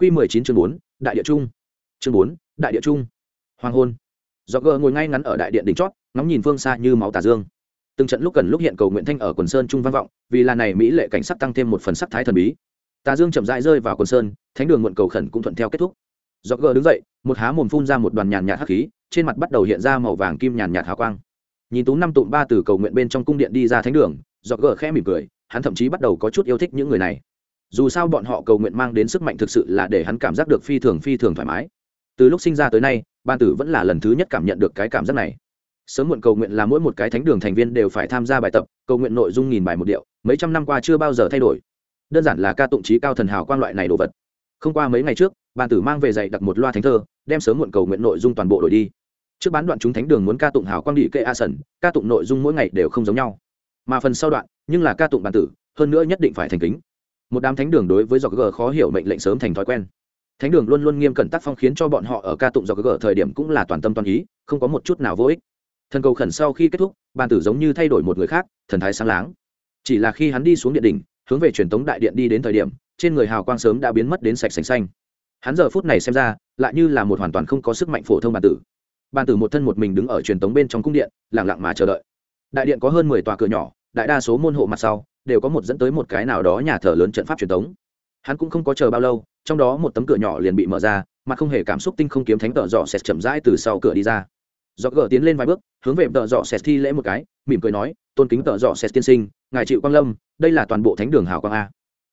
Quy mười chín chương bốn, đại địa trung. Chương bốn, đại địa trung. Hoàng hôn. Dọ gờ ngồi ngay ngắn ở đại điện đỉnh chót, ngắm nhìn phương xa như máu tà dương. Từng trận lúc cần lúc hiện cầu nguyện thanh ở quần sơn trung vang vọng, vì là này mỹ lệ cảnh sắc tăng thêm một phần sắc thái thần bí. Tà dương chậm rãi rơi vào quần sơn, thánh đường muộn cầu khẩn cũng thuận theo kết thúc. Dọ gờ đứng dậy, một há mồm phun ra một đoàn nhàn nhạt hắc khí, trên mặt bắt đầu hiện ra màu vàng kim nhàn nhạt hào quang. Nhìn tú năm tụm ba từ cầu nguyện bên trong cung điện đi ra thánh đường Dọ gờ khẽ mỉm cười, hắn thậm chí bắt đầu có chút yêu thích những người này dù sao bọn họ cầu nguyện mang đến sức mạnh thực sự là để hắn cảm giác được phi thường phi thường thoải mái. Từ lúc sinh ra tới nay, ban tử vẫn là lần thứ nhất cảm nhận được cái cảm giác này. Sớm muộn cầu nguyện là mỗi một cái thánh đường thành viên đều phải tham gia bài tập, cầu nguyện nội dung nghìn bài một điệu, mấy trăm năm qua chưa bao giờ thay đổi. Đơn giản là ca tụng trí cao thần hào quan loại này đồ vật. Không qua mấy ngày trước, ban tử mang về dạy đặt một loa thánh thơ, đem sớm muộn cầu nguyện nội dung toàn bộ đổi đi. Trước bán đoạn chúng thánh đường muốn ca tụng hào quang địa kệ a sẩn ca tụng nội dung mỗi ngày đều không giống nhau. Mà phần sau đoạn, nhưng là ca tụng bàn tử, hơn nữa nhất định phải thành kính một đám thánh đường đối với dọc g khó hiểu mệnh lệnh sớm thành thói quen. Thánh đường luôn luôn nghiêm cẩn tác phong khiến cho bọn họ ở ca tụng dọc g thời điểm cũng là toàn tâm toàn ý, không có một chút nào vô ích. Thần cầu khẩn sau khi kết thúc, bàn tử giống như thay đổi một người khác, thần thái sáng láng. Chỉ là khi hắn đi xuống điện đỉnh, hướng về truyền tống đại điện đi đến thời điểm, trên người hào quang sớm đã biến mất đến sạch sành xanh. Hắn giờ phút này xem ra, lại như là một hoàn toàn không có sức mạnh phổ thông bàn tử. Bàn tử một thân một mình đứng ở truyền tống bên trong cung điện lẳng lặng mà chờ đợi. Đại điện có hơn mười tòa cửa nhỏ, đại đa số môn hộ mặt sau đều có một dẫn tới một cái nào đó nhà thờ lớn trận pháp truyền thống. hắn cũng không có chờ bao lâu, trong đó một tấm cửa nhỏ liền bị mở ra, mà không hề cảm xúc tinh không kiếm thánh tợ dọ Sẹt chậm rãi từ sau cửa đi ra. Do gỡ tiến lên vài bước, hướng về tợ dọ Sẹt thi lễ một cái, mỉm cười nói, tôn kính tợ dọ Sẹt tiên sinh, ngài chịu quang lâm, đây là toàn bộ thánh đường hào quang a.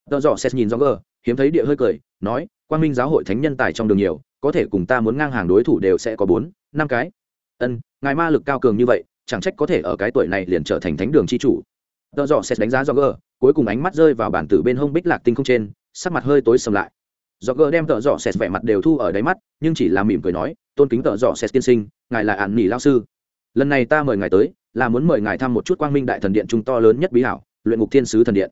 Tợ dọ Sẹt nhìn do gỡ, hiếm thấy địa hơi cười, nói, quang minh giáo hội thánh nhân tài trong đường nhiều, có thể cùng ta muốn ngang hàng đối thủ đều sẽ có bốn, năm cái. Ân, ngài ma lực cao cường như vậy, chẳng trách có thể ở cái tuổi này liền trở thành thánh đường c h i chủ tờ dọ xét đánh giá do gờ, cuối cùng ánh mắt rơi vào bản tử bên hông bích lạc tinh không trên, sắc mặt hơi tối sầm lại. Do gờ đem tờ dọ xét vẻ mặt đều thu ở đáy mắt, nhưng chỉ là mỉm cười nói, tôn kính tờ dọ xét tiên sinh, ngài là ạn nỉ lao sư. Lần này ta mời ngài tới, là muốn mời ngài thăm một chút quang minh đại thần điện trung to lớn nhất bí hảo, luyện ngục thiên sứ thần điện.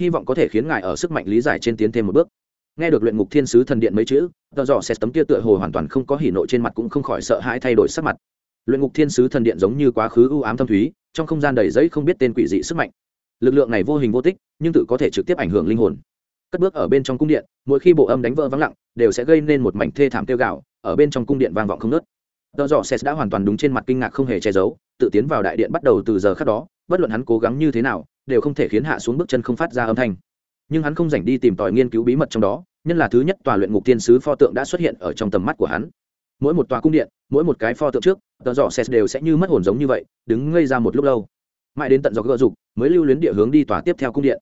Hy vọng có thể khiến ngài ở sức mạnh lý giải trên tiến thêm một bước. Nghe được luyện ngục thiên sứ thần điện mấy chữ, tờ dọ xét tấm kia tựa hồ hoàn toàn không có hỉ nộ trên mặt cũng không khỏi sợ hãi thay đổi sắc mặt. Luyện ngục thiên sứ thần điện giống như quá khứ ưu ám thâm thúy, trong không gian đầy giấy không biết tên quỷ dị sức mạnh lực lượng này vô hình vô tích, nhưng tự có thể trực tiếp ảnh hưởng linh hồn. Cất bước ở bên trong cung điện, mỗi khi bộ âm đánh vỡ vắng lặng, đều sẽ gây nên một mảnh thê thảm tiêu gạo, ở bên trong cung điện vang vọng không nớt tờ dò xét đã hoàn toàn đúng trên mặt kinh ngạc không hề che giấu, tự tiến vào đại điện bắt đầu từ giờ khác đó, bất luận hắn cố gắng như thế nào, đều không thể khiến hạ xuống bước chân không phát ra âm thanh. Nhưng hắn không dành đi tìm tòi nghiên cứu bí mật trong đó, nhân là thứ nhất tòa luyện ngục tiên sứ pho tượng đã xuất hiện ở trong tầm mắt của hắn. Mỗi một tòa cung điện, mỗi một cái pho tượng trước, tờ dò xét đều sẽ như mất hồn giống như vậy, đứng ngây ra một lúc lâu mãi đến tận do gỡ dục mới lưu luyến địa hướng đi tòa tiếp theo cung điện.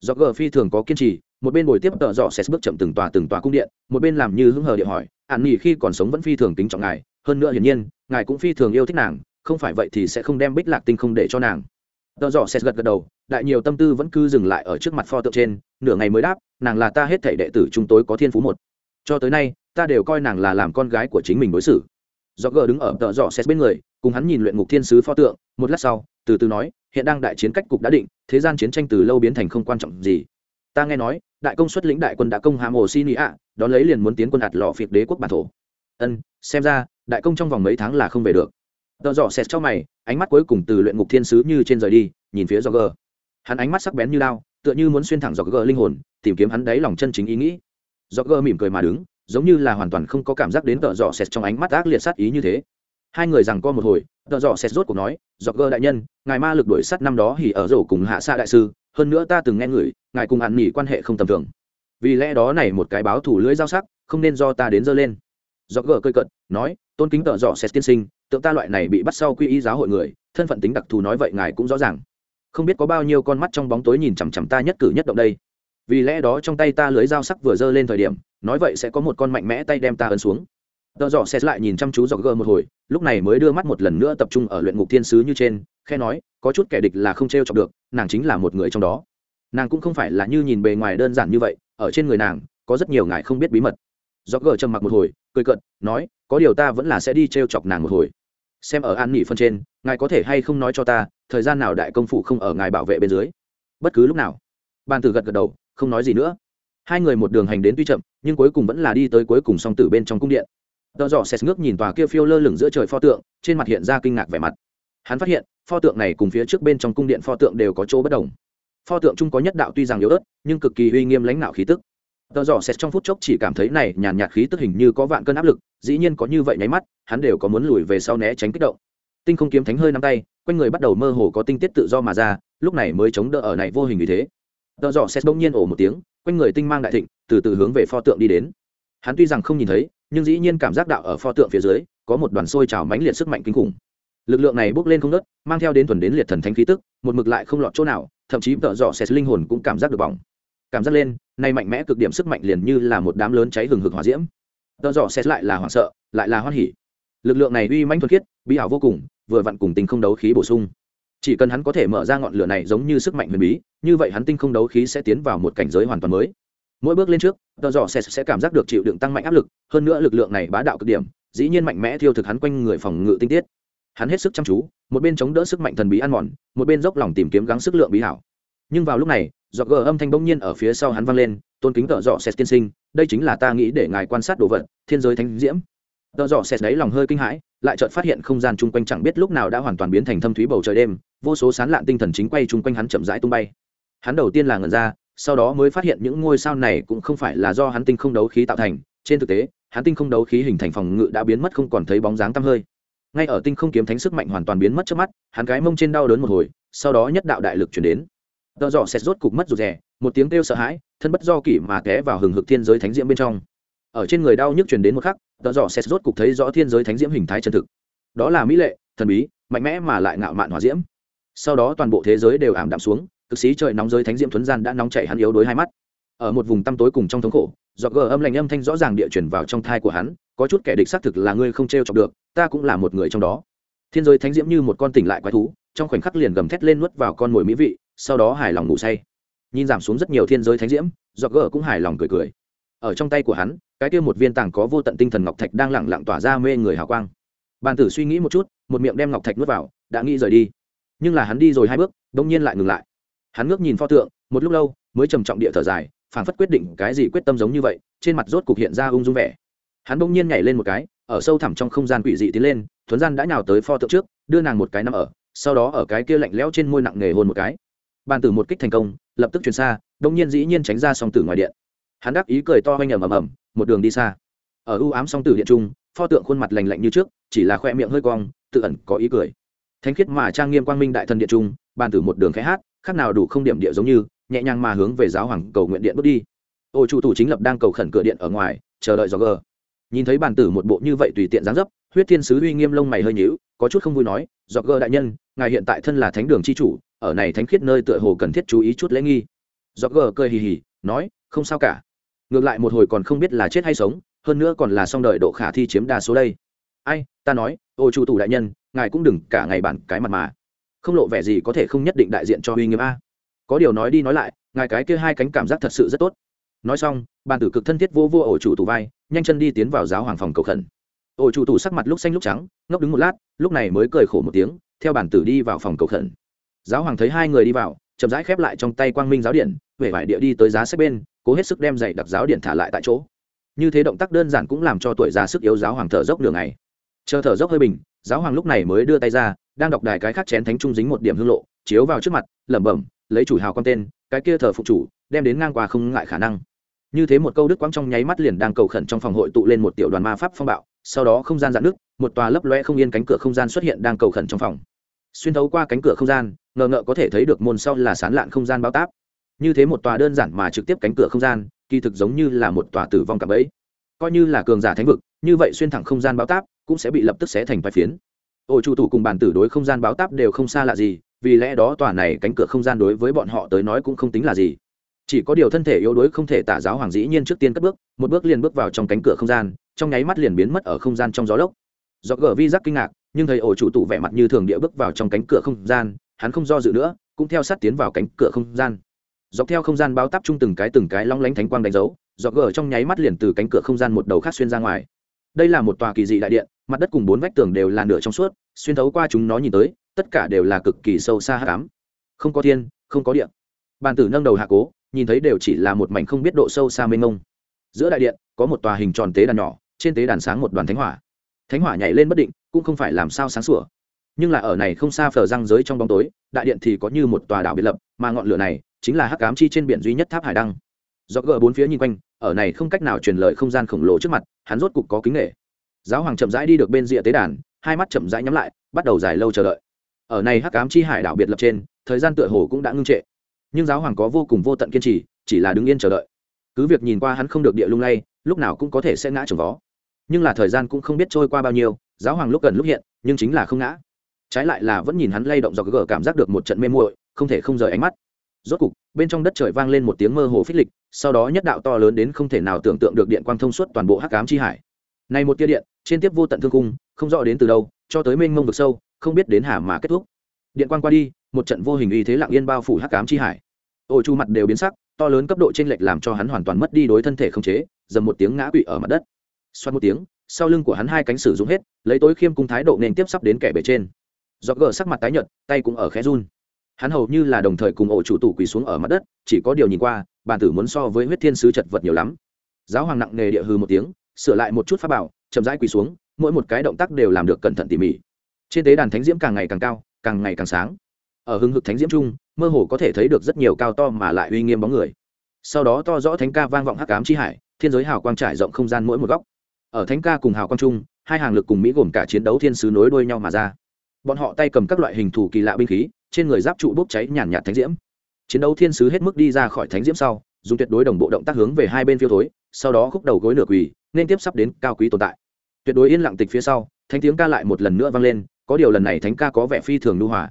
Do gờ phi thường có kiên trì, một bên bồi tiếp tợ dọ sẽ bước chậm từng tòa từng tòa cung điện, một bên làm như hứng hờ địa hỏi ạn nghỉ khi còn sống vẫn phi thường tính trọng ngài, hơn nữa hiển nhiên, ngài cũng phi thường yêu thích nàng, không phải vậy thì sẽ không đem bích lạc tinh không để cho nàng. Tợ dọ xét gật gật đầu, đại nhiều tâm tư vẫn cứ dừng lại ở trước mặt pho tượng trên, nửa ngày mới đáp, nàng là ta hết thể đệ tử chúng tối có thiên phú một. Cho tới nay, ta đều coi nàng là làm con gái của chính mình đối xử do gờ đứng ở tợ dọ xét bên người, cùng hắn nhìn luyện ngục thiên sứ pho tượng, một lát sau, từ từ nói, hiện đang đại chiến cách cục đã định, thế gian chiến tranh từ lâu biến thành không quan trọng gì. Ta nghe nói, đại công suất lĩnh đại quân đã công hàm ổ xin ý ạ đón lấy liền muốn tiến quân ạt lò phiệt đế quốc bản thổ. Ân, xem ra, đại công trong vòng mấy tháng là không về được. Tợ dọ xét cho mày, ánh mắt cuối cùng từ luyện ngục thiên sứ như trên rời đi, nhìn phía do gờ. Hắn ánh mắt sắc bén như lao, tựa như muốn xuyên thẳng do gờ linh hồn, tìm kiếm hắn đáy lòng chân chính ý nghĩ. Do gờ mỉm cười mà đứng giống như là hoàn toàn không có cảm giác đến tợ dọ xét trong ánh mắt ác liệt sát ý như thế. Hai người rằng co một hồi, tợ dọ xét rốt cuộc nói do gơ đại nhân, ngài ma lực đuổi sắt năm đó hỉ ở rổ cùng hạ xa đại sư, hơn nữa ta từng nghe người, ngài cùng ăn nỉ quan hệ không tầm thường. Vì lẽ đó này một cái báo thủ lưỡi dao sắc, không nên do ta đến dơ lên. Do gờ cơi cận nói, tôn kính tợ dọ xét tiên sinh, tượng ta loại này bị bắt sau quy y giáo hội người, thân phận tính đặc thù nói vậy ngài cũng rõ ràng. Không biết có bao nhiêu con mắt trong bóng tối nhìn chằm chằm ta nhất cử nhất động đây vì lẽ đó trong tay ta lưới dao sắc vừa giơ lên thời điểm, nói vậy sẽ có một con mạnh mẽ tay đem ta ấn xuống. Tợ dọ xét lại nhìn chăm chú dọc gờ một hồi, lúc này mới đưa mắt một lần nữa tập trung ở luyện ngục thiên sứ như trên khe nói, có chút kẻ địch là không t r e o chọc được, nàng chính là một người trong đó. Nàng cũng không phải là như nhìn bề ngoài đơn giản như vậy, ở trên người nàng, có rất nhiều ngài không biết bí mật. Dọc gờ trầm mặc một hồi, cười cận nói, có điều ta vẫn là sẽ đi t r e o chọc nàng một hồi. Xem ở an nghỉ phân trên, ngài có thể hay không nói cho ta, thời gian nào đại công phụ không ở ngài bảo vệ bên dưới? Bất cứ lúc nào. Ban từ gật gật đầu không nói gì nữa. Hai người một đường hành đến tuy chậm, nhưng cuối cùng vẫn là đi tới cuối cùng song tử bên trong cung điện. Tờ dọ xét ngước nhìn tòa kia phiêu lơ lửng giữa trời pho tượng, trên mặt hiện ra kinh ngạc vẻ mặt. Hắn phát hiện, pho tượng này cùng phía trước bên trong cung điện pho tượng đều có chỗ bất đồng. Pho tượng chung có nhất đạo tuy rằng yếu ớt, nhưng cực kỳ uy nghiêm lãnh đạo khí tức. Tờ dò xét trong phút chốc chỉ cảm thấy này nhàn nhạt khí tức hình như có vạn cân áp lực, dĩ nhiên có như vậy nháy mắt, hắn đều có muốn lùi về sau né tránh kích động. Tinh không kiếm thánh hơi nắm tay, quanh người bắt đầu mơ hồ có tinh tiết tự do mà ra, lúc này mới chống đỡ ở này vô hình như thế tờ dọ xét bỗng nhiên ổ một tiếng, quanh người tinh mang đại thịnh, từ từ hướng về pho tượng đi đến. Hắn tuy rằng không nhìn thấy, nhưng dĩ nhiên cảm giác đạo ở pho tượng phía dưới, có một đoàn sôi trào mãnh liệt sức mạnh kinh khủng. Lực lượng này bốc lên không nớt mang theo đến thuần đến liệt thần thánh khí tức, một mực lại không lọt chỗ nào, thậm chí tợ dọ xét linh hồn cũng cảm giác được bỏng. Cảm giác lên nay mạnh mẽ cực điểm sức mạnh liền như là một đám lớn cháy hừng hực hỏa diễm. Tợ dọ xét lại là hoảng sợ, lại là hoan hỉ. Lực lượng này uy mãnh thuần khiết bí ảo vô cùng, vừa vặn cùng tinh không đấu khí bổ sung chỉ cần hắn có thể mở ra ngọn lửa này giống như sức mạnh huyền bí, như vậy hắn tinh không đấu khí sẽ tiến vào một cảnh giới hoàn toàn mới. Mỗi bước lên trước, tờ dọ sẽ sẽ cảm giác được chịu đựng tăng mạnh áp lực, hơn nữa lực lượng này bá đạo cực điểm, dĩ nhiên mạnh mẽ thiêu thực hắn quanh người phòng ngự tinh tiết. Hắn hết sức chăm chú, một bên chống đỡ sức mạnh thần bí ăn mòn, một bên dốc lòng tìm kiếm gắng sức lượng bí hảo. Nhưng vào lúc này do gờ âm thanh bỗng nhiên ở phía sau hắn vang lên, tôn kính tợ dọ xét tiên sinh, đây chính là ta nghĩ để ngài quan sát đồ vật, thiên giới thánh diễm. Tợ dọ xét đấy lòng hơi kinh hãi, lại chợt phát hiện không gian chung quanh chẳng biết lúc nào đã hoàn toàn biến thành thâm thúy bầu trời đêm vô số sán lạn tinh thần chính quay chung quanh hắn chậm rãi tung bay. Hắn đầu tiên là ngẩn ra, sau đó mới phát hiện những ngôi sao này cũng không phải là do hắn tinh không đấu khí tạo thành. Trên thực tế, hắn tinh không đấu khí hình thành phòng ngự đã biến mất không còn thấy bóng dáng tăm hơi. Ngay ở tinh không kiếm thánh sức mạnh hoàn toàn biến mất trước mắt, hắn cái mông trên đau đớn một hồi, sau đó nhất đạo đại lực chuyển đến. Tợ dọ xét rốt cục mất rụt rè, một tiếng kêu sợ hãi, thân bất do kỷ mà té vào hừng hực thiên giới thánh diễm bên trong. Ở trên người đau nhức chuyển đến một khắc, tợ dọ xét rốt cục thấy rõ thiên giới thánh diễm hình thái chân thực. Đó là mỹ lệ, thần bí, mạnh mẽ mà lại ngạo mạn hòa diễm sau đó toàn bộ thế giới đều ảm đạm xuống, cực xí trời nóng giới thánh diễm thuấn gian đã nóng chảy hắn yếu đối hai mắt. Ở một vùng tăm tối cùng trong thống khổ do gờ âm lạnh âm thanh rõ ràng địa chuyển vào trong thai của hắn, có chút kẻ địch xác thực là ngươi không t r e o chọc được, ta cũng là một người trong đó. Thiên giới thánh diễm như một con tỉnh lại quái thú, trong khoảnh khắc liền gầm thét lên nuốt vào con mồi mỹ vị, sau đó hài lòng ngủ say. Nhìn giảm xuống rất nhiều thiên giới thánh diễm do gờ cũng hài lòng cười cười. Ở trong tay của hắn, cái kia một viên tảng có vô tận tinh thần ngọc thạch đang lẳng lặng tỏa ra mê người hào quang. Bàn tử suy nghĩ một chút, một miệng đem ngọc thạch nuốt vào, đã nghĩ rời đi nhưng là hắn đi rồi hai bước đông nhiên lại ngừng lại. Hắn ngước nhìn pho tượng, một lúc lâu, mới trầm trọng địa thở dài phản phất quyết định cái gì quyết tâm giống như vậy, trên mặt rốt cục hiện ra ung dung vẻ. Hắn đông nhiên nhảy lên một cái, ở sâu thẳm trong không gian quỷ dị tiến lên, thuấn gian đã nhào tới pho tượng trước, đưa nàng một cái nằm ở, sau đó ở cái kia lạnh lẽo trên môi nặng nề hôn một cái. Bàn tử một kích thành công, lập tức chuyển xa đông nhiên dĩ nhiên tránh ra song tử ngoài điện. Hắn đáp ý cười to hoanh ầm ầm ầm, một đường đi xa. Ở ưu ám song tử điện trung, pho tượng khuôn mặt lành lạnh như trước, chỉ là khoe miệng hơi cong, tự ẩn có ý cười thánh khiết mà trang nghiêm quang minh đại thần điện trung, bàn tử một đường khẽ hát, khác nào đủ không điểm địa giống như, nhẹ nhàng mà hướng về giáo hoàng cầu nguyện điện bước đi. Ô chủ thủ chính lập đang cầu khẩn cửa điện ở ngoài, chờ đợi gió gờ. Nhìn thấy bàn tử một bộ như vậy tùy tiện dáng dấp, huyết thiên sứ uy nghiêm lông mày hơi nhíu, có chút không vui nói gió gờ đại nhân, ngài hiện tại thân là thánh đường c h i chủ, ở này thánh khiết nơi tựa hồ cần thiết chú ý chút lễ nghi. Gió gờ cười hì hì, nói, không sao cả. Ngược lại một hồi còn không biết là chết hay sống, hơn nữa còn là xong đợi độ khả thi chiếm đa số đây ai, ta nói, ô chủ tù đại nhân, ngài cũng đừng cả ngày bản cái mặt mà. Không lộ vẻ gì có thể không nhất định đại diện cho uy nghiêm a. Có điều nói đi nói lại, ngài cái kia hai cánh cảm giác thật sự rất tốt. Nói xong, bàn tử cực thân thiết vô vô ổ chủ tù vai, nhanh chân đi tiến vào giáo hoàng phòng cầu khẩn. Ổ chủ tù sắc mặt lúc xanh lúc trắng, ngốc đứng một lát, lúc này mới cười khổ một tiếng, theo bản tử đi vào phòng cầu khẩn. Giáo hoàng thấy hai người đi vào, chậm rãi khép lại trong tay quang minh giáo điện về vải địa đi tới giá xếp bên, cố hết sức đem dạy đặc giáo điện thả lại tại chỗ. Như thế động tác đơn giản cũng làm cho tuổi già sức yếu giáo hoàng thở dốc đường này chờ thở dốc hơi bình, giáo hoàng lúc này mới đưa tay ra, đang đọc đài cái khác chén thánh trung dính một điểm hương lộ, chiếu vào trước mặt, lẩm bẩm, lấy chủ hào con tên, cái kia thờ phụ chủ, đem đến ngang qua không ngại khả năng. Như thế một câu đức quang trong nháy mắt liền đang cầu khẩn trong phòng hội tụ lên một tiểu đoàn ma pháp phong bạo, sau đó không gian dạn nước một tòa lấp loe không yên cánh cửa không gian xuất hiện đang cầu khẩn trong phòng. Xuyên thấu qua cánh cửa không gian, ngờ ngợ có thể thấy được môn sau là sán lạn không gian bao táp. Như thế một tòa đơn giản mà trực tiếp cánh cửa không gian, kỳ thực giống như là một tòa tử vong cạm bẫy. Coi như là cường giả thánh vực, như vậy xuyên thẳng không gian bao táp cũng sẽ bị lập tức xé thành vài phiến. Ổ chủ tủ cùng bàn tử đối không gian báo táp đều không xa lạ gì, vì lẽ đó tòa này cánh cửa không gian đối với bọn họ tới nói cũng không tính là gì. Chỉ có điều thân thể yếu đuối không thể tả giáo hoàng dĩ nhiên trước tiên cất bước, một bước liền bước vào trong cánh cửa không gian, trong nháy mắt liền biến mất ở không gian trong gió lốc. Do gờ vi giác kinh ngạc, nhưng thấy ổ chủ tụ vẻ mặt như thường địa bước vào trong cánh cửa không gian, hắn không do dự nữa, cũng theo sát tiến vào cánh cửa không gian. Dọc theo không gian báo tắp chung từng cái từng cái long lánh thánh quang đánh dấu do gờ trong nháy mắt liền từ cánh cửa không gian một đầu khác xuyên ra ngoài đây là một tòa kỳ dị đại điện, mặt đất cùng bốn vách tường đều là nửa trong suốt, xuyên thấu qua chúng nó nhìn tới, tất cả đều là cực kỳ sâu xa hát cám không có thiên, không có điện bàn tử nâng đầu hạ cố, nhìn thấy đều chỉ là một mảnh không biết độ sâu xa mênh mông. Giữa đại điện, có một tòa hình tròn tế đàn nhỏ, trên tế đàn sáng một đoàn thánh hỏa. Thánh hỏa nhảy lên bất định, cũng không phải làm sao sáng sủa. Nhưng là ở này không xa phờ răng giới trong bóng tối, đại điện thì có như một tòa đảo biệt lập, mà ngọn lửa này chính là hắc cám chi trên biển duy nhất tháp hải đăng do gỡ bốn phía nhìn quanh, ở này không cách nào truyền lời không gian khổng lồ trước mặt, hắn rốt cục có kính nghệ giáo hoàng chậm rãi đi được bên rìa tế đàn, hai mắt chậm rãi nhắm lại, bắt đầu dài lâu chờ đợi. Ở này hắc ám chi hải đảo biệt lập trên, thời gian tựa hồ cũng đã ngưng trệ. Nhưng giáo hoàng có vô cùng vô tận kiên trì, chỉ là đứng yên chờ đợi. Cứ việc nhìn qua hắn không được địa lung lay, lúc nào cũng có thể sẽ ngã trồng vó. Nhưng là thời gian cũng không biết trôi qua bao nhiêu, giáo hoàng lúc gần lúc hiện, nhưng chính là không ngã. Trái lại là vẫn nhìn hắn lay động do gờ cảm giác được một trận mê muội, không thể không rời ánh mắt rốt cục, bên trong đất trời vang lên một tiếng mơ hồ phích lịch, sau đó nhất đạo to lớn đến không thể nào tưởng tượng được điện quang thông suốt toàn bộ hắc ám chi hải. Này một tia điện, trên tiếp vô tận thương cung không rõ đến từ đâu, cho tới mênh mông vực sâu, không biết đến hà mà kết thúc. Điện quang qua đi, một trận vô hình uy thế lặng yên bao phủ hắc ám chi hải. Ôi chu mặt đều biến sắc, to lớn cấp độ trên lệch làm cho hắn hoàn toàn mất đi đối thân thể không chế, dầm một tiếng ngã quỵ ở mặt đất. Xoát một tiếng, sau lưng của hắn hai cánh sử dụng hết, lấy tối khiêm cung thái độ nên tiếp sắp đến kẻ bề trên. Do gờ sắc mặt tái nhợt, tay cũng ở khẽ run hắn hầu như là đồng thời cùng ổ chủ tủ quỳ xuống ở mặt đất, chỉ có điều nhìn qua bàn tử muốn so với huyết thiên sứ chật vật nhiều lắm. Giáo hoàng nặng nề địa hư một tiếng, sửa lại một chút pháp bảo, chậm rãi quỳ xuống, mỗi một cái động tác đều làm được cẩn thận tỉ mỉ. Trên tế đàn thánh diễm càng ngày càng cao, càng ngày càng sáng. Ở hưng hực thánh diễm trung, mơ hồ có thể thấy được rất nhiều cao to mà lại uy nghiêm bóng người. Sau đó to rõ thánh ca vang vọng hắc ám chi hải, thiên giới hào quang trải rộng không gian mỗi một góc. Ở thánh ca cùng hào quang trung, hai hàng lực cùng mỹ gồm cả chiến đấu thiên sứ nối đuôi nhau mà ra. Bọn họ tay cầm các loại hình thủ kỳ lạ binh khí trên người giáp trụ bốc cháy nhàn nhạt thánh diễm. Chiến đấu thiên sứ hết mức đi ra khỏi thánh diễm sau, dùng tuyệt đối đồng bộ động tác hướng về hai bên phiêu thối, sau đó khúc đầu gối nửa quỳ, nên tiếp sắp đến cao quý tồn tại. Tuyệt đối yên lặng tịch phía sau, thánh tiếng ca lại một lần nữa vang lên, có điều lần này thánh ca có vẻ phi thường lưu hòa.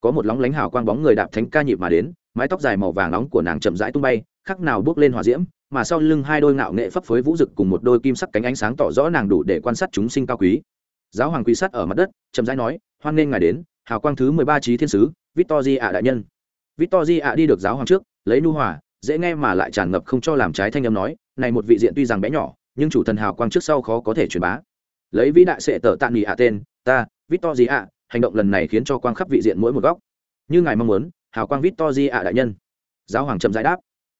Có một lóng lánh hào quang bóng người đạp thánh ca nhịp mà đến, mái tóc dài màu vàng nóng của nàng chậm rãi tung bay, khắc nào bước lên hỏa diễm, mà sau lưng hai đôi ngạo nghệ phấp phới vũ rực cùng một đôi kim sắc cánh ánh sáng tỏ rõ nàng đủ để quan sát chúng sinh cao quý. Giáo hoàng quy sắt ở mặt đất, chậm rãi nói, hoan nghênh ngài đến, hào quang thứ mười ba trí thiên sứ Victory ạ, đại nhân. Victory ạ, đi được giáo hoàng trước, lấy nu hòa, dễ nghe mà lại tràn ngập không cho làm trái thanh âm nói, này một vị diện tuy rằng bé nhỏ, nhưng chủ thần hào quang trước sau khó có thể truyền bá. Lấy vĩ đại sệ tở tạn nghỉ ạ tên, ta, Victory ạ, hành động lần này khiến cho quang khắp vị diện mỗi một góc. Như ngài mong muốn, hào quang Victory ạ, đại nhân. Giáo hoàng chậm rãi đáp.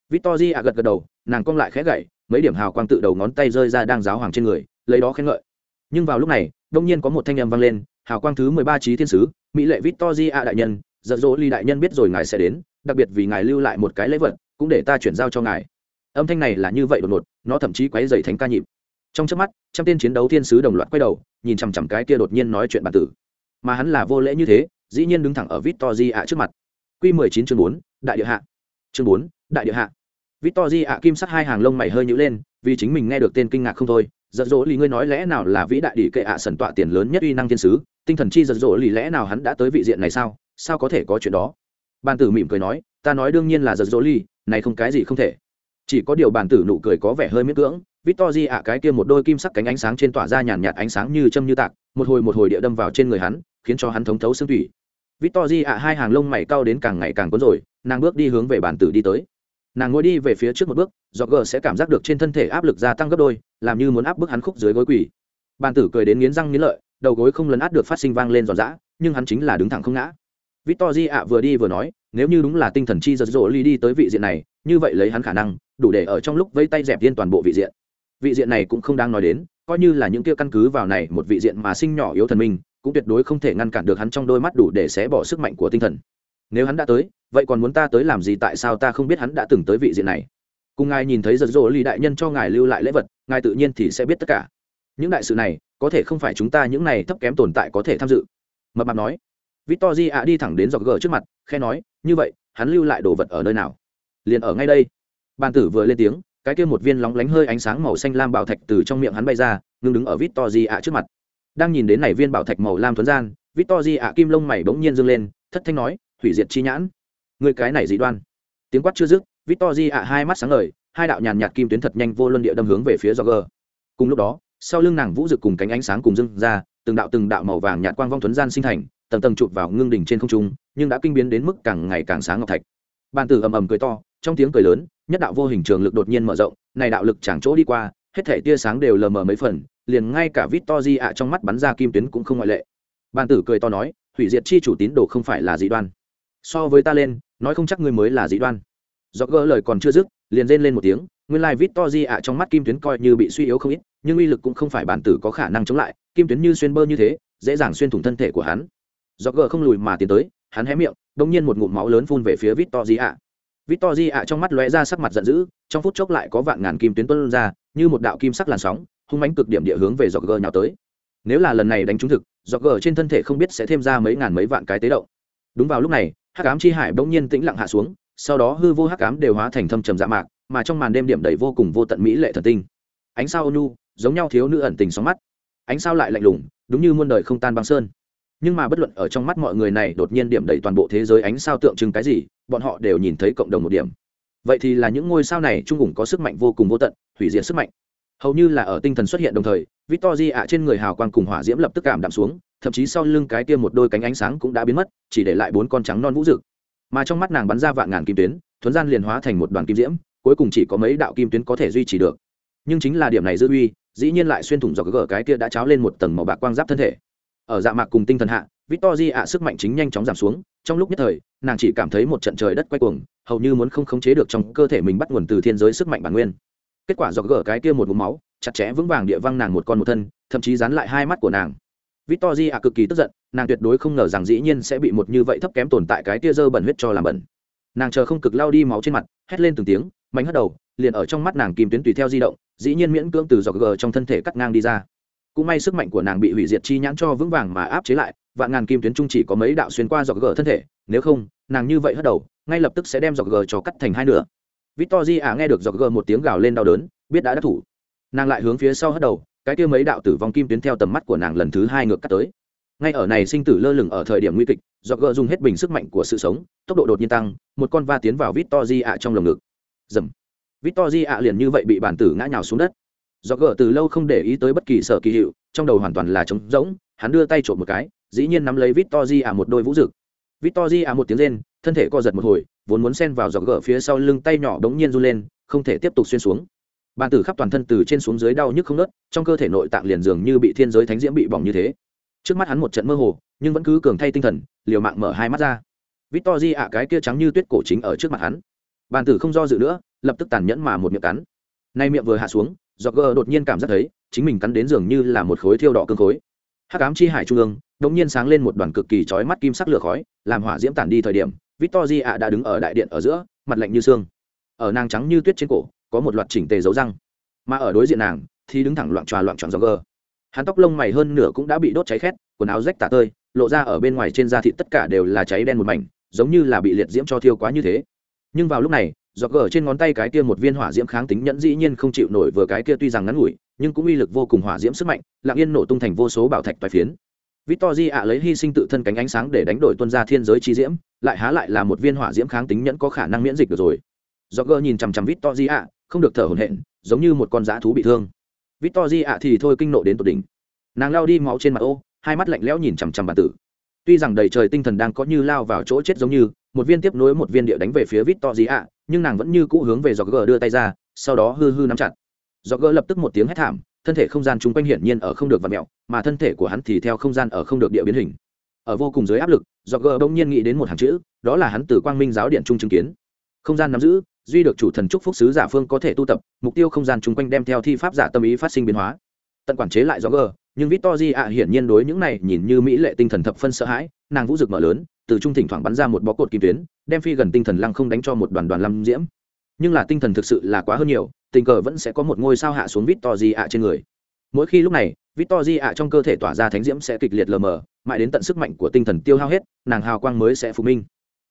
Victory ạ gật gật đầu, nàng cong lại khẽ gậy, mấy điểm hào quang tự đầu ngón tay rơi ra đang giáo hoàng trên người, lấy đó khen ngợi. Nhưng vào lúc này đột nhiên có một thanh âm vang lên, hào quang thứ mười ba trí thiên sứ, mỹ lệ victor ạ, đại nhân giật dỗ ly đại nhân biết rồi ngài sẽ đến, đặc biệt vì ngài lưu lại một cái lễ vật, cũng để ta chuyển giao cho ngài. Âm thanh này là như vậy đột ngột, nó thậm chí quấy dày thánh ca nhịp. Trong chớp mắt, trăm tên chiến đấu thiên sứ đồng loạt quay đầu, nhìn chằm chằm cái kia đột nhiên nói chuyện bản tử. Mà hắn là vô lễ như thế, dĩ nhiên đứng thẳng ở victor ạ trước mặt. Q mười chín chương bốn, đại địa hạ. Chương bốn, đại địa hạ. Victor ạ kim sắc hai hàng lông mày hơi nhữ lên, vì chính mình nghe được tên kinh ngạc không thôi, giật dỗ lì ngươi nói lẽ nào là vĩ đại đỉ kệ ạ sần tọa tiền lớn nhất uy năng thiên sứ, tinh thần chi giật dỗ lì lẽ nào hắn đã tới vị diện này sao? Sao có thể có chuyện đó? Bàn tử mỉm cười nói ta nói đương nhiên là giật dỗ ly, này không cái gì không thể. Chỉ có điều bàn tử nụ cười có vẻ hơi miễn cưỡng victor di ạ cái kia một đôi kim sắc cánh ánh sáng trên tỏa ra nhàn nhạt ánh sáng như châm như tạc một hồi một hồi địa đâm vào trên người hắn khiến cho hắn thống thấu xương thủy victor di ạ hai hàng lông mày cao đến càng ngày càng cuốn rồi nàng bước đi hướng về bàn tử đi tới. Nàng ngồi đi về phía trước một bước do gờ sẽ cảm giác được trên thân thể áp lực gia tăng gấp đôi làm như muốn áp bức hắn khúc dưới gối quỷ bàn tử cười đến nghiến răng nghiến lợi đầu gối không lấn át được phát sinh vang lên giòn giã nhưng hắn chính là đứng thẳng không ngã victor di ạ vừa đi vừa nói, nếu như đúng là tinh thần chi giật rộ ly đi tới vị diện này, như vậy lấy hắn khả năng, đủ để ở trong lúc vây tay dẹp yên toàn bộ vị diện. Vị diện này cũng không đang nói đến, coi như là những kia căn cứ vào này một vị diện mà sinh nhỏ yếu thần minh, cũng tuyệt đối không thể ngăn cản được hắn trong đôi mắt đủ để xé bỏ sức mạnh của tinh thần. Nếu hắn đã tới, vậy còn muốn ta tới làm gì tại sao ta không biết hắn đã từng tới vị diện này? Cùng ngài nhìn thấy giật rỗ ly đại nhân cho ngài lưu lại lễ vật, ngài tự nhiên thì sẽ biết tất cả. Những đại sự này, có thể không phải chúng ta những này thấp kém tồn tại có thể tham dự. Mập mạp nói. Victory ạ đi thẳng đến dọc gờ trước mặt, khẽ nói, như vậy, hắn lưu lại đồ vật ở nơi nào? Liền ở ngay đây. Bàn tử vừa lên tiếng, cái kia một viên lóng lánh hơi ánh sáng màu xanh lam bảo thạch từ trong miệng hắn bay ra, ngưng đứng ở Victory ạ trước mặt. Đang nhìn đến này viên bảo thạch màu lam thuần gian Victory ạ kim lông mày bỗng nhiên dương lên, thất thanh nói, hủy diệt chi nhãn. Người cái này dị đoan. Tiếng quát chưa dứt Victory ạ hai mắt sáng ngời, hai đạo nhàn nhạt kim tuyến thật nhanh vô luân địa đâm hướng về phía Roger. cùng lúc đó, sau lưng nàng vũ dực cùng cánh ánh sáng cùng dưng ra, từng đạo từng đạo màu vàng nhạt quang vong thuần gian sinh thành tầng tầng chụp vào ngưng đỉnh trên không trung, nhưng đã kinh biến đến mức càng ngày càng sáng ngọc thạch. Bàn tử ầm ầm cười to, trong tiếng cười lớn, nhất đạo vô hình trường lực đột nhiên mở rộng, này đạo lực chẳng chỗ đi qua, hết thể tia sáng đều lờ mờ mấy phần, liền ngay cả vít to di ạ trong mắt bắn ra kim tuyến cũng không ngoại lệ. Bàn tử cười to nói, hủy diệt chi chủ tín đồ không phải là dị đoan. So với ta lên, nói không chắc ngươi mới là dị đoan. Do gỡ lời còn chưa dứt, liền rên lên một tiếng, nguyên lai vít to di ạ trong mắt kim tuyến coi như bị suy yếu không ít, nhưng uy lực cũng không phải bản tử có khả năng chống lại, kim tuyến như xuyên bơ như thế, dễ dàng xuyên thủng thân thể của hắn do gờ không lùi mà tiến tới, hắn hé miệng đ nhiên một ngụm máu lớn phun về phía vít to di ạ ạ trong mắt lóe ra sắc mặt giận dữ, trong phút chốc lại có vạn ngàn kim tuyến tuân ra, như một đạo kim sắc làn sóng, hung mãnh cực điểm địa hướng về dọc gờ nhào tới. Nếu là lần này đánh trúng thực dọc gờ trên thân thể không biết sẽ thêm ra mấy ngàn mấy vạn cái tế động đúng vào lúc này, hắc ám chi hải bỗng nhiên tĩnh lặng hạ xuống, sau đó hư vô hắc ám đều hóa thành thâm trầm dạ mạc, mà trong màn đêm điểm đầy vô cùng vô tận mỹ lệ thần tinh. Ánh sao ônu giống nhau thiếu nữ ẩn tình sóng mắt. Ánh sao lại lạnh lùng, đúng như muôn đời không tan băng sơn nhưng mà bất luận ở trong mắt mọi người này đột nhiên điểm đầy toàn bộ thế giới ánh sao tượng trưng cái gì, bọn họ đều nhìn thấy cộng đồng một điểm. Vậy thì là những ngôi sao này trung cùng có sức mạnh vô cùng vô tận, hủy diệt sức mạnh. Hầu như là ở tinh thần xuất hiện đồng thời, victor ạ trên người hào quang cùng hỏa diễm lập tức cảm đạm xuống, thậm chí sau lưng cái kia một đôi cánh ánh sáng cũng đã biến mất, chỉ để lại bốn con trắng non vũ rực mà trong mắt nàng bắn ra vạn ngàn kim tuyến, thuấn gian liền hóa thành một đoàn kim diễm, cuối cùng chỉ có mấy đạo kim tuyến có thể duy trì được. Nhưng chính là điểm này dư uy, dĩ nhiên lại xuyên thủng dọc gỡ cái kia đã cháo lên một tầng màu bạc quang giáp thân thể ở dạ mạc cùng tinh thần hạ Victory ạ sức mạnh chính nhanh chóng giảm xuống, trong lúc nhất thời, nàng chỉ cảm thấy một trận trời đất quay cuồng, hầu như muốn không khống chế được trong cơ thể mình bắt nguồn từ thiên giới sức mạnh bản nguyên. Kết quả dọc gỡ cái kia một mũ máu, chặt chẽ vững vàng địa văng nàng một con một thân, thậm chí dán lại hai mắt của nàng. Victory ạ cực kỳ tức giận, nàng tuyệt đối không ngờ rằng dĩ nhiên sẽ bị một như vậy thấp kém tồn tại cái kia dơ bẩn huyết cho làm bẩn. Nàng chờ không cực lao đi máu trên mặt, hét lên từng tiếng, mạnh hất đầu, liền ở trong mắt nàng kìm tuyến tùy theo di động, dĩ nhiên miễn cưỡng từ dọc gờ trong thân thể cắt ngang đi ra cũng may sức mạnh của nàng bị hủy diệt chi nhãn cho vững vàng mà áp chế lại, vạn ngàn kim tuyến trung chỉ có mấy đạo xuyên qua dọc gờ thân thể, nếu không, nàng như vậy hất đầu, ngay lập tức sẽ đem dọc gờ cho cắt thành hai nửa. Victor di à nghe được dọc gờ một tiếng gào lên đau đớn, biết đã đắc thủ. Nàng lại hướng phía sau hất đầu, cái kia mấy đạo tử vong kim tuyến theo tầm mắt của nàng lần thứ hai ngược cắt tới. Ngay ở này sinh tử lơ lửng ở thời điểm nguy kịch, dọc gờ dùng hết bình sức mạnh của sự sống, tốc độ đột nhiên tăng, một con va tiến vào vít di ạ trong lồng ngực. Dầm vít di ạ liền như vậy bị bản tử ngã nhào xuống đất do gỡ từ lâu không để ý tới bất kỳ sở kỳ hiệu, trong đầu hoàn toàn là trống rỗng, hắn đưa tay trộm một cái, dĩ nhiên nắm lấy vít to di à một đôi vũ rực vít to di à một tiếng rên, thân thể co giật một hồi, vốn muốn xen vào dọc gỡ phía sau lưng tay nhỏ đống nhiên run lên, không thể tiếp tục xuyên xuống. Bàn tử khắp toàn thân từ trên xuống dưới đau nhức không nớt trong cơ thể nội tạng liền dường như bị thiên giới thánh diễm bị bỏng như thế. Trước mắt hắn một trận mơ hồ, nhưng vẫn cứ cường thay tinh thần, liều mạng mở hai mắt ra. Victor di ạ cái kia trắng như tuyết cổ chính ở trước mặt hắn. Bàn tử không do dự nữa, lập tức tàn nhẫn mà một miệng cắn. Nay miệng vừa hạ xuống do gờ đột nhiên cảm giác thấy chính mình cắn đến dường như là một khối thiêu đỏ cương khối. Hắc ám chi hải trung ương đống nhiên sáng lên một đoàn cực kỳ chói mắt kim sắc lửa khói, làm hỏa diễm tản đi thời điểm, victor di ạ đã đứng ở đại điện ở giữa, mặt lạnh như xương. Ở nàng trắng như tuyết trên cổ, có một loạt chỉnh tề dấu răng. Mà ở đối diện nàng, thì đứng thẳng loạn tròa loạn tròn do gờ. Hắn tóc lông mày hơn nửa cũng đã bị đốt cháy khét, quần áo rách tả tơi, lộ ra ở bên ngoài trên da thịt tất cả đều là cháy đen một mảnh, giống như là bị liệt diễm cho thiêu quá như thế. Nhưng vào lúc này dọc gờ trên ngón tay cái kia một viên hỏa diễm kháng tính nhẫn dĩ nhiên không chịu nổi vừa cái kia tuy rằng ngắn ngủi nhưng cũng uy lực vô cùng hỏa diễm sức mạnh lặng yên nổ tung thành vô số bảo thạch toài phiến Victor Di ạ lấy hy sinh tự thân cánh ánh sáng để đánh đổi tuân ra thiên giới chi diễm, lại há lại là một viên hỏa diễm kháng tính nhẫn có khả năng miễn dịch được rồi. Roger nhìn chằm chằm Victor Di ạ, không được thở hổn hển, giống như một con dã thú bị thương. Victor Di ạ thì thôi kinh nộ đến tột đỉnh. Nàng lao đi máu trên mặt ô, hai mắt lạnh lẽo nhìn chằm chằm bản tử tuy rằng đầy trời tinh thần đang có như lao vào chỗ chết giống như một viên tiếp nối một viên địa đánh về phía vít to gì ạ nhưng nàng vẫn như cũ hướng về dọc gờ đưa tay ra sau đó hư hư nắm chặt. Dọc gờ lập tức một tiếng hét thảm thân thể không gian chung quanh hiển nhiên ở không được vặt mẹo mà thân thể của hắn thì theo không gian ở không được địa biến hình. Ở vô cùng dưới áp lực dọc gờ bỗng nhiên nghĩ đến một hàng chữ đó là hắn từ quang minh giáo điện trung chứng kiến. Không gian nắm giữ duy được chủ thần trúc phúc sứ giả phương có thể tu tập mục tiêu không gian chung quanh đem theo thi pháp giả tâm ý phát sinh biến hóa. Tận quản chế lại do gờ nhưng Victory ạ hiển nhiên đối những này nhìn như mỹ lệ tinh thần thập phân sợ hãi, nàng vũ rực mở lớn, từ trung thỉnh thoảng bắn ra một bó cột kim tuyến, đem phi gần tinh thần lăng không đánh cho một đoàn đoàn lâm diễm. Nhưng là tinh thần thực sự là quá hơn nhiều, tình cờ vẫn sẽ có một ngôi sao hạ xuống vít to ạ trên người. Mỗi khi lúc này, vít to ạ trong cơ thể tỏa ra thánh diễm sẽ kịch liệt lờ mờ, mãi đến tận sức mạnh của tinh thần tiêu hao hết, nàng hào quang mới sẽ phục minh.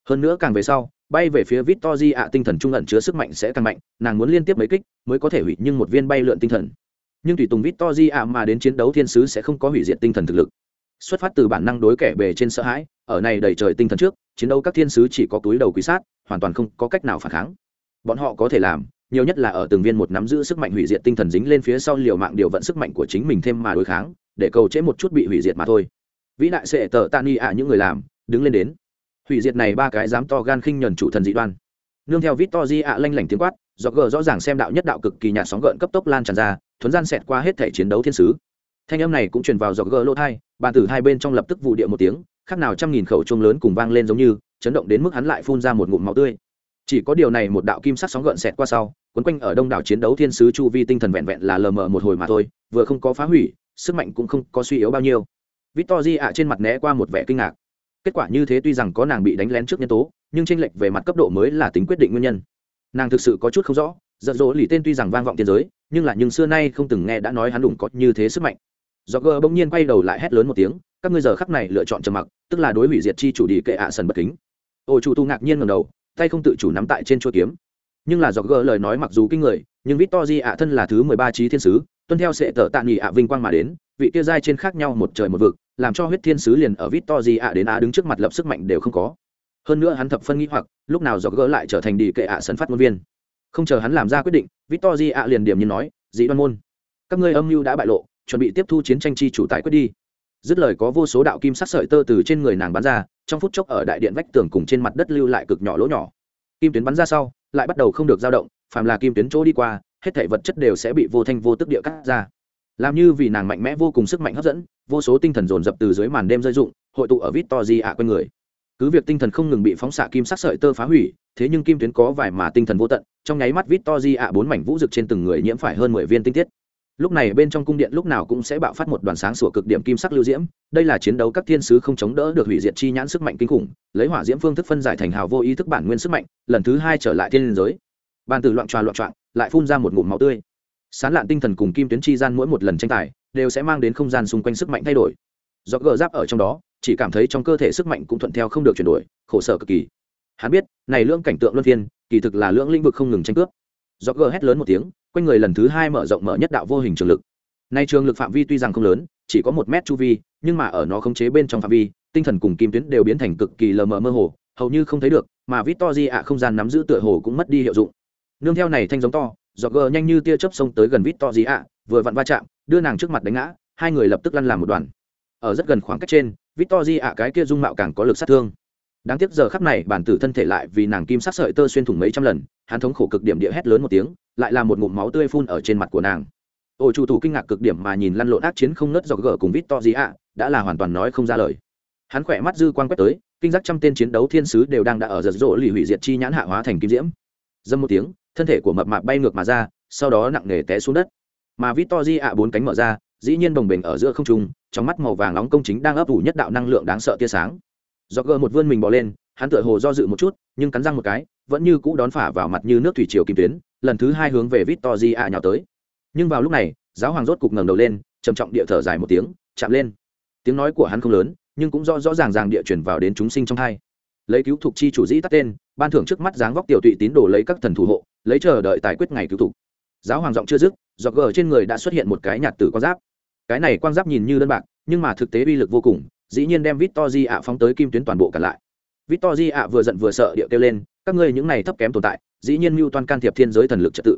Hơn nữa càng về sau, bay về phía vít to ạ tinh thần trung ẩn chứa sức mạnh sẽ càng mạnh, nàng muốn liên tiếp mấy kích mới có thể hủy nhưng một viên bay lượn tinh thần nhưng tùy tùng Victory ạ mà đến chiến đấu thiên sứ sẽ không có hủy diệt tinh thần thực lực. Xuất phát từ bản năng đối kẻ bề trên sợ hãi, ở này đầy trời tinh thần trước, chiến đấu các thiên sứ chỉ có túi đầu quý sát, hoàn toàn không có cách nào phản kháng. Bọn họ có thể làm, nhiều nhất là ở từng viên một nắm giữ sức mạnh hủy diệt tinh thần dính lên phía sau liều mạng điều vận sức mạnh của chính mình thêm mà đối kháng, để cầu chế một chút bị hủy diệt mà thôi. Vĩ đại sẽ tờ Tani ạ những người làm, đứng lên đến. Hủy diệt này ba cái dám to gan khinh nhẫn chủ thần dị đoan. Nương theo Victory ạ lanh lảnh tiếng quát, do gờ rõ ràng xem đạo nhất đạo cực kỳ nhạt sóng gợn cấp tốc lan tràn ra, thuấn gian xẹt qua hết thể chiến đấu thiên sứ thanh âm này cũng truyền vào dọc gờ lỗ thai bàn tử hai bên trong lập tức vụ địa một tiếng khác nào trăm nghìn khẩu chuông lớn cùng vang lên giống như, chấn động đến mức hắn lại phun ra một ngụm máu tươi. Chỉ có điều này một đạo kim sắc sóng gợn xẹt qua sau, quấn quanh ở đông đảo chiến đấu thiên sứ chu vi tinh thần vẹn vẹn là lờ mờ một hồi mà thôi, vừa không có phá hủy, sức mạnh cũng không có suy yếu bao nhiêu. Victor di ạ trên mặt né qua một vẻ kinh ngạc. Kết quả như thế tuy rằng có nàng bị đánh lén trước nhân tố, nhưng tranh lệch về mặt cấp độ mới là tính quyết định nguyên nhân. Nàng thực sự có chút không rõ, giật dỗ lì tên tuy rằng vang vọng tiên giới, nhưng là nhưng xưa nay không từng nghe đã nói hắn đủng có như thế sức mạnh. Do gờ bỗng nhiên quay đầu lại hét lớn một tiếng các ngươi giờ khắc này lựa chọn trầm mặc, tức là đối hủy diệt chi chủ đi kệ ạ sần bất kính. Ô chủ tu ngạc nhiên ngầm đầu, tay không tự chủ nắm tại trên chuôi kiếm. Nhưng là do gỡ lời nói mặc dù kinh người, nhưng victor ạ thân là thứ mười ba trí thiên sứ, tuân theo sẽ tờ tạ nghỉ ạ vinh quang mà đến, vị kia giai trên khác nhau một trời một vực, làm cho huyết thiên sứ liền ở victor ạ đến á đứng trước mặt lập sức mạnh đều không có. Hơn nữa hắn thập phân nghĩ hoặc, lúc nào do gỡ lại trở thành đi kệ ạ sân phát ngôn viên. Không chờ hắn làm ra quyết định, victor ạ liền điểm như nói, dĩ đoan môn, các ngươi âm mưu đã bại lộ, chuẩn bị tiếp thu chiến tranh chi chủ tài quyết đi dứt lời có vô số đạo kim sắc sợi tơ từ trên người nàng bắn ra, trong phút chốc ở đại điện vách tường cùng trên mặt đất lưu lại cực nhỏ lỗ nhỏ. Kim tuyến bắn ra sau, lại bắt đầu không được dao động, phàm là kim tuyến chỗ đi qua, hết thể vật chất đều sẽ bị vô thanh vô tức địa cắt ra. Làm như vì nàng mạnh mẽ vô cùng sức mạnh hấp dẫn, vô số tinh thần dồn dập từ dưới màn đêm rơi rụng, hội tụ ở vít to di ạ quanh người. Cứ việc tinh thần không ngừng bị phóng xạ kim sắc sợi tơ phá hủy, thế nhưng kim tuyến có vài mà tinh thần vô tận, trong nháy mắt vít to di ạ bốn mảnh vũ rực trên từng người nhiễm phải hơn mười viên tinh tiết lúc này bên trong cung điện lúc nào cũng sẽ bạo phát một đoàn sáng sủa cực điểm kim sắc lưu diễm, đây là chiến đấu các thiên sứ không chống đỡ được hủy diệt chi nhãn sức mạnh kinh khủng, lấy hỏa diễm phương thức phân giải thành hào vô ý thức bản nguyên sức mạnh, lần thứ hai trở lại thiên liên giới. Bàn từ loạn tròa loạn trọn, lại phun ra một ngụm máu tươi. Sán lạn tinh thần cùng kim tuyến chi gian mỗi một lần tranh tài, đều sẽ mang đến không gian xung quanh sức mạnh thay đổi. Do gờ giáp ở trong đó, chỉ cảm thấy trong cơ thể sức mạnh cũng thuận theo không được chuyển đổi, khổ sở cực kỳ. Hắn biết, này lưỡng cảnh tượng luân phiên, kỳ thực là lưỡng lĩnh vực không ngừng tranh cướp do gờ hét lớn một tiếng, quanh người lần thứ hai mở rộng mở nhất đạo vô hình trường lực. Nay trường lực phạm vi tuy rằng không lớn, chỉ có một mét chu vi, nhưng mà ở nó khống chế bên trong phạm vi, tinh thần cùng kim tuyến đều biến thành cực kỳ lờ mờ mơ hồ, hầu như không thấy được, mà vít to di ạ không gian nắm giữ tựa hồ cũng mất đi hiệu dụng. Nương theo này thanh giống to do gờ nhanh như tia chớp xông tới gần vít to di ạ, vừa vặn va chạm, đưa nàng trước mặt đánh ngã, hai người lập tức lăn làm một đoàn. Ở rất gần khoảng cách trên vít to di ạ cái kia dung mạo càng có lực sát thương đáng tiếc giờ khắp này bản tử thân thể lại vì nàng kim sắc sợi tơ xuyên thủng mấy trăm lần, hắn thống khổ cực điểm địa hét lớn một tiếng, lại là một ngụm máu tươi phun ở trên mặt của nàng. Ổ chủ thủ kinh ngạc cực điểm mà nhìn lăn lộn ác chiến không nớt do gờ cùng vít to gì ạ đã là hoàn toàn nói không ra lời. Hắn khỏe mắt dư quan quét tới, kinh giác trăm tên chiến đấu thiên sứ đều đang đã ở giật rỗ lì hủy diệt chi nhãn hạ hóa thành kim diễm. Dâm một tiếng, thân thể của mập mạp bay ngược mà ra, sau đó nặng nề té xuống đất. Mà vít to di ạ bốn cánh mở ra, dĩ nhiên bồng bềnh ở giữa không trung, trong mắt màu vàng nóng công chính đang ấp ủ nhất đạo năng lượng đáng sợ tia sáng do gờ một vươn mình bỏ lên, hắn tựa hồ do dự một chút, nhưng cắn răng một cái, vẫn như cũ đón phả vào mặt như nước thủy triều kim tuyến, lần thứ hai hướng về vít to di ạ nhào tới. Nhưng vào lúc này, giáo hoàng rốt cục ngẩng đầu lên, trầm trọng địa thở dài một tiếng, chạm lên. Tiếng nói của hắn không lớn, nhưng cũng rõ rõ ràng ràng địa chuyển vào đến chúng sinh trong hai. Lấy cứu thục chi chủ dĩ tắt tên, ban thưởng trước mắt dáng vóc tiểu tụy tín đồ lấy các thần thủ hộ, lấy chờ đợi tài quyết ngày cứu thục giáo hoàng giọng chưa dứt giọt gờ trên người đã xuất hiện một cái nhạt tử quan giáp. Cái này quan giáp nhìn như đơn bạc, nhưng mà thực tế uy lực vô cùng dĩ nhiên đem Victory ạ phóng tới kim tuyến toàn bộ cả lại. Victory ạ vừa giận vừa sợ điệu kêu lên, các ngươi những này thấp kém tồn tại, dĩ nhiên mưu toan can thiệp thiên giới thần lực trật tự.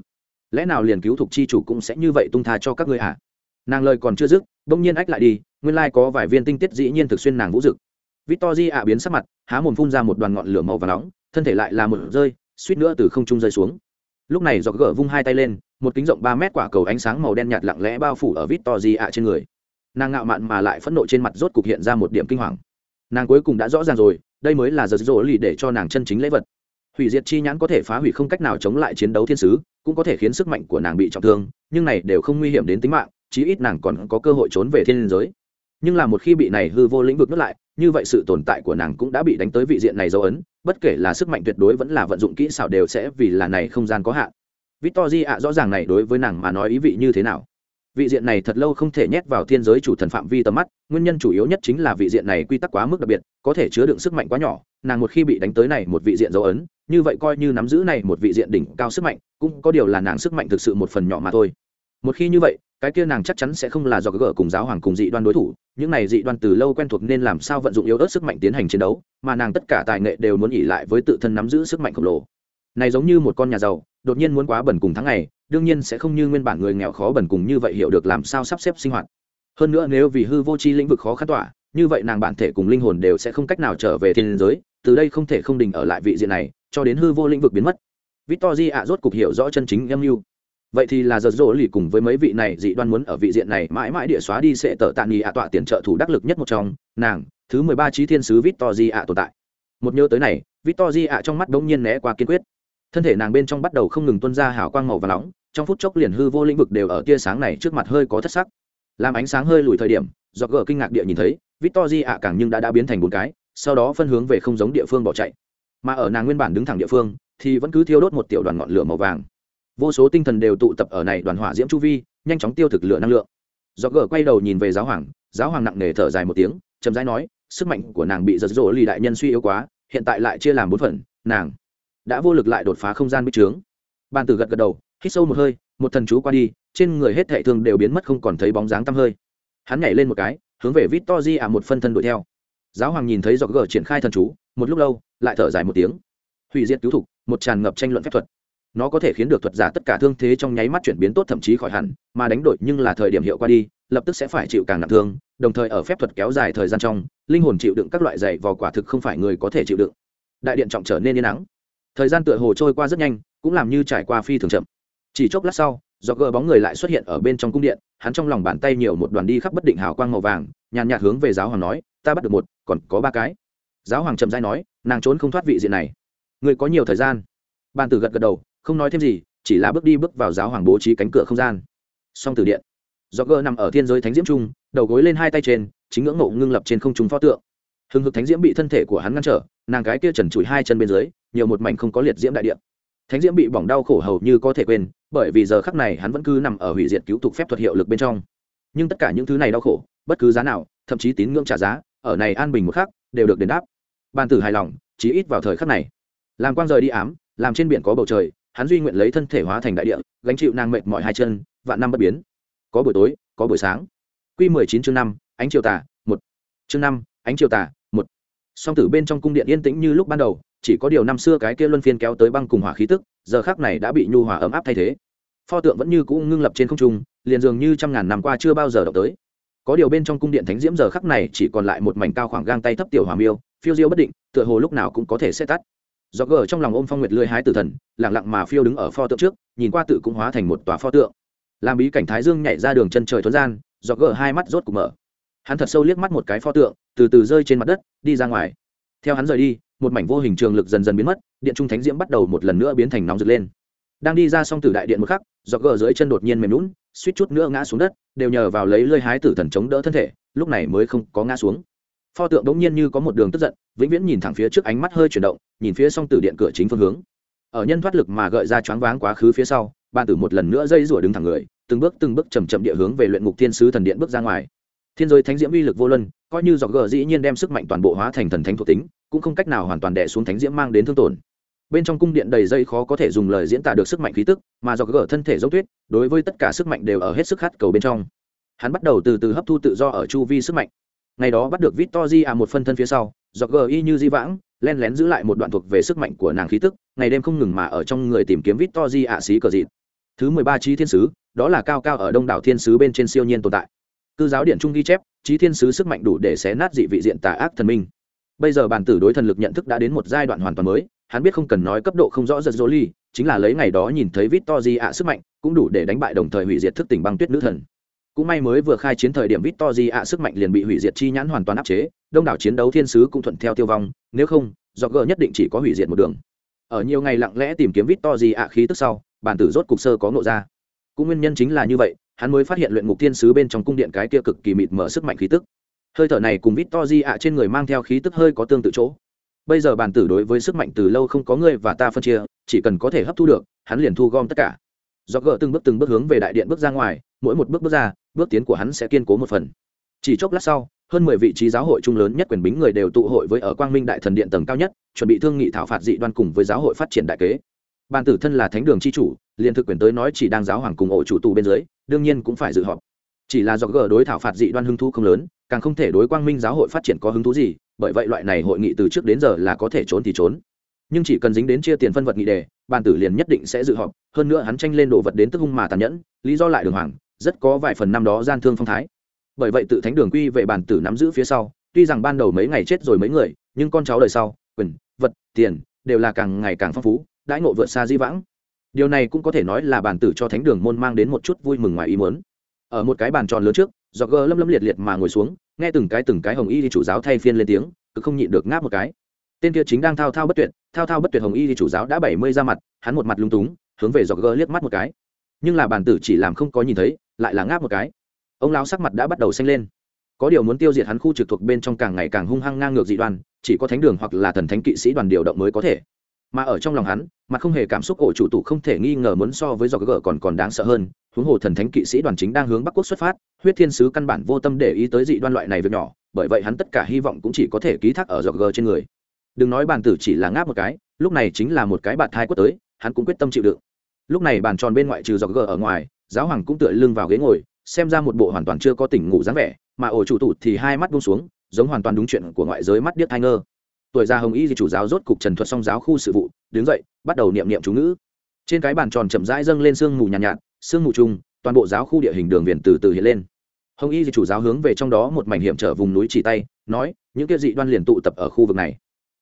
Lẽ nào liền cứu thuộc chi chủ cũng sẽ như vậy tung tha cho các ngươi ạ? Nàng lời còn chưa dứt, bỗng nhiên ách lại đi, nguyên lai có vài viên tinh tiết dĩ nhiên thực xuyên nàng vũ dực. Victory ạ biến sắc mặt, há mồm phun ra một đoàn ngọn lửa màu vàng nóng, thân thể lại là một rơi, suýt nữa từ không trung rơi xuống. Lúc này dọc gỡ vung hai tay lên, một kính rộng ba mét quả cầu ánh sáng màu đen nhạt lặng lẽ bao phủ ở Victory ạ trên người nàng ngạo mạn mà lại phẫn nộ trên mặt rốt cục hiện ra một điểm kinh hoàng. Nàng cuối cùng đã rõ ràng rồi, đây mới là giờ rỗ lì để cho nàng chân chính lễ vật. Hủy diệt chi nhãn có thể phá hủy không cách nào chống lại chiến đấu thiên sứ, cũng có thể khiến sức mạnh của nàng bị trọng thương, nhưng này đều không nguy hiểm đến tính mạng, chí ít nàng còn có cơ hội trốn về thiên giới. Nhưng là một khi bị này hư vô lĩnh vực nuốt lại, như vậy sự tồn tại của nàng cũng đã bị đánh tới vị diện này dấu ấn, bất kể là sức mạnh tuyệt đối vẫn là vận dụng kỹ xảo đều sẽ vì là này không gian có hạn. Victor ạ rõ ràng này đối với nàng mà nói ý vị như thế nào? Vị diện này thật lâu không thể nhét vào thiên giới chủ thần phạm vi tầm mắt, nguyên nhân chủ yếu nhất chính là vị diện này quy tắc quá mức đặc biệt, có thể chứa đựng sức mạnh quá nhỏ, nàng một khi bị đánh tới này một vị diện dấu ấn, như vậy coi như nắm giữ này một vị diện đỉnh cao sức mạnh, cũng có điều là nàng sức mạnh thực sự một phần nhỏ mà thôi. Một khi như vậy, cái kia nàng chắc chắn sẽ không là do gỡ cùng giáo hoàng cùng dị đoan đối thủ, những này dị đoan từ lâu quen thuộc nên làm sao vận dụng yếu ớt sức mạnh tiến hành chiến đấu, mà nàng tất cả tài nghệ đều muốn ỉ lại với tự thân nắm giữ sức mạnh khổng lồ. Này giống như một con nhà giàu, đột nhiên muốn quá bẩn cùng tháng ngày đương nhiên sẽ không như nguyên bản người nghèo khó bẩn cùng như vậy hiểu được làm sao sắp xếp sinh hoạt. Hơn nữa nếu vì hư vô chi lĩnh vực khó khăn tỏa, như vậy nàng bản thể cùng linh hồn đều sẽ không cách nào trở về thiên giới, từ đây không thể không đình ở lại vị diện này, cho đến hư vô lĩnh vực biến mất. Victor di ạ rốt cục hiểu rõ chân chính âm mưu. Vậy thì là giật rỗ lì cùng với mấy vị này dị đoan muốn ở vị diện này mãi mãi địa xóa đi sẽ tở tạ nghỉ ạ tọa tiền trợ thủ đắc lực nhất một trong, nàng, thứ mười ba trí thiên sứ victor di ạ tồn tại. Một nhớ tới này victor di ạ trong mắt đ n g nhiên né qua kiên quyết thân thể nàng bên trong bắt đầu không ngừng tuân ra hào quang màu và nóng, trong phút chốc liền hư vô lĩnh vực đều ở tia sáng này trước mặt hơi có thất sắc. Làm ánh sáng hơi lùi thời điểm do gờ kinh ngạc địa nhìn thấy, victor di ạ càng nhưng đã đã biến thành bốn cái, sau đó phân hướng về không giống địa phương bỏ chạy. Mà ở nàng nguyên bản đứng thẳng địa phương, thì vẫn cứ thiêu đốt một tiểu đoàn ngọn lửa màu vàng. Vô số tinh thần đều tụ tập ở này đoàn hỏa diễm chu vi, nhanh chóng tiêu thực lửa năng lượng. Do gờ quay đầu nhìn về giáo hoàng giáo hoàng nặng nề thở dài một tiếng, chậm rãi nói, sức mạnh của nàng bị giật rỗ lì đại nhân suy yếu quá, hiện tại lại chia làm bốn phần, nàng đã vô lực lại đột phá không gian bích trướng. Ban tử gật gật đầu, hít sâu một hơi, một thần chú qua đi, trên người hết thệ thương đều biến mất không còn thấy bóng dáng tăm hơi. Hắn nhảy lên một cái, hướng về vít to di à một phân thân đuổi theo. Giáo hoàng nhìn thấy dọc gờ triển khai thần chú, một lúc lâu, lại thở dài một tiếng. Hủy diệt cứu thục, một tràn ngập tranh luận phép thuật. Nó có thể khiến được thuật giả tất cả thương thế trong nháy mắt chuyển biến tốt thậm chí khỏi hẳn, mà đánh đổi nhưng là thời điểm hiệu qua đi, lập tức sẽ phải chịu càng nặng thương, đồng thời ở phép thuật kéo dài thời gian trong, linh hồn chịu đựng các loại dày vò quả thực không phải người có thể chịu đựng. Đại điện trọng trở nên yên nắng thời gian tựa hồ trôi qua rất nhanh, cũng làm như trải qua phi thường chậm. Chỉ chốc lát sau, do gờ bóng người lại xuất hiện ở bên trong cung điện, hắn trong lòng bàn tay nhiều một đoàn đi khắp bất định hào quang màu vàng, nhàn nhạt hướng về giáo hoàng nói, ta bắt được một, còn có ba cái. Giáo hoàng chậm dai nói, nàng trốn không thoát vị diện này. Người có nhiều thời gian. Bàn tử gật gật đầu, không nói thêm gì, chỉ là bước đi bước vào giáo hoàng bố trí cánh cửa không gian. Song từ điện. Do gờ nằm ở thiên giới thánh diễm trung, đầu gối lên hai tay trên, chính ngưỡng mộ ngưng lập trên không trung pho tượng hừng hực thánh diễm bị thân thể của hắn ngăn trở, nàng gái kia trần trụi hai chân bên dưới, nhiều một mảnh không có liệt diễm đại điện thánh diễm bị bỏng đau khổ hầu như có thể quên, bởi vì giờ khắc này hắn vẫn cứ nằm ở hủy diệt cứu tục phép thuật hiệu lực bên trong. Nhưng tất cả những thứ này đau khổ, bất cứ giá nào, thậm chí tín ngưỡng trả giá, ở này an bình một khắc, đều được đền đáp. Ban tử hài lòng, chí ít vào thời khắc này. Làm quang rời đi ám, làm trên biển có bầu trời, hắn duy nguyện lấy thân thể hóa thành đại địa, gánh chịu nàng mệt mọi hai chân, vạn năm bất biến. Có buổi tối, có buổi sáng. Q mười chín chương năm, ánh chiều tà, một. Chương năm ánh chiều tà, một. Song tử bên trong cung điện yên tĩnh như lúc ban đầu, chỉ có điều năm xưa cái kia luân phiên kéo tới băng cùng hỏa khí tức, giờ khác này đã bị nhu hòa ấm áp thay thế. Pho tượng vẫn như cũ ngưng lập trên không trung, liền dường như trăm ngàn năm qua chưa bao giờ động tới. Có điều bên trong cung điện thánh diễm giờ khắc này chỉ còn lại một mảnh cao khoảng gang tay thấp tiểu hòa miêu, phiêu diêu bất định, tựa hồ lúc nào cũng có thể sẽ tắt. Do gờ trong lòng ôm phong nguyệt lưới hái tử thần lẳng lặng mà phiêu đứng ở pho tượng trước, nhìn qua tự cũng hóa thành một tòa pho tượng. Làm bí cảnh thái dương nhảy ra đường chân trời thuấn gian do gờ hai mắt rốt cục mở hắn thật sâu liếc mắt một cái pho tượng, từ từ rơi trên mặt đất, đi ra ngoài. Theo hắn rời đi, một mảnh vô hình trường lực dần dần biến mất, điện trung thánh diễm bắt đầu một lần nữa biến thành nóng rực lên. Đang đi ra xong từ đại điện một khắc do gờ dưới chân đột nhiên mềm lún suýt chút nữa ngã xuống đất, đều nhờ vào lấy lơi hái tử thần chống đỡ thân thể, lúc này mới không có ngã xuống. Pho tượng đống nhiên như có một đường tức giận, vĩnh viễn nhìn thẳng phía trước ánh mắt hơi chuyển động, nhìn phía song tử điện cửa chính phương hướng. Ở nhân thoát lực mà gợi ra choáng váng quá khứ phía sau ban tử một lần nữa dây rủa đứng thẳng người, từng bước từng bước chầm chậm địa hướng về luyện ngục thiên sứ thần điện bước ra ngoài thiên giới thánh diễm uy lực vô luân, coi như dọc gờ dĩ nhiên đem sức mạnh toàn bộ hóa thành thần thánh thuộc tính, cũng không cách nào hoàn toàn đè xuống thánh diễm mang đến thương tổn. Bên trong cung điện đầy dây khó có thể dùng lời diễn tả được sức mạnh khí tức, mà dọc gờ thân thể dốc tuyết, đối với tất cả sức mạnh đều ở hết sức khát cầu bên trong. Hắn bắt đầu từ từ hấp thu tự do ở chu vi sức mạnh. Ngày đó bắt được victor à một phân thân phía sau, dọc gờ y như di vãng, len lén giữ lại một đoạn thuộc về sức mạnh của nàng khí tức, ngày đêm không ngừng mà ở trong người tìm kiếm victor ạ xí cờ dịt. Thứ mười ba trí thiên sứ, đó là cao cao ở đông đảo thiên sứ bên trên siêu nhiên tồn tại cư giáo điện trung ghi chép, trí thiên sứ sức mạnh đủ để xé nát dị vị diện tà ác thần minh. Bây giờ bản tử đối thần lực nhận thức đã đến một giai đoạn hoàn toàn mới, hắn biết không cần nói cấp độ không rõ giật dỗ ly, chính là lấy ngày đó nhìn thấy vít to di ạ sức mạnh, cũng đủ để đánh bại đồng thời hủy diệt thức tỉnh băng tuyết nữ thần. Cũng may mới vừa khai chiến thời điểm vít to di ạ sức mạnh liền bị hủy diệt chi nhãn hoàn toàn áp chế, đông đảo chiến đấu thiên sứ cũng thuận theo tiêu vong, nếu không do gờ nhất định chỉ có hủy diệt một đường. Ở nhiều ngày lặng lẽ tìm kiếm vít to di ạ khí tức sau, bản tử rốt cục sơ có ngộ ra. Cũng nguyên nhân chính là như vậy hắn mới phát hiện luyện ngục thiên sứ bên trong cung điện cái kia cực kỳ mịt mở sức mạnh khí tức. Hơi thở này cùng vít to di ạ trên người mang theo khí tức hơi có tương tự chỗ. Bây giờ bản tử đối với sức mạnh từ lâu không có ngươi và ta phân chia, chỉ cần có thể hấp thu được, hắn liền thu gom tất cả. Do gỡ từng bước từng bước hướng về đại điện bước ra ngoài, mỗi một bước bước ra, bước tiến của hắn sẽ kiên cố một phần. Chỉ chốc lát sau, hơn mười vị trí giáo hội trung lớn nhất quyền bính người đều tụ hội với ở quang minh đại thần điện tầng cao nhất, chuẩn bị thương nghị thảo phạt dị đoan cùng với giáo hội phát triển đại kế bàn tử thân là thánh đường c h i chủ, liền thực quyền tới nói chỉ đang giáo hoàng cùng ổ chủ tù bên dưới, đương nhiên cũng phải dự họp. Chỉ là do gờ đối thảo phạt dị đoan hứng thú không lớn, càng không thể đối quang minh giáo hội phát triển có hứng thú gì, bởi vậy loại này hội nghị từ trước đến giờ là có thể trốn thì trốn. Nhưng chỉ cần dính đến chia tiền phân vật nghị đề bàn tử liền nhất định sẽ dự họp, hơn nữa hắn tranh lên đồ vật đến tức hung mà tàn nhẫn, lý do lại đường hoàng, rất có vài phần năm đó gian thương phong thái. Bởi vậy tự thánh đường quy về bàn tử nắm giữ phía sau, tuy rằng ban đầu mấy ngày chết rồi mấy người, nhưng con cháu đời sau, quyền, vật, tiền, đều là càng ngày càng phong phú đãi ngộ vượt xa di vãng. Điều này cũng có thể nói là bản tử cho thánh đường môn mang đến một chút vui mừng ngoài ý muốn. Ở một cái bàn tròn lớn trước do gờ lâm lâm liệt liệt mà ngồi xuống, nghe từng cái từng cái hồng y thì chủ giáo thay phiên lên tiếng, cứ không nhịn được ngáp một cái. Tên kia chính đang thao thao bất tuyệt, thao thao bất tuyệt hồng y thì chủ giáo đã bảy mươi ra mặt, hắn một mặt lung túng, hướng về do gờ liếc mắt một cái. Nhưng là bản tử chỉ làm không có nhìn thấy, lại là ngáp một cái. Ông lão sắc mặt đã bắt đầu xanh lên. Có điều muốn tiêu diệt hắn khu trực thuộc bên trong càng ngày càng hung hăng ngang ngược dị đoan, chỉ có thánh đường hoặc là thần thánh kỵ sĩ đoàn điều động mới có thể mà ở trong lòng hắn mặt không hề cảm xúc ổ chủ tụ không thể nghi ngờ muốn so với do gờ còn còn đáng sợ hơn. Huống hồ thần thánh kỵ sĩ đoàn chính đang hướng bắc quốc xuất phát, huyết thiên sứ căn bản vô tâm để ý tới dị đoan loại này việc nhỏ, bởi vậy hắn tất cả hy vọng cũng chỉ có thể ký thác ở dọc gờ trên người. Đừng nói bàn tử chỉ là ngáp một cái, lúc này chính là một cái bạt thai quất tới, hắn cũng quyết tâm chịu đựng. Lúc này bàn tròn bên ngoại trừ dọc gờ ở ngoài, giáo hoàng cũng tựa lưng vào ghế ngồi, xem ra một bộ hoàn toàn chưa có tỉnh ngủ dáng vẻ, mà ổ chủ tụ thì hai mắt buông xuống, giống hoàn toàn đúng chuyện của ngoại giới mắt điếc thai ngơ tuổi già hồng y di chủ giáo rốt cục trần thuật xong giáo khu sự vụ đứng dậy bắt đầu niệm niệm chú ngữ. Trên cái bàn tròn chậm rãi dâng lên sương mù nhàn nhạt, nhạt sương mù chung toàn bộ giáo khu địa hình đường viền từ từ hiện lên. Hồng y di chủ giáo hướng về trong đó một mảnh hiểm trở vùng núi chỉ tay nói những kia dị đoan liền tụ tập ở khu vực này.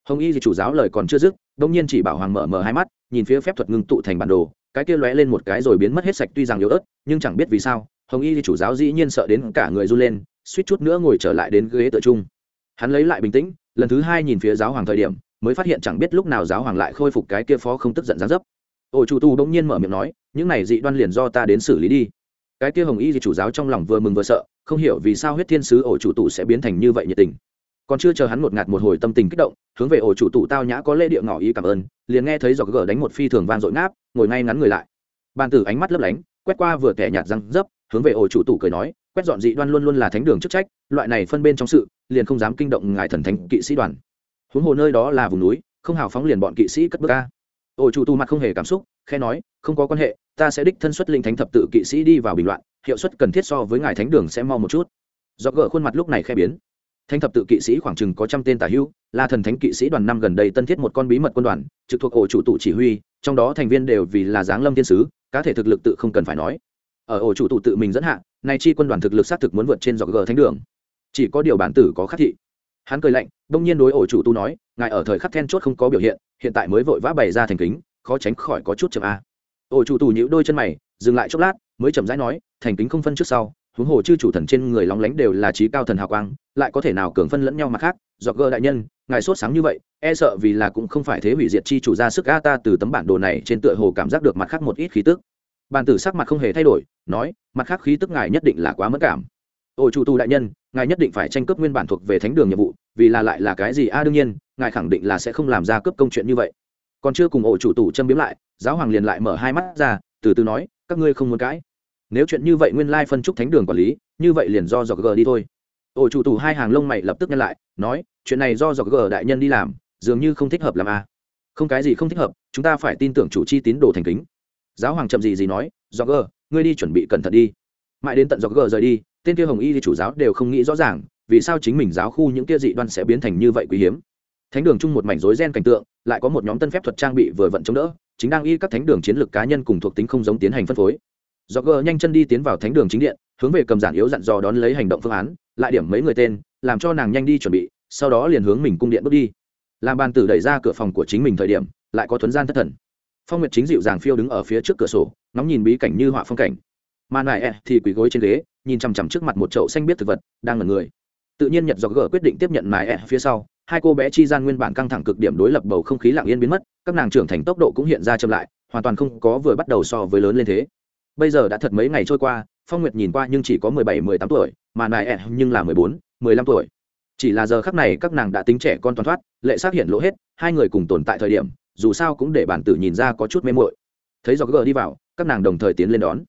Hồng y di chủ giáo lời còn chưa dứt đông nhiên chỉ bảo hoàng mở mở hai mắt nhìn phía phép thuật ngưng tụ thành bản đồ cái kia lóe lên một cái rồi biến mất hết sạch tuy rằng yếu ớt nhưng chẳng biết vì sao hồng y di chủ giáo dĩ nhiên sợ đến cả người run lên suýt chút nữa ngồi trở lại đến ghế tựa trung hắn lấy lại bình tĩnh, lần thứ hai nhìn phía giáo hoàng thời điểm, mới phát hiện chẳng biết lúc nào giáo hoàng lại khôi phục cái kia phó không tức giận gián dấp. Ổ chủ tu bỗng nhiên mở miệng nói, những này dị đoan liền do ta đến xử lý đi. Cái kia hồng y thì chủ giáo trong lòng vừa mừng vừa sợ, không hiểu vì sao huyết thiên sứ ổ chủ tụ sẽ biến thành như vậy nhiệt tình. Còn chưa chờ hắn một ngạt một hồi tâm tình kích động, hướng về ổ chủ tụ tao nhã có lễ địa ngỏ ý cảm ơn, liền nghe thấy giọt gờ đánh một phi thường vang dội ngáp, ngồi ngay ngắn người lại. Bàn tử ánh mắt lấp lánh, quét qua vừa kẻ nhạt răng dấp, hướng về ổ chủ tụ cười nói, quét dọn dị đoan luôn luôn là thánh đường chức trách, loại này phân bên trong sự liền không dám kinh động ngài thần thánh kỵ sĩ đoàn. Huống hồ nơi đó là vùng núi, không hào phóng liền bọn kỵ sĩ cất bước ca ổ chủ tu mặt không hề cảm xúc khe nói, không có quan hệ, ta sẽ đích thân xuất linh thánh thập tự kỵ sĩ đi vào bình loạn, hiệu suất cần thiết so với ngài thánh đường sẽ mau một chút. Do gỡ khuôn mặt lúc này khe biến. Thánh thập tự kỵ sĩ khoảng chừng có trăm tên tả hữu là thần thánh kỵ sĩ đoàn năm gần đây tân thiết một con bí mật quân đoàn, trực thuộc ổ chủ tụ chỉ huy, trong đó thành viên đều vì là giáng lâm thiên sứ, cá thể thực lực tự không cần phải nói. Ở ổ chủ tụ tự mình dẫn hạ, nay chi quân đoàn thực lực xác thực muốn vượt trên dọc gờ thánh đường chỉ có điều bản tử có khắc thị. Hắn cười lạnh, đông nhiên đối ổ chủ tu nói, ngài ở thời khắc then chốt không có biểu hiện hiện tại mới vội vã bày ra thành kính, khó tránh khỏi có chút chậm a. Ổ chủ tù nhữ đôi chân mày, dừng lại chốc lát, mới chậm rãi nói, thành kính không phân trước sau, huống hồ chư chủ thần trên người lóng lánh đều là trí cao thần hào quang, lại có thể nào cường phân lẫn nhau mà khác, dọc gơ đại nhân, ngài sốt sáng như vậy e sợ vì là cũng không phải thế hủy diệt chi chủ ra sức a ta từ tấm bản đồ này trên tựa hồ cảm giác được mặt khác một ít khí tức. Bàn tử sắc mặt không hề thay đổi, nói, mặt khác khí tức ngài nhất định là quá mất cảm ôi chủ tu đại nhân, ngài nhất định phải tranh cướp nguyên bản thuộc về thánh đường nhiệm vụ, vì là lại là cái gì? A, đương nhiên, ngài khẳng định là sẽ không làm ra cướp công chuyện như vậy. Còn chưa cùng ổ chủ tù châm biếm lại, giáo hoàng liền lại mở hai mắt ra, từ từ nói, các ngươi không muốn cãi. Nếu chuyện như vậy nguyên lai phân trúc thánh đường quản lý, như vậy liền do dọc g đi thôi. Ổ chủ tù hai hàng lông mày lập tức nhân lại, nói, chuyện này do dọc g đại nhân đi làm, dường như không thích hợp làm a. Không cái gì không thích hợp, chúng ta phải tin tưởng chủ chi tín đồ thành kính. Giáo hoàng chậm gì gì nói do gờ, ngươi đi chuẩn bị cẩn thận đi. Mãi đến tận do gờ rời đi tên kia hồng y thì chủ giáo đều không nghĩ rõ ràng, vì sao chính mình giáo khu những kia dị đoan sẽ biến thành như vậy quý hiếm? Thánh đường chung một mảnh rối ren cảnh tượng, lại có một nhóm tân phép thuật trang bị vừa vận chống đỡ, chính đang y các thánh đường chiến lược cá nhân cùng thuộc tính không giống tiến hành phân phối. Do gờ nhanh chân đi tiến vào thánh đường chính điện, hướng về cầm giản yếu dặn dò đón lấy hành động phương án, lại điểm mấy người tên, làm cho nàng nhanh đi chuẩn bị, sau đó liền hướng mình cung điện bước đi. Làm bàn tử đẩy ra cửa phòng của chính mình thời điểm, lại có thuấn gian thất thần. Phong nguyệt chính dịu dàng phiêu đứng ở phía trước cửa sổ ngóng nhìn bí cảnh như họa phong cảnh. Mà nại e eh, thì quỳ gối trên ghế nhìn chằm chằm trước mặt một chậu xanh biết thực vật, đang ngẩn người. Tự nhiên nhật do gờ quyết định tiếp nhận mái ẹ phía sau, hai cô bé chi gian nguyên bản căng thẳng cực điểm đối lập bầu không khí lặng yên biến mất, các nàng trưởng thành tốc độ cũng hiện ra chậm lại, hoàn toàn không có vừa bắt đầu so với lớn lên thế. Bây giờ đã thật mấy ngày trôi qua, phong nguyệt nhìn qua nhưng chỉ có mười bảy, mười tám tuổi, mà nài ẹ nhưng là mười bốn, mười lăm tuổi. Chỉ là giờ khắc này các nàng đã tính trẻ con toàn thoát, lệ xác hiện lỗ hết, hai người cùng tồn tại thời điểm, dù sao cũng để bản tử nhìn ra có chút mê mội thấy do gờ đi vào, các nàng đồng thời tiến lên đón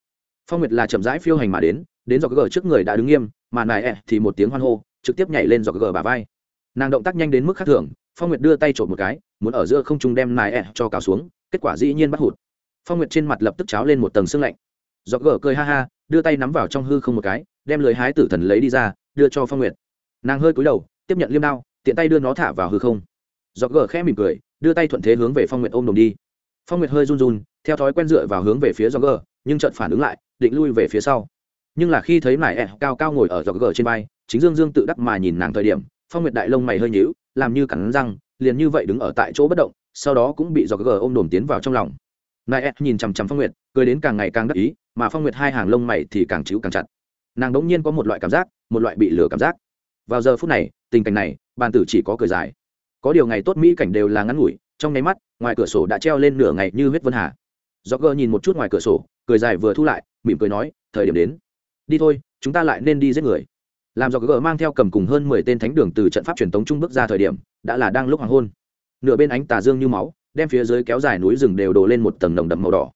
phong nguyệt là chậm rãi phiêu hành mà đến đến dọc gờ trước người đã đứng nghiêm, mà nài ẹ thì một tiếng hoan hô, trực tiếp nhảy lên dọc gờ bà vai. Nàng động tác nhanh đến mức khác thường, phong nguyệt đưa tay trộm một cái, muốn ở giữa không trung đem nài ẹ cho cào xuống, kết quả dĩ nhiên bắt hụt. Phong nguyệt trên mặt lập tức cháo lên một tầng sưng lạnh. Dọc gờ cười ha ha, đưa tay nắm vào trong hư không một cái, đem lưới hái tử thần lấy đi ra, đưa cho phong nguyệt. Nàng hơi cúi đầu, tiếp nhận liêm đao, tiện tay đưa nó thả vào hư không. Dọc gờ khẽ mỉm cười, đưa tay thuận thế hướng về phong nguyệt ôm đồm đi. Phong nguyệt hơi run run, theo thói quen dựa vào hướng về phía dọc gờ, nhưng chợt phản ứng lại định lui về phía sau. Nhưng là khi thấy nải ẹ cao cao ngồi ở dọc gờ trên vai, chính dương dương tự đắc mà nhìn nàng thời điểm, phong nguyệt đại lông mày hơi nhíu, làm như cắn răng, liền như vậy đứng ở tại chỗ bất động, sau đó cũng bị dọc gờ ôm đồm tiến vào trong lòng. Mải ẹ nhìn chằm chằm phong nguyệt, cười đến càng ngày càng đắc ý, mà phong nguyệt hai hàng lông mày thì càng chịu càng chặt. Nàng đống nhiên có một loại cảm giác, một loại bị lửa cảm giác. Vào giờ phút này, tình cảnh này, bàn tử chỉ có cười dài. Có điều ngày tốt mỹ cảnh đều là ngắn ngủi, trong nháy mắt, ngoài cửa sổ đã treo lên nửa ngày như huyết vân hà do gơ nhìn một chút ngoài cửa sổ, cười dài vừa thu lại, mỉm cười nói, thời điểm đến. Đi thôi, chúng ta lại nên đi giết người. Làm do gờ mang theo cầm cùng hơn mười tên thánh đường từ trận pháp truyền tống trung bước ra thời điểm, đã là đang lúc hoàng hôn. Nửa bên ánh tà dương như máu, đem phía dưới kéo dài núi rừng đều đổ lên một tầng nồng đậm màu đỏ.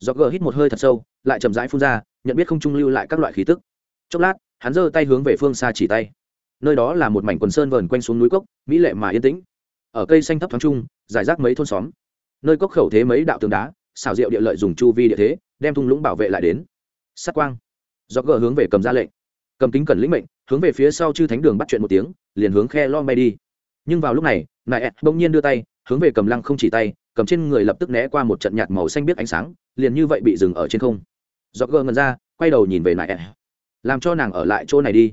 Do gờ hít một hơi thật sâu, lại chậm rãi phun ra, nhận biết không trung lưu lại các loại khí tức. Chốc lát, hắn giơ tay hướng về phương xa chỉ tay. Nơi đó là một mảnh quần sơn vờn quanh xuống núi cốc, mỹ lệ mà yên tĩnh. Ở cây xanh thấp thoáng trung, giải rác mấy thôn xóm. Nơi cốc khẩu thế mấy đạo tường đá Xảo rượu địa lợi dùng chu vi địa thế, đem thung lũng bảo vệ lại đến. Sát quang. Do gờ hướng về cầm ra lệnh. Cầm kính cẩn lĩnh mệnh, hướng về phía sau chư thánh đường bắt chuyện một tiếng, liền hướng khe lo bay đi. Nhưng vào lúc này, nại ẹt bỗng nhiên đưa tay, hướng về cầm lăng không chỉ tay, cầm trên người lập tức né qua một trận nhạt màu xanh biết ánh sáng, liền như vậy bị dừng ở trên không. Do gờ ngần ra, quay đầu nhìn về nại ẹt làm cho nàng ở lại chỗ này đi.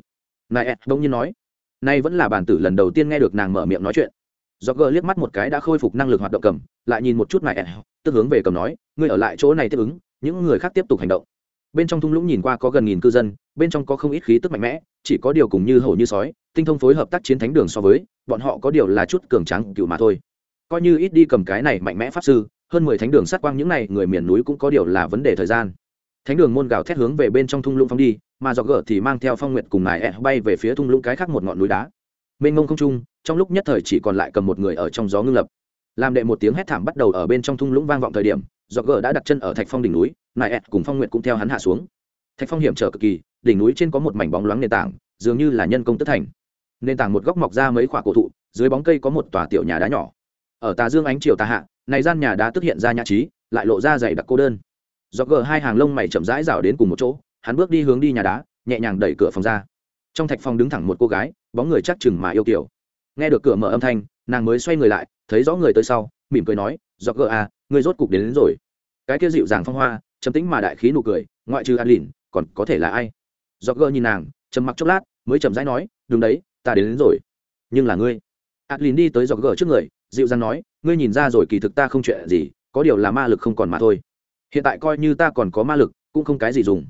Nại ẹt bỗng nhiên nói, nay vẫn là bản tử lần đầu tiên nghe được nàng mở miệng nói chuyện do gờ liếc mắt một cái đã khôi phục năng lực hoạt động cầm, lại nhìn một chút nại ed tức hướng về cầm nói, ngươi ở lại chỗ này tiếp ứng, những người khác tiếp tục hành động. Bên trong thung lũng nhìn qua có gần nghìn cư dân, bên trong có không ít khí tức mạnh mẽ, chỉ có điều cùng như hổ như sói, tinh thông phối hợp tác chiến thánh đường so với, bọn họ có điều là chút cường tráng cựu mà thôi. Coi như ít đi cầm cái này mạnh mẽ pháp sư, hơn mười thánh đường sát quang những này người miền núi cũng có điều là vấn đề thời gian. Thánh đường môn gào thét hướng về bên trong thung lũng phong đi, mà dọc gỡ thì mang theo phong nguyệt cùng ngài ẹ bay về phía thung lũng cái khác một ngọn núi đá. Mênh ngông không trung trong lúc nhất thời chỉ còn lại cầm một người ở trong gió ngưng lập. Làm đệ một tiếng hét thảm bắt đầu ở bên trong thung lũng vang vọng thời điểm do gờ đã đặt chân ở thạch phong đỉnh núi, nại ẹt cùng phong Nguyện cũng theo hắn hạ xuống. Thạch phong hiểm trở cực kỳ, đỉnh núi trên có một mảnh bóng loáng nền tảng, dường như là nhân công tất thành. Nền tảng một góc mọc ra mấy khoả cổ thụ, dưới bóng cây có một tòa tiểu nhà đá nhỏ. Ở tà dương ánh chiều tà hạ, này gian nhà đá tức hiện ra nhã trí, lại lộ ra dày đặc cô đơn. Do gờ hai hàng lông mày chậm rãi rảo đến cùng một chỗ, hắn bước đi hướng đi nhà đá, nhẹ nhàng đẩy cửa phòng ra. Trong thạch phòng đứng thẳng một cô gái, bóng người chắc chừng mà yêu kiểu nghe được cửa mở âm thanh nàng mới xoay người lại thấy rõ người tới sau mỉm cười nói dọc gờ à người rốt cục đến, đến rồi. Cái kia dịu dàng phong hoa chấm tính mà đại khí nụ cười ngoại trừ Adlin lìn còn có thể là ai? Dọc gờ nhìn nàng trầm mặc chốc lát mới chầm rãi nói đúng đấy ta đến, đến rồi. Nhưng là ngươi? Adlin đi tới dọc gờ trước người dịu dàng nói ngươi nhìn ra rồi kỳ thực ta không chuyện gì có điều là ma lực không còn mà thôi. Hiện tại coi như ta còn có ma lực cũng không cái gì dùng.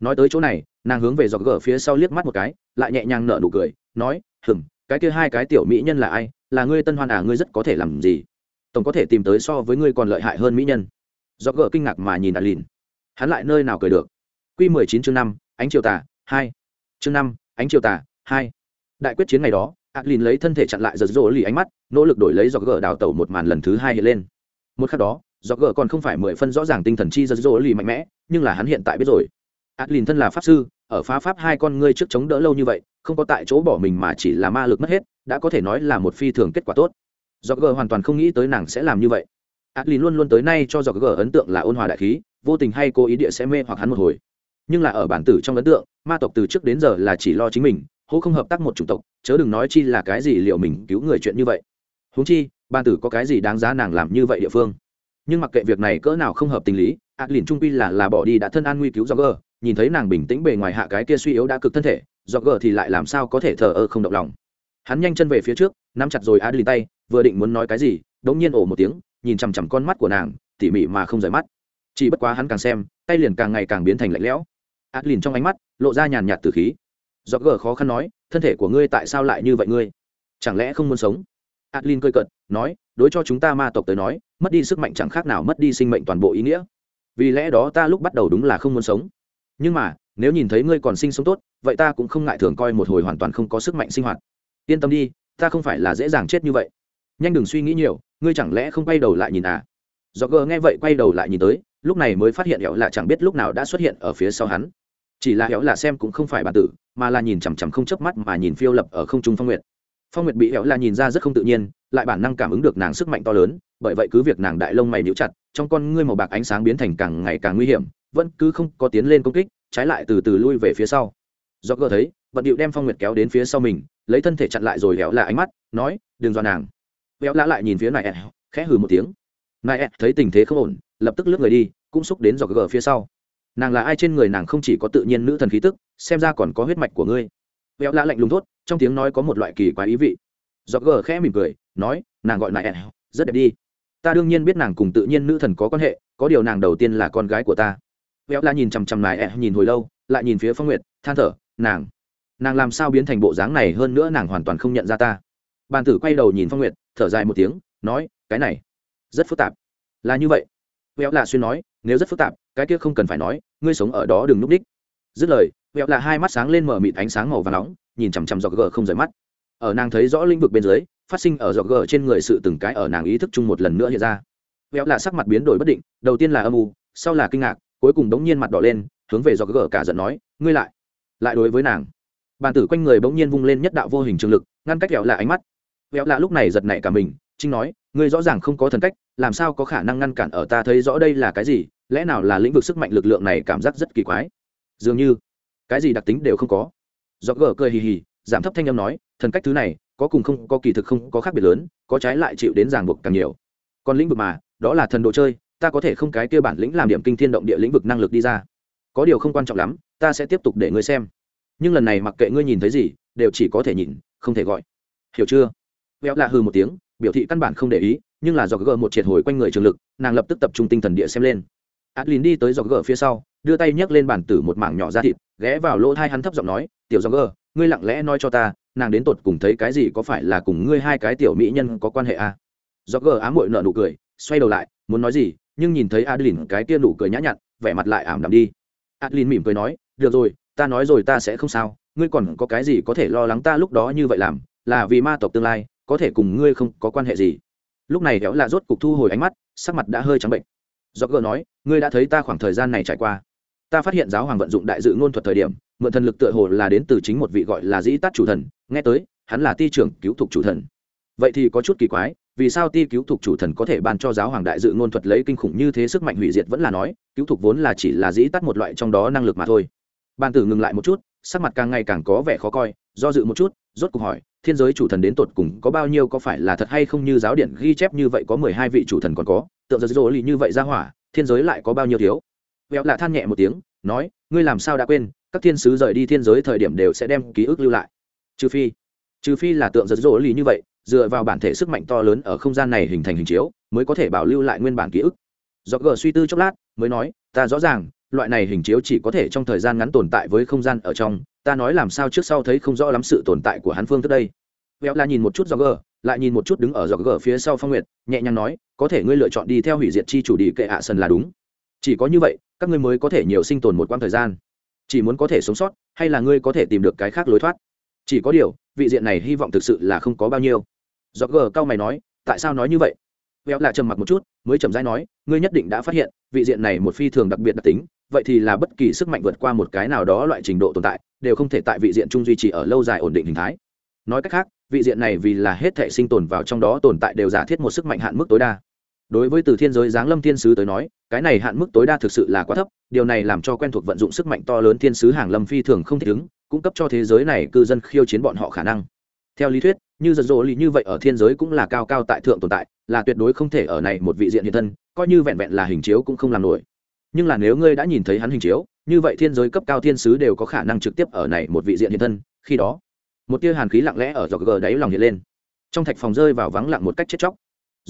Nói tới chỗ này nàng hướng về dọc gờ phía sau liếc mắt một cái lại nhẹ nhàng nở nụ cười nói hừng cái kia hai cái tiểu mỹ nhân là ai? Là ngươi tân hoan à? Ngươi rất có thể làm gì? Tổng có thể tìm tới so với ngươi còn lợi hại hơn mỹ nhân. Do gờ kinh ngạc mà nhìn adlin hắn lại nơi nào cười được? Quy 19 chương năm ánh chiều tà, hai. Chương năm ánh chiều tà, hai. Đại quyết chiến ngày đó, Atlin lấy thân thể chặn lại giật rỗ lì ánh mắt, nỗ lực đổi lấy do gỡ đào tẩu một màn lần thứ hai hiện lên. Một khắc đó, do gỡ còn không phải mười phân rõ ràng tinh thần chi giật rỗ lì mạnh mẽ, nhưng là hắn hiện tại biết rồi. Atlin thân là pháp sư, ở phá pháp hai con ngươi trước chống đỡ lâu như vậy, không có tại chỗ bỏ mình mà chỉ là ma lực mất hết, đã có thể nói là một phi thường kết quả tốt. do g hoàn toàn không nghĩ tới nàng sẽ làm như vậy. Atlin luôn luôn tới nay cho do g ấn tượng là ôn hòa đại khí, vô tình hay cố ý địa sẽ mê hoặc hắn một hồi nhưng là ở bản tử trong ấn tượng ma tộc từ trước đến giờ là chỉ lo chính mình hô không hợp tác một chủng tộc chớ đừng nói chi là cái gì liệu mình cứu người chuyện như vậy huống chi bản tử có cái gì đáng giá nàng làm như vậy địa phương nhưng mặc kệ việc này cỡ nào không hợp tình lý ạt lìn trung pi là là bỏ đi đã thân an nguy cứu do gờ nhìn thấy nàng bình tĩnh bề ngoài hạ cái kia suy yếu đã cực thân thể do gờ thì lại làm sao có thể thờ ơ không động lòng. Hắn nhanh chân về phía trước, nắm chặt rồi ạt tay, vừa định muốn nói cái gì, đống nhiên ổ một tiếng, nhìn chằm chằm con mắt của nàng, tỉ mỉ mà không rời mắt. Chỉ bất quá hắn càng xem, tay liền càng ngày càng biến thành lạnh lẽo. Adlin trong ánh mắt, lộ ra nhàn nhạt từ khí. Do gờ khó khăn nói, thân thể của ngươi tại sao lại như vậy ngươi? Chẳng lẽ không muốn sống? Adlin cơi cận nói, đối cho chúng ta ma tộc tới nói, mất đi sức mạnh chẳng khác nào mất đi sinh mệnh toàn bộ ý nghĩa. Vì lẽ đó ta lúc bắt đầu đúng là không muốn sống. Nhưng mà nếu nhìn thấy ngươi còn sinh sống tốt, vậy ta cũng không ngại thường coi một hồi hoàn toàn không có sức mạnh sinh hoạt. Yên tâm đi, ta không phải là dễ dàng chết như vậy. Nhanh đừng suy nghĩ nhiều, ngươi chẳng lẽ không quay đầu lại nhìn à? Do gờ nghe vậy quay đầu lại nhìn tới, lúc này mới phát hiện hẹo là chẳng biết lúc nào đã xuất hiện ở phía sau hắn. Chỉ là hẹo là xem cũng không phải bản tử, mà là nhìn chằm chằm không chớp mắt mà nhìn phiêu lập ở không trung phong nguyệt. Phong nguyệt bị hẹo là nhìn ra rất không tự nhiên, lại bản năng cảm ứng được nàng sức mạnh to lớn, bởi vậy cứ việc nàng đại lông mày níu chặt, trong con ngươi màu bạc ánh sáng biến thành càng ngày càng nguy hiểm vẫn cứ không có tiến lên công kích, trái lại từ từ lui về phía sau. Do gờ thấy, vận điệu đem phong nguyệt kéo đến phía sau mình, lấy thân thể chặn lại rồi héo là ánh mắt, nói, đừng dọa nàng. Héo lã lại nhìn phía này khẽ hừ một tiếng. Này thấy tình thế không ổn, lập tức lướt người đi, cũng xúc đến do gờ phía sau. Nàng là ai trên người nàng không chỉ có tự nhiên nữ thần khí tức, xem ra còn có huyết mạch của ngươi. Béo lạ lạnh lùng thốt, trong tiếng nói có một loại kỳ quái ý vị. Do gờ khẽ mỉm cười, nói, nàng gọi nai rất đẹp đi. Ta đương nhiên biết nàng cùng tự nhiên nữ thần có quan hệ, có điều nàng đầu tiên là con gái của ta véo la nhìn chằm chằm ẹ, eh, nhìn hồi lâu lại nhìn phía phong nguyệt than thở nàng nàng làm sao biến thành bộ dáng này hơn nữa nàng hoàn toàn không nhận ra ta. Bàn tử quay đầu nhìn phong nguyệt thở dài một tiếng nói cái này rất phức tạp. Là như vậy. Véo là xuyên nói nếu rất phức tạp cái kia không cần phải nói ngươi sống ở đó đừng núp đích dứt lời véo là hai mắt sáng lên mở mịt ánh sáng màu và nóng nhìn chằm chằm dọc gờ không rời mắt. Ở nàng thấy rõ lĩnh vực bên dưới phát sinh ở dọc gờ trên người sự từng cái ở nàng ý thức chung một lần nữa hiện ra. Véo là sắc mặt biến đổi bất định đầu tiên là âm u sau là kinh ngạc cuối cùng đống nhiên mặt đỏ lên, hướng về do gỡ cả giận nói, ngươi lại lại đối với nàng. Bàn tử quanh người bỗng nhiên vung lên nhất đạo vô hình trường lực, ngăn cách vẹo lạ ánh mắt. Vẹo lạ lúc này giật nảy cả mình, trinh nói, ngươi rõ ràng không có thần cách, làm sao có khả năng ngăn cản ở ta thấy rõ đây là cái gì? Lẽ nào là lĩnh vực sức mạnh lực lượng này cảm giác rất kỳ quái? Dường như, cái gì đặc tính đều không có. Do gỡ cười hì hì, giảm thấp thanh âm nói, thần cách thứ này, có cùng không, có kỳ thực không, có khác biệt lớn, có trái lại chịu đến ràng buộc càng nhiều. Còn lĩnh vực mà, đó là thần đồ chơi ta có thể không cái kia bản lĩnh làm điểm kinh thiên động địa lĩnh vực năng lực đi ra. Có điều không quan trọng lắm, ta sẽ tiếp tục để ngươi xem. Nhưng lần này mặc kệ ngươi nhìn thấy gì, đều chỉ có thể nhìn, không thể gọi. Hiểu chưa? Véo lạ hư một tiếng, biểu thị căn bản không để ý, nhưng là do gờ một triệt hồi quanh người trường lực, nàng lập tức tập trung tinh thần địa xem lên. Adlin đi tới do gờ phía sau, đưa tay nhấc lên bàn tử một mảng nhỏ da thịt, ghé vào lỗ thai hắn thấp giọng nói, tiểu do gờ, ngươi lặng lẽ nói cho ta, nàng đến tột cùng thấy cái gì có phải là cùng ngươi hai cái tiểu mỹ nhân có quan hệ à? do gờ ám muội nợ nụ cười, xoay đầu lại, muốn nói gì nhưng nhìn thấy adlin cái kia nụ cười nhã nhặn, vẻ mặt lại ảm đạm đi. Adlin mỉm cười nói, được rồi, ta nói rồi ta sẽ không sao, ngươi còn có cái gì có thể lo lắng ta lúc đó như vậy làm, là vì ma tộc tương lai, có thể cùng ngươi không có quan hệ gì. Lúc này kéo là rốt cục thu hồi ánh mắt, sắc mặt đã hơi trắng bệnh. Do gờ nói, ngươi đã thấy ta khoảng thời gian này trải qua. Ta phát hiện giáo hoàng vận dụng đại dự ngôn thuật thời điểm, mượn thần lực tựa hồ là đến từ chính một vị gọi là dĩ tát chủ thần, nghe tới, hắn là ti trưởng cứu thuộc chủ thần. Vậy thì có chút kỳ quái vì sao ti cứu thục chủ thần có thể ban cho giáo hoàng đại dự ngôn thuật lấy kinh khủng như thế sức mạnh hủy diệt vẫn là nói, cứu thục vốn là chỉ là dĩ tắt một loại trong đó năng lực mà thôi. Ban tử ngừng lại một chút, sắc mặt càng ngày càng có vẻ khó coi, do dự một chút, rốt cuộc hỏi, thiên giới chủ thần đến tột cùng có bao nhiêu có phải là thật hay không như giáo điện ghi chép như vậy có mười hai vị chủ thần còn có, tượng giật dỗ lì như vậy ra hỏa, thiên giới lại có bao nhiêu thiếu? Vẹo lạ than nhẹ một tiếng, nói, ngươi làm sao đã quên, các thiên sứ rời đi thiên giới thời điểm đều sẽ đem ký ức lưu lại. Trừ phi trừ phi là tượng giật dỗ lì như vậy dựa vào bản thể sức mạnh to lớn ở không gian này hình thành hình chiếu, mới có thể bảo lưu lại nguyên bản ký ức. Do gờ suy tư chốc lát, mới nói, ta rõ ràng, loại này hình chiếu chỉ có thể trong thời gian ngắn tồn tại với không gian ở trong, ta nói làm sao trước sau thấy không rõ lắm sự tồn tại của hắn phương trước đây. Véo la nhìn một chút do gờ, lại nhìn một chút đứng ở do gờ phía sau phong nguyệt, nhẹ nhàng nói, có thể ngươi lựa chọn đi theo hủy diệt chi chủ đi kệ hạ sân là đúng. Chỉ có như vậy, các ngươi mới có thể nhiều sinh tồn một quãng thời gian. Chỉ muốn có thể sống sót, hay là ngươi có thể tìm được cái khác lối thoát? Chỉ có điều, vị diện này hy vọng thực sự là không có bao nhiêu. Do gờ cao mày nói, tại sao nói như vậy? Véo là trầm mặc một chút, mới chậm rãi nói, ngươi nhất định đã phát hiện, vị diện này một phi thường đặc biệt đặc tính, vậy thì là bất kỳ sức mạnh vượt qua một cái nào đó loại trình độ tồn tại, đều không thể tại vị diện chung duy trì ở lâu dài ổn định hình thái. Nói cách khác, vị diện này vì là hết thể sinh tồn vào trong đó tồn tại đều giả thiết một sức mạnh hạn mức tối đa đối với từ thiên giới giáng lâm thiên sứ tới nói, cái này hạn mức tối đa thực sự là quá thấp, điều này làm cho quen thuộc vận dụng sức mạnh to lớn thiên sứ hàng lâm phi thường không thích ứng, cung cấp cho thế giới này cư dân khiêu chiến bọn họ khả năng. Theo lý thuyết, như giật rộ lì như vậy ở thiên giới cũng là cao cao tại thượng tồn tại, là tuyệt đối không thể ở này một vị diện hiện thân, coi như vẹn vẹn là hình chiếu cũng không làm nổi. Nhưng là nếu ngươi đã nhìn thấy hắn hình chiếu, như vậy thiên giới cấp cao thiên sứ đều có khả năng trực tiếp ở này một vị diện hiện thân, khi đó, một tia hàn khí lặng lẽ ở giọt gờ đáy lòng hiện lên. Trong thạch phòng rơi vào vắng lặng một cách chết chóc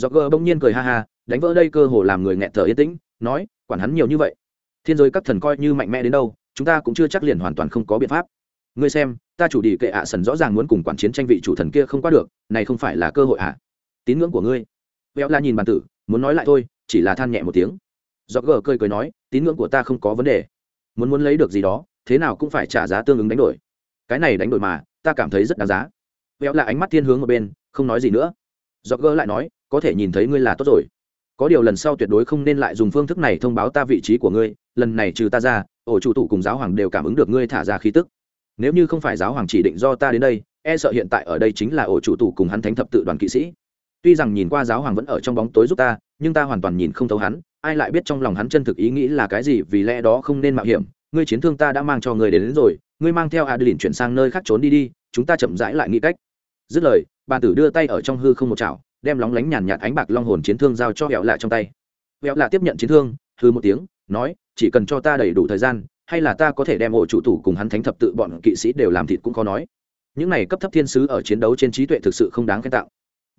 giọt gờ bỗng nhiên cười ha ha, đánh vỡ đây cơ hồ làm người nghẹn thở yên tĩnh, nói, quản hắn nhiều như vậy, thiên giới các thần coi như mạnh mẽ đến đâu, chúng ta cũng chưa chắc liền hoàn toàn không có biện pháp. Ngươi xem, ta chủ đi kệ ạ à sần rõ ràng muốn cùng quản chiến tranh vị chủ thần kia không qua được, này không phải là cơ hội ạ à? tín ngưỡng của ngươi. Véo la nhìn bàn tử, muốn nói lại thôi, chỉ là than nhẹ một tiếng. Do gờ cười cười nói, tín ngưỡng của ta không có vấn đề. Muốn muốn lấy được gì đó, thế nào cũng phải trả giá tương ứng đánh đổi. Cái này đánh đổi mà, ta cảm thấy rất đáng giá. Véo là ánh mắt thiên hướng ở bên, không nói gì nữa. Do gờ lại nói có thể nhìn thấy ngươi là tốt rồi. Có điều lần sau tuyệt đối không nên lại dùng phương thức này thông báo ta vị trí của ngươi lần này trừ ta ra ổ chủ tụ cùng giáo hoàng đều cảm ứng được ngươi thả ra khí tức. Nếu như không phải giáo hoàng chỉ định do ta đến đây e sợ hiện tại ở đây chính là ổ chủ tụ cùng hắn thánh thập tự đoàn kỵ sĩ. Tuy rằng nhìn qua giáo hoàng vẫn ở trong bóng tối giúp ta nhưng ta hoàn toàn nhìn không thấu hắn ai lại biết trong lòng hắn chân thực ý nghĩ là cái gì vì lẽ đó không nên mạo hiểm. Ngươi chiến thương ta đã mang cho người đến, đến rồi ngươi mang theo adeline chuyển sang nơi khác trốn đi đi chúng ta chậm rãi lại nghĩ cách. Dứt lời bà tử đưa tay ở trong hư không một chảo đem lóng lánh nhàn nhạt ánh bạc long hồn chiến thương giao cho hẹo lạ trong tay. Hẹo lạ tiếp nhận chiến thương thư một tiếng, nói, chỉ cần cho ta đầy đủ thời gian, hay là ta có thể đem ổ chủ thủ cùng hắn thánh thập tự bọn kỵ sĩ đều làm thịt cũng khó nói. Những này cấp thấp thiên sứ ở chiến đấu trên trí tuệ thực sự không đáng khen tạo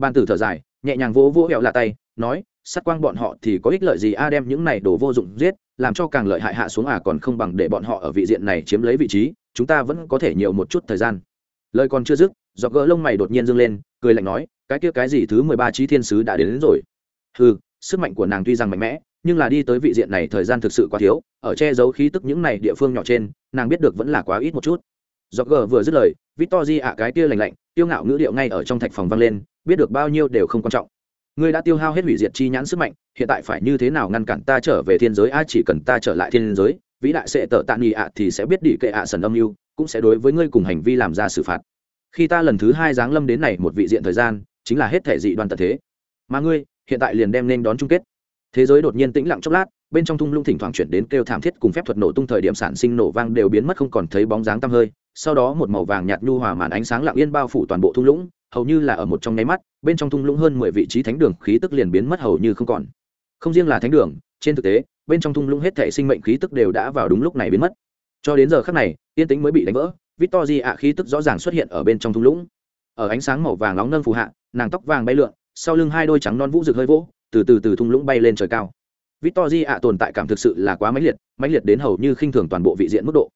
ban tử thở dài, nhẹ nhàng vỗ vỗ hẹo lạ tay, nói, sát quang bọn họ thì có ích lợi gì a, đem những này đồ vô dụng giết, làm cho càng lợi hại hạ xuống à còn không bằng để bọn họ ở vị diện này chiếm lấy vị trí, chúng ta vẫn có thể nhiều một chút thời gian. Lời còn chưa dứt dọc gỡ lông mày đột nhiên dâng lên cười lạnh nói cái kia cái gì thứ mười ba trí thiên sứ đã đến, đến rồi? Ừ sức mạnh của nàng tuy rằng mạnh mẽ nhưng là đi tới vị diện này thời gian thực sự quá thiếu ở che giấu khí tức những này địa phương nhỏ trên nàng biết được vẫn là quá ít một chút. Dọc gỡ vừa dứt lời victor ạ cái kia lành lạnh tiêu ngạo ngữ điệu ngay ở trong thạch phòng vang lên biết được bao nhiêu đều không quan trọng. Ngươi đã tiêu hao hết hủy diệt chi nhãn sức mạnh hiện tại phải như thế nào ngăn cản ta trở về thiên giới? A chỉ cần ta trở lại thiên giới vĩ đại sẽ tợ tạ nghị ạ thì sẽ biết đỉ kệ ạ sần âm mưu cũng sẽ đối với ngươi cùng hành vi làm ra xử phạt khi ta lần thứ hai giáng lâm đến này một vị diện thời gian, chính là hết thể dị đoan tật thế. Mà ngươi, hiện tại liền đem nên đón chung kết. Thế giới đột nhiên tĩnh lặng chốc lát, bên trong thung lũng thỉnh thoảng chuyển đến kêu thảm thiết cùng phép thuật nổ tung thời điểm sản sinh nổ vang đều biến mất không còn thấy bóng dáng tăm hơi. Sau đó một màu vàng nhạt nhu hòa màn ánh sáng lặng yên bao phủ toàn bộ thung lũng, hầu như là ở một trong nháy mắt, bên trong thung lũng hơn mười vị trí thánh đường khí tức liền biến mất hầu như không còn. Không riêng là thánh đường, trên thực tế, bên trong thung lũng hết thể sinh mệnh khí tức đều đã vào đúng lúc này biến mất. Cho đến giờ khắc này, yên tĩnh mới bị đánh vỡ victor ạ, khí tức rõ ràng xuất hiện ở bên trong thung lũng. Ở ánh sáng màu vàng nóng nâng phù hạ, nàng tóc vàng bay lượn, sau lưng hai đôi trắng non vũ rực hơi vỗ, từ từ từ thung lũng bay lên trời cao. Victor ạ tồn tại cảm thực sự là quá mãnh liệt mãnh liệt đến hầu như khinh thường toàn bộ vị diện mức độ.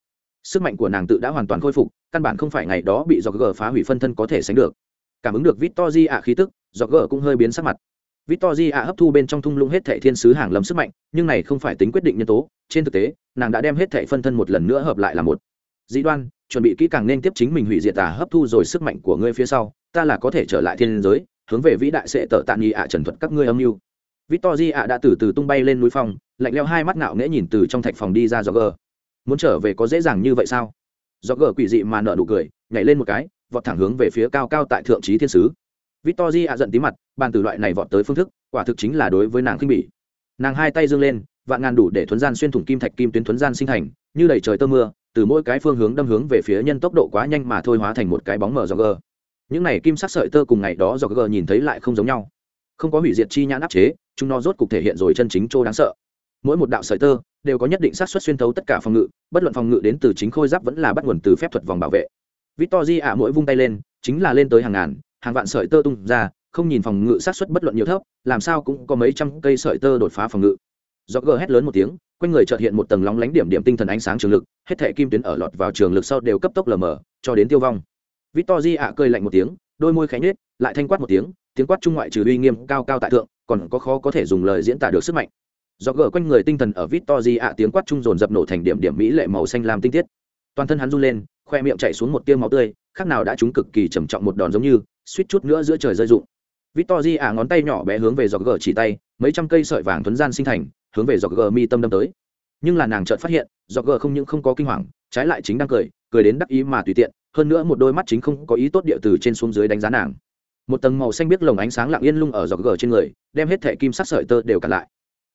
Sức mạnh của nàng tự đã hoàn toàn khôi phục, căn bản không phải ngày đó bị do Gở phá hủy phân thân có thể sánh được. Cảm ứng được victor ạ khí tức do Gở cũng hơi biến sắc mặt. Victor ạ hấp thu bên trong thung lũng hết thảy thiên sứ hàng lâm sức mạnh, nhưng này không phải tính quyết định nhân tố, trên thực tế, nàng đã đem hết thảy phân thân một lần nữa hợp lại là một dĩ đoan chuẩn bị kỹ càng nên tiếp chính mình hủy diệt tà hấp thu rồi sức mạnh của ngươi phía sau, ta là có thể trở lại thiên giới, hướng về vĩ đại sẽ tở tạm nghi ạ trần thuật các ngươi âm mưu. Victor ạ đã từ từ tung bay lên núi phong, lạnh leo hai mắt ngạo nghễ nhìn từ trong thạch phòng đi ra do gờ muốn trở về có dễ dàng như vậy sao? Do gờ quỷ dị mà nở nụ cười, nhảy lên một cái, vọt thẳng hướng về phía cao cao tại thượng trí thiên sứ. Victor ạ giận tí mặt, bàn từ loại này vọt tới phương thức, quả thực chính là đối với nàng khinh bỉ. Nàng hai tay dương lên, vạn ngàn đủ để thuấn gian xuyên thủng kim thạch kim tuyến thuấn gian sinh thành, như đầy trời tơ mưa từ mỗi cái phương hướng đâm hướng về phía nhân tốc độ quá nhanh mà thôi hóa thành một cái bóng mờ do gờ. Những này kim sắc sợi tơ cùng ngày đó do gờ nhìn thấy lại không giống nhau. Không có hủy diệt chi nhãn áp chế, chúng nó rốt cục thể hiện rồi chân chính chỗ đáng sợ. Mỗi một đạo sợi tơ đều có nhất định xác suất xuyên thấu tất cả phòng ngự, bất luận phòng ngự đến từ chính khôi giáp vẫn là bắt nguồn từ phép thuật vòng bảo vệ. Victor di ạ, mỗi vung tay lên, chính là lên tới hàng ngàn, hàng vạn sợi tơ tung ra, không nhìn phòng ngự sát suất bất luận nhiều thấp, làm sao cũng có mấy trăm cây sợi tơ đột phá phòng ngự. Do gờ hét lớn một tiếng quanh người chợt hiện một tầng lóng lánh điểm điểm tinh thần ánh sáng trường lực, hết thệ kim tuyến ở lọt vào trường lực sau đều cấp tốc lờ mờ, cho đến tiêu vong. Victor di ạ cười lạnh một tiếng, đôi môi khẽ nhếch, lại thanh quát một tiếng tiếng quát trung ngoại trừ uy nghiêm cao cao tại thượng, còn có khó có thể dùng lời diễn tả được sức mạnh. Do gờ quanh người tinh thần ở victor di ạ tiếng quát trung dồn dập nổ thành điểm điểm mỹ lệ màu xanh lam tinh tiết. Toàn thân hắn run lên, khoe miệng chạy xuống một tiêu máu tươi, khác nào đã trúng cực kỳ trầm trọng một đòn giống như, suýt chút nữa giữa trời rơi rụng. Victor di ạ ngón tay nhỏ bé hướng về dọc gờ chỉ tay, mấy trăm cây sợi vàng tuấn gian sinh thành hướng về dọc gờ mi tâm đâm tới. Nhưng là nàng chợt phát hiện, dọc gờ không những không có kinh hoàng, trái lại chính đang cười cười đến đắc ý mà tùy tiện, hơn nữa một đôi mắt chính không có ý tốt địa từ trên xuống dưới đánh giá nàng. Một tầng màu xanh biếc lồng ánh sáng lặng yên lung ở dọc gờ trên người, đem hết thẻ kim sắc sợi tơ đều cản lại.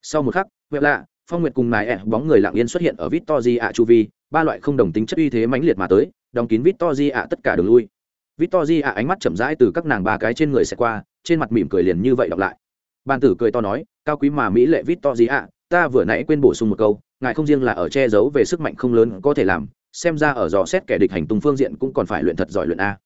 Sau một khắc huệ lạ, phong nguyệt cùng nài ẹ bóng người lặng yên xuất hiện ở victor ạ chu vi, ba loại không đồng tính chất uy thế mãnh liệt mà tới, đóng kín victor ạ tất cả đường lui. Victor ạ ánh mắt chậm rãi từ các nàng ba cái trên người xẹt qua, trên mặt mỉm cười liền như vậy đọc lại bàn tử cười to nói, cao quý mà mỹ lệ vít to gì ạ ta vừa nãy quên bổ sung một câu, ngài không riêng là ở che giấu về sức mạnh không lớn có thể làm, xem ra ở dò xét kẻ địch hành tung phương diện cũng còn phải luyện thật giỏi luyện a.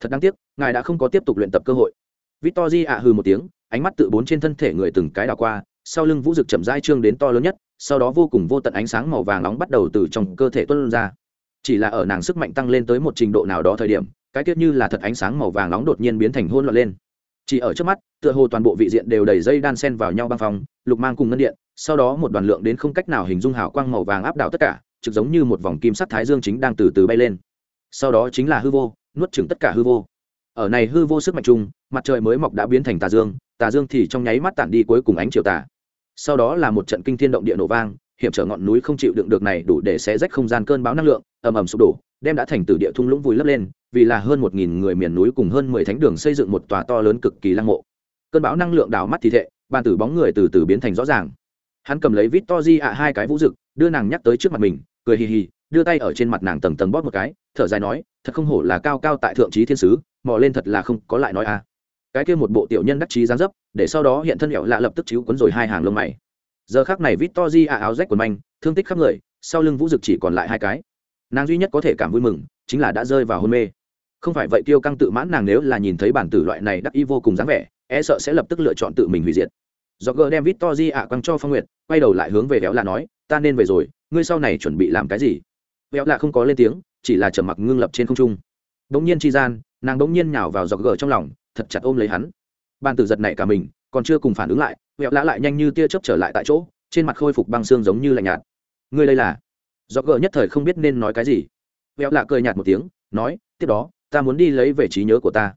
Thật đáng tiếc, ngài đã không có tiếp tục luyện tập cơ hội. Vít to di ạ hừ một tiếng, ánh mắt tự bốn trên thân thể người từng cái đào qua, sau lưng vũ rực chậm rãi trương đến to lớn nhất, sau đó vô cùng vô tận ánh sáng màu vàng nóng bắt đầu từ trong cơ thể tuôn ra. Chỉ là ở nàng sức mạnh tăng lên tới một trình độ nào đó thời điểm, cái tiết như là thật ánh sáng màu vàng nóng đột nhiên biến thành hôn loạn lên chỉ ở trước mắt, tựa hồ toàn bộ vị diện đều đầy dây đan sen vào nhau băng phong, lục mang cùng ngân điện, sau đó một đoàn lượng đến không cách nào hình dung hào quang màu vàng áp đảo tất cả, trực giống như một vòng kim sắc thái dương chính đang từ từ bay lên. Sau đó chính là hư vô, nuốt chừng tất cả hư vô. Ở này hư vô sức mạnh chung, mặt trời mới mọc đã biến thành tà dương tà dương thì trong nháy mắt tản đi cuối cùng ánh chiều tà. Sau đó là một trận kinh thiên động địa nổ vang, hiểm trở ngọn núi không chịu đựng được này đủ để xé rách không gian cơn bão năng lượng, ầm ầm sụp đổ đem đã thành từ địa thung lũng vùi lấp lên, vì là hơn một nghìn người miền núi cùng hơn mười thánh đường xây dựng một tòa to lớn cực kỳ lăng mộ. Cơn bão năng lượng đào mắt thì thệ bàn tử bóng người từ từ biến thành rõ ràng. Hắn cầm lấy vít to di ạ hai cái vũ rực đưa nàng nhắc tới trước mặt mình, cười hì hì, đưa tay ở trên mặt nàng tầng tầng bóp một cái, thở dài nói, thật không hổ là cao cao tại thượng trí thiên sứ, mò lên thật là không có lại nói a cái kia một bộ tiểu nhân đắc chí giáng dấp, để sau đó hiện thân hiệu lạ lập tức chiếu cuốn rồi hai hàng lông mày. Giờ khác này victor di ạ áo rách quần manh, thương tích khắp người, sau lưng vũ dực chỉ còn lại hai cái nàng duy nhất có thể cảm vui mừng chính là đã rơi vào hôn mê. Không phải vậy tiêu căng tự mãn nàng nếu là nhìn thấy bản tử loại này đắc y vô cùng dáng vẻ e sợ sẽ lập tức lựa chọn tự mình hủy diệt. Do gờ đem victor di ạ quăng cho phong nguyệt, quay đầu lại hướng về véo là nói, ta nên về rồi, ngươi sau này chuẩn bị làm cái gì? Véo là không có lên tiếng, chỉ là trầm mặc ngưng lập trên không trung. Bỗng nhiên chi gian, nàng bỗng nhiên nhào vào giọt gờ trong lòng, thật chặt ôm lấy hắn. Bàn tử giật này cả mình, còn chưa cùng phản ứng lại vẹo lã lại nhanh như tia chớp trở lại tại chỗ, trên mặt khôi phục băng xương giống như lạnh nhạt. Ngươi đây là do gờ nhất thời không biết nên nói cái gì. Vẹo lạ cười nhạt một tiếng, nói, tiếp đó, ta muốn đi lấy về trí nhớ của ta.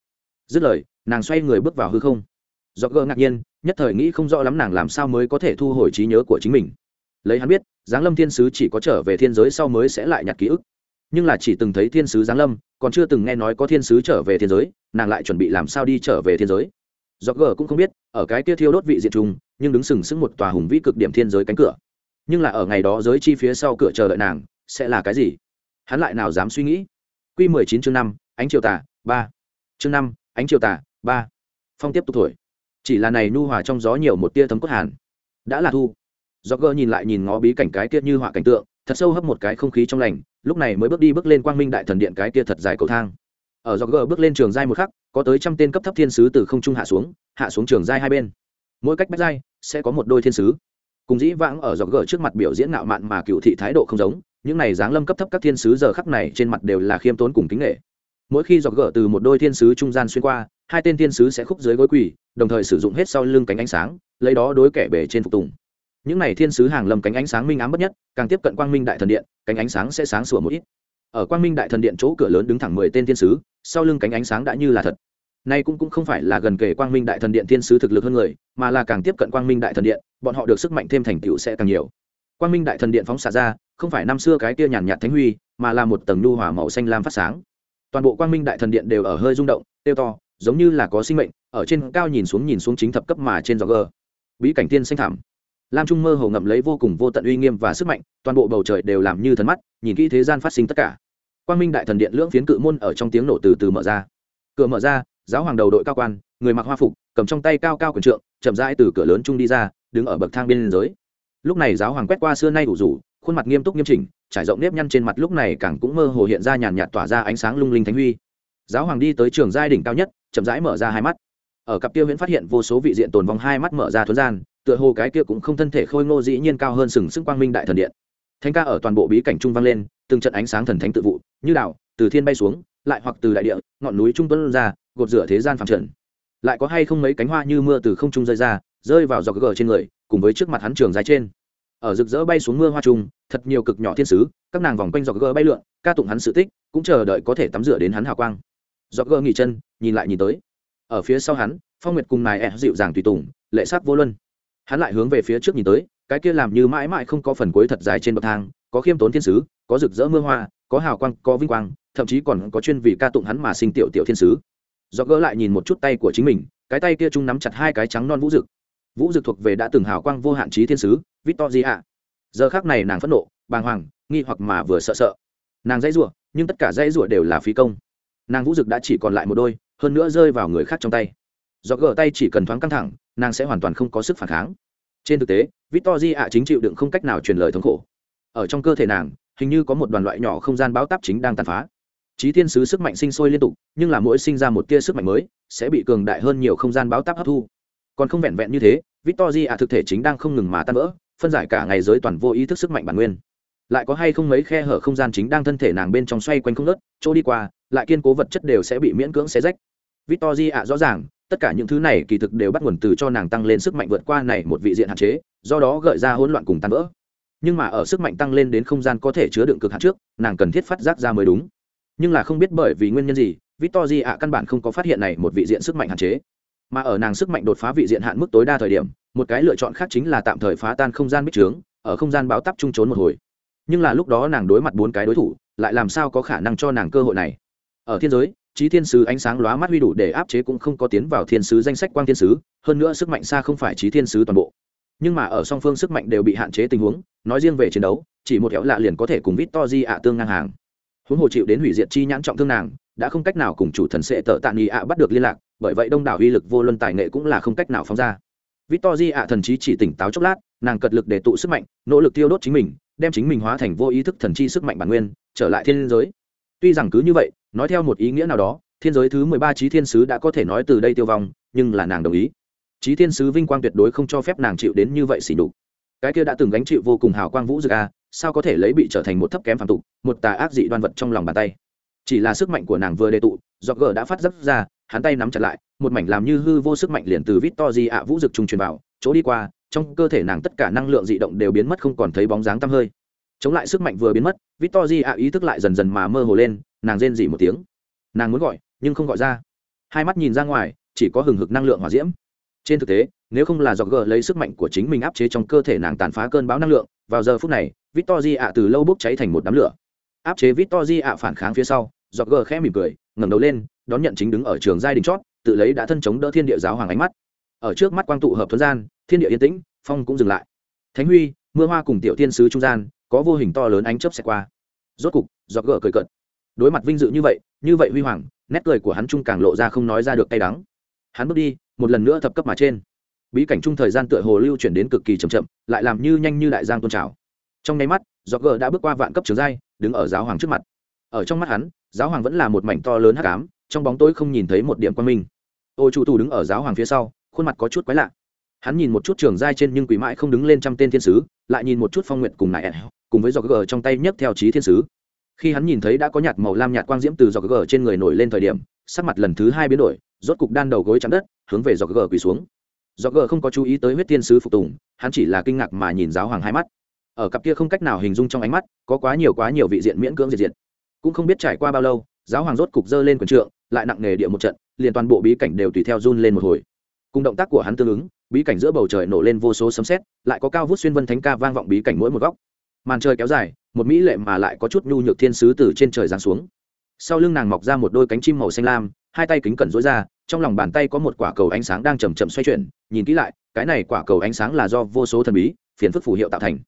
Dứt lời, nàng xoay người bước vào hư không. Do gờ ngạc nhiên, nhất thời nghĩ không rõ lắm nàng làm sao mới có thể thu hồi trí nhớ của chính mình. Lấy hắn biết, giáng lâm thiên sứ chỉ có trở về thiên giới sau mới sẽ lại nhặt ký ức. Nhưng là chỉ từng thấy thiên sứ giáng lâm, còn chưa từng nghe nói có thiên sứ trở về thiên giới, nàng lại chuẩn bị làm sao đi trở về thiên giới. Do gờ cũng không biết, ở cái kia thiêu đốt vị diện trùng, nhưng đứng sừng sững một tòa hùng vĩ cực điểm thiên giới cánh cửa nhưng là ở ngày đó giới chi phía sau cửa chờ đợi nàng, sẽ là cái gì? Hắn lại nào dám suy nghĩ? Q mười chín chương năm, ánh triều tà, ba. Chương năm, ánh triều tà, ba. Phong tiếp tục thổi. Chỉ là này nu hòa trong gió nhiều một tia thấm cốt hàn. Đã là thu. Do gơ nhìn lại nhìn ngó bí cảnh cái kia như họa cảnh tượng, thật sâu hấp một cái không khí trong lành, lúc này mới bước đi bước lên quang minh đại thần điện cái kia thật dài cầu thang. Ở do gơ bước lên trường giai một khắc, có tới trăm tên cấp thấp thiên sứ từ không trung hạ xuống hạ xuống trường giai hai bên. Mỗi cách bách giai sẽ có một đôi thiên sứ cùng dĩ vãng ở dọc gờ trước mặt biểu diễn ngạo mạn mà cựu thị thái độ không giống, những này dáng lâm cấp thấp các thiên sứ giờ khắc này trên mặt đều là khiêm tốn cùng kính nghệ. Mỗi khi dọc gờ từ một đôi thiên sứ trung gian xuyên qua, hai tên thiên sứ sẽ khúc dưới gối quỳ, đồng thời sử dụng hết sau lưng cánh ánh sáng, lấy đó đối kẻ bể trên phục tùng. Những này thiên sứ hàng lầm cánh ánh sáng minh ám bất nhất, càng tiếp cận quang minh đại thần điện, cánh ánh sáng sẽ sáng sủa một ít. Ở quang minh đại thần điện chỗ cửa lớn đứng thẳng mười tên thiên sứ, sau lưng cánh ánh sáng đã như là thật nay cũng cũng không phải là gần kề quang minh đại thần điện thiên sứ thực lực hơn người, mà là càng tiếp cận quang minh đại thần điện, bọn họ được sức mạnh thêm thành tựu sẽ càng nhiều. Quang minh đại thần điện phóng xạ ra, không phải năm xưa cái kia nhàn nhạt thánh huy, mà là một tầng nhu hỏa màu xanh lam phát sáng. Toàn bộ quang minh đại thần điện đều ở hơi rung động, tiêu to, giống như là có sinh mệnh, ở trên cao nhìn xuống nhìn xuống chính thập cấp mà trên gió gờ. Bí cảnh tiên xanh thảm lam trung mơ hồ ngậm lấy vô cùng vô tận uy nghiêm và sức mạnh, toàn bộ bầu trời đều làm như thần mắt, nhìn kỹ thế gian phát sinh tất cả. Quang minh đại thần điện lưỡng phiến cự môn ở trong tiếng nổ từ từ mở ra. Cửa mở ra giáo hoàng đầu đội cao quan, người mặc hoa phục, cầm trong tay cao cao quần trượng, chậm rãi từ cửa lớn trung đi ra, đứng ở bậc thang bên giới lúc này giáo hoàng quét qua xưa nay đủ rủ khuôn mặt nghiêm túc nghiêm chỉnh, trải rộng nếp nhăn trên mặt lúc này càng cũng mơ hồ hiện ra nhàn nhạt tỏa ra ánh sáng lung linh thánh huy. Giáo hoàng đi tới trường giai đỉnh cao nhất, chậm rãi mở ra hai mắt. Ở cặp kia viễn phát hiện vô số vị diện tồn vong hai mắt mở ra thuấn gian, tựa hồ cái kia cũng không thân thể khôi ngô dĩ nhiên cao hơn sừng sững quang minh đại thần điện. Thanh ca ở toàn bộ bí cảnh trung vang lên, từng trận ánh sáng thần thánh tự vụ, như đạo từ thiên bay xuống, lại hoặc từ đại địa, ngọn núi trung tuấn ra gột rửa thế gian phàm trần. Lại có hay không mấy cánh hoa như mưa từ không trung rơi ra, rơi vào dọc gờ trên người, cùng với trước mặt hắn trường dài trên. Ở rực rỡ bay xuống mưa hoa trung, thật nhiều cực nhỏ thiên sứ, các nàng vòng quanh dọc gờ bay lượn, ca tụng hắn sự tích, cũng chờ đợi có thể tắm rửa đến hắn hào quang. Dọc gờ nghỉ chân, nhìn lại nhìn tới. Ở phía sau hắn, phong nguyệt cùng nài ẹ dịu dàng tùy tùng, lệ sắc vô luân. Hắn lại hướng về phía trước nhìn tới, cái kia làm như mãi mãi không có phần cuối thật dài trên bậc thang, có khiêm tốn thiên sứ, có rực rỡ mưa hoa, có hào quang, có vinh quang, thậm chí còn có chuyên vị ca tụng hắn mà sinh tiểu tiểu thiên sứ do gỡ lại nhìn một chút tay của chính mình, cái tay kia chung nắm chặt hai cái trắng non vũ rực vũ rực thuộc về đã từng hào quang vô hạn trí thiên sứ, victoria. Giờ khác này nàng phẫn nộ, bàng hoàng, nghi hoặc mà vừa sợ sợ. Nàng dãy rủa, nhưng tất cả dãy rủa đều là phí công. Nàng vũ rực đã chỉ còn lại một đôi, hơn nữa rơi vào người khác trong tay. Do gỡ tay chỉ cần thoáng căng thẳng, nàng sẽ hoàn toàn không có sức phản kháng. Trên thực tế, victoria chính chịu đựng không cách nào truyền lời thống khổ. Ở trong cơ thể nàng, hình như có một đoàn loại nhỏ không gian báo táp chính đang tàn phá trí thiên sứ sức mạnh sinh sôi liên tục, nhưng là mỗi sinh ra một tia sức mạnh mới, sẽ bị cường đại hơn nhiều không gian báo táp hấp thu. Còn không vẹn vẹn như thế victorji ạ thực thể chính đang không ngừng mà tan vỡ, phân giải cả ngày giới toàn vô ý thức sức mạnh bản nguyên. Lại có hay không mấy khe hở không gian chính đang thân thể nàng bên trong xoay quanh không ngớt, chỗ đi qua, lại kiên cố vật chất đều sẽ bị miễn cưỡng xé rách. Victorji ạ, rõ ràng, tất cả những thứ này kỳ thực đều bắt nguồn từ cho nàng tăng lên sức mạnh vượt qua này một vị diện hạn chế, do đó gợi ra hỗn loạn cùng tan vỡ. Nhưng mà ở sức mạnh tăng lên đến không gian có thể chứa đựng cực hạn trước, nàng cần thiết phát giác ra mới đúng nhưng là không biết bởi vì nguyên nhân gì Victory ạ căn bản không có phát hiện này một vị diện sức mạnh hạn chế. Mà ở nàng sức mạnh đột phá vị diện hạn mức tối đa thời điểm, một cái lựa chọn khác chính là tạm thời phá tan không gian bích trướng, ở không gian báo tắp trung trốn một hồi. Nhưng là lúc đó nàng đối mặt bốn cái đối thủ, lại làm sao có khả năng cho nàng cơ hội này? Ở thiên giới trí thiên sứ ánh sáng lóa mắt huy đủ để áp chế cũng không có tiến vào thiên sứ danh sách quang thiên sứ, hơn nữa sức mạnh xa không phải trí thiên sứ toàn bộ. Nhưng mà ở song phương sức mạnh đều bị hạn chế tình huống, nói riêng về chiến đấu, chỉ một khéo lạ liền có thể cùng vít to di ạ tương ngang hàng huống hồ chịu đến hủy diệt chi nhãn trọng thương nàng, đã không cách nào cùng chủ thần sệ tợ tạ nghị ạ bắt được liên lạc, bởi vậy đông đảo uy lực vô luân tài nghệ cũng là không cách nào phóng ra. Victor ạ thần chí chỉ tỉnh táo chốc lát, nàng cật lực để tụ sức mạnh, nỗ lực tiêu đốt chính mình, đem chính mình hóa thành vô ý thức thần chi sức mạnh bản nguyên, trở lại thiên giới. Tuy rằng cứ như vậy, nói theo một ý nghĩa nào đó, thiên giới thứ mười ba trí thiên sứ đã có thể nói từ đây tiêu vong, nhưng là nàng đồng ý. Trí thiên sứ vinh quang tuyệt đối không cho phép nàng chịu đến như vậy xỉ đục cái kia đã từng gánh chịu vô cùng hào quang vũ dực a sao có thể lấy bị trở thành một thấp kém phản tục, một tà ác dị đoan vật trong lòng bàn tay? Chỉ là sức mạnh của nàng vừa đề tụ do gờ đã phát dấp ra, hắn tay nắm chặt lại, một mảnh làm như hư vô sức mạnh liền từ vít to di ạ vũ dực trung truyền vào, chỗ đi qua, trong cơ thể nàng tất cả năng lượng dị động đều biến mất không còn thấy bóng dáng tăm hơi. Chống lại sức mạnh vừa biến mất, vít to di ạ ý thức lại dần dần mà mơ hồ lên, nàng rên dỉ một tiếng. Nàng muốn gọi, nhưng không gọi ra. Hai mắt nhìn ra ngoài, chỉ có hừng hực năng lượng hỏa diễm. Trên thực tế, nếu không là do gờ lấy sức mạnh của chính mình áp chế trong cơ thể nàng tàn phá cơn bão năng lượng, vào giờ phút này Victory ạ từ lâu bốc cháy thành một đám lửa. Áp chế Victory ạ phản kháng phía sau do Gờ khẽ mỉm cười, ngẩng đầu lên, đón nhận chính đứng ở trường giai đình chót, tự lấy đã thân chống đỡ thiên địa giáo hoàng ánh mắt. Ở trước mắt quang tụ hợp thuần gian, thiên địa yên tĩnh, phong cũng dừng lại. Thánh huy, mưa hoa cùng tiểu thiên sứ trung gian, có vô hình to lớn ánh chớp xẹt qua. Rốt cục, giọt gờ cười cợt. đối mặt vinh dự như vậy như vậy huy hoàng, nét cười của hắn trung càng lộ ra không nói ra được cay đắng. Hắn bước đi, một lần nữa thập cấp mà trên. Bí cảnh trung thời gian tựa hồ lưu chuyển đến cực kỳ chậm chậm, lại làm như nhanh như đại giang tôn trào trong nháy mắt do gờ đã bước qua vạn cấp trường giai, đứng ở giáo hoàng trước mặt. Ở trong mắt hắn, giáo hoàng vẫn là một mảnh to lớn hắc ám, trong bóng tối không nhìn thấy một điểm quan minh. Ô chủ tù đứng ở giáo hoàng phía sau, khuôn mặt có chút quái lạ. Hắn nhìn một chút trường giai trên nhưng quỷ mãi không đứng lên trăm tên thiên sứ, lại nhìn một chút phong nguyện cùng nại cùng với giọt gờ trong tay nhấc theo trí thiên sứ. Khi hắn nhìn thấy đã có nhạt màu lam nhạt quang diễm từ giọt gờ trên người nổi lên thời điểm, sắc mặt lần thứ hai biến đổi, rốt cục đan đầu gối chạm đất, hướng về giọt gờ quỳ xuống. Giọt gờ không có chú ý tới huyết thiên sứ phục tùng, hắn chỉ là kinh ngạc mà nhìn giáo hoàng hai mắt ở cặp kia không cách nào hình dung trong ánh mắt, có quá nhiều quá nhiều vị diện miễn cưỡng diệt diệt. Cũng không biết trải qua bao lâu, giáo hoàng rốt cục dơ lên quần trượng, lại nặng nề địa một trận, liền toàn bộ bí cảnh đều tùy theo run lên một hồi. Cùng động tác của hắn tương ứng, bí cảnh giữa bầu trời nổ lên vô số sấm sét, lại có cao vút xuyên vân thánh ca vang vọng bí cảnh mỗi một góc. Màn trời kéo dài, một mỹ lệ mà lại có chút nhu nhược thiên sứ từ trên trời giáng xuống. Sau lưng nàng mọc ra một đôi cánh chim màu xanh lam, hai tay kính cẩn rối ra, trong lòng bàn tay có một quả cầu ánh sáng đang chầm chậm xoay chuyển, nhìn kỹ lại, cái này quả cầu ánh sáng là do vô số thần bí, phiền phức phù hiệu tạo thành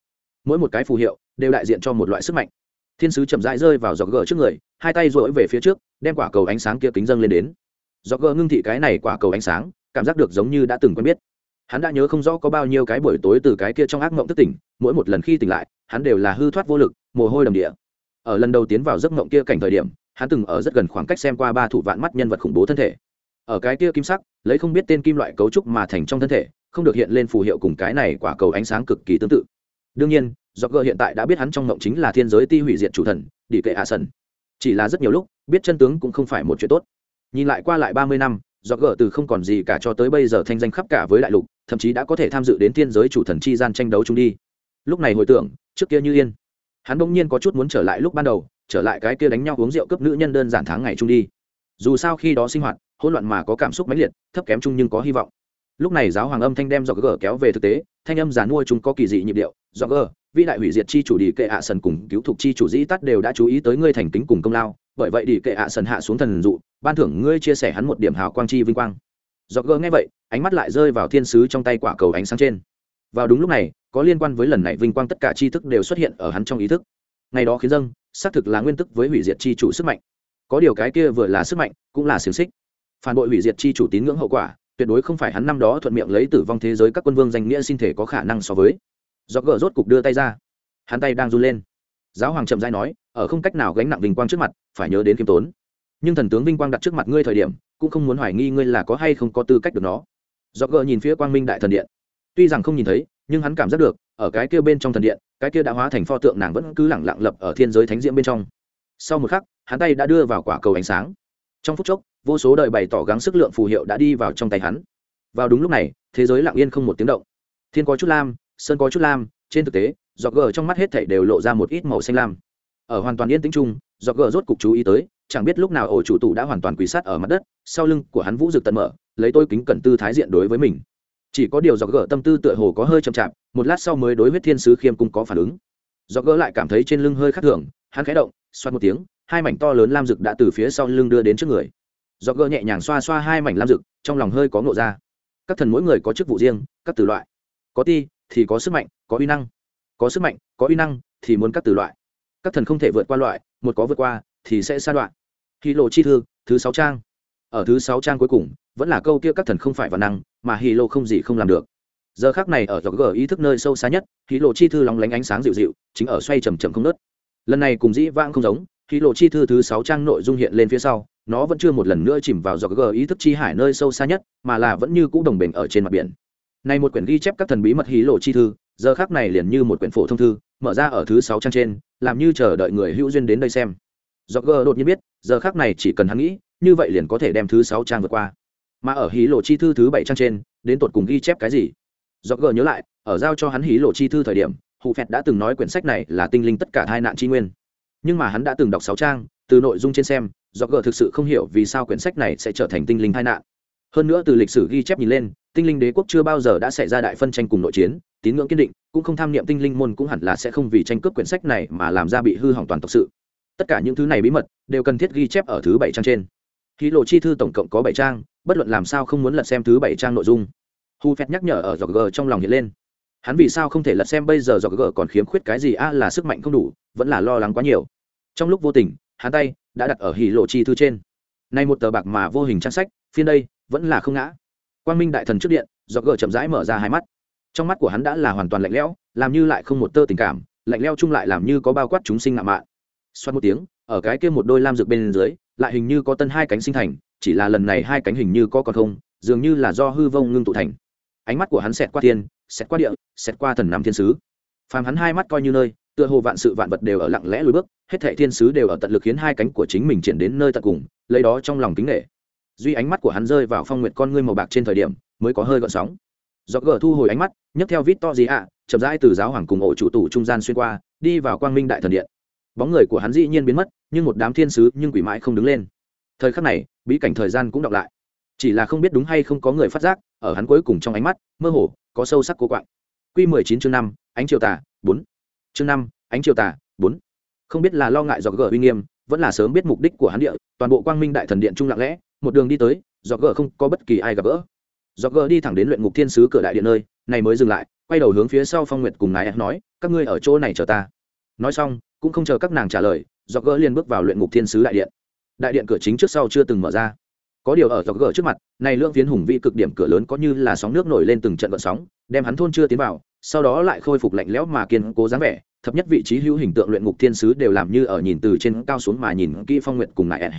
mỗi một cái phù hiệu đều đại diện cho một loại sức mạnh. Thiên sứ chậm rãi rơi vào giọt gờ trước người, hai tay rỗi về phía trước, đem quả cầu ánh sáng kia kính dâng lên đến. Giọt gờ ngưng thị cái này quả cầu ánh sáng, cảm giác được giống như đã từng quen biết. Hắn đã nhớ không rõ có bao nhiêu cái buổi tối từ cái kia trong ác mộng thức tỉnh, mỗi một lần khi tỉnh lại, hắn đều là hư thoát vô lực, mồ hôi đầm địa. Ở lần đầu tiến vào giấc mộng kia cảnh thời điểm, hắn từng ở rất gần khoảng cách xem qua ba thủ vạn mắt nhân vật khủng bố thân thể. Ở cái kia kim sắc, lấy không biết tên kim loại cấu trúc mà thành trong thân thể, không được hiện lên phù hiệu cùng cái này quả cầu ánh sáng cực kỳ tương tự đương nhiên do gờ hiện tại đã biết hắn trong ngộng chính là thiên giới ti hủy diệt chủ thần, đi kệ hạ sần. Chỉ là rất nhiều lúc, biết chân tướng cũng không phải một chuyện tốt. Nhìn lại qua lại ba mươi năm do gờ từ không còn gì cả cho tới bây giờ thanh danh khắp cả với đại lục, thậm chí đã có thể tham dự đến thiên giới chủ thần chi gian tranh đấu chúng đi. Lúc này hồi tưởng, trước kia như yên. Hắn bỗng nhiên có chút muốn trở lại lúc ban đầu, trở lại cái kia đánh nhau uống rượu cướp nữ nhân đơn giản tháng ngày chung đi. Dù sao khi đó sinh hoạt, hỗn loạn mà có cảm xúc mãnh liệt, thấp kém chung nhưng có hy vọng lúc này giáo hoàng âm thanh đem do gờ kéo về thực tế, thanh âm giàn mua chúng có kỳ dị nhịp điệu. Do gờ vĩ đại hủy diệt chi chủ đi kệ hạ sần cùng cứu thục chi chủ dĩ tắt đều đã chú ý tới ngươi thành kính cùng công lao, bởi vậy đi kệ hạ sần hạ xuống thần dụ, ban thưởng ngươi chia sẻ hắn một điểm hào quang chi vinh quang. Do gờ nghe vậy, ánh mắt lại rơi vào thiên sứ trong tay quả cầu ánh sáng trên. Vào đúng lúc này, có liên quan với lần này vinh quang tất cả tri thức đều xuất hiện ở hắn trong ý thức. Ngày đó khiến dâng, xác thực là nguyên tức với hủy diệt chi chủ sức mạnh. Có điều cái kia vừa là sức mạnh, cũng là xiềng xích. Phản bội hủy diệt chi chủ tín ngưỡng hậu quả tuyệt đối không phải hắn năm đó thuận miệng lấy tử vong thế giới các quân vương danh nghĩa xin thể có khả năng so với. Do gỡ rốt cục đưa tay ra. Hắn tay đang run lên. Giáo hoàng chậm dai nói, ở không cách nào gánh nặng vinh quang trước mặt, phải nhớ đến k i ê m tốn. Nhưng thần tướng vinh quang đặt trước mặt ngươi thời điểm, cũng không muốn hoài nghi ngươi là có hay không có tư cách được nó. Do gỡ nhìn phía quang minh đại thần điện. Tuy rằng không nhìn thấy, nhưng hắn cảm giác được, ở cái kia bên trong thần điện, cái kia đã hóa thành pho tượng nàng vẫn cứ lẳng lặng lập ở thiên giới thánh diễm bên trong. Sau một khắc, hắn tay đã đưa vào quả cầu ánh sáng. Trong phút chốc vô số đời bày tỏ gắng sức lượng phù hiệu đã đi vào trong tay hắn. Vào đúng lúc này, thế giới lặng yên không một tiếng động. Thiên có chút lam, sơn có chút lam, trên thực tế dọc gờ trong mắt hết thảy đều lộ ra một ít màu xanh lam. Ở hoàn toàn yên tĩnh chung dọc gờ rốt cục chú ý tới, chẳng biết lúc nào ổ chủ tụ đã hoàn toàn quỳ sát ở mặt đất, sau lưng của hắn vũ rực tận mở, lấy tôi kính cẩn tư thái diện đối với mình. Chỉ có điều dọc gờ tâm tư tựa hồ có hơi chậm chạp, một lát sau mới đối huyết thiên sứ khiêm cung có phản ứng. Dọc gờ lại cảm thấy trên lưng hơi khắc thường, hắn khẽ động, xoát một tiếng, hai mảnh to lớn lam rực đã từ phía sau lưng đưa đến trước người. Do gỡ nhẹ nhàng xoa xoa hai mảnh lam rực, trong lòng hơi có ngộ ra. Các thần mỗi người có chức vụ riêng, các từ loại. Có ti thì có sức mạnh, có uy năng. Có sức mạnh, có uy năng thì muốn các từ loại. Các thần không thể vượt qua loại, một có vượt qua thì sẽ sa đoạn. Hí lộ chi thư, thứ sáu trang. Ở thứ sáu trang cuối cùng, vẫn là câu kia các thần không phải văn năng, mà hí lộ không gì không làm được. Giờ khác này ở dọc gờ ý thức nơi sâu xa nhất hí lộ chi thư lóng lánh ánh sáng dịu dịu, chính ở xoay chầm chầm không nớt lần này cùng dĩ vãng không giống hí lộ chi thư thứ sáu trang nội dung hiện lên phía sau nó vẫn chưa một lần nữa chìm vào dọc gờ ý thức chi hải nơi sâu xa nhất, mà là vẫn như cũ đồng bình ở trên mặt biển. Này một quyển ghi chép các thần bí mật hí lộ chi thư, giờ khác này liền như một quyển phổ thông thư, mở ra ở thứ sáu trang trên, làm như chờ đợi người hữu duyên đến đây xem. Do gờ đột nhiên biết, giờ khác này chỉ cần hắn nghĩ, như vậy liền có thể đem thứ sáu trang vượt qua. Mà ở hí lộ chi thư thứ bảy trang trên, đến tột cùng ghi chép cái gì? Do gờ nhớ lại, ở giao cho hắn hí lộ chi thư thời điểm hụ phẹt đã từng nói quyển sách này là tinh linh tất cả hai nạn chi nguyên. Nhưng mà hắn đã từng đọc sáu trang, từ nội dung trên xem do gờ thực sự không hiểu vì sao quyển sách này sẽ trở thành tinh linh tai nạn. Hơn nữa từ lịch sử ghi chép nhìn lên, tinh linh đế quốc chưa bao giờ đã xảy ra đại phân tranh cùng nội chiến, tín ngưỡng kiên định, cũng không tham niệm tinh linh môn cũng hẳn là sẽ không vì tranh cướp quyển sách này mà làm ra bị hư hỏng toàn tộc sự. Tất cả những thứ này bí mật đều cần thiết ghi chép ở thứ bảy trang trên. Khí lộ chi thư tổng cộng có bảy trang, bất luận làm sao không muốn lật xem thứ bảy trang nội dung. Hu phép nhắc nhở ở dọc g trong lòng hiện lên. Hắn vì sao không thể lật xem bây giờ dọc g còn khiếm khuyết cái gì? A là sức mạnh không đủ, vẫn là lo lắng quá nhiều. Trong lúc vô tình, hắn tay đã đặt ở hỉ lộ chi thư trên. Nay một tờ bạc mà vô hình trang sách, phiên đây, vẫn là không ngã. Quang minh đại thần trước điện do gờ chậm rãi mở ra hai mắt. Trong mắt của hắn đã là hoàn toàn lạnh lẽo, làm như lại không một tơ tình cảm, lạnh lẽo chung lại làm như có bao quát chúng sinh ngạo mạn. Xoát một tiếng, ở cái kia một đôi lam rực bên dưới, lại hình như có tân hai cánh sinh thành, chỉ là lần này hai cánh hình như có còn không, dường như là do hư vông ngưng tụ thành. Ánh mắt của hắn xẹt qua thiên, xẹt qua địa, xẹt qua thần nằm thiên sứ. Phàm hắn hai mắt coi như nơi tựa hồ vạn sự vạn vật đều ở lặng lẽ lùi bước, hết thệ thiên sứ đều ở tận lực khiến hai cánh của chính mình triển đến nơi tận cùng, lấy đó trong lòng kính nghệ duy ánh mắt của hắn rơi vào phong nguyệt con ngươi màu bạc trên thời điểm, mới có hơi gợn sóng. Do gờ thu hồi ánh mắt, nhấc theo vít to gì ạ, chậm rãi từ giáo hoàng cùng ổ chủ tủ trung gian xuyên qua, đi vào quang minh đại thần điện. Bóng người của hắn dĩ nhiên biến mất, nhưng một đám thiên sứ nhưng quỷ mãi không đứng lên. Thời khắc này, bí cảnh thời gian cũng đọc lại. Chỉ là không biết đúng hay không có người phát giác, ở hắn cuối cùng trong ánh mắt, mơ hồ, có sâu sắc cố quạng. Q mười chín chương năm, ánh triều tà, bốn chương năm, ánh triều tà, bốn. Không biết là lo ngại do gờ uy nghiêm, vẫn là sớm biết mục đích của hắn địa, toàn bộ quang minh đại thần điện trung lặng lẽ, một đường đi tới do gờ không có bất kỳ ai gặp gỡ. Do gờ đi thẳng đến luyện ngục thiên sứ cửa đại điện nơi, này mới dừng lại, quay đầu hướng phía sau phong nguyệt cùng nái nói, các ngươi ở chỗ này chờ ta. Nói xong, cũng không chờ các nàng trả lời do gỡ liền bước vào luyện ngục thiên sứ đại điện. Đại điện cửa chính trước sau chưa từng mở ra có điều ở dọc gỡ trước mặt, này lương phiến hùng vĩ cực điểm cửa lớn có như là sóng nước nổi lên từng trận vận sóng, đem hắn thôn chưa tiến vào, sau đó lại khôi phục lạnh lẽo mà kiên cố dáng vẻ thấp nhất vị trí hữu hình tượng luyện ngục thiên sứ đều làm như ở nhìn từ trên cao xuống mà nhìn kỹ phong nguyệt cùng nại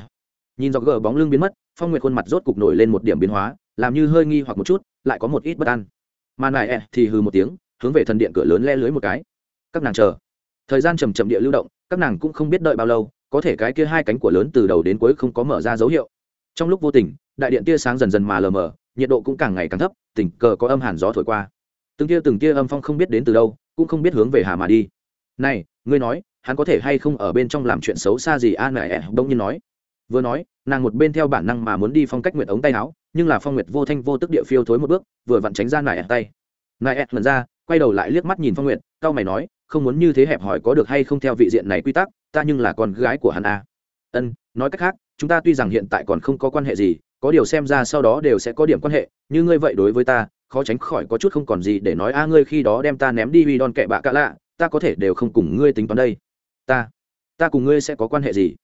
nhìn dọc gờ bóng lưng biến mất, phong nguyệt khuôn mặt rốt cục nổi lên một điểm biến hóa, làm như hơi nghi hoặc một chút, lại có một ít bất an. Mà nại thì hừ một tiếng, hướng về thần điện cửa lớn le lưới một cái. Các nàng chờ. Thời gian chầm chậm địa lưu động, các nàng cũng không biết đợi bao lâu, có thể cái kia hai cánh của lớn từ đầu đến cuối không có mở ra dấu hiệu trong lúc vô tình, đại điện tia sáng dần dần mà lờ mờ, nhiệt độ cũng càng ngày càng thấp, tình cờ có âm hàn gió thổi qua. Từng tia từng tia âm phong không biết đến từ đâu, cũng không biết hướng về hà mà đi. Này, ngươi nói, hắn có thể hay không ở bên trong làm chuyện xấu xa gì an nại đông nhiên nói. Vừa nói, nàng một bên theo bản năng mà muốn đi phong cách nguyệt ống tay áo, nhưng là phong nguyệt vô thanh vô tức địa phiêu thối một bước, vừa vặn tránh ra nại tay. Nại lần ra, quay đầu lại liếc mắt nhìn phong nguyệt cao mày nói, không muốn như thế hẹp hỏi có được hay không theo vị diện này quy tắc, ta nhưng là con gái của hắn a. Ân, nói cách khác chúng ta tuy rằng hiện tại còn không có quan hệ gì, có điều xem ra sau đó đều sẽ có điểm quan hệ, như ngươi vậy đối với ta, khó tránh khỏi có chút không còn gì để nói a, ngươi khi đó đem ta ném đi uy đòn kệ bạ cả lạ, ta có thể đều không cùng ngươi tính toán đây. Ta ta cùng ngươi sẽ có quan hệ gì?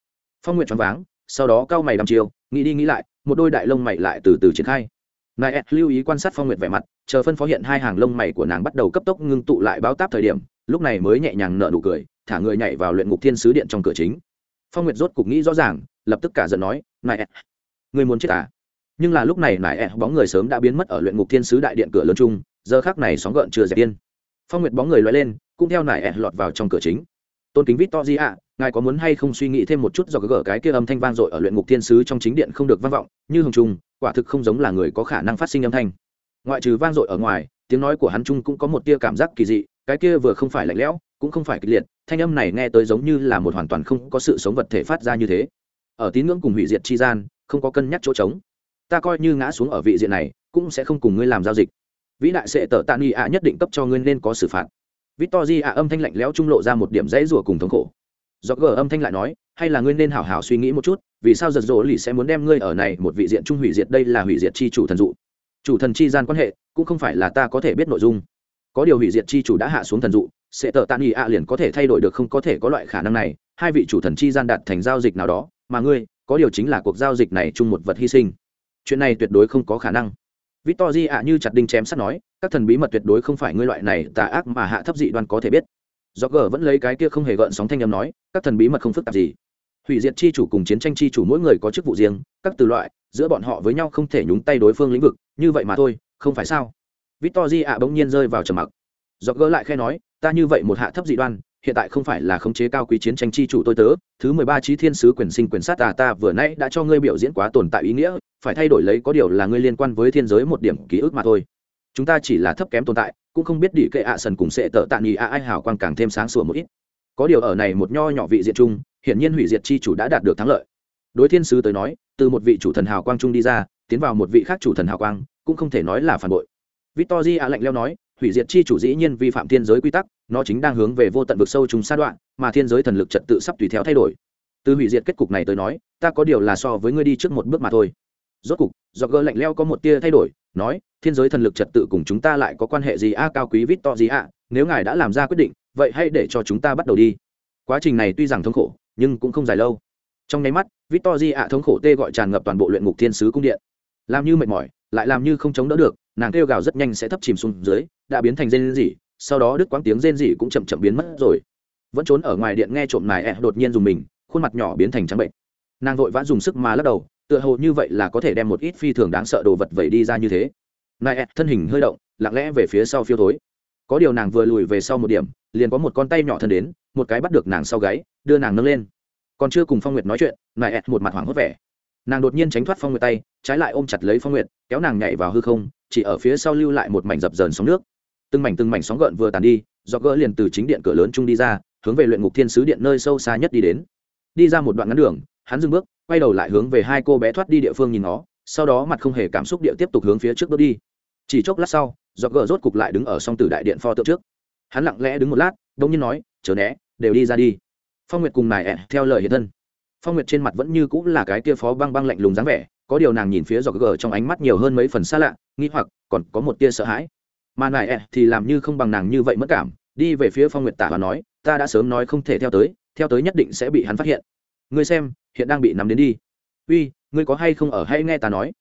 Phong nguyện choáng váng, sau đó cao mày đăm chiều nghĩ đi nghĩ lại, một đôi đại lông mày lại từ từ triển khai. Nại lưu ý quan sát phong nguyện vẻ mặt, chờ phân phó hiện hai hàng lông mày của nàng bắt đầu cấp tốc ngưng tụ lại báo táp thời điểm, lúc này mới nhẹ nhàng nở nụ cười, thả người nhảy vào luyện ngục thiên sứ điện trong cửa chính. Phong nguyệt rốt cục nghĩ rõ ràng lập tức cả giận nói, nại người muốn chết à? Nhưng là lúc này nại bóng người sớm đã biến mất ở luyện ngục thiên sứ đại điện cửa lớn chung, giờ khác này sóng gợn chưa dẹp tiên phong nguyệt bóng người loay lên, cũng theo nại lọt vào trong cửa chính. Tôn kính vít to di ạ ngài có muốn hay không suy nghĩ thêm một chút do gỡ cái kia âm thanh vang dội ở luyện ngục thiên sứ trong chính điện không được vang vọng, như hồng trung quả thực không giống là người có khả năng phát sinh âm thanh. Ngoại trừ vang dội ở ngoài, tiếng nói của hắn trung cũng có một tia cảm giác kỳ dị, cái kia vừa không phải lạnh lẽo, cũng không phải kịch liệt, thanh âm này nghe tới giống như là một hoàn toàn không có sự sống vật thể phát ra như thế ở tín ngưỡng cùng hủy diệt chi gian, không có cân nhắc chỗ trống. Ta coi như ngã xuống ở vị diện này, cũng sẽ không cùng ngươi làm giao dịch. Vĩ đại sệ tờ tạ nghi ạ nhất định cấp cho ngươi nên có xử phạt. Victor ạ âm thanh lạnh lẽo trung lộ ra một điểm dãy rủa cùng thống khổ. Do gờ âm thanh lại nói, hay là ngươi nên hảo hảo suy nghĩ một chút, vì sao giật rỗ lì sẽ muốn đem ngươi ở này một vị diện trung hủy diệt đây là hủy diệt chi chủ thần dụ. Chủ thần chi gian quan hệ, cũng không phải là ta có thể biết nội dung. Có điều hủy diệt chi chủ đã hạ xuống thần dụ, sẽ tờ tạ nghỉ ạ liền có thể thay đổi được không có thể có loại khả năng này. Hai vị chủ thần chi gian đạt thành giao dịch nào đó mà ngươi, có điều chính là cuộc giao dịch này chung một vật hy sinh. Chuyện này tuyệt đối không có khả năng. Victor di ạ như chặt đinh chém sắt nói, các thần bí mật tuyệt đối không phải ngươi loại này tà ác mà hạ thấp dị đoan có thể biết. Do gờ vẫn lấy cái kia không hề gợn sóng thanh âm nói, các thần bí mật không phức tạp gì. Hủy diệt chi chủ cùng chiến tranh chi chủ mỗi người có chức vụ riêng, các từ loại, giữa bọn họ với nhau không thể nhúng tay đối phương lĩnh vực, như vậy mà thôi, không phải sao? Victor di ạ bỗng nhiên rơi vào trầm mặc. Do gỡ lại khe nói, ta như vậy một hạ thấp dị đoan hiện tại không phải là khống chế cao quý chiến tranh chi chủ tôi tớ, thứ mười ba trí thiên sứ quyền sinh quyền sát tà ta vừa nãy đã cho ngươi biểu diễn quá tồn tại ý nghĩa, phải thay đổi lấy có điều là ngươi liên quan với thiên giới một điểm ký ức mà thôi. Chúng ta chỉ là thấp kém tồn tại, cũng không biết đỉ kệ ạ sần cùng sẽ tợ tạ nghỉ ạ ai hảo quang càng thêm sáng sủa một ít. Có điều ở này một nho nhỏ vị diện chung, hiển nhiên hủy diệt chi chủ đã đạt được thắng lợi. Đối thiên sứ tới nói, từ một vị chủ thần hào quang trung đi ra, tiến vào một vị khác chủ thần hào quang, cũng không thể nói là phản bội. Victor ạ lạnh leo nói hủy diệt chi chủ dĩ nhiên vi phạm thiên giới quy tắc, nó chính đang hướng về vô tận vực sâu trùng sa đoạn, mà thiên giới thần lực trật tự sắp tùy theo thay đổi. Từ hủy diệt kết cục này tới nói, ta có điều là so với ngươi đi trước một bước mà thôi. Rốt cục do gỡ lạnh leo có một tia thay đổi, nói, thiên giới thần lực trật tự cùng chúng ta lại có quan hệ gì a, cao quý vít to gì a, nếu ngài đã làm ra quyết định, vậy hãy để cho chúng ta bắt đầu đi. Quá trình này tuy rằng thống khổ, nhưng cũng không dài lâu. Trong nháy mắt, vít to di a thống khổ tê gọi tràn ngập toàn bộ luyện ngục thiên sứ cung điện. Làm như mệt mỏi, lại làm như không chống đỡ được nàng kêu gào rất nhanh sẽ thấp chìm xuống dưới, đã biến thành rên rỉ, sau đó đứt quãng tiếng rên rỉ cũng chậm chậm biến mất rồi. Vẫn trốn ở ngoài điện nghe trộm này ẹ đột nhiên dùng mình, khuôn mặt nhỏ biến thành trắng bệnh. Nàng vội vã dùng sức mà lắc đầu, tựa hồ như vậy là có thể đem một ít phi thường đáng sợ đồ vật vẩy đi ra như thế. Nại thân hình hơi động, lặng lẽ về phía sau phiêu thối. Có điều nàng vừa lùi về sau một điểm, liền có một con tay nhỏ thân đến, một cái bắt được nàng sau gáy, đưa nàng nâng lên. Còn chưa cùng phong nguyệt nói chuyện nại một mặt hoảng hốt vẻ nàng đột nhiên tránh thoát phong nguyệt tay, trái lại ôm chặt lấy phong nguyệt, kéo nàng nhảy vào hư không, chỉ ở phía sau lưu lại một mảnh dập dờn sóng nước. Từng mảnh từng mảnh sóng gợn vừa tàn đi do gỡ liền từ chính điện cửa lớn trung đi ra, hướng về luyện ngục thiên sứ điện nơi sâu xa nhất đi đến. Đi ra một đoạn ngắn đường, hắn dừng bước, quay đầu lại hướng về hai cô bé thoát đi địa phương nhìn nó sau đó mặt không hề cảm xúc địa tiếp tục hướng phía trước bước đi. Chỉ chốc lát sau do gỡ rốt cục lại đứng ở song tử đại điện pho tượng trước. Hắn lặng lẽ đứng một lát, đông nhiên nói chờ né, đều đi ra đi. Phong nguyệt cùng nài ẹ theo lời hiện thân phong nguyệt trên mặt vẫn như cũng là cái kia phó băng băng lạnh lùng dáng vẻ, có điều nàng nhìn phía dọc gờ trong ánh mắt nhiều hơn mấy phần xa lạ, nghi hoặc, còn có một tia sợ hãi. Mà nài ẹ thì làm như không bằng nàng như vậy mất cảm, đi về phía phong nguyệt tả và nói, ta đã sớm nói không thể theo tới theo tới nhất định sẽ bị hắn phát hiện. Ngươi xem, hiện đang bị nắm đến đi. Uy, ngươi có hay không ở hay nghe ta nói?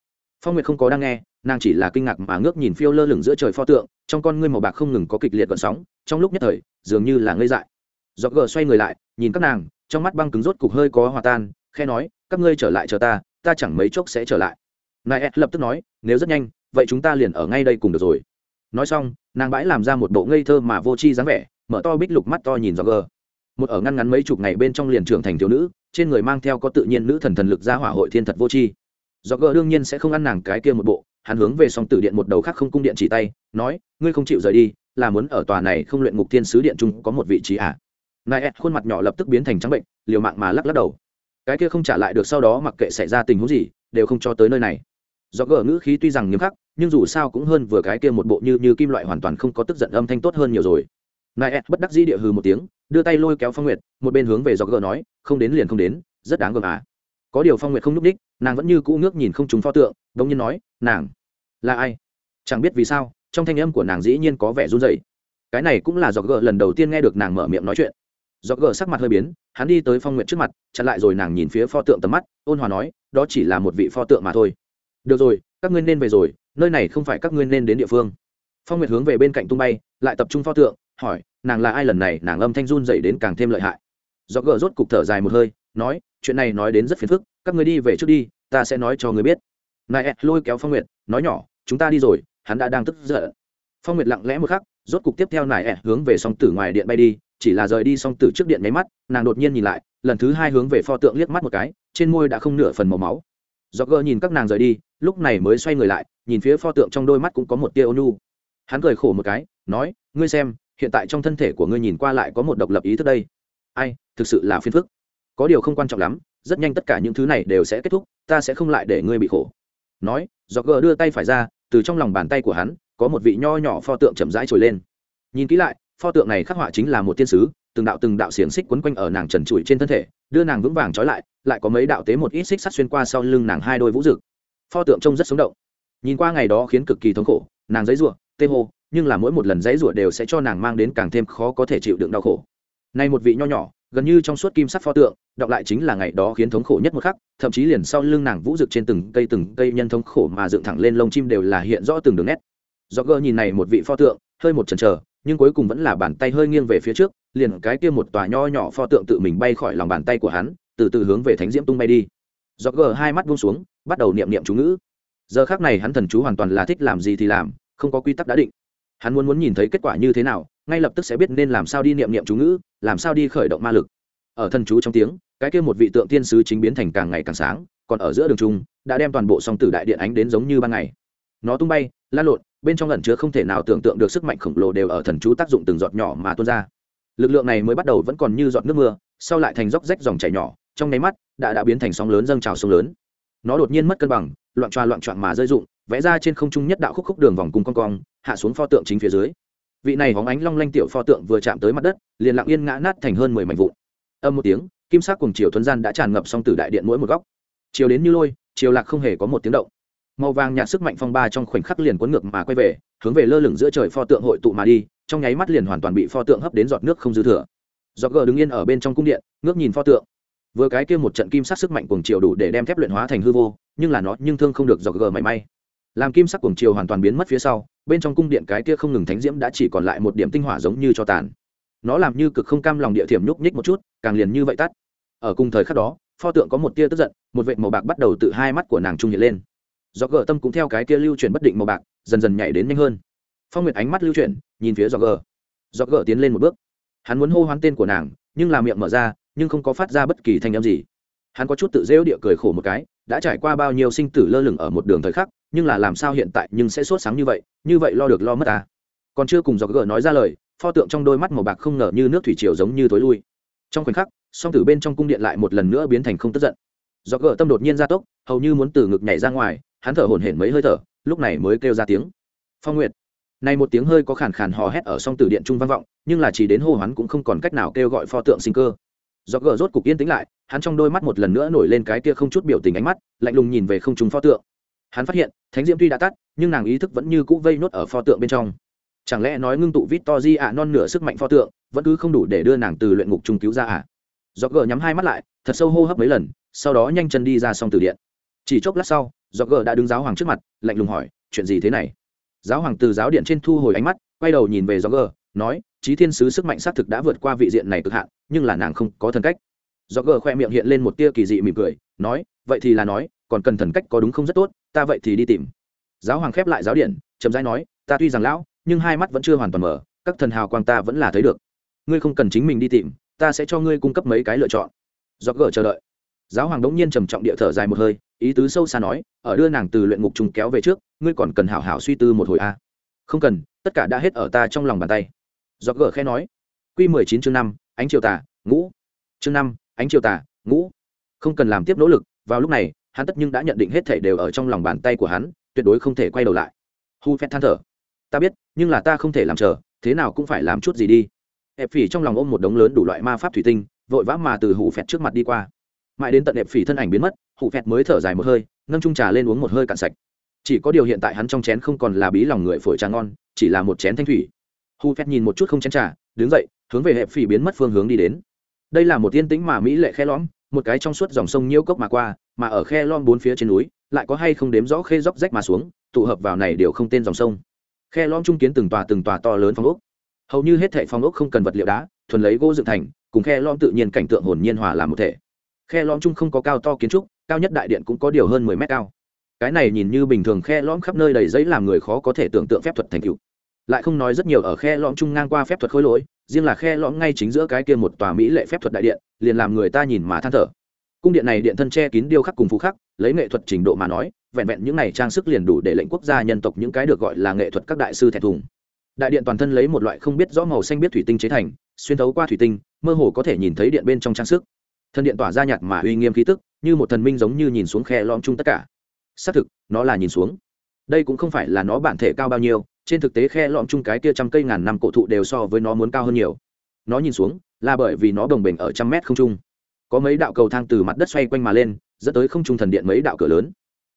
Phong nguyệt không có đang nghe, nàng chỉ là kinh ngạc mà ngước nhìn phiêu lơ lửng giữa trời pho tượng, trong con ngươi màu bạc không ngừng có kịch liệt gợn sóng, trong lúc nhất thời, dường như là ngây dại. Do gờ xoay người lại, nhìn các nàng trong mắt băng cứng rốt cục hơi có hòa tan khe nói, các ngươi trở lại chờ ta ta chẳng mấy chốc sẽ trở lại. Nại lập tức nói, nếu rất nhanh, vậy chúng ta liền ở ngay đây cùng được rồi. Nói xong, nàng bãi làm ra một bộ ngây thơ mà vô tri dáng vẻ, mở to bích lục mắt to nhìn do gờ một ở ngăn ngắn mấy chục ngày bên trong liền trưởng thành thiếu nữ, trên người mang theo có tự nhiên nữ thần thần lực ra hỏa hội thiên thật vô tri. Do gờ đương nhiên sẽ không ăn nàng cái kia một bộ, hắn hướng về song tử điện một đầu khác không cung điện chỉ tay, nói, ngươi không chịu rời đi, là muốn ở tòa này không luyện ngục thiên sứ điện chung có một vị trí à? Nai khuôn mặt nhỏ lập tức biến thành trắng bệnh, liều mạng mà lắc lắc đầu. Cái kia không trả lại được sau đó mặc kệ xảy ra tình huống gì, đều không cho tới nơi này. Do gờ ngữ khí tuy rằng nghiêm khắc, nhưng dù sao cũng hơn vừa cái kia một bộ như như kim loại hoàn toàn không có tức giận âm thanh tốt hơn nhiều rồi. Nai bất đắc dĩ địa hừ một tiếng, đưa tay lôi kéo phong nguyệt, một bên hướng về do gờ nói, không đến liền không đến, rất đáng gờm à. Có điều phong nguyệt không n ú c đích, nàng vẫn như cũ ngước nhìn không trúng pho tượng đ ỗ n g nhiên nói, nàng là ai? Chẳng biết vì sao, trong thanh âm của nàng dĩ nhiên có vẻ run dậy cái này cũng là do gờ lần đầu tiên nghe được nàng mở miệng nói chuyện do gờ sắc mặt hơi biến, hắn đi tới phong nguyệt trước mặt, chặn lại rồi nàng nhìn phía pho tượng tầm mắt, ôn hòa nói, đó chỉ là một vị pho tượng mà thôi. Được rồi, các ngươi nên về rồi, nơi này không phải các ngươi nên đến địa phương. Phong nguyệt hướng về bên cạnh tung bay, lại tập trung pho tượng, hỏi, nàng là ai lần này? Nàng âm thanh run dậy đến càng thêm lợi hại. Do gờ rốt cục thở dài một hơi, nói, chuyện này nói đến rất phiền phức, các ngươi đi về trước đi, ta sẽ nói cho người biết. Nại lôi kéo phong nguyệt, nói nhỏ, chúng ta đi rồi, hắn đã đang tức giận. Phong nguyệt lặng lẽ một khắc, rốt cục tiếp theo nại hướng về song tử ngoài điện bay đi chỉ là rời đi xong từ trước điện nháy mắt, nàng đột nhiên nhìn lại, lần thứ hai hướng về pho tượng liếc mắt một cái, trên môi đã không nửa phần màu máu. Do gơ nhìn các nàng rời đi, lúc này mới xoay người lại, nhìn phía pho tượng trong đôi mắt cũng có một tia ônu hắn cười khổ một cái, nói, ngươi xem, hiện tại trong thân thể của ngươi nhìn qua lại có một độc lập ý thức đây. Ai, thực sự là phiền phức. Có điều không quan trọng lắm, rất nhanh tất cả những thứ này đều sẽ kết thúc, ta sẽ không lại để ngươi bị khổ. Nói do gờ đưa tay phải ra, từ trong lòng bàn tay của hắn, có một vị nho nhỏ pho tượng chậm rãi trồi lên. Nhìn kỹ lại pho tượng này khắc họa chính là một tiên sứ từng đạo từng đạo xiềng xích quấn quanh ở nàng trần trụi trên thân thể đưa nàng vững vàng trói lại lại có mấy đạo tế một ít xích sắt xuyên qua sau lưng nàng hai đôi vũ rực pho tượng trông rất sống động. Nhìn qua ngày đó khiến cực kỳ thống khổ nàng giấy rủa, tê hô nhưng là mỗi một lần giấy rủa đều sẽ cho nàng mang đến càng thêm khó có thể chịu đựng đau khổ. Nay một vị nho nhỏ gần như trong suốt kim sắc pho tượng đọc lại chính là ngày đó khiến thống khổ nhất một khắc thậm chí liền sau lưng nàng vũ rực trên từng cây từng cây nhân thống khổ mà dựng thẳng lên lông chim đều là hiện rõ từng đường nét. Do gơ nhìn này một vị pho tượng hơi một chần chờ nhưng cuối cùng vẫn là bàn tay hơi nghiêng về phía trước, liền cái kia một tòa nho nhỏ pho tượng tự mình bay khỏi lòng bàn tay của hắn, từ từ hướng về thánh diễm tung bay đi. Do gờ hai mắt buông xuống, bắt đầu niệm niệm chú ngữ. Giờ khác này hắn thần chú hoàn toàn là thích làm gì thì làm, không có quy tắc đã định. Hắn muốn muốn nhìn thấy kết quả như thế nào, ngay lập tức sẽ biết nên làm sao đi niệm niệm chú ngữ, làm sao đi khởi động ma lực. Ở thần chú trong tiếng, cái kia một vị tượng tiên sứ chính biến thành càng ngày càng sáng, còn ở giữa đường trung, đã đem toàn bộ song tử đại điện ánh đến giống như ban ngày. Nó tung bay lan lộn bên trong ẩn chứa không thể nào tưởng tượng được sức mạnh khổng lồ đều ở thần chú tác dụng từng giọt nhỏ mà tuôn ra. Lực lượng này mới bắt đầu vẫn còn như giọt nước mưa, sau lại thành róc rách dòng chảy nhỏ, trong nháy mắt, đã đã biến thành sóng lớn dâng trào sông lớn. Nó đột nhiên mất cân bằng, loạn tròa loạn trọn mà rơi rụng, vẽ ra trên không trung nhất đạo khúc khúc đường vòng cung cong cong, hạ xuống pho tượng chính phía dưới. Vị này hóng ánh long lanh tiểu pho tượng vừa chạm tới mặt đất, liền lặng yên ngã nát thành hơn mười mảnh vụn. Âm một tiếng, kim sắc cùng chiều thuấn gian đã tràn ngập xong từ đại điện mỗi một góc. Chiều đến như lôi, chiều lạc không hề có một tiếng động màu vàng nhạt sức mạnh phong ba trong khoảnh khắc liền cuốn ngược mà quay về, hướng về lơ lửng giữa trời pho tượng hội tụ mà đi, trong nháy mắt liền hoàn toàn bị pho tượng hấp đến giọt nước không dư thừa. Do gờ đứng yên ở bên trong cung điện, ngước nhìn pho tượng. Vừa cái kia một trận kim sắc sức mạnh cuồng chiều đủ để đem thép luyện hóa thành hư vô, nhưng là nó nhưng thương không được do gờ mảy may. Làm kim sắc cuồng chiều hoàn toàn biến mất phía sau, bên trong cung điện cái kia không ngừng thánh diễm đã chỉ còn lại một điểm tinh hỏa giống như cho tàn. Nó làm như cực không cam lòng địa thiểm nhúc nhích một chút, càng liền như vậy tắt. Ở cùng thời khắc đó, pho tượng có một tia tức giận, một vệt màu bạc bắt đầu tự hai mắt của nàng trung hiện lên do gờ tâm cũng theo cái kia lưu chuyển bất định màu bạc, dần dần nhảy đến nhanh hơn. Phong nguyệt ánh mắt lưu chuyển, nhìn phía do gờ. Do gờ tiến lên một bước. Hắn muốn hô hoán tên của nàng, nhưng làm miệng mở ra, nhưng không có phát ra bất kỳ thanh âm gì. Hắn có chút tự dễu địa cười khổ một cái, đã trải qua bao nhiêu sinh tử lơ lửng ở một đường thời khắc, nhưng là làm sao hiện tại nhưng sẽ sốt sáng như vậy như vậy lo được lo mất ta. Còn chưa cùng do gờ nói ra lời, pho tượng trong đôi mắt màu bạc không ngờ như nước thủy triều giống như tối lui. Trong khoảnh khắc, song tử bên trong cung điện lại một lần nữa biến thành không tức giận. Do gờ tâm đột nhiên ra tốc, hầu như muốn từ ngực nhảy ra ngoài hắn thở hổn hển mấy hơi thở, lúc này mới kêu ra tiếng. Phong nguyệt. Này một tiếng hơi có khàn khàn hò hét ở song tử điện trung vang vọng, nhưng là chỉ đến hô hoán cũng không còn cách nào kêu gọi pho tượng sinh cơ. Do gỡ rốt cục yên tĩnh lại, hắn trong đôi mắt một lần nữa nổi lên cái kia không chút biểu tình ánh mắt, lạnh lùng nhìn về không trung pho tượng. Hắn phát hiện, thánh diễm tuy đã tắt, nhưng nàng ý thức vẫn như cũ vây nốt ở pho tượng bên trong. Chẳng lẽ nói ngưng tụ vít to di ạ non nửa sức mạnh pho tượng, vẫn cứ không đủ để đưa nàng từ luyện ngục trung cứu ra ạ à? do gờ nhắm hai mắt lại, thật sâu hô hấp mấy lần, sau đó nhanh chân đi ra song từ điện. Chỉ chốc lát sau do gờ đã đứng giáo hoàng trước mặt, lạnh lùng hỏi, chuyện gì thế này? Giáo hoàng từ giáo điện trên thu hồi ánh mắt, quay đầu nhìn về do gờ nói trí thiên sứ sức mạnh xác thực đã vượt qua vị diện này cực hạn, nhưng là nàng không có thần cách. Do gờ khoe miệng hiện lên một tia kỳ dị mỉm cười, nói, vậy thì là nói, còn cần thần cách có đúng không rất tốt, ta vậy thì đi tìm. Giáo hoàng khép lại giáo điện, chậm rãi nói, ta tuy rằng lão, nhưng hai mắt vẫn chưa hoàn toàn mở, các thần hào quang ta vẫn là thấy được. Ngươi không cần chính mình đi tìm, ta sẽ cho ngươi cung cấp mấy cái lựa chọn. Do gờ chờ đợi giáo hoàng đống nhiên trầm trọng địa thở dài một hơi, ý tứ sâu xa nói, ở đưa nàng từ luyện ngục trùng kéo về trước, ngươi còn cần hảo hảo suy tư một hồi a không cần, tất cả đã hết ở ta trong lòng bàn tay. Do gở khẽ nói. Q mười chín chương năm, ánh triều tả ngũ. Chương năm, ánh triều tả ngũ. Không cần làm tiếp nỗ lực, vào lúc này, hắn tất nhưng đã nhận định hết thể đều ở trong lòng bàn tay của hắn, tuyệt đối không thể quay đầu lại. Hu phét than thở. Ta biết, nhưng là ta không thể làm chờ, thế nào cũng phải làm chút gì đi. Ép phỉ trong lòng ôm một đống lớn đủ loại ma pháp thủy tinh, vội vã mà từ hủ phẹt trước mặt đi qua mãi đến tận đẹp phỉ thân ảnh biến mất hụ phẹt mới thở dài một hơi, nâng trung trà lên uống một hơi cạn sạch. Chỉ có điều hiện tại hắn trong chén không còn là bí lòng người phổi trà ngon, chỉ là một chén thanh thủy. Hụ phẹt nhìn một chút không chén trà, đứng dậy, hướng về hẹp phỉ biến mất phương hướng đi đến. Đây là một tiên tĩnh mà mỹ lệ khe lõm, một cái trong suốt dòng sông nhiễu cốc mà qua, mà ở khe lom bốn phía trên núi, lại có hay không đếm rõ khê dốc rách mà xuống, tụ hợp vào này đều không tên dòng sông. Khe lom trung kiến từng tòa từng tòa to lớn phong ốc. Hầu như hết thệ phong ốc không cần vật liệu đá, thuần lấy gỗ dựng thành, cùng khe lom tự nhiên cảnh tượng hồn nhiên hòa làm một thể khe lõm trung không có cao to kiến trúc, cao nhất đại điện cũng có điều hơn mười mét cao. Cái này nhìn như bình thường khe lõm khắp nơi đầy giấy làm người khó có thể tưởng tượng phép thuật thành cựu lại không nói rất nhiều ở khe lõm trung ngang qua phép thuật khối lỗi, riêng là khe lõm ngay chính giữa cái kia một tòa mỹ lệ phép thuật đại điện, liền làm người ta nhìn mà than thở. Cung điện này điện thân che kín điêu khắc cùng phú khắc, lấy nghệ thuật trình độ mà nói, vẹn vẹn những này trang sức liền đủ để lệnh quốc gia nhân tộc những cái được gọi là nghệ thuật các đại sư thẹn thùng. Đại điện toàn thân lấy một loại không biết rõ màu xanh biết thủy tinh chế thành, xuyên thấu qua thủy tinh, mơ hồ có thể nhìn thấy điện bên trong trang sức. Thần điện tỏa ra nhạt mà uy nghiêm khí tức, như một thần minh giống như nhìn xuống khe lõm chung tất cả. Xác thực, nó là nhìn xuống. Đây cũng không phải là nó bản thể cao bao nhiêu, trên thực tế khe lõm chung cái kia trăm cây ngàn năm cổ thụ đều so với nó muốn cao hơn nhiều. Nó nhìn xuống, là bởi vì nó đồng bình ở trăm mét không trung. Có mấy đạo cầu thang từ mặt đất xoay quanh mà lên, dẫn tới không trung thần điện mấy đạo cửa lớn.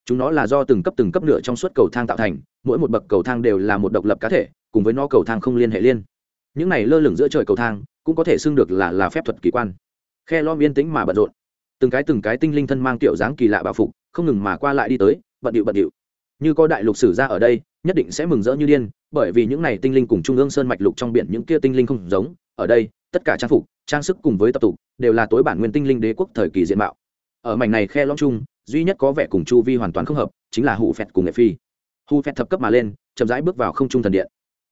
Chúng nó là do từng cấp từng cấp nửa trong suốt cầu thang tạo thành, mỗi một bậc cầu thang đều là một độc lập cá thể, cùng với nó cầu thang không liên hệ liên. Những này lơ lửng giữa trời cầu thang, cũng có thể xưng được là là phép thuật kỳ quan khe lom yên tĩnh mà bận rộn. Từng cái từng cái tinh linh thân mang kiểu dáng kỳ lạ bảo phục, không ngừng mà qua lại đi tới, bận điệu bận điệu. Như có đại lục sử ra ở đây, nhất định sẽ mừng rỡ như điên, bởi vì những này tinh linh cùng trung ương sơn mạch lục trong biển những kia tinh linh không giống, ở đây, tất cả trang phục, trang sức cùng với tập tục, đều là tối bản nguyên tinh linh đế quốc thời kỳ diện mạo. Ở mảnh này khe lõm chung, duy nhất có vẻ cùng chu vi hoàn toàn không hợp, chính là hụ phẹt cùng nghệ phi. Hụ phẹt thập cấp mà lên, chậm rãi bước vào không trung thần điện.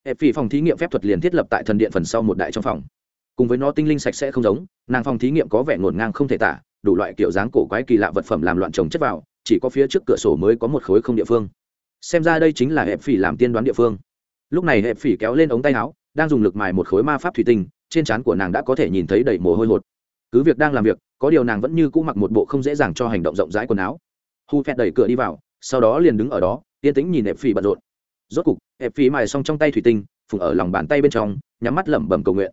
Hệ phi phòng thí nghiệm phép thuật liền thiết lập tại thần điện phần sau một đại trong phòng cùng với nó tinh linh sạch sẽ không giống, nàng phòng thí nghiệm có vẻ ngổn ngang không thể tả, đủ loại kiểu dáng cổ quái kỳ lạ vật phẩm làm loạn trồng chất vào, chỉ có phía trước cửa sổ mới có một khối không địa phương. Xem ra đây chính là hẹp phỉ làm tiên đoán địa phương. Lúc này hẹp phỉ kéo lên ống tay áo, đang dùng lực mài một khối ma pháp thủy tinh, trên trán của nàng đã có thể nhìn thấy đầy mồ hôi hột. Cứ việc đang làm việc, có điều nàng vẫn như cũ mặc một bộ không dễ dàng cho hành động rộng rãi quần áo. Hu phét đẩy cửa đi vào, sau đó liền đứng ở đó, yên tĩnh nhìn hẹp phì bận rộn. Rốt cục, hẹp phì mài xong trong tay thủy tinh, phùng ở lòng bàn tay bên trong, nhắm mắt lẩm bẩm cầu nguyện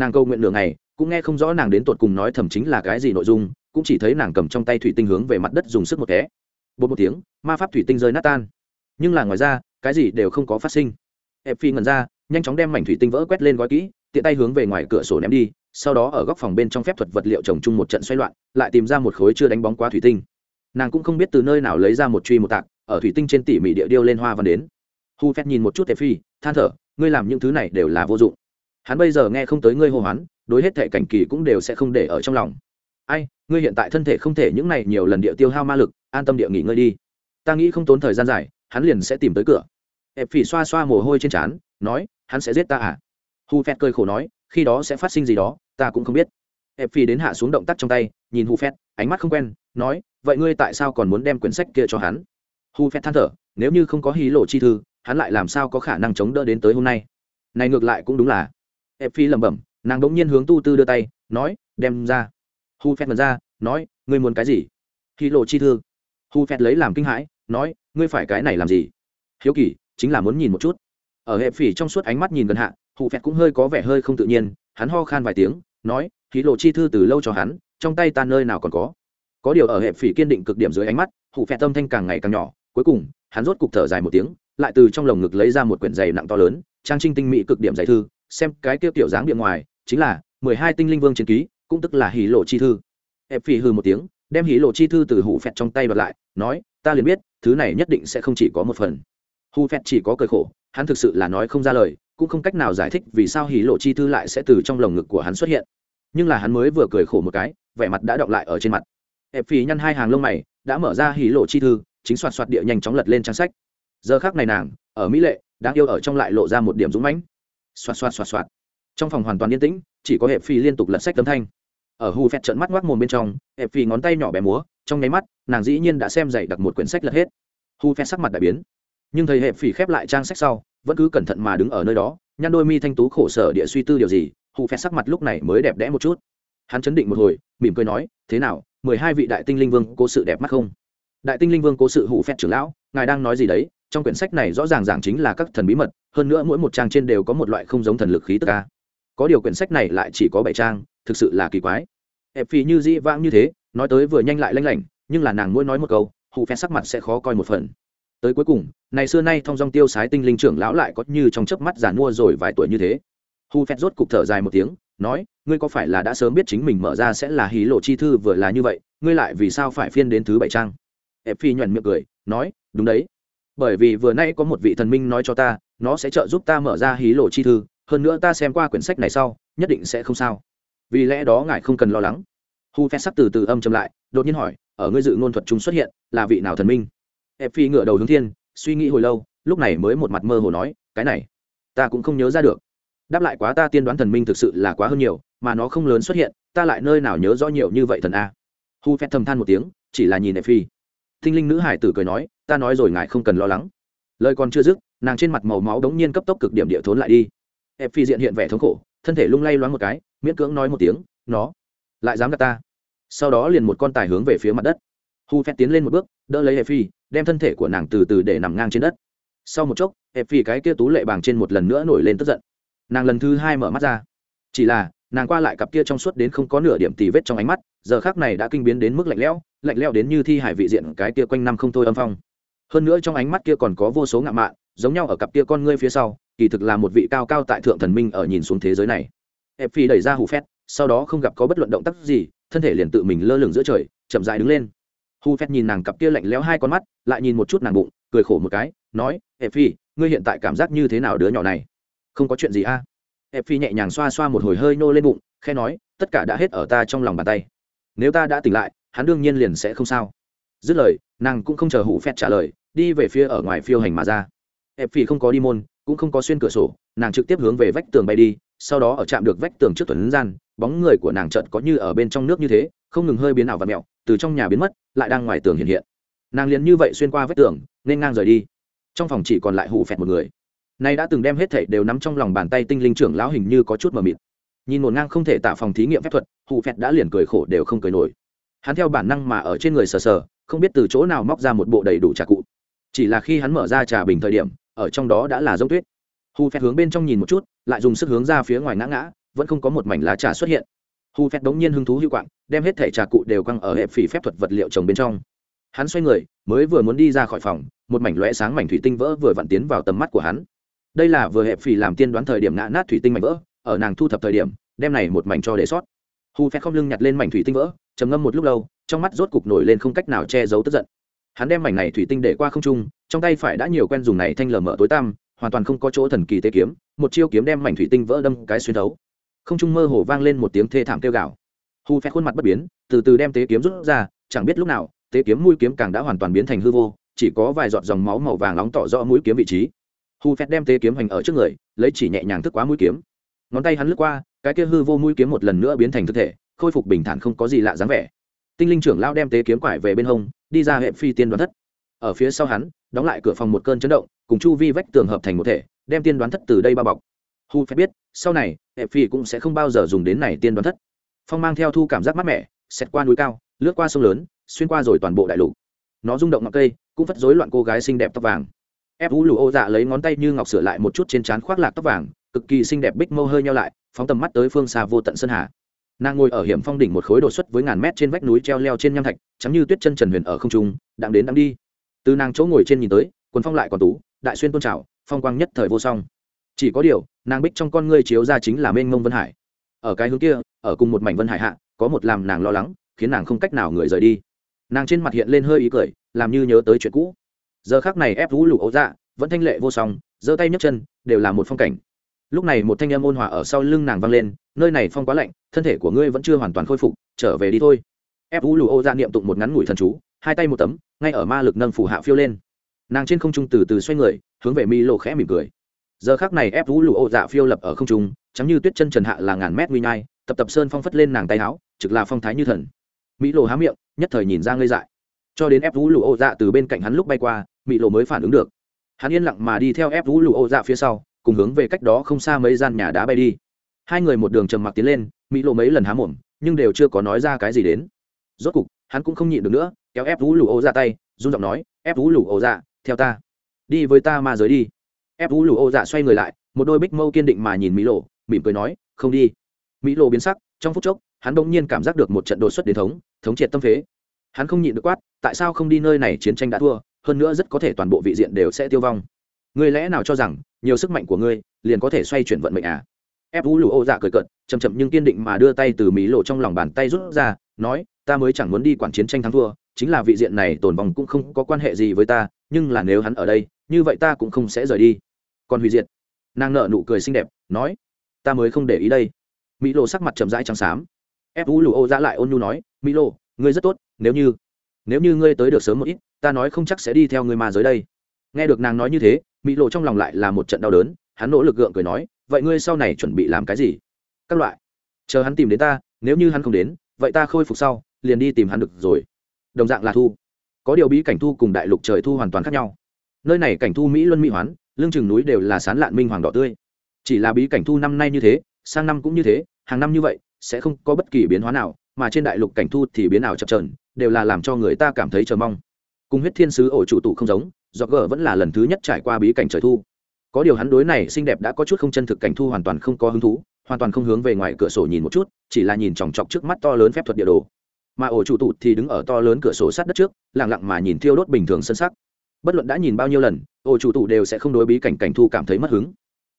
nàng cầu nguyện nửa ngày, cũng nghe không rõ nàng đến tột cùng nói thầm chính là cái gì nội dung, cũng chỉ thấy nàng cầm trong tay thủy tinh hướng về mặt đất dùng sức một té. Bột một tiếng, ma pháp thủy tinh rơi nát tan. Nhưng là ngoài ra, cái gì đều không có phát sinh. Ép phi ngần ra, nhanh chóng đem mảnh thủy tinh vỡ quét lên gói kỹ, tiện tay hướng về ngoài cửa sổ ném đi, sau đó ở góc phòng bên trong phép thuật vật liệu trồng chung một trận xoay loạn, lại tìm ra một khối chưa đánh bóng quá thủy tinh. Nàng cũng không biết từ nơi nào lấy ra một truy một tạc, ở thủy tinh trên tỉ mỉ địa điêu lên hoa văn đến. Hu phép nhìn một chút tệ phi, than thở, ngươi làm những thứ này đều là vô dụng hắn bây giờ nghe không tới ngươi hô hoán, đối hết thệ cảnh kỳ cũng đều sẽ không để ở trong lòng. Ai, ngươi hiện tại thân thể không thể những này nhiều lần địa tiêu hao ma lực, an tâm địa nghỉ ngơi đi. Ta nghĩ không tốn thời gian dài, hắn liền sẽ tìm tới cửa. Ép phỉ xoa xoa mồ hôi trên trán, nói, hắn sẽ giết ta à? Hu phét cơi khổ nói, khi đó sẽ phát sinh gì đó, ta cũng không biết. Ép phỉ đến hạ xuống động tác trong tay, nhìn hu phét ánh mắt không quen, nói, vậy ngươi tại sao còn muốn đem quyển sách kia cho hắn? Hu phét than thở, nếu như không có hí lộ chi thư, hắn lại làm sao có khả năng chống đỡ đến tới hôm nay? Này ngược lại cũng đúng là ép phi lẩm bẩm, nàng đống nhiên hướng tu tư đưa tay, nói, đem ra. Hu phét mật ra, nói, ngươi muốn cái gì? Khi lộ chi thư. Hu phét lấy làm kinh hãi, nói, ngươi phải cái này làm gì? Hiếu kỳ, chính là muốn nhìn một chút. Ở hệ phỉ trong suốt ánh mắt nhìn gần hạ hụ phẹt cũng hơi có vẻ hơi không tự nhiên, hắn ho khan vài tiếng, nói khí lộ chi thư từ lâu cho hắn, trong tay ta nơi nào còn có? Có điều ở hệ phỉ kiên định cực điểm dưới ánh mắt hụ phẹt tâm thanh càng ngày càng nhỏ, cuối cùng, hắn rốt cục thở dài một tiếng, lại từ trong lồng ngực lấy ra một quyển giày nặng to lớn, trang trinh tinh mỹ cực điểm giải thư xem cái tiêu tiểu dáng điện ngoài, chính là mười hai tinh linh vương chiến ký, cũng tức là hỉ lộ chi thư. Hệ phỉ hư một tiếng, đem hỉ lộ chi thư từ hủ phẹt trong tay đoạt lại, nói, ta liền biết, thứ này nhất định sẽ không chỉ có một phần. Hu phẹt chỉ có cười khổ, hắn thực sự là nói không ra lời, cũng không cách nào giải thích vì sao hỉ lộ chi thư lại sẽ từ trong lồng ngực của hắn xuất hiện. Nhưng là hắn mới vừa cười khổ một cái, vẻ mặt đã đọng lại ở trên mặt. Ép phì nhăn hai hàng lông mày, đã mở ra hỉ lộ chi thư, chính soạt soạt địa nhanh chóng lật lên trang sách. Giờ khác này nàng, ở mỹ lệ đang yêu ở trong lại lộ ra một điểm dũng mãnh xoạt xoạt xoạt xoạt. Trong phòng hoàn toàn yên tĩnh, chỉ có hẹp phi liên tục lật sách tấm thanh. Ở hù phẹt trận mắt ngoác mồm bên trong, hẹp phi ngón tay nhỏ bé múa, trong nháy mắt, nàng dĩ nhiên đã xem dày đặt một quyển sách lật hết. Hù phẹt sắc mặt đại biến. Nhưng thầy hẹp phi khép lại trang sách sau, vẫn cứ cẩn thận mà đứng ở nơi đó, nhăn đôi mi thanh tú khổ sở địa suy tư điều gì, hù phẹt sắc mặt lúc này mới đẹp đẽ một chút. Hắn chấn định một hồi, mỉm cười nói, thế nào, mười hai vị đại tinh linh vương cố sự đẹp mắt không? Đại tinh linh vương cố sự hù phẹt trưởng lão, ngài đang nói gì đấy? Trong quyển sách này rõ ràng giảng chính là các thần bí mật hơn nữa mỗi một trang trên đều có một loại không giống thần lực khí tức ca. Có điều quyển sách này lại chỉ có bảy trang, thực sự là kỳ quái. Ép phì như dĩ vãng như thế, nói tới vừa nhanh lại lanh lảnh, nhưng là nàng mỗi nói một câu, hụ phen sắc mặt sẽ khó coi một phần. Tới cuối cùng, này xưa nay thông dong tiêu sái tinh linh trưởng lão lại có như trong chớp mắt giàn mua rồi vài tuổi như thế. Hu phét rốt cục thở dài một tiếng, nói, ngươi có phải là đã sớm biết chính mình mở ra sẽ là hí lộ chi thư vừa là như vậy, ngươi lại vì sao phải phiên đến thứ bảy trang? Ép phi nhuận miệng cười, nói, đúng đấy bởi vì vừa nay có một vị thần minh nói cho ta, nó sẽ trợ giúp ta mở ra hí lộ chi thư, hơn nữa ta xem qua quyển sách này sau, nhất định sẽ không sao. Vì lẽ đó ngài không cần lo lắng. Hu phét sắc từ từ âm chậm lại, đột nhiên hỏi, ở ngươi dự ngôn thuật chúng xuất hiện, là vị nào thần minh? Ép phi ngựa đầu hướng thiên, suy nghĩ hồi lâu, lúc này mới một mặt mơ hồ nói, cái này, ta cũng không nhớ ra được. Đáp lại quá ta tiên đoán thần minh thực sự là quá hơn nhiều, mà nó không lớn xuất hiện, ta lại nơi nào nhớ rõ nhiều như vậy thần a? Hu phép thầm than một tiếng, chỉ là nhìn ép phi thinh linh nữ hải tử cười nói, ta nói rồi ngài không cần lo lắng. Lời còn chưa dứt, nàng trên mặt màu máu đống nhiên cấp tốc cực điểm địa thốn lại đi. Ép phi diện hiện vẻ thống khổ, thân thể lung lay loáng một cái, miễn cưỡng nói một tiếng, nó, lại dám gạt ta. Sau đó liền một con tài hướng về phía mặt đất. Hu phép tiến lên một bước, đỡ lấy ép phi, đem thân thể của nàng từ từ để nằm ngang trên đất. Sau một chốc, ép phi cái kia tú lệ bàng trên một lần nữa nổi lên tức giận. Nàng lần thứ hai mở mắt ra. Chỉ là nàng qua lại cặp kia trong suốt đến không có nửa điểm tì vết trong ánh mắt, giờ khác này đã kinh biến đến mức lạnh lẽo lạnh lẽo đến như thi hải vị diện cái kia quanh năm không thôi âm phong. Hơn nữa trong ánh mắt kia còn có vô số ngạo mạn, giống nhau ở cặp kia con ngươi phía sau, kỳ thực là một vị cao cao tại thượng thần minh ở nhìn xuống thế giới này. Ép phi đẩy ra hù phét, sau đó không gặp có bất luận động tác gì, thân thể liền tự mình lơ lửng giữa trời, chậm dại đứng lên. Hù phét nhìn nàng cặp kia lạnh lẽo hai con mắt, lại nhìn một chút nàng bụng, cười khổ một cái, nói, ép phi, ngươi hiện tại cảm giác như thế nào đứa nhỏ này? Không có chuyện gì a? à? Ép phi nhẹ nhàng xoa xoa một hồi hơi nô lên bụng khe nói, tất cả đã hết ở ta trong lòng bàn tay. Nếu ta đã tỉnh lại, hắn đương nhiên liền sẽ không sao. Dứt lời, nàng cũng không chờ hụ phét trả lời, đi về phía ở ngoài phiêu hành mà ra. Ép phi không có đi môn, cũng không có xuyên cửa sổ, nàng trực tiếp hướng về vách tường bay đi, sau đó ở chạm được vách tường trước tuần gian, bóng người của nàng chợt có như ở bên trong nước như thế, không ngừng hơi biến ảo và mẹo, từ trong nhà biến mất, lại đang ngoài tường hiện hiện. Nàng liền như vậy xuyên qua vách tường, nên ngang rời đi. Trong phòng chỉ còn lại hụ phẹt một người nay đã từng đem hết thảy đều nắm trong lòng bàn tay tinh linh trưởng lão hình như có chút mờ mịt. Nhìn một ngang không thể tạo phòng thí nghiệm phép thuật, hù phẹt đã liền cười khổ đều không cười nổi. Hắn theo bản năng mà ở trên người sờ sờ, không biết từ chỗ nào móc ra một bộ đầy đủ trà cụ. Chỉ là khi hắn mở ra trà bình thời điểm, ở trong đó đã là giống tuyết. Hù phẹt hướng bên trong nhìn một chút, lại dùng sức hướng ra phía ngoài ngã ngã, vẫn không có một mảnh lá trà xuất hiện. Hù phẹt đống nhiên hứng thú hữu quạng, đem hết thẻ trà cụ đều căng ở hệ phỉ phép thuật vật liệu trồng bên trong. Hắn xoay người, mới vừa muốn đi ra khỏi phòng, một mảnh lõe sáng mảnh thủy tinh vỡ vừa vặn tiến vào tầm mắt của hắn đây là vừa hẹp phì làm tiên đoán thời điểm ngã nát thủy tinh mảnh vỡ, ở nàng thu thập thời điểm, đem này một mảnh cho để sót. Hù phép không lưng nhặt lên mảnh thủy tinh vỡ, trầm ngâm một lúc lâu, trong mắt rốt cục nổi lên không cách nào che giấu tức giận. Hắn đem mảnh này thủy tinh để qua không trung, trong tay phải đã nhiều quen dùng này thanh lờ mở tối tăm, hoàn toàn không có chỗ thần kỳ tế kiếm, một chiêu kiếm đem mảnh thủy tinh vỡ đâm cái xuyên thấu. Không trung mơ hồ vang lên một tiếng thê thảm kêu gào. Hu phép khuôn mặt bất biến, từ từ đem tế kiếm rút ra, chẳng biết lúc nào, tế kiếm mũi kiếm càng đã hoàn toàn biến thành hư vô, chỉ có vài giọt dòng máu màu vàng nóng tỏ rõ mũi kiếm vị trí hu phét đem tế kiếm hành ở trước người, lấy chỉ nhẹ nhàng thức quá mũi kiếm. Ngón tay hắn lướt qua, cái kia hư vô mũi kiếm một lần nữa biến thành thực thể, khôi phục bình thản không có gì lạ dáng vẻ. Tinh linh trưởng lao đem tế kiếm quải về bên hông, đi ra hệ phi tiên đoán thất. Ở phía sau hắn, đóng lại cửa phòng một cơn chấn động, cùng chu vi vách tường hợp thành một thể, đem tiên đoán thất từ đây bao bọc. Hu phải biết, sau này, hệ phi cũng sẽ không bao giờ dùng đến này tiên đoán thất. Phong mang theo thu cảm giác mát mẻ, xẹt qua núi cao, lướt qua sông lớn, xuyên qua rồi toàn bộ đại lục. Nó rung động ngọc cây, cũng phất rối loạn cô gái xinh đẹp tóc vàng ép vũ lù ô dạ lấy ngón tay như ngọc sửa lại một chút trên trán khoác lạc tóc vàng, cực kỳ xinh đẹp bích mâu hơi nhau lại, phóng tầm mắt tới phương xa vô tận sơn hà. Nàng ngồi ở hiểm phong đỉnh một khối đột xuất với ngàn mét trên vách núi treo leo trên nham thạch chắm như tuyết chân trần huyền ở không trung đặng đến đặng đi. Từ nàng chỗ ngồi trên nhìn tới, quần phong lại còn tú, đại xuyên tôn trào, phong quang nhất thời vô song. Chỉ có điều, nàng bích trong con ngươi chiếu ra chính là mênh mông vân hải. Ở cái hướng kia, ở cùng một mảnh vân hải hạ, có một làm nàng lo lắng, khiến nàng không cách nào người rời đi. Nàng trên mặt hiện lên hơi ý cười, làm như nhớ tới chuyện cũ giờ khác này ép vũ lụ ấu dạ vẫn thanh lệ vô song, giơ tay nhấc chân, đều là một phong cảnh. Lúc này một thanh âm ôn hòa ở sau lưng nàng vang lên, nơi này phong quá lạnh, thân thể của ngươi vẫn chưa hoàn toàn khôi phục, trở về đi thôi. Ép vũ lù ô ra niệm tụng một ngắn ngủi thần chú, hai tay một tấm, ngay ở ma lực nâng phủ hạ phiêu lên. Nàng trên không trung từ từ xoay người, hướng về mi lộ khẽ mỉm cười. Giờ khác này ép vũ lù ô dạ phiêu lập ở không trung chắm như tuyết chân trần hạ là ngàn mét nguy nhai, tập tập sơn phong phất lên nàng tay áo, trực là phong thái như thần. Mỹ lộ há miệng, nhất thời nhìn ra ngây dại. Cho đến ép vũ lù ô dạ từ bên cạnh hắn lúc bay qua mỹ lộ mới phản ứng được. Hắn yên lặng mà đi theo ép vũ lù ô dạ phía sau, cùng hướng về cách đó không xa mấy gian nhà đá bay đi. Hai người một đường trầm mặc tiến lên mỹ lộ mấy lần há mồm, nhưng đều chưa có nói ra cái gì đến. Rốt cục, hắn cũng không nhịn được nữa, kéo ép vũ lù ô ra tay, run giọng nói, ép vũ lù ô dạ theo ta. Đi với ta mà giới đi. Ép vũ lù ô dạ xoay người lại, một đôi bích mâu kiên định mà nhìn mỹ lộ, mỉm cười nói, không đi. Mỹ lộ biến sắc, trong phút chốc, hắn bỗng nhiên cảm giác được một trận đột xuất đến thống thống triệt tâm phế. Hắn không nhịn được quát, tại sao không đi nơi này chiến tranh đã thua? Hơn nữa rất có thể toàn bộ vị diện đều sẽ tiêu vong. Ngươi lẽ nào cho rằng nhiều sức mạnh của ngươi liền có thể xoay chuyển vận mệnh à? Ép vũ lù ô dạ cười cợt chầm chậm nhưng kiên định mà đưa tay từ mỹ lộ trong lòng bàn tay rút ra, nói, ta mới chẳng muốn đi quản chiến tranh thắng thua, chính là vị diện này tồn vong cũng không có quan hệ gì với ta, nhưng là nếu hắn ở đây, như vậy ta cũng không sẽ rời đi. Còn hủy diệt. Nàng nợ nụ cười xinh đẹp, nói, ta mới không để ý đây. Mỹ lộ sắc mặt chậm rãi trắng xám. Ép vũ lù ô dạ lại ôn nhu nói mỹ lộ, ngươi rất tốt, nếu như nếu như ngươi tới được sớm một ít, ta nói không chắc sẽ đi theo ngươi mà giới đây. Nghe được nàng nói như thế mỹ lộ trong lòng lại là một trận đau đớn, hắn nỗ lực gượng cười nói, vậy ngươi sau này chuẩn bị làm cái gì? Các loại. Chờ hắn tìm đến ta, nếu như hắn không đến, vậy ta khôi phục sau, liền đi tìm hắn được rồi. Đồng dạng là thu. Có điều bí cảnh thu cùng đại lục trời thu hoàn toàn khác nhau. Nơi này cảnh thu mỹ luân mỹ hoán lương chừng núi đều là sán lạn minh hoàng đỏ tươi. Chỉ là bí cảnh thu năm nay như thế, sang năm cũng như thế, hàng năm như vậy, sẽ không có bất kỳ biến hóa nào, mà trên đại lục cảnh thu thì biến ảo chập trờn đều là làm cho người ta cảm thấy chờ mong. Cùng huyết thiên sứ ổ chủ tụ không giống do gờ vẫn là lần thứ nhất trải qua bí cảnh trời thu. Có điều hắn đối này xinh đẹp đã có chút không chân thực cảnh thu hoàn toàn không có hứng thú, hoàn toàn không hướng về ngoài cửa sổ nhìn một chút, chỉ là nhìn chòng chọc trước mắt to lớn phép thuật địa đồ. Mà ổ chủ tụ thì đứng ở to lớn cửa sổ sát đất trước lẳng lặng mà nhìn thiêu đốt bình thường sân sắc. Bất luận đã nhìn bao nhiêu lần, ổ chủ tụ đều sẽ không đối bí cảnh cảnh thu cảm thấy mất hứng.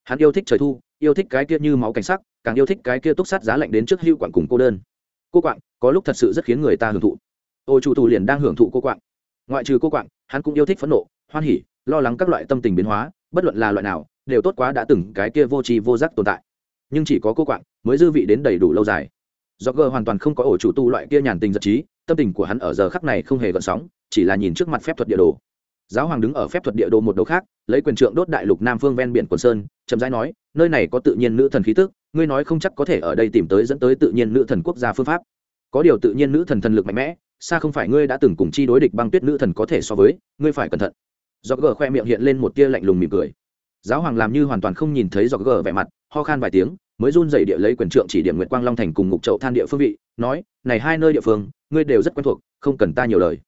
Hắn yêu thích trời thu, yêu thích cái kia như máu cảnh sắc, càng yêu thích cái kia túc sát giá lạnh đến trước hưu quản cùng cô đơn. Cô quạng, có lúc thật sự rất khiến người ta hưởng thụ ổ chủ tù liền đang hưởng thụ cô quạng. Ngoại trừ cô quạng, hắn cũng yêu thích phẫn nộ, hoan hỉ, lo lắng các loại tâm tình biến hóa, bất luận là loại nào, đều tốt quá đã từng cái kia vô tri vô giác tồn tại. Nhưng chỉ có cô quạng mới dư vị đến đầy đủ lâu dài. Do gờ hoàn toàn không có ổ chủ tu loại kia nhàn tình giật trí, tâm tình của hắn ở giờ khắc này không hề gợn sóng, chỉ là nhìn trước mặt phép thuật địa đồ. Giáo hoàng đứng ở phép thuật địa đồ một đầu khác, lấy quyền trượng đốt đại lục nam phương ven biển quần sơn, chậm rãi nói, nơi này có tự nhiên nữ thần khí tức, ngươi nói không chắc có thể ở đây tìm tới dẫn tới tự nhiên nữ thần quốc gia phương pháp. Có điều tự nhiên nữ thần thần lực mạnh mẽ xa không phải ngươi đã từng cùng chi đối địch băng tuyết nữ thần có thể so với, ngươi phải cẩn thận. Do gờ khoe miệng hiện lên một tia lạnh lùng mỉm cười. Giáo hoàng làm như hoàn toàn không nhìn thấy do gờ vẻ mặt, ho khan vài tiếng, mới run dày địa lấy quyền trượng chỉ điểm nguyệt quang long thành cùng ngục chậu than địa phương vị, nói, này hai nơi địa phương, ngươi đều rất quen thuộc, không cần ta nhiều lời.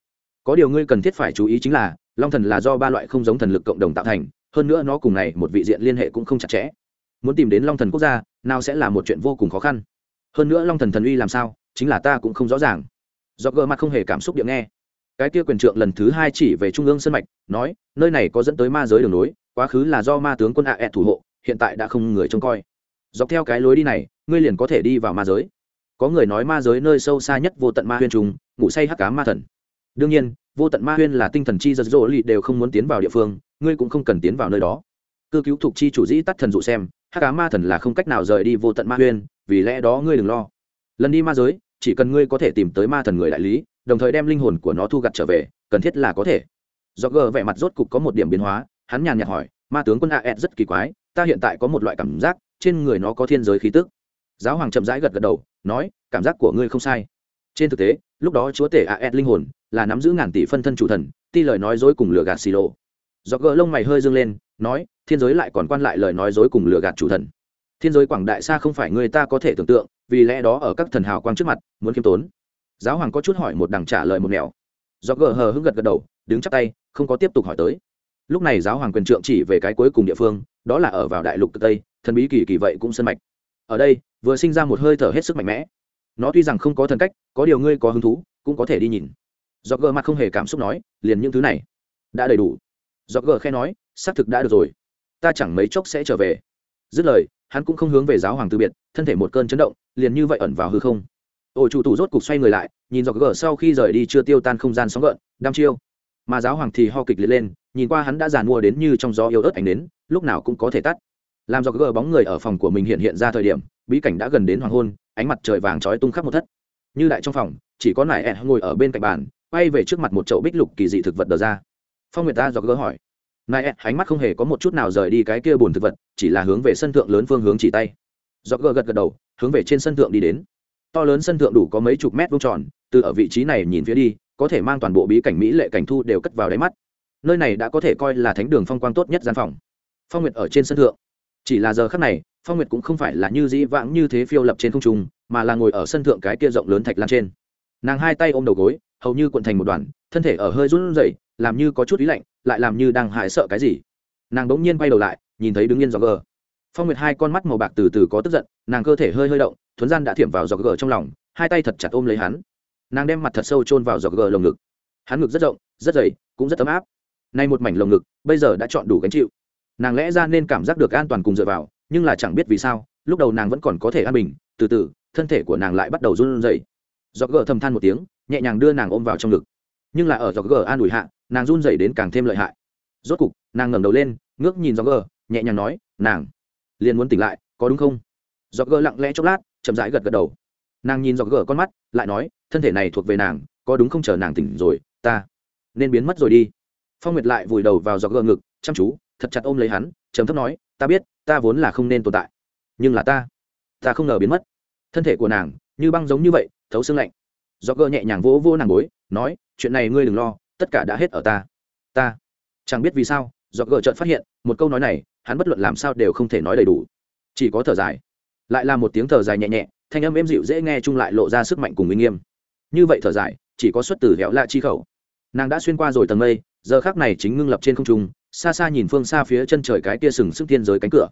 Có điều ngươi cần thiết phải chú ý chính là, long thần là do ba loại không giống thần lực cộng đồng tạo thành, hơn nữa nó cùng này một vị diện liên hệ cũng không chặt chẽ. Muốn tìm đến long thần quốc gia, nào sẽ là một chuyện vô cùng khó khăn. Hơn nữa long thần thần uy làm sao, chính là ta cũng không rõ ràng do gờ mặt không hề cảm xúc điện nghe. Cái kia quyền trượng lần thứ hai chỉ về trung ương sân mạch, nói, nơi này có dẫn tới ma giới đường nối quá khứ là do ma tướng quân ạ à thủ hộ, hiện tại đã không người trông coi. Dọc theo cái lối đi này, ngươi liền có thể đi vào ma giới. Có người nói ma giới nơi sâu xa nhất vô tận ma huyên trùng, ngủ say hắc cá ma thần. Đương nhiên, vô tận ma huyên là tinh thần chi giật rỗ lì đều không muốn tiến vào địa phương, ngươi cũng không cần tiến vào nơi đó. Cư cứu thuộc chi chủ dĩ tắt thần dụ xem, hắc cá ma thần là không cách nào rời đi vô tận ma huyên, vì lẽ đó ngươi đừng lo. Lần đi ma giới chỉ cần ngươi có thể tìm tới ma thần người đại lý, đồng thời đem linh hồn của nó thu gặt trở về, cần thiết là có thể. Do gờ vẻ mặt rốt cục có một điểm biến hóa, hắn nhàn nhạt hỏi, ma tướng quân a ed rất kỳ quái, ta hiện tại có một loại cảm giác, trên người nó có thiên giới khí tức. Giáo hoàng chậm rãi gật gật đầu, nói, cảm giác của ngươi không sai. Trên thực tế, lúc đó chúa tể a ed linh hồn là nắm giữ ngàn tỷ phân thân chủ thần, ti lời nói dối cùng lừa gạt xì lộ do gờ lông mày hơi dâng lên, nói, thiên giới lại còn quan lại lời nói dối cùng lừa gạt chủ thần thiên giới quảng đại xa không phải người ta có thể tưởng tượng, vì lẽ đó ở các thần hào quang trước mặt, muốn khiêm tốn. Giáo hoàng có chút hỏi một đằng trả lời một nẻo. Do gờ hờ hững gật gật đầu, đứng chắc tay, không có tiếp tục hỏi tới. Lúc này giáo hoàng quyền trượng chỉ về cái cuối cùng địa phương, đó là ở vào đại lục cực tây, thần bí kỳ kỳ vậy cũng sân mạch. Ở đây, vừa sinh ra một hơi thở hết sức mạnh mẽ. Nó tuy rằng không có thần cách, có điều ngươi có hứng thú, cũng có thể đi nhìn. Do gờ mặt không hề cảm xúc nói, liền những thứ này. Đã đầy đủ. Do gờ khe nói, xác thực đã được rồi. Ta chẳng mấy chốc sẽ trở về. Dứt lời hắn cũng không hướng về giáo hoàng từ biệt, thân thể một cơn chấn động, liền như vậy ẩn vào hư không. Ổ chủ tủ rốt cục xoay người lại, nhìn dọc gờ sau khi rời đi chưa tiêu tan không gian sóng gợn, đăm chiêu. Mà giáo hoàng thì ho kịch liệt lên, nhìn qua hắn đã giàn mua đến như trong gió yếu ớt ảnh đến lúc nào cũng có thể tắt. Làm dọc gờ bóng người ở phòng của mình hiện hiện ra thời điểm, bí cảnh đã gần đến hoàng hôn, ánh mặt trời vàng trói tung khắp một thất. Như đại trong phòng, chỉ có nải ẹ ngồi ở bên cạnh bàn, quay về trước mặt một chậu bích lục kỳ dị thực vật đờ ra. Phong nguyệt ta dọc gỡ hỏi nải ẹ ánh mắt không hề có một chút nào rời đi cái kia buồn thực vật, chỉ là hướng về sân thượng lớn phương hướng chỉ tay. Do gờ gật gật đầu, hướng về trên sân thượng đi đến. To lớn sân thượng đủ có mấy chục mét vuông tròn, từ ở vị trí này nhìn phía đi, có thể mang toàn bộ bí cảnh mỹ lệ cảnh thu đều cất vào đáy mắt. Nơi này đã có thể coi là thánh đường phong quang tốt nhất gian phòng. Phong nguyệt ở trên sân thượng. Chỉ là giờ khắc này, phong nguyệt cũng không phải là như dĩ vãng như thế phiêu lập trên không trung, mà là ngồi ở sân thượng cái kia rộng lớn thạch lan trên. Nàng hai tay ôm đầu gối, hầu như cuộn thành một đoàn, thân thể ở hơi run rẩy làm như có chút ý lạnh, lại làm như đang hại sợ cái gì. Nàng bỗng nhiên quay đầu lại, nhìn thấy đứng yên do gờ. Phong nguyệt hai con mắt màu bạc từ từ có tức giận, nàng cơ thể hơi hơi động, thuấn gian đã thiểm vào giọt gờ trong lòng, hai tay thật chặt ôm lấy hắn. Nàng đem mặt thật sâu chôn vào giọt gờ lồng ngực. Hắn ngực rất rộng, rất dày, cũng rất ấm áp. Nay một mảnh lồng ngực, bây giờ đã chọn đủ gánh chịu. Nàng lẽ ra nên cảm giác được an toàn cùng dựa vào, nhưng là chẳng biết vì sao, lúc đầu nàng vẫn còn có thể an bình, từ từ, thân thể của nàng lại bắt đầu run rẩy. Giọt gờ thầm than một tiếng, nhẹ nhàng đưa nàng ôm vào trong ngực nhưng là ở giọt gờ an ủi hạ, nàng run rẩy đến càng thêm lợi hại. Rốt cục, nàng ngẩng đầu lên, ngước nhìn giọt gờ, nhẹ nhàng nói, nàng liền muốn tỉnh lại, có đúng không? Giọt gờ lặng lẽ chốc lát, chậm rãi gật gật đầu. Nàng nhìn dọc gờ con mắt, lại nói, thân thể này thuộc về nàng, có đúng không chờ nàng tỉnh rồi, ta nên biến mất rồi đi. Phong nguyệt lại vùi đầu vào dọc gờ ngực, chăm chú, thật chặt ôm lấy hắn chấm thấp nói, ta biết, ta vốn là không nên tồn tại, nhưng là ta ta không ngờ biến mất. Thân thể của nàng như băng giống như vậy, thấu xương lạnh. Do gờ nhẹ nhàng vỗ vỗ nàng bối nói, chuyện này ngươi đừng lo, tất cả đã hết ở ta. Ta? Chẳng biết vì sao? Do gờ trợn phát hiện, một câu nói này, hắn bất luận làm sao đều không thể nói đầy đủ. Chỉ có thở dài. Lại là một tiếng thở dài nhẹ nhẹ, thanh âm êm dịu dễ nghe chung lại lộ ra sức mạnh cùng uy nghiêm. Như vậy thở dài, chỉ có xuất từ héo lạ chi khẩu. Nàng đã xuyên qua rồi tầng mây, giờ khác này chính ngưng lập trên không trung, xa xa nhìn phương xa phía chân trời cái kia sừng sức thiên giới cánh cửa.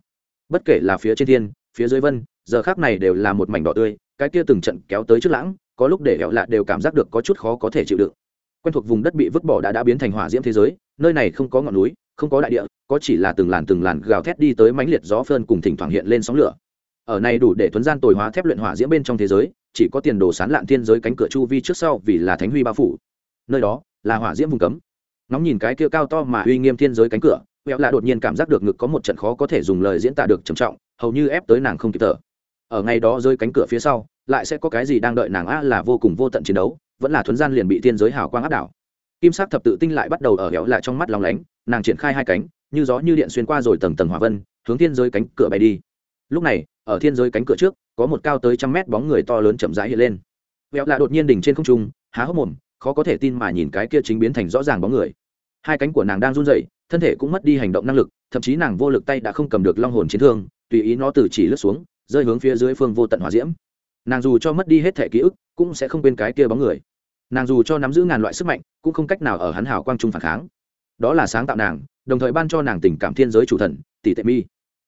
Bất kể là phía trên thiên, phía dưới vân, giờ khác này đều là một mảnh đỏ tươi, cái kia từng trận kéo tới trước lãng có lúc để hẹo lạ đều cảm giác được có chút khó có thể chịu đựng. Quen thuộc vùng đất bị vứt bỏ đã đã biến thành hỏa diễm thế giới, nơi này không có ngọn núi, không có đại địa, có chỉ là từng làn từng làn gào thét đi tới mãnh liệt gió phơn cùng thỉnh thoảng hiện lên sóng lửa. Ở này đủ để thuấn gian tồi hóa thép luyện hỏa diễm bên trong thế giới, chỉ có tiền đồ sán lạn thiên giới cánh cửa chu vi trước sau vì là thánh huy bao phủ. Nơi đó là hỏa diễm vùng cấm. Ngóng nhìn cái kia cao to mà uy nghiêm thiên giới cánh cửa hẹo lạ đột nhiên cảm giác được ngực có một trận khó có thể dùng lời diễn tả được trầm trọng, hầu như ép tới nàng không kịp thở. Ở ngay đó rơi cánh cửa phía sau lại sẽ có cái gì đang đợi nàng a là vô cùng vô tận chiến đấu, vẫn là thuấn gian liền bị thiên giới hào quang áp đảo. Kim sắc thập tự tinh lại bắt đầu ở héo lại trong mắt lòng lánh, nàng triển khai hai cánh, như gió như điện xuyên qua rồi tầng tầng hỏa vân, hướng thiên giới cánh cửa bay đi. Lúc này, ở thiên giới cánh cửa trước, có một cao tới trăm mét bóng người to lớn chậm rãi hiện lên. Héo lạ đột nhiên đỉnh trên không trung, há hốc mồm, khó có thể tin mà nhìn cái kia chính biến thành rõ ràng bóng người. Hai cánh của nàng đang run rẩy, thân thể cũng mất đi hành động năng lực, thậm chí nàng vô lực tay đã không cầm được long hồn chiến thương, tùy ý nó từ chỉ lướt xuống, rơi hướng phía dưới phương vô tận hòa diễm nàng dù cho mất đi hết thể ký ức, cũng sẽ không quên cái kia bóng người. Nàng dù cho nắm giữ ngàn loại sức mạnh, cũng không cách nào ở hắn hào quang trung phản kháng. Đó là sáng tạo nàng, đồng thời ban cho nàng tình cảm thiên giới chủ thần, tỷ tệ mi.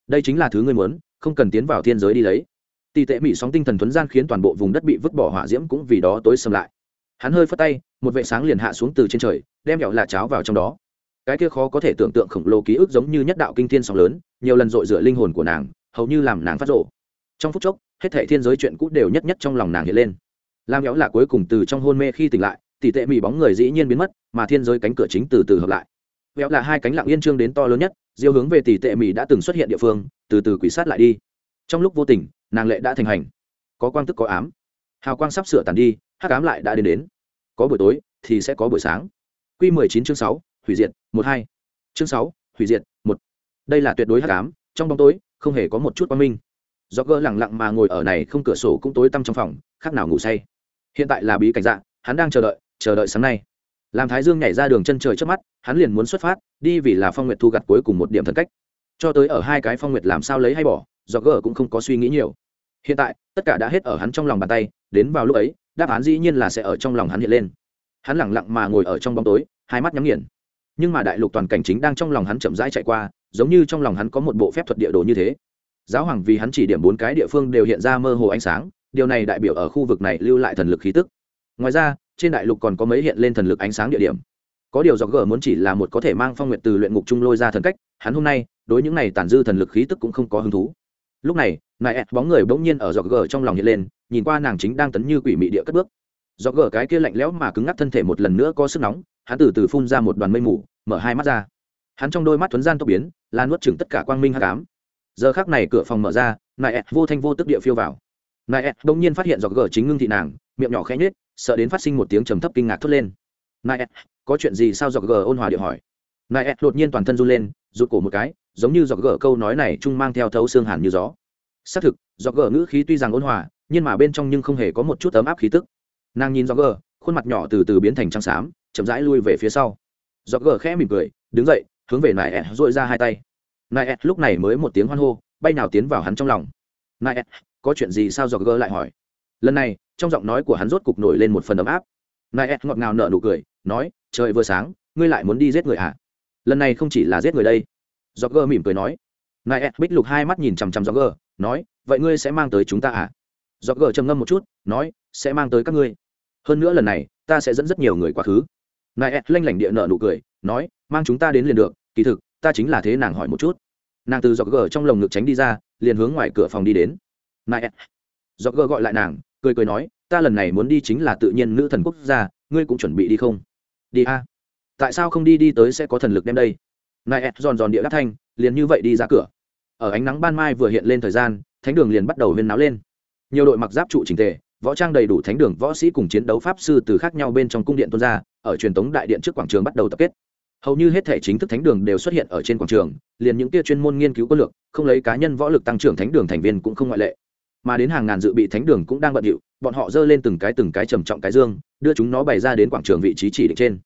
Đây chính là thứ ngươi muốn, không cần tiến vào thiên giới đi lấy. Tỷ tệ mỹ sóng tinh thần thuấn gian khiến toàn bộ vùng đất bị vứt bỏ hỏa diễm cũng vì đó tối xâm lại. Hắn hơi phất tay, một vệ sáng liền hạ xuống từ trên trời, đem kẹo lạ cháo vào trong đó. Cái kia khó có thể tưởng tượng khổng lồ ký ức giống như nhất đạo kinh thiên sóng lớn, nhiều lần dội rửa linh hồn của nàng, hầu như làm nàng phát rộ trong phút chốc hết thệ thiên giới chuyện cũ đều nhất nhất trong lòng nàng hiện lên. Lam kéo là cuối cùng từ trong hôn mê khi tỉnh lại tỷ tệ mỹ bóng người dĩ nhiên biến mất, mà thiên giới cánh cửa chính từ từ hợp lại. Véo là hai cánh lặng yên trương đến to lớn nhất, diêu hướng về tỷ tệ mỹ đã từng xuất hiện địa phương, từ từ quỷ sát lại đi. Trong lúc vô tình, nàng lệ đã thành hành. Có quang tức có ám. Hào quang sắp sửa tàn đi, hắc ám lại đã đến đến. Có buổi tối, thì sẽ có buổi sáng. Q mười chín chương sáu, hủy diệt, một hai. Chương sáu, hủy diệt, một. Đây là tuyệt đối hắc ám, trong bóng tối, không hề có một chút quang minh do gỡ lẳng lặng mà ngồi ở này không cửa sổ cũng tối tăm trong phòng, khác nào ngủ say. Hiện tại là bí cảnh dạ hắn đang chờ đợi chờ đợi sáng nay. Làm thái dương nhảy ra đường chân trời trước mắt, hắn liền muốn xuất phát, đi vì là phong nguyệt thu gặt cuối cùng một điểm thần cách. Cho tới ở hai cái phong nguyệt làm sao lấy hay bỏ, do gỡ cũng không có suy nghĩ nhiều. Hiện tại, tất cả đã hết ở hắn trong lòng bàn tay, đến vào lúc ấy, đáp án dĩ nhiên là sẽ ở trong lòng hắn hiện lên. Hắn lẳng lặng mà ngồi ở trong bóng tối, hai mắt nhắm nghiền. Nhưng mà đại lục toàn cảnh chính đang trong lòng hắn chậm rãi chạy qua, giống như trong lòng hắn có một bộ phép thuật địa đồ như thế giáo hoàng vì hắn chỉ điểm bốn cái địa phương đều hiện ra mơ hồ ánh sáng, điều này đại biểu ở khu vực này lưu lại thần lực khí tức. Ngoài ra, trên đại lục còn có mấy hiện lên thần lực ánh sáng địa điểm. Có điều do gờ muốn chỉ là một có thể mang phong nguyệt từ luyện ngục trung lôi ra thần cách, hắn hôm nay, đối những này tàn dư thần lực khí tức cũng không có hứng thú. Lúc này, nại ẹt bóng người bỗng nhiên ở dọc gờ trong lòng hiện lên, nhìn qua nàng chính đang tấn như quỷ mị địa cất bước. Dọc gờ cái kia lạnh lẽo mà cứng ngắc thân thể một lần nữa có sức nóng, hắn từ từ phun ra một đoàn mây mù, mở hai mắt ra. Hắn trong đôi mắt thuấn gian tốc biến là nuốt chừng tất cả quang minh hắc ám giờ khác này cửa phòng mở ra nại ép e vô thanh vô tức địa phiêu vào. Nại ép e đông nhiên phát hiện giọt gờ chính ngưng thị nàng, miệng nhỏ khẽ nhếch, sợ đến phát sinh một tiếng trầm thấp kinh ngạc thốt lên. Nại ép e, có chuyện gì sao giọt gờ ôn hòa địa hỏi? Nại ép đột nhiên toàn thân run lên, rụt cổ một cái, giống như giọt gờ câu nói này chung mang theo thấu xương hàn như gió. Xác thực dọc gờ ngữ khí tuy rằng ôn hòa, nhưng mà bên trong nhưng không hề có một chút ấm áp khí tức. Nàng nhìn dọc gờ, khuôn mặt nhỏ từ từ biến thành trắng xám, chậm rãi lui về phía sau. Dọc gờ khẽ mỉm cười, đứng dậy, hướng về nại ẹt dội ra hai tay nại lúc này mới một tiếng hoan hô, bay nào tiến vào hắn trong lòng. Nại có chuyện gì sao do lại hỏi? Lần này, trong giọng nói của hắn rốt cục nổi lên một phần ấm áp. Nại ngọt ngào nở nụ cười, nói, trời vừa sáng, ngươi lại muốn đi giết người à lần này không chỉ là giết người đây. Do mỉm cười nói. Nại bích lục hai mắt nhìn chằm chằm do nói, vậy ngươi sẽ mang tới chúng ta à do trầm ngâm một chút, nói, sẽ mang tới các ngươi. Hơn nữa lần này, ta sẽ dẫn rất nhiều người quá khứ. Nại lanh lảnh địa nợ nụ cười, nói, mang chúng ta đến liền được, kỳ thực, ta chính là thế nàng hỏi một chút nàng từ dọc gờ trong lồng ngực tránh đi ra, liền hướng ngoài cửa phòng đi đến. Nại dọc gờ gọi lại nàng, cười cười nói, ta lần này muốn đi chính là tự nhiên nữ thần quốc gia, ngươi cũng chuẩn bị đi không? Đi a. À? tại sao không đi đi tới sẽ có thần lực đem đây? Nại giòn giòn địa đáp thanh, liền như vậy đi ra cửa. Ở ánh nắng ban mai vừa hiện lên thời gian, thánh đường liền bắt đầu huyên náo lên. Nhiều đội mặc giáp trụ trình tề, võ trang đầy đủ thánh đường võ sĩ cùng chiến đấu pháp sư từ khác nhau bên trong cung điện tuôn ra, ở truyền thống đại điện trước quảng trường bắt đầu tập kết hầu như hết thể chính thức thánh đường đều xuất hiện ở trên quảng trường, liền những kia chuyên môn nghiên cứu quân lược, không lấy cá nhân võ lực tăng trưởng thánh đường thành viên cũng không ngoại lệ. Mà đến hàng ngàn dự bị thánh đường cũng đang bận điệu, bọn họ dơ lên từng cái từng cái trầm trọng cái dương, đưa chúng nó bày ra đến quảng trường vị trí chỉ định trên.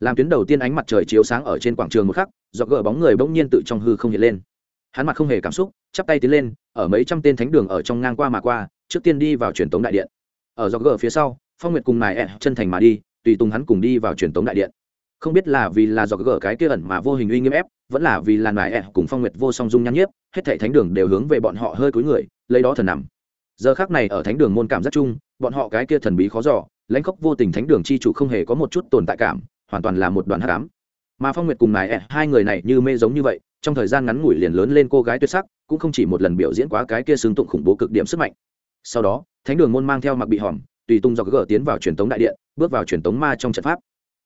Làm tuyến đầu tiên ánh mặt trời chiếu sáng ở trên quảng trường một khắc do gỡ bóng người bỗng nhiên tự trong hư không hiện lên. Hắn mặt không hề cảm xúc, chắp tay tiến lên, ở mấy trăm tên thánh đường ở trong ngang qua mà qua, trước tiên đi vào truyền tống đại điện. Ở do gờ phía sau, phong nguyệt cùng nài ẹ chân thành mà đi, tùy tùng hắn cùng đi vào truyền tống đại điện không biết là vì là do gỡ cái kia ẩn mà vô hình uy nghiêm ép, vẫn là vì làn bài ẹ cùng phong nguyệt vô song dung nhăn nhiếp, hết thảy thánh đường đều hướng về bọn họ hơi cúi người, lấy đó thần nằm. Giờ khác này ở thánh đường môn cảm giác chung, bọn họ cái kia thần bí khó giỏ lãnh khốc vô tình thánh đường chi chủ không hề có một chút tồn tại cảm, hoàn toàn là một đoàn hát cám mà phong nguyệt cùng ngài ẹ hai người này như mê giống như vậy, trong thời gian ngắn ngủi liền lớn lên cô gái tuyệt sắc, cũng không chỉ một lần biểu diễn quá cái kia xứng tụng khủng bố cực điểm sức mạnh. Sau đó, thánh đường môn mang theo mặc bị hòm, tùy tung do gỡ tiến vào truyền tống đại điện, bước vào truyền tống ma trong trận pháp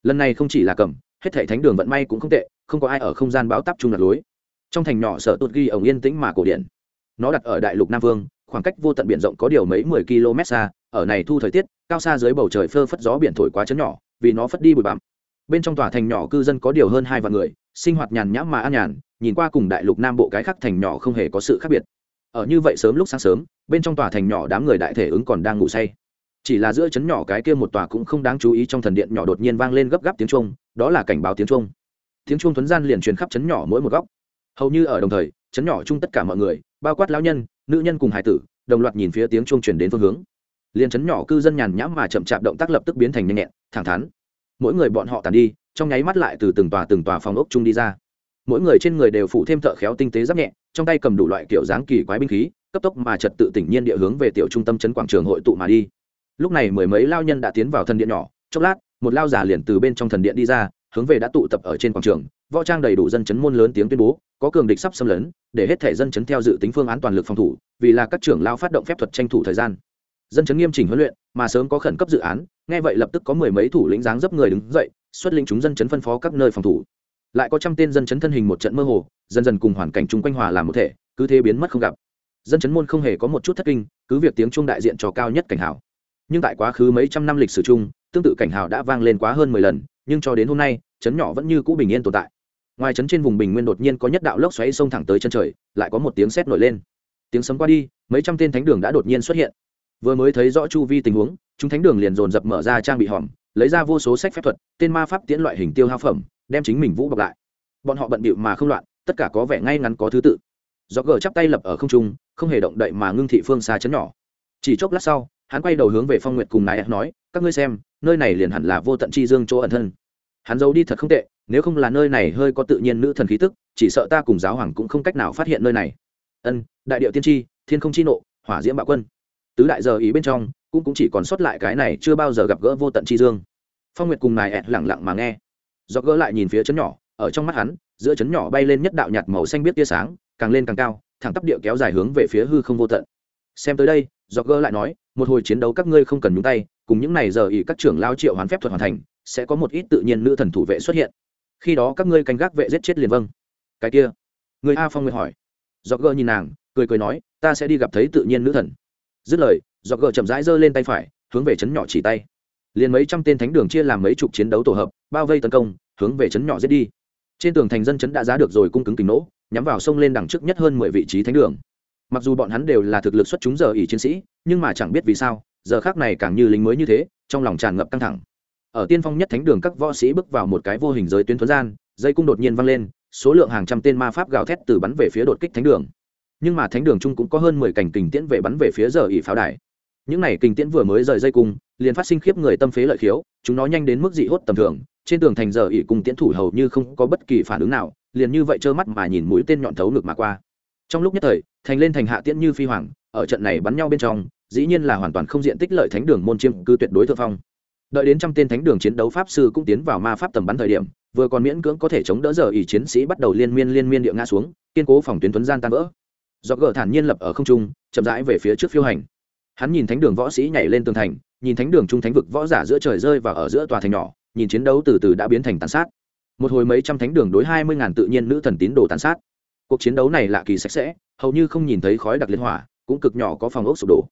lần này không chỉ là cầm, hết thảy thánh đường vận may cũng không tệ, không có ai ở không gian bão tắp chung lạc lối. Trong thành nhỏ sở tốt ghi ổng yên tĩnh mà cổ điển. Nó đặt ở đại lục nam vương, khoảng cách vô tận biển rộng có điều mấy mười km xa, ở này thu thời tiết, cao xa dưới bầu trời phơ phất gió biển thổi quá chấn nhỏ, vì nó phất đi bụi bặm. Bên trong tòa thành nhỏ cư dân có điều hơn hai vạn người, sinh hoạt nhàn nhã mà an nhàn, nhìn qua cùng đại lục nam bộ cái khác thành nhỏ không hề có sự khác biệt. Ở như vậy sớm lúc sáng sớm, bên trong tòa thành nhỏ đám người đại thể ứng còn đang ngủ say chỉ là giữa chấn nhỏ cái kia một tòa cũng không đáng chú ý trong thần điện nhỏ đột nhiên vang lên gấp gáp tiếng trung đó là cảnh báo tiếng trung tiếng trung thuấn gian liền truyền khắp chấn nhỏ mỗi một góc. Hầu như ở đồng thời, chấn nhỏ chung tất cả mọi người, bao quát lão nhân, nữ nhân cùng hải tử, đồng loạt nhìn phía tiếng chuông truyền đến phương hướng. Liền chấn nhỏ cư dân nhàn nhãm mà chậm chạp động tác lập tức biến thành nhanh nhẹn, thẳng thắn. Mỗi người bọn họ tàn đi, trong nháy mắt lại từ từng tòa từng tòa phòng ốc chung đi ra. Mỗi người trên người đều phụ thêm thợ khéo tinh tế giáp nhẹ, trong tay cầm đủ loại kiểu dáng kỳ quái binh khí, cấp tốc mà trật tự tỉnh nhiên địa hướng về tiểu trung tâm chấn quảng trường hội tụ mà đi lúc này mười mấy lao nhân đã tiến vào thần điện nhỏ, chốc lát, một lao giả liền từ bên trong thần điện đi ra, hướng về đã tụ tập ở trên quảng trường, võ trang đầy đủ dân chấn môn lớn tiếng tuyên bố, có cường địch sắp xâm lấn, để hết thể dân chấn theo dự tính phương án toàn lực phòng thủ, vì là các trưởng lao phát động phép thuật tranh thủ thời gian. Dân chấn nghiêm chỉnh huấn luyện, mà sớm có khẩn cấp dự án, nghe vậy lập tức có mười mấy thủ lĩnh dáng dấp người đứng dậy, xuất lĩnh chúng dân chấn phân phó các nơi phòng thủ. Lại có trăm tên dân chấn thân hình một trận mơ hồ, dần dần cùng hoàn cảnh chung quanh hòa làm một thể, cứ thế biến mất không gặp. Dân chấn môn không hề có một chút thất kinh, cứ việc tiếng chuông đại diện cho cao nhất cảnh hảo nhưng tại quá khứ mấy trăm năm lịch sử chung, tương tự cảnh hào đã vang lên quá hơn mười lần, nhưng cho đến hôm nay chấn nhỏ vẫn như cũ bình yên tồn tại. Ngoài chấn trên vùng bình nguyên đột nhiên có nhất đạo lốc xoáy sông thẳng tới chân trời, lại có một tiếng sét nổi lên. Tiếng sấm qua đi, mấy trăm tên thánh đường đã đột nhiên xuất hiện. Vừa mới thấy rõ chu vi tình huống, chúng thánh đường liền dồn dập mở ra trang bị hòm, lấy ra vô số sách phép thuật, tên ma pháp tiễn loại hình tiêu hao phẩm, đem chính mình vũ bọc lại. Bọn họ bận bịu mà không loạn, tất cả có vẻ ngay ngắn có thứ tự. Do gờ chắp tay lập ở không trung, không hề động đậy mà ngưng thị phương xa chấn nhỏ. Chỉ chốc lát sau hắn quay đầu hướng về phong nguyệt cùng nái nói, các ngươi xem, nơi này liền hẳn là vô tận chi dương chỗ ẩn thân. Hắn giấu đi thật không tệ, nếu không là nơi này hơi có tự nhiên nữ thần khí tức, chỉ sợ ta cùng giáo hoàng cũng không cách nào phát hiện nơi này. Ân, đại điệu tiên tri, thiên không chi nộ, hỏa diễm bạo quân. Tứ đại giờ ý bên trong, cũng cũng chỉ còn sót lại cái này chưa bao giờ gặp gỡ vô tận chi dương. Phong nguyệt cùng nài ẹt lẳng lặng mà nghe. Do gỡ lại nhìn phía chấn nhỏ, ở trong mắt hắn, giữa chấn nhỏ bay lên nhất đạo nhạt màu xanh biết tia sáng, càng lên càng cao, thẳng tắp địa kéo dài hướng về phía hư không vô tận. Xem tới đây dọc gơ lại nói, một hồi chiến đấu các ngươi không cần nhúng tay, cùng những này giờ ý các trưởng lao triệu hoán phép thuật hoàn thành, sẽ có một ít tự nhiên nữ thần thủ vệ xuất hiện. Khi đó các ngươi canh gác vệ giết chết liền vâng. Cái kia, người a phong nguyệt hỏi. Dọc gơ nhìn nàng, cười cười nói, ta sẽ đi gặp thấy tự nhiên nữ thần. Dứt lời, dọc gỡ chậm rãi giơ lên tay phải, hướng về chấn nhỏ chỉ tay. Liền mấy trăm tên thánh đường chia làm mấy chục chiến đấu tổ hợp, bao vây tấn công, hướng về chấn nhỏ giết đi. Trên tường thành dân chấn đã giá được rồi cung cứng kính nỗ nhắm vào sông lên đằng trước nhất hơn mười vị trí thánh đường mặc dù bọn hắn đều là thực lực xuất chúng giờ ỉ chiến sĩ, nhưng mà chẳng biết vì sao, giờ khác này càng như lính mới như thế, trong lòng tràn ngập căng thẳng. Ở tiên phong nhất thánh đường các võ sĩ bước vào một cái vô hình giới tuyến thuấn gian, dây cung đột nhiên văng lên, số lượng hàng trăm tên ma pháp gào thét từ bắn về phía đột kích thánh đường. Nhưng mà thánh đường chung cũng có hơn mười cảnh kình tiễn về bắn về phía giờ ỉ pháo đài. Những này kình tiễn vừa mới rời dây cung, liền phát sinh khiếp người tâm phế lợi khiếu, chúng nó nhanh đến mức dị hốt tầm thường, trên tường thành giờ ỉ cung tiễn thủ hầu như không có bất kỳ phản ứng nào, liền như vậy trơ mắt mà nhìn mũi tên nhọn thấu ngực mà qua trong lúc nhất thời, thành lên thành hạ tiễn như phi hoàng, ở trận này bắn nhau bên trong, dĩ nhiên là hoàn toàn không diện tích lợi thánh đường môn chiêm cư tuyệt đối thượng phong. Đợi đến trăm tên thánh đường chiến đấu pháp sư cũng tiến vào ma pháp tầm bắn thời điểm, vừa còn miễn cưỡng có thể chống đỡ giờ ỷ chiến sĩ bắt đầu liên miên liên miên địa ngã xuống, kiên cố phòng tuyến tuấn gian tan vỡ. Do gờ thản nhiên lập ở không trung, chậm rãi về phía trước phiêu hành. Hắn nhìn thánh đường võ sĩ nhảy lên tường thành, nhìn thánh đường trung thánh vực võ giả giữa trời rơi và ở giữa tòa thành nhỏ, nhìn chiến đấu từ từ đã biến thành tàn sát. Một hồi mấy trăm thánh đường đối hai mươi ngàn tự nhiên nữ thần tín đồ tàn sát cuộc chiến đấu này lạ kỳ sạch sẽ, hầu như không nhìn thấy khói đặc liên hỏa, cũng cực nhỏ có phòng ốc sụp đổ.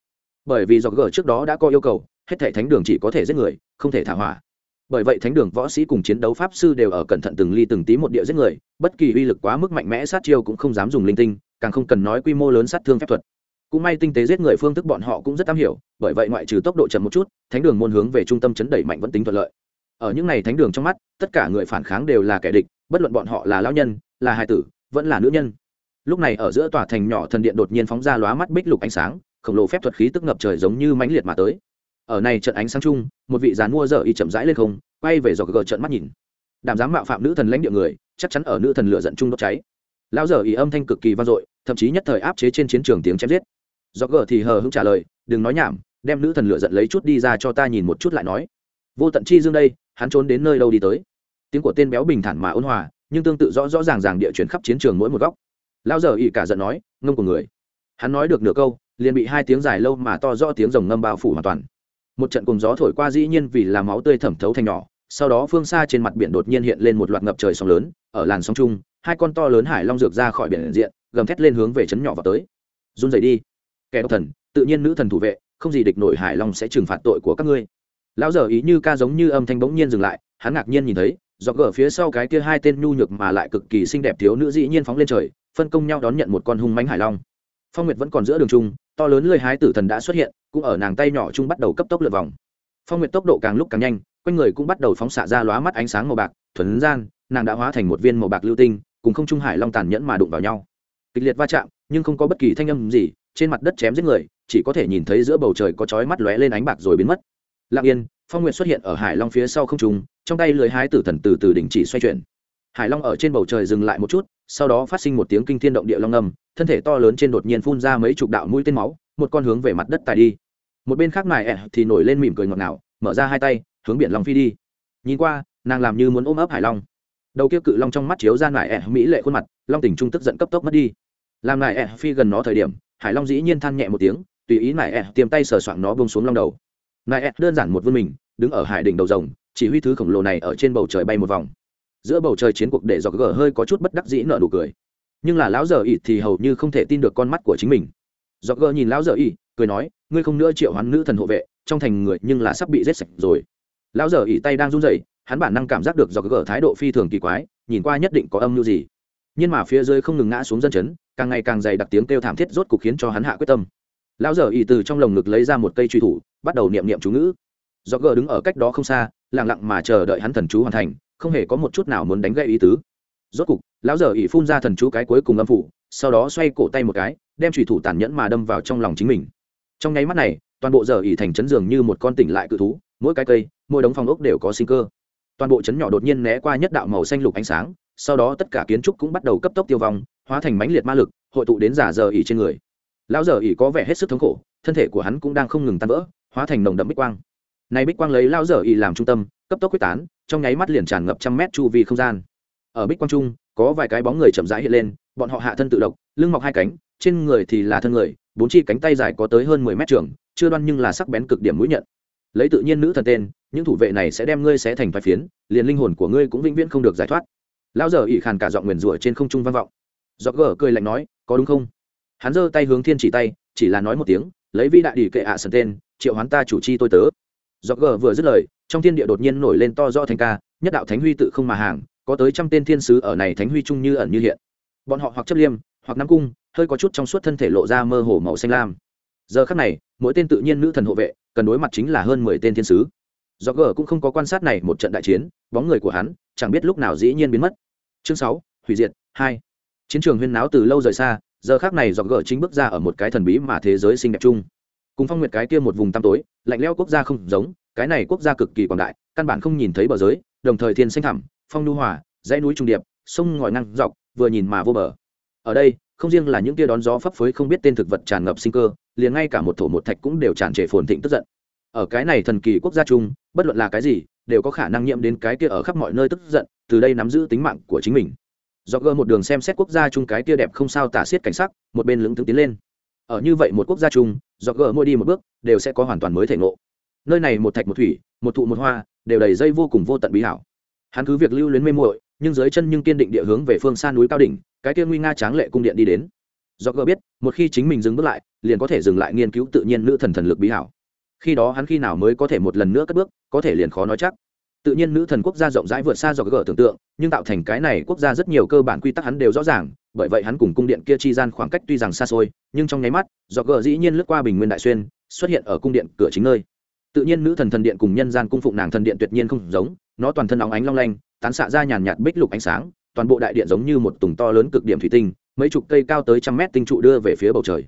Bởi vì do gờ trước đó đã có yêu cầu, hết thể thánh đường chỉ có thể giết người, không thể thả hỏa. Bởi vậy thánh đường võ sĩ cùng chiến đấu pháp sư đều ở cẩn thận từng ly từng tí một địa giết người, bất kỳ uy lực quá mức mạnh mẽ sát chiêu cũng không dám dùng linh tinh, càng không cần nói quy mô lớn sát thương phép thuật. Cũng may tinh tế giết người phương thức bọn họ cũng rất am hiểu, bởi vậy ngoại trừ tốc độ chậm một chút, thánh đường môn hướng về trung tâm chấn đẩy mạnh vẫn tính thuận lợi. Ở những ngày thánh đường trong mắt, tất cả người phản kháng đều là kẻ địch, bất luận bọn họ là lao nhân, là hai tử vẫn là nữ nhân. Lúc này ở giữa tòa thành nhỏ thần điện đột nhiên phóng ra lóa mắt bích lục ánh sáng, khổng lồ phép thuật khí tức ngập trời giống như mãnh liệt mà tới. Ở này trận ánh sáng chung, một vị dàn mua dở y chậm rãi lên không, quay về dọc gờ trận mắt nhìn. Đảm dám mạo phạm nữ thần lãnh địa người, chắc chắn ở nữ thần lửa giận chung đốt cháy. Lão dở y âm thanh cực kỳ vang dội, thậm chí nhất thời áp chế trên chiến trường tiếng chém giết. Dọc gờ thì hờ hững trả lời, đừng nói nhảm, đem nữ thần lửa giận lấy chút đi ra cho ta nhìn một chút lại nói. Vô tận chi dương đây, hắn trốn đến nơi đâu đi tới. Tiếng của tên béo bình thản mà ôn hòa nhưng tương tự rõ rõ ràng ràng địa chuyển khắp chiến trường mỗi một góc. Lao giờ ỉ cả giận nói, ngông của người. Hắn nói được nửa câu, liền bị hai tiếng dài lâu mà to rõ tiếng rồng ngâm bao phủ hoàn toàn. Một trận cùng gió thổi qua dĩ nhiên vì là máu tươi thẩm thấu thành nhỏ, sau đó phương xa trên mặt biển đột nhiên hiện lên một loạt ngập trời sóng lớn, ở làn sóng chung, hai con to lớn hải long dược ra khỏi biển diện, gầm thét lên hướng về chấn nhỏ vào tới. Run dậy đi. Kẻ độc thần, tự nhiên nữ thần thủ vệ, không gì địch nổi hải long sẽ trừng phạt tội của các ngươi. Lão giờ ý như ca giống như âm thanh bỗng nhiên dừng lại, hắn ngạc nhiên nhìn thấy dọc gở phía sau cái kia hai tên nhu nhược mà lại cực kỳ xinh đẹp thiếu nữ dĩ nhiên phóng lên trời, phân công nhau đón nhận một con hung mánh hải long. Phong nguyệt vẫn còn giữa đường trung, to lớn lơi hái tử thần đã xuất hiện, cũng ở nàng tay nhỏ chung bắt đầu cấp tốc lượt vòng. Phong nguyệt tốc độ càng lúc càng nhanh, quanh người cũng bắt đầu phóng xạ ra lóa mắt ánh sáng màu bạc, thuần gian, nàng đã hóa thành một viên màu bạc lưu tinh, cùng không trung hải long tàn nhẫn mà đụng vào nhau. Kịch liệt va chạm, nhưng không có bất kỳ thanh âm gì, trên mặt đất chém giết người, chỉ có thể nhìn thấy giữa bầu trời có chói mắt lóe lên ánh bạc rồi biến mất. Lặng yên, phong Nguyệt xuất hiện ở hải long phía sau không trung trong tay lưới hái tử thần từ từ đỉnh chỉ xoay chuyển. Hải long ở trên bầu trời dừng lại một chút, sau đó phát sinh một tiếng kinh thiên động địa long ngầm thân thể to lớn trên đột nhiên phun ra mấy chục đạo mũi tên máu, một con hướng về mặt đất tài đi. Một bên khác mài ẻ, thì nổi lên mỉm cười ngọt ngào, mở ra hai tay, hướng biển long phi đi. Nhìn qua, nàng làm như muốn ôm ấp hải long. Đầu kia cự long trong mắt chiếu ra mài ẹ mỹ lệ khuôn mặt, long tình trung tức giận cấp tốc mất đi. Làm mài ẹ phi gần nó thời điểm, hải long dĩ nhiên than nhẹ một tiếng, tùy ý mài ẹ tiêm tay sờ soạng nó bông xuống long đầu. Mài ẹ đơn giản một vươn mình, đứng ở hải đỉnh đầu rồng chỉ huy thứ khổng lồ này ở trên bầu trời bay một vòng. Giữa bầu trời chiến cuộc để dọc gờ hơi có chút bất đắc dĩ nợ nụ cười. Nhưng là lão giờ ỉ thì hầu như không thể tin được con mắt của chính mình. Dọc gờ nhìn lão giờ ỉ cười nói, ngươi không nữa triệu hoán nữ thần hộ vệ, trong thành người nhưng là sắp bị giết sạch rồi. Lão giờ ỉ tay đang run rẩy, hắn bản năng cảm giác được dọc gờ thái độ phi thường kỳ quái, nhìn qua nhất định có âm mưu gì. Nhưng mà phía dưới không ngừng ngã xuống dân chấn, càng ngày càng dày đặc tiếng kêu thảm thiết rốt cục khiến cho hắn hạ quyết tâm. Lão giờ ỉ từ trong lồng ngực lấy ra một cây truy thủ, bắt đầu niệm niệm chú ngữ do gờ đứng ở cách đó không xa, lặng lặng mà chờ đợi hắn thần chú hoàn thành, không hề có một chút nào muốn đánh gậy ý tứ. Rốt cục, lão giờ ỉ phun ra thần chú cái cuối cùng âm phủ, sau đó xoay cổ tay một cái, đem trùy thủ tàn nhẫn mà đâm vào trong lòng chính mình. Trong nháy mắt này, toàn bộ giờ ỉ thành chấn dường như một con tỉnh lại cự thú, mỗi cái cây, mỗi đống phòng ốc đều có sinh cơ. Toàn bộ chấn nhỏ đột nhiên né qua nhất đạo màu xanh lục ánh sáng, sau đó tất cả kiến trúc cũng bắt đầu cấp tốc tiêu vong, hóa thành mãnh liệt ma lực, hội tụ đến giả giờ ỉ trên người. Lão giờ ỉ có vẻ hết sức thống khổ, thân thể của hắn cũng đang không ngừng tan vỡ, hóa thành nồng đậm bích quang này bích quang lấy lão Dở ỉ làm trung tâm, cấp tốc quyết tán, trong nháy mắt liền tràn ngập trăm mét chu vi không gian. Ở bích quang trung, có vài cái bóng người chậm rãi hiện lên, bọn họ hạ thân tự động lưng mọc hai cánh, trên người thì là thân người, bốn chi cánh tay dài có tới hơn mười mét trường, chưa đoan nhưng là sắc bén cực điểm mũi nhận lấy tự nhiên nữ thần tên, những thủ vệ này sẽ đem ngươi xé thành vài phiến, liền linh hồn của ngươi cũng vĩnh viễn không được giải thoát. Lão Dở ỉ khàn cả giọng nguyền rủa trên không trung vang vọng. Giọt gở cười lạnh nói, có đúng không? Hắn giơ tay hướng thiên chỉ tay, chỉ là nói một tiếng, lấy vi đại đỉ kệ ạ à sần tên, triệu hoán ta chủ chi tôi tớ do gờ vừa dứt lời, trong thiên địa đột nhiên nổi lên to do thành ca, nhất đạo thánh huy tự không mà hàng, có tới trăm tên thiên sứ ở này thánh huy trung như ẩn như hiện. Bọn họ hoặc chấp liêm, hoặc nắm cung, hơi có chút trong suốt thân thể lộ ra mơ hồ màu xanh lam. Giờ khắc này, mỗi tên tự nhiên nữ thần hộ vệ, cần đối mặt chính là hơn mười tên thiên sứ. Do gờ cũng không có quan sát này một trận đại chiến, bóng người của hắn, chẳng biết lúc nào dĩ nhiên biến mất. Chương sáu, hủy diệt, hai. Chiến trường huyên náo từ lâu rời xa, giờ khác này do gờ chính bước ra ở một cái thần bí mà thế giới xinh đẹp chung cùng phong nguyệt cái kia một vùng tăm tối, lạnh leo quốc gia không giống, cái này quốc gia cực kỳ quảng đại, căn bản không nhìn thấy bờ giới, đồng thời thiên xanh thẳm, phong nhu hòa, dãy núi trung điệp, sông ngòi năng dọc, vừa nhìn mà vô bờ. Ở đây, không riêng là những tia đón gió phấp phới không biết tên thực vật tràn ngập sinh cơ, liền ngay cả một thổ một thạch cũng đều tràn trề phồn thịnh tức giận. Ở cái này thần kỳ quốc gia chung, bất luận là cái gì, đều có khả năng nhiễm đến cái kia ở khắp mọi nơi tức giận, từ đây nắm giữ tính mạng của chính mình. Do gơ một đường xem xét quốc gia chung cái kia đẹp không sao tả xiết cảnh sắc, một bên lững tướng tiến lên. Ở như vậy một quốc gia chung do gơ mỗi đi một bước, đều sẽ có hoàn toàn mới thể ngộ. Nơi này một thạch một thủy, một thụ một hoa, đều đầy dây vô cùng vô tận bí hảo. Hắn cứ việc lưu luyến mê muội, nhưng dưới chân nhưng kiên định địa hướng về phương xa núi cao đỉnh, cái kia nguy nga tráng lệ cung điện đi đến. Do gỡ biết, một khi chính mình dừng bước lại, liền có thể dừng lại nghiên cứu tự nhiên nữ thần thần lực bí hảo. Khi đó hắn khi nào mới có thể một lần nữa cất bước, có thể liền khó nói chắc tự nhiên nữ thần quốc gia rộng rãi vượt xa do gỡ tưởng tượng, nhưng tạo thành cái này quốc gia rất nhiều cơ bản quy tắc hắn đều rõ ràng, bởi vậy hắn cùng cung điện kia chi gian khoảng cách tuy rằng xa xôi, nhưng trong nháy mắt do gỡ dĩ nhiên lướt qua bình nguyên đại xuyên, xuất hiện ở cung điện cửa chính nơi. Tự nhiên nữ thần thần điện cùng nhân gian cung phụng nàng thần điện tuyệt nhiên không giống, nó toàn thân óng ánh long lanh, tán xạ ra nhàn nhạt bích lục ánh sáng, toàn bộ đại điện giống như một tùng to lớn cực điểm thủy tinh, mấy chục cây cao tới trăm mét tinh trụ đưa về phía bầu trời.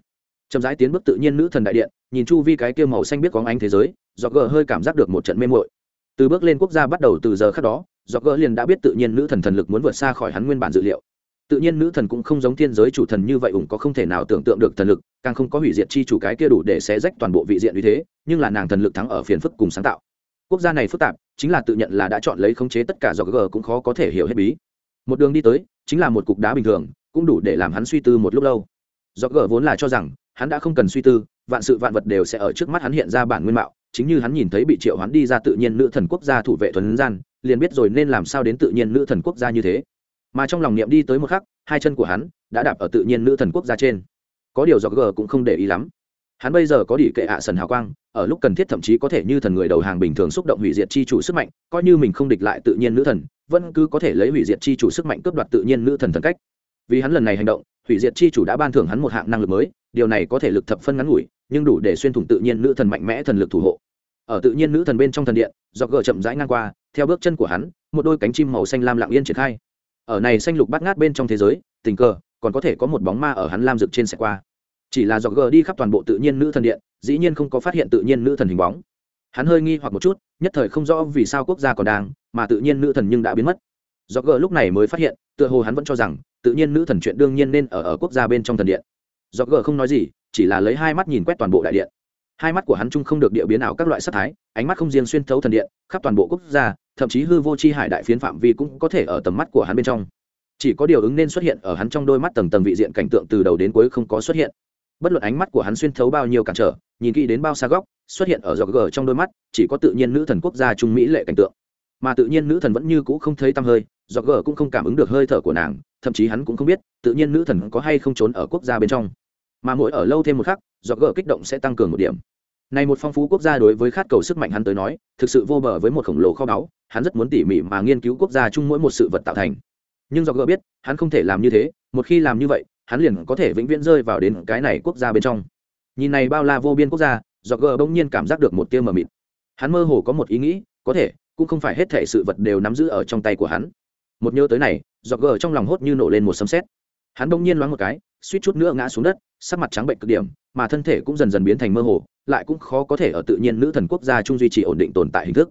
Chậm rãi tiến bước tự nhiên nữ thần đại điện, nhìn chu vi cái kia màu xanh biết có ánh thế giới do gờ hơi cảm giác được một trận mê mội từ bước lên quốc gia bắt đầu từ giờ khác đó do gỡ liền đã biết tự nhiên nữ thần thần lực muốn vượt xa khỏi hắn nguyên bản dự liệu. Tự nhiên nữ thần cũng không giống thiên giới chủ thần như vậy ủng có không thể nào tưởng tượng được thần lực, càng không có hủy diệt chi chủ cái kia đủ để xé rách toàn bộ vị diện như thế, nhưng là nàng thần lực thắng ở phiền phức cùng sáng tạo. Quốc gia này phức tạp, chính là tự nhận là đã chọn lấy khống chế tất cả do g cũng khó có thể hiểu hết bí. Một đường đi tới, chính là một cục đá bình thường, cũng đủ để làm hắn suy tư một lúc lâu. Do g vốn là cho rằng, hắn đã không cần suy tư, vạn sự vạn vật đều sẽ ở trước mắt hắn hiện ra bản nguyên mạo chính như hắn nhìn thấy bị triệu hắn đi ra tự nhiên nữ thần quốc gia thủ vệ thuần gian, liền biết rồi nên làm sao đến tự nhiên nữ thần quốc gia như thế. Mà trong lòng niệm đi tới một khắc, hai chân của hắn đã đạp ở tự nhiên nữ thần quốc gia trên. Có điều do g cũng không để ý lắm. Hắn bây giờ có đỉ kệ ạ à sần hào quang, ở lúc cần thiết thậm chí có thể như thần người đầu hàng bình thường xúc động hủy diệt chi chủ sức mạnh, coi như mình không địch lại tự nhiên nữ thần, vẫn cứ có thể lấy hủy diệt chi chủ sức mạnh cướp đoạt tự nhiên nữ thần thần cách. Vì hắn lần này hành động, hủy diệt chi chủ đã ban thưởng hắn một hạng năng lực mới, điều này có thể lực thập phân ngắn ngủi nhưng đủ để xuyên thủng tự nhiên nữ thần mạnh mẽ thần lực thủ hộ. Ở tự nhiên nữ thần bên trong thần điện do gờ chậm rãi ngang qua, theo bước chân của hắn, một đôi cánh chim màu xanh lam lặng yên triển khai. Ở này xanh lục bắt ngát bên trong thế giới, tình cờ, còn có thể có một bóng ma ở hắn lam rực trên xe qua. Chỉ là do gờ đi khắp toàn bộ tự nhiên nữ thần điện, dĩ nhiên không có phát hiện tự nhiên nữ thần hình bóng. Hắn hơi nghi hoặc một chút, nhất thời không rõ vì sao quốc gia còn đang, mà tự nhiên nữ thần nhưng đã biến mất. Do gờ lúc này mới phát hiện, tựa hồ hắn vẫn cho rằng, tự nhiên nữ thần chuyện đương nhiên nên ở ở quốc gia bên trong thần điện. Do gờ không nói gì chỉ là lấy hai mắt nhìn quét toàn bộ đại điện. Hai mắt của hắn chung không được địa biến ảo các loại sắc thái, ánh mắt không riêng xuyên thấu thần điện, khắp toàn bộ quốc gia, thậm chí hư vô c h i hải đại phiến phạm vi cũng có thể ở tầm mắt của hắn bên trong. Chỉ có điều ứng nên xuất hiện ở hắn trong đôi mắt tầng tầng vị diện cảnh tượng từ đầu đến cuối không có xuất hiện. Bất luận ánh mắt của hắn xuyên thấu bao nhiêu cản trở, nhìn kỹ đến bao xa góc, xuất hiện ở dọc gờ trong đôi mắt, chỉ có tự nhiên nữ thần quốc gia trung mỹ lệ cảnh tượng. Mà tự nhiên nữ thần vẫn như cũ không thấy tăm hơi dọc gờ cũng không cảm ứng được hơi thở của nàng, thậm chí hắn cũng không biết, tự nhiên nữ thần có hay không trốn ở quốc gia bên trong mà mỗi ở lâu thêm một khắc dọc gờ kích động sẽ tăng cường một điểm. Này một phong phú quốc gia đối với khát cầu sức mạnh hắn tới nói, thực sự vô bờ với một khổng lồ kho báu, hắn rất muốn tỉ mỉ mà nghiên cứu quốc gia chung mỗi một sự vật tạo thành. Nhưng do gỡ biết, hắn không thể làm như thế, một khi làm như vậy, hắn liền có thể vĩnh viễn rơi vào đến cái này quốc gia bên trong. Nhìn này bao la vô biên quốc gia, do gỡ bỗng nhiên cảm giác được một tia mờ mịt. Hắn mơ hồ có một ý nghĩ, có thể, cũng không phải hết thể sự vật đều nắm giữ ở trong tay của hắn. Một nhớ tới này, do gỡ trong lòng hốt như nổ lên một sấm sét. Hắn bỗng nhiên loáng một cái suýt chút nữa ngã xuống đất, sắc mặt trắng bệnh cực điểm, mà thân thể cũng dần dần biến thành mơ hồ, lại cũng khó có thể ở tự nhiên nữ thần quốc gia chung duy trì ổn định tồn tại hình thức.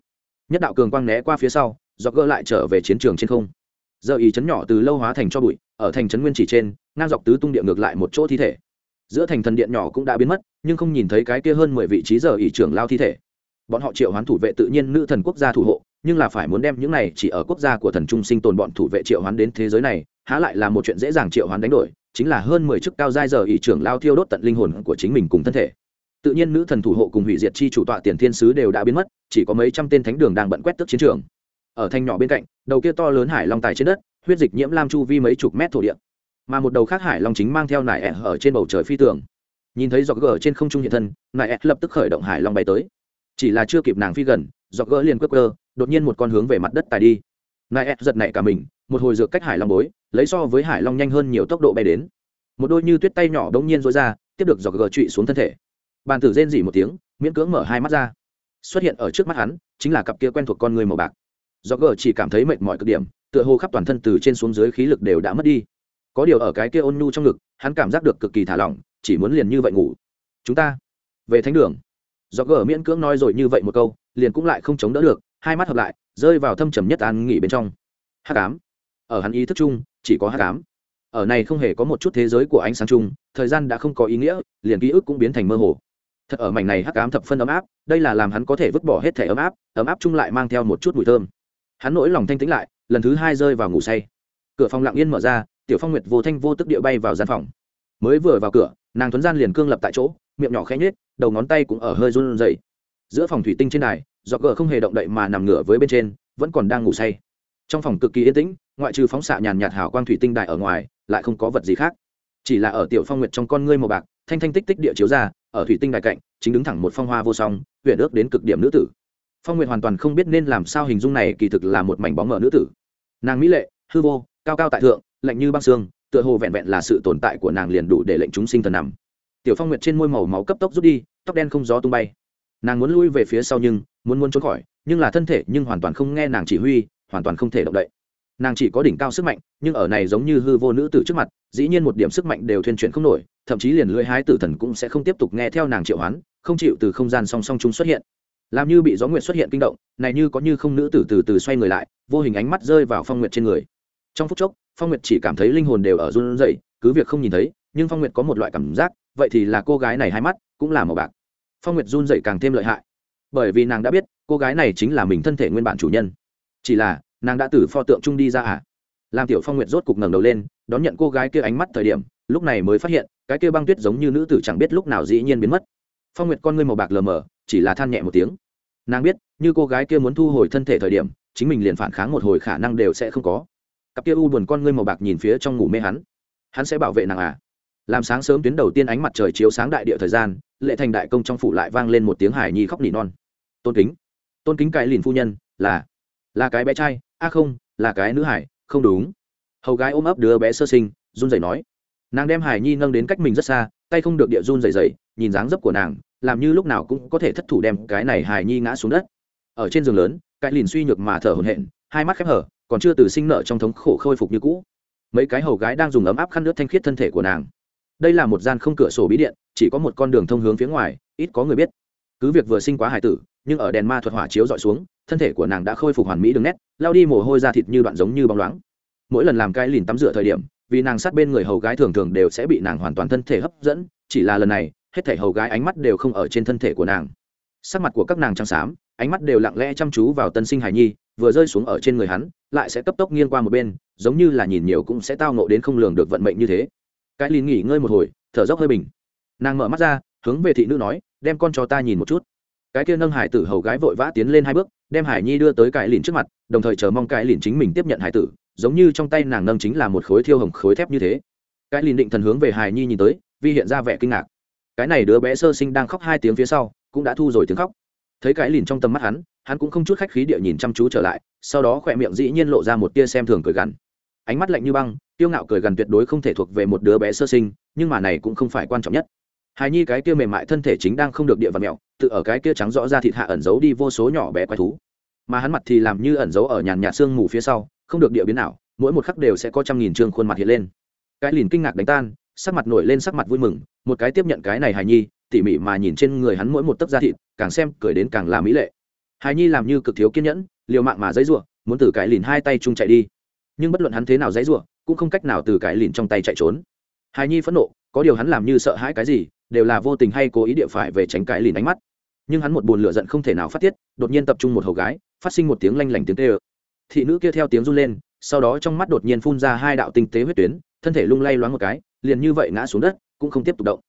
Nhất đạo cường quang né qua phía sau do gỡ lại trở về chiến trường trên không. Giờ ý chấn nhỏ từ lâu hóa thành cho bụi, ở thành trấn nguyên chỉ trên, ngang dọc tứ tung địa ngược lại một chỗ thi thể. Giữa thành thần điện nhỏ cũng đã biến mất, nhưng không nhìn thấy cái kia hơn mười vị trí giờ ý trưởng lao thi thể. Bọn họ triệu hoán thủ vệ tự nhiên nữ thần quốc gia thủ hộ, nhưng là phải muốn đem những này chỉ ở quốc gia của thần trung sinh tồn bọn thủ vệ triệu hoán đến thế giới này, há lại là một chuyện dễ dàng triệu hoán đánh đổi chính là hơn mười chức cao giai giờ ỷ trưởng lao thiêu đốt tận linh hồn của chính mình cùng thân thể. Tự nhiên nữ thần thủ hộ cùng hủy diệt chi chủ tọa tiền thiên sứ đều đã biến mất, chỉ có mấy trăm tên thánh đường đang bận quét tức chiến trường. Ở thanh nhỏ bên cạnh, đầu kia to lớn hải long tài trên đất, huyết dịch nhiễm lam chu vi mấy chục mét thổ địa. Mà một đầu khác hải long chính mang theo nải ẹ ở trên bầu trời phi tường. Nhìn thấy giọt gờ trên không trung hiện thân, nải ẹ lập tức khởi động hải long bay tới. Chỉ là chưa kịp nàng phi gần giọt gỡ liền cướp cơ đột nhiên một con hướng về mặt đất tài đi. Nải ẹ giật nảy cả mình, một hồi dược cách hải long bối lấy so với hải long nhanh hơn nhiều tốc độ bay đến. Một đôi như tuyết tay nhỏ đống nhiên rối ra, tiếp được giọt gờ trụy xuống thân thể. Bàn tử rên dỉ một tiếng, miễn cưỡng mở hai mắt ra. Xuất hiện ở trước mắt hắn, chính là cặp kia quen thuộc con người màu bạc. Do gờ chỉ cảm thấy mệt mỏi cực điểm, tựa hồ khắp toàn thân từ trên xuống dưới khí lực đều đã mất đi. Có điều ở cái kia ôn nhu trong ngực, hắn cảm giác được cực kỳ thả lỏng, chỉ muốn liền như vậy ngủ. Chúng ta, về thánh đường. Do gờ miễn cưỡng nói rồi như vậy một câu, liền cũng lại không chống đỡ được, hai mắt hợp lại, rơi vào thâm trầm nhất an nghỉ bên trong. Hát cám ở hắn ý thức chung, chỉ có hát cám. Ở này không hề có một chút thế giới của ánh sáng chung, thời gian đã không có ý nghĩa, liền ký ức cũng biến thành mơ hồ. Thật ở mảnh này hắc ám thập phân ấm áp, đây là làm hắn có thể vứt bỏ hết thẻ ấm áp ấm áp chung lại mang theo một chút mùi thơm. Hắn nỗi lòng thanh tĩnh lại, lần thứ hai rơi vào ngủ say. Cửa phòng lặng yên mở ra, tiểu phong nguyệt vô thanh vô tức địa bay vào gian phòng. Mới vừa vào cửa, nàng tuấn gian liền cương lập tại chỗ, miệng nhỏ khẽ nhếch, đầu ngón tay cũng ở hơi run rẩy. Giữa phòng thủy tinh trên đài do gờ không hề động đậy mà nằm ngửa với bên trên, vẫn còn đang ngủ say trong phòng cực kỳ yên tĩnh, ngoại trừ phóng xạ nhàn nhạt hào quang thủy tinh đại ở ngoài, lại không có vật gì khác. Chỉ là ở tiểu phong nguyệt trong con ngươi màu bạc, thanh thanh tích tích địa chiếu ra, ở thủy tinh đại cạnh, chính đứng thẳng một phong hoa vô song huyện ước đến cực điểm nữ tử. Phong nguyệt hoàn toàn không biết nên làm sao hình dung này, kỳ thực là một mảnh bóng mở nữ tử. Nàng mỹ lệ, hư vô, cao cao tại thượng, lạnh như băng xương, tựa hồ vẹn vẹn là sự tồn tại của nàng liền đủ để lệnh chúng sinh thần nằm. Tiểu phong nguyệt trên môi màu máu cấp tốc rút đi, tóc đen không gió tung bay. Nàng muốn lui về phía sau nhưng, muốn muốn trốn khỏi, nhưng là thân thể nhưng hoàn toàn không nghe nàng chỉ huy hoàn toàn không thể động đậy. Nàng chỉ có đỉnh cao sức mạnh, nhưng ở này giống như hư vô nữ tử trước mặt, dĩ nhiên một điểm sức mạnh đều thuyên chuyển không nổi, thậm chí liền lưỡi hái tử thần cũng sẽ không tiếp tục nghe theo nàng triệu hoán, không chịu từ không gian song song chung xuất hiện. Làm như bị gió nguyệt xuất hiện kinh động, này như có như không nữ tử từ từ xoay người lại, vô hình ánh mắt rơi vào phong nguyệt trên người. Trong phút chốc, phong nguyệt chỉ cảm thấy linh hồn đều ở run rẩy, cứ việc không nhìn thấy, nhưng phong nguyệt có một loại cảm giác, vậy thì là cô gái này hai mắt, cũng là màu bạc. Phong nguyệt run rẩy càng thêm lợi hại. Bởi vì nàng đã biết, cô gái này chính là mình thân thể nguyên bản chủ nhân chỉ là, nàng đã từ pho tượng trung đi ra à? Làm tiểu phong nguyệt rốt cục ngẩng đầu lên, đón nhận cô gái kia ánh mắt thời điểm, lúc này mới phát hiện, cái kia băng tuyết giống như nữ tử chẳng biết lúc nào dĩ nhiên biến mất. Phong nguyệt con ngươi màu bạc lờ mờ, chỉ là than nhẹ một tiếng. Nàng biết, như cô gái kia muốn thu hồi thân thể thời điểm, chính mình liền phản kháng một hồi khả năng đều sẽ không có. Cặp kia u buồn con ngươi màu bạc nhìn phía trong ngủ mê hắn. Hắn sẽ bảo vệ nàng à? Làm sáng sớm tuyến đầu tiên ánh mặt trời chiếu sáng đại địa thời gian, lệ thành đại công trong phủ lại vang lên một tiếng hải nhi khóc nỉ non. Tôn kính. Tôn kính cái lìn phu nhân, là là cái bé trai, a à không, là cái nữ hải, không đúng. Hầu gái ôm ấp đứa bé sơ sinh, run rẩy nói. Nàng đem hải nhi nâng đến cách mình rất xa, tay không được địa run rẩy rẩy, nhìn dáng dấp của nàng, làm như lúc nào cũng có thể thất thủ đem cái này hải nhi ngã xuống đất. Ở trên giường lớn, cái lìn suy nhược mà thở hổn hển, hai mắt khép hở, còn chưa từ sinh nợ trong thống khổ khôi phục như cũ. Mấy cái hầu gái đang dùng ấm áp khăn nước thanh khiết thân thể của nàng. Đây là một gian không cửa sổ bí điện, chỉ có một con đường thông hướng phía ngoài, ít có người biết. Cứ việc vừa sinh quá hải tử nhưng ở đèn ma thuật hỏa chiếu dọi xuống, thân thể của nàng đã khôi phục hoàn mỹ đường nét lao đi mồ hôi ra thịt như đoạn giống như bóng loáng. Mỗi lần làm cái lìn tắm rửa thời điểm, vì nàng sát bên người hầu gái thường thường đều sẽ bị nàng hoàn toàn thân thể hấp dẫn, chỉ là lần này, hết thể hầu gái ánh mắt đều không ở trên thân thể của nàng. Sắc mặt của các nàng trắng xám, ánh mắt đều lặng lẽ chăm chú vào tân sinh hải nhi, vừa rơi xuống ở trên người hắn, lại sẽ cấp tốc nghiêng qua một bên, giống như là nhìn nhiều cũng sẽ tao nộ đến không lường được vận mệnh như thế. Cái lìn nghỉ ngơi một hồi, thở dốc hơi bình. Nàng mở mắt ra, hướng về thị nữ nói, đem con cho ta nhìn một chút cái kia nâng hải tử hầu gái vội vã tiến lên hai bước, đem hải nhi đưa tới cải lìn trước mặt, đồng thời chờ mong cải lìn chính mình tiếp nhận hải tử, giống như trong tay nàng nâng chính là một khối thiêu hồng khối thép như thế. Cái lìn định thần hướng về hải nhi nhìn tới vi hiện ra vẻ kinh ngạc. Cái này đứa bé sơ sinh đang khóc hai tiếng phía sau, cũng đã thu rồi tiếng khóc. Thấy cái lìn trong tầm mắt hắn hắn cũng không chút khách khí địa nhìn chăm chú trở lại, sau đó khỏe miệng dĩ nhiên lộ ra một tia xem thường cười gằn. Ánh mắt lạnh như băng tiêu ngạo cười gằn tuyệt đối không thể thuộc về một đứa bé sơ sinh, nhưng mà này cũng không phải quan trọng nhất hài nhi cái kia mềm mại thân thể chính đang không được địa vật mẹo, tự ở cái kia trắng rõ ra thịt hạ ẩn giấu đi vô số nhỏ bé quái thú. Mà hắn mặt thì làm như ẩn giấu ở nhàn nhạt xương mù phía sau, không được địa biến nào mỗi một khắc đều sẽ có trăm nghìn trương khuôn mặt hiện lên. Cái lìn kinh ngạc đánh tan, sắc mặt nổi lên sắc mặt vui mừng, một cái tiếp nhận cái này hài nhi, tỉ mỉ mà nhìn trên người hắn mỗi một tấc da thịt, càng xem cười đến càng là mỹ lệ. Hài nhi làm như cực thiếu kiên nhẫn, liều mạng mà dãy rủa, muốn từ cái lìn hai tay chung chạy đi. Nhưng bất luận hắn thế nào dãy rủa, cũng không cách nào từ cái lìn trong tay chạy trốn. Hài nhi phẫn nộ, có điều hắn làm như sợ hãi cái gì đều là vô tình hay cố ý địa phải về tránh cái lìn ánh mắt. Nhưng hắn một buồn lửa giận không thể nào phát tiết, đột nhiên tập trung một hầu gái, phát sinh một tiếng lanh lảnh tiếng tê ơ. Thị nữ kia theo tiếng run lên, sau đó trong mắt đột nhiên phun ra hai đạo tinh tế huyết tuyến, thân thể lung lay loáng một cái, liền như vậy ngã xuống đất, cũng không tiếp tục động.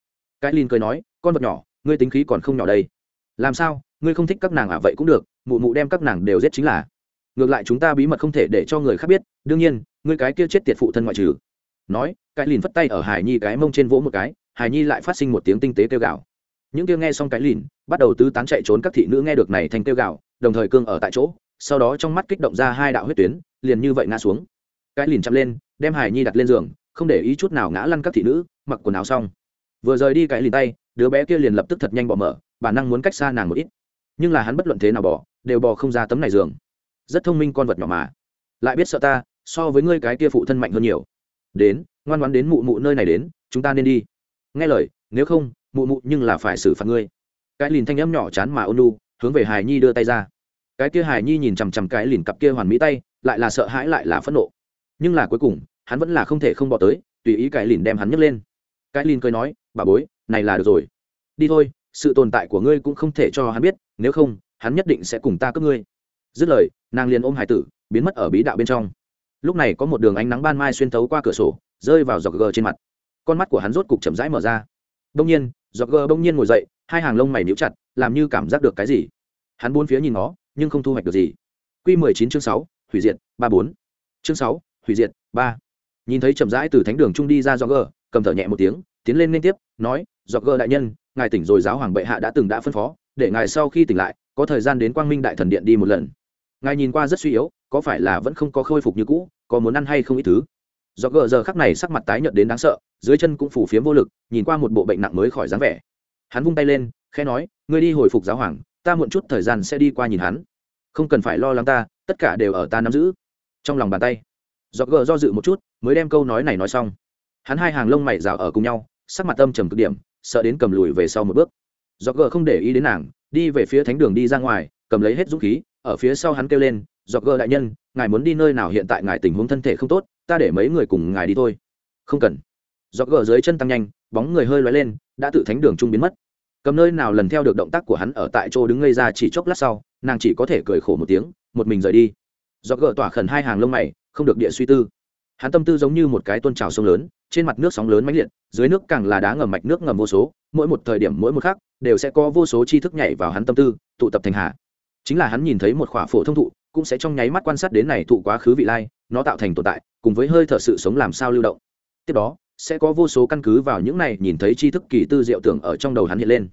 Cái lìn cười nói, con vật nhỏ, ngươi tính khí còn không nhỏ đây. Làm sao? Ngươi không thích các nàng à? Vậy cũng được, mụ mụ đem các nàng đều giết chính là. Ngược lại chúng ta bí mật không thể để cho người khác biết, đương nhiên, ngươi cái kia chết tiệt phụ thân ngoại trừ. Nói, cái lìn phất tay ở hải nhi cái mông trên vỗ một cái hải nhi lại phát sinh một tiếng tinh tế kêu gào. Những kia nghe xong cái lìn, bắt đầu tứ tán chạy trốn các thị nữ nghe được này thành kêu gào, đồng thời cương ở tại chỗ, sau đó trong mắt kích động ra hai đạo huyết tuyến, liền như vậy ngã xuống. Cái lìn chậm lên, đem hải nhi đặt lên giường, không để ý chút nào ngã lăn các thị nữ, mặc quần áo xong. Vừa rời đi cái lìn tay, đứa bé kia liền lập tức thật nhanh bỏ mở, bản năng muốn cách xa nàng một ít. Nhưng là hắn bất luận thế nào bỏ, đều bỏ không ra tấm này giường. Rất thông minh con vật nhỏ mà. Lại biết sợ ta, so với ngươi cái kia phụ thân mạnh hơn nhiều. Đến, ngoan ngoãn đến mụ mụ nơi này đến, chúng ta nên đi nghe lời, nếu không, mụ mụ nhưng là phải xử phạt ngươi. Cái lìn thanh âm nhỏ chán mà ôn lu hướng về hài nhi đưa tay ra. Cái kia hài nhi nhìn chằm chằm cái lìn cặp kia hoàn mỹ tay, lại là sợ hãi lại là phẫn nộ. Nhưng là cuối cùng, hắn vẫn là không thể không bỏ tới, tùy ý cái lìn đem hắn nhấc lên. Cái lìn cười nói, bà bối, này là được rồi. Đi thôi, sự tồn tại của ngươi cũng không thể cho hắn biết, nếu không, hắn nhất định sẽ cùng ta cướp ngươi. Dứt lời, nàng liền ôm hải tử, biến mất ở bí đạo bên trong. Lúc này có một đường ánh nắng ban mai xuyên thấu qua cửa sổ, rơi vào dọc gờ trên mặt con mắt của hắn rốt cục chậm rãi mở ra. Đông nhiên giọt gờ đông nhiên ngồi dậy, hai hàng lông mày níu chặt, làm như cảm giác được cái gì. Hắn bốn phía nhìn nó, nhưng không thu hoạch được gì. Q mười chín chương sáu, hủy diệt, ba bốn. Chương sáu, hủy diệt, ba. Nhìn thấy chậm rãi từ thánh đường trung đi ra giọt gờ cầm thở nhẹ một tiếng, tiến lên liên tiếp, nói giọt gờ đại nhân, ngài tỉnh rồi giáo hoàng bệ hạ đã từng đã phân phó, để ngài sau khi tỉnh lại, có thời gian đến quang minh đại thần điện đi một lần. Ngài nhìn qua rất suy yếu, có phải là vẫn không có khôi phục như cũ, có muốn ăn hay không ít thứ? Do gờ giờ khắc này sắc mặt tái nhợt đến đáng sợ, dưới chân cũng phủ phiếm vô lực, nhìn qua một bộ bệnh nặng mới khỏi dáng vẻ. Hắn vung tay lên, khẽ nói, ngươi đi hồi phục giáo hoàng, ta muộn chút thời gian sẽ đi qua nhìn hắn. Không cần phải lo lắng ta, tất cả đều ở ta nắm giữ. Trong lòng bàn tay, do gờ do dự một chút, mới đem câu nói này nói xong. Hắn hai hàng lông mày rào ở cùng nhau, sắc mặt âm trầm cực điểm, sợ đến cầm lùi về sau một bước. Do gờ không để ý đến nàng, đi về phía thánh đường đi ra ngoài, cầm lấy hết dũng khí, ở phía sau hắn kêu lên, do gờ đại nhân, ngài muốn đi nơi nào hiện tại ngài tình huống thân thể không tốt ta để mấy người cùng ngài đi thôi. Không cần. Do gờ dưới chân tăng nhanh, bóng người hơi lóe lên, đã tự thánh đường trung biến mất. Cầm nơi nào lần theo được động tác của hắn ở tại chỗ đứng ngây ra chỉ chốc lát sau, nàng chỉ có thể cười khổ một tiếng, một mình rời đi. Do gờ tỏa khẩn hai hàng lông mày, không được địa suy tư. Hắn tâm tư giống như một cái tôn trào sông lớn, trên mặt nước sóng lớn mãnh liệt, dưới nước càng là đá ngầm mạch nước ngầm vô số, mỗi một thời điểm mỗi một khác đều sẽ có vô số tri thức nhảy vào hắn tâm tư, tụ tập thành hạ. Chính là hắn nhìn thấy một khỏa phổ thông thụ, cũng sẽ trong nháy mắt quan sát đến này thụ quá khứ vị lai, nó tạo thành tồn tại cùng với hơi thở sự sống làm sao lưu động. Tiếp đó, sẽ có vô số căn cứ vào những này nhìn thấy tri thức kỳ tư diệu tưởng ở trong đầu hắn hiện lên.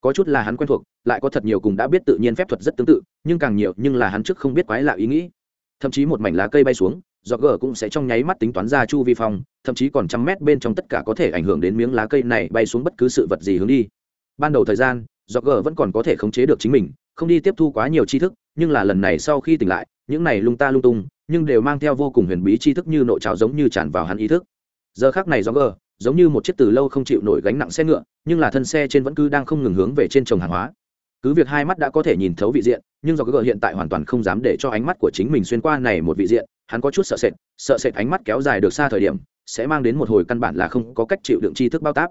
Có chút là hắn quen thuộc, lại có thật nhiều cùng đã biết tự nhiên phép thuật rất tương tự, nhưng càng nhiều, nhưng là hắn trước không biết quái lạ ý nghĩ. Thậm chí một mảnh lá cây bay xuống do gờ cũng sẽ trong nháy mắt tính toán ra chu vi phong, thậm chí còn trăm mét bên trong tất cả có thể ảnh hưởng đến miếng lá cây này bay xuống bất cứ sự vật gì hướng đi. Ban đầu thời gian do gờ vẫn còn có thể khống chế được chính mình, không đi tiếp thu quá nhiều tri thức, nhưng là lần này sau khi tỉnh lại những này lung ta lung tung, nhưng đều mang theo vô cùng huyền bí tri thức như nội trào giống như tràn vào hắn ý thức. Giờ khác này do gờ, giống như một chiếc từ lâu không chịu nổi gánh nặng xe ngựa, nhưng là thân xe trên vẫn cứ đang không ngừng hướng về trên trồng hàng hóa. Cứ việc hai mắt đã có thể nhìn thấu vị diện, nhưng do gờ hiện tại hoàn toàn không dám để cho ánh mắt của chính mình xuyên qua này một vị diện, hắn có chút sợ sệt sợ sệt ánh mắt kéo dài được xa thời điểm, sẽ mang đến một hồi căn bản là không có cách chịu đựng tri thức bao táp.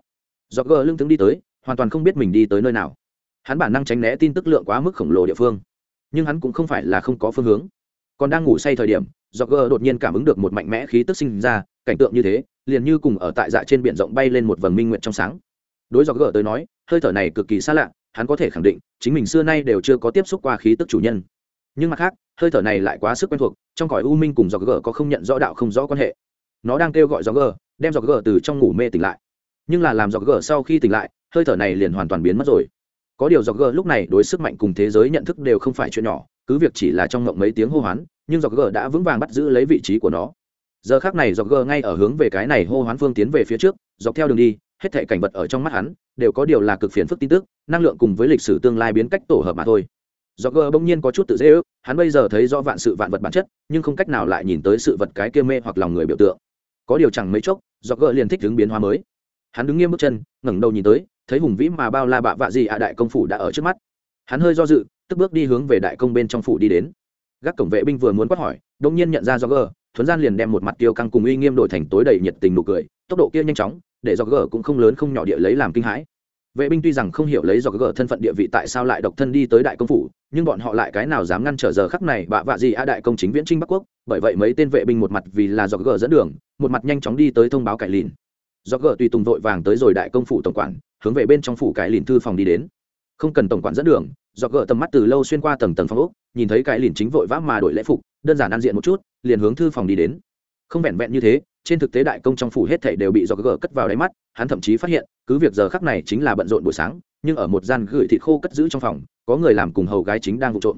Do gờ lưng tướng đi tới, hoàn toàn không biết mình đi tới nơi nào. Hắn bản năng tránh né tin tức lượng quá mức khổng lồ địa phương, nhưng hắn cũng không phải là không có phương hướng còn đang ngủ say thời điểm do gờ đột nhiên cảm ứng được một mạnh mẽ khí tức sinh ra, cảnh tượng như thế, liền như cùng ở tại dạ trên biển rộng bay lên một vầng minh nguyện trong sáng. Đối do gờ tới nói, hơi thở này cực kỳ xa lạ, hắn có thể khẳng định, chính mình xưa nay đều chưa có tiếp xúc qua khí tức chủ nhân. Nhưng mặt khác, hơi thở này lại quá sức quen thuộc, trong cõi u minh cùng do gờ có không nhận rõ đạo không rõ quan hệ. Nó đang kêu gọi do gờ đem do gờ từ trong ngủ mê tỉnh lại. Nhưng là làm do gờ sau khi tỉnh lại, hơi thở này liền hoàn toàn biến mất rồi. Có điều do gờ lúc này đối sức mạnh cùng thế giới nhận thức đều không phải chuyện nhỏ cứ việc chỉ là trong ngộng mấy tiếng hô hoán, nhưng dọc g đã vững vàng bắt giữ lấy vị trí của nó. Giờ khác này dọc g ngay ở hướng về cái này hô hoán phương tiến về phía trước, dọc theo đường đi, hết thảy cảnh vật ở trong mắt hắn đều có điều là cực phiền phức tin tức, năng lượng cùng với lịch sử tương lai biến cách tổ hợp mà thôi. Dọc g bỗng nhiên có chút tự dễ ước, hắn bây giờ thấy do vạn sự vạn vật bản chất, nhưng không cách nào lại nhìn tới sự vật cái kia mê hoặc lòng người biểu tượng. Có điều chẳng mấy chốc, dọc g liền thích hướng biến hóa mới. Hắn đứng nghiêm bước chân, ngẩng đầu nhìn tới, thấy hùng vĩ mà bao la bạ vạ gì ạ đại công phủ đã ở trước mắt. Hắn hơi do dự tức bước đi hướng về đại công bên trong phủ đi đến. Gác cổng vệ binh vừa muốn quát hỏi đông nhiên nhận ra do gờ, thuấn gian liền đem một mặt tiêu căng cùng uy nghiêm đổi thành tối đầy nhiệt tình nụ cười, tốc độ kia nhanh chóng, để do gờ cũng không lớn không nhỏ địa lấy làm kinh hãi. Vệ binh tuy rằng không hiểu lấy do gờ thân phận địa vị tại sao lại độc thân đi tới đại công phủ, nhưng bọn họ lại cái nào dám ngăn trở giờ khắc này bạ vạ gì a đại công chính viễn trinh bắc quốc, bởi vậy mấy tên vệ binh một mặt vì là do gờ dẫn đường, một mặt nhanh chóng đi tới thông báo cải lìn. Do gờ tùy tùng vội vàng tới rồi đại công phủ tổng quản, hướng về bên trong phủ cải lìn thư phòng đi đến. Không cần tổng quản dẫn đường do gờ tầm mắt từ lâu xuyên qua tầng tầng phòng úc nhìn thấy cái lìn chính vội vã mà đổi lễ phục, đơn giản ăn diện một chút, liền hướng thư phòng đi đến. Không vẹn vẹn như thế, trên thực tế đại công trong phủ hết thảy đều bị do gờ cất vào đáy mắt, hắn thậm chí phát hiện, cứ việc giờ khắc này chính là bận rộn buổi sáng, nhưng ở một gian gửi thịt khô cất giữ trong phòng, có người làm cùng hầu gái chính đang vụ trộm.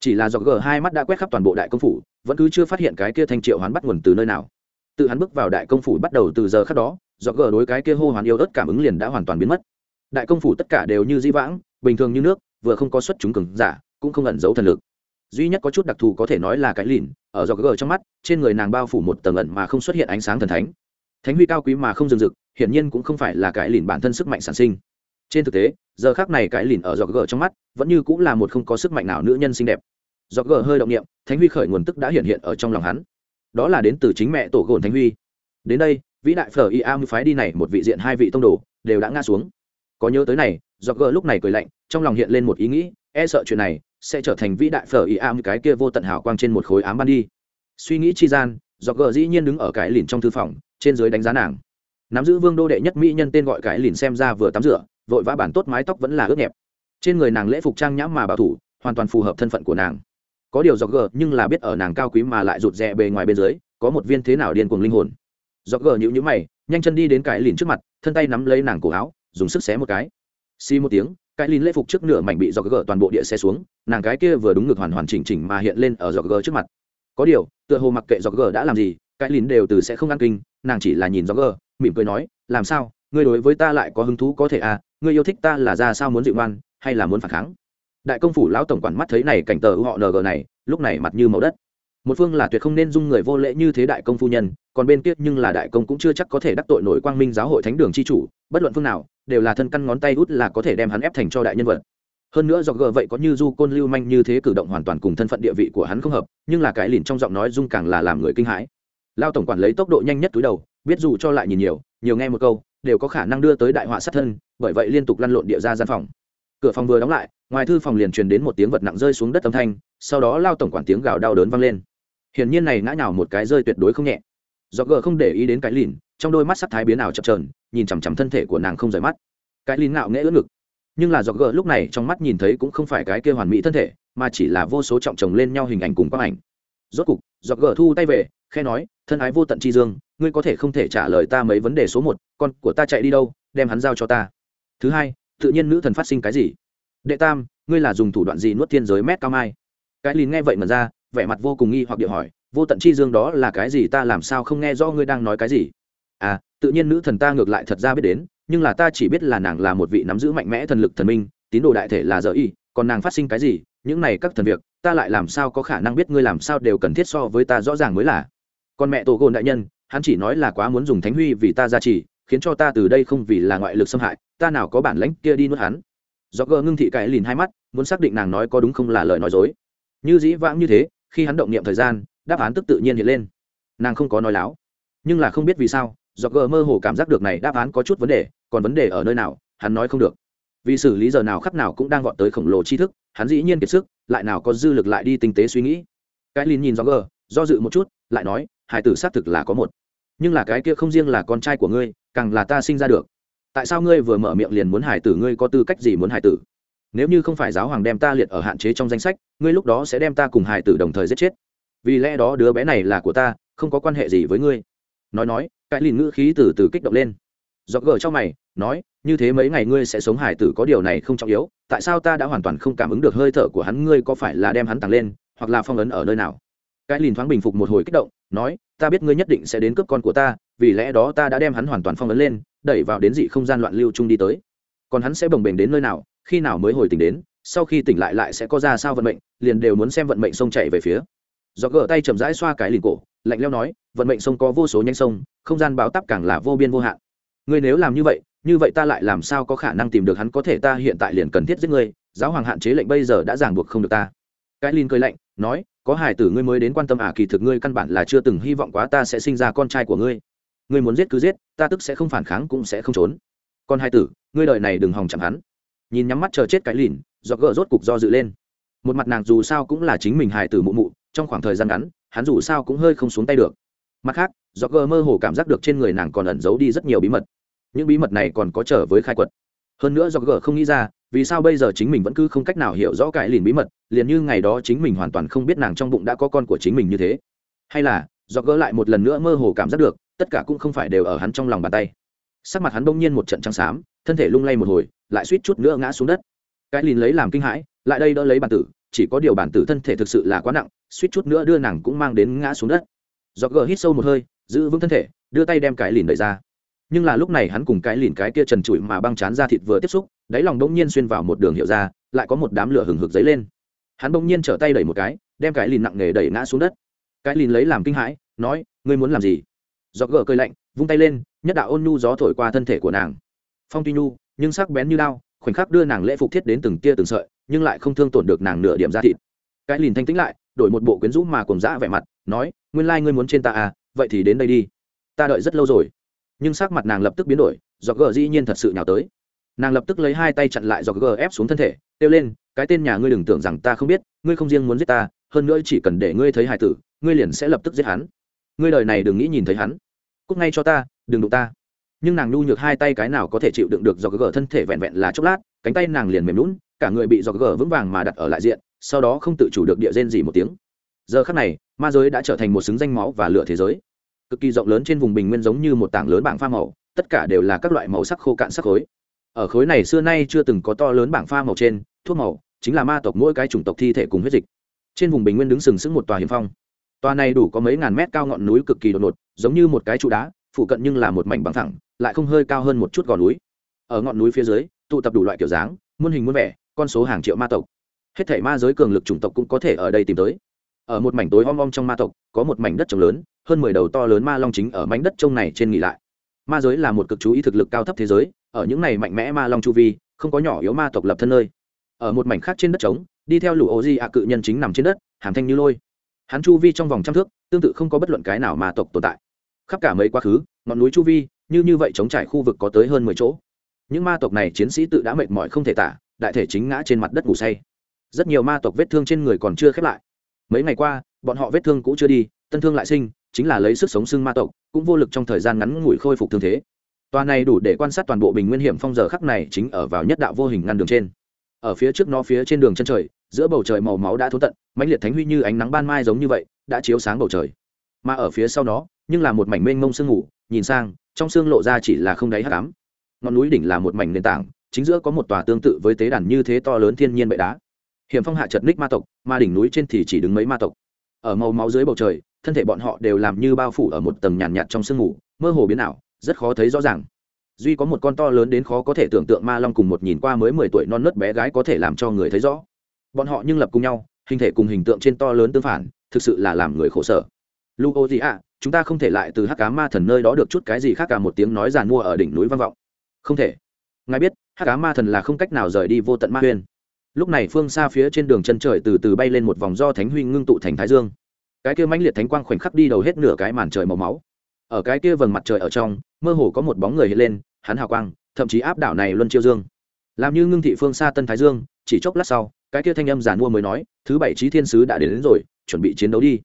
Chỉ là do gờ hai mắt đã quét khắp toàn bộ đại công phủ, vẫn cứ chưa phát hiện cái kia thanh triệu hoán bắt nguồn từ nơi nào. Tự hắn bước vào đại công phủ bắt đầu từ giờ khắc đó do gờ đối cái kia hô hoán yêu ớt cảm ứng liền đã hoàn toàn biến mất. Đại công phủ tất cả đều như di vãng, bình thường như nước vừa không có xuất chúng cường giả, cũng không ẩn giấu thần lực. Duy nhất có chút đặc thù có thể nói là cái lìn, ở do gờ trong mắt, trên người nàng bao phủ một tầng ẩn mà không xuất hiện ánh sáng thần thánh. Thánh huy cao quý mà không dừng dực, hiển nhiên cũng không phải là cái lìn bản thân sức mạnh sản sinh. Trên thực tế, giờ khác này cái lìn ở do gờ trong mắt, vẫn như cũng là một không có sức mạnh nào nữ nhân xinh đẹp. Do gờ hơi động niệm, thánh huy khởi nguồn tức đã hiện hiện ở trong lòng hắn. Đó là đến từ chính mẹ tổ gồn thánh huy. Đến đây, vĩ đại phở y phái đi này một vị diện hai vị tông đồ, đều đã ngã xuống có nhớ tới này do gờ lúc này cười lạnh, trong lòng hiện lên một ý nghĩ e sợ chuyện này sẽ trở thành vĩ đại phở ý am cái kia vô tận hào quang trên một khối ám ban đi. Suy nghĩ chi gian do gờ dĩ nhiên đứng ở cái lìn trong thư phòng, trên dưới đánh giá nàng. Nắm giữ vương đô đệ nhất mỹ nhân tên gọi cái lìn xem ra vừa tắm rửa, vội vã bản tốt mái tóc vẫn là ướt nhẹp. Trên người nàng lễ phục trang nhãm mà bảo thủ, hoàn toàn phù hợp thân phận của nàng. Có điều do gờ nhưng là biết ở nàng cao quý mà lại rụt rè bề ngoài bên dưới, có một viên thế nào điên cuồng linh hồn. Do gờ nhữ nhữ mày, nhanh chân đi đến cái lìn trước mặt, thân tay nắm lấy nàng cổ áo dùng sức xé một cái. Xi một tiếng, cái lin lễ phục trước nửa mảnh bị do gờ toàn bộ địa xe xuống, nàng cái kia vừa đúng ngực hoàn hoàn chỉnh chỉnh mà hiện lên ở do gờ trước mặt. Có điều, tựa hồ mặc kệ do gờ đã làm gì, cái lin đều từ sẽ không ăn kinh, nàng chỉ là nhìn do gờ, mỉm cười nói, làm sao? Ngươi đối với ta lại có hứng thú có thể à? Ngươi yêu thích ta là ra sao muốn dịu ngoan, hay là muốn phản kháng? Đại công phủ lão tổng quản mắt thấy này cảnh tờ họ ng này, lúc này mặt như màu đất một phương là tuyệt không nên dung người vô lễ như thế đại công phu nhân, còn bên kia nhưng là đại công cũng chưa chắc có thể đắc tội nổi quang minh giáo hội thánh đường c h i chủ, bất luận phương nào, đều là thân căn ngón tay út là có thể đem hắn ép thành cho đại nhân vật. Hơn nữa do gờ vậy có như du côn lưu manh như thế cử động hoàn toàn cùng thân phận địa vị của hắn không hợp, nhưng là cái lìn trong giọng nói dung càng là làm người kinh hãi. Lao tổng quản lấy tốc độ nhanh nhất túi đầu, biết dù cho lại nhìn nhiều nhiều nghe một câu, đều có khả năng đưa tới đại họa sát thân, bởi vậy liên tục lăn lộn địa ra gian phòng. Cửa phòng vừa đóng lại, ngoài thư phòng liền truyền đến một tiếng vật nặng rơi xuống đất âm thanh, sau đó lao tổng quản tiếng gào đau đớn vang lên hiển nhiên này ngã nhào một cái rơi tuyệt đối không nhẹ. Do gờ không để ý đến cái lìn, trong đôi mắt sắc thái biến ảo chập trờn nhìn chằm chằm thân thể của nàng không rời mắt. Cái lìn ngạo nghễ ưỡn ngực. Nhưng là do gờ lúc này trong mắt nhìn thấy cũng không phải cái kia hoàn mỹ thân thể, mà chỉ là vô số trọng chồng lên nhau hình ảnh cùng quang ảnh. Rốt cục do gờ thu tay về khe nói, thân ái vô tận chi dương, ngươi có thể không thể trả lời ta mấy vấn đề số một, con của ta chạy đi đâu, đem hắn giao cho ta. Thứ hai, tự nhiên nữ thần phát sinh cái gì? Đệ tam, ngươi là dùng thủ đoạn gì nuốt thiên giới mét cao mai? Cái lìn nghe vậy mà ra vẻ mặt vô cùng nghi hoặc điệu hỏi, vô tận chi dương đó là cái gì? Ta làm sao không nghe rõ ngươi đang nói cái gì? À tự nhiên nữ thần ta ngược lại thật ra biết đến, nhưng là ta chỉ biết là nàng là một vị nắm giữ mạnh mẽ thần lực thần minh, tín đồ đại thể là dở y, còn nàng phát sinh cái gì? Những này các thần việc, ta lại làm sao có khả năng biết ngươi làm sao đều cần thiết so với ta rõ ràng mới là. Còn mẹ tổ gồn đại nhân, hắn chỉ nói là quá muốn dùng thánh huy vì ta ra trì, khiến cho ta từ đây không vì là ngoại lực xâm hại, ta nào có bản lãnh kia đi nuốt hắn. Do gờ ngưng thị cái lìn hai mắt, muốn xác định nàng nói có đúng không là lời nói dối. Như dĩ vãng như thế khi hắn động niệm thời gian, đáp án tức tự nhiên hiện lên. Nàng không có nói láo. Nhưng là không biết vì sao do gờ mơ hồ cảm giác được này đáp án có chút vấn đề, còn vấn đề ở nơi nào, hắn nói không được. Vì xử lý giờ nào khắc nào cũng đang gọn tới khổng lồ tri thức, hắn dĩ nhiên kiệt sức, lại nào có dư lực lại đi tinh tế suy nghĩ. Cái lìn nhìn do gờ, do dự một chút, lại nói, hải tử xác thực là có một. Nhưng là cái kia không riêng là con trai của ngươi, càng là ta sinh ra được. Tại sao ngươi vừa mở miệng liền muốn hải tử ngươi có tư cách gì muốn hải tử? Nếu như không phải giáo hoàng đem ta liệt ở hạn chế trong danh sách, ngươi lúc đó sẽ đem ta cùng hải tử đồng thời giết chết. Vì lẽ đó đứa bé này là của ta, không có quan hệ gì với ngươi. Nói nói, cái lìn ngữ khí từ từ kích động lên. Do gờ trong mày, nói, như thế mấy ngày ngươi sẽ sống hải tử có điều này không trọng yếu, tại sao ta đã hoàn toàn không cảm ứng được hơi thở của hắn, ngươi có phải là đem hắn tặng lên, hoặc là phong ấn ở nơi nào? Cái lìn thoáng bình phục một hồi kích động, nói, ta biết ngươi nhất định sẽ đến cướp con của ta, vì lẽ đó ta đã đem hắn hoàn toàn phong ấn lên, đẩy vào đến dị không gian loạn lưu trung đi tới. Còn hắn sẽ bồng bềnh đến nơi nào? Khi nào mới hồi tỉnh đến, sau khi tỉnh lại lại sẽ có ra sao vận mệnh, liền đều muốn xem vận mệnh sông chạy về phía. Do gỡ tay chậm rãi xoa cái lìn cổ, lạnh leo nói, vận mệnh sông có vô số nhanh sông, không gian báo tắp càng là vô biên vô hạn. Ngươi nếu làm như vậy như vậy ta lại làm sao có khả năng tìm được hắn có thể ta hiện tại liền cần thiết giết ngươi, giáo hoàng hạn chế lệnh bây giờ đã ràng buộc không được ta. Cái lìn cười lạnh, nói, có hài tử ngươi mới đến quan tâm à kỳ thực ngươi căn bản là chưa từng hy vọng quá ta sẽ sinh ra con trai của ngươi. Ngươi muốn giết cứ giết, ta tức sẽ không phản kháng cũng sẽ không trốn. Con hai tử, ngươi đợi này đừng hòng chẳng hắn nhìn nhắm mắt chờ chết cái lìn do gỡ rốt cục do dự lên. Một mặt nàng dù sao cũng là chính mình hài tử mụ mụ, trong khoảng thời gian ngắn, hắn dù sao cũng hơi không xuống tay được. Mặt khác do gỡ mơ hồ cảm giác được trên người nàng còn ẩn giấu đi rất nhiều bí mật. Những bí mật này còn có trở với khai quật. Hơn nữa do gỡ không nghĩ ra, vì sao bây giờ chính mình vẫn cứ không cách nào hiểu rõ cái lìn bí mật, liền như ngày đó chính mình hoàn toàn không biết nàng trong bụng đã có con của chính mình như thế. Hay là do gỡ lại một lần nữa mơ hồ cảm giác được, tất cả cũng không phải đều ở hắn trong lòng bàn tay. Sắc mặt hắn bỗng nhiên một trận trắng xám, thân thể lung lay một hồi lại suýt chút nữa ngã xuống đất. Cái lìn lấy làm kinh hãi, lại đây đỡ lấy bản tử, chỉ có điều bản tử thân thể thực sự là quá nặng, suýt chút nữa đưa nàng cũng mang đến ngã xuống đất. Do gờ hít sâu một hơi, giữ vững thân thể, đưa tay đem cái lìn đẩy ra. Nhưng là lúc này hắn cùng cái lìn cái kia trần trụi mà băng chán ra thịt vừa tiếp xúc, đáy lòng bỗng nhiên xuyên vào một đường hiệu ra, lại có một đám lửa hừng hực dấy lên. Hắn bỗng nhiên trở tay đẩy một cái, đem cái lìn nặng nề đẩy ngã xuống đất. Cái lìn lấy làm kinh hãi, nói, ngươi muốn làm gì? Do gờ cơi lạnh, vung tay lên, nhất đạo ôn nhu gió thổi qua thân thể của nàng. Phong tuy nhu nhưng sắc bén như đao, khoảnh khắc đưa nàng lễ phục thiết đến từng tia từng sợi, nhưng lại không thương tổn được nàng nửa điểm da thịt. Cái lìn thanh tĩnh lại, đổi một bộ quyến rũ mà cùng dã vẻ mặt, nói, nguyên lai ngươi muốn trên ta à vậy thì đến đây đi. Ta đợi rất lâu rồi. Nhưng sắc mặt nàng lập tức biến đổi do gờ dĩ nhiên thật sự nhào tới. Nàng lập tức lấy hai tay chặn lại do gờ ép xuống thân thể, kêu lên, cái tên nhà ngươi đừng tưởng rằng ta không biết, ngươi không riêng muốn giết ta, hơn nữa chỉ cần để ngươi thấy hài tử, ngươi liền sẽ lập tức giết hắn. Ngươi đời này đừng nghĩ nhìn thấy hắn. Cúc ngay cho ta, đừng đụng ta nhưng nàng nhu nhược hai tay cái nào có thể chịu đựng được do gờ thân thể vẹn vẹn là chốc lát, cánh tay nàng liền mềm lún cả người bị do gờ vững vàng mà đặt ở lại diện, sau đó không tự chủ được địa rên gì một tiếng. Giờ khắc này, ma giới đã trở thành một xứng danh máu và lửa thế giới. Cực kỳ rộng lớn trên vùng bình nguyên giống như một tảng lớn bảng pha màu, tất cả đều là các loại màu sắc khô cạn sắc khối. Ở khối này xưa nay chưa từng có to lớn bảng pha màu trên, thuốc màu chính là ma tộc mỗi cái chủng tộc thi thể cùng huyết dịch. Trên vùng bình nguyên đứng sừng sững một tòa hiểm phong. Tòa này đủ có mấy ngàn mét cao ngọn núi cực kỳ đột ngột, giống như một cái trụ đá, phụ cận nhưng là một mảnh bằng thẳng lại không hơi cao hơn một chút gò núi. Ở ngọn núi phía dưới, tụ tập đủ loại kiểu dáng, muôn hình muôn vẻ, con số hàng triệu ma tộc. Hết thảy ma giới cường lực chủng tộc cũng có thể ở đây tìm tới. Ở một mảnh tối om om trong ma tộc, có một mảnh đất trồng lớn, hơn mười đầu to lớn ma long chính ở mảnh đất trông này trên nghỉ lại. Ma giới là một cực chú ý thực lực cao thấp thế giới, ở những này mạnh mẽ ma long chu vi, không có nhỏ yếu ma tộc lập thân nơi. Ở một mảnh khác trên đất trống, đi theo lũ ô di ạ cự nhân chính nằm trên đất, hàm thanh như lôi. Hắn chu vi trong vòng trăm thước, tương tự không có bất luận cái nào ma tộc tồn tại khắp cả mấy quá khứ, ngọn núi chu vi, như như vậy chống trải khu vực có tới hơn mười chỗ. Những ma tộc này chiến sĩ tự đã mệt mỏi không thể tả, đại thể chính ngã trên mặt đất ngủ say. Rất nhiều ma tộc vết thương trên người còn chưa khép lại. Mấy ngày qua, bọn họ vết thương cũ chưa đi, tân thương lại sinh, chính là lấy sức sống xưng ma tộc, cũng vô lực trong thời gian ngắn ngủi khôi phục thương thế. Toàn này đủ để quan sát toàn bộ bình nguyên hiểm phong giờ khắc này chính ở vào nhất đạo vô hình ngăn đường trên. Ở phía trước nó phía trên đường chân trời, giữa bầu trời màu máu đã thốn tận, mãnh liệt thánh huy như ánh nắng ban mai giống như vậy, đã chiếu sáng bầu trời. Mà ở phía sau nó nhưng là một mảnh mênh mông sương ngủ nhìn sang trong sương lộ ra chỉ là không đáy hắc ám. Ngọn núi đỉnh là một mảnh nền tảng chính giữa có một tòa tương tự với tế đàn như thế to lớn thiên nhiên bệ đá. Hiểm phong hạ chật ních ma tộc mà đỉnh núi trên thì chỉ đứng mấy ma tộc. Ở màu máu dưới bầu trời thân thể bọn họ đều làm như bao phủ ở một tầng nhàn nhạt, nhạt trong sương ngủ mơ hồ biến ảo rất khó thấy rõ ràng. Duy có một con to lớn đến khó có thể tưởng tượng ma long cùng một nhìn qua mới mười tuổi non nớt bé gái có thể làm cho người thấy rõ. Bọn họ nhưng lập cùng nhau hình thể cùng hình tượng trên to lớn tương phản thực sự là làm người khổ sở lugo gì ạ? Chúng ta không thể lại từ hắc cá ma thần nơi đó được chút cái gì khác cả một tiếng nói giàn mua ở đỉnh núi vang vọng. Không thể. Ngài biết hắc cá ma thần là không cách nào rời đi vô tận ma huyên lúc này phương xa phía trên đường chân trời từ từ bay lên một vòng do thánh huy ngưng tụ thành thái dương. Cái kia mãnh liệt thánh quang khoảnh khắc đi đầu hết nửa cái màn trời màu máu. Ở cái kia vầng mặt trời ở trong mơ hồ có một bóng người hiện lên hắn hào quang thậm chí áp đảo này luân chiêu dương. Làm như ngưng thị phương xa tân thái dương chỉ chốc lát sau cái kia thanh âm giản mua mới nói thứ bảy trí thiên sứ đã đến, đến rồi chuẩn bị chiến đấu đi.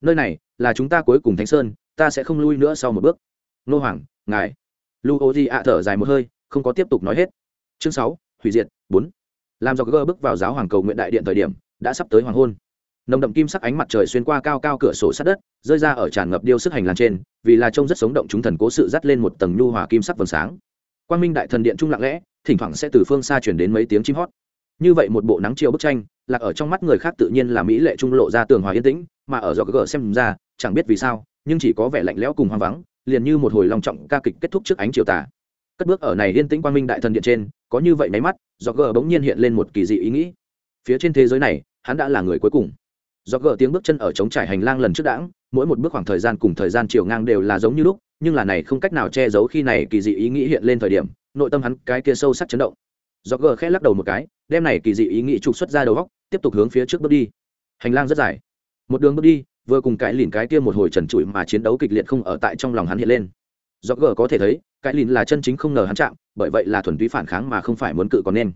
Nơi này là chúng ta cuối cùng thánh sơn, ta sẽ không lui nữa sau một bước. Nô hoàng, ngài. Lu ô di ạ thở dài một hơi, không có tiếp tục nói hết. Chương sáu, hủy diệt, bốn. Làm do gơ bước vào giáo hoàng cầu nguyện đại điện thời điểm, đã sắp tới hoàng hôn. Nồng đậm kim sắc ánh mặt trời xuyên qua cao cao cửa sổ sát đất, rơi ra ở tràn ngập điêu sức hành lang trên, vì là trông rất sống động chúng thần cố sự dắt lên một tầng nhu hòa kim sắc vầng sáng. Quang minh đại thần điện trung lặng lẽ, thỉnh thoảng sẽ từ phương xa chuyển đến mấy tiếng chim hót. Như vậy một bộ nắng chiều bức tranh, lạc ở trong mắt người khác tự nhiên là mỹ lệ trung lộ ra tường hòa yên tĩnh, mà ở do gờ xem ra chẳng biết vì sao, nhưng chỉ có vẻ lạnh lẽo cùng hoang vắng, liền như một hồi long trọng ca kịch kết thúc trước ánh chiều tà. Cất bước ở này yên tĩnh quang minh đại thần điện trên, có như vậy máy mắt do gờ bỗng nhiên hiện lên một kỳ dị ý nghĩ. Phía trên thế giới này, hắn đã là người cuối cùng. Do gờ tiếng bước chân ở trống trải hành lang lần trước đãng, mỗi một bước khoảng thời gian cùng thời gian chiều ngang đều là giống như lúc, nhưng là này không cách nào che giấu khi này kỳ dị ý nghĩ hiện lên thời điểm, nội tâm hắn cái kia sâu sắc chấn động. Do gờ khẽ lắc đầu một cái, đem này kỳ dị ý nghĩ trục xuất ra đầu góc, tiếp tục hướng phía trước bước đi. Hành lang rất dài. Một đường bước đi vừa cùng cái lìn cái kia một hồi trần trụi mà chiến đấu kịch liệt không ở tại trong lòng hắn hiện lên. Do gờ có thể thấy, cái lìn là chân chính không ngờ hắn chạm, bởi vậy là thuần túy phản kháng mà không phải muốn cự còn nên.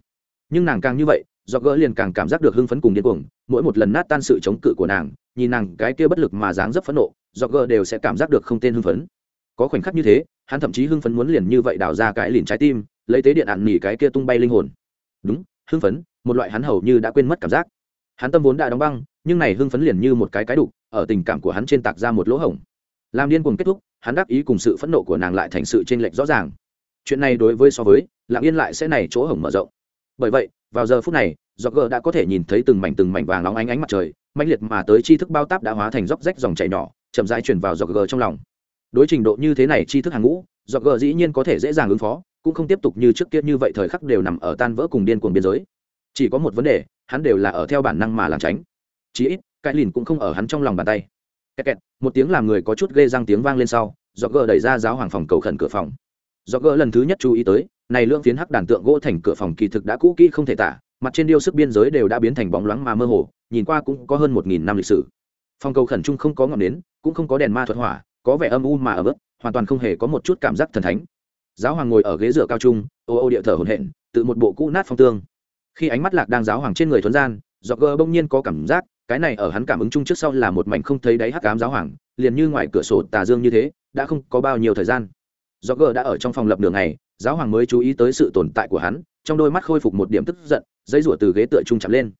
Nhưng nàng càng như vậy do gỡ liền càng cảm giác được hưng phấn cùng điên cuồng, mỗi một lần nát tan sự chống cự của nàng, nhìn nàng cái kia bất lực mà dáng dấp phẫn nộ do gỡ đều sẽ cảm giác được không tên hưng phấn. Có khoảnh khắc như thế, hắn thậm chí hưng phấn muốn liền như vậy đào ra cái lìn trái tim, lấy tế điện ạn nỉ cái kia tung bay linh hồn. Đúng, hưng phấn, một loại hắn hầu như đã quên mất cảm giác. Hắn tâm vốn đã đóng băng, nhưng này hưng phấn liền như một cái cái đục ở tình cảm của hắn trên tạc ra một lỗ hổng. Làm điên cuồng kết thúc, hắn đáp ý cùng sự phẫn nộ của nàng lại thành sự t r ê n lệch rõ ràng. Chuyện này đối với so với, lặng yên lại sẽ này chỗ hổng mở rộng. Bởi vậy, vào giờ phút này do đã có thể nhìn thấy từng mảnh từng mảnh vàng nóng ánh ánh mặt trời mạnh liệt mà tới tri thức bao táp đã hóa thành róc rách dòng chảy nhỏ, chậm rãi chuyển vào do trong lòng. Đối trình độ như thế này tri thức hàng ngũ do dĩ nhiên có thể dễ dàng ứng phó, cũng không tiếp tục như trước kia như vậy thời khắc đều nằm ở tan vỡ cùng điên cuồng biên giới. Chỉ có một vấn đề, hắn đều là ở theo bản năng mà làm tránh. Chí ít cái lìn cũng không ở hắn trong lòng bàn tay. Kẹt kẹt, một tiếng làm người có chút ghê răng tiếng vang lên sau do gờ đẩy ra giáo hoàng phòng cầu khẩn cửa phòng. Do gờ lần thứ nhất chú ý tới, này lượng phiến hắc đàn tượng gỗ thành cửa phòng kỳ thực đã cũ kỹ không thể tả, mặt trên điêu sức biên giới đều đã biến thành bóng loáng mà mơ hồ, nhìn qua cũng có hơn một nghìn năm lịch sử. Phòng cầu khẩn trung không có ngọn nến, cũng không có đèn ma thuật hỏa, có vẻ âm u mà ấm ức hoàn toàn không hề có một chút cảm giác thần thánh. Giáo hoàng ngồi ở ghế dựa cao trung, ô ô địa thở hồn hện tự một bộ cũ nát phong tương. Khi ánh mắt lạc đang giáo hoàng trên người thuấn gian do gờ bỗng nhiên có cảm giác cái này ở hắn cảm ứng chung trước sau là một mảnh không thấy đáy hắc ám giáo hoàng, liền như ngoài cửa sổ tà dương như thế, đã không có bao nhiêu thời gian. Do gờ đã ở trong phòng lập đường này giáo hoàng mới chú ý tới sự tồn tại của hắn, trong đôi mắt khôi phục một điểm tức giận dây rủa từ ghế tựa trung chạm lên.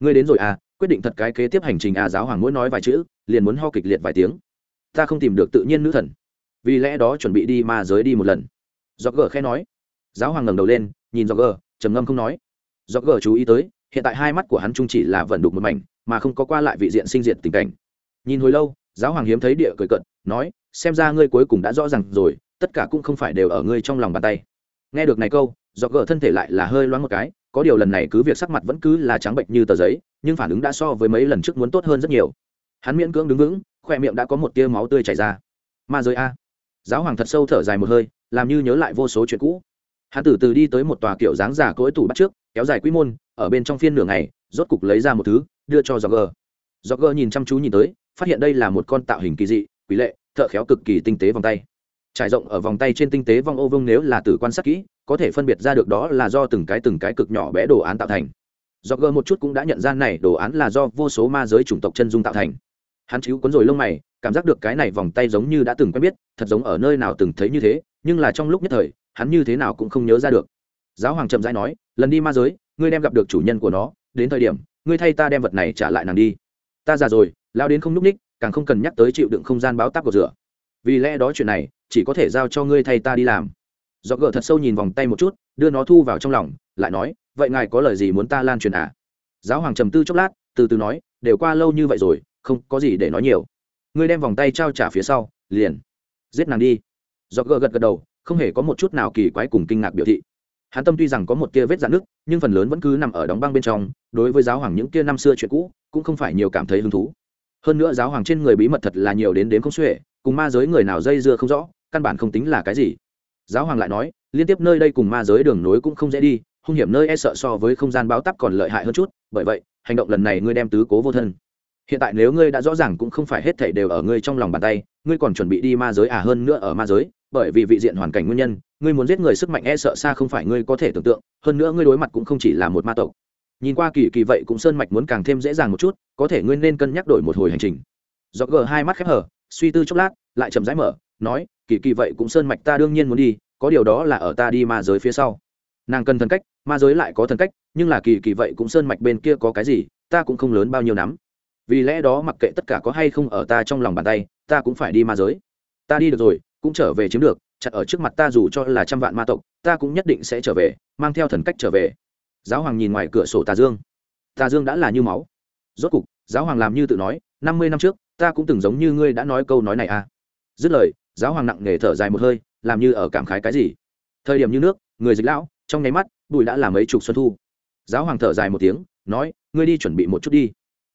Ngươi đến rồi à quyết định thật cái kế tiếp hành trình à giáo hoàng mỗi nói vài chữ, liền muốn ho kịch liệt vài tiếng. Ta không tìm được tự nhiên nữ thần. Vì lẽ đó chuẩn bị đi ma giới đi một lần. Do gờ khẽ nói. Giáo hoàng ngẩng đầu lên, nhìn do gờ trầm ngâm không nói. Do gờ chú ý tới, hiện tại hai mắt của hắn trung chỉ là vận đục một mảnh mà không có qua lại vị diện sinh diệt tình cảnh. Nhìn hồi lâu, giáo hoàng hiếm thấy địa cười cận nói, xem ra ngươi cuối cùng đã rõ ràng rồi, tất cả cũng không phải đều ở ngươi trong lòng bàn tay. Nghe được này câu, do gờ thân thể lại là hơi loáng một cái, có điều lần này cứ việc sắc mặt vẫn cứ là trắng bệnh như tờ giấy, nhưng phản ứng đã so với mấy lần trước muốn tốt hơn rất nhiều. Hắn miễn cưỡng đứng vững, khoe miệng đã có một tia máu tươi chảy ra. Ma giới a. Giáo hoàng thật sâu thở dài một hơi, làm như nhớ lại vô số chuyện cũ. Hắn từ từ đi tới một tòa kiểu dáng giả cỗi tủ bắt trước, kéo dài quy môn, ở bên trong phiên nửa ngày rốt cục lấy ra một thứ đưa cho Jogger. Jogger nhìn chăm chú nhìn tới, phát hiện đây là một con tạo hình kỳ dị, quý lệ, thợ khéo cực kỳ tinh tế vòng tay. Trải rộng ở vòng tay trên tinh tế vòng ô vương nếu là từ quan sát kỹ, có thể phân biệt ra được đó là do từng cái từng cái cực nhỏ bé đồ án tạo thành. Jogger một chút cũng đã nhận ra này đồ án là do vô số ma giới chủng tộc chân dung tạo thành. Hắn chíu cuốn rồi lông mày, cảm giác được cái này vòng tay giống như đã từng quen biết, thật giống ở nơi nào từng thấy như thế, nhưng là trong lúc nhất thời, hắn như thế nào cũng không nhớ ra được. Giáo hoàng chậm rãi nói, lần đi ma giới, ngươi đem gặp được chủ nhân của nó, đến thời điểm, ngươi thay ta đem vật này trả lại nàng đi. Ta già rồi, lao đến không n ú c ních, càng không cần nhắc tới chịu đựng không gian báo táp của rửa. Vì lẽ đó chuyện này, chỉ có thể giao cho ngươi thay ta đi làm. Do gỡ thật sâu nhìn vòng tay một chút, đưa nó thu vào trong lòng, lại nói, vậy ngài có lời gì muốn ta lan truyền à? Giáo hoàng trầm tư chốc lát, từ từ nói, đều qua lâu như vậy rồi, không có gì để nói nhiều. Ngươi đem vòng tay trao trả phía sau, liền giết nàng đi. Do gỡ gật gật đầu, không hề có một chút nào kỳ quái cùng kinh ngạc biểu thị hắn tâm tuy rằng có một tia vết dạn nước nhưng phần lớn vẫn cứ nằm ở đóng băng bên trong, đối với giáo hoàng những kia năm xưa chuyện cũ, cũng không phải nhiều cảm thấy hứng thú. Hơn nữa giáo hoàng trên người bí mật thật là nhiều đến đến không xuể, cùng ma giới người nào dây dưa không rõ, căn bản không tính là cái gì. Giáo hoàng lại nói, liên tiếp nơi đây cùng ma giới đường nối cũng không dễ đi, hung hiểm nơi e sợ so với không gian báo tắp còn lợi hại hơn chút, bởi vậy, hành động lần này ngươi đem tứ cố vô thân. Hiện tại nếu ngươi đã rõ ràng cũng không phải hết thảy đều ở ngươi trong lòng bàn tay, ngươi còn chuẩn bị đi ma giới à hơn nữa ở ma giới bởi vì vị diện hoàn cảnh nguyên nhân, ngươi muốn giết người sức mạnh e sợ xa không phải ngươi có thể tưởng tượng, hơn nữa ngươi đối mặt cũng không chỉ là một ma tộc. Nhìn qua kỳ kỳ vậy cũng sơn mạch muốn càng thêm dễ dàng một chút, có thể ngươi nên cân nhắc đổi một hồi hành trình. Do gờ hai mắt khép hở, suy tư chốc lát, lại chậm rãi mở, nói, kỳ kỳ vậy cũng sơn mạch ta đương nhiên muốn đi, có điều đó là ở ta đi ma giới phía sau. Nàng cần thần cách, ma giới lại có thần cách, nhưng là kỳ kỳ vậy cũng sơn mạch bên kia có cái gì, ta cũng không lớn bao nhiêu lắm vì lẽ đó mặc kệ tất cả có hay không ở ta trong lòng bàn tay, ta cũng phải đi ma giới. Ta đi được rồi cũng trở về chiếm được, chặt ở trước mặt ta dù cho là trăm vạn ma tộc, ta cũng nhất định sẽ trở về, mang theo thần cách trở về. Giáo hoàng nhìn ngoài cửa sổ tà dương. Tà dương đã là như máu. Rốt cục, giáo hoàng làm như tự nói, năm mươi năm trước, ta cũng từng giống như ngươi đã nói câu nói này à. Dứt lời, giáo hoàng nặng nề thở dài một hơi, làm như ở cảm khái cái gì. Thời điểm như nước, người dịch lão, trong nháy mắt, bụi đã làm mấy chục xuân thu. Giáo hoàng thở dài một tiếng, nói, ngươi đi chuẩn bị một chút đi.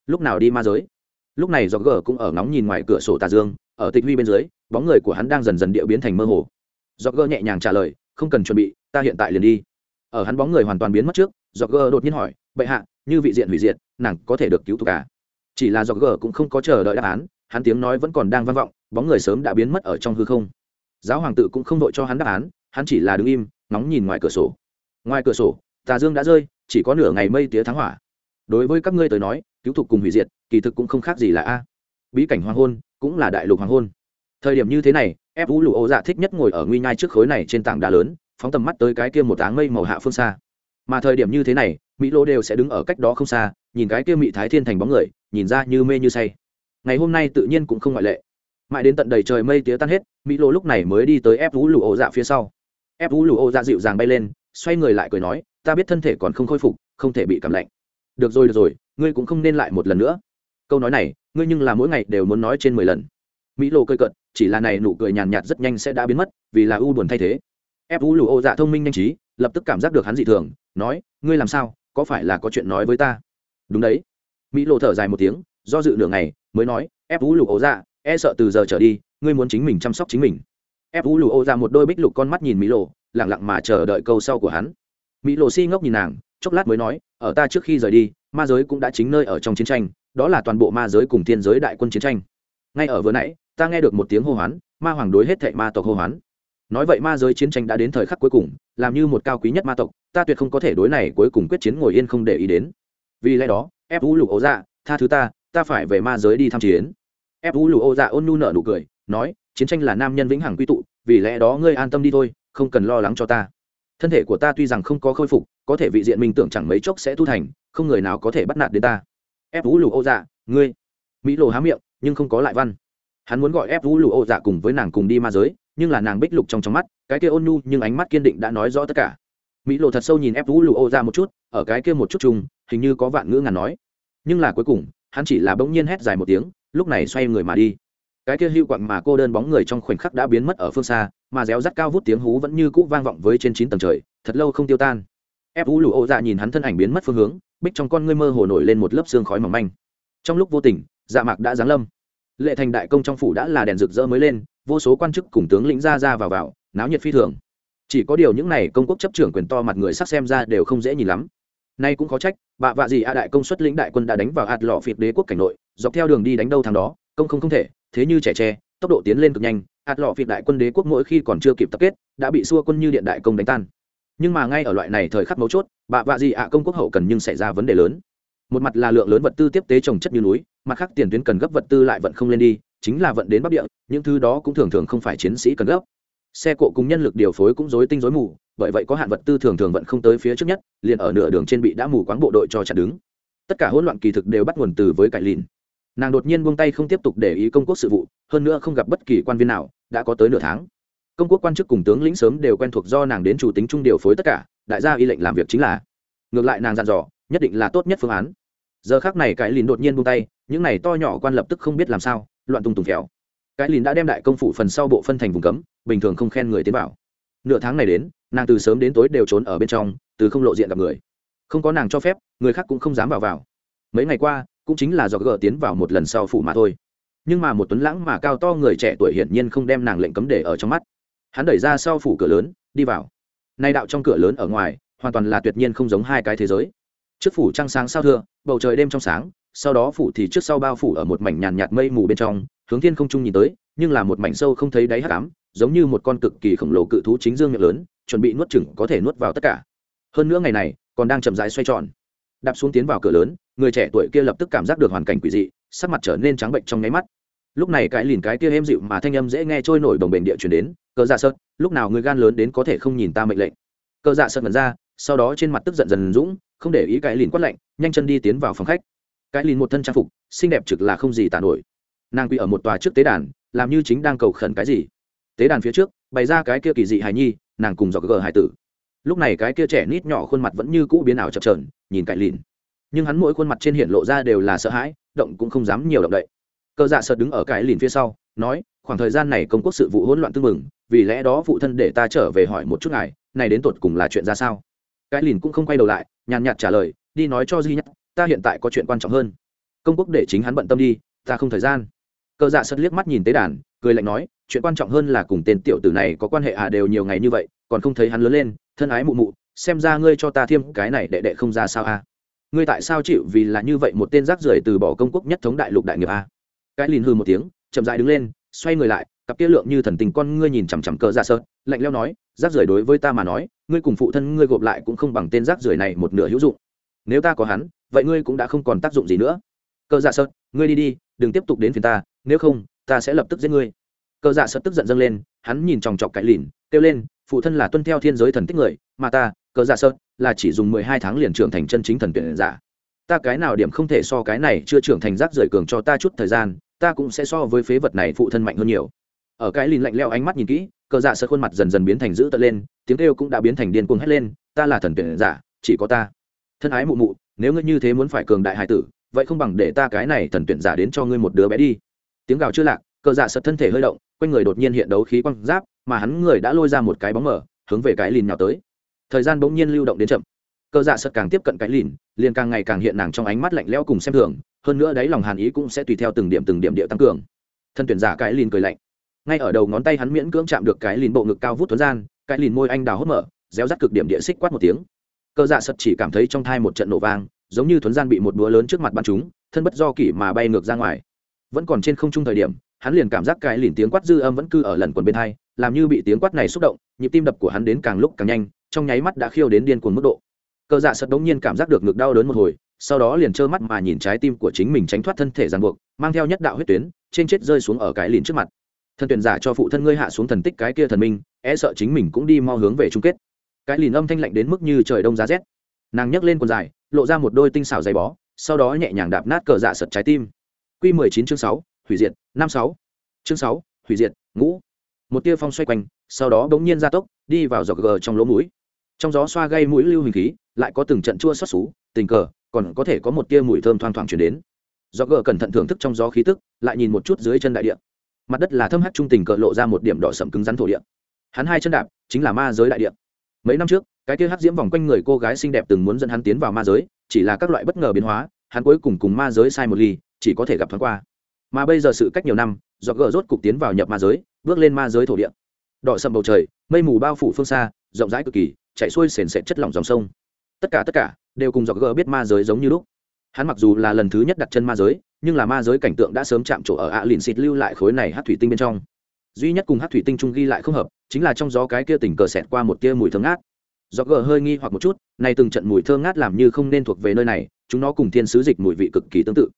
Lúc nào đi ma giới? Lúc này do gờ cũng ở ngóng nhìn ngoài cửa sổ tà dương, ở tịch huy bên dưới bóng người của hắn đang dần dần điệu biến thành mơ hồ. Do gơ nhẹ nhàng trả lời, không cần chuẩn bị, ta hiện tại liền đi. Ở hắn bóng người hoàn toàn biến mất trước do gơ đột nhiên hỏi, bệ hạ, như vị diện hủy diệt, nàng có thể được cứu thuộc cả? À? chỉ là do gơ cũng không có chờ đợi đáp án, hắn tiếng nói vẫn còn đang vang vọng, bóng người sớm đã biến mất ở trong hư không. Giáo hoàng tự cũng không đội cho hắn đáp án, hắn chỉ là đứng im nóng nhìn ngoài cửa sổ. Ngoài cửa sổ, tà dương đã rơi, chỉ có nửa ngày mây tía thắng hỏa. Đối với các ngươi tới nói, cứu thục cùng hủy diệt, kỳ thực cũng không khác gì là a. Bí cảnh hoàng hôn cũng là đại lục hoàng hôn thời điểm như thế này ép vũ lụ ô dạ thích nhất ngồi ở nguy nhai trước khối này trên tảng đá lớn, phóng tầm mắt tới cái kia một áng mây màu hạ phương xa. Mà thời điểm như thế này, mỹ lô đều sẽ đứng ở cách đó không xa, nhìn cái kia mỹ thái thiên thành bóng người, nhìn ra như mê như say. Ngày hôm nay tự nhiên cũng không ngoại lệ. Mãi đến tận đầy trời mây tía tan hết, mỹ lô lúc này mới đi tới ép vũ lụ ô dạ phía sau. Ép vũ lụ ô dạ dịu dàng bay lên, xoay người lại cười nói, ta biết thân thể còn không khôi phục, không thể bị cảm lạnh. Được rồi được rồi, ngươi cũng không nên lại một lần nữa. Câu nói này, ngươi nhưng là mỗi ngày đều muốn nói trên mười lần mỹ lộ cơi cận, chỉ là này nụ cười nhàn nhạt rất nhanh sẽ đã biến mất, vì là u buồn thay thế. Ép u lù ô dạ thông minh nhanh trí, lập tức cảm giác được hắn dị thường, nói, ngươi làm sao? Có phải là có chuyện nói với ta? Đúng đấy. Mỹ lộ thở dài một tiếng, do dự nửa ngày, mới nói ép u lù ô dạ e sợ từ giờ trở đi, ngươi muốn chính mình chăm sóc chính mình. Ép u lù ô dạ một đôi bích lục con mắt nhìn mỹ lộ lẳng lặng mà chờ đợi câu sau của hắn. Mỹ lộ si ngốc nhìn nàng, chốc lát mới nói, ở ta trước khi rời đi, ma giới cũng đã chính nơi ở trong chiến tranh, đó là toàn bộ ma giới cùng thiên giới đại quân chiến tranh. Ngay ở vừa nãy ta nghe được một tiếng hô hoán, ma hoàng đối hết thệ ma tộc hô hoán. Nói vậy ma giới chiến tranh đã đến thời khắc cuối cùng, làm như một cao quý nhất ma tộc, ta tuyệt không có thể đối này cuối cùng quyết chiến ngồi yên không để ý đến. Vì lẽ đó, ép vũ lục ấu dạ tha thứ ta ta phải về ma giới đi tham chiến. Ép vũ lục ấu dạ ôn nhu nợ nụ cười, nói, chiến tranh là nam nhân vĩnh hằng quy tụ, vì lẽ đó ngươi an tâm đi thôi, không cần lo lắng cho ta. Thân thể của ta tuy rằng không có khôi phục, có thể vị diện minh tưởng chẳng mấy chốc sẽ tu thành, không người nào có thể bắt nạt đến ta. Ép vũ lù ô dạ ngươi. Mỹ lộ há miệng, nhưng không có lại văn hắn muốn gọi ép vũ lụ ô dạ cùng với nàng cùng đi ma giới, nhưng là nàng bích lục trong trong mắt, cái kia ôn nhu nhưng ánh mắt kiên định đã nói rõ tất cả. Mỹ lộ thật sâu nhìn ép vũ lụ ô dạ một chút, ở cái kia một chút chung, hình như có vạn ngữ ngàn nói. Nhưng là cuối cùng, hắn chỉ là bỗng nhiên hét dài một tiếng, lúc này xoay người mà đi. Cái kia hưu quặng mà cô đơn bóng người trong khoảnh khắc đã biến mất ở phương xa, mà réo rắt cao vút tiếng hú vẫn như cũ vang vọng với trên chín tầng trời, thật lâu không tiêu tan. Ép vũ lụ ô dạ nhìn hắn thân ảnh biến mất phương hướng, bích trong con ngươi mơ hồ nổi lên một lớp xương khói mỏng manh. Trong lúc vô tình dạ mạc đã giáng lâm lệ thành đại công trong phủ đã là đèn rực rỡ mới lên, vô số quan chức cùng tướng lĩnh ra ra vào vào, náo nhiệt phi thường. Chỉ có điều những này công quốc chấp trưởng quyền to mặt người sắc xem ra đều không dễ nhìn lắm. Nay cũng có trách, bạ vạ gì a đại công suất lĩnh đại quân đã đánh vào hạt lọ phiệt đế quốc cảnh nội, dọc theo đường đi đánh đâu thằng đó, công không không thể, thế như trẻ tre, tốc độ tiến lên cực nhanh, hạt lọ phiệt đại quân đế quốc mỗi khi còn chưa kịp tập kết, đã bị xua quân như điện đại công đánh tan. Nhưng mà ngay ở loại này thời khắc mấu chốt, bạ vạ gì ạ công quốc hậu cần nhưng xảy ra vấn đề lớn một mặt là lượng lớn vật tư tiếp tế trồng chất như núi, mặt khác tiền tuyến cần gấp vật tư lại vận không lên đi, chính là vận đến bắc địa, những thứ đó cũng thường thường không phải chiến sĩ cần gấp. Xe cộ cùng nhân lực điều phối cũng rối tinh rối mù, bởi vậy có hạn vật tư thường thường vận không tới phía trước nhất, liền ở nửa đường trên bị đã mù quáng bộ đội cho chặn đứng. Tất cả hỗn loạn kỳ thực đều bắt nguồn từ với cải lìn. Nàng đột nhiên buông tay không tiếp tục để ý công quốc sự vụ, hơn nữa không gặp bất kỳ quan viên nào, đã có tới nửa tháng. Công quốc quan chức cùng tướng lĩnh sớm đều quen thuộc do nàng đến chủ tính trung điều phối tất cả, đại gia y lệnh làm việc chính là. Ngược lại nàng dặn dò nhất định là tốt nhất phương án. Giờ khác này cái lìn đột nhiên buông tay, những này to nhỏ quan lập tức không biết làm sao, loạn tung tùng khéo cái lìn đã đem đại công phủ phần sau bộ phân thành vùng cấm, bình thường không khen người tiến vào. Nửa tháng này đến, nàng từ sớm đến tối đều trốn ở bên trong, từ không lộ diện gặp người. Không có nàng cho phép, người khác cũng không dám vào vào. Mấy ngày qua, cũng chính là do gỡ tiến vào một lần sau phủ mà thôi. Nhưng mà một tuấn lãng mà cao to người trẻ tuổi hiển nhiên không đem nàng lệnh cấm để ở trong mắt. Hắn đẩy ra sau phủ cửa lớn, đi vào. Nay đạo trong cửa lớn ở ngoài, hoàn toàn là tuyệt nhiên không giống hai cái thế giới trước phủ trăng sáng sao thưa, bầu trời đêm trong sáng, sau đó phủ thì trước sau bao phủ ở một mảnh nhàn nhạt mây mù bên trong, hướng thiên không trung nhìn tới, nhưng là một mảnh sâu không thấy đáy hắc ám, giống như một con cực kỳ khổng lồ cự thú chính dương miệng lớn, chuẩn bị nuốt chửng có thể nuốt vào tất cả. Hơn nữa ngày này, còn đang chậm rãi xoay tròn. Đạp xuống tiến vào cửa lớn, người trẻ tuổi kia lập tức cảm giác được hoàn cảnh quỷ dị, sắc mặt trở nên trắng bệnh trong nháy mắt. Lúc này cái lìn cái kia êm dịu mà thanh âm dễ nghe trôi nổi đồng bền địa chuyển đến, cờ dạ sợt lúc nào người gan lớn đến có thể không nhìn ta mệnh lệnh? Cờ dạ sợt mật ra, sau đó trên mặt tức giận dần dũng không để ý cái lìn quát lạnh, nhanh chân đi tiến vào phòng khách. Cái lìn một thân trang phục, xinh đẹp trực là không gì tàn nổi. Nàng quỳ ở một tòa trước tế đàn, làm như chính đang cầu khẩn cái gì. Tế đàn phía trước, bày ra cái kia kỳ dị hài nhi, nàng cùng dọc gờ hải tử. Lúc này cái kia trẻ nít nhỏ khuôn mặt vẫn như cũ biến ảo chập trờn nhìn cạnh lìn. Nhưng hắn mỗi khuôn mặt trên hiện lộ ra đều là sợ hãi, động cũng không dám nhiều động đậy. Cơ dạ sợ đứng ở cái lìn phía sau, nói, khoảng thời gian này công quốc sự vụ hỗn loạn tương mừng vì lẽ đó phụ thân để ta trở về hỏi một chút ngài, này đến tột cùng là chuyện ra sao? Cái lìn cũng không quay đầu lại nhàn nhạt trả lời, đi nói cho duy nhất, ta hiện tại có chuyện quan trọng hơn. Công quốc để chính hắn bận tâm đi, ta không thời gian. Cờ dạ sật liếc mắt nhìn tế đàn, cười lạnh nói, chuyện quan trọng hơn là cùng tên tiểu tử này có quan hệ à đều nhiều ngày như vậy, còn không thấy hắn lớn lên, thân ái mụ mụ, xem ra ngươi cho ta thêm cái này đệ đệ không ra sao à. Ngươi tại sao chịu vì là như vậy một tên rác rưởi từ bỏ công quốc nhất thống đại lục đại nghiệp à? Cái lìn hư một tiếng, chậm dại đứng lên, xoay người lại, cặp kia lượng như thần tình con ngươi nhìn chằm chằm cờ dạ sợt lạnh leo nói rác rưởi đối với ta mà nói, ngươi cùng phụ thân ngươi gộp lại cũng không bằng tên rác rưởi này một nửa hữu dụng. Nếu ta có hắn, vậy ngươi cũng đã không còn tác dụng gì nữa. Cờ dạ sợt, ngươi đi đi, đừng tiếp tục đến phiền ta, nếu không, ta sẽ lập tức giết ngươi. Cờ dạ sợt tức giận dâng lên, hắn nhìn chòng chọc cãi lìn, kêu lên, phụ thân là tuân theo thiên giới thần tích người, mà ta, cờ dạ sợt, là chỉ dùng mười hai tháng liền trưởng thành chân chính thần tuyển giả. Ta cái nào điểm không thể so cái này chưa trưởng thành rác rưởi cường cho ta chút thời gian, ta cũng sẽ so với phế vật này phụ thân mạnh hơn nhiều ở cái lìn lạnh leo ánh mắt nhìn kỹ, cờ dạ sợ khuôn mặt dần dần biến thành dữ tợn lên, tiếng kêu cũng đã biến thành điên cuồng hét lên, ta là thần tuyển giả, chỉ có ta. Thân ái mụ mụ, nếu ngươi như thế muốn phải cường đại hải tử, vậy không bằng để ta cái này thần tuyển giả đến cho ngươi một đứa bé đi. Tiếng gào chưa lạc, cờ dạ sợ thân thể hơi động, quanh người đột nhiên hiện đấu khí quăng giáp, mà hắn người đã lôi ra một cái bóng mở hướng về cái lìn nhỏ tới. Thời gian bỗng nhiên lưu động đến chậm. Cờ dạ sợ càng tiếp cận cái lìn, liền càng ngày càng hiện nàng trong ánh mắt lạnh lẽo cùng xem thường, hơn nữa đáy lòng hàn ý cũng sẽ tùy theo từng điểm từng điểm địa tăng cường. Thân tuyển giả cái lìn cười lạnh ngay ở đầu ngón tay hắn miễn cưỡng chạm được cái lìn bộ ngực cao vút tuấn gian, cái lìn môi anh đào hốt mở, réo rắt cực điểm địa xích quát một tiếng. Cơ dạ sật chỉ cảm thấy trong thai một trận nổ vang, giống như thuấn gian bị một búa lớn trước mặt bắn chúng thân bất do kỷ mà bay ngược ra ngoài. Vẫn còn trên không trung thời điểm, hắn liền cảm giác cái lìn tiếng quát dư âm vẫn cư ở lần quần bên hai, làm như bị tiếng quát này xúc động, nhịp tim đập của hắn đến càng lúc càng nhanh, trong nháy mắt đã khiêu đến điên cuồng mức độ. Cơ dạ sật đống nhiên cảm giác được ngực đau đớn một hồi, sau đó liền trơ mắt mà nhìn trái tim của chính mình tránh thoát thân thể ràng buộc, mang theo nhất đạo huyết tuyến, trên chết rơi xuống ở cái lìn trước mặt thần tuyển giả cho phụ thân ngươi hạ xuống thần tích cái kia thần minh e sợ chính mình cũng đi mau hướng về chung kết. Cái lìn âm thanh lạnh đến mức như trời đông giá rét. Nàng nhấc lên quần dài, lộ ra một đôi tinh xảo dày bó, sau đó nhẹ nhàng đạp nát cờ dạ sật trái tim. Q mười chín chương sáu, hủy diệt, năm sáu. Chương sáu, hủy diệt, ngũ. Một tia phong xoay quanh, sau đó bỗng nhiên ra tốc, đi vào dọc gờ trong lỗ mũi. Trong gió xoa gây mũi lưu hình khí, lại có từng trận chua xót xú, tình cờ, còn có thể có một tia mùi thơm thoang thoảng chuyển đến. Dọc gờ cẩn thận thưởng thức trong gió khí tức, lại nhìn một chút dưới chân đại địa mặt đất là thâm hắc trung tình cỡ lộ ra một điểm đỏ sậm cứng rắn thổ địa. Hắn hai chân đạp, chính là ma giới đại địa. Mấy năm trước, cái kia hắc diễm vòng quanh người cô gái xinh đẹp từng muốn dẫn hắn tiến vào ma giới, chỉ là các loại bất ngờ biến hóa, hắn cuối cùng cùng ma giới sai một ly, chỉ có thể gặp thoáng qua. Mà bây giờ sự cách nhiều năm, do gỡ rốt cục tiến vào nhập ma giới, bước lên ma giới thổ địa. Đỏ sậm bầu trời, mây mù bao phủ phương xa, rộng rãi cực kỳ, chạy xuôi sền sệt chất lỏng dòng sông. Tất cả tất cả đều cùng dọc gỡ biết ma giới giống như lúc. Hắn mặc dù là lần thứ nhất đặt chân ma giới nhưng là ma giới cảnh tượng đã sớm chạm trổ ở ạ à lìn xịt lưu lại khối này hát thủy tinh bên trong. Duy nhất cùng hát thủy tinh trung ghi lại không hợp, chính là trong gió cái kia tình cờ xẹt qua một tia mùi thơm ngát. Do gờ hơi nghi hoặc một chút, nay từng trận mùi thơm ngát làm như không nên thuộc về nơi này, chúng nó cùng thiên sứ dịch mùi vị cực kỳ tương tự.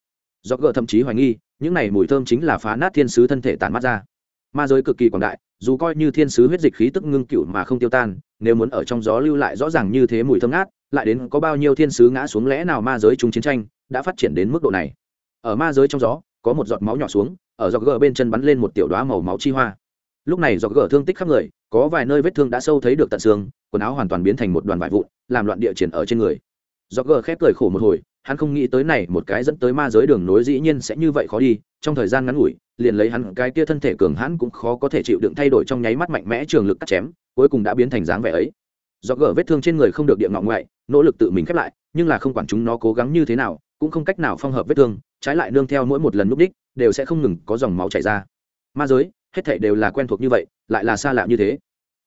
Do gờ thậm chí hoài nghi, những này mùi thơm chính là phá nát thiên sứ thân thể tàn mắt ra. Ma giới cực kỳ quảng đại, dù coi như thiên sứ huyết dịch khí tức ngưng cựu mà không tiêu tan, nếu muốn ở trong gió lưu lại rõ ràng như thế mùi thơm ngát, lại đến có bao nhiêu thiên sứ ngã xuống lẽ nào ma giới chúng chiến tranh, đã phát triển đến mức độ này? Ở ma giới trong gió, có một giọt máu nhỏ xuống, ở giọt gờ bên chân bắn lên một tiểu đoá màu máu chi hoa. Lúc này giọt gờ thương tích khắp người, có vài nơi vết thương đã sâu thấy được tận xương, quần áo hoàn toàn biến thành một đoàn vải vụn, làm loạn địa triển ở trên người. Giọt gờ khép cười khổ một hồi, hắn không nghĩ tới này, một cái dẫn tới ma giới đường nối dĩ nhiên sẽ như vậy khó đi, trong thời gian ngắn ngủi, liền lấy hắn cái kia thân thể cường hãn cũng khó có thể chịu đựng thay đổi trong nháy mắt mạnh mẽ trường lực cắt chém, cuối cùng đã biến thành dáng vẻ ấy. Do gỡ vết thương trên người không được địa ngọng ngoại, nỗ lực tự mình khép lại, nhưng là không quản chúng nó cố gắng như thế nào, cũng không cách nào phong hợp vết thương trái lại nương theo mỗi một lần núp đích đều sẽ không ngừng có dòng máu chảy ra. Ma giới, hết thảy đều là quen thuộc như vậy, lại là xa lạ như thế.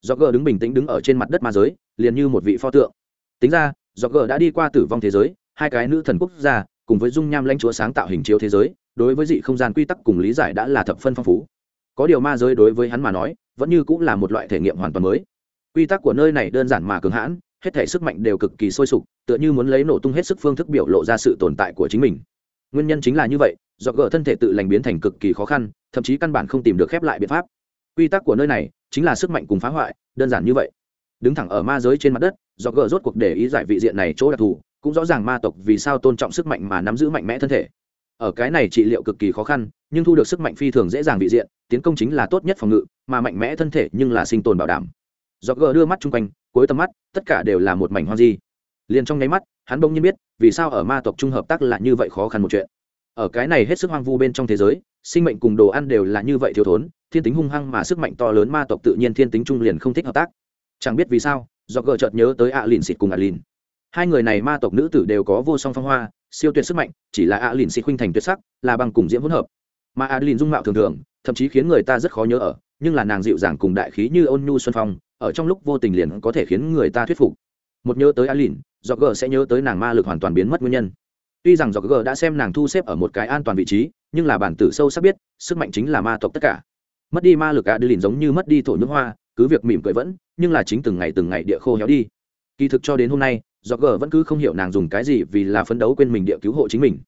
Do gờ đứng bình tĩnh đứng ở trên mặt đất ma giới, liền như một vị pho tượng. Tính ra do gờ đã đi qua tử vong thế giới, hai cái nữ thần quốc gia, cùng với dung nham lãnh chúa sáng tạo hình chiếu thế giới, đối với dị không gian quy tắc cùng lý giải đã là thập phân phong phú. Có điều ma giới đối với hắn mà nói, vẫn như cũng là một loại thể nghiệm hoàn toàn mới. Quy tắc của nơi này đơn giản mà cường hãn, hết thể sức mạnh đều cực kỳ sôi sục, tựa như muốn lấy nổ tung hết sức phương thức biểu lộ ra sự tồn tại của chính mình nguyên nhân chính là như vậy, do gỡ thân thể tự lành biến thành cực kỳ khó khăn, thậm chí căn bản không tìm được khép lại biện pháp. Quy tắc của nơi này chính là sức mạnh cùng phá hoại, đơn giản như vậy. Đứng thẳng ở ma giới trên mặt đất, do gỡ rốt cuộc để ý giải vị diện này chỗ đặc thù, cũng rõ ràng ma tộc vì sao tôn trọng sức mạnh mà nắm giữ mạnh mẽ thân thể. Ở cái này trị liệu cực kỳ khó khăn, nhưng thu được sức mạnh phi thường dễ dàng vị diện, tiến công chính là tốt nhất phòng ngự, mà mạnh mẽ thân thể nhưng là sinh tồn bảo đảm. Do gỡ đưa mắt chung quanh, cuối tầm mắt, tất cả đều là một mảnh hoang di liền trong nháy mắt, hắn bỗng nhiên biết, vì sao ở ma tộc trung hợp tác là như vậy khó khăn một chuyện. Ở cái này hết sức hoang vu bên trong thế giới, sinh mệnh cùng đồ ăn đều là như vậy thiếu thốn, thiên tính hung hăng mà sức mạnh to lớn ma tộc tự nhiên thiên tính trung liền không thích hợp tác. Chẳng biết vì sao do gỡ chợt nhớ tới ạ lìn xịt cùng ạ lìn hai người này ma tộc nữ tử đều có vô song phong hoa, siêu tuyệt sức mạnh, chỉ là ạ lìn xịt khuynh thành tuyệt sắc, là bằng cùng diễm hỗn hợp. Mà ạ lìn dung mạo thường thường, thậm chí khiến người ta rất khó nhớ ở, nhưng là nàng dịu dàng cùng đại khí như ôn nhu xuân phong, ở trong lúc vô tình liền có thể khiến người ta thuyết phục một nhớ tới alin do g sẽ nhớ tới nàng ma lực hoàn toàn biến mất nguyên nhân. Tuy rằng do g đã xem nàng thu xếp ở một cái an toàn vị trí, nhưng là bản tử sâu sắc biết, sức mạnh chính là ma tộc tất cả. Mất đi ma lực adeline giống như mất đi thổ nước hoa, cứ việc mỉm cười vẫn, nhưng là chính từng ngày từng ngày địa khô héo đi. Kỳ thực cho đến hôm nay do g vẫn cứ không hiểu nàng dùng cái gì vì là phấn đấu quên mình địa cứu hộ chính mình.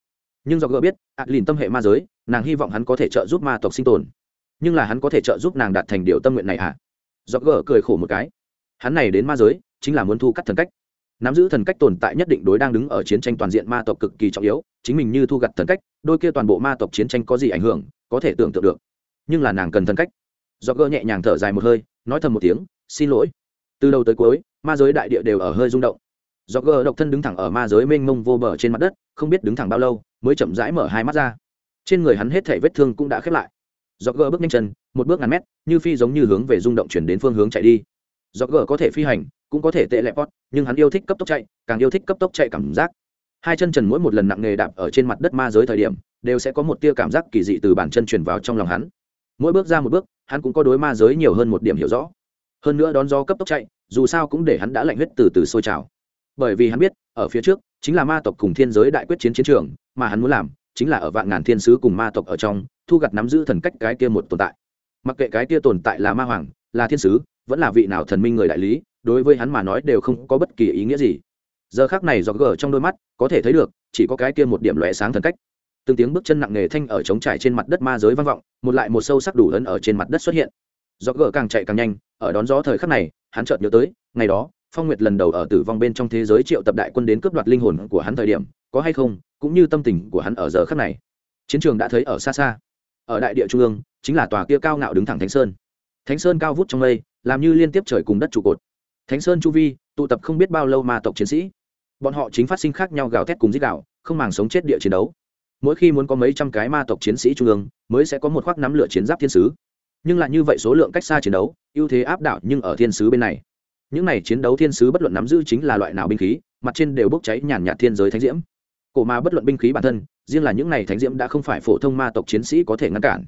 Nhưng do g biết adeline tâm hệ ma giới, nàng hy vọng hắn có thể trợ giúp ma tộc sinh tồn. Nhưng là hắn có thể trợ giúp nàng đạt thành điều tâm nguyện này à? Do gỡ cười khổ một cái. Hắn này đến ma giới chính là muốn thu cắt thần cách. Nắm giữ thần cách tồn tại nhất định đối đang đứng ở chiến tranh toàn diện ma tộc cực kỳ trọng yếu, chính mình như thu gặt thần cách, đôi kia toàn bộ ma tộc chiến tranh có gì ảnh hưởng, có thể tưởng tượng được. Nhưng là nàng cần thần cách. Do gỡ nhẹ nhàng thở dài một hơi, nói thầm một tiếng, xin lỗi. Từ đầu tới cuối, ma giới đại địa đều ở hơi rung động. Do gỡ độc thân đứng thẳng ở ma giới mênh mông vô bờ trên mặt đất, không biết đứng thẳng bao lâu, mới chậm rãi mở hai mắt ra. Trên người hắn hết thể vết thương cũng đã khép lại. Do gỡ bước nhanh chân, một bước ngàn mét, như phi giống như hướng về rung động chuyển đến phương hướng chạy đi do gỡ có thể phi hành, cũng có thể tệ lẹ pot nhưng hắn yêu thích cấp tốc chạy, càng yêu thích cấp tốc chạy cảm giác. Hai chân trần mỗi một lần nặng nghề đạp ở trên mặt đất ma giới thời điểm, đều sẽ có một tia cảm giác kỳ dị từ bàn chân truyền vào trong lòng hắn. Mỗi bước ra một bước, hắn cũng có đối ma giới nhiều hơn một điểm hiểu rõ. Hơn nữa đón gió cấp tốc chạy, dù sao cũng để hắn đã lạnh huyết từ từ sôi trào. Bởi vì hắn biết, ở phía trước, chính là ma tộc cùng thiên giới đại quyết chiến chiến trường, mà hắn muốn làm, chính là ở vạn ngàn thiên sứ cùng ma tộc ở trong, thu gặt nắm giữ thần cách cái kia một tồn tại. Mặc kệ cái kia tồn tại là ma hoàng, là thiên sứ vẫn là vị nào thần minh người đại lý, đối với hắn mà nói đều không có bất kỳ ý nghĩa gì. Giờ khác này do gờ trong đôi mắt, có thể thấy được, chỉ có cái kia một điểm lóe sáng thần cách. Từng tiếng bước chân nặng nề thanh ở trống trải trên mặt đất ma giới vang vọng, một lại một sâu sắc đủ lớn ở trên mặt đất xuất hiện. Do gờ càng chạy càng nhanh, ở đón gió thời khắc này, hắn chợt nhớ tới, ngày đó, phong nguyệt lần đầu ở tử vong bên trong thế giới triệu tập đại quân đến cướp đoạt linh hồn của hắn thời điểm, có hay không, cũng như tâm tình của hắn ở giờ khắc này. Chiến trường đã thấy ở xa xa, ở đại địa trung ương, chính là tòa kia cao ngạo đứng thẳng thánh sơn. Thánh sơn cao vút trong mây làm như liên tiếp trời cùng đất trụ cột. Thánh sơn chu vi, tụ tập không biết bao lâu ma tộc chiến sĩ. Bọn họ chính phát sinh khác nhau gào thét cùng giết đạo, không màng sống chết địa chiến đấu. Mỗi khi muốn có mấy trăm cái ma tộc chiến sĩ trung ương, mới sẽ có một khoác nắm lửa chiến giáp thiên sứ. Nhưng lại như vậy số lượng cách xa chiến đấu, ưu thế áp đảo nhưng ở thiên sứ bên này. Những này chiến đấu thiên sứ bất luận nắm giữ chính là loại nào binh khí, mặt trên đều bốc cháy nhàn nhạt thiên giới thánh diễm. Cổ ma bất luận binh khí bản thân, riêng là những này thánh diễm đã không phải phổ thông ma tộc chiến sĩ có thể ngăn cản.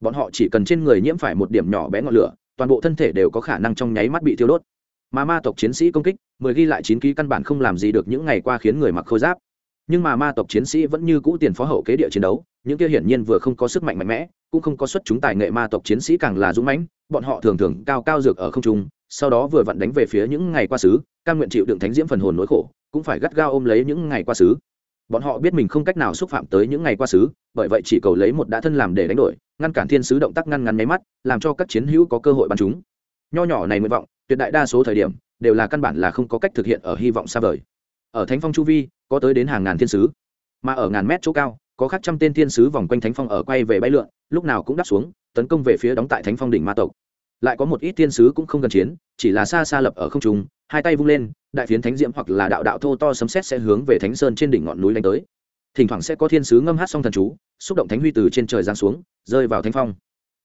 Bọn họ chỉ cần trên người nhiễm phải một điểm nhỏ bé ngọn lửa toàn bộ thân thể đều có khả năng trong nháy mắt bị thiêu đốt. Mà ma tộc chiến sĩ công kích, mười ghi lại chín ký căn bản không làm gì được những ngày qua khiến người mặc khôi giáp. Nhưng mà ma tộc chiến sĩ vẫn như cũ tiền phó hậu kế địa chiến đấu, những kia hiển nhiên vừa không có sức mạnh mạnh mẽ, cũng không có xuất chúng tài nghệ ma tộc chiến sĩ càng là dũng mãnh, bọn họ thường thường cao cao dược ở không trung, sau đó vừa vặn đánh về phía những ngày qua xứ, cam nguyện chịu đựng thánh diễm phần hồn nỗi khổ, cũng phải gắt gao ôm lấy những ngày qua xứ bọn họ biết mình không cách nào xúc phạm tới những ngày qua xứ, bởi vậy chỉ cầu lấy một đã thân làm để đánh đổi, ngăn cản thiên sứ động tác ngăn ngắn máy mắt, làm cho các chiến hữu có cơ hội bắn chúng. Nho nhỏ này nguyện vọng, tuyệt đại đa số thời điểm, đều là căn bản là không có cách thực hiện ở hy vọng xa vời. Ở thánh phong chu vi, có tới đến hàng ngàn thiên sứ. Mà ở ngàn mét chỗ cao, có khác trăm tên thiên sứ vòng quanh thánh phong ở quay về bay lượn, lúc nào cũng đáp xuống, tấn công về phía đóng tại thánh phong đỉnh ma tộc. Lại có một ít thiên sứ cũng không cần chiến, chỉ là xa xa lập ở không trung hai tay vung lên, đại phiến thánh diễm hoặc là đạo đạo thô to sấm sét sẽ hướng về thánh sơn trên đỉnh ngọn núi đánh tới. Thỉnh thoảng sẽ có thiên sứ ngâm hát song thần chú, xúc động thánh huy từ trên trời giáng xuống, rơi vào thánh phong.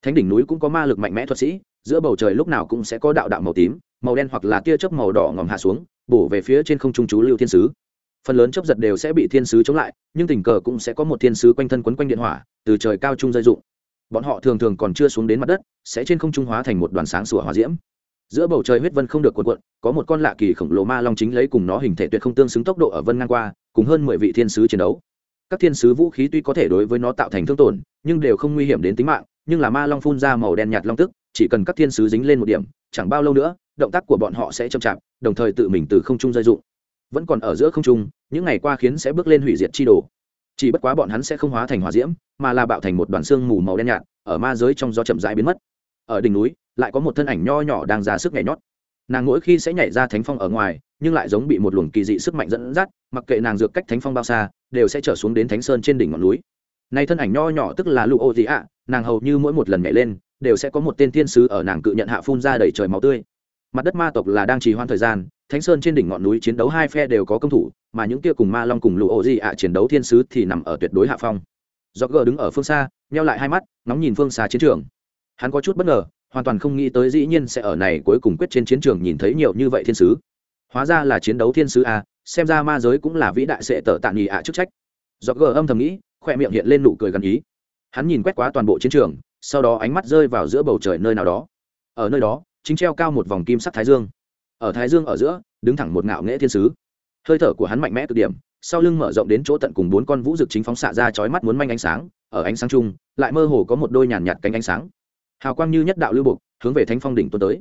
Thánh đỉnh núi cũng có ma lực mạnh mẽ thuật sĩ, giữa bầu trời lúc nào cũng sẽ có đạo đạo màu tím, màu đen hoặc là tia chớp màu đỏ ngòm hạ xuống, bổ về phía trên không trung chú lưu thiên sứ. Phần lớn chấp giật đều sẽ bị thiên sứ chống lại, nhưng tình cờ cũng sẽ có một thiên sứ quanh thân quấn quanh điện hỏa, từ trời cao trung rơi dụng. Bọn họ thường thường còn chưa xuống đến mặt đất, sẽ trên không trung hóa thành một đoàn sáng sủa hỏa diễm giữa bầu trời huyết vân không được cuộn cuộn, có một con lạ kỳ khổng lồ ma long chính lấy cùng nó hình thể tuyệt không tương xứng tốc độ ở vân ngang qua, cùng hơn mười vị thiên sứ chiến đấu. Các thiên sứ vũ khí tuy có thể đối với nó tạo thành thương tổn, nhưng đều không nguy hiểm đến tính mạng, nhưng là ma long phun ra màu đen nhạt long tức, chỉ cần các thiên sứ dính lên một điểm, chẳng bao lâu nữa, động tác của bọn họ sẽ chậm chạp, đồng thời tự mình từ không trung rơi dụng. Vẫn còn ở giữa không trung, những ngày qua khiến sẽ bước lên hủy diệt chi đồ. Chỉ bất quá bọn hắn sẽ không hóa thành hỏa diễm, mà là bạo thành một đoàn xương mù màu đen nhạt, ở ma giới trong gió chậm rãi biến mất. Ở đỉnh núi lại có một thân ảnh nho nhỏ đang ra sức nhảy nhót. Nàng mỗi khi sẽ nhảy ra thánh phong ở ngoài, nhưng lại giống bị một luồng kỳ dị sức mạnh dẫn dắt, mặc kệ nàng dược cách thánh phong bao xa, đều sẽ trở xuống đến thánh sơn trên đỉnh ngọn núi. Nay thân ảnh nho nhỏ tức là lụ ô dị ạ, nàng hầu như mỗi một lần nhảy lên, đều sẽ có một tên thiên sứ ở nàng cự nhận hạ phun ra đầy trời máu tươi. Mặt đất ma tộc là đang trì hoãn thời gian, thánh sơn trên đỉnh ngọn núi chiến đấu hai phe đều có công thủ, mà những kia cùng ma long cùng lụ ô dị ạ chiến đấu thiên sứ thì nằm ở tuyệt đối hạ phong. Do gờ đứng ở phương xa, nheo lại hai mắt nóng nhìn phương xa chiến trường. Hắn có chút bất ngờ hoàn toàn không nghĩ tới dĩ nhiên sẽ ở này cuối cùng quyết trên chiến trường nhìn thấy nhiều như vậy thiên sứ. Hóa ra là chiến đấu thiên sứ a, xem ra ma giới cũng là vĩ đại sệ tở tạ nghỉ ạ chức trách. Do gờ âm thầm nghĩ, khoe miệng hiện lên nụ cười gần ý. Hắn nhìn quét qua toàn bộ chiến trường, sau đó ánh mắt rơi vào giữa bầu trời nơi nào đó. Ở nơi đó, chính treo cao một vòng kim sắc thái dương. Ở thái dương ở giữa, đứng thẳng một ngạo nghễ thiên sứ. Hơi thở của hắn mạnh mẽ cực điểm, sau lưng mở rộng đến chỗ tận cùng bốn con vũ rực chính phóng xạ ra chói mắt muốn manh ánh sáng, ở ánh sáng chung, lại mơ hồ có một đôi nhàn nhạt cánh ánh sáng hào quang như nhất đạo lưu bục, hướng về thánh phong đỉnh tuôn tới.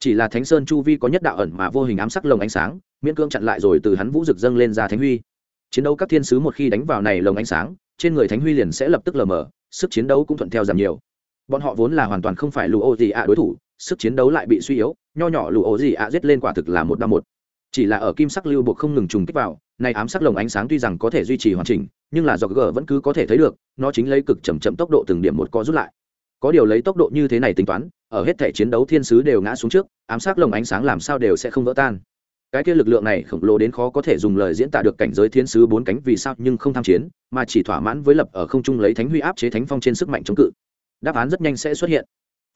Chỉ là thánh sơn chu vi có nhất đạo ẩn mà vô hình ám sắc lồng ánh sáng, miễn cưỡng chặn lại rồi từ hắn vũ rực dâng lên ra thánh huy. Chiến đấu các thiên sứ một khi đánh vào này lồng ánh sáng, trên người thánh huy liền sẽ lập tức lờ mờ, sức chiến đấu cũng thuận theo giảm nhiều. Bọn họ vốn là hoàn toàn không phải lù ô gì ạ đối thủ, sức chiến đấu lại bị suy yếu, nho nhỏ lù ô gì ạ giết lên quả thực là một đ một. Chỉ là ở kim sắc lưu buộc không ngừng trùng kích vào, này ám sắc lồng ánh sáng tuy rằng có thể duy trì hoàn chỉnh, nhưng là do g vẫn cứ có thể thấy được, nó chính lấy cực chậm chậm tốc độ từng điểm một có rút lại có điều lấy tốc độ như thế này tính toán, ở hết thể chiến đấu thiên sứ đều ngã xuống trước, ám sát lồng ánh sáng làm sao đều sẽ không vỡ tan. Cái kia lực lượng này khổng lồ đến khó có thể dùng lời diễn tả được cảnh giới thiên sứ bốn cánh vì sao nhưng không tham chiến, mà chỉ thỏa mãn với lập ở không trung lấy thánh huy áp chế thánh phong trên sức mạnh chống cự. Đáp án rất nhanh sẽ xuất hiện.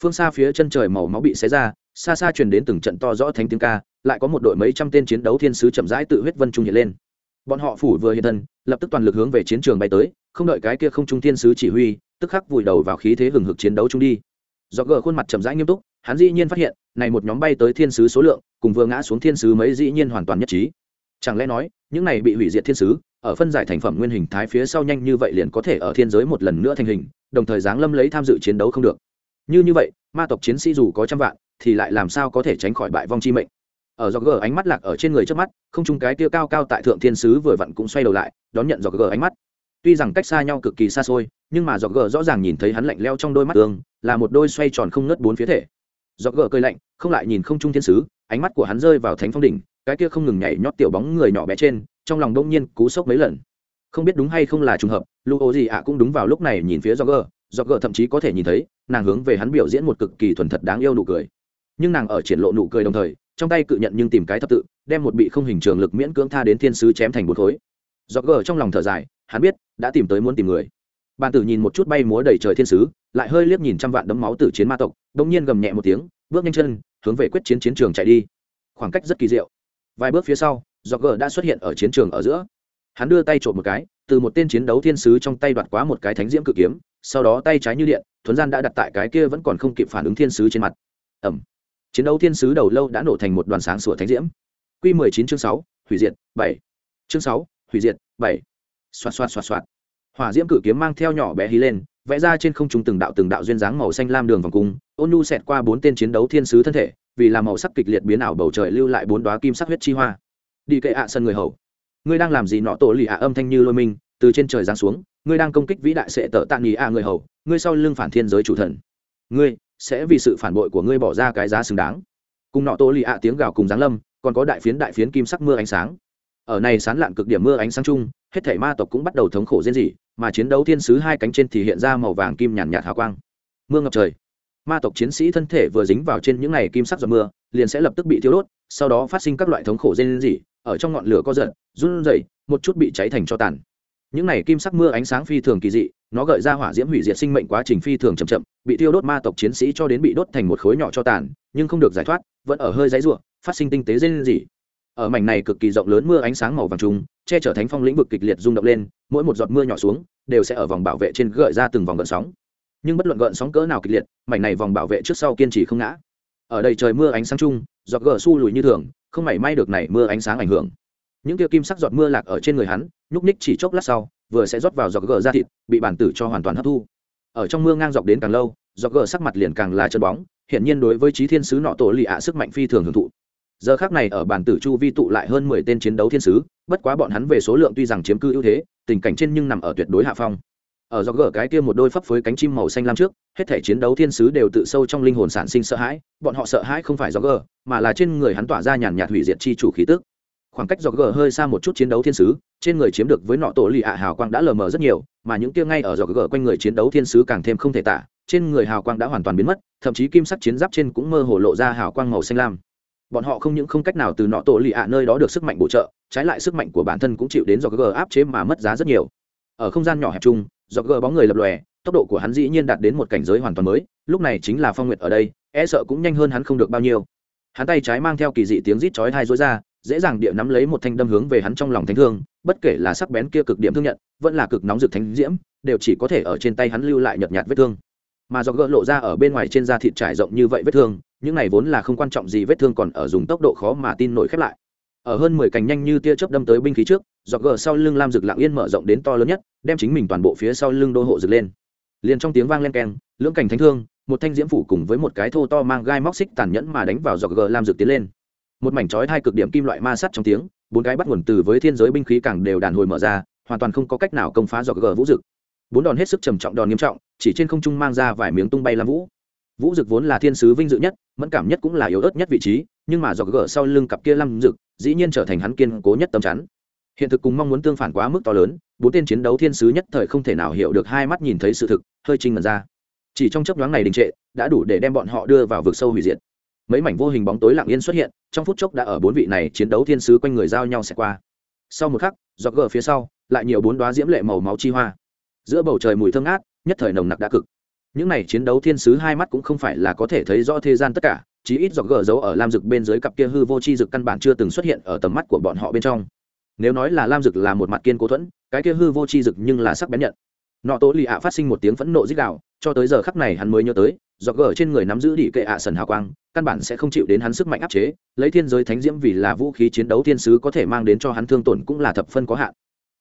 Phương xa phía chân trời màu máu bị xé ra, xa xa truyền đến từng trận to rõ thánh tiếng ca, lại có một đội mấy trăm tên chiến đấu thiên sứ chậm rãi tự huyết vân trung hiện lên bọn họ phủ vừa hiện thân, lập tức toàn lực hướng về chiến trường bay tới, không đợi cái kia không trung thiên sứ chỉ huy, tức khắc vùi đầu vào khí thế hừng hực chiến đấu chung đi. Do gờ khuôn mặt chậm rãi nghiêm túc, hắn dĩ nhiên phát hiện, này một nhóm bay tới thiên sứ số lượng, cùng vừa ngã xuống thiên sứ mấy dĩ nhiên hoàn toàn nhất trí. Chẳng lẽ nói, những này bị hủy diệt thiên sứ, ở phân giải thành phẩm nguyên hình thái phía sau nhanh như vậy liền có thể ở thiên giới một lần nữa thành hình, đồng thời giáng lâm lấy tham dự chiến đấu không được? Như như vậy, ma tộc chiến sĩ dù có trăm vạn, thì lại làm sao có thể tránh khỏi bại vong chi mệnh? Ở dọc gờ ánh mắt lạc ở trên người trước mắt, không chung cái kia cao cao tại thượng thiên sứ vừa vặn cũng xoay đầu lại, đón nhận dọc gờ ánh mắt. Tuy rằng cách xa nhau cực kỳ xa xôi, nhưng mà dọc gờ rõ ràng nhìn thấy hắn lạnh leo trong đôi mắt tương, là một đôi xoay tròn không ngớt bốn phía thể. Dọc gờ cười lạnh, không lại nhìn không trung thiên sứ, ánh mắt của hắn rơi vào thánh phong đỉnh, cái kia không ngừng nhảy nhót tiểu bóng người nhỏ bé trên, trong lòng đông nhiên cú sốc mấy lần. Không biết đúng hay không là trùng hợp, lu ô gì ạ cũng đúng vào lúc này nhìn phía do gờ do gờ thậm chí có thể nhìn thấy, nàng hướng về hắn biểu diễn một cực kỳ thuần thật đáng yêu nụ cười. Nhưng nàng ở triển lộ nụ cười đồng thời trong tay cự nhận nhưng tìm cái thập tự, đem một bị không hình trường lực miễn cưỡng tha đến thiên sứ chém thành một khối. Do gờ trong lòng thở dài, hắn biết, đã tìm tới muốn tìm người. Bàn tử nhìn một chút bay múa đầy trời thiên sứ, lại hơi liếc nhìn trăm vạn đấm máu từ chiến ma tộc đông nhiên gầm nhẹ một tiếng, bước nhanh chân, hướng về quyết chiến chiến trường chạy đi. Khoảng cách rất kỳ diệu. Vài bước phía sau do gờ đã xuất hiện ở chiến trường ở giữa. Hắn đưa tay trộm một cái, từ một tên chiến đấu thiên sứ trong tay đoạt quá một cái thánh diễm cự kiếm, sau đó tay trái như điện, thuấn gian đã đặt tại cái kia vẫn còn không kịp phản ứng thiên sứ trên mặt. Ẩm chiến đấu thiên sứ đầu lâu đã nổ thành một đoàn sáng sủa thánh diễm. Q mười chín chương sáu, hủy diệt, bảy. Chương sáu, hủy diệt, bảy. Xoạt xoạt xoạt xoạt. Hỏa diễm cử kiếm mang theo nhỏ bé hí lên, vẽ ra trên không trung từng đạo từng đạo duyên dáng màu xanh lam đường vòng cung. Ôn nhu xẹt qua bốn tên chiến đấu thiên sứ thân thể, vì làm màu sắc kịch liệt biến ảo bầu trời lưu lại bốn đoá kim sắc huyết chi hoa. Đi kệ ạ sân người hầu. Ngươi đang làm gì nọ tổ lì ạ âm thanh như lôi minh, từ trên trời giáng xuống. Ngươi đang công kích vĩ đại sệ tợ tạ nghỉ ạ người hầu. Ngươi sau lưng phản thiên giới chủ thần. Ngươi sẽ vì sự phản bội của ngươi bỏ ra cái giá xứng đáng. Cùng nọ tô lì ạ tiếng gào cùng giáng lâm, còn có đại phiến đại phiến kim sắc mưa ánh sáng. Ở này sán lạn cực điểm mưa ánh sáng chung, hết thể ma tộc cũng bắt đầu thống khổ diễn dị mà chiến đấu thiên sứ hai cánh trên thì hiện ra màu vàng kim nhàn nhạt hào quang. Mưa ngập trời. Ma tộc chiến sĩ thân thể vừa dính vào trên những ngày kim sắc giọt mưa, liền sẽ lập tức bị thiêu đốt, sau đó phát sinh các loại thống khổ diễn dị ở trong ngọn lửa có giận run rẩy, một chút bị cháy thành cho tàn những này kim sắc mưa ánh sáng phi thường kỳ dị, nó gợi ra hỏa diễm hủy diệt sinh mệnh quá trình phi thường chậm chậm, bị tiêu đốt ma tộc chiến sĩ cho đến bị đốt thành một khối nhỏ cho tàn, nhưng không được giải thoát, vẫn ở hơi giấy ruộng phát sinh tinh tế dây lên gì ở mảnh này cực kỳ rộng lớn mưa ánh sáng màu vàng trùng, che chở thánh phong lĩnh vực kịch liệt rung động lên, mỗi một giọt mưa nhỏ xuống, đều sẽ ở vòng bảo vệ trên gợi ra từng vòng gợn sóng. Nhưng bất luận gợn sóng cỡ nào kịch liệt, mảnh này vòng bảo vệ trước sau kiên trì không ngã. Ở đây trời mưa ánh sáng chung, giọt gờ su lùi như thường, không mảy may được này mưa ánh sáng ảnh hưởng những kia kim sắc giọt mưa lạc ở trên người hắn nhúc ních chỉ chốc lát sau vừa sẽ rót vào giọt gờ ra thịt bị bản tử cho hoàn toàn hấp thu. Ở trong mưa ngang dọc đến càng lâu giọt gờ sắc mặt liền càng là chân bóng hiện nhiên đối với trí thiên sứ nọ tổ lì ạ sức mạnh phi thường hưởng thụ. Giờ khác này ở bản tử chu vi tụ lại hơn mười tên chiến đấu thiên sứ bất quá bọn hắn về số lượng tuy rằng chiếm cư ưu thế tình cảnh trên nhưng nằm ở tuyệt đối hạ phong. Ở do gờ cái kia một đôi phấp phới cánh chim màu xanh lam trước hết thể chiến đấu thiên sứ đều tự sâu trong linh hồn sản sinh sợ hãi bọn họ sợ hãi không phải do gờ, mà là trên người hắn tỏa ra nhàn nhạt hủy diệt chi chủ khí tức khoảng cách dọc gờ hơi xa một chút chiến đấu thiên sứ, trên người chiếm được với nọ tổ lì ạ hào quang đã lờ mờ rất nhiều, mà những kia ngay ở dọc gờ quanh người chiến đấu thiên sứ càng thêm không thể tả, trên người hào quang đã hoàn toàn biến mất, thậm chí kim sắc chiến giáp trên cũng mơ hồ lộ ra hào quang màu xanh lam. Bọn họ không những không cách nào từ nọ tổ lì ạ nơi đó được sức mạnh bổ trợ, trái lại sức mạnh của bản thân cũng chịu đến dọc gờ áp chế mà mất giá rất nhiều. Ở không gian nhỏ hẹp chung, dọc gờ bóng người lập lòe, tốc độ của hắn dĩ nhiên đạt đến một cảnh giới hoàn toàn mới, lúc này chính là phong nguyệt ở đây e sợ cũng nhanh hơn hắn không được bao nhiêu. Hắn tay trái mang theo kỳ dị tiếng rít chói thai rối ra dễ dàng địa nắm lấy một thanh đâm hướng về hắn trong lòng thánh thương, bất kể là sắc bén kia cực điểm thương nhận, vẫn là cực nóng rực thánh diễm, đều chỉ có thể ở trên tay hắn lưu lại nhợt nhạt vết thương. Mà do gỡ lộ ra ở bên ngoài trên da thịt trải rộng như vậy vết thương, những này vốn là không quan trọng gì vết thương còn ở dùng tốc độ khó mà tin nổi khép lại. Ở hơn mười cành nhanh như tia chớp đâm tới binh khí trước, do gỡ sau lưng lam rực lặng yên mở rộng đến to lớn nhất, đem chính mình toàn bộ phía sau lưng đô hộ rực lên. Liền trong tiếng vang len keng, lưỡng cảnh thánh thương, một thanh diễm phủ cùng với một cái thô to mang gai móc xích tàn nhẫn mà đánh vào giọt gờ lam rực tiến lên một mảnh chói hai cực điểm kim loại ma sắt trong tiếng, bốn cái bắt nguồn từ với thiên giới binh khí càng đều đàn hồi mở ra, hoàn toàn không có cách nào công phá dọc gờ vũ dực. Bốn đòn hết sức trầm trọng đòn nghiêm trọng, chỉ trên không trung mang ra vài miếng tung bay làm vũ. Vũ dực vốn là thiên sứ vinh dự nhất, mẫn cảm nhất cũng là yếu ớt nhất vị trí, nhưng mà do gỡ sau lưng cặp kia lăm dực, dĩ nhiên trở thành hắn kiên cố nhất tâm chắn. Hiện thực cùng mong muốn tương phản quá mức to lớn, bốn tên chiến đấu thiên sứ nhất thời không thể nào hiểu được hai mắt nhìn thấy sự thực, hơi trinh mật ra. Chỉ trong chấp nhoáng này đình trệ, đã đủ để đem bọn họ đưa vào vực sâu hủy diệt mấy mảnh vô hình bóng tối lặng yên xuất hiện, trong phút chốc đã ở bốn vị này chiến đấu thiên sứ quanh người giao nhau sẽ qua. Sau một khắc do gờ phía sau, lại nhiều bốn đoá diễm lệ màu máu chi hoa. Giữa bầu trời mùi thơm ngát, nhất thời nồng nặc đã cực. Những này chiến đấu thiên sứ hai mắt cũng không phải là có thể thấy rõ thế gian tất cả, chí ít dọc gờ giấu ở lam rực bên dưới cặp kia hư vô chi rực căn bản chưa từng xuất hiện ở tầm mắt của bọn họ bên trong. Nếu nói là lam rực là một mặt kiên cố thuẫn, cái kia hư vô chi rực nhưng là sắc bén nhận. Nọ tố lì ạ phát sinh một tiếng phẫn nộ dích đạo cho tới giờ khắc này hắn mới nhớ tới dọc gờ trên người nắm giữ đỉ kệ ạ sần hào quang, căn bản sẽ không chịu đến hắn sức mạnh áp chế, lấy thiên giới thánh diễm vì là vũ khí chiến đấu thiên sứ có thể mang đến cho hắn thương tổn cũng là thập phân có hạn.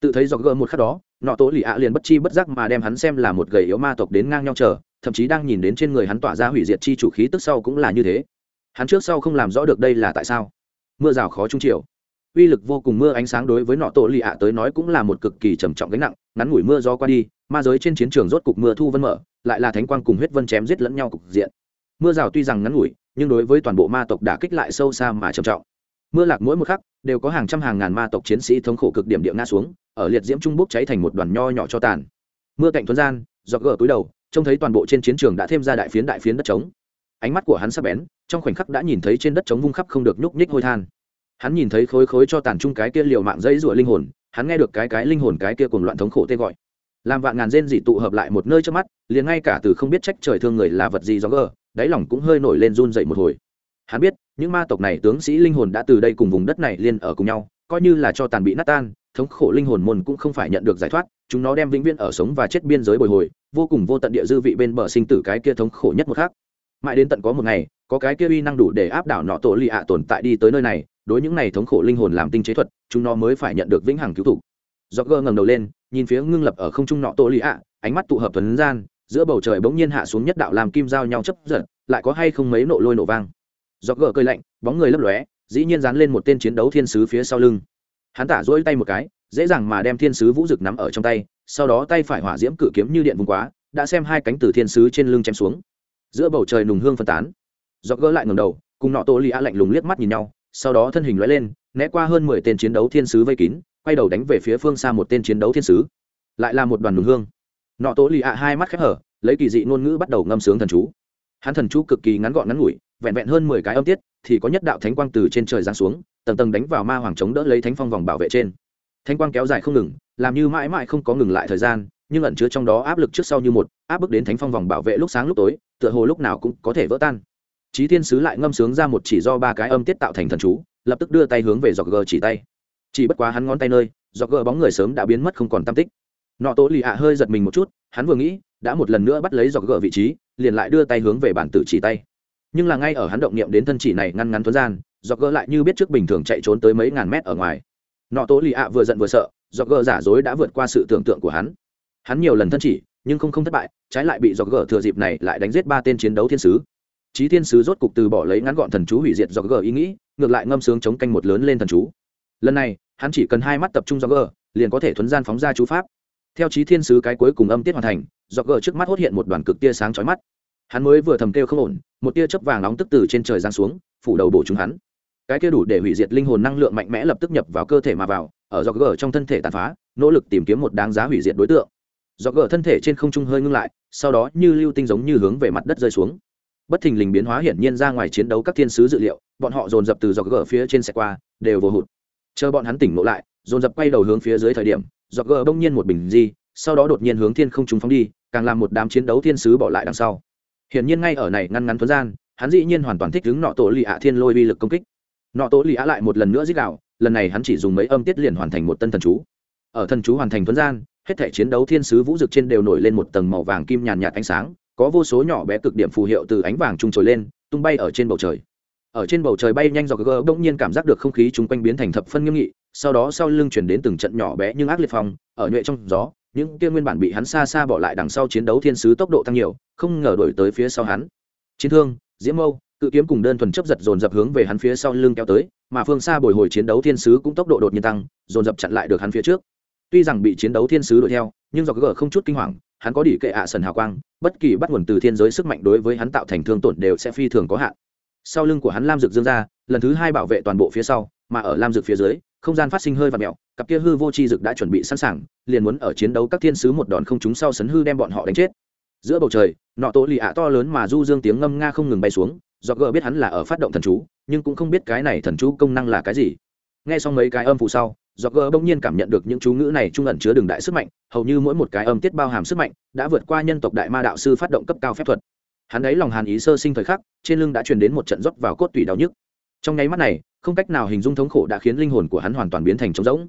Tự thấy dọc gờ một khắc đó, nọ tố lì ạ liền bất chi bất giác mà đem hắn xem là một gầy yếu ma tộc đến ngang nhau chờ, thậm chí đang nhìn đến trên người hắn tỏa ra hủy diệt chi chủ khí tức sau cũng là như thế. Hắn trước sau không làm rõ được đây là tại sao. Mưa rào khó trung chiều. Uy lực vô cùng mưa ánh sáng đối với nọ tổ lì ạ tới nói cũng là một cực kỳ trầm trọng gánh nặng, ngắn ngủi mưa gió qua đi, ma giới trên chiến trường rốt cục mưa thu vân mở lại là thánh quang cùng huyết vân chém giết lẫn nhau cục diện. Mưa rào tuy rằng ngắn ngủi, nhưng đối với toàn bộ ma tộc đã kích lại sâu xa mà trầm trọng. Mưa lạc mỗi một khắc, đều có hàng trăm hàng ngàn ma tộc chiến sĩ thống khổ cực điểm địa nga xuống, ở liệt diễm trung bốc cháy thành một đoàn nho nhỏ cho tàn. Mưa cạnh thuấn gian giọt gỡ túi đầu, trông thấy toàn bộ trên chiến trường đã thêm ra đại phiến đại phiến đất trống. Ánh mắt của hắn sắp bén, trong khoảnh khắc đã nhìn thấy trên đất trống vung khắp không được nhúc nhích hôi than. Hắn nhìn thấy khối khối cho tàn chung cái kia liều mạng dây rủa linh hồn, hắn nghe được cái cái linh hồn cái kia cùng loạn thống khổ tê gọi làm vạn ngàn rên dị tụ hợp lại một nơi trước mắt, liền ngay cả từ không biết trách trời thương người là vật gì do gờ, đáy lòng cũng hơi nổi lên run dậy một hồi. Hắn biết, những ma tộc này tướng sĩ linh hồn đã từ đây cùng vùng đất này liên ở cùng nhau, coi như là cho tàn bị nát tan, thống khổ linh hồn môn cũng không phải nhận được giải thoát, chúng nó đem vĩnh viễn ở sống và chết biên giới bồi hồi, vô cùng vô tận địa dư vị bên bờ sinh tử cái kia thống khổ nhất một khác mãi đến tận có một ngày, có cái kia uy năng đủ để áp đảo nọ tổ lì ạ tồn tại đi tới nơi này, đối những này thống khổ linh hồn làm tinh chế thuật, chúng nó mới phải nhận được vĩnh hằng cứu thủ dọc gơ ngẩng đầu lên, nhìn phía ngưng lập ở không trung nọ tổ lì ạ, ánh mắt tụ hợp tuấn gian, giữa bầu trời bỗng nhiên hạ xuống nhất đạo làm kim giao nhau chấp giật, lại có hay không mấy nộ lôi nổ vang. Dọc gơ cơi lạnh, bóng người lấp lóe, dĩ nhiên dán lên một tên chiến đấu thiên sứ phía sau lưng. Hắn tả dỗi tay một cái, dễ dàng mà đem thiên sứ vũ rực nắm ở trong tay, sau đó tay phải hỏa diễm cự kiếm như điện vùng quá, đã xem hai cánh từ thiên sứ trên lưng chém xuống. Giữa bầu trời nùng hương phân tán. Dọc gỡ lại ngầm đầu, cùng nọ tô lì a lạnh lùng liếc mắt nhìn nhau, sau đó thân hình lóe lên, né qua hơn mười tên chiến đấu thiên sứ vây kín quay đầu đánh về phía phương xa một tên chiến đấu thiên sứ. Lại là một đoàn nùng hương. Nọ tô lì a hai mắt khép hở lấy kỳ dị ngôn ngữ bắt đầu ngâm sướng thần chú. Hắn thần chú cực kỳ ngắn gọn ngắn ngủi vẹn vẹn hơn mười cái âm tiết thì có nhất đạo thánh quang từ trên trời giáng xuống tầng tầng đánh vào ma hoàng chống đỡ lấy thánh phong vòng bảo vệ trên. Thánh quang kéo dài không ngừng làm như mãi mãi không có ngừng lại thời gian nhưng ẩn chứa trong đó áp lực trước sau như một áp bức đến thánh phong vòng bảo vệ lúc sáng lúc tối tựa hồ lúc nào cũng có thể vỡ tan. Chí Thiên sứ lại ngâm sướng ra một chỉ do ba cái âm tiết tạo thành thần chú, lập tức đưa tay hướng về Dọc Gờ chỉ tay. Chỉ bất quá hắn ngón tay nơi, do gỡ bóng người sớm đã biến mất không còn tam tích. Nọ Tố Lì ạ hơi giật mình một chút, hắn vừa nghĩ, đã một lần nữa bắt lấy Dọc gỡ vị trí, liền lại đưa tay hướng về bản tử chỉ tay. Nhưng là ngay ở hắn động niệm đến thân chỉ này ngăn ngắn tuấn gian, Dọc gỡ lại như biết trước bình thường chạy trốn tới mấy ngàn mét ở ngoài. Nọ Tố Lì ạ vừa giận vừa sợ, Dọc gỡ giả dối đã vượt qua sự tưởng tượng của hắn. Hắn nhiều lần thân chỉ, nhưng không không thất bại, trái lại bị Dọc gỡ thừa dịp này lại đánh giết ba tên chiến đấu thiên sứ Chí Thiên sứ rốt cục từ bỏ lấy ngắn gọn thần chú hủy diệt do gỡ ý nghĩ, ngược lại ngâm sướng chống canh một lớn lên thần chú. Lần này, hắn chỉ cần hai mắt tập trung do G, liền có thể thuấn gian phóng ra chú pháp. Theo Chí Thiên sứ cái cuối cùng âm tiết hoàn thành, do G trước mắt hốt hiện một đoàn cực tia sáng chói mắt. Hắn mới vừa thầm kêu không ổn, một tia chớp vàng nóng tức từ trên trời giáng xuống, phủ đầu bổ chúng hắn. Cái kia đủ để hủy diệt linh hồn năng lượng mạnh mẽ lập tức nhập vào cơ thể mà vào, ở do G trong thân thể tàn phá, nỗ lực tìm kiếm một đáng giá hủy diệt đối tượng. Do G thân thể trên không trung hơi ngưng lại, sau đó như lưu tinh giống như hướng về mặt đất rơi xuống bất thình lình biến hóa hiển nhiên ra ngoài chiến đấu các thiên sứ dự liệu bọn họ dồn dập từ do gờ phía trên xe qua đều vô hụt chờ bọn hắn tỉnh ngộ lại, dồn dập quay đầu hướng phía dưới thời điểm, dọc gờ bỗng nhiên một bình di, sau đó đột nhiên hướng thiên không trúng phóng đi, càng làm một đám chiến đấu thiên sứ bỏ lại đằng sau. Hiển nhiên ngay ở này ngăn ngắn thuấn gian, hắn dĩ nhiên hoàn toàn thích ứng nọ tổ lì ạ thiên lôi uy lực công kích. Nọ tổ lì ạ lại một lần nữa dích đạo lần này hắn chỉ dùng mấy âm tiết liền hoàn thành một tân thần chú. Ở thần chú hoàn thành thuấn gian, hết thể chiến đấu thiên sứ vũ dực trên đều nổi lên một tầng màu vàng kim nhàn nhạt ánh sáng, có vô số nhỏ bé cực điểm phù hiệu từ ánh vàng trung trồi lên, tung bay ở trên bầu trời ở trên bầu trời bay nhanh dọc gờ, bỗng nhiên cảm giác được không khí chung quanh biến thành thập phân nghiêm nghị, sau đó sau lưng chuyển đến từng trận nhỏ bé nhưng ác liệt phong, ở nhuệ trong gió, những kia nguyên bản bị hắn xa xa bỏ lại đằng sau chiến đấu thiên sứ tốc độ tăng nhiều, không ngờ đổi tới phía sau hắn. Chiến thương, diễm mâu, cự kiếm cùng đơn thuần chấp giật dồn dập hướng về hắn phía sau lưng kéo tới, mà phương xa bồi hồi chiến đấu thiên sứ cũng tốc độ đột nhiên tăng, dồn dập chặn lại được hắn phía trước. Tuy rằng bị chiến đấu thiên sứ đuổi theo, nhưng do gờ không chút kinh hoàng, hắn có đỉ kệ ạ à sần hào quang, bất kỳ bắt nguồn từ thiên giới sức mạnh đối với hắn tạo thành thương tổn đều sẽ phi thường có hạn sau lưng của hắn lam Dược dương ra, lần thứ hai bảo vệ toàn bộ phía sau, mà ở lam Dược phía dưới, không gian phát sinh hơi và mẹo, cặp kia hư vô c h i dực đã chuẩn bị sẵn sàng, liền muốn ở chiến đấu các thiên sứ một đòn không chúng sau sấn hư đem bọn họ đánh chết. Giữa bầu trời, nọ tổ lì ạ to lớn mà du dương tiếng ngâm nga không ngừng bay xuống, do gờ biết hắn là ở phát động thần chú, nhưng cũng không biết cái này thần chú công năng là cái gì. Nghe xong mấy cái âm phụ sau, do gờ bỗng nhiên cảm nhận được những chú ngữ này trung ẩn chứa đường đại sức mạnh, hầu như mỗi một cái âm tiết bao hàm sức mạnh, đã vượt qua nhân tộc đại ma đạo sư phát động cấp cao phép thuật hắn ấy lòng hàn ý sơ sinh thời khắc trên lưng đã truyền đến một trận dốc vào cốt tủy đau nhức. Trong nháy mắt này không cách nào hình dung thống khổ đã khiến linh hồn của hắn hoàn toàn biến thành trống rỗng.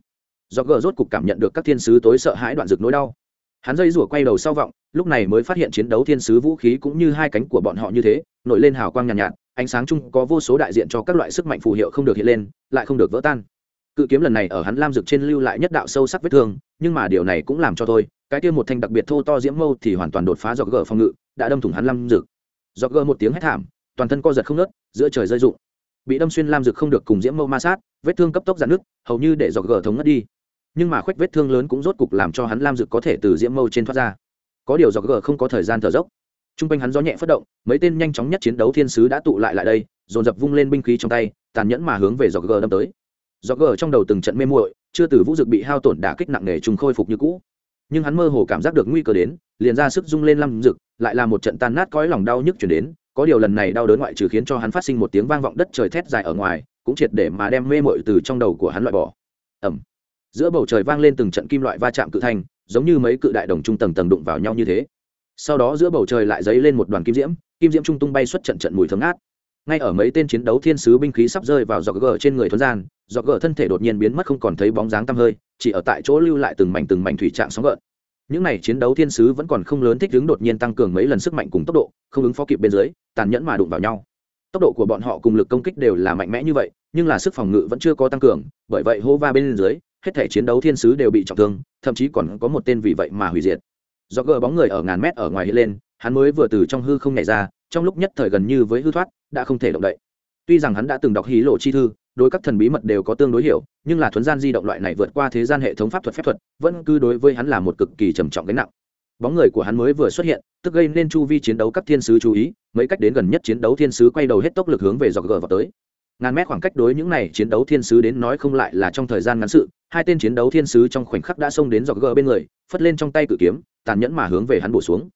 Do gờ rốt cục cảm nhận được các thiên sứ tối sợ hãi đoạn rực nỗi đau. Hắn dây rủa quay đầu sau vọng lúc này mới phát hiện chiến đấu thiên sứ vũ khí cũng như hai cánh của bọn họ như thế nổi lên hào quang nhàn nhạt, nhạt ánh sáng chung có vô số đại diện cho các loại sức mạnh phù hiệu không được hiện lên lại không được vỡ tan. Cự kiếm lần này ở hắn lam rực trên lưu lại nhất đạo sâu sắc vết thương nhưng mà điều này cũng làm cho tôi cái kia một thanh đặc biệt thô to diễm mâu thì hoàn toàn đột phá do gờ phòng ngự đã đâm thủng hắn lam rực dọc gơ một tiếng hét thảm toàn thân co giật không nớt giữa trời rơi rụng. Bị đâm xuyên lam dược không được cùng diễm mâu ma sát vết thương cấp tốc giãn nứt, hầu như để dọc gờ thống ngất đi. Nhưng mà khuếch vết thương lớn cũng rốt cục làm cho hắn lam dược có thể từ diễm mâu trên thoát ra. Có điều dọc gờ không có thời gian thở dốc. T r u n g quanh hắn gió nhẹ phất động mấy tên nhanh chóng nhất chiến đấu thiên sứ đã tụ lại lại đây dồn dập vung lên binh khí trong tay tàn nhẫn mà hướng về dọc gờ đâm tới. Do gờ trong đầu từng trận mê muội chưa từ vũ dực bị hao tổn đả kích nặng nề trùng khôi phục như cũ. Nhưng hắn mơ hồ cảm giác được nguy cơ đến liền ra sức rung lên lăm rực, lại là một trận tan nát cõi lòng đau nhức chuyển đến, có điều lần này đau đớn ngoại trừ khiến cho hắn phát sinh một tiếng vang vọng đất trời thét dài ở ngoài, cũng triệt để mà đem mê muội từ trong đầu của hắn loại bỏ. Ẩm giữa bầu trời vang lên từng trận kim loại va chạm cự thanh, giống như mấy cự đại đồng trung tầng tầng đụng vào nhau như thế. Sau đó giữa bầu trời lại dấy lên một đoàn kim diễm kim diễm trung tung bay xuất trận trận mùi thơm ngát. Ngay ở mấy tên chiến đấu thiên sứ binh khí sắp rơi vào giọt gờ trên người thuấn gian giọt gờ thân thể đột nhiên biến mất không còn thấy bóng dáng tăm hơi, chỉ ở tại chỗ lưu lại từng mảnh từng mảnh thủy trạng sóng gợn những này chiến đấu thiên sứ vẫn còn không lớn thích ứng đột nhiên tăng cường mấy lần sức mạnh cùng tốc độ, không ứng phó kịp bên dưới, tàn nhẫn mà đụng vào nhau. Tốc độ của bọn họ cùng lực công kích đều là mạnh mẽ như vậy, nhưng là sức phòng ngự vẫn chưa có tăng cường, bởi vậy hô va bên dưới, hết thể chiến đấu thiên sứ đều bị trọng thương, thậm chí còn có một tên vì vậy mà hủy diệt. Do gờ bóng người ở ngàn mét ở ngoài hiện lên, hắn mới vừa từ trong hư không nhảy ra, trong lúc nhất thời gần như với hư thoát, đã không thể động đậy tuy rằng hắn đã từng đọc hí lộ chi thư, đối các thần bí mật đều có tương đối hiểu, nhưng là thuấn gian di động loại này vượt qua thế gian hệ thống pháp thuật phép thuật, vẫn cứ đối với hắn là một cực kỳ trầm trọng gánh nặng. Bóng người của hắn mới vừa xuất hiện, tức gây nên chu vi chiến đấu các thiên sứ chú ý, mấy cách đến gần nhất chiến đấu thiên sứ quay đầu hết tốc lực hướng về dọc gờ vào tới. Ngàn mét khoảng cách đối những này chiến đấu thiên sứ đến nói không lại là trong thời gian ngắn sự, hai tên chiến đấu thiên sứ trong khoảnh khắc đã xông đến dọc gờ bên người, phất lên trong tay cự kiếm, tàn nhẫn mà hướng về hắn bổ xuống.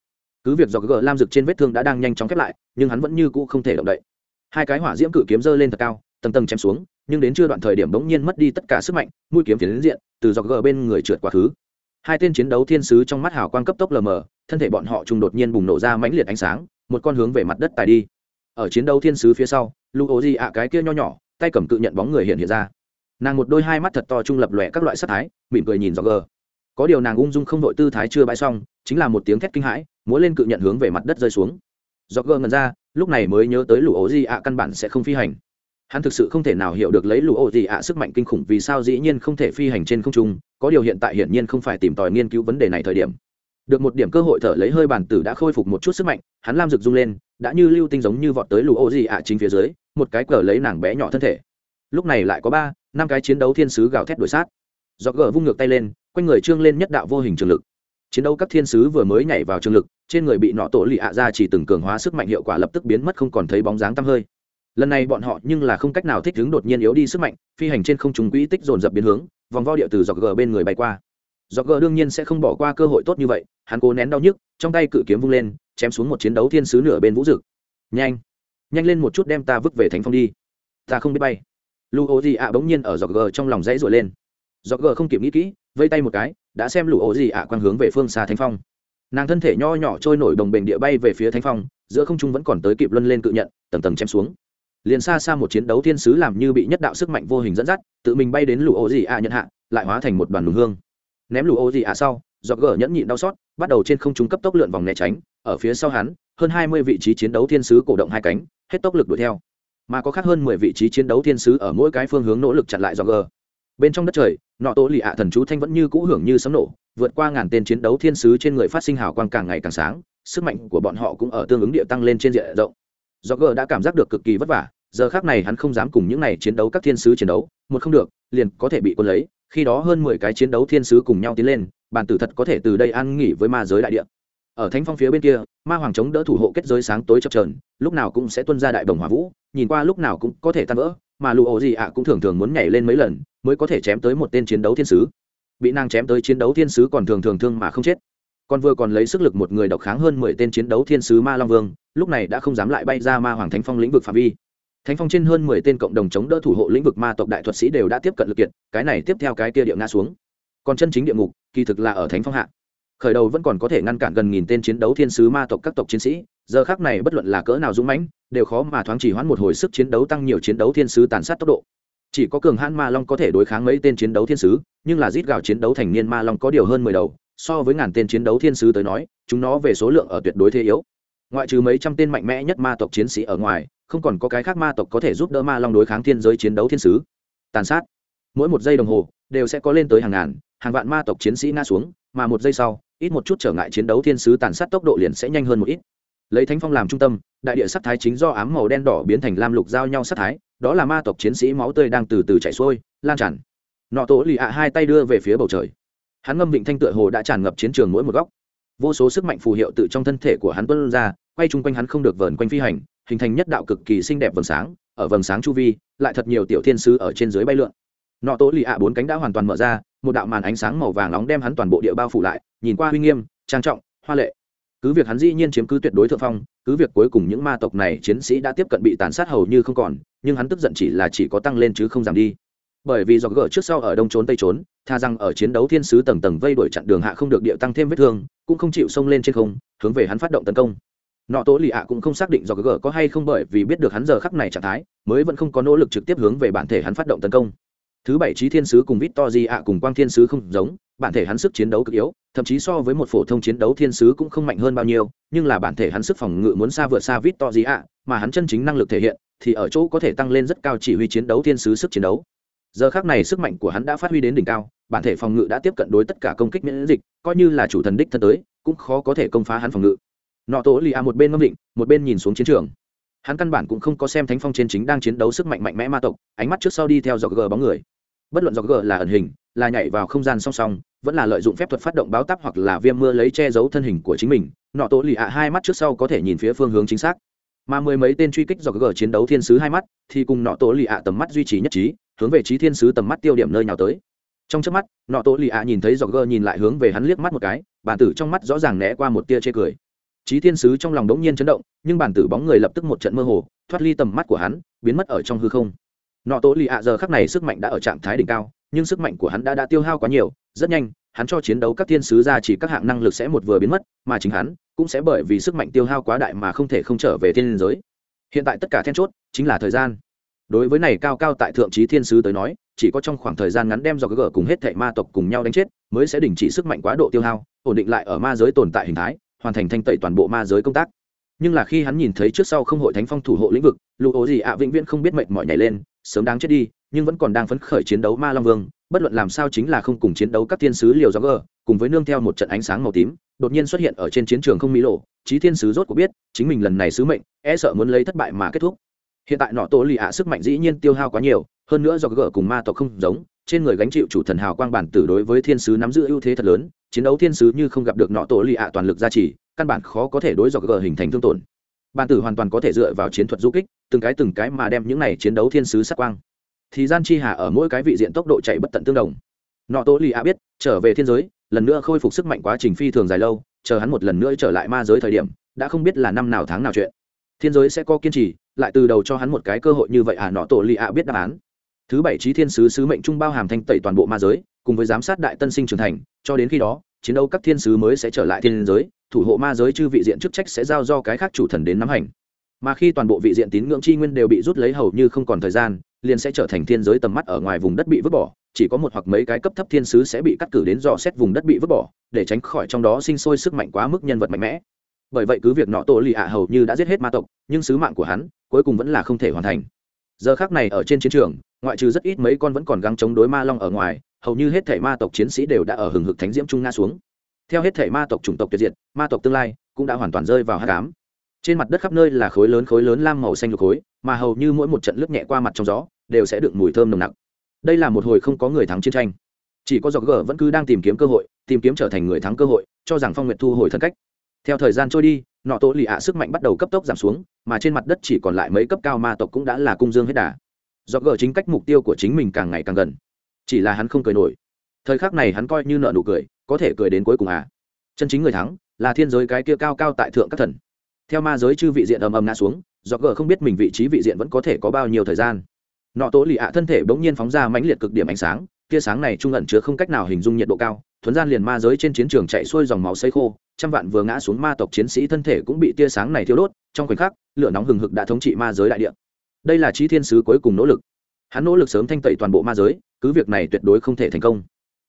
Cứ việc dọc gờ lam rực trên vết thương đã đang nhanh chóng khép lại, nhưng hắn vẫn như cũ không thể động đậy hai cái hỏa diễm cự kiếm giơ lên thật cao, tầng tầng chém xuống, nhưng đến chưa đoạn thời điểm bỗng nhiên mất đi tất cả sức mạnh, mũi kiếm phiến diện, từ dọc gờ bên người trượt quá khứ. Hai tên chiến đấu thiên sứ trong mắt hào quang cấp tốc lờ mờ, thân thể bọn họ trùng đột nhiên bùng nổ ra mãnh liệt ánh sáng, một con hướng về mặt đất tài đi. Ở chiến đấu thiên sứ phía sau, lu ô di ạ cái kia nho nhỏ, tay cầm cự nhận bóng người hiện hiện ra. Nàng một đôi hai mắt thật to trung lập lòe các loại sắc thái, mỉm cười nhìn dọc gờ. Có điều nàng ung dung không đội tư thái chưa bãi xong, chính là một tiếng thét kinh hãi, múa lên cự nhận hướng về mặt đất rơi xuống. Dọc gờ ngần ra lúc này mới nhớ tới lũ ổ di ạ, căn bản sẽ không phi hành. Hắn thực sự không thể nào hiểu được lấy lũ ổ di ạ sức mạnh kinh khủng vì sao dĩ nhiên không thể phi hành trên không trung, có điều hiện tại hiển nhiên không phải tìm tòi nghiên cứu vấn đề này thời điểm. Được một điểm cơ hội thở lấy hơi bản tử đã khôi phục một chút sức mạnh, hắn lam rực rung lên, đã như lưu tinh giống như vọt tới lũ ổ di ạ chính phía dưới, một cái cờ lấy nàng bé nhỏ thân thể. Lúc này lại có ba, năm cái chiến đấu thiên sứ gào thét đuổi sát. Do gờ vung ngược tay lên, quanh người trương lên nhất đạo vô hình trường lực chiến đấu các thiên sứ vừa mới nhảy vào trường lực, trên người bị nọ tổ lì ạ ra chỉ từng cường hóa sức mạnh hiệu quả lập tức biến mất không còn thấy bóng dáng tăm hơi. Lần này bọn họ nhưng là không cách nào thích ứng đột nhiên yếu đi sức mạnh, phi hành trên không trùng quỹ tích dồn dập biến hướng, vòng vo địa từ dọc gờ bên người bay qua. Dọc gờ đương nhiên sẽ không bỏ qua cơ hội tốt như vậy, hắn cố nén đau nhức, trong tay cự kiếm vung lên, chém xuống một chiến đấu thiên sứ nửa bên vũ dực. Nhanh nhanh lên một chút đem ta vứt về thánh phong đi. Ta không biết bay. Lu ô gì ạ bỗng nhiên ở dọc gờ trong lòng dãy rồi lên. Dọc gờ không kịp nghĩ kỹ vây tay một cái, đã xem lũ ổ gì ạ, quang hướng về phương xa thánh phong. Nàng thân thể nho nhỏ trôi nổi đồng bền địa bay về phía thánh phong, giữa không trung vẫn còn tới kịp luân lên cự nhận, tầng tầng chém xuống. Liền xa xa một chiến đấu thiên sứ làm như bị nhất đạo sức mạnh vô hình dẫn dắt, tự mình bay đến lũ ổ gì ạ nhận hạ, lại hóa thành một đoàn lùng hương. Ném lũ ổ gì ạ sau do gờ nhẫn nhịn đau xót, bắt đầu trên không trung cấp tốc lượn vòng né tránh, ở phía sau hắn, hơn hai mươi vị trí chiến đấu thiên sứ cổ động hai cánh, hết tốc lực đuổi theo. Mà có khác hơn mười vị trí chiến đấu thiên sứ ở mỗi cái phương hướng nỗ lực chặn lại do gờ bên trong đất trời, nọ tổ lì ạ thần chú thanh vẫn như cũ hưởng như sấm nổ, vượt qua ngàn tên chiến đấu thiên sứ trên người phát sinh hào quang càng ngày càng sáng, sức mạnh của bọn họ cũng ở tương ứng địa tăng lên trên diện rộng. Do g đã cảm giác được cực kỳ vất vả, giờ khác này hắn không dám cùng những này chiến đấu các thiên sứ chiến đấu, một không được, liền có thể bị quân lấy, khi đó hơn mười cái chiến đấu thiên sứ cùng nhau tiến lên, bản tử thật có thể từ đây an nghỉ với ma giới đại địa. Ở thánh phong phía bên kia, ma hoàng chống đỡ thủ hộ kết giới sáng tối chập trờn lúc nào cũng sẽ tuân ra đại đồng hỏa vũ, nhìn qua lúc nào cũng có thể tan vỡ, mà lụ ổ gì ạ cũng thường thường muốn nhảy lên mấy lần mới có thể chém tới một tên chiến đấu thiên sứ. Bị nàng chém tới chiến đấu thiên sứ còn thường thường thương mà không chết. Còn vừa còn lấy sức lực một người độc kháng hơn mười tên chiến đấu thiên sứ ma long vương, lúc này đã không dám lại bay ra ma hoàng thánh phong lĩnh vực phạm vi. Thánh phong trên hơn mười tên cộng đồng chống đỡ thủ hộ lĩnh vực ma tộc đại thuật sĩ đều đã tiếp cận lực kiệt, cái này tiếp theo cái kia địa ngã xuống. Còn chân chính địa ngục, kỳ thực là ở thánh phong hạ. Khởi đầu vẫn còn có thể ngăn cản gần nghìn tên chiến đấu thiên sứ ma tộc các tộc chiến sĩ, giờ khác này bất luận là cỡ nào dũng mãnh, đều khó mà thoáng chỉ hoãn một hồi sức chiến đấu tăng nhiều chiến đấu thiên sứ tàn sát tốc độ chỉ có cường hãn ma long có thể đối kháng mấy tên chiến đấu thiên sứ, nhưng là rít gào chiến đấu thành niên ma long có điều hơn mười đầu, so với ngàn tên chiến đấu thiên sứ tới nói, chúng nó về số lượng ở tuyệt đối thế yếu. Ngoại trừ mấy trăm tên mạnh mẽ nhất ma tộc chiến sĩ ở ngoài, không còn có cái khác ma tộc có thể giúp đỡ ma long đối kháng thiên giới chiến đấu thiên sứ. Tàn sát. Mỗi một giây đồng hồ, đều sẽ có lên tới hàng ngàn, hàng vạn ma tộc chiến sĩ ngã xuống, mà một giây sau, ít một chút trở ngại chiến đấu thiên sứ tàn sát tốc độ liền sẽ nhanh hơn một ít. Lấy thánh phong làm trung tâm, đại địa sắc thái chính do ám màu đen đỏ biến thành lam lục giao nhau sắc thái đó là ma tộc chiến sĩ máu tươi đang từ từ chảy xuôi, lan tràn. Nọ tổ lì ạ hai tay đưa về phía bầu trời. Hắn ngâm vịnh thanh tựa hồ đã tràn ngập chiến trường mỗi một góc. Vô số sức mạnh phù hiệu tự trong thân thể của hắn tuân ra, quay chung quanh hắn không được vờn quanh phi hành, hình thành nhất đạo cực kỳ xinh đẹp vầng sáng, ở vầng sáng chu vi, lại thật nhiều tiểu thiên sứ ở trên dưới bay lượn. Nọ tổ lì ạ bốn cánh đã hoàn toàn mở ra, một đạo màn ánh sáng màu vàng nóng đem hắn toàn bộ địa bao phủ lại, nhìn qua uy nghiêm, trang trọng, hoa lệ cứ việc hắn dĩ nhiên chiếm cứ tuyệt đối thượng phong, cứ việc cuối cùng những ma tộc này chiến sĩ đã tiếp cận bị tàn sát hầu như không còn, nhưng hắn tức giận chỉ là chỉ có tăng lên chứ không giảm đi. Bởi vì do gỡ trước sau ở đông trốn tây trốn, tha rằng ở chiến đấu thiên sứ tầng tầng vây đuổi chặn đường hạ không được địa tăng thêm vết thương, cũng không chịu xông lên trên không, hướng về hắn phát động tấn công. Nọ tố lì ạ cũng không xác định do gỡ có hay không bởi vì biết được hắn giờ khắc này trạng thái, mới vẫn không có nỗ lực trực tiếp hướng về bản thể hắn phát động tấn công thứ bảy trí thiên sứ cùng vít to di ạ cùng quang thiên sứ không giống, bản thể hắn sức chiến đấu cực yếu, thậm chí so với một phổ thông chiến đấu thiên sứ cũng không mạnh hơn bao nhiêu, nhưng là bản thể hắn sức phòng ngự muốn xa vượt xa vít to di ạ, mà hắn chân chính năng lực thể hiện, thì ở chỗ có thể tăng lên rất cao chỉ huy chiến đấu thiên sứ sức chiến đấu. Giờ khác này sức mạnh của hắn đã phát huy đến đỉnh cao, bản thể phòng ngự đã tiếp cận đối tất cả công kích miễn dịch, coi như là chủ thần đích thân tới, cũng khó có thể công phá hắn phòng ngự. Nọ tố lì a một bên ngâm định, một bên nhìn xuống chiến trường. Hắn căn bản cũng không có xem thánh phong trên chính đang chiến đấu sức mạnh mạnh mẽ ma tộc, ánh mắt trước sau đi theo dọc gờ bóng người bất luận do g là ẩn hình, là nhảy vào không gian song song, vẫn là lợi dụng phép thuật phát động báo táp hoặc là viêm mưa lấy che giấu thân hình của chính mình, nọ tố lì ạ hai mắt trước sau có thể nhìn phía phương hướng chính xác. Mà mười mấy tên truy kích do g chiến đấu thiên sứ hai mắt, thì cùng nọ tố lì ạ tầm mắt duy trì nhất trí, hướng về trí thiên sứ tầm mắt tiêu điểm nơi nào tới. Trong trước mắt, nọ tố lì ạ nhìn thấy do g nhìn lại hướng về hắn liếc mắt một cái bản tử trong mắt rõ ràng né qua một tia chê cười. Trí thiên sứ trong lòng đống nhiên chấn động, nhưng bản tử bóng người lập tức một trận mơ hồ, thoát ly tầm mắt của hắn, biến mất ở trong hư không nọ tố lì ạ giờ khắc này sức mạnh đã ở trạng thái đỉnh cao, nhưng sức mạnh của hắn đã đã tiêu hao quá nhiều, rất nhanh, hắn cho chiến đấu các thiên sứ ra chỉ các hạng năng lực sẽ một vừa biến mất, mà chính hắn cũng sẽ bởi vì sức mạnh tiêu hao quá đại mà không thể không trở về thiên giới. Hiện tại tất cả then chốt chính là thời gian. Đối với này cao cao tại thượng trí thiên sứ tới nói, chỉ có trong khoảng thời gian ngắn đem do cái gở cùng hết thệ ma tộc cùng nhau đánh chết, mới sẽ đình chỉ sức mạnh quá độ tiêu hao, ổn định lại ở ma giới tồn tại hình thái, hoàn thành thanh tẩy toàn bộ ma giới công tác. Nhưng là khi hắn nhìn thấy trước sau không hội thánh phong thủ hộ lĩnh vực lụ ố gì ạ vĩnh viễn không biết mệnh mọi nhảy lên sớm đáng chết đi, nhưng vẫn còn đang phấn khởi chiến đấu ma long vương, bất luận làm sao chính là không cùng chiến đấu các thiên sứ liều do gờ cùng với nương theo một trận ánh sáng màu tím, đột nhiên xuất hiện ở trên chiến trường không mỹ lộ. Trí thiên sứ rốt cuộc biết, chính mình lần này sứ mệnh e sợ muốn lấy thất bại mà kết thúc. Hiện tại nọ tổ lì ạ sức mạnh dĩ nhiên tiêu hao quá nhiều, hơn nữa do gờ cùng ma tộc không giống, trên người gánh chịu chủ thần hào quang bản tử đối với thiên sứ nắm giữ ưu thế thật lớn, chiến đấu thiên sứ như không gặp được nọ tổ lì ạ toàn lực gia trì, căn bản khó có thể đối do gờ hình thành thương tổn bàn tử hoàn toàn có thể dựa vào chiến thuật du kích, từng cái từng cái mà đem những này chiến đấu thiên sứ sắc quang. Thì gian chi hà ở mỗi cái vị diện tốc độ chạy bất tận tương đồng. Nọ tố lì a biết, trở về thiên giới, lần nữa khôi phục sức mạnh quá trình phi thường dài lâu, chờ hắn một lần nữa trở lại ma giới thời điểm, đã không biết là năm nào tháng nào chuyện. Thiên giới sẽ có kiên trì, lại từ đầu cho hắn một cái cơ hội như vậy à nọ tổ lì ạ biết đáp án. Thứ bảy trí thiên sứ sứ mệnh trung bao hàm thanh tẩy toàn bộ ma giới, cùng với giám sát đại tân sinh trưởng thành, cho đến khi đó, chiến đấu các thiên sứ mới sẽ trở lại thiên giới thủ hộ ma giới chư vị diện chức trách sẽ giao do cái khác chủ thần đến nắm hành. Mà khi toàn bộ vị diện tín ngưỡng chi nguyên đều bị rút lấy hầu như không còn thời gian, liền sẽ trở thành thiên giới tầm mắt ở ngoài vùng đất bị vứt bỏ, chỉ có một hoặc mấy cái cấp thấp thiên sứ sẽ bị cắt cử đến dò xét vùng đất bị vứt bỏ, để tránh khỏi trong đó sinh sôi sức mạnh quá mức nhân vật mạnh mẽ. Bởi vậy cứ việc nọ tổ lì ạ hầu như đã giết hết ma tộc, nhưng sứ mạng của hắn cuối cùng vẫn là không thể hoàn thành. Giờ khác này ở trên chiến trường, ngoại trừ rất ít mấy con vẫn còn gắng chống đối ma long ở ngoài, hầu như hết thể ma tộc chiến sĩ đều đã ở hừng hực thánh diễm trung nga xuống theo hết thể ma tộc chủng tộc tuyệt diệt, ma tộc tương lai cũng đã hoàn toàn rơi vào hát cám trên mặt đất khắp nơi là khối lớn khối lớn lam màu xanh lục khối, mà hầu như mỗi một trận lướt nhẹ qua mặt trong gió, đều sẽ đựng mùi thơm nồng nặc. Đây là một hồi không có người thắng chiến tranh. Chỉ có dọc gờ vẫn cứ đang tìm kiếm cơ hội, tìm kiếm trở thành người thắng cơ hội, cho rằng phong nguyệt thu hồi thân cách. Theo thời gian trôi đi, nọ tổ lì ạ sức mạnh bắt đầu cấp tốc giảm xuống, mà trên mặt đất chỉ còn lại mấy cấp cao ma tộc cũng đã là cung dương hết đà. Do gờ chính cách mục tiêu của chính mình càng ngày càng gần. Chỉ là hắn không cười nổi. Thời khắc này hắn coi như nợ nụ cười có thể cười đến cuối cùng à. Chân chính người thắng là thiên giới cái kia cao cao tại thượng các thần. Theo ma giới chư vị diện ầm ầm ngã xuống, do gờ không biết mình vị trí vị diện vẫn có thể có bao nhiêu thời gian. Nọ tố lì ạ thân thể bỗng nhiên phóng ra mãnh liệt cực điểm ánh sáng, tia sáng này trung ẩn chứa không cách nào hình dung nhiệt độ cao, thuấn gian liền ma giới trên chiến trường chạy xuôi dòng máu xây khô, trăm vạn vừa ngã xuống ma tộc chiến sĩ thân thể cũng bị tia sáng này thiêu đốt, trong khoảnh khắc, lửa nóng hừng hực đã thống trị ma giới đại địa. Đây là trí thiên sứ cuối cùng nỗ lực. Hắn nỗ lực sớm thanh tẩy toàn bộ ma giới, cứ việc này tuyệt đối không thể thành công.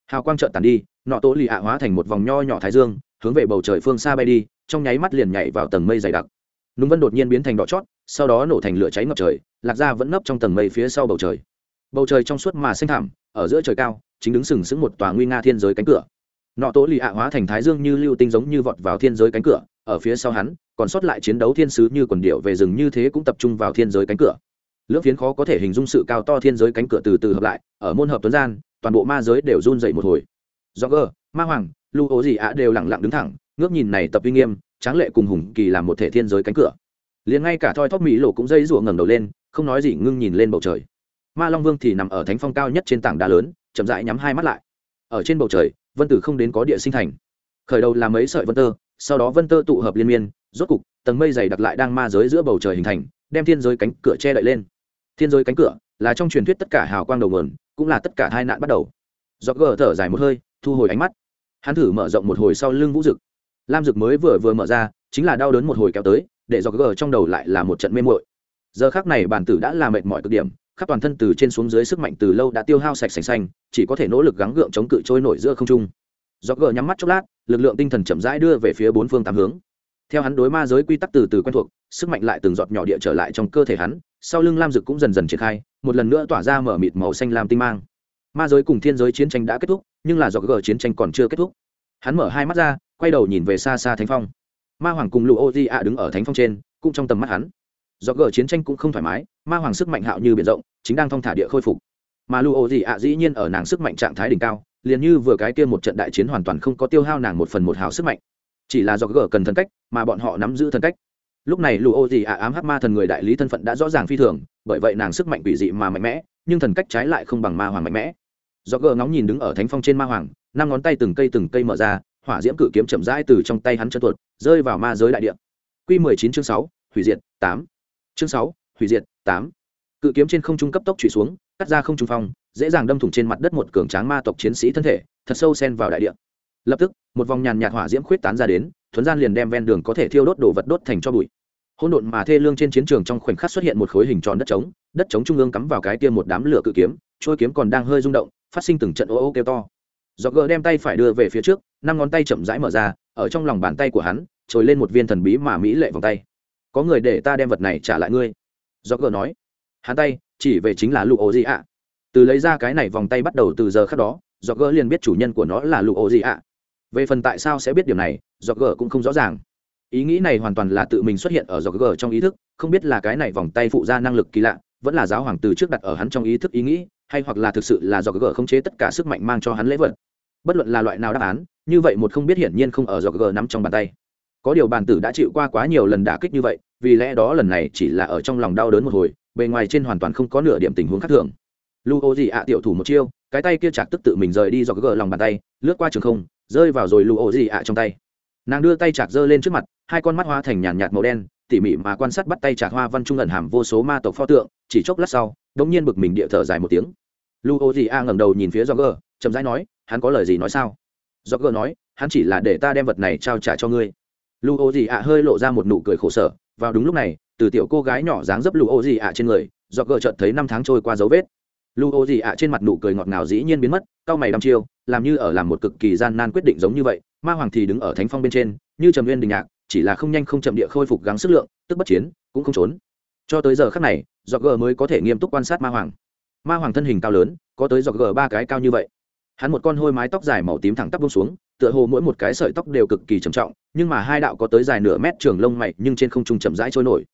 Hào quang trợn tàn đi nọ tố lì ạ hóa thành một vòng nho nhỏ thái dương hướng về bầu trời phương xa bay đi trong nháy mắt liền nhảy vào tầng mây dày đặc. Nung vân đột nhiên biến thành đỏ chót sau đó nổ thành lửa cháy ngập trời lạc ra vẫn nấp trong tầng mây phía sau bầu trời. Bầu trời trong suốt mà xanh thảm, ở giữa trời cao chính đứng sừng sững một tòa nguy nga thiên giới cánh cửa. Nọ tố lì ạ hóa thành thái dương như lưu tinh giống như vọt vào thiên giới cánh cửa ở phía sau hắn còn sót lại chiến đấu thiên sứ như quần điệu về rừng như thế cũng tập trung vào thiên giới cánh cửa. Lưỡng phiến khó có thể hình dung sự cao to thiên giới cánh cửa từ từ hợp lại ở môn hợp tuấn gian toàn bộ ma giới đều run dậy một hồi do gờ, ma hoàng lưu ố gì ạ đều lẳng lặng đứng thẳng, ngước nhìn này tập uy nghiêm, tráng lệ cùng hùng kỳ làm một thể thiên giới cánh cửa. Liền ngay cả thoi thóp mỹ lộ cũng dây rủa ngẩng đầu lên, không nói gì ngưng nhìn lên bầu trời. Ma long vương thì nằm ở thánh phong cao nhất trên tảng đá lớn, chậm rãi nhắm hai mắt lại. Ở trên bầu trời, vân tử không đến có địa sinh thành. Khởi đầu là mấy sợi vân tơ, sau đó vân tơ tụ hợp liên miên, rốt cục, tầng mây dày đặc lại đang ma giới giữa bầu trời hình thành, đem thiên giới cánh cửa che đậy lên. Thiên giới cánh cửa là trong truyền thuyết tất cả hào quang đầu nguồn, cũng là tất cả hai nạn bắt đầu. Do gờ thở dài một hơi thu hồi ánh mắt. Hắn thử mở rộng một hồi sau lưng vũ dực. Lam dực mới vừa vừa mở ra, chính là đau đớn một hồi kéo tới, để do gờ trong đầu lại là một trận mê mội giờ khác này bản tử đã làm mệt mỏi cực điểm, khắp toàn thân từ trên xuống dưới sức mạnh từ lâu đã tiêu hao sạch sành xanh, chỉ có thể nỗ lực gắng gượng chống cự trôi nổi giữa không trung. Do gờ nhắm mắt chốc lát, lực lượng tinh thần chậm rãi đưa về phía bốn phương tám hướng. Theo hắn đối ma giới quy tắc từ từ quen thuộc, sức mạnh lại từng giọt nhỏ địa trở lại trong cơ thể hắn, sau lưng lam dực cũng dần dần triển khai, một lần nữa tỏa ra mở mịt màu xanh lam tinh mang ma giới cùng thiên giới chiến tranh đã kết thúc, nhưng là do g chiến tranh còn chưa kết thúc. Hắn mở hai mắt ra, quay đầu nhìn về xa xa thánh phong. Ma hoàng cùng lụ ô di ạ đứng ở thánh phong trên, cũng trong tầm mắt hắn. Do g chiến tranh cũng không thoải mái, ma hoàng sức mạnh hạo như biển rộng, chính đang thong thả địa khôi phục. Mà lụ ô di ạ dĩ nhiên ở nàng sức mạnh trạng thái đỉnh cao, liền như vừa cái kia một trận đại chiến hoàn toàn không có tiêu hao nàng một phần một hào sức mạnh. Chỉ là do g cần thần cách, mà bọn họ nắm giữ thần cách. Lúc này lụ ô di ạ ám hắc ma thần người đại lý thân phận đã rõ ràng phi thường, bởi vậy nàng sức mạnh quỷ dị mà mạnh mẽ nhưng thần cách trái lại không bằng ma hoàng mạnh mẽ. Do gờ ngóng nhìn đứng ở thánh phong trên ma hoàng, năm ngón tay từng cây từng cây mở ra, hỏa diễm cự kiếm chậm rãi từ trong tay hắn chân tuột, rơi vào ma giới đại địa. Q mười chín chương sáu, hủy diệt, tám. Chương sáu, hủy diệt, tám. Cự kiếm trên không trung cấp tốc trụy xuống, cắt ra không trung phong, dễ dàng đâm thủng trên mặt đất một cường tráng ma tộc chiến sĩ thân thể, thật sâu sen vào đại địa. Lập tức, một vòng nhàn nhạt hỏa diễm khuyết tán ra đến, thuấn gian liền đem ven đường có thể thiêu đốt đổ vật đốt thành cho bụi. Hỗn độn mà thê lương trên chiến trường trong khoảnh khắc xuất hiện một khối hình tròn đất trống đất chống trung ương cắm vào cái kia một đám lửa cự kiếm trôi kiếm còn đang hơi rung động, phát sinh từng trận ô ô kêu to. Do gờ đem tay phải đưa về phía trước, năm ngón tay chậm rãi mở ra, ở trong lòng bàn tay của hắn, trồi lên một viên thần bí mà mỹ lệ vòng tay. Có người để ta đem vật này trả lại ngươi. Do gờ nói. Hắn tay, chỉ về chính là lụ ô gì ạ từ lấy ra cái này vòng tay bắt đầu từ giờ khác đó do gờ liền biết chủ nhân của nó là lụ ô gì ạ về phần tại sao sẽ biết điều này do gờ cũng không rõ ràng. Ý nghĩ này hoàn toàn là tự mình xuất hiện ở do gờ trong ý thức, không biết là cái này vòng tay phụ ra năng lực kỳ lạ vẫn là giáo hoàng từ trước đặt ở hắn trong ý thức ý nghĩ, hay hoặc là thực sự là do gờ không chế tất cả sức mạnh mang cho hắn lễ vật. Bất luận là loại nào đáp án, như vậy một không biết hiển nhiên không ở do gờ nắm trong bàn tay. Có điều bàn tử đã chịu qua quá nhiều lần đả kích như vậy, vì lẽ đó lần này chỉ là ở trong lòng đau đớn một hồi, bề ngoài trên hoàn toàn không có nửa điểm tình huống khác thường. Lu ô gì ạ, tiểu thủ một chiêu, cái tay kia chạc tức tự mình rời đi do gờ lòng bàn tay, lướt qua trường không, rơi vào rồi lu ô gì ạ trong tay. Nàng đưa tay chạc giơ lên trước mặt, hai con mắt hoa thành nhàn nhạt màu đen tỉ mỉ mà quan sát bắt tay trà hoa văn trung ẩn hàm vô số ma tộc pho tượng, chỉ chốc lát sau, đống nhiên bực mình địa thở dài một tiếng. Lu ô gì a ngẩng đầu nhìn phía do gờ chậm rãi nói, hắn có lời gì nói sao? Do gờ nói, hắn chỉ là để ta đem vật này trao trả cho ngươi. Lu ô gì a hơi lộ ra một nụ cười khổ sở, vào đúng lúc này, từ tiểu cô gái nhỏ dáng dấp lu ô gì a trên người do gờ chợt thấy năm tháng trôi qua dấu vết. Lu ô gì a trên mặt nụ cười ngọt ngào dĩ nhiên biến mất cau mày đăm chiêu, làm như ở làm một cực kỳ gian nan quyết định giống như vậy, ma hoàng thì đứng ở thánh phong bên trên, như trầm nguyên đình nhạc chỉ là không nhanh không chậm địa khôi phục gắng sức lượng, tức bất chiến, cũng không trốn. Cho tới giờ khắc này do gờ mới có thể nghiêm túc quan sát ma hoàng. Ma hoàng thân hình cao lớn, có tới do gờ ba cái cao như vậy. Hắn một con hôi mái tóc dài màu tím thẳng tắp bông xuống, tựa hồ mỗi một cái sợi tóc đều cực kỳ trầm trọng, nhưng mà hai đạo có tới dài nửa mét trường lông mày nhưng trên không trung chậm rãi trôi nổi.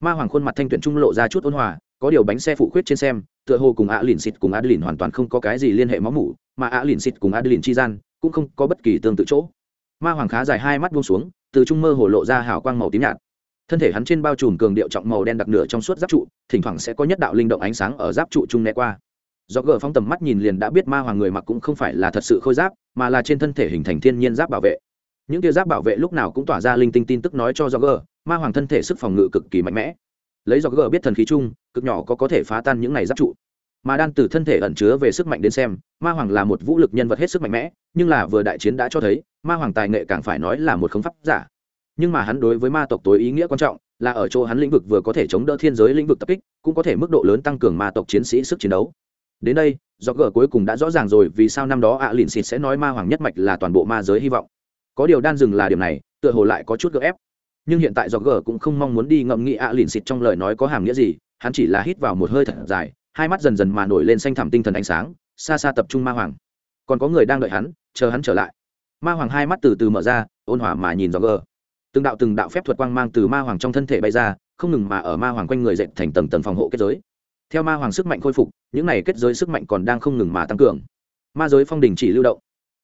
Ma hoàng khuôn mặt thanh tuyển trung lộ ra chút ôn hòa, có điều bánh xe phụ khuyết trên xem, tựa hồ cùng ạ lìn xịt cùng adeline hoàn toàn không có cái gì liên hệ máu mủ, mà ạ lìn xịt cùng adeline chi gian cũng không có bất kỳ tương tự chỗ. Ma hoàng khá dài hai mắt buông xuống từ trung mơ hồ lộ ra hào quang màu tím nhạt. Thân thể hắn trên bao trùm cường điệu trọng màu đen đặc nửa trong suốt giáp trụ, thỉnh thoảng sẽ có nhất đạo linh động ánh sáng ở giáp trụ trung né qua. Do gờ phong tầm mắt nhìn liền đã biết ma hoàng người mặc cũng không phải là thật sự khôi giáp, mà là trên thân thể hình thành thiên nhiên giáp bảo vệ. Những tia giáp bảo vệ lúc nào cũng tỏa ra linh tinh tin tức nói cho do gờ, ma hoàng thân thể sức phòng ngự cực kỳ mạnh mẽ. Lấy do gờ biết thần khí chung, cực nhỏ có có thể phá tan những này giáp trụ mà đan từ thân thể ẩn chứa về sức mạnh đến xem, ma hoàng là một vũ lực nhân vật hết sức mạnh mẽ, nhưng là vừa đại chiến đã cho thấy, ma hoàng tài nghệ càng phải nói là một khống pháp giả. Nhưng mà hắn đối với ma tộc tối ý nghĩa quan trọng, là ở chỗ hắn lĩnh vực vừa có thể chống đỡ thiên giới lĩnh vực tập kích, cũng có thể mức độ lớn tăng cường ma tộc chiến sĩ sức chiến đấu. Đến đây do gờ cuối cùng đã rõ ràng rồi vì sao năm đó ạ lìn xịt sẽ nói ma hoàng nhất mạch là toàn bộ ma giới hy vọng. Có điều đan dừng là điểm này, tựa hồ lại có chút gợ ép. Nhưng hiện tại do gờ cũng không mong muốn đi ngậm nghĩ ạ lìn xịt trong lời nói có hàm nghĩa gì, hắn chỉ là hít vào một hơi thật dài hai mắt dần dần mà nổi lên xanh thẳm tinh thần ánh sáng, xa xa tập trung ma hoàng. Còn có người đang đợi hắn, chờ hắn trở lại. Ma hoàng hai mắt từ từ mở ra, ôn hòa mà nhìn do gờ từng đạo từng đạo phép thuật quang mang từ ma hoàng trong thân thể bay ra, không ngừng mà ở ma hoàng quanh người dệt thành tầng tầng phòng hộ kết giới. Theo ma hoàng sức mạnh khôi phục, những này kết giới sức mạnh còn đang không ngừng mà tăng cường. Ma giới phong đình chỉ lưu động.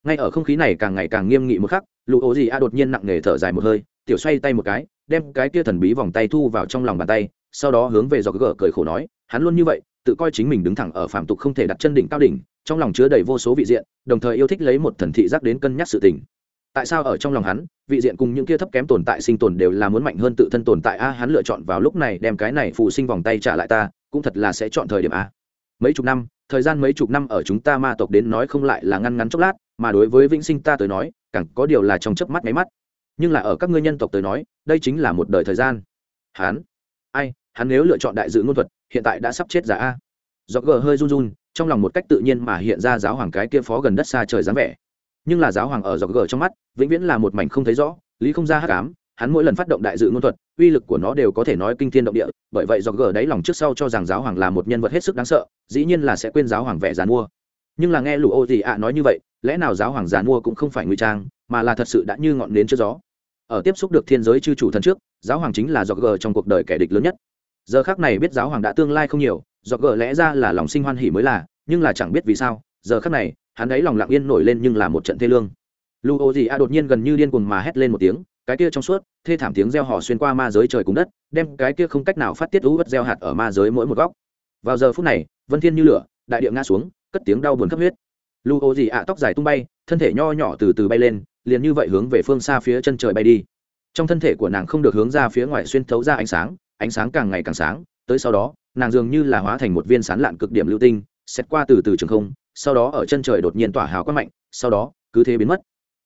Ngay ở không khí này càng ngày càng nghiêm nghị một khắc lụ ố gì a đột nhiên nặng nề thở dài một hơi, tiểu xoay tay một cái, đem cái kia thần bí vòng tay thu vào trong lòng bàn tay, sau đó hướng về do gờ cười khổ nói, hắn luôn như vậy tự coi chính mình đứng thẳng ở phạm tục không thể đặt chân đỉnh cao đỉnh, trong lòng chứa đầy vô số vị diện, đồng thời yêu thích lấy một thần thị giác đến cân nhắc sự tình. Tại sao ở trong lòng hắn, vị diện cùng những kia thấp kém tồn tại sinh tồn đều là muốn mạnh hơn tự thân tồn tại? A, hắn lựa chọn vào lúc này đem cái này phụ sinh vòng tay trả lại ta, cũng thật là sẽ chọn thời điểm a. Mấy chục năm, thời gian mấy chục năm ở chúng ta ma tộc đến nói không lại là ngăn ngắn chốc lát, mà đối với vĩnh sinh ta tới nói, càng có điều là trong chớp mắt máy mắt. Nhưng là ở các ngươi nhân tộc tới nói, đây chính là một đời thời gian. Hắn, ai, hắn nếu lựa chọn đại dự ngôn thuật hiện tại đã sắp chết giả a. Do gờ hơi run run, trong lòng một cách tự nhiên mà hiện ra giáo hoàng cái kia phó gần đất xa trời dáng vẻ. Nhưng là giáo hoàng ở dọc gờ trong mắt, vĩnh viễn là một mảnh không thấy rõ, lý không ra hắc ám, hắn mỗi lần phát động đại dự ngôn thuật, uy lực của nó đều có thể nói kinh thiên động địa, bởi vậy dọc gờ đáy lòng trước sau cho rằng giáo hoàng là một nhân vật hết sức đáng sợ, dĩ nhiên là sẽ quên giáo hoàng vẻ giàn mua nhưng là nghe lụ ô gì ạ nói như vậy, lẽ nào giáo hoàng giàn mua cũng không phải ngụy trang, mà là thật sự đã như ngọn nến trước gió? Ở tiếp xúc được thiên giới chư chủ thần trước, giáo hoàng chính là dọc gờ trong cuộc đời kẻ địch lớn nhất giờ khác này biết giáo hoàng đã tương lai không nhiều, do gờ lẽ ra là lòng sinh hoan hỉ mới là, nhưng là chẳng biết vì sao, giờ khác này, hắn ấy lòng lặng yên nổi lên nhưng là một trận thê lương. Lu ô gì a đột nhiên gần như điên cuồng mà hét lên một tiếng, cái kia trong suốt, thê thảm tiếng reo hò xuyên qua ma giới trời cùng đất, đem cái kia không cách nào phát tiết ú vất gieo hạt ở ma giới mỗi một góc. Vào giờ phút này, vân thiên như lửa, đại địa ngã xuống, cất tiếng đau buồn khắp huyết. Lu ô gì a tóc dài tung bay, thân thể nho nhỏ từ từ bay lên, liền như vậy hướng về phương xa phía chân trời bay đi. Trong thân thể của nàng không được hướng ra phía ngoài xuyên thấu ra ánh sáng ánh sáng càng ngày càng sáng, tới sau đó, nàng dường như là hóa thành một viên sán lạn cực điểm lưu tinh xét qua từ từ trường không, sau đó ở chân trời đột nhiên tỏa hào quang mạnh, sau đó, cứ thế biến mất.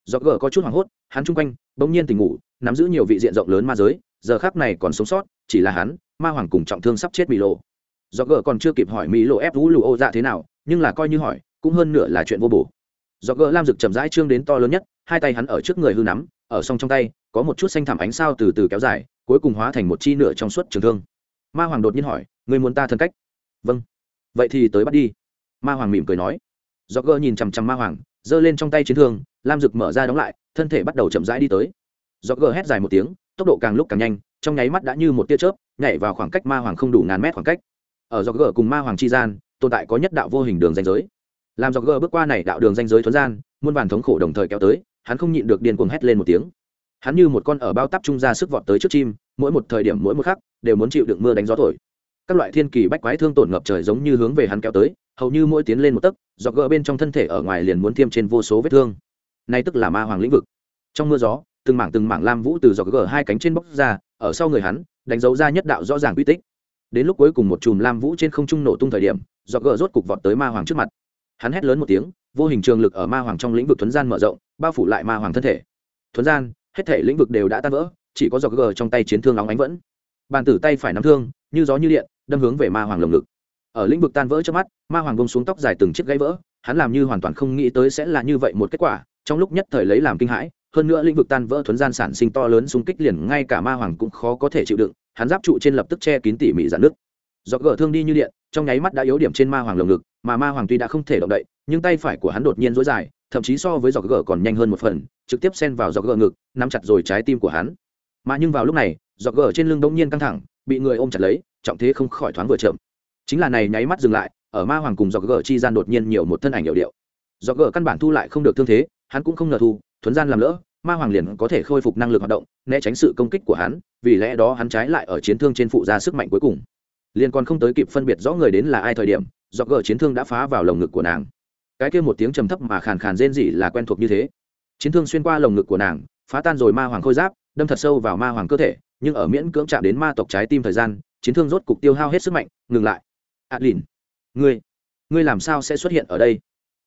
Do gờ có chút hoảng hốt, hắn chung quanh, bỗng nhiên tình ngủ, nắm giữ nhiều vị diện rộng lớn ma giới, giờ khác này còn sống sót, chỉ là hắn, ma hoàng cùng trọng thương sắp chết mỹ lộ do gờ còn chưa kịp hỏi mỹ lộ ép vũ lù ô dạ thế nào, nhưng là coi như hỏi, cũng hơn nửa là chuyện vô bổ. Do gờ lam rực chậm rãi trương đến to lớn nhất, hai tay hắn ở trước người hư nắm, ở song trong tay có một chút xanh thảm ánh sao từ từ kéo dài, cuối cùng hóa thành một chi nửa trong suốt trường thương. Ma hoàng đột nhiên hỏi người muốn ta thân cách? Vâng. Vậy thì tới bắt đi. Ma hoàng mỉm cười nói. Do gơ nhìn chằm chằm ma hoàng, giơ lên trong tay chiến thương, lam rực mở ra đóng lại, thân thể bắt đầu chậm rãi đi tới. Do gơ hét dài một tiếng, tốc độ càng lúc càng nhanh, trong nháy mắt đã như một tia chớp, nhảy vào khoảng cách ma hoàng không đủ ngàn mét khoảng cách. Ở do gơ cùng ma hoàng chi gian, tồn tại có nhất đạo vô hình đường danh giới. Làm do gơ bước qua này đạo đường danh giới thuấn gian, muôn vàn thống khổ đồng thời kéo tới, hắn không nhịn được điên cuồng hét lên một tiếng hắn như một con ở bao tắp trung ra sức vọt tới trước chim, mỗi một thời điểm mỗi một khắc đều muốn chịu đựng mưa đánh gió thổi. Các loại thiên kỳ bách quái thương tổn ngập trời giống như hướng về hắn kéo tới, hầu như mỗi tiến lên một tấc do gỡ bên trong thân thể ở ngoài liền muốn tiêm trên vô số vết thương. Nay tức là ma hoàng lĩnh vực. Trong mưa gió, từng mảng từng mảng lam vũ từ dọc gỡ hai cánh trên bóc ra, ở sau người hắn, đánh dấu ra nhất đạo rõ ràng uy tích. Đến lúc cuối cùng một chùm lam vũ trên không trung nổ tung thời điểm dọc gỡ rốt cục vọt tới ma hoàng trước mặt. Hắn hét lớn một tiếng, vô hình trường lực ở ma hoàng trong lĩnh vực thuấn gian mở rộng, bao phủ lại ma hoàng thân thể. Thuấn gian hết thể lĩnh vực đều đã tan vỡ, chỉ có giọt gờ trong tay chiến thương óng ánh vẫn. Bàn tử tay phải nắm thương, như gió như điện, đâm hướng về ma hoàng lồng ngực. Ở lĩnh vực tan vỡ trước mắt, ma hoàng bông xuống tóc dài từng chiếc gãy vỡ, hắn làm như hoàn toàn không nghĩ tới sẽ là như vậy một kết quả, trong lúc nhất thời lấy làm kinh hãi, hơn nữa lĩnh vực tan vỡ thuấn gian sản sinh to lớn xung kích liền ngay cả ma hoàng cũng khó có thể chịu đựng, hắn giáp trụ trên lập tức che kín tỉ mỉ dạn nước Giọt gỡ thương đi như điện, trong nháy mắt đã yếu điểm trên ma hoàng lồng ngực, mà ma hoàng tuy đã không thể động đậy nhưng tay phải của hắn đột nhiên dối dài, thậm chí so với giọt gờ còn nhanh hơn một phần, trực tiếp xen vào giọt gờ ngực, nắm chặt rồi trái tim của hắn. Mà nhưng vào lúc này, giọt gờ trên lưng đống nhiên căng thẳng, bị người ôm chặt lấy, trọng thế không khỏi thoáng vừa chậm. Chính là này nháy mắt dừng lại, ở ma hoàng cùng giọt gờ chi gian đột nhiên nhiều một thân ảnh hiệu điệu. Giọt gờ căn bản thu lại không được thương thế, hắn cũng không ngờ thu, thuấn gian làm lỡ, ma hoàng liền có thể khôi phục năng lực hoạt động, né tránh sự công kích của hắn, vì lẽ đó hắn trái lại ở chiến thương trên phụ ra sức mạnh cuối cùng. Liền còn không tới kịp phân biệt rõ người đến là ai thời điểm do gờ chiến thương đã phá vào lồng ngực của nàng cái kia một tiếng trầm thấp mà khàn khàn rên rỉ là quen thuộc như thế. Chiến thương xuyên qua lồng ngực của nàng, phá tan rồi ma hoàng khôi giáp, đâm thật sâu vào ma hoàng cơ thể, nhưng ở miễn cưỡng chạm đến ma tộc trái tim thời gian, chiến thương rốt cục tiêu hao hết sức mạnh, ngừng lại. Adlin, ngươi ngươi làm sao sẽ xuất hiện ở đây?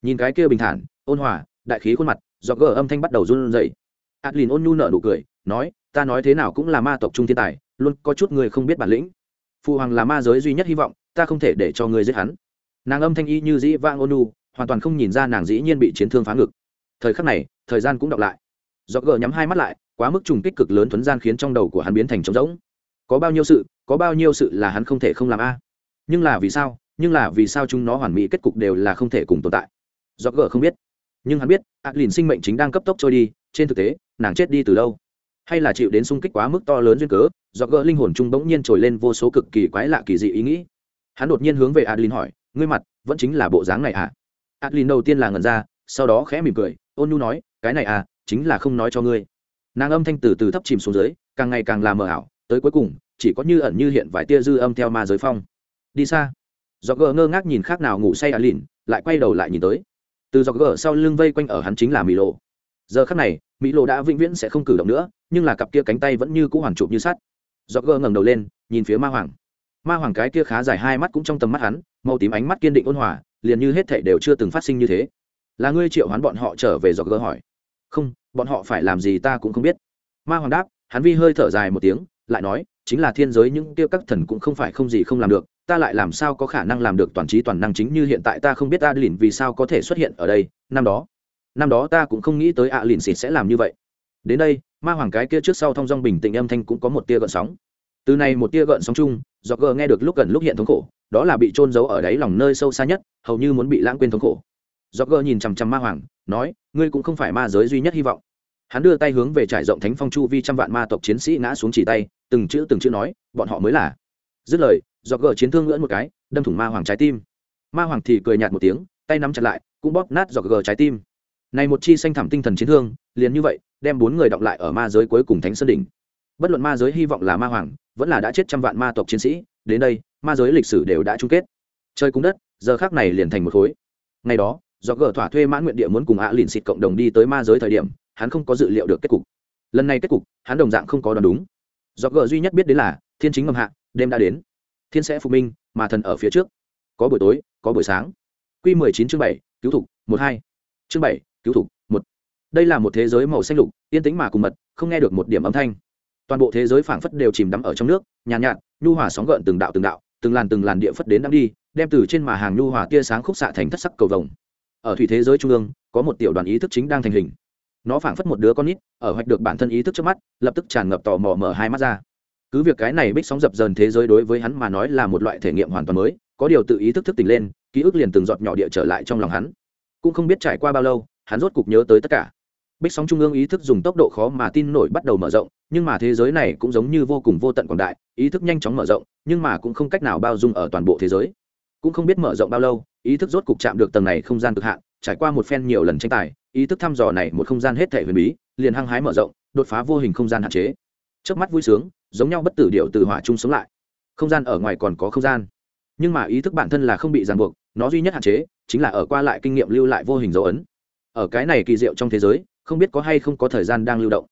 Nhìn cái kia bình thản, ôn hòa, đại khí khuôn mặt do gờ âm thanh bắt đầu run rẩy. Adlin ôn nhu nở nụ cười, nói, ta nói thế nào cũng là ma tộc trung thiên tài, luôn có chút người không biết bản lĩnh. Phụ hoàng là ma giới duy nhất hy vọng, ta không thể để cho ngươi giết hắn. Nàng âm thanh y như dĩ vang ôn nhu hoàn toàn không nhìn ra nàng dĩ nhiên bị chiến thương phá ngực. Thời khắc này, thời gian cũng đọc lại. Do gờ nhắm hai mắt lại, quá mức trùng kích cực lớn thuấn gian khiến trong đầu của hắn biến thành trống rỗng. Có bao nhiêu sự, có bao nhiêu sự là hắn không thể không làm a. Nhưng là vì sao, nhưng là vì sao chúng nó hoàn mỹ kết cục đều là không thể cùng tồn tại. Do gờ không biết. Nhưng hắn biết, Adlin lìn sinh mệnh chính đang cấp tốc trôi đi, trên thực tế, nàng chết đi từ lâu. Hay là chịu đến sung kích quá mức to lớn duyên cớ do gỡ linh hồn trung bỗng nhiên trồi lên vô số cực kỳ quái lạ kỳ dị ý nghĩ. Hắn đột nhiên hướng về adlin hỏi, ngươi mặt vẫn chính là bộ dáng này à? Adlin đầu tiên là ngẩn ra, sau đó khẽ mỉm cười, ôn nhu nói, cái này à chính là không nói cho ngươi. Nàng âm thanh từ từ thấp chìm xuống dưới, càng ngày càng làm mờ ảo, tới cuối cùng, chỉ có như ẩn như hiện vài tia dư âm theo ma giới phong. Đi xa. Do gờ ngơ ngác nhìn khác nào ngủ say adlin lại quay đầu lại nhìn tới. Từ do gờ sau lưng vây quanh ở hắn chính là mỹ lộ giờ khắc này mỹ lộ đã vĩnh viễn sẽ không cử động nữa, nhưng là cặp kia cánh tay vẫn như cũ hoàn chụp như sắt. Do gờ ngẩng đầu lên, nhìn phía ma hoàng. Ma hoàng cái kia khá dài hai mắt cũng trong tầm mắt hắn, màu tím ánh mắt kiên định ôn hòa liền như hết thảy đều chưa từng phát sinh như thế. Là ngươi triệu hoán bọn họ trở về do gỡ hỏi. Không, bọn họ phải làm gì ta cũng không biết. Ma hoàng đáp, hắn vi hơi thở dài một tiếng, lại nói, chính là thiên giới những kia các thần cũng không phải không gì không làm được, ta lại làm sao có khả năng làm được toàn trí toàn năng chính như hiện tại ta không biết a lìn vì sao có thể xuất hiện ở đây, năm đó. Năm đó ta cũng không nghĩ tới a lìn xịt sẽ làm như vậy. Đến đây, ma hoàng cái kia trước sau thong dong bình tĩnh âm thanh cũng có một tia gợn sóng. Từ này một tia gợn sóng chung do gờ nghe được lúc gần lúc hiện thống khổ đó là bị trôn giấu ở đáy lòng nơi sâu xa nhất, hầu như muốn bị lãng quên thống khổ. Do gờ nhìn chằm chằm ma hoàng, nói, ngươi cũng không phải ma giới duy nhất hy vọng. Hắn đưa tay hướng về trải rộng thánh phong chu vi trăm vạn ma tộc chiến sĩ ngã xuống chỉ tay, từng chữ từng chữ nói, bọn họ mới là. Dứt lời do gờ chiến thương lưỡn một cái, đâm thủng ma hoàng trái tim. Ma hoàng thì cười nhạt một tiếng, tay nắm chặt lại, cũng bóp nát do gờ trái tim. Này một chi xanh thảm tinh thần chiến thương, liền như vậy, đem bốn người đọng lại ở ma giới cuối cùng thánh sơn đỉnh. Bất luận ma giới hy vọng là ma hoàng vẫn là đã chết trăm vạn ma tộc chiến sĩ, đến đây, ma giới lịch sử đều đã chung kết. Chơi cung đất, giờ khác này liền thành một khối. Ngày đó, do gờ thỏa thuê mãn nguyện địa muốn cùng ạ à lìn xịt cộng đồng đi tới ma giới thời điểm, hắn không có dự liệu được kết cục. Lần này kết cục, hắn đồng dạng không có đoán đúng. Do gờ duy nhất biết đến là, thiên chính ngầm hạ, đêm đã đến. Thiên sẽ phục minh mà thần ở phía trước. Có buổi tối, có buổi sáng. Q mười chín chương bảy, cứu thục một hai. Chương bảy, cứu thục một. Đây là một thế giới màu xanh lục, yên tĩnh mà cùng mật, không nghe được một điểm âm thanh toàn bộ thế giới phảng phất đều chìm đắm ở trong nước nhàn nhạt, nhạt nhu hòa sóng gợn từng đạo từng đạo từng làn từng làn địa phất đến đang đi đem từ trên mà hàng nhu hòa tia sáng khúc xạ thành thất sắc cầu vồng. Ở thủy thế giới trung ương có một tiểu đoàn ý thức chính đang thành hình. Nó phảng phất một đứa con nít ở hoạch được bản thân ý thức trước mắt lập tức tràn ngập tò mò mở hai mắt ra. Cứ việc cái này bích sóng dập dờn thế giới đối với hắn mà nói là một loại thể nghiệm hoàn toàn mới có điều tự ý thức thức tỉnh lên ký ức liền từng giọt nhỏ địa trở lại trong lòng hắn. Cũng không biết trải qua bao lâu hắn rốt cục nhớ tới tất cả bích sóng trung ương ý thức dùng tốc độ khó mà tin nổi bắt đầu mở rộng, nhưng mà thế giới này cũng giống như vô cùng vô tận quảng đại, ý thức nhanh chóng mở rộng, nhưng mà cũng không cách nào bao dung ở toàn bộ thế giới. Cũng không biết mở rộng bao lâu, ý thức rốt cục chạm được tầng này không gian cực hạn, trải qua một phen nhiều lần tranh tài, ý thức thăm dò này một không gian hết thể huyền bí, liền hăng hái mở rộng, đột phá vô hình không gian hạn chế. Trước mắt vui sướng, giống nhau bất tử điệu từ hỏa chung sống lại. Không gian ở ngoài còn có không gian. Nhưng mà ý thức bản thân là không bị ràng buộc, nó duy nhất hạn chế, chính là ở qua lại kinh nghiệm lưu lại vô hình dấu ấn. Ở cái này kỳ diệu trong thế giới không biết có hay không có thời gian đang lưu động.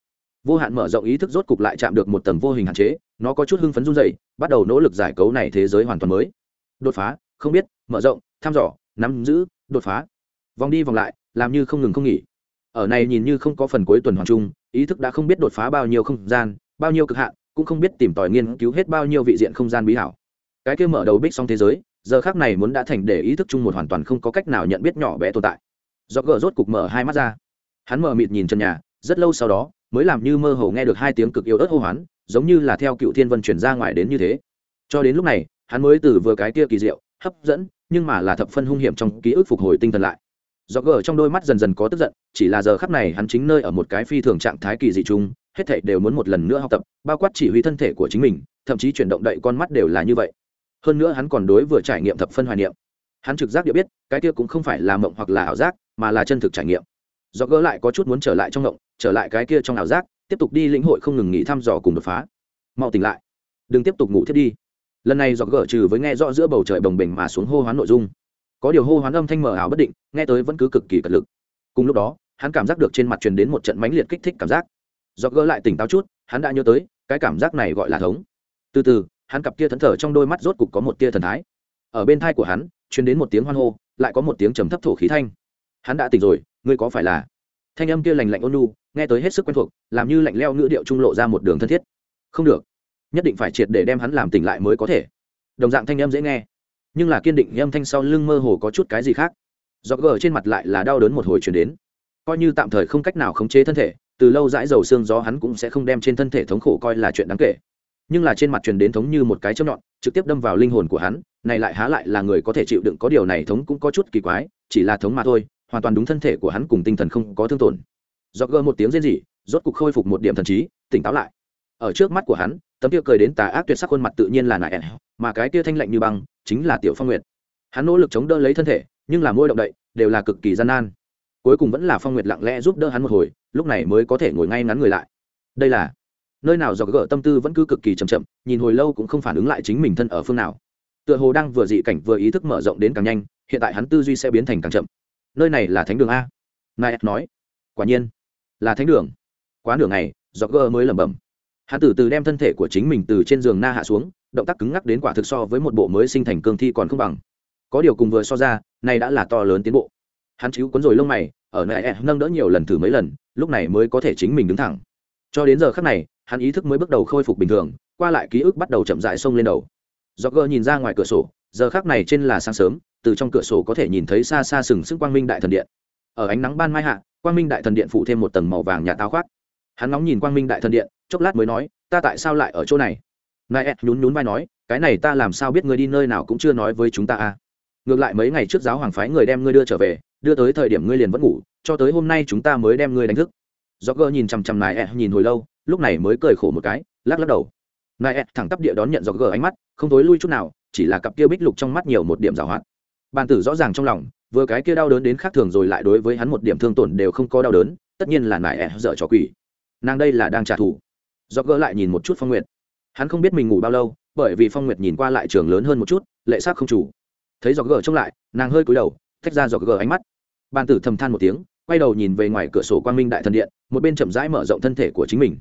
Vô hạn mở rộng ý thức rốt cục lại chạm được một tầng vô hình hạn chế, nó có chút hưng phấn run dày bắt đầu nỗ lực giải cấu này thế giới hoàn toàn mới. Đột phá, không biết, mở rộng, thăm dò, nắm giữ, đột phá. Vòng đi vòng lại, làm như không ngừng không nghỉ. Ở này nhìn như không có phần cuối tuần hoàn chung, ý thức đã không biết đột phá bao nhiêu không gian, bao nhiêu cực hạn, cũng không biết tìm tòi nghiên cứu hết bao nhiêu vị diện không gian bí hảo. Cái kia mở đầu bích xong thế giới, giờ khác này muốn đã thành để ý thức chung một hoàn toàn không có cách nào nhận biết nhỏ bé tồn tại. Do gờ rốt cục mở hai mắt ra hắn mở mịt nhìn trần nhà, rất lâu sau đó, mới làm như mơ hồ nghe được hai tiếng cực yếu ớt hô hoán, giống như là theo cựu thiên vân chuyển ra ngoài đến như thế. Cho đến lúc này, hắn mới từ vừa cái kia kỳ diệu, hấp dẫn, nhưng mà là thập phân hung hiểm trong ký ức phục hồi tinh thần lại. Do gờ trong đôi mắt dần dần có tức giận, chỉ là giờ khắp này hắn chính nơi ở một cái phi thường trạng thái kỳ dị chung, hết thảy đều muốn một lần nữa học tập, bao quát chỉ huy thân thể của chính mình, thậm chí chuyển động đậy con mắt đều là như vậy. Hơn nữa hắn còn đối vừa trải nghiệm thập phân hoài niệm. Hắn trực giác địa biết, cái kia cũng không phải là mộng hoặc là ảo giác, mà là chân thực trải nghiệm do gỡ lại có chút muốn trở lại trong động, trở lại cái kia trong ảo giác tiếp tục đi lĩnh hội không ngừng nghỉ thăm dò cùng đột phá. Mau tỉnh lại. Đừng tiếp tục ngủ thiết đi. Lần này do gỡ trừ với nghe rõ giữa bầu trời bồng bềnh mà xuống hô hoán nội dung. Có điều hô hoán âm thanh mờ ảo bất định nghe tới vẫn cứ cực kỳ cật lực. Cùng lúc đó hắn cảm giác được trên mặt truyền đến một trận mãnh liệt kích thích cảm giác. Do gỡ lại tỉnh táo chút hắn đã nhớ tới cái cảm giác này gọi là thống. Từ từ hắn cặp kia thẫn thờ trong đôi mắt rốt cục có một tia thần thái. Ở bên thai của hắn truyền đến một tiếng hoan hô lại có một tiếng trầm thấp thổ khí thanh. Hắn đã tỉnh rồi ngươi có phải là? Thanh âm kia lành lạnh ôn nu nghe tới hết sức quen thuộc, làm như lạnh leo ngữ điệu trung lộ ra một đường thân thiết. Không được. Nhất định phải triệt để đem hắn làm tỉnh lại mới có thể. Đồng dạng thanh âm dễ nghe, nhưng là kiên định âm thanh sau lưng mơ hồ có chút cái gì khác. Do gờ trên mặt lại là đau đớn một hồi chuyển đến. Coi như tạm thời không cách nào khống chế thân thể, từ lâu dãi dầu xương gió hắn cũng sẽ không đem trên thân thể thống khổ coi là chuyện đáng kể. Nhưng là trên mặt truyền đến thống như một cái châm nhọn, trực tiếp đâm vào linh hồn của hắn, này lại há lại là người có thể chịu đựng có điều này thống cũng có chút kỳ quái, chỉ là thống mà thôi hoàn toàn đúng thân thể của hắn cùng tinh thần không có thương tổn. Do gơ một tiếng rên rỉ, rốt cục khôi phục một điểm thần trí, tỉnh táo lại. Ở trước mắt của hắn, tấm kia cười đến tà ác tuyệt sắc khuôn mặt tự nhiên là nại, mà cái kia thanh lạnh như băng chính là tiểu phong nguyệt. Hắn nỗ lực chống đỡ lấy thân thể, nhưng là môi động đậy, đều là cực kỳ gian nan. Cuối cùng vẫn là phong nguyệt lặng lẽ giúp đỡ hắn một hồi, lúc này mới có thể ngồi ngay ngắn người lại. Đây là, nơi nào do gỡ tâm tư vẫn cứ cực kỳ chậm chậm, nhìn hồi lâu cũng không phản ứng lại chính mình thân ở phương nào. Tựa hồ đang vừa dị cảnh vừa ý thức mở rộng đến càng nhanh, hiện tại hắn tư duy sẽ biến thành càng chậm nơi này là thánh đường a? Nai nói. Quả nhiên, là thánh đường. Quá nửa ngày do gơ mới lẩm bẩm. Hắn từ từ đem thân thể của chính mình từ trên giường na hạ xuống, động tác cứng ngắc đến quả thực so với một bộ mới sinh thành cương thi còn không bằng. Có điều cùng vừa so ra, này đã là to lớn tiến bộ. Hắn chíu cuốn rồi lông mày, ở nơi nâng đỡ nhiều lần thử mấy lần, lúc này mới có thể chính mình đứng thẳng. Cho đến giờ khắc này, hắn ý thức mới bước đầu khôi phục bình thường, qua lại ký ức bắt đầu chậm dại xông lên đầu do gơ nhìn ra ngoài cửa sổ, giờ khắc này trên là sáng sớm, từ trong cửa sổ có thể nhìn thấy xa xa sừng sững quang minh đại thần điện. Ở ánh nắng ban mai hạ, quang minh đại thần điện phụ thêm một tầng màu vàng nhà táo khoác. Hắn nóng nhìn quang minh đại thần điện, chốc lát mới nói, ta tại sao lại ở chỗ này? Nai ed nhún nhún vai nói, cái này ta làm sao biết ngươi đi nơi nào cũng chưa nói với chúng ta à? Ngược lại mấy ngày trước giáo hoàng phái người đem ngươi đưa trở về, đưa tới thời điểm ngươi liền vẫn ngủ, cho tới hôm nay chúng ta mới đem ngươi đánh thức. Do gơ nhìn chằm chằm nai ed nhìn hồi lâu, lúc này mới cười khổ một cái, lắc lắc đầu nại ed thẳng tắp địa đón nhận do gờ ánh mắt, không tối lui chút nào, chỉ là cặp kia bích lục trong mắt nhiều một điểm rào hoạt. Bàn tử rõ ràng trong lòng, vừa cái kia đau đớn đến khác thường rồi lại đối với hắn một điểm thương tổn đều không có đau đớn, tất nhiên là nại ẹ e dở trò quỷ. Nàng đây là đang trả thù. Do gỡ lại nhìn một chút phong nguyệt. Hắn không biết mình ngủ bao lâu, bởi vì phong nguyệt nhìn qua lại trường lớn hơn một chút, lệ xác không chủ. Thấy do gỡ trông lại, nàng hơi cúi đầu, tách ra do gỡ ánh mắt. Bàn tử thầm than một tiếng, quay đầu nhìn về ngoài cửa sổ quang minh đại thần điện, một bên chậm rãi mở rộng thân thể của chính mình.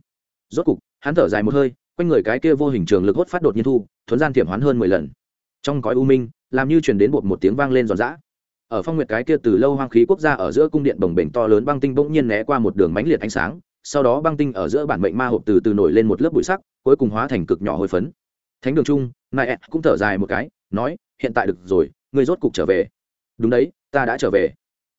Rốt cục, hắn thở dài một hơi quanh người cái kia vô hình trường lực hốt phát đột nhiên thu, thuấn gian thiểm hoán hơn mười lần. Trong cõi u minh, làm như chuyển đến bột một tiếng vang lên giòn giã. Ở phong nguyệt cái kia từ lâu hoang khí quốc gia ở giữa cung điện bồng bềnh to lớn băng tinh bỗng nhiên né qua một đường mánh liệt ánh sáng, sau đó băng tinh ở giữa bản mệnh ma hộp từ từ nổi lên một lớp bụi sắc, cuối cùng hóa thành cực nhỏ hồi phấn. Thánh đường trung nại cũng thở dài một cái, nói, hiện tại được rồi, ngươi rốt cục trở về. Đúng đấy, ta đã trở về.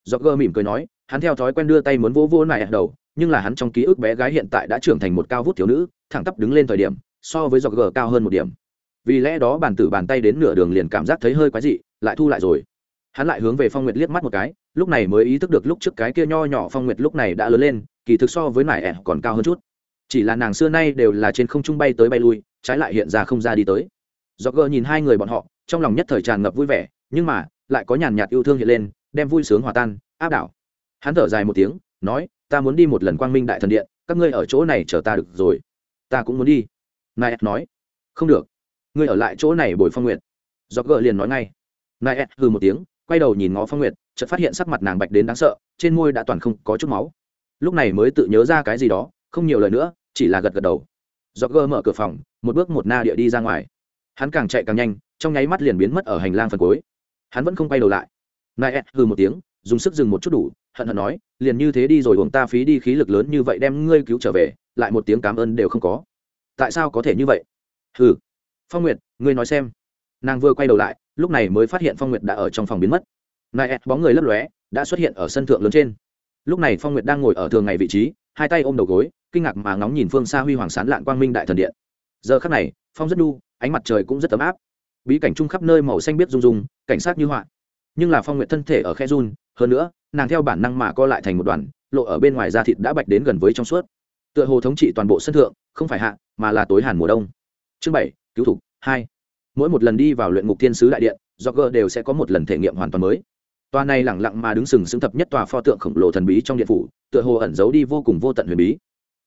Do gơ mỉm cười nói, hắn theo thói quen đưa tay muốn vô vô nại đầu, nhưng là hắn trong ký ức bé gái hiện tại đã trưởng thành một cao vút thiếu nữ thẳng tắp đứng lên thời điểm, so với do gờ cao hơn một điểm. Vì lẽ đó bàn tử bàn tay đến nửa đường liền cảm giác thấy hơi quái dị, lại thu lại rồi. Hắn lại hướng về phong nguyệt liếc mắt một cái, lúc này mới ý thức được lúc trước cái kia nho nhỏ phong nguyệt lúc này đã lớn lên, kỳ thực so với nải ẻn còn cao hơn chút. Chỉ là nàng xưa nay đều là trên không trung bay tới bay lui, trái lại hiện ra không ra đi tới. Do gờ nhìn hai người bọn họ, trong lòng nhất thời tràn ngập vui vẻ, nhưng mà, lại có nhàn nhạt yêu thương hiện lên, đem vui sướng hòa tan, áp đảo. Hắn thở dài một tiếng, nói, ta muốn đi một lần quang minh đại thần điện, các ngươi ở chỗ này chờ ta được rồi ta cũng muốn đi. Nai nói. Không được. Ngươi ở lại chỗ này bồi phong nguyệt. Do gờ liền nói ngay. Nai hừ một tiếng, quay đầu nhìn ngó phong nguyệt, chợt phát hiện sắc mặt nàng bạch đến đáng sợ, trên môi đã toàn không có chút máu. Lúc này mới tự nhớ ra cái gì đó, không nhiều lời nữa, chỉ là gật gật đầu. Do gờ mở cửa phòng, một bước một na địa đi ra ngoài. Hắn càng chạy càng nhanh, trong nháy mắt liền biến mất ở hành lang phần cuối. Hắn vẫn không quay đầu lại. Nai hừ một tiếng, dùng sức dừng một chút đủ, hận hận nói, liền như thế đi rồi, uổng ta phí đi khí lực lớn như vậy đem ngươi cứu trở về lại một tiếng cảm ơn đều không có. Tại sao có thể như vậy? Hừ. Phong nguyệt, ngươi nói xem. Nàng vừa quay đầu lại, lúc này mới phát hiện phong nguyệt đã ở trong phòng biến mất. Nai ẹt bóng người lấp lóe, đã xuất hiện ở sân thượng lớn trên. Lúc này phong nguyệt đang ngồi ở thường ngày vị trí, hai tay ôm đầu gối, kinh ngạc mà ngóng nhìn phương xa huy hoàng sán lạn quang minh đại thần điện. Giờ khắc này, phong rất đu, ánh mặt trời cũng rất ấm áp. Bí cảnh chung khắp nơi màu xanh biết rung rung, cảnh sát như họa. Nhưng là phong nguyệt thân thể ở khe run, hơn nữa, nàng theo bản năng mà co lại thành một đoàn, lộ ở bên ngoài da thịt đã bạch đến gần với trong suốt tựa hồ thống trị toàn bộ sân thượng, không phải hạ, mà là tối hàn mùa đông. Chương bảy, cứu thục hai. Mỗi một lần đi vào luyện ngục thiên sứ đại điện do gờ đều sẽ có một lần thể nghiệm hoàn toàn mới. Tòa này lẳng lặng mà đứng sừng sững thập nhất tòa pho tượng khổng lồ thần bí trong điện phủ, tựa hồ ẩn giấu đi vô cùng vô tận huyền bí.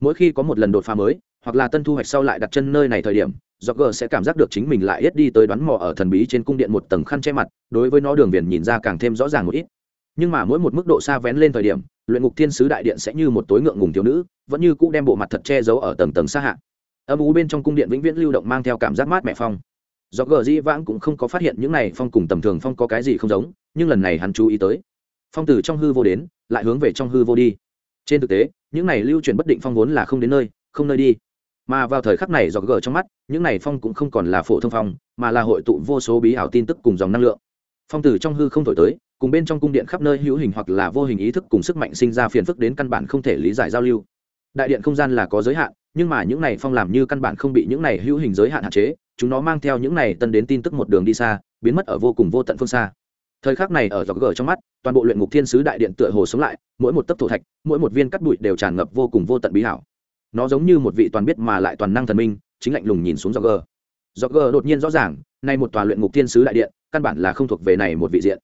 Mỗi khi có một lần đột phá mới, hoặc là tân thu hoạch sau lại đặt chân nơi này thời điểm do gờ sẽ cảm giác được chính mình lại hết đi tới đoán mò ở thần bí trên cung điện một tầng khăn che mặt, đối với nó đường viền nhìn ra càng thêm rõ ràng một ít nhưng mà mỗi một mức độ xa vén lên thời điểm, luyện ngục thiên sứ đại điện sẽ như một tối ngượng ngùng thiếu nữ, vẫn như cũ đem bộ mặt thật che giấu ở tầng tầng xa hạ. Âm ú bên trong cung điện vĩnh viễn lưu động mang theo cảm giác mát mẹ phong. Do gờ di vãng cũng không có phát hiện những này phong cùng tầm thường phong có cái gì không giống, nhưng lần này hắn chú ý tới. Phong từ trong hư vô đến, lại hướng về trong hư vô đi. Trên thực tế, những này lưu truyền bất định phong vốn là không đến nơi, không nơi đi. Mà vào thời khắc này do gờ trong mắt, những này phong cũng không còn là phổ thông phong, mà là hội tụ vô số bí ảo tin tức cùng dòng năng lượng. Phong từ trong hư không thổi tới cùng bên trong cung điện khắp nơi hữu hình hoặc là vô hình ý thức cùng sức mạnh sinh ra phiền phức đến căn bản không thể lý giải giao lưu. Đại điện không gian là có giới hạn, nhưng mà những này phong làm như căn bản không bị những này hữu hình giới hạn hạn chế, chúng nó mang theo những này tân đến tin tức một đường đi xa, biến mất ở vô cùng vô tận phương xa. Thời khắc này ở dọc gờ trong mắt, toàn bộ luyện ngục thiên sứ đại điện tựa hồ sống lại, mỗi một tấc thổ thạch, mỗi một viên cắt bụi đều tràn ngập vô cùng vô tận bí hảo. Nó giống như một vị toàn biết mà lại toàn năng thần minh, chính lạnh lùng nhìn xuống dọc gờ. Dọc gờ đột nhiên rõ ràng, nay một tòa luyện ngục thiên sứ đại điện, căn bản là không thuộc về này một vị diện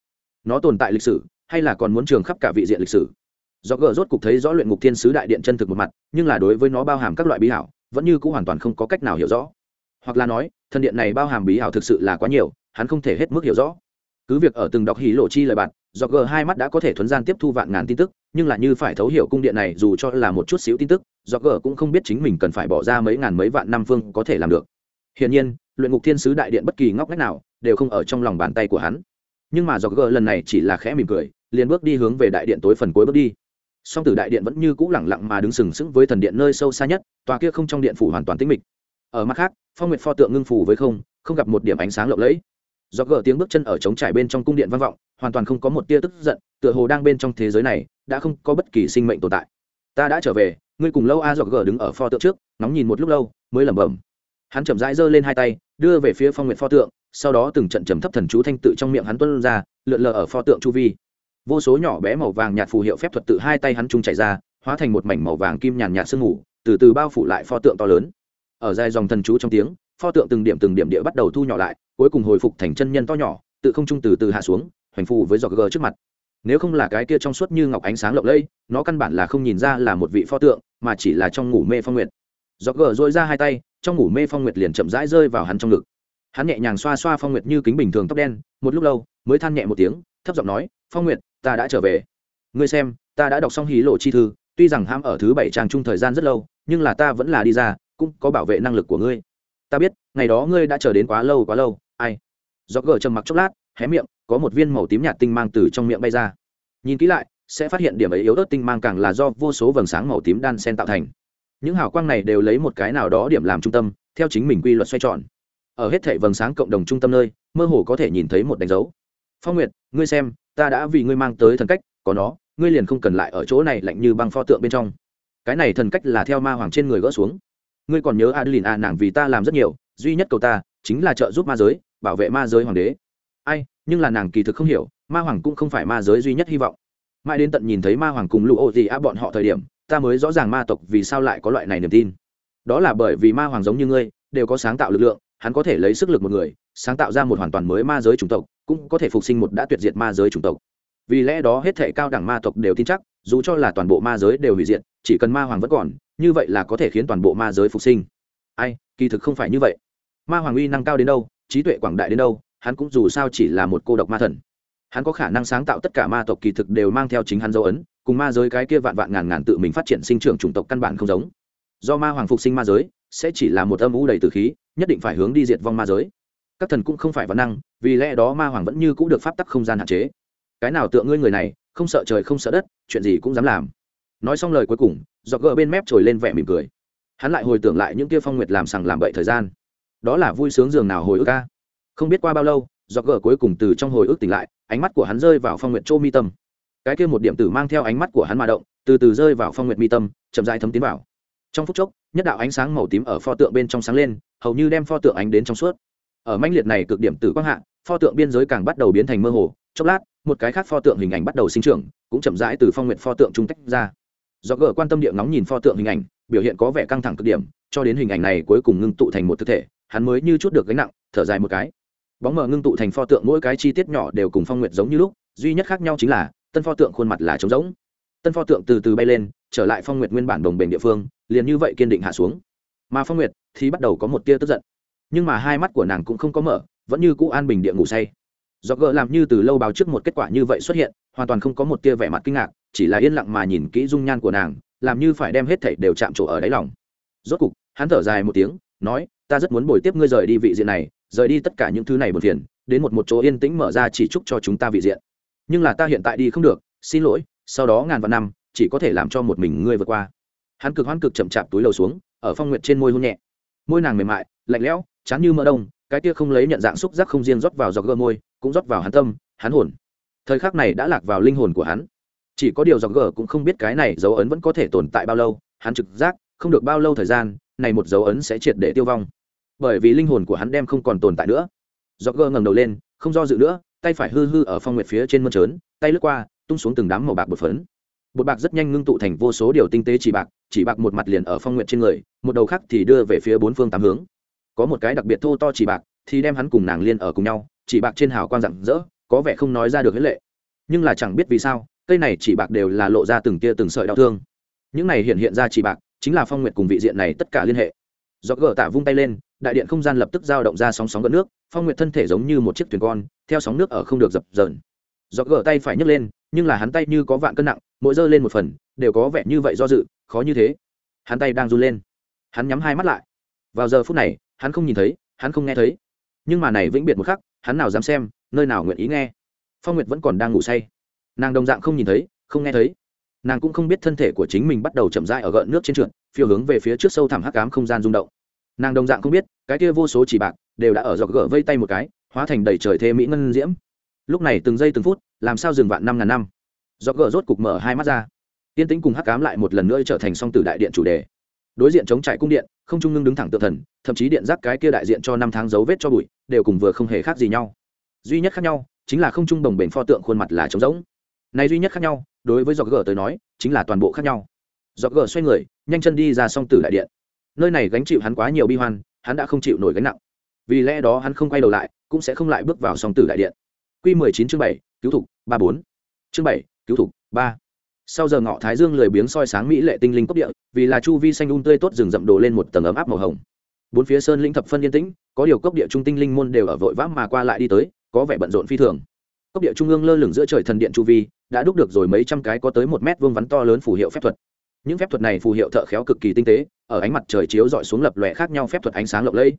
nó tồn tại lịch sử, hay là còn muốn trường khắp cả vị diện lịch sử? Do gờ rốt cục thấy rõ luyện ngục thiên sứ đại điện chân thực một mặt, nhưng là đối với nó bao hàm các loại bí hảo, vẫn như c ũ hoàn toàn không có cách nào hiểu rõ. Hoặc là nói thần điện này bao hàm bí hảo thực sự là quá nhiều, hắn không thể hết mức hiểu rõ. Cứ việc ở từng đọc hí lộ chi lời bạn do g hai mắt đã có thể thuấn gian tiếp thu vạn ngàn tin tức, nhưng là như phải thấu hiểu cung điện này dù cho là một chút xíu tin tức do g cũng không biết chính mình cần phải bỏ ra mấy ngàn mấy vạn năm phương có thể làm được. Hiển nhiên, luyện ngục thiên sứ đại điện bất kỳ ngóc ngách nào, đều không ở trong lòng bàn tay của hắn nhưng mà do gờ lần này chỉ là khẽ mỉm cười, liền bước đi hướng về đại điện tối phần cuối bước đi. Song tử đại điện vẫn như cũ lẳng lặng mà đứng sừng sững với thần điện nơi sâu xa nhất, tòa kia không trong điện phủ hoàn toàn tĩnh mịch. Ở mặt khác, phong nguyệt pho tượng ngưng phủ với không không gặp một điểm ánh sáng lộng lẫy. Do gờ tiếng bước chân ở trống trải bên trong cung điện vang vọng, hoàn toàn không có một tia tức giận, tựa hồ đang bên trong thế giới này, đã không có bất kỳ sinh mệnh tồn tại. Ta đã trở về, ngươi cùng lâu a dọc gờ đứng ở pho tượng trước nóng nhìn một lúc lâu, mới lẩm bẩm. Hắn chậm rãi giơ lên hai tay, đưa về phía phong nguyệt pho tượng sau đó từng trận trầm thấp thần chú thanh tự trong miệng hắn tuân ra, lượn lờ ở pho tượng chu vi. Vô số nhỏ bé màu vàng nhạt phù hiệu phép thuật tự hai tay hắn trung chảy ra, hóa thành một mảnh màu vàng kim nhàn nhạt sương mù, từ từ bao phủ lại pho tượng to lớn. Ở dài dòng thần chú trong tiếng, pho tượng từng điểm từng điểm địa bắt đầu thu nhỏ lại, cuối cùng hồi phục thành chân nhân to nhỏ, tự không trung từ từ hạ xuống, hoành phù với giọt gờ trước mặt. Nếu không là cái kia trong suốt như ngọc ánh sáng lộng lẫy, nó căn bản là không nhìn ra là một vị pho tượng, mà chỉ là trong ngủ mê phong nguyệt. Giọt gờ dội ra hai tay, trong ngủ mê phong nguyệt liền chậm rãi rơi vào hắn trong ngực hắn nhẹ nhàng xoa xoa phong nguyệt như kính bình thường tóc đen, một lúc lâu, mới than nhẹ một tiếng, thấp giọng nói, phong nguyệt, ta đã trở về. Ngươi xem, ta đã đọc xong hí lộ chi thư, tuy rằng ham ở thứ bảy trang chung thời gian rất lâu, nhưng là ta vẫn là đi ra, cũng có bảo vệ năng lực của ngươi. Ta biết, ngày đó ngươi đã chờ đến quá lâu quá lâu, ai? Do gờ trầm mặc chốc lát, hé miệng, có một viên màu tím nhạt tinh mang từ trong miệng bay ra. Nhìn kỹ lại, sẽ phát hiện điểm ấy yếu ớt tinh mang càng là do vô số vầng sáng màu tím đan sen tạo thành. Những hào quang này đều lấy một cái nào đó điểm làm trung tâm, theo chính mình quy luật xoay tròn ở hết thảy vầng sáng cộng đồng trung tâm nơi, mơ hồ có thể nhìn thấy một đánh dấu. Phong nguyệt, ngươi xem, ta đã vì ngươi mang tới thần cách, có nó, ngươi liền không cần lại ở chỗ này lạnh như băng pho tượng bên trong. Cái này thần cách là theo ma hoàng trên người gỡ xuống. Ngươi còn nhớ adeline à nàng vì ta làm rất nhiều, duy nhất cầu ta, chính là trợ giúp ma giới, bảo vệ ma giới hoàng đế. Ai, nhưng là nàng kỳ thực không hiểu, ma hoàng cũng không phải ma giới duy nhất hy vọng. Mãi đến tận nhìn thấy ma hoàng cùng lũ ô gì á bọn họ thời điểm, ta mới rõ ràng ma tộc vì sao lại có loại này niềm tin. Đó là bởi vì ma hoàng giống như ngươi, đều có sáng tạo lực lượng hắn có thể lấy sức lực một người, sáng tạo ra một hoàn toàn mới ma giới chủng tộc, cũng có thể phục sinh một đã tuyệt diệt ma giới chủng tộc. Vì lẽ đó hết thể cao đẳng ma tộc đều tin chắc, dù cho là toàn bộ ma giới đều hủy diệt, chỉ cần ma hoàng vẫn còn, như vậy là có thể khiến toàn bộ ma giới phục sinh. Ai, kỳ thực không phải như vậy. Ma hoàng uy năng cao đến đâu, trí tuệ quảng đại đến đâu, hắn cũng dù sao chỉ là một cô độc ma thần. Hắn có khả năng sáng tạo tất cả ma tộc kỳ thực đều mang theo chính hắn dấu ấn, cùng ma giới cái kia vạn vạn ngàn ngàn tự mình phát triển sinh trưởng chủng tộc căn bản không giống. Do ma hoàng phục sinh ma giới, sẽ chỉ là một âm u đầy từ khí nhất định phải hướng đi diệt vong ma giới. Các thần cũng không phải văn năng, vì lẽ đó ma hoàng vẫn như cũng được pháp tắc không gian hạn chế. Cái nào tựa ngươi người này, không sợ trời không sợ đất, chuyện gì cũng dám làm. Nói xong lời cuối cùng dọc gỡ bên mép trồi lên vẻ mỉm cười. Hắn lại hồi tưởng lại những kia phong nguyệt làm sằng làm bậy thời gian. Đó là vui sướng dường nào hồi ức ca. Không biết qua bao lâu dọc gỡ cuối cùng từ trong hồi ức tỉnh lại, ánh mắt của hắn rơi vào phong nguyệt châu mi tâm. Cái kia một điểm tử mang theo ánh mắt của hắn mà động, từ từ rơi vào phong nguyệt mi tâm, chậm dại thấm tiến vào. Trong phút chốc nhất đạo ánh sáng màu tím ở pho tượng bên trong sáng lên, hầu như đem pho tượng ánh đến trong suốt. Ở manh liệt này cực điểm tử quang hạ, pho tượng biên giới càng bắt đầu biến thành mơ hồ. Chốc lát, một cái khác pho tượng hình ảnh bắt đầu sinh trưởng, cũng chậm rãi từ phong nguyện pho tượng trung tách ra. Do gỡ quan tâm địa ngóng nhìn pho tượng hình ảnh, biểu hiện có vẻ căng thẳng cực điểm, cho đến hình ảnh này cuối cùng ngưng tụ thành một thực thể, hắn mới như chút được gánh nặng, thở dài một cái. Bóng mờ ngưng tụ thành pho tượng, mỗi cái chi tiết nhỏ đều cùng phong nguyện giống như lúc, duy nhất khác nhau chính là, tân pho tượng khuôn mặt là trống rỗng. Tân pho tượng từ từ bay lên trở lại phong nguyệt nguyên bản đồng bền địa phương, liền như vậy kiên định hạ xuống. Mà phong nguyệt thì bắt đầu có một tia tức giận. Nhưng mà hai mắt của nàng cũng không có mở, vẫn như cũ an bình địa ngủ say. Do gỡ làm như từ lâu báo trước một kết quả như vậy xuất hiện, hoàn toàn không có một tia vẻ mặt kinh ngạc, chỉ là yên lặng mà nhìn kỹ dung nhan của nàng, làm như phải đem hết thảy đều chạm trổ ở đáy lòng. Rốt cục, hắn thở dài một tiếng, nói, ta rất muốn bồi tiếp ngươi rời đi vị diện này, rời đi tất cả những thứ này buồn phiền, đến một một chỗ yên tĩnh mở ra chỉ chúc cho chúng ta vị diện. Nhưng là ta hiện tại đi không được, xin lỗi, sau đó ngàn vạn năm chỉ có thể làm cho một mình ngươi vượt qua. Hắn cực hoan cực chậm chạp túi lầu xuống, ở phong nguyện trên môi hôn nhẹ. Môi nàng mềm mại, lạnh lẽo, chán như mỡ đông, cái kia không lấy nhận dạng xúc giác không riêng rót vào dọc gơ môi, cũng rót vào hắn tâm, hắn hồn. Thời khắc này đã lạc vào linh hồn của hắn. Chỉ có điều dọc gờ cũng không biết cái này dấu ấn vẫn có thể tồn tại bao lâu, hắn trực giác, không được bao lâu thời gian, này một dấu ấn sẽ triệt để tiêu vong. Bởi vì linh hồn của hắn đem không còn tồn tại nữa. Dọc gờ ngẩng đầu lên, không do dự nữa, tay phải hư hư ở phong nguyệt phía trên mơn trớn, tay lướt qua, tung xuống từng đám màu bạc bột phấn bột bạc rất nhanh ngưng tụ thành vô số điều tinh tế chỉ bạc chỉ bạc một mặt liền ở phong nguyện trên người, một đầu khác thì đưa về phía bốn phương tám hướng. Có một cái đặc biệt thô to chỉ bạc, thì đem hắn cùng nàng liên ở cùng nhau, chỉ bạc trên hào quang rạng rỡ, có vẻ không nói ra được huế lệ nhưng là chẳng biết vì sao, cây này chỉ bạc đều là lộ ra từng tia từng sợi đau thương. Những này hiện hiện ra chỉ bạc, chính là phong nguyện cùng vị diện này tất cả liên hệ. Do gỡ tạ vung tay lên, đại điện không gian lập tức dao động ra sóng sóng gợn nước, phong nguyện thân thể giống như một chiếc thuyền con, theo sóng nước ở không được dập dờn do gỡ tay phải nhấc lên, nhưng là hắn tay như có vạn cân nặng, mỗi giơ lên một phần, đều có vẻ như vậy do dự, khó như thế. Hắn tay đang run lên. Hắn nhắm hai mắt lại. Vào giờ phút này, hắn không nhìn thấy, hắn không nghe thấy. Nhưng mà này vĩnh biệt một khắc, hắn nào dám xem, nơi nào nguyện ý nghe. Phong nguyệt vẫn còn đang ngủ say. Nàng đồng dạng không nhìn thấy, không nghe thấy. Nàng cũng không biết thân thể của chính mình bắt đầu chậm rãi ở gợn nước trên trượt, phiêu hướng về phía trước sâu thẳm hắc ám không gian rung động. Nàng đồng dạng không biết, cái kia vô số chỉ bạc, đều đã ở dọc gỡ vây tay một cái, hóa thành đầy trời thê mỹ ngân diễm lúc này từng giây từng phút, làm sao dừng vạn năm ngàn năm? Do gỡ rốt cục mở hai mắt ra. Tiên tĩnh cùng hắc cám lại một lần nữa trở thành song tử đại điện chủ đề. Đối diện chống trải cung điện, không trung ngưng đứng thẳng tự thần, thậm chí điện giác cái kia đại diện cho năm tháng dấu vết cho bụi, đều cùng vừa không hề khác gì nhau. Duy nhất khác nhau, chính là không trung đồng bền pho tượng khuôn mặt là trống rỗng. Này duy nhất khác nhau, đối với giọt gờ tới nói, chính là toàn bộ khác nhau. Giọt gờ xoay người, nhanh chân đi ra song tử đại điện. Nơi này gánh chịu hắn quá nhiều bi hoan, hắn đã không chịu nổi gánh nặng. Vì lẽ đó hắn không quay đầu lại, cũng sẽ không lại bước vào song tử đại điện q mười chín chương bảy cứu thủ, 34. chương 7, cứu thủ 3 sau giờ ngọ thái dương lười biếng soi sáng mỹ lệ tinh linh cốc địa vì là chu vi xanh un um tươi tốt rừng rậm đổ lên một tầng ấm áp màu hồng. Bốn phía sơn lĩnh thập phân yên tĩnh có điều cốc địa trung tinh linh môn đều ở vội vã mà qua lại đi tới có vẻ bận rộn phi thường. Cốc địa trung ương lơ lửng giữa trời thần điện chu vi đã đúc được rồi mấy trăm cái có tới một mét vuông vắn to lớn phù hiệu phép thuật. Những phép thuật này phù hiệu thợ khéo cực kỳ tinh tế ở ánh mặt trời chiếu rọi xuống lập lòe khác nhau phép thuật ánh sáng lộng lẫy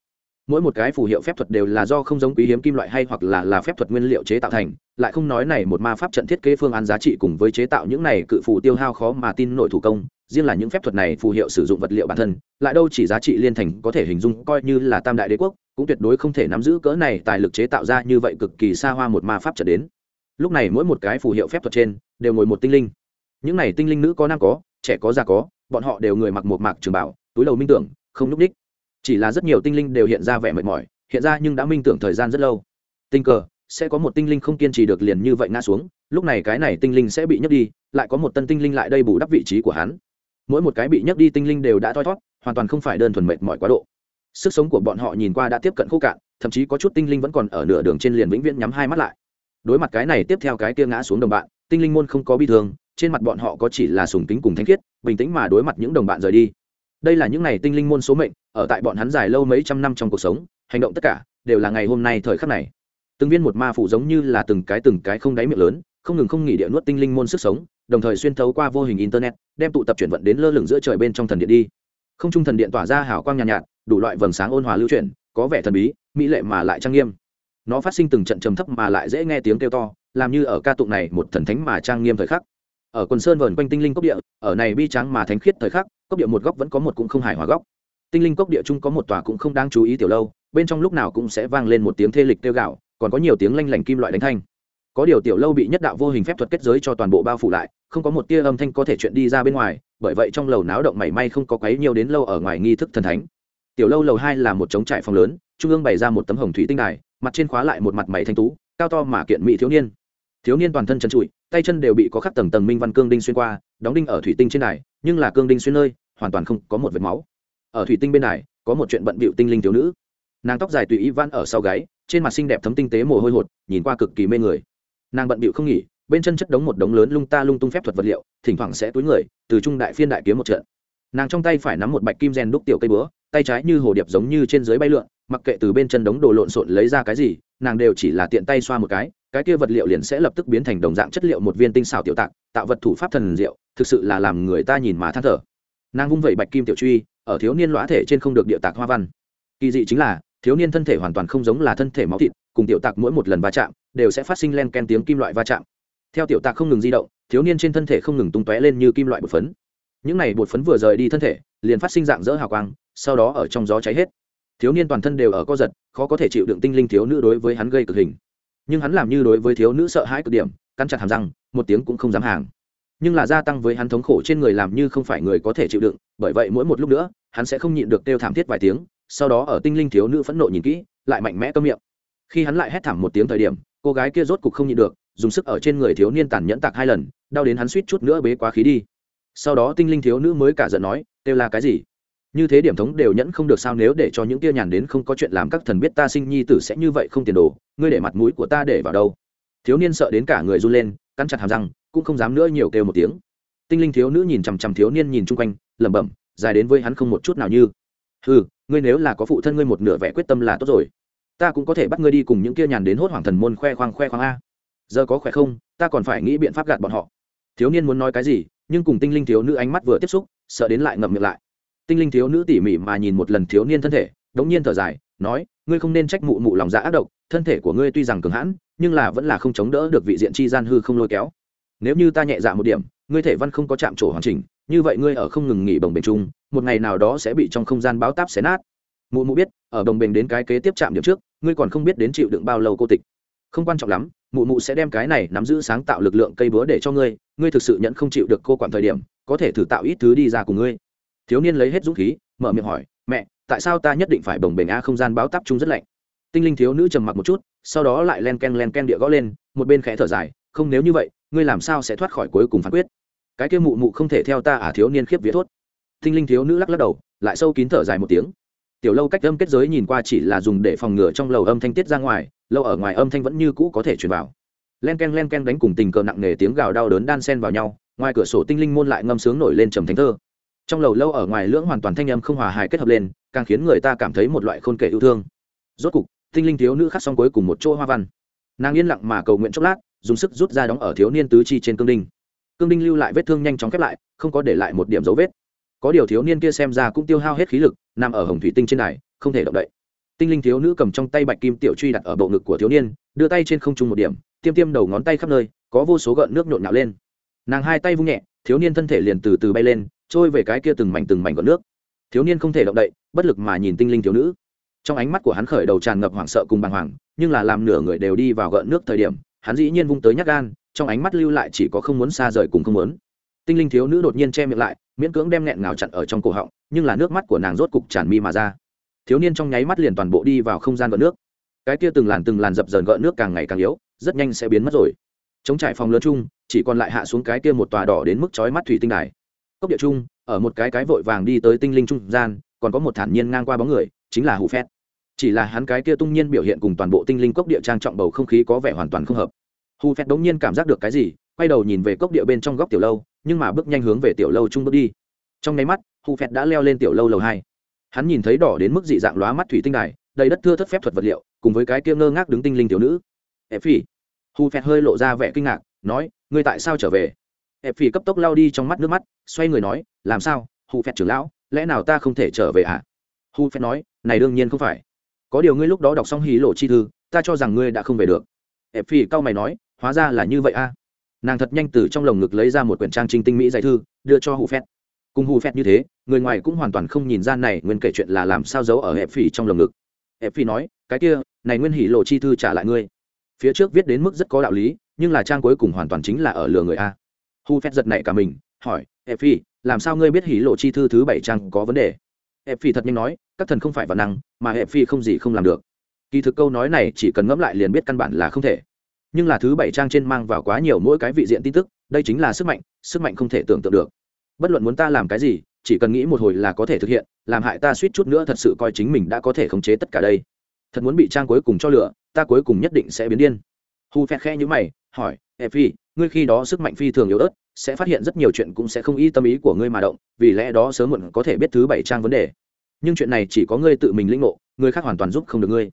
mỗi một cái phù hiệu phép thuật đều là do không giống quý hiếm kim loại hay hoặc là là phép thuật nguyên liệu chế tạo thành, lại không nói này một ma pháp trận thiết kế phương án giá trị cùng với chế tạo những này cự phù tiêu hao khó mà tin nội thủ công, riêng là những phép thuật này phù hiệu sử dụng vật liệu bản thân, lại đâu chỉ giá trị liên thành có thể hình dung coi như là tam đại đế quốc, cũng tuyệt đối không thể nắm giữ cỡ này tài lực chế tạo ra như vậy cực kỳ xa hoa một ma pháp trận đến. Lúc này mỗi một cái phù hiệu phép thuật trên đều ngồi một tinh linh. Những này tinh linh nữ có nam có, trẻ có già có, bọn họ đều người mặc một mạc trường bảo, túi đầu minh tưởng, không núp đích chỉ là rất nhiều tinh linh đều hiện ra vẻ mệt mỏi, hiện ra nhưng đã minh tưởng thời gian rất lâu. Tình cờ, sẽ có một tinh linh không kiên trì được liền như vậy ngã xuống, lúc này cái này tinh linh sẽ bị nhấc đi, lại có một tân tinh linh lại đây bù đắp vị trí của hắn. Mỗi một cái bị nhấc đi tinh linh đều đã thoi thót, hoàn toàn không phải đơn thuần mệt mỏi quá độ. Sức sống của bọn họ nhìn qua đã tiếp cận khô cạn, thậm chí có chút tinh linh vẫn còn ở nửa đường trên liền vĩnh viễn nhắm hai mắt lại. Đối mặt cái này tiếp theo cái kia ngã xuống đồng bạn, tinh linh môn không có bi thương, trên mặt bọn họ có chỉ là sùng kính cùng thanh khiết, bình tĩnh mà đối mặt những đồng bạn rời đi đây là những ngày tinh linh môn số mệnh ở tại bọn hắn dài lâu mấy trăm năm trong cuộc sống hành động tất cả đều là ngày hôm nay thời khắc này. Từng viên một ma phủ giống như là từng cái từng cái không đáy miệng lớn không ngừng không nghỉ địa nuốt tinh linh môn sức sống đồng thời xuyên thấu qua vô hình internet đem tụ tập chuyển vận đến lơ lửng giữa trời bên trong thần điện đi. Không trung thần điện tỏa ra hào quang nhàn nhạt, nhạt đủ loại vầng sáng ôn hòa lưu chuyển có vẻ thần bí mỹ lệ mà lại trang nghiêm. Nó phát sinh từng trận trầm thấp mà lại dễ nghe tiếng kêu to làm như ở ca tụng này một thần thánh mà trang nghiêm thời khắc. Ở quần sơn vờn quanh tinh linh cốc địa ở này bi trắng mà thánh khiết thời khắc cốc địa một góc vẫn có một cũng không hài hòa góc. Tinh linh cốc địa chung có một tòa cũng không đáng chú ý tiểu lâu, bên trong lúc nào cũng sẽ vang lên một tiếng thê lịch tiêu gạo, còn có nhiều tiếng lanh lảnh kim loại đánh thanh. Có điều tiểu lâu bị nhất đạo vô hình phép thuật kết giới cho toàn bộ bao phủ lại, không có một tia âm thanh có thể chuyện đi ra bên ngoài, bởi vậy trong lầu náo động mảy may không có quấy nhiều đến lâu ở ngoài nghi thức thần thánh. Tiểu lâu lầu hai là một trống trại phòng lớn, trung ương bày ra một tấm hồng thủy tinh đài, mặt trên khóa lại một mặt mày thanh tú, cao to mà kiện mỹ thiếu niên thiếu niên toàn thân chân trụi tay chân đều bị có khắc tầng tầng minh văn cương đinh xuyên qua đóng đinh ở thủy tinh trên này, nhưng là cương đinh xuyên nơi hoàn toàn không có một vệt máu. Ở thủy tinh bên này có một chuyện bận bịu tinh linh thiếu nữ. Nàng tóc dài tùy ý văn ở sau gáy trên mặt xinh đẹp thấm tinh tế mồ hôi hột nhìn qua cực kỳ mê người. Nàng bận bịu không nghỉ bên chân chất đống một đống lớn lung ta lung tung phép thuật vật liệu thỉnh thoảng sẽ túi người từ trung đại phiên đại kiếm một trận. Nàng trong tay phải nắm một bạch kim rèn đúc tiểu cây búa tay trái như hồ điệp giống như trên dưới bay lượn mặc kệ từ bên chân đống đồ lộn xộn lấy ra cái gì nàng đều chỉ là tiện tay xoa một cái cái kia vật liệu liền sẽ lập tức biến thành đồng dạng chất liệu một viên tinh xào tiểu tạc, tạo vật thủ pháp thần diệu, thực sự là làm người ta nhìn mà than thở. Nàng vung vẩy bạch kim tiểu truy, ở thiếu niên lõa thể trên không được địa tạc hoa văn. Kỳ dị chính là, thiếu niên thân thể hoàn toàn không giống là thân thể máu thịt, cùng tiểu tạc mỗi một lần va chạm, đều sẽ phát sinh len ken tiếng kim loại va chạm. Theo tiểu tạc không ngừng di động, thiếu niên trên thân thể không ngừng tung tóe lên như kim loại bột phấn. Những này bột phấn vừa rời đi thân thể, liền phát sinh dạng dỡ hào quang, sau đó ở trong gió cháy hết. Thiếu niên toàn thân đều ở co giật, khó có thể chịu đựng tinh linh thiếu nữ đối với hắn gây cực hình nhưng hắn làm như đối với thiếu nữ sợ hãi cực điểm, cắn chặt hàm răng, một tiếng cũng không dám hàng. Nhưng là gia tăng với hắn thống khổ trên người làm như không phải người có thể chịu đựng, bởi vậy mỗi một lúc nữa, hắn sẽ không nhịn được kêu thảm thiết vài tiếng, sau đó ở tinh linh thiếu nữ phẫn nộ nhìn kỹ, lại mạnh mẽ cơm miệng. Khi hắn lại hét thảm một tiếng thời điểm, cô gái kia rốt cục không nhịn được, dùng sức ở trên người thiếu niên tàn nhẫn tạc hai lần, đau đến hắn suýt chút nữa bế quá khí đi. Sau đó tinh linh thiếu nữ mới cả giận nói, kêu là cái gì? Như thế điểm thống đều nhẫn không được sao nếu để cho những kia nhàn đến không có chuyện làm các thần biết ta sinh nhi tử sẽ như vậy không tiền đồ, ngươi để mặt mũi của ta để vào đâu? Thiếu niên sợ đến cả người run lên, cắn chặt hàm răng, cũng không dám nữa nhiều kêu một tiếng. Tinh linh thiếu nữ nhìn chằm chằm thiếu niên nhìn chung quanh, lẩm bẩm, dài đến với hắn không một chút nào như ừ ngươi nếu là có phụ thân ngươi một nửa vẻ quyết tâm là tốt rồi. Ta cũng có thể bắt ngươi đi cùng những kia nhàn đến hốt hoảng thần môn khoe khoang khoe khoang a. Giờ có khỏe không? Ta còn phải nghĩ biện pháp gạt bọn họ. Thiếu niên muốn nói cái gì, nhưng cùng tinh linh thiếu nữ ánh mắt vừa tiếp xúc, sợ đến lại ngậm miệng lại tinh linh thiếu nữ tỉ mỉ mà nhìn một lần thiếu niên thân thể, đống nhiên thở dài, nói, ngươi không nên trách mụ mụ lòng dạ ác độc, thân thể của ngươi tuy rằng cường hãn, nhưng là vẫn là không chống đỡ được vị diện chi gian hư không lôi kéo. Nếu như ta nhẹ dạ một điểm, ngươi thể văn không có chạm trổ hoàn chỉnh, như vậy ngươi ở không ngừng nghỉ bồng bềnh chung, một ngày nào đó sẽ bị trong không gian báo táp xé nát. Mụ mụ biết, ở bồng bềnh đến cái kế tiếp chạm điểm trước, ngươi còn không biết đến chịu đựng bao lâu cô tịch. Không quan trọng lắm, mụ mụ sẽ đem cái này nắm giữ sáng tạo lực lượng cây búa để cho ngươi ngươi thực sự nhận không chịu được cô quản thời điểm, có thể thử tạo ít thứ đi ra cùng ngươi thiếu niên lấy hết dũng khí, mở miệng hỏi, mẹ, tại sao ta nhất định phải bồng bềnh a không gian báo tắp chung rất lạnh? Tinh linh thiếu nữ trầm mặc một chút, sau đó lại len ken len ken địa gõ lên, một bên khẽ thở dài, không, nếu như vậy, ngươi làm sao sẽ thoát khỏi cuối cùng phán quyết? Cái kia mụ mụ không thể theo ta à thiếu niên khiếp vía thốt. Tinh linh thiếu nữ lắc lắc đầu, lại sâu kín thở dài một tiếng. Tiểu lâu cách âm kết giới nhìn qua chỉ là dùng để phòng ngừa trong lầu âm thanh tiết ra ngoài, lâu ở ngoài âm thanh vẫn như cũ có thể truyền vào. Len ken len ken đánh cùng tình cờ nặng nề tiếng gào đau đớn đan sen vào nhau, ngoài cửa sổ tinh linh môn lại ngâm sướng nổi lên trầm thánh thơ trong lầu lâu ở ngoài lưỡng hoàn toàn thanh âm không hòa hài kết hợp lên, càng khiến người ta cảm thấy một loại khôn kể yêu thương. Rốt cục, tinh linh thiếu nữ khắc xong cuối cùng một chỗ hoa văn. Nàng yên lặng mà cầu nguyện chốc lát, dùng sức rút ra đóng ở thiếu niên tứ chi trên cương đinh. Cương đinh lưu lại vết thương nhanh chóng khép lại, không có để lại một điểm dấu vết. Có điều thiếu niên kia xem ra cũng tiêu hao hết khí lực, nằm ở hồng thủy tinh trên này không thể động đậy. Tinh linh thiếu nữ cầm trong tay bạch kim tiểu truy đặt ở bộ ngực của thiếu niên, đưa tay trên không trung một điểm, tiêm tiêm đầu ngón tay khắp nơi, có vô số gợn nước nhộn nhạo lên. Nàng hai tay vung nhẹ, thiếu niên thân thể liền từ từ bay lên trôi về cái kia từng mảnh từng mảnh gợn nước. Thiếu niên không thể động đậy, bất lực mà nhìn tinh linh thiếu nữ. Trong ánh mắt của hắn khởi đầu tràn ngập hoảng sợ cùng bàng hoàng, nhưng là làm nửa người đều đi vào gợn nước thời điểm, hắn dĩ nhiên vung tới nhát gan, trong ánh mắt lưu lại chỉ có không muốn xa rời cùng không muốn. Tinh linh thiếu nữ đột nhiên che miệng lại, miễn cưỡng đem nghẹn ngào chặn ở trong cổ họng, nhưng là nước mắt của nàng rốt cục tràn mi mà ra. Thiếu niên trong nháy mắt liền toàn bộ đi vào không gian gợn nước. Cái kia từng làn từng làn dập dờn gợn nước càng ngày càng yếu, rất nhanh sẽ biến mất rồi. Chống trải phòng lớn chung, chỉ còn lại hạ xuống cái kia một tòa đỏ đến mức chói mắt thủy tinh đài cốc địa trung, ở một cái cái vội vàng đi tới tinh linh trung gian, còn có một thản nhiên ngang qua bóng người, chính là hủ phét. Chỉ là hắn cái kia tung nhiên biểu hiện cùng toàn bộ tinh linh cốc địa trang trọng bầu không khí có vẻ hoàn toàn không hợp. Hù phét đống nhiên cảm giác được cái gì, quay đầu nhìn về cốc địa bên trong góc tiểu lâu, nhưng mà bước nhanh hướng về tiểu lâu trung bước đi. Trong nháy mắt, hù phét đã leo lên tiểu lâu lầu hai. Hắn nhìn thấy đỏ đến mức dị dạng lóa mắt thủy tinh đài, đầy đất thưa thất phép thuật vật liệu, cùng với cái kia ngơ ngác đứng tinh linh tiểu nữ. Ép phi hù phét hơi lộ ra vẻ kinh ngạc, nói, ngươi tại sao trở về? Hẹp phì cấp tốc lao đi trong mắt nước mắt, xoay người nói, làm sao? Hù Phẹt trưởng lão, lẽ nào ta không thể trở về à? hù Phẹt nói, này đương nhiên không phải. Có điều ngươi lúc đó đọc xong hí lộ chi thư, ta cho rằng ngươi đã không về được. Hẹp phì cao mày nói, hóa ra là như vậy a. Nàng thật nhanh từ trong lồng ngực lấy ra một quyển trang trinh tinh mỹ giải thư, đưa cho hù Phẹt. cùng hù Phẹt như thế, người ngoài cũng hoàn toàn không nhìn ra này nguyên kể chuyện là làm sao giấu ở hẹp phì trong lồng ngực. Hẹp phì nói, cái kia, này nguyên hỉ lộ chi thư trả lại ngươi. Phía trước viết đến mức rất có đạo lý, nhưng là trang cuối cùng hoàn toàn chính là ở lừa người a hu phép giật nảy cả mình, hỏi ép phi, làm sao ngươi biết hỉ lộ chi thư thứ bảy trang có vấn đề? Ép phi thật nhanh nói, các thần không phải văn năng, mà ép phi không gì không làm được. Kỳ thực câu nói này chỉ cần ngẫm lại liền biết căn bản là không thể. Nhưng là thứ bảy trang trên mang vào quá nhiều mỗi cái vị diện tin tức, đây chính là sức mạnh sức mạnh không thể tưởng tượng được. Bất luận muốn ta làm cái gì, chỉ cần nghĩ một hồi là có thể thực hiện, làm hại ta suýt chút nữa thật sự coi chính mình đã có thể khống chế tất cả đây. Thật muốn bị trang cuối cùng cho lửa, ta cuối cùng nhất định sẽ biến điên. Hu phét khe như mày, hỏi e phi ngươi khi đó sức mạnh phi thường yếu ớt, sẽ phát hiện rất nhiều chuyện cũng sẽ không y tâm ý của ngươi mà động, vì lẽ đó sớm muộn có thể biết thứ bảy trang vấn đề. Nhưng chuyện này chỉ có ngươi tự mình lĩnh ngộ, người khác hoàn toàn giúp không được ngươi.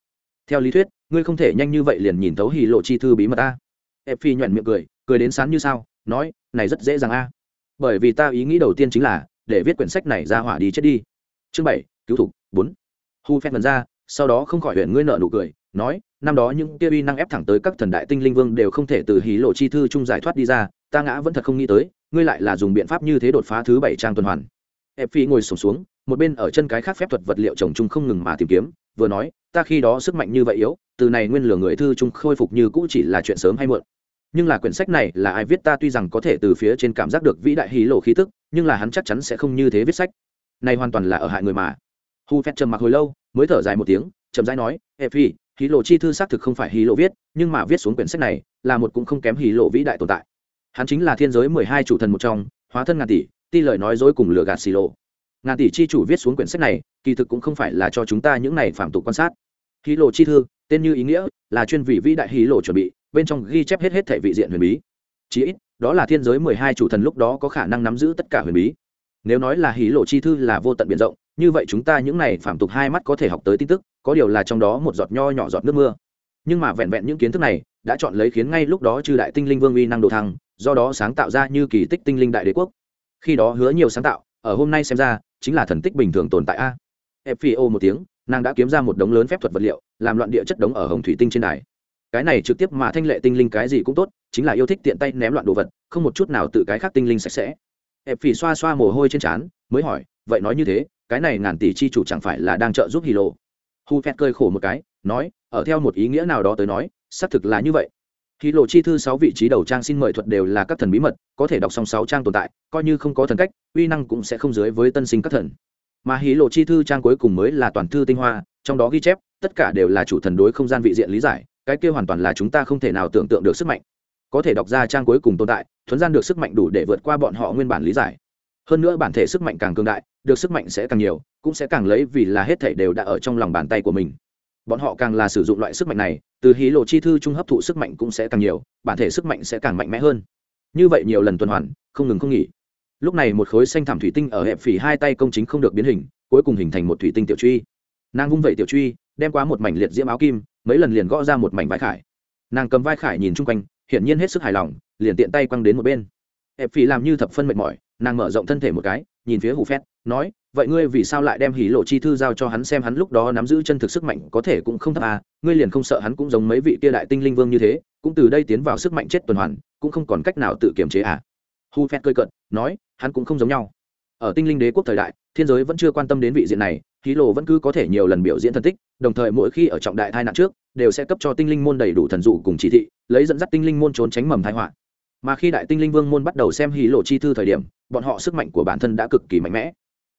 Theo lý thuyết, ngươi không thể nhanh như vậy liền nhìn thấu hì lộ chi thư bí mật ta ép phi nhoẹn miệng cười cười đến sán như sao, nói, này rất dễ dàng a. Bởi vì ta ý nghĩ đầu tiên chính là, để viết quyển sách này ra hỏa đi chết đi. Chương bảy, cứu thục bốn. Hu phét mần ra, sau đó không khỏi huyện ngươi nợ nụ cười, nói năm đó những kia uy năng ép thẳng tới các thần đại tinh linh vương đều không thể từ hí lộ chi thư chung giải thoát đi ra ta ngã vẫn thật không nghĩ tới ngươi lại là dùng biện pháp như thế đột phá thứ bảy trang tuần hoàn. Ép phi ngồi sổm xuống, xuống một bên ở chân cái khác phép thuật vật liệu trồng chung không ngừng mà tìm kiếm vừa nói ta khi đó sức mạnh như vậy yếu từ này nguyên lửa người thư chung khôi phục như cũ chỉ là chuyện sớm hay muộn. Nhưng là quyển sách này là ai viết ta tuy rằng có thể từ phía trên cảm giác được vĩ đại hí lộ khí tức nhưng là hắn chắc chắn sẽ không như thế viết sách. Này hoàn toàn là ở hại người mà. Hu phép trầm mặc hồi lâu mới thở dài một tiếng chậm rãi nói ép phi hí lộ chi thư xác thực không phải hí lộ viết, nhưng mà viết xuống quyển sách này là một cũng không kém hí lộ vĩ đại tồn tại. Hắn chính là thiên giới mười hai chủ thần một trong, hóa thân ngàn tỷ, ti lời nói dối cùng lừa gạt xì lộ. Ngàn tỷ chi chủ viết xuống quyển sách này, kỳ thực cũng không phải là cho chúng ta những này phạm tục quan sát. Hí lộ chi thư, tên như ý nghĩa, là chuyên vị vĩ đại hí lộ chuẩn bị, bên trong ghi chép hết hết thể vị diện huyền bí. Chí ít, đó là thiên giới mười hai chủ thần lúc đó có khả năng nắm giữ tất cả huyền bí. Nếu nói là hí lộ chi thư là vô tận biển rộng như vậy chúng ta những này phạm tục hai mắt có thể học tới tin tức, có điều là trong đó một giọt nho nhỏ giọt nước mưa. Nhưng mà vẹn vẹn những kiến thức này đã chọn lấy khiến ngay lúc đó trừ đại tinh linh vương uy năng đồ thăng, do đó sáng tạo ra như kỳ tích tinh linh đại đế quốc. Khi đó hứa nhiều sáng tạo, ở hôm nay xem ra, chính là thần tích bình thường tồn tại a. Fpo một tiếng, nàng đã kiếm ra một đống lớn phép thuật vật liệu, làm loạn địa chất đống ở hồng thủy tinh trên đài. Cái này trực tiếp mà thanh lệ tinh linh cái gì cũng tốt, chính là yêu thích tiện tay ném loạn đồ vật, không một chút nào tự cái khác tinh linh sạch sẽ. Ép phì xoa xoa mồ hôi trên trán, mới hỏi, vậy nói như thế cái này ngàn tỷ chi chủ chẳng phải là đang trợ giúp hì lộ hu phét cơi khổ một cái, nói, ở theo một ý nghĩa nào đó tới nói, xác thực là như vậy. Hì lộ chi thư sáu vị trí đầu trang xin mời thuật đều là các thần bí mật, có thể đọc xong sáu trang tồn tại, coi như không có thần cách, uy năng cũng sẽ không dưới với tân sinh các thần. Mà hí lộ chi thư trang cuối cùng mới là toàn thư tinh hoa, trong đó ghi chép, tất cả đều là chủ thần đối không gian vị diện lý giải, cái kia hoàn toàn là chúng ta không thể nào tưởng tượng được sức mạnh. Có thể đọc ra trang cuối cùng tồn tại thuấn gian được sức mạnh đủ để vượt qua bọn họ nguyên bản lý giải hơn nữa bản thể sức mạnh càng cường đại, được sức mạnh sẽ càng nhiều, cũng sẽ càng lấy vì là hết thể đều đã ở trong lòng bàn tay của mình. Bọn họ càng là sử dụng loại sức mạnh này, từ hí lộ chi thư trung hấp thụ sức mạnh cũng sẽ càng nhiều, bản thể sức mạnh sẽ càng mạnh mẽ hơn. Như vậy nhiều lần tuần hoàn, không ngừng không nghỉ. Lúc này một khối xanh thảm thủy tinh ở hẹp phỉ hai tay công chính không được biến hình, cuối cùng hình thành một thủy tinh tiểu truy. Nàng vung vẩy tiểu truy, đem qua một mảnh liệt diễm áo kim, mấy lần liền gõ ra một mảnh vai khải. Nàng cầm vai khải nhìn chung quanh, hiển nhiên hết sức hài lòng, liền tiện tay quăng đến một bên ép phỉ làm như thập phân mệt mỏi, nàng mở rộng thân thể một cái, nhìn phía hủ phét, nói, vậy ngươi vì sao lại đem hỉ lộ chi thư giao cho hắn xem hắn lúc đó nắm giữ chân thực sức mạnh, có thể cũng không thấp à ngươi liền không sợ hắn cũng giống mấy vị kia đại tinh linh vương như thế, cũng từ đây tiến vào sức mạnh chết tuần hoàn, cũng không còn cách nào tự kiềm chế à? Hu phét cơi cận nói, hắn cũng không giống nhau. Ở tinh linh đế quốc thời đại, thiên giới vẫn chưa quan tâm đến vị diện này hí lộ vẫn cứ có thể nhiều lần biểu diễn thân tích, đồng thời mỗi khi ở trọng đại tai nạn trước, đều sẽ cấp cho tinh linh môn đầy đủ thần dụ cùng chỉ thị, lấy dẫn dắt tinh linh môn trốn tránh mầm tai họa mà khi đại tinh linh vương môn bắt đầu xem hí lộ chi thư thời điểm, bọn họ sức mạnh của bản thân đã cực kỳ mạnh mẽ.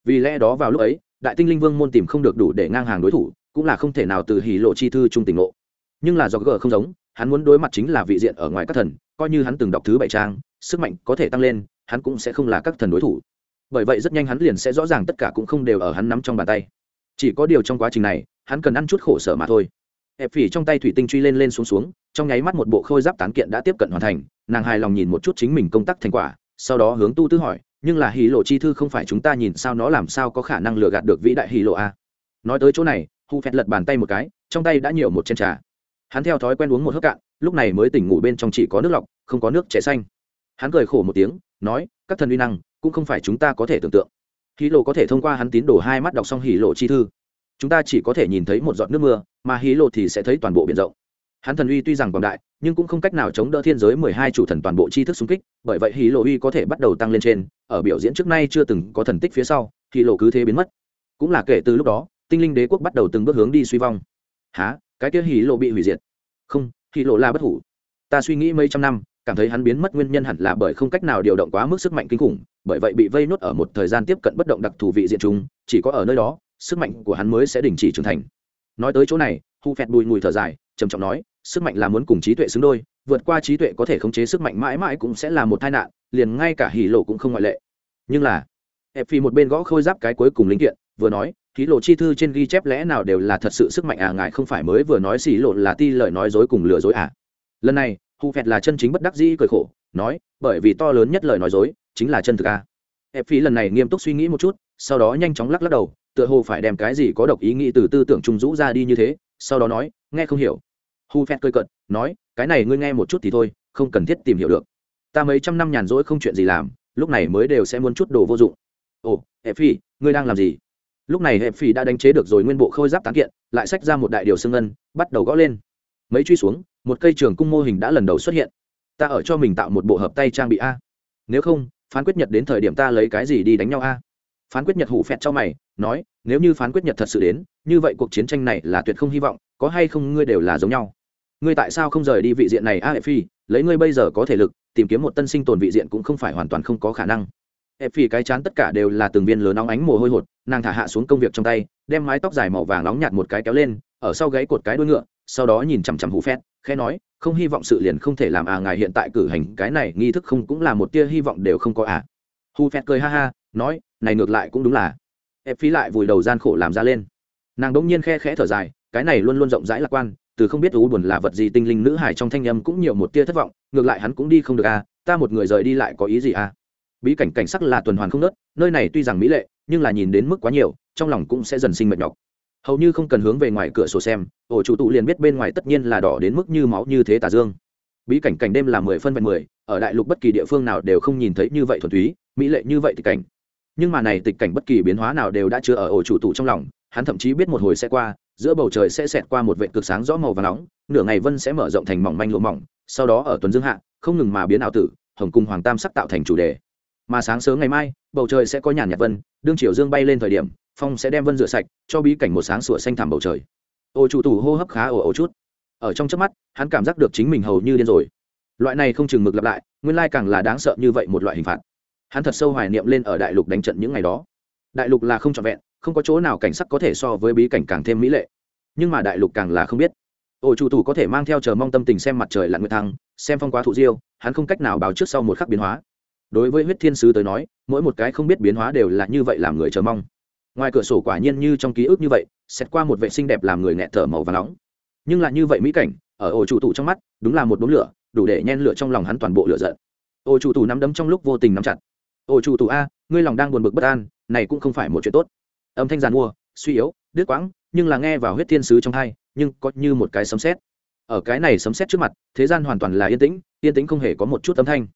Vì lẽ đó vào lúc ấy, đại tinh linh vương môn tìm không được đủ để ngang hàng đối thủ, cũng là không thể nào từ hí lộ chi thư trung tình lộ nhưng là do g không giống, hắn muốn đối mặt chính là vị diện ở ngoài các thần, coi như hắn từng đọc thứ bảy trang, sức mạnh có thể tăng lên, hắn cũng sẽ không là các thần đối thủ. Bởi vậy rất nhanh hắn liền sẽ rõ ràng tất cả cũng không đều ở hắn nắm trong bàn tay. Chỉ có điều trong quá trình này, hắn cần ăn chút khổ sở mà thôi ép phỉ trong tay thủy tinh truy lên lên xuống xuống, trong nháy mắt một bộ khôi giáp tán kiện đã tiếp cận hoàn thành, nàng hài lòng nhìn một chút chính mình công tác thành quả, sau đó hướng tu tư hỏi, nhưng là hì lộ chi thư không phải chúng ta nhìn sao nó làm sao có khả năng lừa gạt được vĩ đại hì lộ a? Nói tới chỗ này, hu Phẹt lật bàn tay một cái, trong tay đã nhiều một chén trà. Hắn theo thói quen uống một hớp cạn, lúc này mới tỉnh ngủ bên trong chỉ có nước lọc, không có nước chè xanh. Hắn cười khổ một tiếng, nói, các thần uy năng cũng không phải chúng ta có thể tưởng tượng. Hí lộ có thể thông qua hắn tín đồ hai mắt đọc xong hí lộ chi thư chúng ta chỉ có thể nhìn thấy một giọt nước mưa, mà hí lộ thì sẽ thấy toàn bộ biển rộng. Hắn thần uy tuy rằng quảng đại, nhưng cũng không cách nào chống đỡ thiên giới mười hai chủ thần toàn bộ tri thức xung kích, bởi vậy hí lộ uy có thể bắt đầu tăng lên trên, ở biểu diễn trước nay chưa từng có thần tích phía sau, hí lộ cứ thế biến mất. Cũng là kể từ lúc đó, tinh linh đế quốc bắt đầu từng bước hướng đi suy vong. Há cái kia hí lộ bị hủy diệt. Không, hí lộ là bất hủ. Ta suy nghĩ mấy trăm năm, cảm thấy hắn biến mất nguyên nhân hẳn là bởi không cách nào điều động quá mức sức mạnh kinh khủng, bởi vậy bị vây nốt ở một thời gian tiếp cận bất động đặc thù vị diện chúng, chỉ có ở nơi đó sức mạnh của hắn mới sẽ đình chỉ trưởng thành. Nói tới chỗ này, hu phẹt bùi ngùi thở dài, trầm trọng nói, sức mạnh là muốn cùng trí tuệ xứng đôi, vượt qua trí tuệ có thể khống chế sức mạnh mãi mãi cũng sẽ là một tai nạn, liền ngay cả hỉ lộ cũng không ngoại lệ. Nhưng là, ép phi một bên gõ khôi giáp cái cuối cùng linh kiện, vừa nói, hỉ lộ chi thư trên ghi chép lẽ nào đều là thật sự sức mạnh à ngài không phải mới vừa nói xỉ lộ là ti lời nói dối cùng lừa dối à? Lần này, hu phẹt là chân chính bất đắc dĩ cười khổ, nói, bởi vì to lớn nhất lời nói dối chính là chân thực à? ép Phi lần này nghiêm túc suy nghĩ một chút, sau đó nhanh chóng lắc lắc đầu tựa hồ phải đem cái gì có độc ý nghĩ từ tư tưởng trung rũ ra đi như thế, sau đó nói, nghe không hiểu. Hu phét cười cận nói, cái này ngươi nghe một chút thì thôi, không cần thiết tìm hiểu được. Ta mấy trăm năm nhàn rỗi không chuyện gì làm, lúc này mới đều sẽ muốn chút đồ vô dụng. Ồ, hệ phi, ngươi đang làm gì? Lúc này hệ phi đã đánh chế được rồi nguyên bộ khôi giáp tán kiện, lại xách ra một đại điều xương ngân, bắt đầu gõ lên. Mấy truy xuống, một cây trường cung mô hình đã lần đầu xuất hiện. Ta ở cho mình tạo một bộ hợp tay trang bị a. Nếu không, phán quyết nhật đến thời điểm ta lấy cái gì đi đánh nhau a? Phán quyết nhật hủ phẹt cho mày nói nếu như phán quyết nhật thật sự đến như vậy cuộc chiến tranh này là tuyệt không hy vọng có hay không ngươi đều là giống nhau. Ngươi tại sao không rời đi vị diện này a à, phi lấy ngươi bây giờ có thể lực tìm kiếm một tân sinh tồn vị diện cũng không phải hoàn toàn không có khả năng. Hệ phi cái chán tất cả đều là từng viên lớn nóng ánh mồ hôi hột nàng thả hạ xuống công việc trong tay đem mái tóc dài màu vàng nóng nhạt một cái kéo lên ở sau gáy cột cái đuôi ngựa sau đó nhìn chằm chằm hủ phét khẽ nói không hy vọng sự liền không thể làm à ngài hiện tại cử hành cái này nghi thức không cũng là một tia hy vọng đều không có à. Hủ phét cười ha ha nói này ngược lại cũng đúng là. Ép phí lại vùi đầu gian khổ làm ra lên. Nàng đống nhiên khe khẽ thở dài, cái này luôn luôn rộng rãi lạc quan, từ không biết u buồn là vật gì tinh linh nữ hải trong thanh âm cũng nhiều một tia thất vọng, ngược lại hắn cũng đi không được à ta một người rời đi lại có ý gì à? Bí cảnh cảnh sắc là tuần hoàn không nớt, nơi này tuy rằng mỹ lệ, nhưng là nhìn đến mức quá nhiều, trong lòng cũng sẽ dần sinh mệt nhọc. Hầu như không cần hướng về ngoài cửa sổ xem, ổ chủ tụ liền biết bên ngoài tất nhiên là đỏ đến mức như máu như thế tà dương. Bí cảnh cảnh đêm là mười phân vẹn mười, ở đại lục bất kỳ địa phương nào đều không nhìn thấy như vậy thuần túy, mỹ lệ như vậy thì cảnh nhưng mà này tịch cảnh bất kỳ biến hóa nào đều đã chưa ở ổ chủ tụ trong lòng, hắn thậm chí biết một hồi sẽ qua, giữa bầu trời sẽ xẹt qua một vệ cực sáng rõ màu và nóng, nửa ngày vân sẽ mở rộng thành mỏng manh lụa mỏng, sau đó ở tuần dương hạ, không ngừng mà biến ảo tử, hồng cung hoàng tam sắc tạo thành chủ đề. Mà sáng sớm ngày mai, bầu trời sẽ có nhàn nhạt vân, đương chiều dương bay lên thời điểm, phong sẽ đem vân rửa sạch, cho bí cảnh một sáng sủa xanh thẳm bầu trời. Ô chủ tủ hô hấp khá ồ ồ chút. Ở trong chớp mắt, hắn cảm giác được chính mình hầu như điên rồi. Loại này không chừng mực lặp lại, nguyên lai càng là đáng sợ như vậy một loại hình phạt hắn thật sâu hoài niệm lên ở đại lục đánh trận những ngày đó. Đại lục là không trọn vẹn, không có chỗ nào cảnh sắc có thể so với bí cảnh càng thêm mỹ lệ. Nhưng mà đại lục càng là không biết. Ổ chủ thủ có thể mang theo chờ mong tâm tình xem mặt trời lặn nguyệt thăng, xem phong quá thụ diêu, hắn không cách nào báo trước sau một khắc biến hóa. Đối với huyết thiên sứ tới nói, mỗi một cái không biết biến hóa đều là như vậy làm người chờ mong. Ngoài cửa sổ quả nhiên như trong ký ức như vậy xét qua một vệ sinh đẹp làm người nghẹt thở màu và nóng. Nhưng là như vậy mỹ cảnh, ở ổ chủ thủ trong mắt, đúng là một đốm lửa, đủ để nhen lửa trong lòng hắn toàn bộ lửa giận. Ổ chủ thủ nắm đấm trong lúc vô tình nắm chặt ổ chủ tù a ngươi lòng đang buồn bực bất an này cũng không phải một chuyện tốt. Âm thanh giàn mua suy yếu đứt quãng nhưng là nghe vào huyết thiên sứ trong hai nhưng có như một cái sấm sét. Ở cái này sấm sét trước mặt thế gian hoàn toàn là yên tĩnh yên tĩnh không hề có một chút âm thanh.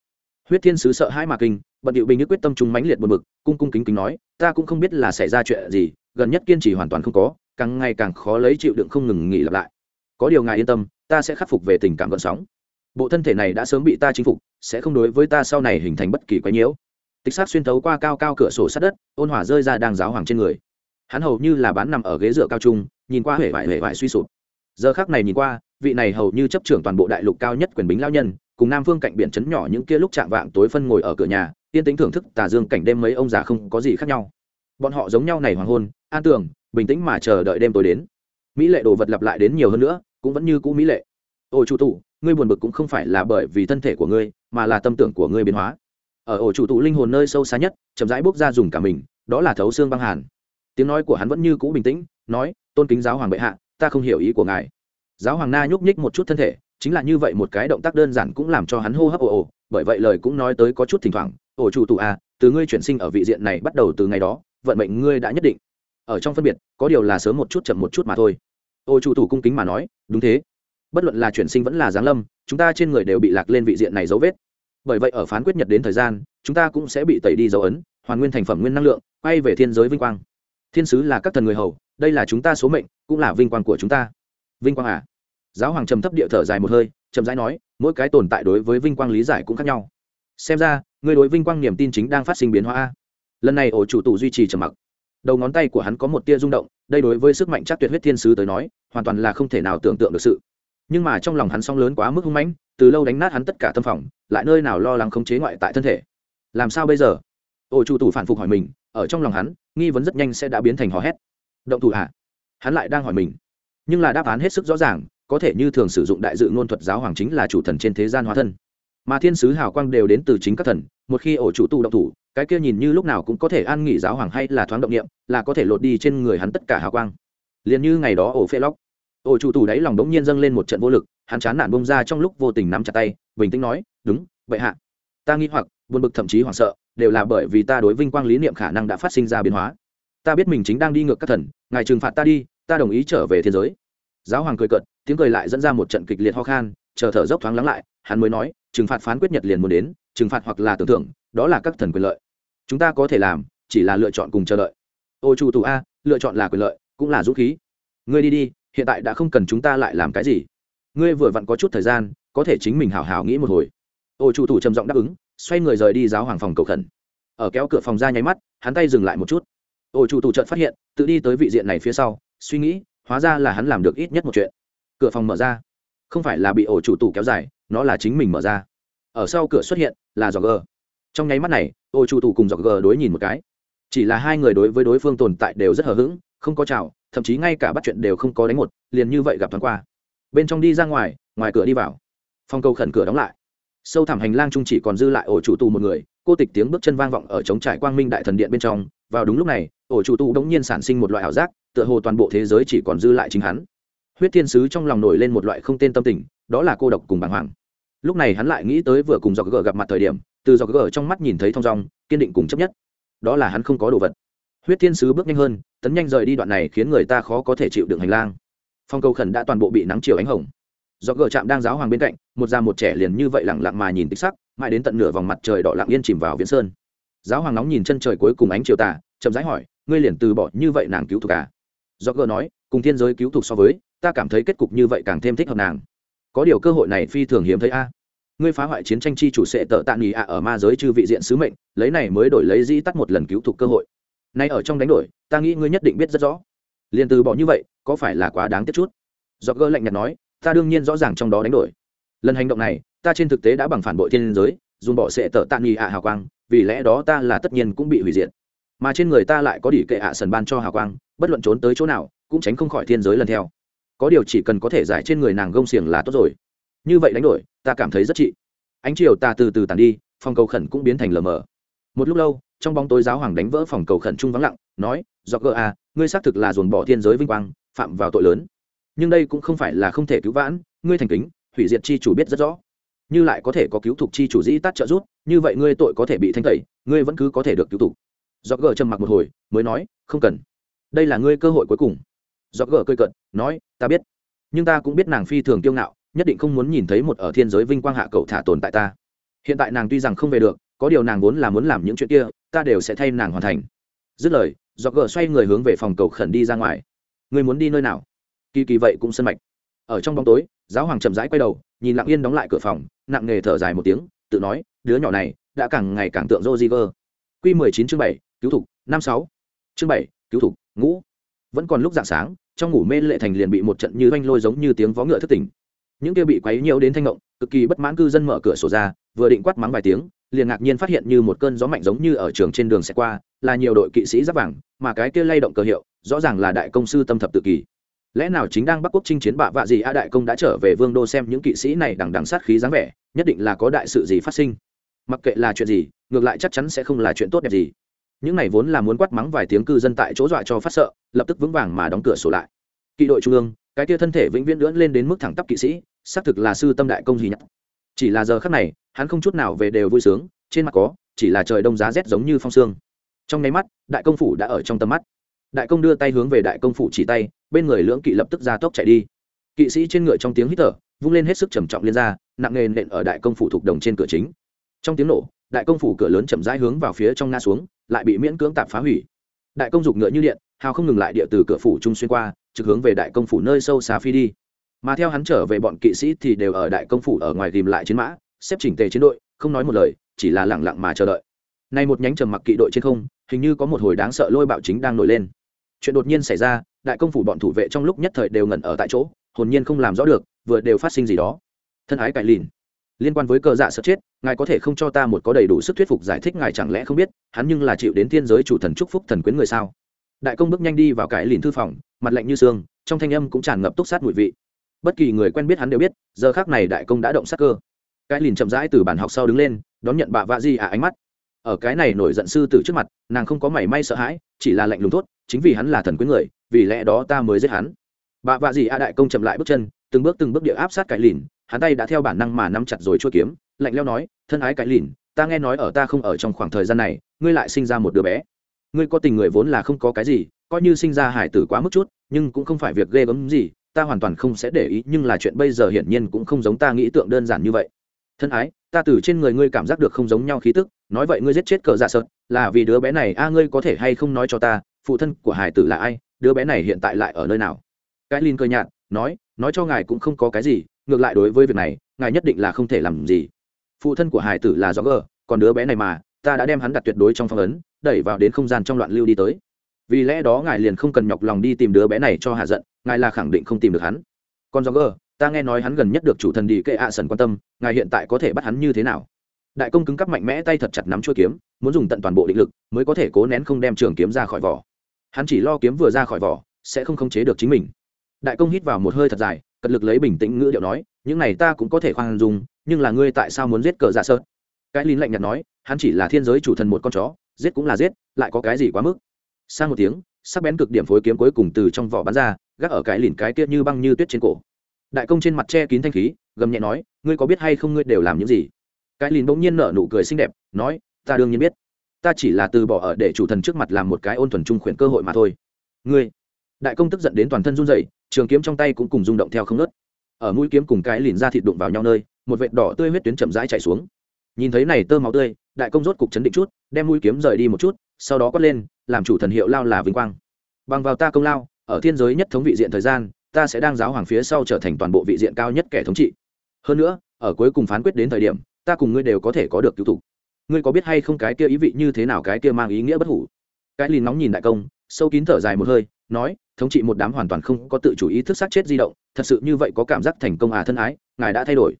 Huyết thiên sứ sợ hãi mà kinh bận điệu bình nước quyết tâm trung mãnh liệt buồn bực, cung cung kính kính nói ta cũng không biết là xảy ra chuyện gì gần nhất kiên trì hoàn toàn không có càng ngày càng khó lấy chịu đựng không ngừng nghỉ lặp lại. Có điều ngài yên tâm ta sẽ khắc phục về tình cảm gợn sóng. Bộ thân thể này đã sớm bị ta chinh phục sẽ không đối với ta sau này hình thành bất kỳ quái nhiễu tịch sát xuyên thấu qua cao cao cửa sổ sát đất, ôn hỏa rơi ra đang giáo hoàng trên người. Hắn hầu như là bán nằm ở ghế dựa cao trung, nhìn qua hệ vải hệ vải suy sụp. Giờ khác này nhìn qua, vị này hầu như chấp trưởng toàn bộ đại lục cao nhất quyền bính lao nhân, cùng nam phương cạnh biển trấn nhỏ những kia lúc chạm vạng tối phân ngồi ở cửa nhà, yên tính thưởng thức tà dương cảnh đêm mấy ông già không có gì khác nhau. Bọn họ giống nhau này hoàng hôn, an tường, bình tĩnh mà chờ đợi đêm tối đến. Mỹ lệ đồ vật lặp lại đến nhiều hơn nữa, cũng vẫn như cũ mỹ lệ. Ôi chủ tụ, ngươi buồn bực cũng không phải là bởi vì thân thể của ngươi, mà là tâm tưởng của ngươi biến hóa ở ổ chủ tụ linh hồn nơi sâu xa nhất, chậm rãi bốc ra dùng cả mình, đó là thấu xương băng hàn. Tiếng nói của hắn vẫn như cũ bình tĩnh, nói, tôn kính giáo hoàng bệ hạ, ta không hiểu ý của ngài. Giáo hoàng na nhúc nhích một chút thân thể, chính là như vậy một cái động tác đơn giản cũng làm cho hắn hô hấp ồ ồ, bởi vậy lời cũng nói tới có chút thỉnh thoảng, ổ chủ tụ à từ ngươi chuyển sinh ở vị diện này bắt đầu từ ngày đó, vận mệnh ngươi đã nhất định. Ở trong phân biệt, có điều là sớm một chút chậm một chút mà thôi. Ổ chủ tụ cung kính mà nói, đúng thế. Bất luận là chuyển sinh vẫn là giáng lâm, chúng ta trên người đều bị lạc lên vị diện này dấu vết bởi vậy ở phán quyết nhật đến thời gian, chúng ta cũng sẽ bị tẩy đi dấu ấn, hoàn nguyên thành phẩm nguyên năng lượng, quay về thiên giới vinh quang. Thiên sứ là các thần người hầu, đây là chúng ta số mệnh, cũng là vinh quang của chúng ta. Vinh quang à? Giáo hoàng trầm thấp địa thở dài một hơi, chậm rãi nói, mỗi cái tồn tại đối với vinh quang lý giải cũng khác nhau. Xem ra, người đối vinh quang niềm tin chính đang phát sinh biến hóa lần này ổ chủ tù duy trì trầm mặc. Đầu ngón tay của hắn có một tia rung động, đây đối với sức mạnh chắc tuyệt huyết thiên sứ tới nói, hoàn toàn là không thể nào tưởng tượng được sự nhưng mà trong lòng hắn song lớn quá mức hung mãnh, từ lâu đánh nát hắn tất cả tâm phòng, lại nơi nào lo lắng khống chế ngoại tại thân thể. Làm sao bây giờ? Ổ chủ tủ phản phục hỏi mình, ở trong lòng hắn, nghi vấn rất nhanh sẽ đã biến thành hò hét. Động thủ hạ hắn lại đang hỏi mình. Nhưng là đáp án hết sức rõ ràng, có thể như thường sử dụng đại dự ngôn thuật giáo hoàng chính là chủ thần trên thế gian hóa thân. Mà thiên sứ hào quang đều đến từ chính các thần, một khi ổ chủ tu động thủ, cái kia nhìn như lúc nào cũng có thể an nghỉ giáo hoàng hay là thoáng động niệm, là có thể lột đi trên người hắn tất cả hào quang. Liền như ngày đó ổ phê lóc ổ chủ tù đáy lòng đống nhiên dâng lên một trận vô lực, hắn chán nản bông ra trong lúc vô tình nắm chặt tay, bình tĩnh nói, đúng, vậy hạ. Ta nghĩ hoặc, buồn bực thậm chí hoảng sợ, đều là bởi vì ta đối vinh quang lý niệm khả năng đã phát sinh ra biến hóa. Ta biết mình chính đang đi ngược các thần, ngài trừng phạt ta đi, ta đồng ý trở về thiên giới. Giáo hoàng cười cợt, tiếng cười lại dẫn ra một trận kịch liệt ho khan, chờ thở dốc thoáng lắng lại, hắn mới nói, trừng phạt phán quyết nhật liền muốn đến, trừng phạt hoặc là tưởng tượng, đó là các thần quyền lợi. Chúng ta có thể làm, chỉ là lựa chọn cùng chờ đợi. Ô chủ tù a, lựa chọn là quyền lợi, cũng là dũng khí. Ngươi đi đi hiện tại đã không cần chúng ta lại làm cái gì. Ngươi vừa vặn có chút thời gian, có thể chính mình hào hào nghĩ một hồi. Ô, chủ thủ trầm giọng đáp ứng, xoay người rời đi giáo hoàng phòng cầu khẩn. Ở kéo cửa phòng ra nháy mắt, hắn tay dừng lại một chút. Ô, chủ thủ trợt phát hiện, tự đi tới vị diện này phía sau, suy nghĩ, hóa ra là hắn làm được ít nhất một chuyện. Cửa phòng mở ra. Không phải là bị ổ chủ tủ kéo dài, nó là chính mình mở ra. Ở sau cửa xuất hiện, là giò gờ. Trong nháy mắt này ổ chủ tủ cùng giò gờ đối nhìn một cái. Chỉ là hai người đối với đối phương tồn tại đều rất hờ hững không có chào thậm chí ngay cả bắt chuyện đều không có đánh một, liền như vậy gặp thoáng qua. Bên trong đi ra ngoài ngoài cửa đi vào. Phong câu khẩn cửa đóng lại. Sâu thẳm hành lang trung chỉ còn dư lại ổ chủ tù một người, cô tịch tiếng bước chân vang vọng ở trống trải quang minh đại thần điện bên trong. Vào đúng lúc này, ổ chủ tù đống nhiên sản sinh một loại ảo giác, tựa hồ toàn bộ thế giới chỉ còn dư lại chính hắn. Huyết thiên sứ trong lòng nổi lên một loại không tên tâm tình, đó là cô độc cùng bàng hoàng. Lúc này hắn lại nghĩ tới vừa cùng dọc gờ gặp mặt thời điểm, từ dọc gờ trong mắt nhìn thấy thong dong, kiên định cùng chấp nhất. Đó là hắn không có đồ vật huyết thiên sứ bước nhanh hơn, tấn nhanh rời đi đoạn này khiến người ta khó có thể chịu đựng hành lang. Phong cầu khẩn đã toàn bộ bị nắng chiều ánh hồng. Do gờ Trạm đang giáo hoàng bên cạnh, một già một trẻ liền như vậy lẳng lặng mà nhìn tích sắc, mãi đến tận nửa vòng mặt trời đỏ lặng yên chìm vào viễn sơn. Giáo hoàng nóng nhìn chân trời cuối cùng ánh chiều tà, chậm rãi hỏi, ngươi liền từ bỏ như vậy nàng cứu thuộc à? Do gờ nói, cùng thiên giới cứu thuộc so với, ta cảm thấy kết cục như vậy càng thêm thích hợp nàng. Có điều cơ hội này phi thường hiếm thấy a. Ngươi phá hoại chiến tranh chi chủ sẽ tợ tạ nghỉ ạ ở ma giới chư vị diện sứ mệnh, lấy này mới đổi lấy dĩ tắt một lần cứu thuộc cơ hội nay ở trong đánh đổi, ta nghĩ ngươi nhất định biết rất rõ. Liền từ bỏ như vậy, có phải là quá đáng tiếc chút? Do gơ lạnh nhạt nói, ta đương nhiên rõ ràng trong đó đánh đổi. Lần hành động này, ta trên thực tế đã bằng phản bội thiên giới, dùng bỏ sẽ tợ tạ nghi ạ hào quang, vì lẽ đó ta là tất nhiên cũng bị hủy diệt. Mà trên người ta lại có đỉ kệ ạ sần ban cho hào quang, bất luận trốn tới chỗ nào, cũng tránh không khỏi thiên giới lần theo. Có điều chỉ cần có thể giải trên người nàng gông xiềng là tốt rồi. Như vậy đánh đổi, ta cảm thấy rất trị. Ánh chiều ta từ từ tàn đi phòng cầu khẩn cũng biến thành lờ mờ một lúc lâu, trong bóng tối giáo hoàng đánh vỡ phòng cầu khẩn trung vắng lặng, nói do gờ a ngươi xác thực là dồn bỏ thiên giới vinh quang, phạm vào tội lớn. Nhưng đây cũng không phải là không thể cứu vãn, ngươi thành kính, hủy diệt chi chủ biết rất rõ. Như lại có thể có cứu thục chi chủ dĩ tắt trợ rút như vậy ngươi tội có thể bị thanh tẩy, ngươi vẫn cứ có thể được cứu thục do gờ trầm mặc một hồi, mới nói, không cần. Đây là ngươi cơ hội cuối cùng. Do gờ cơi cận nói, ta biết. Nhưng ta cũng biết nàng phi thường kiêu ngạo, nhất định không muốn nhìn thấy một ở thiên giới vinh quang hạ cậu thả tồn tại ta. Hiện tại nàng tuy rằng không về được có điều nàng vốn là muốn làm những chuyện kia ta đều sẽ thay nàng hoàn thành dứt lời do gờ xoay người hướng về phòng cầu khẩn đi ra ngoài người muốn đi nơi nào kỳ kỳ vậy cũng sân mạch ở trong bóng tối giáo hoàng chậm rãi quay đầu nhìn lặng yên đóng lại cửa phòng nặng nghề thở dài một tiếng tự nói đứa nhỏ này đã càng ngày càng tượng Roziger. Quy 19 chương bảy cứu thủ, năm sáu. Chương bảy cứu thủ, ngũ. Vẫn còn lúc dạng sáng, trong ngủ mê lệ thành liền bị một trận như oanh lôi giống như tiếng vó ngựa thức tỉnh. Những kia bị quấy nhiễu đến thanh ngộng, cực kỳ bất mãn cư dân mở cửa sổ ra, vừa định quát mắng vài tiếng, liền ngạc nhiên phát hiện như một cơn gió mạnh giống như ở trường trên đường sẽ qua, là nhiều đội kỵ sĩ giáp vàng, mà cái kia lay động cờ hiệu, rõ ràng là đại công sư tâm thập tự kỳ. Lẽ nào chính đang Bắc Quốc chinh chiến bạ vạ gì a đại công đã trở về vương đô xem những kỵ sĩ này đằng đằng sát khí dáng vẻ, nhất định là có đại sự gì phát sinh. Mặc kệ là chuyện gì ngược lại chắc chắn sẽ không là chuyện tốt đẹp gì. Những này vốn là muốn quát mắng vài tiếng cư dân tại chỗ dọa cho phát sợ lập tức vững vàng mà đóng cửa sổ lại. Kỵ đội trung ương cái kia thân thể vĩnh viễn lưỡn lên đến mức thẳng tắp kỵ sĩ xác thực là sư tâm đại công gì nhất chỉ là giờ khắc này hắn không chút nào về đều vui sướng, trên mặt có, chỉ là trời đông giá rét giống như phong sương. Trong nháy mắt, đại công phủ đã ở trong tầm mắt. Đại công đưa tay hướng về đại công phủ chỉ tay, bên người lưỡng kỵ lập tức ra tốc chạy đi. Kỵ sĩ trên ngựa trong tiếng hít thở, vung lên hết sức trầm trọng liên ra, nặng nề nện ở đại công phủ thuộc đồng trên cửa chính. Trong tiếng nổ, đại công phủ cửa lớn chậm rãi hướng vào phía trong nga xuống, lại bị miễn cưỡng tạp phá hủy. Đại công dục ngựa như điện, hào không ngừng lại địa từ cửa phủ trung xuyên qua, trực hướng về đại công phủ nơi sâu xa phi đi. Mà theo hắn trở về bọn kỵ sĩ thì đều ở đại công phủ ở ngoài tìm lại chiến mã xếp chỉnh tề chiến đội, không nói một lời, chỉ là lẳng lặng mà chờ đợi. Nay một nhánh trầm mặc kỵ đội trên không, hình như có một hồi đáng sợ lôi bạo chính đang nổi lên. Chuyện đột nhiên xảy ra, đại công phủ bọn thủ vệ trong lúc nhất thời đều ngẩn ở tại chỗ, hồn nhiên không làm rõ được, vừa đều phát sinh gì đó. Thân ái cải lìn, liên quan với cờ dạ sợ chết, ngài có thể không cho ta một có đầy đủ sức thuyết phục giải thích ngài chẳng lẽ không biết, hắn nhưng là chịu đến thiên giới chủ thần chúc phúc thần quyến người sao? Đại công bước nhanh đi vào cải lìn thư phòng, mặt lạnh như xương, trong thanh âm cũng tràn ngập túc sát mùi vị. Bất kỳ người quen biết hắn đều biết, giờ khác này đại công đã động sát cơ cái lìn chậm rãi từ bàn học sau đứng lên, đón nhận bà vạ di à ánh mắt. Ở cái này nổi giận sư tử trước mặt, nàng không có mảy may sợ hãi, chỉ là lạnh lùng tốt chính vì hắn là thần quyến người, vì lẽ đó ta mới giết hắn. Bà vạ di à đại công chậm lại bước chân, từng bước từng bước địa áp sát cái lìn, hắn tay đã theo bản năng mà nắm chặt rồi chua kiếm, lạnh leo nói, thân ái cái lìn, ta nghe nói ở ta không ở trong khoảng thời gian này, ngươi lại sinh ra một đứa bé. Ngươi có tình người vốn là không có cái gì, coi như sinh ra hải tử quá mức chút, nhưng cũng không phải việc ghê gớm gì, ta hoàn toàn không sẽ để ý, nhưng là chuyện bây giờ hiển nhiên cũng không giống ta nghĩ tượng đơn giản như vậy thân ái, ta từ trên người ngươi cảm giác được không giống nhau khí tức, nói vậy ngươi giết chết cờ dạ sợ, là vì đứa bé này, a, ngươi có thể hay không nói cho ta, phụ thân của hải tử là ai, đứa bé này hiện tại lại ở nơi nào? Cái linh cơ nhạt, nói nói cho ngài cũng không có cái gì, ngược lại đối với việc này, ngài nhất định là không thể làm gì. Phụ thân của hải tử là do gờ còn đứa bé này mà, ta đã đem hắn đặt tuyệt đối trong phong ấn, đẩy vào đến không gian trong loạn lưu đi tới. Vì lẽ đó ngài liền không cần nhọc lòng đi tìm đứa bé này cho hạ giận, ngài là khẳng định không tìm được hắn. Còn do gờ ta nghe nói hắn gần nhất được chủ thần đi kệ ạ à sần quan tâm ngài hiện tại có thể bắt hắn như thế nào? Đại công cứng cắp mạnh mẽ tay thật chặt nắm chuôi kiếm muốn dùng tận toàn bộ định lực mới có thể cố nén không đem trường kiếm ra khỏi vỏ. Hắn chỉ lo kiếm vừa ra khỏi vỏ sẽ không khống chế được chính mình. Đại công hít vào một hơi thật dài cật lực lấy bình tĩnh ngữ điệu nói những này ta cũng có thể khoan dùng, nhưng là ngươi tại sao muốn giết cờ dạ sơ cái lín lạnh nhạt nói hắn chỉ là thiên giới chủ thần một con chó giết cũng là giết lại có cái gì quá mức? Sang một tiếng sắc bén cực điểm phối kiếm cuối cùng từ trong vỏ bắn ra gác ở cái lìn cái kia như băng như tuyết trên cổ đại công trên mặt che kín thanh khí, gầm nhẹ nói, ngươi có biết hay không ngươi đều làm những gì? Cái lìn bỗng nhiên nở nụ cười xinh đẹp, nói, ta đương nhiên biết. Ta chỉ là từ bỏ ở để chủ thần trước mặt làm một cái ôn thuần trung khuyển cơ hội mà thôi. Ngươi? Đại công tức giận đến toàn thân run rẩy, trường kiếm trong tay cũng cùng rung động theo không ngớt. Ở mũi kiếm cùng cái lìn ra thịt đụng vào nhau nơi, một vệt đỏ tươi huyết tuyến chậm rãi chảy xuống. Nhìn thấy này tơ máu tươi, đại công rốt cục chấn định chút, đem mũi kiếm rời đi một chút, sau đó quát lên, làm chủ thần hiệu lao là vinh quang. Bằng vào ta công lao, ở thiên giới nhất thống vị diện thời gian ta sẽ đang giáo hoàng phía sau trở thành toàn bộ vị diện cao nhất kẻ thống trị. Hơn nữa, ở cuối cùng phán quyết đến thời điểm, ta cùng ngươi đều có thể có được cứu thủ. Ngươi có biết hay không cái kia ý vị như thế nào, cái kia mang ý nghĩa bất hủ? Cái lìn nóng nhìn đại công, sâu kín thở dài một hơi, nói, thống trị một đám hoàn toàn không có tự chủ ý thức sát chết di động, thật sự như vậy có cảm giác thành công à thân ái, ngài đã thay đổi.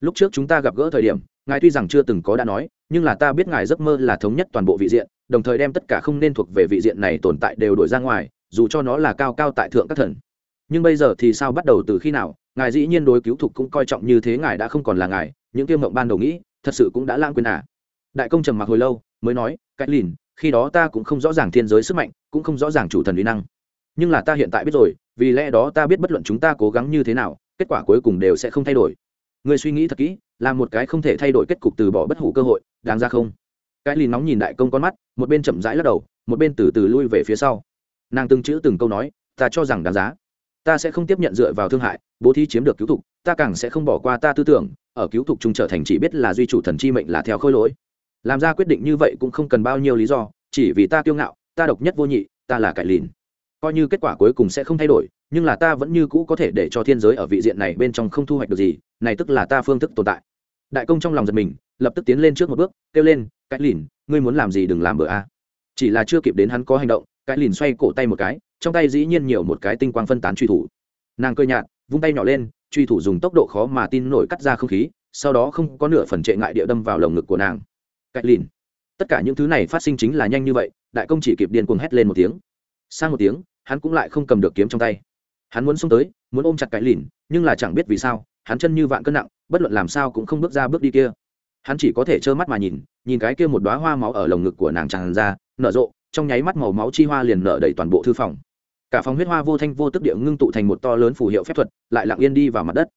Lúc trước chúng ta gặp gỡ thời điểm, ngài tuy rằng chưa từng có đã nói, nhưng là ta biết ngài giấc mơ là thống nhất toàn bộ vị diện, đồng thời đem tất cả không nên thuộc về vị diện này tồn tại đều đổi ra ngoài, dù cho nó là cao cao tại thượng các thần nhưng bây giờ thì sao bắt đầu từ khi nào? Ngài dĩ nhiên đối cứu thục cũng coi trọng như thế, ngài đã không còn là ngài. Những kiêm mộng ban đầu nghĩ, thật sự cũng đã lãng quên à. Đại công trầm mặc hồi lâu, mới nói cách lìn, khi đó ta cũng không rõ ràng thiên giới sức mạnh, cũng không rõ ràng chủ thần uy năng. Nhưng là ta hiện tại biết rồi, vì lẽ đó ta biết bất luận chúng ta cố gắng như thế nào, kết quả cuối cùng đều sẽ không thay đổi. Người suy nghĩ thật kỹ, là một cái không thể thay đổi kết cục từ bỏ bất hủ cơ hội, đáng ra không? Cái lìn nóng nhìn đại công con mắt, một bên chậm rãi lắc đầu, một bên từ từ lui về phía sau. Nàng từng chữ từng câu nói, ta cho rằng đáng giá ta sẽ không tiếp nhận dựa vào thương hại, bố thí chiếm được cứu thục, ta càng sẽ không bỏ qua ta tư tưởng, ở cứu thục trung trở thành chỉ biết là duy chủ thần chi mệnh là theo khôi lỗi. Làm ra quyết định như vậy cũng không cần bao nhiêu lý do, chỉ vì ta kiêu ngạo, ta độc nhất vô nhị, ta là cải lìn. Coi như kết quả cuối cùng sẽ không thay đổi, nhưng là ta vẫn như cũ có thể để cho thiên giới ở vị diện này bên trong không thu hoạch được gì, này tức là ta phương thức tồn tại. Đại công trong lòng giật mình, lập tức tiến lên trước một bước, kêu lên cái lìn, ngươi muốn làm gì đừng làm bữa a. Chỉ là chưa kịp đến hắn có hành động cái lìn xoay cổ tay một cái trong tay dĩ nhiên nhiều một cái tinh quang phân tán truy thủ. Nàng cơ nhạt, vung tay nhỏ lên, truy thủ dùng tốc độ khó mà tin nổi cắt ra không khí, sau đó không có nửa phần trệ ngại địa đâm vào lồng ngực của nàng. Cái lìn. Tất cả những thứ này phát sinh chính là nhanh như vậy, đại công chỉ kịp điên cuồng hét lên một tiếng. Sang một tiếng, hắn cũng lại không cầm được kiếm trong tay. Hắn muốn xông tới, muốn ôm chặt cái lìn, nhưng là chẳng biết vì sao, hắn chân như vạn cân nặng, bất luận làm sao cũng không bước ra bước đi kia. Hắn chỉ có thể trơ mắt mà nhìn nhìn cái kia một đoá hoa máu ở lồng ngực của nàng tràn ra, nở rộ, trong nháy mắt màu máu chi hoa liền nở đầy toàn bộ thư phòng cả phòng huyết hoa vô thanh vô tức địa ngưng tụ thành một to lớn phù hiệu phép thuật, lại lặng yên đi vào mặt đất.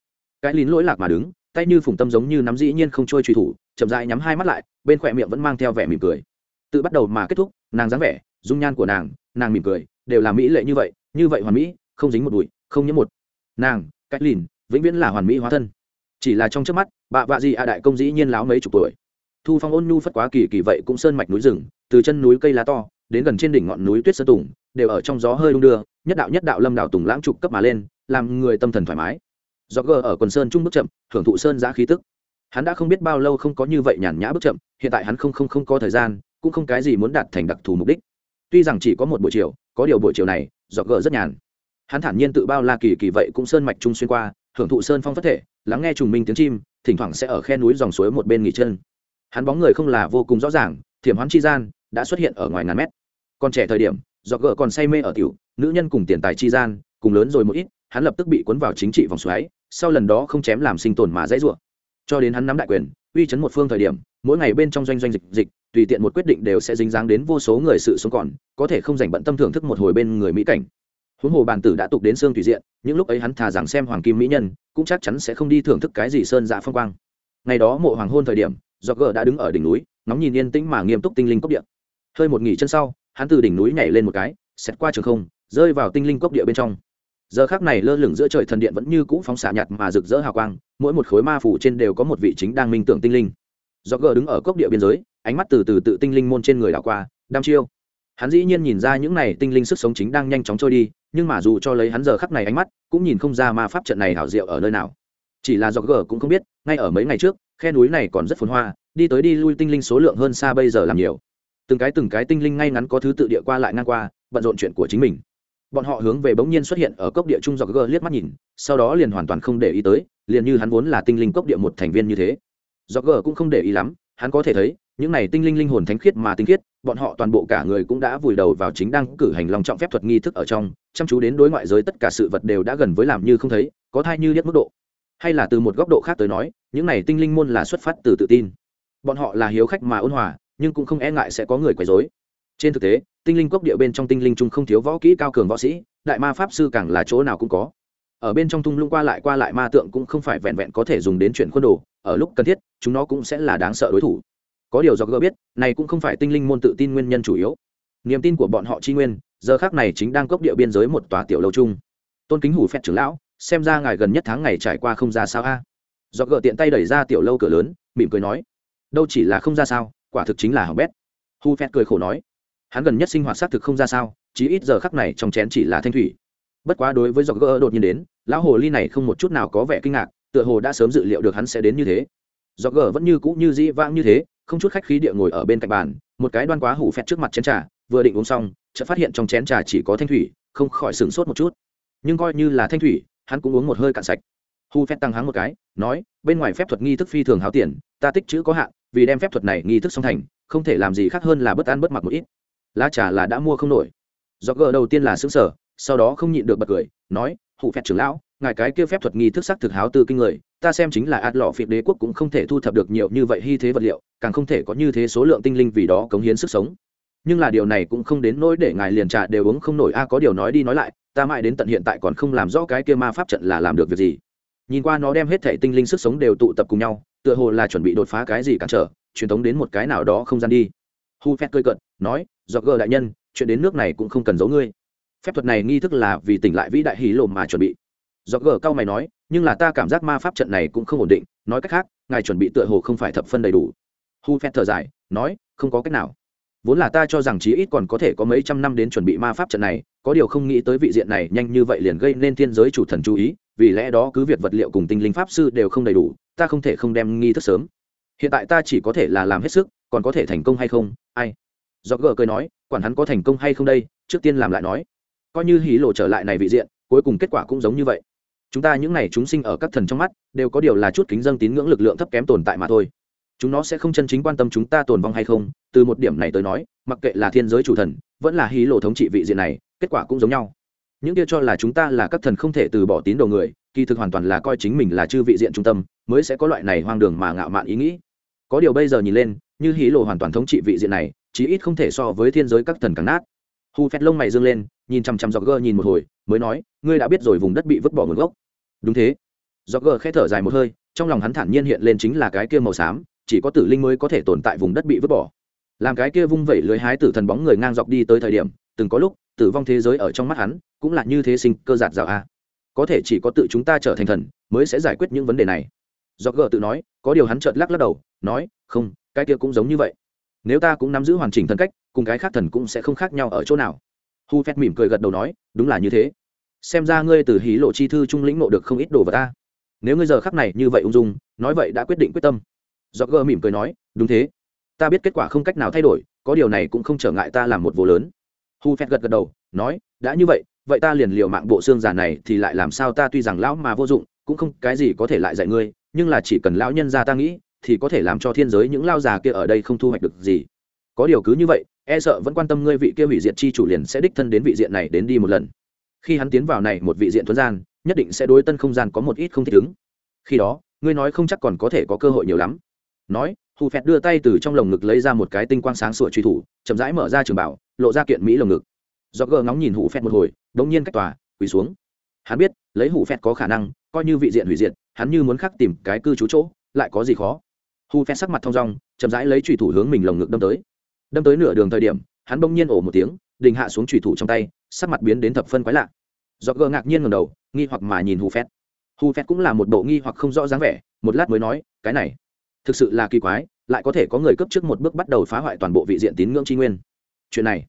Cái lín lỗi lạc mà đứng, tay như phùng tâm giống như nắm dĩ nhiên không trôi truy thủ, chậm rãi nhắm hai mắt lại, bên khỏe miệng vẫn mang theo vẻ mỉm cười. Tự bắt đầu mà kết thúc, nàng dáng vẻ, dung nhan của nàng nàng mỉm cười, đều là mỹ lệ như vậy như vậy hoàn mỹ, không dính một bụi, không nhiễm một. Nàng cách lìn vĩnh viễn là hoàn mỹ hóa thân. Chỉ là trong trước mắt, bà vạ gì a đại công dĩ nhiên láo mấy chục tuổi. Thu phong ôn nhu phất quá kỳ kỳ vậy cũng sơn mạch núi rừng, từ chân núi cây lá to đến gần trên đỉnh ngọn núi tuyết sơn tùng, đều ở trong gió hơi đung đưa, nhất đạo nhất đạo lâm đạo tùng lãng trục cấp mà lên, làm người tâm thần thoải mái. Do gờ ở quần sơn trung bước chậm, hưởng thụ sơn giã khí tức. Hắn đã không biết bao lâu không có như vậy nhàn nhã bước chậm, hiện tại hắn không không không có thời gian, cũng không cái gì muốn đạt thành đặc thù mục đích. Tuy rằng chỉ có một buổi chiều, có điều buổi chiều này do gờ rất nhàn. Hắn thản nhiên tự bao la kỳ kỳ vậy cũng sơn mạch trung xuyên qua, hưởng thụ sơn phong phất thể, lắng nghe trùng minh tiếng chim, thỉnh thoảng sẽ ở khe núi dòng suối một bên nghỉ chân. Hắn bóng người không là vô cùng rõ ràng, thiểm hoán chi gian đã xuất hiện ở ngoài ngàn mét. Còn trẻ thời điểm, do gỡ còn say mê ở tiểu, nữ nhân cùng tiền tài chi gian, cùng lớn rồi một ít, hắn lập tức bị cuốn vào chính trị vòng xoáy, sau lần đó không chém làm sinh tồn mà dãy rủa. Cho đến hắn nắm đại quyền, uy chấn một phương thời điểm, mỗi ngày bên trong doanh doanh dịch dịch, tùy tiện một quyết định đều sẽ dính dáng đến vô số người sự sống còn, có thể không dành bận tâm thưởng thức một hồi bên người mỹ cảnh. Huống hồ bàn tử đã tục đến xương tùy diện, những lúc ấy hắn thà rằng xem hoàng kim mỹ nhân, cũng chắc chắn sẽ không đi thưởng thức cái gì sơn dạ phong quang. Ngày đó mộ hoàng hôn thời điểm, do gờ đã đứng ở đỉnh núi nóng nhìn yên tĩnh mà nghiêm túc tinh linh cốc điện hơi một nghỉ chân sau, hắn từ đỉnh núi nhảy lên một cái xét qua trường không, rơi vào tinh linh cốc địa bên trong. Giờ khác này lơ lửng giữa trời thần điện vẫn như cũ phóng xạ nhạt mà rực rỡ hào quang, mỗi một khối ma phủ trên đều có một vị chính đang minh tưởng tinh linh. Do gờ đứng ở cốc địa biên giới, ánh mắt từ từ tự tinh linh môn trên người đảo qua đam chiêu. Hắn dĩ nhiên nhìn ra những này tinh linh sức sống chính đang nhanh chóng trôi đi, nhưng mà dù cho lấy hắn giờ khắc này ánh mắt, cũng nhìn không ra ma pháp trận này hảo diệu ở nơi nào. Chỉ là do gờ cũng không biết, ngay ở mấy ngày trước, khe núi này còn rất phồn hoa, đi tới đi lui tinh linh số lượng hơn xa bây giờ làm nhiều từng cái từng cái tinh linh ngay ngắn có thứ tự địa qua lại ngang qua, bận rộn chuyện của chính mình. Bọn họ hướng về bỗng nhiên xuất hiện ở cốc địa trung dọc gờ liếc mắt nhìn, sau đó liền hoàn toàn không để ý tới, liền như hắn vốn là tinh linh cốc địa một thành viên như thế. Dọc gờ cũng không để ý lắm, hắn có thể thấy, những này tinh linh linh hồn thánh khiết mà tinh khiết, bọn họ toàn bộ cả người cũng đã vùi đầu vào chính đang cử hành lòng trọng phép thuật nghi thức ở trong, chăm chú đến đối ngoại giới tất cả sự vật đều đã gần với làm như không thấy, có thai như biết mức độ. Hay là từ một góc độ khác tới nói, những này tinh linh môn là xuất phát từ tự tin. Bọn họ là hiếu khách mà ôn hòa nhưng cũng không e ngại sẽ có người quấy rối. Trên thực tế, tinh linh cốc địa bên trong tinh linh trung không thiếu võ kỹ cao cường võ sĩ, đại ma pháp sư càng là chỗ nào cũng có. Ở bên trong tung lung qua lại qua lại ma tượng cũng không phải vẹn vẹn có thể dùng đến chuyển khuôn đồ, ở lúc cần thiết, chúng nó cũng sẽ là đáng sợ đối thủ. Có điều do gỡ biết, này cũng không phải tinh linh môn tự tin nguyên nhân chủ yếu. Niềm tin của bọn họ chi nguyên, giờ khác này chính đang cốc địa biên giới một tòa tiểu lâu chung. Tôn kính hủ phép trưởng lão, xem ra ngài gần nhất tháng ngày trải qua không ra sao a. Do gỡ tiện tay đẩy ra tiểu lâu cửa lớn, mỉm cười nói, đâu chỉ là không ra sao quả thực chính là hỏng bét. Hu phét cười khổ nói, hắn gần nhất sinh hoạt xác thực không ra sao, chí ít giờ khắc này trong chén chỉ là thanh thủy. Bất quá đối với giọt gỡ đột nhiên đến, lão hồ ly này không một chút nào có vẻ kinh ngạc, tựa hồ đã sớm dự liệu được hắn sẽ đến như thế. Giọt gỡ vẫn như cũ như dĩ vãng như thế, không chút khách khí địa ngồi ở bên cạnh bàn, một cái đoan quá hủ phẹt trước mặt chén trà, vừa định uống xong, chợt phát hiện trong chén trà chỉ có thanh thủy, không khỏi sửng sốt một chút. Nhưng coi như là thanh thủy, hắn cũng uống một hơi cạn sạch hu phép tăng háng một cái, nói, bên ngoài phép thuật nghi thức phi thường háo tiền ta tích chữ có hạn, vì đem phép thuật này nghi thức xong thành, không thể làm gì khác hơn là bất an bất mặc một ít. Lá trà là đã mua không nổi. Do gờ đầu tiên là xứng sở sau đó không nhịn được bật cười, nói hụ phép trưởng lão, ngài cái kia phép thuật nghi thức sắc thực háo tư kinh người, ta xem chính là ạt lọ phiệt đế quốc cũng không thể thu thập được nhiều như vậy hy thế vật liệu, càng không thể có như thế số lượng tinh linh vì đó cống hiến sức sống. Nhưng là điều này cũng không đến nỗi để ngài liền trà đều uống không nổi. A, có điều nói đi nói lại, ta mãi đến tận hiện tại còn không làm rõ cái kia ma pháp trận là làm được việc gì nhìn qua nó đem hết thể tinh linh sức sống đều tụ tập cùng nhau, tựa hồ là chuẩn bị đột phá cái gì cản trở, truyền thống đến một cái nào đó không gian đi. Hu phép cơi cận nói do gờ đại nhân, chuyện đến nước này cũng không cần giấu ngươi. Phép thuật này nghi thức là vì tỉnh lại vĩ đại hí lồm mà chuẩn bị. Do gờ cao mày nói, nhưng là ta cảm giác ma pháp trận này cũng không ổn định, nói cách khác, ngài chuẩn bị tựa hồ không phải thập phân đầy đủ. Hu phép thở dài, nói, không có cách nào. Vốn là ta cho rằng chí ít còn có thể có mấy trăm năm đến chuẩn bị ma pháp trận này, có điều không nghĩ tới vị diện này nhanh như vậy liền gây nên thiên giới chủ thần chú ý vì lẽ đó cứ việc vật liệu cùng tinh linh pháp sư đều không đầy đủ, ta không thể không đem nghi thức sớm. Hiện tại ta chỉ có thể là làm hết sức, còn có thể thành công hay không? Ai? Do gờ cười nói, quản hắn có thành công hay không đây, trước tiên làm lại nói. Coi như hí lộ trở lại này vị diện, cuối cùng kết quả cũng giống như vậy. Chúng ta những n à y chúng sinh ở các thần trong mắt, đều có điều là chút kính dân tín ngưỡng lực lượng thấp kém tồn tại mà thôi. Chúng nó sẽ không chân chính quan tâm chúng ta tồn vong hay không, từ một điểm này tới nói, mặc kệ là thiên giới chủ thần, vẫn là hí lộ thống trị vị diện này, kết quả cũng giống nhau những kia cho là chúng ta là các thần không thể từ bỏ tín đồ người, kỳ thực hoàn toàn là coi chính mình là chư vị diện trung tâm, mới sẽ có loại này hoang đường mà ngạo mạn ý nghĩ. Có điều bây giờ nhìn lên, như hí lộ hoàn toàn thống trị vị diện này, chí ít không thể so với thiên giới các thần càng nát. Hu phét lông mày dương lên, nhìn chằm chằm dọc gơ nhìn một hồi, mới nói, ngươi đã biết rồi vùng đất bị vứt bỏ nguồn gốc. Đúng thế. Dọc gơ khẽ thở dài một hơi, trong lòng hắn thản nhiên hiện lên chính là cái kia màu xám, chỉ có tử linh mới có thể tồn tại vùng đất bị vứt bỏ. Làm cái kia vung vẩy lưới hái tử thần bóng người ngang dọc đi tới thời điểm, từng có lúc tử vong thế giới ở trong mắt hắn, cũng là như thế sinh cơ giạt rào a. Có thể chỉ có tự chúng ta trở thành thần, mới sẽ giải quyết những vấn đề này. Do gờ tự nói, có điều hắn chợt lắc lắc đầu, nói, không, cái kia cũng giống như vậy. Nếu ta cũng nắm giữ hoàn chỉnh thân cách, cùng cái khác thần cũng sẽ không khác nhau ở chỗ nào. Hu phép mỉm cười gật đầu nói, đúng là như thế. Xem ra ngươi từ hí lộ chi thư trung lĩnh nộ được không ít đồ vào ta. Nếu ngươi giờ khắc này như vậy ung dung, nói vậy đã quyết định quyết tâm. Do gờ mỉm cười nói, đúng thế. Ta biết kết quả không cách nào thay đổi, có điều này cũng không trở ngại ta làm một vô lớn hu phét gật gật đầu, nói, đã như vậy vậy ta liền liều mạng bộ xương già này thì lại làm sao ta tuy rằng lão mà vô dụng, cũng không cái gì có thể lại dạy ngươi, nhưng là chỉ cần lão nhân ra ta nghĩ, thì có thể làm cho thiên giới những lao già kia ở đây không thu hoạch được gì. Có điều cứ như vậy e sợ vẫn quan tâm ngươi vị kia hủy diệt chi chủ liền sẽ đích thân đến vị diện này đến đi một lần. Khi hắn tiến vào này một vị diện thuấn gian, nhất định sẽ đối tân không gian có một ít không thích ứng. Khi đó, ngươi nói không chắc còn có thể có cơ hội nhiều lắm. Nói hù phẹt đưa tay từ trong lồng ngực lấy ra một cái tinh quang sáng sủa truy thủ, chậm rãi mở ra trường bảo, lộ ra kiện mỹ lồng ngực. Do gờ ngóng nhìn hù phẹt một hồi, đống nhiên cách tòa, quỳ xuống. Hắn biết, lấy hù phẹt có khả năng, coi như vị diện hủy diệt, hắn như muốn khắc tìm cái cư trú chỗ, lại có gì khó. Hù phẹt sắc mặt thong dong, chậm rãi lấy truy thủ hướng mình lồng ngực đâm tới. Đâm tới nửa đường thời điểm, hắn bỗng nhiên ổ một tiếng, đình hạ xuống truy thủ trong tay, sắc mặt biến đến thập phân quái lạ. Do gờ ngạc nhiên ngầm đầu, nghi hoặc mà nhìn hù phẹt. Hù phẹt cũng là một bộ nghi hoặc không rõ dáng vẻ, một lát mới nói, cái này thực sự là kỳ quái, lại có thể có người cấp trước một bước bắt đầu phá hoại toàn bộ vị diện tín ngưỡng tri nguyên. Chuyện này,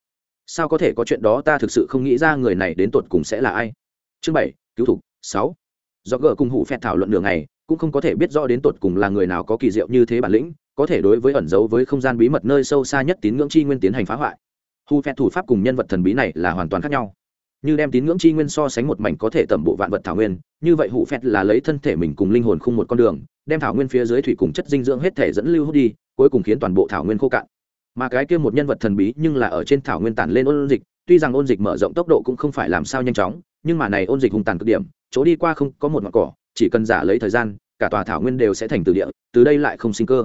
sao có thể có chuyện đó ta thực sự không nghĩ ra người này đến tột cùng sẽ là ai. Chương bảy, cứu thục sáu. Do gờ cùng hủ phẹt thảo luận đường này cũng không có thể biết rõ đến tột cùng là người nào có kỳ diệu như thế bản lĩnh, có thể đối với ẩn giấu với không gian bí mật nơi sâu xa nhất tín ngưỡng chi nguyên tiến hành phá hoại. Hủ phẹt thủ pháp cùng nhân vật thần bí này là hoàn toàn khác nhau như đem tín ngưỡng chi nguyên so sánh một mảnh có thể tẩm bộ vạn vật thảo nguyên, như vậy hủ phẹt là lấy thân thể mình cùng linh hồn khung một con đường, đem thảo nguyên phía dưới thủy cùng chất dinh dưỡng hết thể dẫn lưu hút đi, cuối cùng khiến toàn bộ thảo nguyên khô cạn. Mà cái kia một nhân vật thần bí nhưng là ở trên thảo nguyên tản lên ôn dịch, tuy rằng ôn dịch mở rộng tốc độ cũng không phải làm sao nhanh chóng, nhưng mà này ôn dịch hùng tàn cực điểm, chỗ đi qua không có một ngọn cỏ, chỉ cần giả lấy thời gian, cả tòa thảo nguyên đều sẽ thành từ địa, từ đây lại không sinh cơ.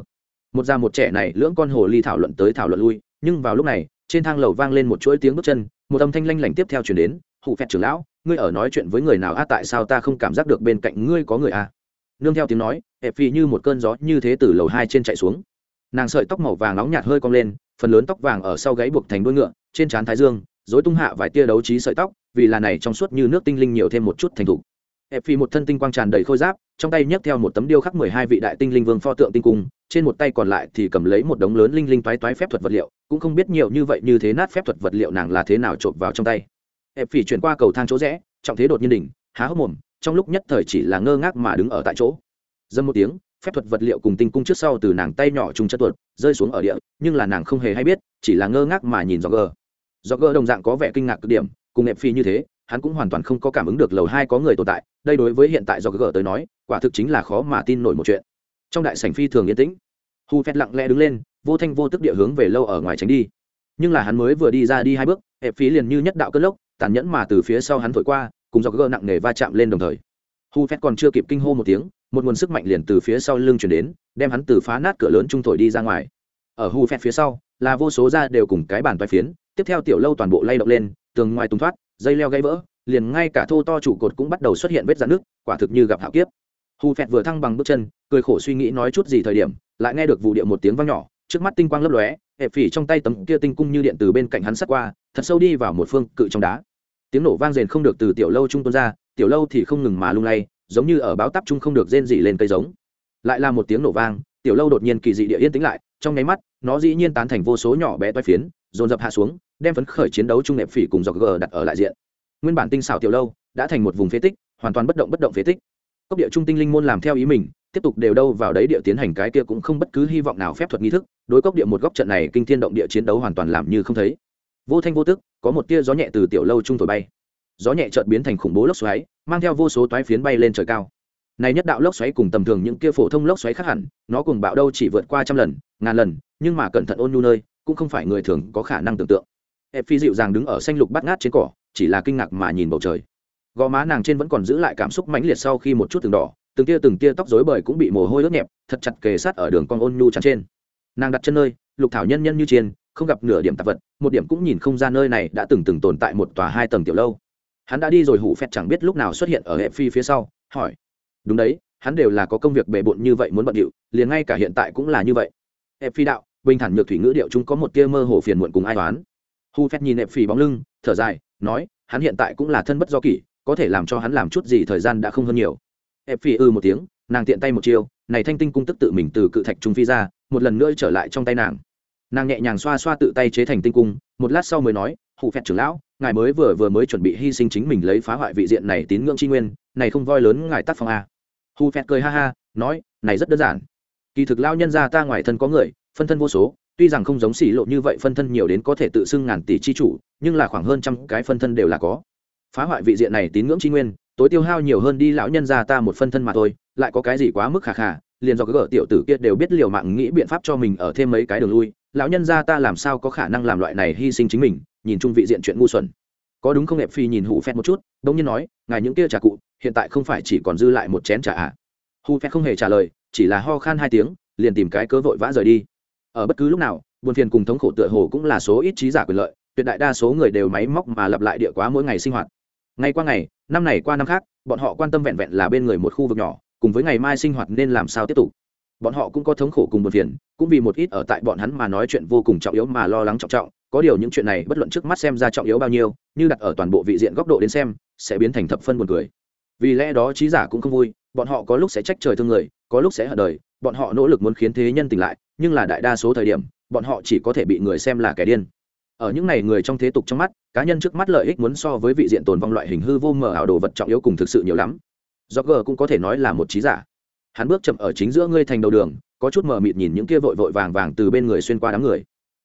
Một già một trẻ này lưỡng con hồ ly thảo luận tới thảo luận lui, nhưng vào lúc này, trên thang lầu vang lên một chuỗi tiếng bước chân, một âm thanh lanh lảnh tiếp theo chuyển đến hụ phẹt trưởng lão, ngươi ở nói chuyện với người nào? A tại sao ta không cảm giác được bên cạnh ngươi có người a nương theo tiếng nói hẹp phi như một cơn gió như thế từ lầu hai trên chạy xuống. Nàng sợi tóc màu vàng nóng nhạt hơi cong lên, phần lớn tóc vàng ở sau gáy buộc thành đuôi ngựa, trên trán thái dương dối tung hạ vài tia đấu trí sợi tóc, vì là này trong suốt như nước tinh linh nhiều thêm một chút thành thục. Hẹp phi một thân tinh quang tràn đầy khôi giáp, trong tay nhấc theo một tấm điêu khắc mười hai vị đại tinh linh vương pho tượng tinh cung, trên một tay còn lại thì cầm lấy một đống lớn linh linh toái toái phép thuật vật liệu, cũng không biết nhiều như vậy như thế nát phép thuật vật liệu nàng là thế nào trộm vào trong tay ép phỉ chuyển qua cầu thang chỗ rẽ, trọng thế đột nhiên đỉnh, há hốc mồm, trong lúc nhất thời chỉ là ngơ ngác mà đứng ở tại chỗ. Dâm một tiếng, phép thuật vật liệu cùng tinh cung trước sau từ nàng tay nhỏ trùng chất tuột, rơi xuống ở địa, nhưng là nàng không hề hay biết, chỉ là ngơ ngác mà nhìn do gờ do gờ đồng dạng có vẻ kinh ngạc cực điểm, cùng ép phi như thế, hắn cũng hoàn toàn không có cảm ứng được lầu hai có người tồn tại, đây đối với hiện tại do gờ tới nói, quả thực chính là khó mà tin nổi một chuyện. Trong đại sảnh phi thường yên tĩnh, hu phép lặng lẽ đứng lên, vô thanh vô tức địa hướng về lâu ở ngoài tránh đi. Nhưng là hắn mới vừa đi ra đi hai bước, ép phí liền như nhất đạo cơn lốc tàn nhẫn mà từ phía sau hắn thổi qua, cùng do gơ nặng nề va chạm lên đồng thời. Hu phét còn chưa kịp kinh hô một tiếng, một nguồn sức mạnh liền từ phía sau lưng chuyển đến, đem hắn từ phá nát cửa lớn trung thổi đi ra ngoài. Ở hu phét phía sau, là vô số ra đều cùng cái bàn vai phiến, tiếp theo tiểu lâu toàn bộ lay động lên, tường ngoài tung thoát, dây leo gãy vỡ, liền ngay cả thô to trụ cột cũng bắt đầu xuất hiện vết dạn nước quả thực như gặp hạo kiếp. Hu phét vừa thăng bằng bước chân, cười khổ suy nghĩ nói chút gì thời điểm, lại nghe được vụ điện một tiếng vang nhỏ, trước mắt tinh quang lấp lóe hẹp phỉ trong tay tấm kia tinh cung như điện từ bên cạnh hắn sắt qua, thật sâu đi vào một phương cự trong đá tiếng nổ vang rền không được từ tiểu lâu trung tuôn ra, tiểu lâu thì không ngừng mà lung lay, giống như ở báo tắp trung không được rên dị lên cây giống. Lại là một tiếng nổ vang, tiểu lâu đột nhiên kỳ dị địa yên tĩnh lại, trong nháy mắt, nó dĩ nhiên tán thành vô số nhỏ bé toai phiến, dồn dập hạ xuống, đem phấn khởi chiến đấu trung nệm phỉ cùng dọc g đặt ở lại diện. Nguyên bản tinh xảo tiểu lâu đã thành một vùng phế tích, hoàn toàn bất động bất động phế tích. Cốc địa trung tinh linh môn làm theo ý mình, tiếp tục đều đâu vào đấy địa tiến hành cái kia cũng không bất cứ hy vọng nào phép thuật nghi thức, đối cốc địa một góc trận này kinh thiên động địa chiến đấu hoàn toàn làm như không thấy vô thanh vô tức, có một tia gió nhẹ từ tiểu lâu trung thổi bay. Gió nhẹ chợt biến thành khủng bố lốc xoáy, mang theo vô số toái phiến bay lên trời cao. Này nhất đạo lốc xoáy cùng tầm thường những kia phổ thông lốc xoáy khác hẳn, nó cùng bạo đâu chỉ vượt qua trăm lần, ngàn lần, nhưng mà cẩn thận ôn nhu nơi, cũng không phải người thường có khả năng tưởng tượng. Ép phi dịu dàng đứng ở xanh lục bắt ngát trên cỏ, chỉ là kinh ngạc mà nhìn bầu trời. Gò má nàng trên vẫn còn giữ lại cảm xúc mãnh liệt sau khi một chút từng đỏ, từng tia từng tia tóc rối bời cũng bị mồ hôi ướt nhẹp, thật chặt kề sát ở đường con ôn nhu chắn trên. Nàng đặt chân nơi, lục thảo nhân nhân như chiên không gặp nửa điểm tạp vật, một điểm cũng nhìn không ra nơi này đã từng từng tồn tại một tòa hai tầng tiểu lâu. Hắn đã đi rồi, hủ phẹt chẳng biết lúc nào xuất hiện ở hệ phi phía sau, hỏi. Đúng đấy, hắn đều là có công việc bề bộn như vậy muốn bận điệu, liền ngay cả hiện tại cũng là như vậy. Hệ phi đạo, bình thản nhược thủy ngữ điệu chúng có một tia mơ hồ phiền muộn cùng ai toán hu phét nhìn hệ phi bóng lưng, thở dài, nói, hắn hiện tại cũng là thân bất do kỷ, có thể làm cho hắn làm chút gì thời gian đã không hơn nhiều. Hệ phi ư một tiếng, nàng tiện tay một chiêu, này thanh tinh cung tức tự mình từ cự thạch trung phi ra, một lần nữa trở lại trong tay nàng nàng nhẹ nhàng xoa xoa tự tay chế thành tinh cung, một lát sau mới nói hụ phẹt trưởng lão, ngài mới vừa vừa mới chuẩn bị hy sinh chính mình lấy phá hoại vị diện này tín ngưỡng tri nguyên, này không voi lớn ngài tác phong à? a hụ phẹt cười ha ha, nói, này rất đơn giản. Kỳ thực lao nhân ra ta ngoài thân có người, phân thân vô số, tuy rằng không giống xỉ lộ như vậy phân thân nhiều đến có thể tự xưng ngàn tỷ chi chủ, nhưng là khoảng hơn trăm cái phân thân đều là có. Phá hoại vị diện này tín ngưỡng tri nguyên, tối tiêu hao nhiều hơn đi lão nhân ra ta một phân thân mà thôi, lại có cái gì quá mức khả khả liền do cái gỡ tiểu tử kia đều biết liều mạng nghĩ biện pháp cho mình ở thêm mấy cái đường lui lão nhân gia ta làm sao có khả năng làm loại này hy sinh chính mình, nhìn chung vị diện chuyện ngu xuẩn. Có đúng không ẹp phi nhìn hụ phét một chút đông nhiên nói, ngài những kia trà cụ, hiện tại không phải chỉ còn dư lại một chén trà ạ à. hụ phét không hề trả lời, chỉ là ho khan hai tiếng, liền tìm cái cớ vội vã rời đi. Ở bất cứ lúc nào, buồn phiền cùng thống khổ tựa hồ cũng là số ít trí giả quyền lợi, tuyệt đại đa số người đều máy móc mà lặp lại địa quá mỗi ngày sinh hoạt. Ngày qua ngày, năm này qua năm khác, bọn họ quan tâm vẹn vẹn là bên người một khu vực nhỏ, cùng với ngày mai sinh hoạt nên làm sao tiếp tục? Bọn họ cũng có thống khổ cùng buồn phiền, cũng vì một ít ở tại bọn hắn mà nói chuyện vô cùng trọng yếu mà lo lắng trọng trọng, có điều những chuyện này bất luận trước mắt xem ra trọng yếu bao nhiêu, như đặt ở toàn bộ vị diện góc độ đến xem, sẽ biến thành thập phân buồn cười. Vì lẽ đó trí giả cũng không vui, bọn họ có lúc sẽ trách trời thương người, có lúc sẽ hận đời, bọn họ nỗ lực muốn khiến thế nhân tỉnh lại, nhưng là đại đa số thời điểm, bọn họ chỉ có thể bị người xem là kẻ điên. Ở những này người trong thế tục trong mắt, cá nhân trước mắt lợi ích muốn so với vị diện tồn vong loại hình hư vô mờ ảo đồ vật trọng yếu cùng thực sự nhiều lắm. Do g cũng có thể nói là một trí giả hắn bước chậm ở chính giữa ngươi thành đầu đường, có chút mờ mịt nhìn những kia vội vội vàng vàng từ bên người xuyên qua đám người.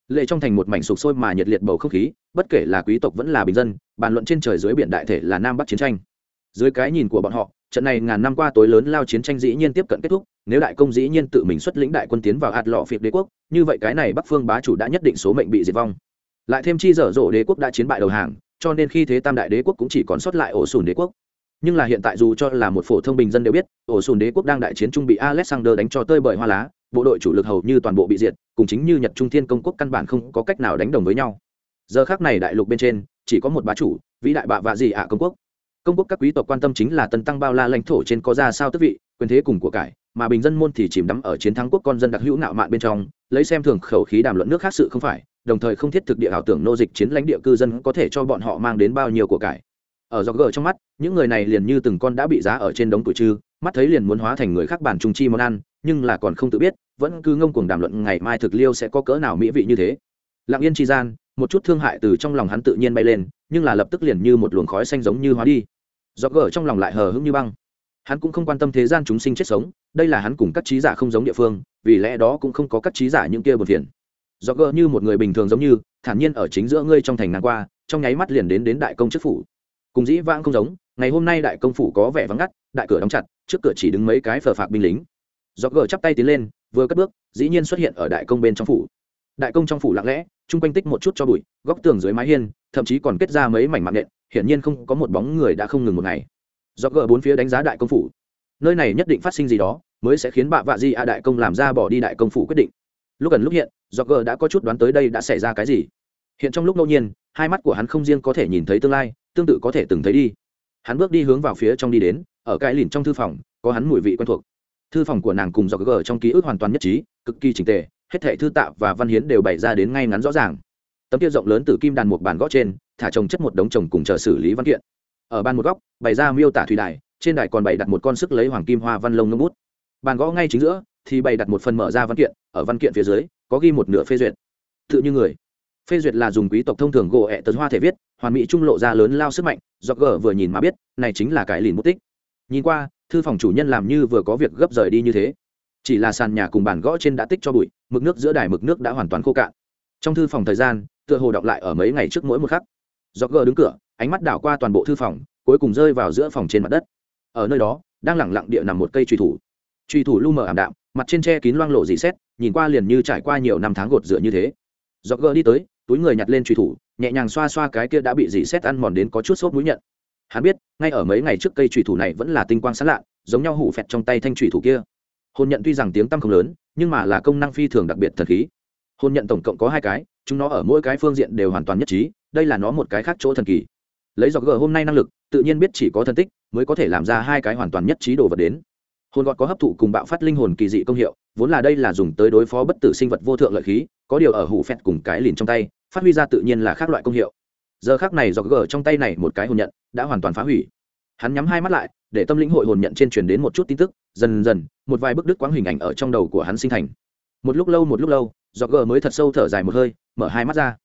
Lệ trong thành một mảnh sục sôi mà nhiệt liệt bầu không khí, bất kể là quý tộc vẫn là bình dân, bàn luận trên trời dưới biển đại thể là nam bắc chiến tranh. Dưới cái nhìn của bọn họ, trận này ngàn năm qua tối lớn lao chiến tranh dĩ nhiên tiếp cận kết thúc, nếu đại công dĩ nhiên tự mình xuất lĩnh đại quân tiến vào hạt lọ phiệt đế quốc, như vậy cái này bắc phương bá chủ đã nhất định số mệnh bị diệt vong. Lại thêm chi dở dộ đế quốc đã chiến bại đầu hàng, cho nên khi thế tam đại đế quốc cũng chỉ còn sót lại ổ sùn đế quốc nhưng là hiện tại dù cho là một phổ thông bình dân đều biết, ổ sùn đế quốc đang đại chiến trung bị alexander đánh cho tơi bởi hoa lá, bộ đội chủ lực hầu như toàn bộ bị diệt, cùng chính như nhật trung thiên công quốc căn bản không có cách nào đánh đồng với nhau. Giờ khác này đại lục bên trên, chỉ có một bá chủ, vĩ đại bạ vạ gì ạ công quốc. Công quốc các quý tộc quan tâm chính là tân tăng bao la lãnh thổ trên có ra sao tức vị, quyền thế cùng của cải, mà bình dân môn thì chìm đắm ở chiến thắng quốc con dân đặc hữu nạo mạn bên trong, lấy xem thường khẩu khí đàm luận nước khác sự không phải, đồng thời không thiết thực địa ảo tưởng nô dịch chiến lãnh địa cư dân có thể cho bọn họ mang đến bao nhiêu của cải ở dọc gờ trong mắt, những người này liền như từng con đã bị giá ở trên đống tuổi trư, mắt thấy liền muốn hóa thành người khác bản trung chi món ăn, nhưng là còn không tự biết, vẫn cứ ngông cuồng đàm luận ngày mai thực liêu sẽ có cỡ nào mỹ vị như thế. Lặng yên chi gian, một chút thương hại từ trong lòng hắn tự nhiên bay lên, nhưng là lập tức liền như một luồng khói xanh giống như hóa đi. Dọc gờ trong lòng lại hờ hững như băng. Hắn cũng không quan tâm thế gian chúng sinh chết sống, đây là hắn cùng các trí giả không giống địa phương, vì lẽ đó cũng không có các trí giả những kia buồn phiền. Dọc gờ như một người bình thường giống như, thản nhiên ở chính giữa ngươi trong thành ngang qua, trong nháy mắt liền đến đến đại công chức phủ cùng dĩ vãng không giống, ngày hôm nay đại công phủ có vẻ vắng ngắt, đại cửa đóng chặt, trước cửa chỉ đứng mấy cái phờ phạc binh lính. Do gờ chắp tay tiến lên, vừa cất bước, dĩ nhiên xuất hiện ở đại công bên trong phủ. Đại công trong phủ lặng lẽ, chung quanh tích một chút cho bụi, góc tường dưới mái hiên, thậm chí còn kết ra mấy mảnh mạng nện, hiển nhiên không có một bóng người đã không ngừng một ngày. Do gờ bốn phía đánh giá đại công phủ. Nơi này nhất định phát sinh gì đó, mới sẽ khiến bạ vạ di a đại công làm ra bỏ đi đại công phủ quyết định. Lúc gần lúc hiện do gờ đã có chút đoán tới đây đã xảy ra cái gì. Hiện trong lúc ngẫu nhiên, hai mắt của hắn không riêng có thể nhìn thấy tương lai tương tự có thể từng thấy đi. Hắn bước đi hướng vào phía trong đi đến, ở cái lìn trong thư phòng, có hắn mùi vị quen thuộc. Thư phòng của nàng cùng do g trong ký ức hoàn toàn nhất trí, cực kỳ trình tề, hết thệ thư tạo và văn hiến đều bày ra đến ngay ngắn rõ ràng. Tấm tiêu rộng lớn từ kim đàn một bàn gõ trên, thả trồng chất một đống trồng cùng chờ xử lý văn kiện. Ở bàn một góc, bày ra miêu tả thủy đài, trên đài còn bày đặt một con sức lấy hoàng kim hoa văn lông ngâm bút. Bàn gõ ngay chính giữa, thì bày đặt một phần mở ra văn kiện, ở văn kiện phía dưới, có ghi một nửa phê duyệt. Tự như người. Phê duyệt là dùng quý tộc thông thường gỗ ẹ tấn hoa thể viết hoàn mỹ trung lộ ra lớn lao sức mạnh do gờ vừa nhìn mà biết, này chính là cái lìn mất tích. Nhìn qua, thư phòng chủ nhân làm như vừa có việc gấp rời đi như thế. Chỉ là sàn nhà cùng bàn gõ trên đã tích cho bụi, mực nước giữa đài mực nước đã hoàn toàn khô cạn. Trong thư phòng thời gian, tựa hồ đọc lại ở mấy ngày trước mỗi một khắc. Do gờ đứng cửa, ánh mắt đảo qua toàn bộ thư phòng, cuối cùng rơi vào giữa phòng trên mặt đất. Ở nơi đó, đang lẳng lặng địa nằm một cây truy thủ. Truy thủ lu mờ ảm đạm, mặt trên tre kín loang lộ dị xét, nhìn qua liền như trải qua nhiều năm tháng gột rửa như thế do gờ đi tới, túi người nhặt lên truy thủ, nhẹ nhàng xoa xoa cái kia đã bị dì xét ăn mòn đến có chút sốt mũi nhận. Hắn biết, ngay ở mấy ngày trước cây truy thủ này vẫn là tinh quang sán lạ, giống nhau hủ phẹt trong tay thanh truy thủ kia. Hôn nhận tuy rằng tiếng tăm không lớn, nhưng mà là công năng phi thường đặc biệt thật khí. Hôn nhận tổng cộng có hai cái, chúng nó ở mỗi cái phương diện đều hoàn toàn nhất trí, đây là nó một cái khác chỗ thần kỳ. Lấy dọc g hôm nay năng lực, tự nhiên biết chỉ có thân tích, mới có thể làm ra hai cái hoàn toàn nhất trí đồ vật đến. Hồn gọt có hấp thụ cùng bạo phát linh hồn kỳ dị công hiệu, vốn là đây là dùng tới đối phó bất tử sinh vật vô thượng lợi khí có điều ở hủ phẹt cùng cái lìn trong tay, phát huy ra tự nhiên là khác loại công hiệu. Giờ khác này do gờ trong tay này một cái hồn nhận đã hoàn toàn phá hủy. Hắn nhắm hai mắt lại, để tâm lĩnh hội hồn nhận trên truyền đến một chút tin tức, dần dần, một vài bức đứt quãng hình ảnh ở trong đầu của hắn sinh thành. Một lúc lâu, một lúc lâu do gờ mới thật sâu thở dài một hơi, mở hai mắt ra.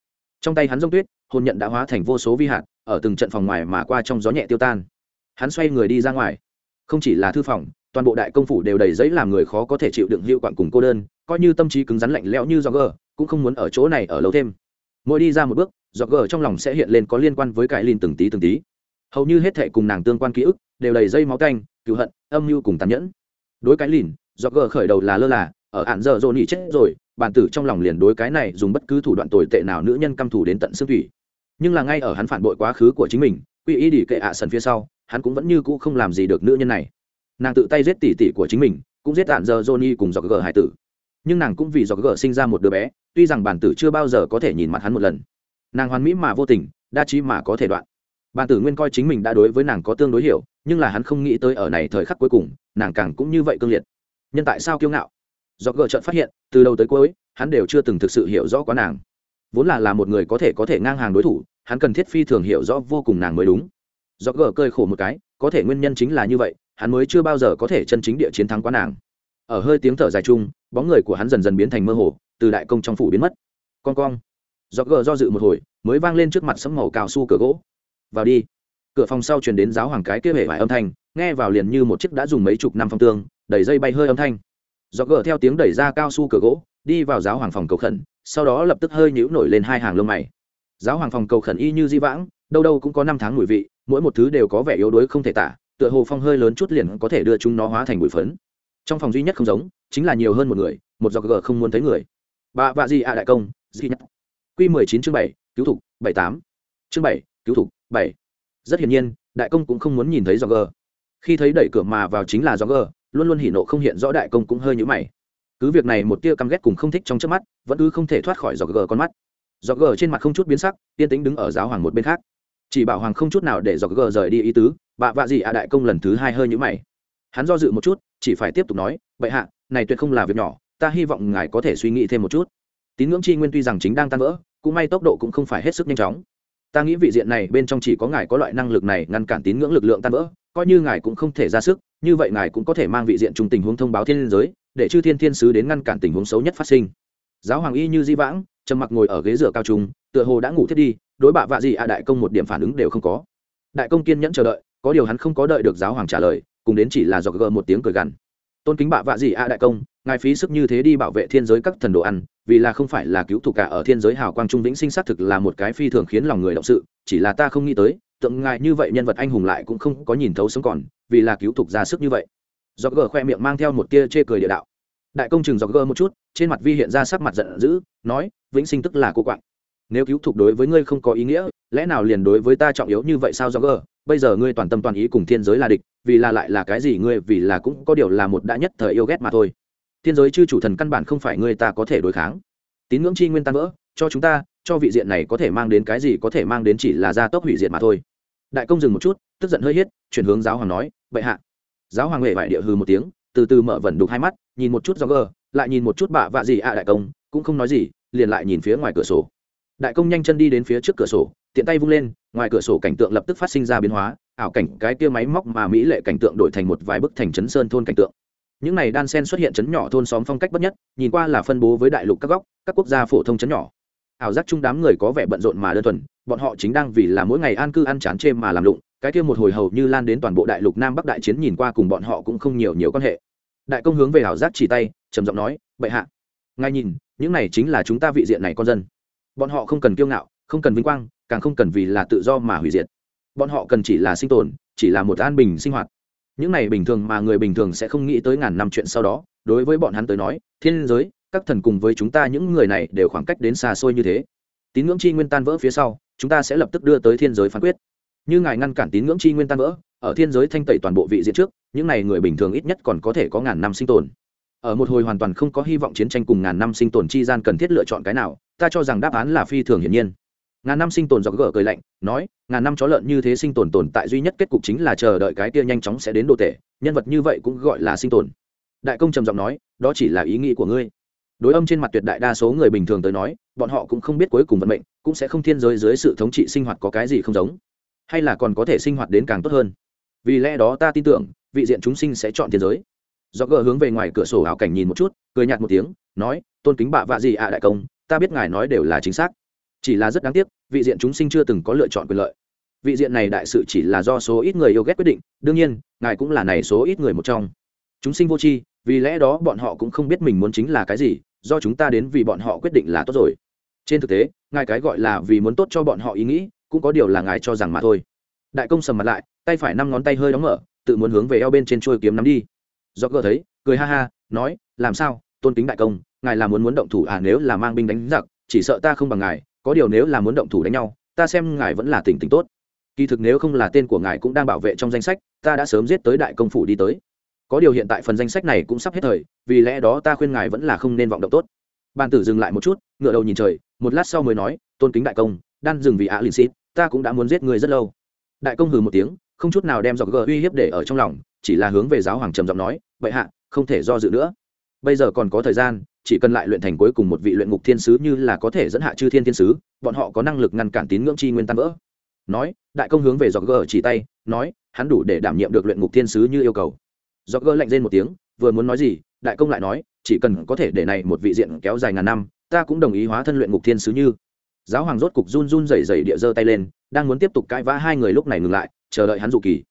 Trong tay hắn rông tuyết, hồn nhận đã hóa thành vô số vi hạt, ở từng trận phòng ngoài mà qua trong gió nhẹ tiêu tan. Hắn xoay người đi ra ngoài. Không chỉ là thư phòng, toàn bộ đại công phủ đều đầy giấy làm người khó có thể chịu đựng hiệu quặn cùng cô đơn, coi như tâm trí cứng rắn lạnh lẽo như do gờ cũng không muốn ở chỗ này ở lâu thêm. Mỗi đi ra một bước do gờ trong lòng sẽ hiện lên có liên quan với cái lìn từng tí từng tí. Hầu như hết thệ cùng nàng tương quan ký ức đều đầy dây máu canh cựu hận, âm mưu cùng tàn nhẫn. Đối cái lìn do gờ khởi đầu là lơ là, ở ạn giờ dồn nhị chết rồi, bản tử trong lòng liền đối cái này dùng bất cứ thủ đoạn tồi tệ nào nữ nhân căm thù đến tận xương thủy. Nhưng là ngay ở hắn phản bội quá khứ của chính mình, quy ý đi kệ ạ sần phía sau, hắn cũng vẫn như cũ không làm gì được nữ nhân này. Nàng tự tay giết tỷ tỷ của chính mình, cũng giết ạn giờ johnny cùng dọc gờ hải tử. Nhưng nàng cũng vì dọc gờ sinh ra một đứa bé tuy rằng bản tử chưa bao giờ có thể nhìn mặt hắn một lần. Nàng hoàn mỹ mà vô tình, đa trí mà có thể đoạn. Bản tử nguyên coi chính mình đã đối với nàng có tương đối hiểu, nhưng là hắn không nghĩ tới ở này thời khắc cuối cùng, nàng càng cũng như vậy cương liệt. Nhân tại sao kiêu ngạo? Do gờ trợn phát hiện, từ đầu tới cuối, hắn đều chưa từng thực sự hiểu rõ quá nàng. Vốn là là một người có thể có thể ngang hàng đối thủ, hắn cần thiết phi thường hiểu rõ vô cùng nàng mới đúng. Do gờ cơi khổ một cái, có thể nguyên nhân chính là như vậy, hắn mới chưa bao giờ có thể chân chính địa chiến thắng quá nàng. Ở hơi tiếng thở dài chung, bóng người của hắn dần dần biến thành mơ hồ từ đại công trong phủ biến mất. Con con do gờ do dự một hồi, mới vang lên trước mặt sấm màu cao su cửa gỗ. Vào đi. Cửa phòng sau truyền đến giáo hoàng cái kia hệ vải âm thanh, nghe vào liền như một chiếc đã dùng mấy chục năm phong tương đẩy dây bay hơi âm thanh. Do gờ theo tiếng đẩy ra cao su cửa gỗ, đi vào giáo hoàng phòng cầu khẩn, sau đó lập tức hơi nhũ nổi lên hai hàng lông mày. Giáo hoàng phòng cầu khẩn y như di vãng, đâu đâu cũng có năm tháng mùi vị, mỗi một thứ đều có vẻ yếu đuối không thể tả, tựa hồ phong hơi lớn chút liền có thể đưa chúng nó hóa thành bụi phấn. Trong phòng duy nhất không giống, chính là nhiều hơn một người, một giọt gờ không muốn thấy người bà vạ gì ạ đại công, gì nhất q mười chín chương bảy, cứu thục bảy tám. Chương bảy, cứu thục bảy. Rất hiển nhiên, đại công cũng không muốn nhìn thấy giọt khi thấy đẩy cửa mà vào chính là giọt luôn luôn hỉ nộ không hiện rõ đại công cũng hơi nhũ mày. Cứ việc này một tia căm ghét cùng không thích trong trước mắt, vẫn cứ không thể thoát khỏi giọt con mắt. Giọt trên mặt không chút biến sắc tiên tính đứng ở giáo hoàng một bên khác. Chỉ bảo hoàng không chút nào để giọt rời đi ý tứ, bà vạ gì ạ đại công lần thứ hai hơi nhũ mày. Hắn do dự một chút, chỉ phải tiếp tục nói vậy hạ, này tuyệt không là việc nhỏ ta hy vọng ngài có thể suy nghĩ thêm một chút. Tín ngưỡng chi nguyên tuy rằng chính đang tan vỡ, cũng may tốc độ cũng không phải hết sức nhanh chóng. Ta nghĩ vị diện này bên trong chỉ có ngài có loại năng lực này ngăn cản tín ngưỡng lực lượng tan vỡ, coi như ngài cũng không thể ra sức, như vậy ngài cũng có thể mang vị diện chung tình huống thông báo thiên liên giới, để chư thiên thiên sứ đến ngăn cản tình huống xấu nhất phát sinh. Giáo hoàng y như di vãng, trầm mặc ngồi ở ghế rửa cao trung, tựa hồ đã ngủ thiết đi, đối bạ vạ gì à đại công một điểm phản ứng đều không có. Đại công kiên nhẫn chờ đợi, có điều hắn không có đợi được giáo hoàng trả lời, cùng đến chỉ là dọc gờ một tiếng cười gằn. Tôn kính bạ vạ gì à đại công ngài phí sức như thế đi bảo vệ thiên giới các thần đồ ăn, vì là không phải là cứu thủ cả ở thiên giới hào quang trung vĩnh sinh xác thực là một cái phi thường khiến lòng người động sự, chỉ là ta không nghĩ tới, tượng ngài như vậy nhân vật anh hùng lại cũng không có nhìn thấu sống còn, vì là cứu thục ra sức như vậy. Do gờ khoe miệng mang theo một tia chê cười địa đạo. Đại công chừng do gờ một chút, trên mặt vi hiện ra sắc mặt giận dữ, nói, vĩnh sinh tức là cô quạng. Nếu cứu thục đối với ngươi không có ý nghĩa, lẽ nào liền đối với ta trọng yếu như vậy sao do gờ? Bây giờ ngươi toàn tâm toàn ý cùng thiên giới là địch, vì là lại là cái gì ngươi, vì là cũng có điều là một đã nhất thời yêu ghét mà thôi thiên giới chư chủ thần căn bản không phải người ta có thể đối kháng. Tín ngưỡng chi nguyên tan vỡ, cho chúng ta, cho vị diện này có thể mang đến cái gì có thể mang đến chỉ là gia tốc hủy diệt mà thôi. Đại công dừng một chút, tức giận hơi hết, chuyển hướng giáo hoàng nói, bệ hạ. Giáo hoàng huệ vải địa hư một tiếng, từ từ mở vẩn đục hai mắt, nhìn một chút do gờ, lại nhìn một chút bạ vạ gì ạ đại công, cũng không nói gì, liền lại nhìn phía ngoài cửa sổ. Đại công nhanh chân đi đến phía trước cửa sổ, tiện tay vung lên, ngoài cửa sổ cảnh tượng lập tức phát sinh ra biến hóa, ảo cảnh cái kia máy móc mà mỹ lệ cảnh tượng đổi thành một vài bức thành chấn sơn thôn cảnh tượng những này đan sen xuất hiện chấn nhỏ thôn xóm phong cách bất nhất, nhìn qua là phân bố với đại lục các góc, các quốc gia phổ thông chấn nhỏ. Ảo giác chung đám người có vẻ bận rộn mà đơn thuần, bọn họ chính đang vì là mỗi ngày an cư ăn chán chê mà làm lụng, cái kia một hồi hầu như lan đến toàn bộ đại lục nam bắc đại chiến nhìn qua cùng bọn họ cũng không nhiều nhiều quan hệ. Đại công hướng về ảo giác chỉ tay, trầm giọng nói, bệ hạ ngay nhìn, những này chính là chúng ta vị diện này con dân. Bọn họ không cần kiêu ngạo, không cần vinh quang, càng không cần vì là tự do mà hủy diệt. Bọn họ cần chỉ là sinh tồn, chỉ là một an bình sinh hoạt những này bình thường mà người bình thường sẽ không nghĩ tới ngàn năm chuyện sau đó. Đối với bọn hắn tới nói, thiên giới, các thần cùng với chúng ta những người này đều khoảng cách đến xa xôi như thế. Tín ngưỡng chi nguyên tan vỡ phía sau, chúng ta sẽ lập tức đưa tới thiên giới phán quyết. Như ngài ngăn cản tín ngưỡng chi nguyên tan vỡ, ở thiên giới thanh tẩy toàn bộ vị diện trước, những này người bình thường ít nhất còn có thể có ngàn năm sinh tồn. Ở một hồi hoàn toàn không có hy vọng chiến tranh cùng ngàn năm sinh tồn chi gian cần thiết lựa chọn cái nào, ta cho rằng đáp án là phi thường hiển nhiên ngàn năm sinh tồn dọc gỡ cười lạnh, nói, ngàn năm chó lợn như thế sinh tồn tồn tại duy nhất kết cục chính là chờ đợi cái kia nhanh chóng sẽ đến đồ tể, nhân vật như vậy cũng gọi là sinh tồn. Đại công trầm giọng nói, đó chỉ là ý nghĩ của ngươi. Đối âm trên mặt tuyệt đại đa số người bình thường tới nói, bọn họ cũng không biết cuối cùng vận mệnh, cũng sẽ không thiên giới dưới sự thống trị sinh hoạt có cái gì không giống. Hay là còn có thể sinh hoạt đến càng tốt hơn. Vì lẽ đó ta tin tưởng, vị diện chúng sinh sẽ chọn thiên giới. Do gỡ hướng về ngoài cửa sổ ảo cảnh nhìn một chút, cười nhạt một tiếng, nói, tôn kính bạ vạ gì ạ đại công, ta biết ngài nói đều là chính xác chỉ là rất đáng tiếc, vị diện chúng sinh chưa từng có lựa chọn quyền lợi. Vị diện này đại sự chỉ là do số ít người yêu ghét quyết định, đương nhiên, ngài cũng là này số ít người một trong. Chúng sinh vô tri, vì lẽ đó bọn họ cũng không biết mình muốn chính là cái gì, do chúng ta đến vì bọn họ quyết định là tốt rồi. Trên thực tế, ngài cái gọi là vì muốn tốt cho bọn họ ý nghĩ, cũng có điều là ngài cho rằng mà thôi. Đại công sầm mặt lại, tay phải năm ngón tay hơi đóng mở, tự muốn hướng về eo bên trên trôi kiếm nắm đi. Do gỡ thấy, cười ha ha, nói, làm sao, tôn kính đại công, ngài là muốn muốn động thủ à nếu là mang binh đánh giặc, chỉ sợ ta không bằng ngài có điều nếu là muốn động thủ đánh nhau, ta xem ngài vẫn là tỉnh tỉnh tốt. Kỳ thực nếu không là tên của ngài cũng đang bảo vệ trong danh sách, ta đã sớm giết tới đại công phủ đi tới. Có điều hiện tại phần danh sách này cũng sắp hết thời, vì lẽ đó ta khuyên ngài vẫn là không nên vọng động tốt. Ban tử dừng lại một chút ngựa đầu nhìn trời, một lát sau mới nói, tôn kính đại công, đan dừng vì ạ lìn xịt, ta cũng đã muốn giết người rất lâu. Đại công hừ một tiếng, không chút nào đem dọc gờ uy hiếp để ở trong lòng, chỉ là hướng về giáo hoàng trầm giọng nói vậy hạ, không thể do dự nữa. Bây giờ còn có thời gian chỉ cần lại luyện thành cuối cùng một vị luyện ngục thiên sứ như là có thể dẫn hạ chư thiên thiên sứ, bọn họ có năng lực ngăn cản tín ngưỡng chi nguyên tan vỡ. Nói, đại công hướng về dọc gờ chỉ tay, nói, hắn đủ để đảm nhiệm được luyện ngục thiên sứ như yêu cầu. Dọc gờ lạnh rên một tiếng, vừa muốn nói gì, đại công lại nói, chỉ cần có thể để này một vị diện kéo dài ngàn năm, ta cũng đồng ý hóa thân luyện ngục thiên sứ như. Giáo hoàng rốt cục run run rẩy rẩy địa giơ tay lên, đang muốn tiếp tục cãi vã hai người lúc này ngừng lại, chờ đợi hắn dụ kỳ.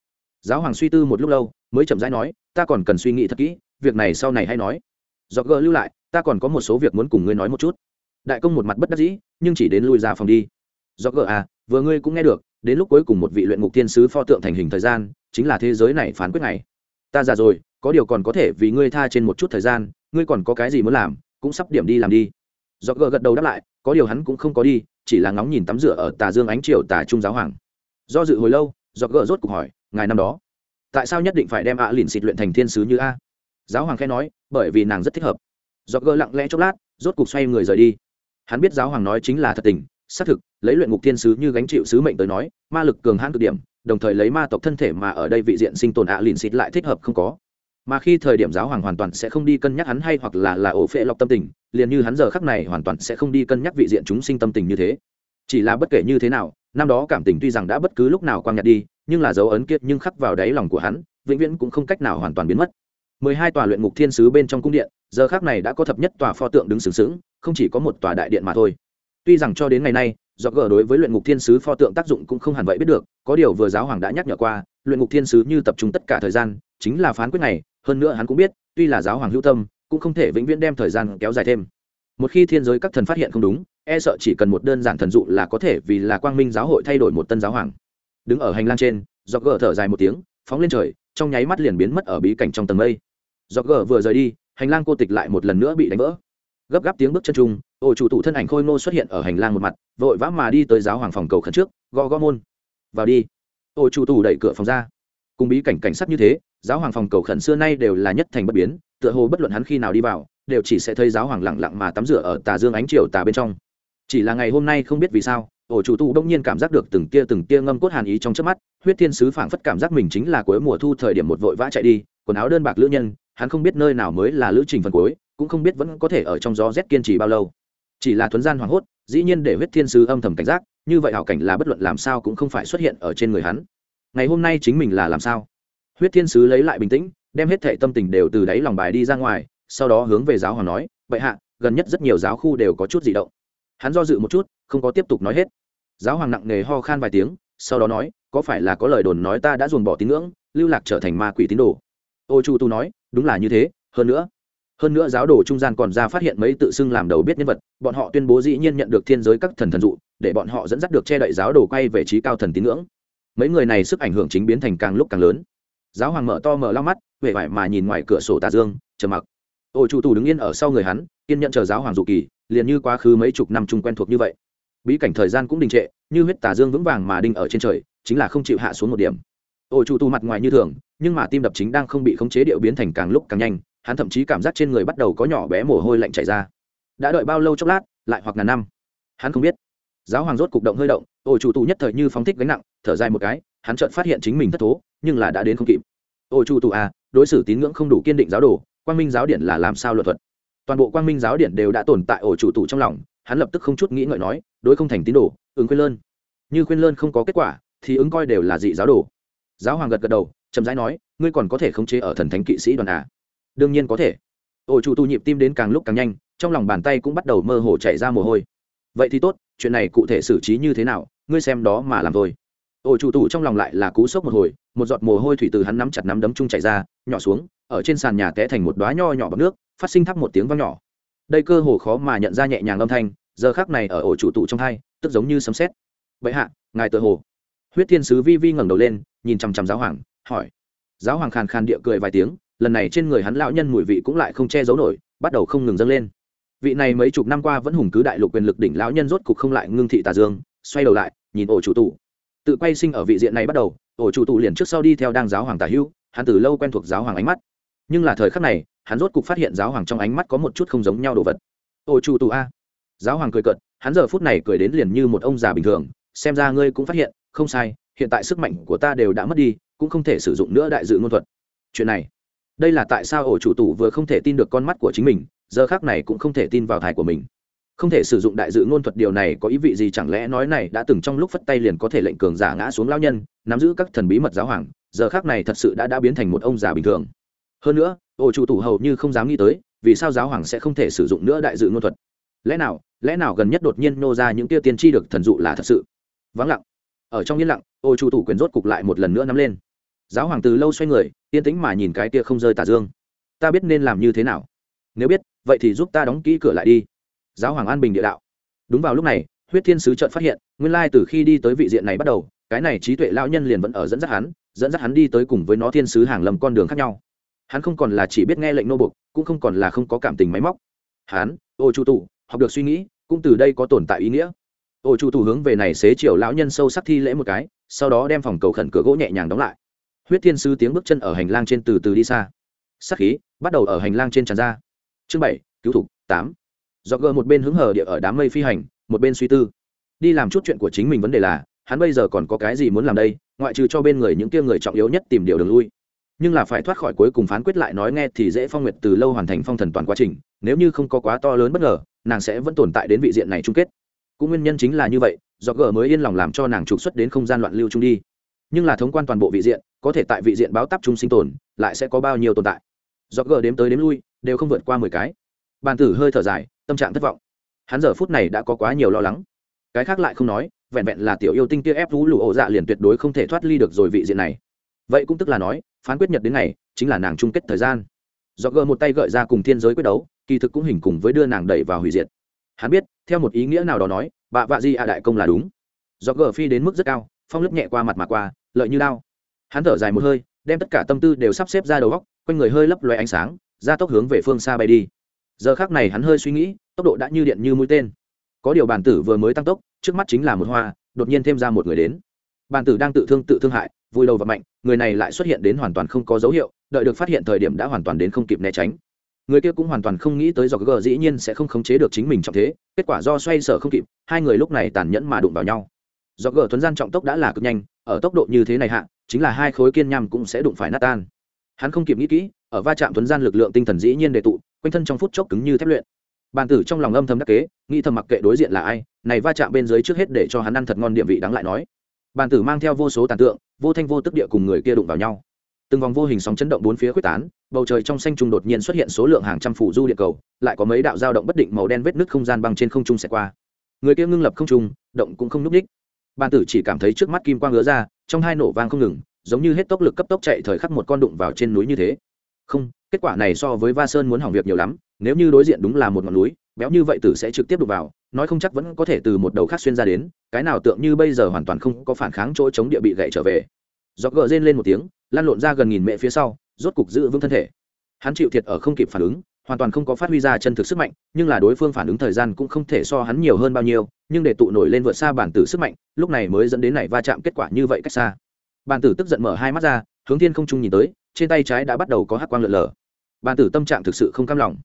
Giáo hoàng suy tư một lúc lâu, mới chậm rãi nói, ta còn cần suy nghĩ thật kỹ, việc này sau này hay nói. Do gỡ lưu lại ta còn có một số việc muốn cùng ngươi nói một chút. Đại công một mặt bất đắc dĩ, nhưng chỉ đến lui ra phòng đi. Do gờ à vừa ngươi cũng nghe được, đến lúc cuối cùng một vị luyện ngục tiên sứ pho tượng thành hình thời gian, chính là thế giới này phán quyết này. Ta già rồi, có điều còn có thể vì ngươi tha trên một chút thời gian, ngươi còn có cái gì muốn làm, cũng sắp điểm đi làm đi. Do gờ gật đầu đáp lại, có điều hắn cũng không có đi, chỉ là ngóng nhìn tắm rửa ở tà dương ánh triều tà trung giáo hoàng. Do dự hồi lâu do gờ rốt cuộc hỏi, ngài năm đó, tại sao nhất định phải đem ạ à lìn xịt luyện thành thiên sứ như a? Giáo hoàng khẽ nói, bởi vì nàng rất thích hợp do gờ lặng lẽ chốc lát, rốt cục xoay người rời đi. Hắn biết giáo hoàng nói chính là thật tình, xác thực, lấy luyện ngục thiên sứ như gánh chịu sứ mệnh tới nói, ma lực cường hãn cực điểm, đồng thời lấy ma tộc thân thể mà ở đây vị diện sinh tồn ạ à lìn xịt lại thích hợp không có. Mà khi thời điểm giáo hoàng hoàn toàn sẽ không đi cân nhắc hắn hay hoặc là là ổ phệ lọc tâm tình, liền như hắn giờ khắc này hoàn toàn sẽ không đi cân nhắc vị diện chúng sinh tâm tình như thế. Chỉ là bất kể như thế nào, năm đó cảm tình tuy rằng đã bất cứ lúc nào quang nhạt đi, nhưng là dấu ấn kiệt nhưng khắc vào đáy lòng của hắn, vĩnh viễn cũng không cách nào hoàn toàn biến mất. Mười hai tòa luyện ngục thiên sứ bên trong cung điện giờ khác này đã có thập nhất tòa pho tượng đứng sừng sững, không chỉ có một tòa đại điện mà thôi. Tuy rằng cho đến ngày nay do gờ đối với luyện ngục thiên sứ pho tượng tác dụng cũng không hẳn vậy biết được, có điều vừa giáo hoàng đã nhắc nhở qua, luyện ngục thiên sứ như tập trung tất cả thời gian, chính là phán quyết này hơn nữa hắn cũng biết, tuy là giáo hoàng hữu tâm, cũng không thể vĩnh viễn đem thời gian kéo dài thêm. Một khi thiên giới các thần phát hiện không đúng e sợ chỉ cần một đơn giản thần dụ là có thể vì là quang minh giáo hội thay đổi một tân giáo hoàng. Đứng ở hành lang trên do gờ thở dài một tiếng, phóng lên trời, trong nháy mắt liền biến mất ở bí cảnh trong tầng mây. Do gờ vừa rời đi hành lang cô tịch lại một lần nữa bị đánh vỡ. Gấp gáp tiếng bước chân trung ổ chủ tụ thân ảnh khôi ngô xuất hiện ở hành lang một mặt, vội vã mà đi tới giáo hoàng phòng cầu khẩn trước, gõ gõ môn. Vào đi. Ổ chủ tụ đẩy cửa phòng ra. Cùng bí cảnh cảnh sát như thế, giáo hoàng phòng cầu khẩn xưa nay đều là nhất thành bất biến, tựa hồ bất luận hắn khi nào đi vào, đều chỉ sẽ thấy giáo hoàng lặng lặng mà tắm rửa ở tà dương ánh chiều tà bên trong. Chỉ là ngày hôm nay không biết vì sao ổ chủ tu đông nhiên cảm giác được từng tia từng tia ngâm cốt hàn ý trong chớp mắt, huyết thiên sứ phảng phất cảm giác mình chính là cuối mùa thu thời điểm một vội vã chạy đi, quần áo đơn bạc lữ nhân hắn không biết nơi nào mới là lữ trình phần cuối, cũng không biết vẫn có thể ở trong gió rét kiên trì bao lâu. Chỉ là thuấn gian hoảng hốt, dĩ nhiên để huyết thiên sứ âm thầm cảnh giác, như vậy hảo cảnh là bất luận làm sao cũng không phải xuất hiện ở trên người hắn. Ngày hôm nay chính mình là làm sao? Huyết thiên sứ lấy lại bình tĩnh, đem hết thệ tâm tình đều từ đáy lòng bài đi ra ngoài, sau đó hướng về giáo hoàng nói, vậy hạ, gần nhất rất nhiều giáo khu đều có chút dị động. Hắn do dự một chút, không có tiếp tục nói hết. Giáo hoàng nặng nề ho khan vài tiếng, sau đó nói, có phải là có lời đồn nói ta đã dồn bỏ tín ngưỡng, lưu lạc trở thành ma quỷ tín đồ? Ô chu tu nói đúng là như thế, hơn nữa hơn nữa giáo đồ trung gian còn ra phát hiện mấy tự xưng làm đầu biết nhân vật, bọn họ tuyên bố dĩ nhiên nhận được thiên giới các thần thần dụ, để bọn họ dẫn dắt được che đậy giáo đồ quay về trí cao thần tín ngưỡng. Mấy người này sức ảnh hưởng chính biến thành càng lúc càng lớn. Giáo hoàng mở to mở lau mắt huệ vải mà nhìn ngoài cửa sổ tà dương chờ mặc. Ôi chủ tù đứng yên ở sau người hắn, kiên nhận chờ giáo hoàng dụ kỳ, liền như quá khứ mấy chục năm chung quen thuộc như vậy. Bí cảnh thời gian cũng đình trệ, như huyết tà dương vững vàng mà đinh ở trên trời, chính là không chịu hạ xuống một điểm. Ôi chủ tù mặt ngoài như thường nhưng mà tim đập chính đang không bị khống chế điệu biến thành càng lúc càng nhanh, hắn thậm chí cảm giác trên người bắt đầu có nhỏ bé mồ hôi lạnh chảy ra. Đã đợi bao lâu chốc lát, lại hoặc là năm. Hắn không biết. Giáo hoàng rốt cục động hơi động ổ chủ tù nhất thời như phóng thích gánh nặng, thở dài một cái, hắn chợt phát hiện chính mình thất thố, nhưng là đã đến không kịp. Ổ chủ tù à đối xử tín ngưỡng không đủ kiên định giáo đồ, quang minh giáo điện là làm sao luật thuật? Toàn bộ quang minh giáo điện đều đã tồn tại ổ chủ tù trong lòng, hắn lập tức không chút nghĩ ngợi nói, đối không thành tín đồ, ứng khuyên lơn. Như khuyên lơn không có kết quả, thì ứng coi đều là dị giáo đồ. Giáo hoàng gật gật đầu chậm rãi nói, ngươi còn có thể khống chế ở thần thánh kỵ sĩ đoàn à? Đương nhiên có thể. Ổ chủ Tu nhịp tim đến càng lúc càng nhanh, trong lòng bàn tay cũng bắt đầu mơ hồ chảy ra mồ hôi. Vậy thì tốt, chuyện này cụ thể xử trí như thế nào, ngươi xem đó mà làm thôi. Ổ chủ Tu trong lòng lại là cú sốc một hồi, một giọt mồ hôi thủy từ hắn nắm chặt nắm đấm chung chảy ra, nhỏ xuống, ở trên sàn nhà té thành một đoá nho nhỏ bằng nước, phát sinh thắp một tiếng vang nhỏ. Đây cơ hồ khó mà nhận ra nhẹ nhàng âm thanh, giờ khác này ở ổ chủ Tu trong hai, tức giống như sấm sét. Vậy hạ, ngài tự hồ. Huyết thiên sứ vi vi ngẩng đầu lên, nhìn chằm chằm giáo hoàng hỏi. Giáo hoàng khàn khàn địa cười vài tiếng, lần này trên người hắn lão nhân mùi vị cũng lại không che giấu nổi, bắt đầu không ngừng dâng lên. Vị này mấy chục năm qua vẫn hùng cứ đại lục quyền lực đỉnh lão nhân rốt cục không lại ngưng thị tà dương, xoay đầu lại, nhìn ổ chủ tụ tự quay sinh ở vị diện này bắt đầu, ổ chủ tụ liền trước sau đi theo đang giáo hoàng tả hữu hắn từ lâu quen thuộc giáo hoàng ánh mắt. Nhưng là thời khắc này, hắn rốt cục phát hiện giáo hoàng trong ánh mắt có một chút không giống nhau đồ vật. Ổ chủ tụ a. Giáo hoàng cười cợt, hắn giờ phút này cười đến liền như một ông già bình thường, xem ra ngươi cũng phát hiện, không sai, hiện tại sức mạnh của ta đều đã mất đi cũng không thể sử dụng nữa đại dự ngôn thuật. Chuyện này, đây là tại sao ổ chủ tủ vừa không thể tin được con mắt của chính mình, giờ khác này cũng không thể tin vào thải của mình. Không thể sử dụng đại dự ngôn thuật điều này có ý vị gì chẳng lẽ nói này đã từng trong lúc phất tay liền có thể lệnh cường giả ngã xuống lao nhân, nắm giữ các thần bí mật giáo hoàng, giờ khác này thật sự đã đã biến thành một ông già bình thường. Hơn nữa, ổ chủ tủ hầu như không dám nghĩ tới, vì sao giáo hoàng sẽ không thể sử dụng nữa đại dự ngôn thuật? Lẽ nào lẽ nào gần nhất đột nhiên nô ra những tiêu tiên tri được thần dụ là thật sự? Vắng lặng. Ở trong yên lặng, ổ chủ tủ quyền rốt cục lại một lần nữa nắm lên giáo hoàng từ lâu xoay người, yên tĩnh mà nhìn cái tia không rơi tà dương. Ta biết nên làm như thế nào. Nếu biết, vậy thì giúp ta đóng kỹ cửa lại đi. Giáo hoàng an bình địa đạo. Đúng vào lúc này, huyết thiên sứ trợn phát hiện, nguyên lai từ khi đi tới vị diện này bắt đầu, cái này trí tuệ lao nhân liền vẫn ở dẫn dắt hắn, dẫn dắt hắn đi tới cùng với nó thiên sứ hàng lầm con đường khác nhau. Hắn không còn là chỉ biết nghe lệnh nô bục cũng không còn là không có cảm tình máy móc. Hắn, ô chu tụ, học được suy nghĩ, cũng từ đây có tồn tại ý nghĩa. Ô chu tụ hướng về này xế chiều lão nhân sâu sắc thi lễ một cái, sau đó đem phòng cầu khẩn cửa gỗ nhẹ nhàng đóng lại huyết thiên sứ tiếng bước chân ở hành lang trên từ từ đi xa. Sắc khí bắt đầu ở hành lang trên tràn ra. Chương bảy, cứu thục tám. Do gờ một bên hứng hờ địa ở đám mây phi hành, một bên suy tư. Đi làm chút chuyện của chính mình vấn đề là, hắn bây giờ còn có cái gì muốn làm đây, ngoại trừ cho bên người những kia người trọng yếu nhất tìm điều đường lui. Nhưng là phải thoát khỏi cuối cùng phán quyết lại nói nghe thì dễ phong nguyệt từ lâu hoàn thành phong thần toàn quá trình, nếu như không có quá to lớn bất ngờ, nàng sẽ vẫn tồn tại đến vị diện này chung kết. Cũng nguyên nhân chính là như vậy do gờ mới yên lòng làm cho nàng trục xuất đến không gian loạn lưu trung đi nhưng là thống quan toàn bộ vị diện, có thể tại vị diện báo tắp chung sinh tồn, lại sẽ có bao nhiêu tồn tại. Do gờ đếm tới đếm lui, đều không vượt qua mười cái. Bàn tử hơi thở dài, tâm trạng thất vọng. Hắn giờ phút này đã có quá nhiều lo lắng. Cái khác lại không nói, vẹn vẹn là tiểu yêu tinh kia ép vũ lụ ổ dạ liền tuyệt đối không thể thoát ly được rồi vị diện này. Vậy cũng tức là nói, phán quyết nhật đến ngày, chính là nàng chung kết thời gian. Do gờ một tay gợi ra cùng thiên giới quyết đấu, kỳ thực cũng hình cùng với đưa nàng đẩy vào hủy diệt. Hắn biết, theo một ý nghĩa nào đó nói bà vạ di ạ đại công là đúng. Do gờ phi đến mức rất cao, phong lớp nhẹ qua mặt mà qua lợi như đao. Hắn thở dài một hơi, đem tất cả tâm tư đều sắp xếp ra đầu góc, quanh người hơi lấp loe ánh sáng, ra tốc hướng về phương xa bay đi. Giờ khác này hắn hơi suy nghĩ, tốc độ đã như điện như mũi tên. Có điều bản tử vừa mới tăng tốc, trước mắt chính là một hoa, đột nhiên thêm ra một người đến. Bản tử đang tự thương tự thương hại, vui đầu và mạnh, người này lại xuất hiện đến hoàn toàn không có dấu hiệu, đợi được phát hiện thời điểm đã hoàn toàn đến không kịp né tránh. Người kia cũng hoàn toàn không nghĩ tới do gờ dĩ nhiên sẽ không khống chế được chính mình trọng thế, kết quả do xoay sở không kịp, hai người lúc này tàn nhẫn mà đụng vào nhau do gờ tuấn gian trọng tốc đã là cực nhanh, ở tốc độ như thế này hạ, chính là hai khối kiên nham cũng sẽ đụng phải nát tan. Hắn không kịp nghĩ kỹ, ở va chạm tuấn gian lực lượng tinh thần dĩ nhiên đề tụ, quanh thân trong phút chốc cứng như thép luyện. Bàn tử trong lòng âm thầm đắc kế, nghĩ thầm mặc kệ đối diện là ai, này va chạm bên dưới trước hết để cho hắn ăn thật ngon địa vị đáng lại nói. Bàn tử mang theo vô số tàn tượng, vô thanh vô tức địa cùng người kia đụng vào nhau. Từng vòng vô hình sóng chấn động bốn phía quyết tán, bầu trời trong xanh trung đột nhiên xuất hiện số lượng hàng trăm phủ du địa cầu, lại có mấy đạo dao động bất định màu đen vết nứt không gian băng trên không trung sẽ qua. Người kia ngưng lập không trung, động cũng không núp đích ban tử chỉ cảm thấy trước mắt kim quang ngứa ra, trong hai nổ vang không ngừng, giống như hết tốc lực cấp tốc chạy thời khắc một con đụng vào trên núi như thế. Không, kết quả này so với va sơn muốn hỏng việc nhiều lắm, nếu như đối diện đúng là một ngọn núi, béo như vậy tử sẽ trực tiếp đụng vào, nói không chắc vẫn có thể từ một đầu khác xuyên ra đến, cái nào tượng như bây giờ hoàn toàn không có phản kháng chỗ chống địa bị gậy trở về. Do gờ rên lên một tiếng lan lộn ra gần nghìn mẹ phía sau, rốt cục giữ vững thân thể. Hắn chịu thiệt ở không kịp phản ứng hoàn toàn không có phát huy ra chân thực sức mạnh, nhưng là đối phương phản ứng thời gian cũng không thể so hắn nhiều hơn bao nhiêu, nhưng để tụ nổi lên vượt xa bản tử sức mạnh, lúc này mới dẫn đến này va chạm kết quả như vậy cách xa. Bản tử tức giận mở hai mắt ra, hướng thiên không trung nhìn tới, trên tay trái đã bắt đầu có hắc quang lượn lờ. Bản tử tâm trạng thực sự không cam lòng.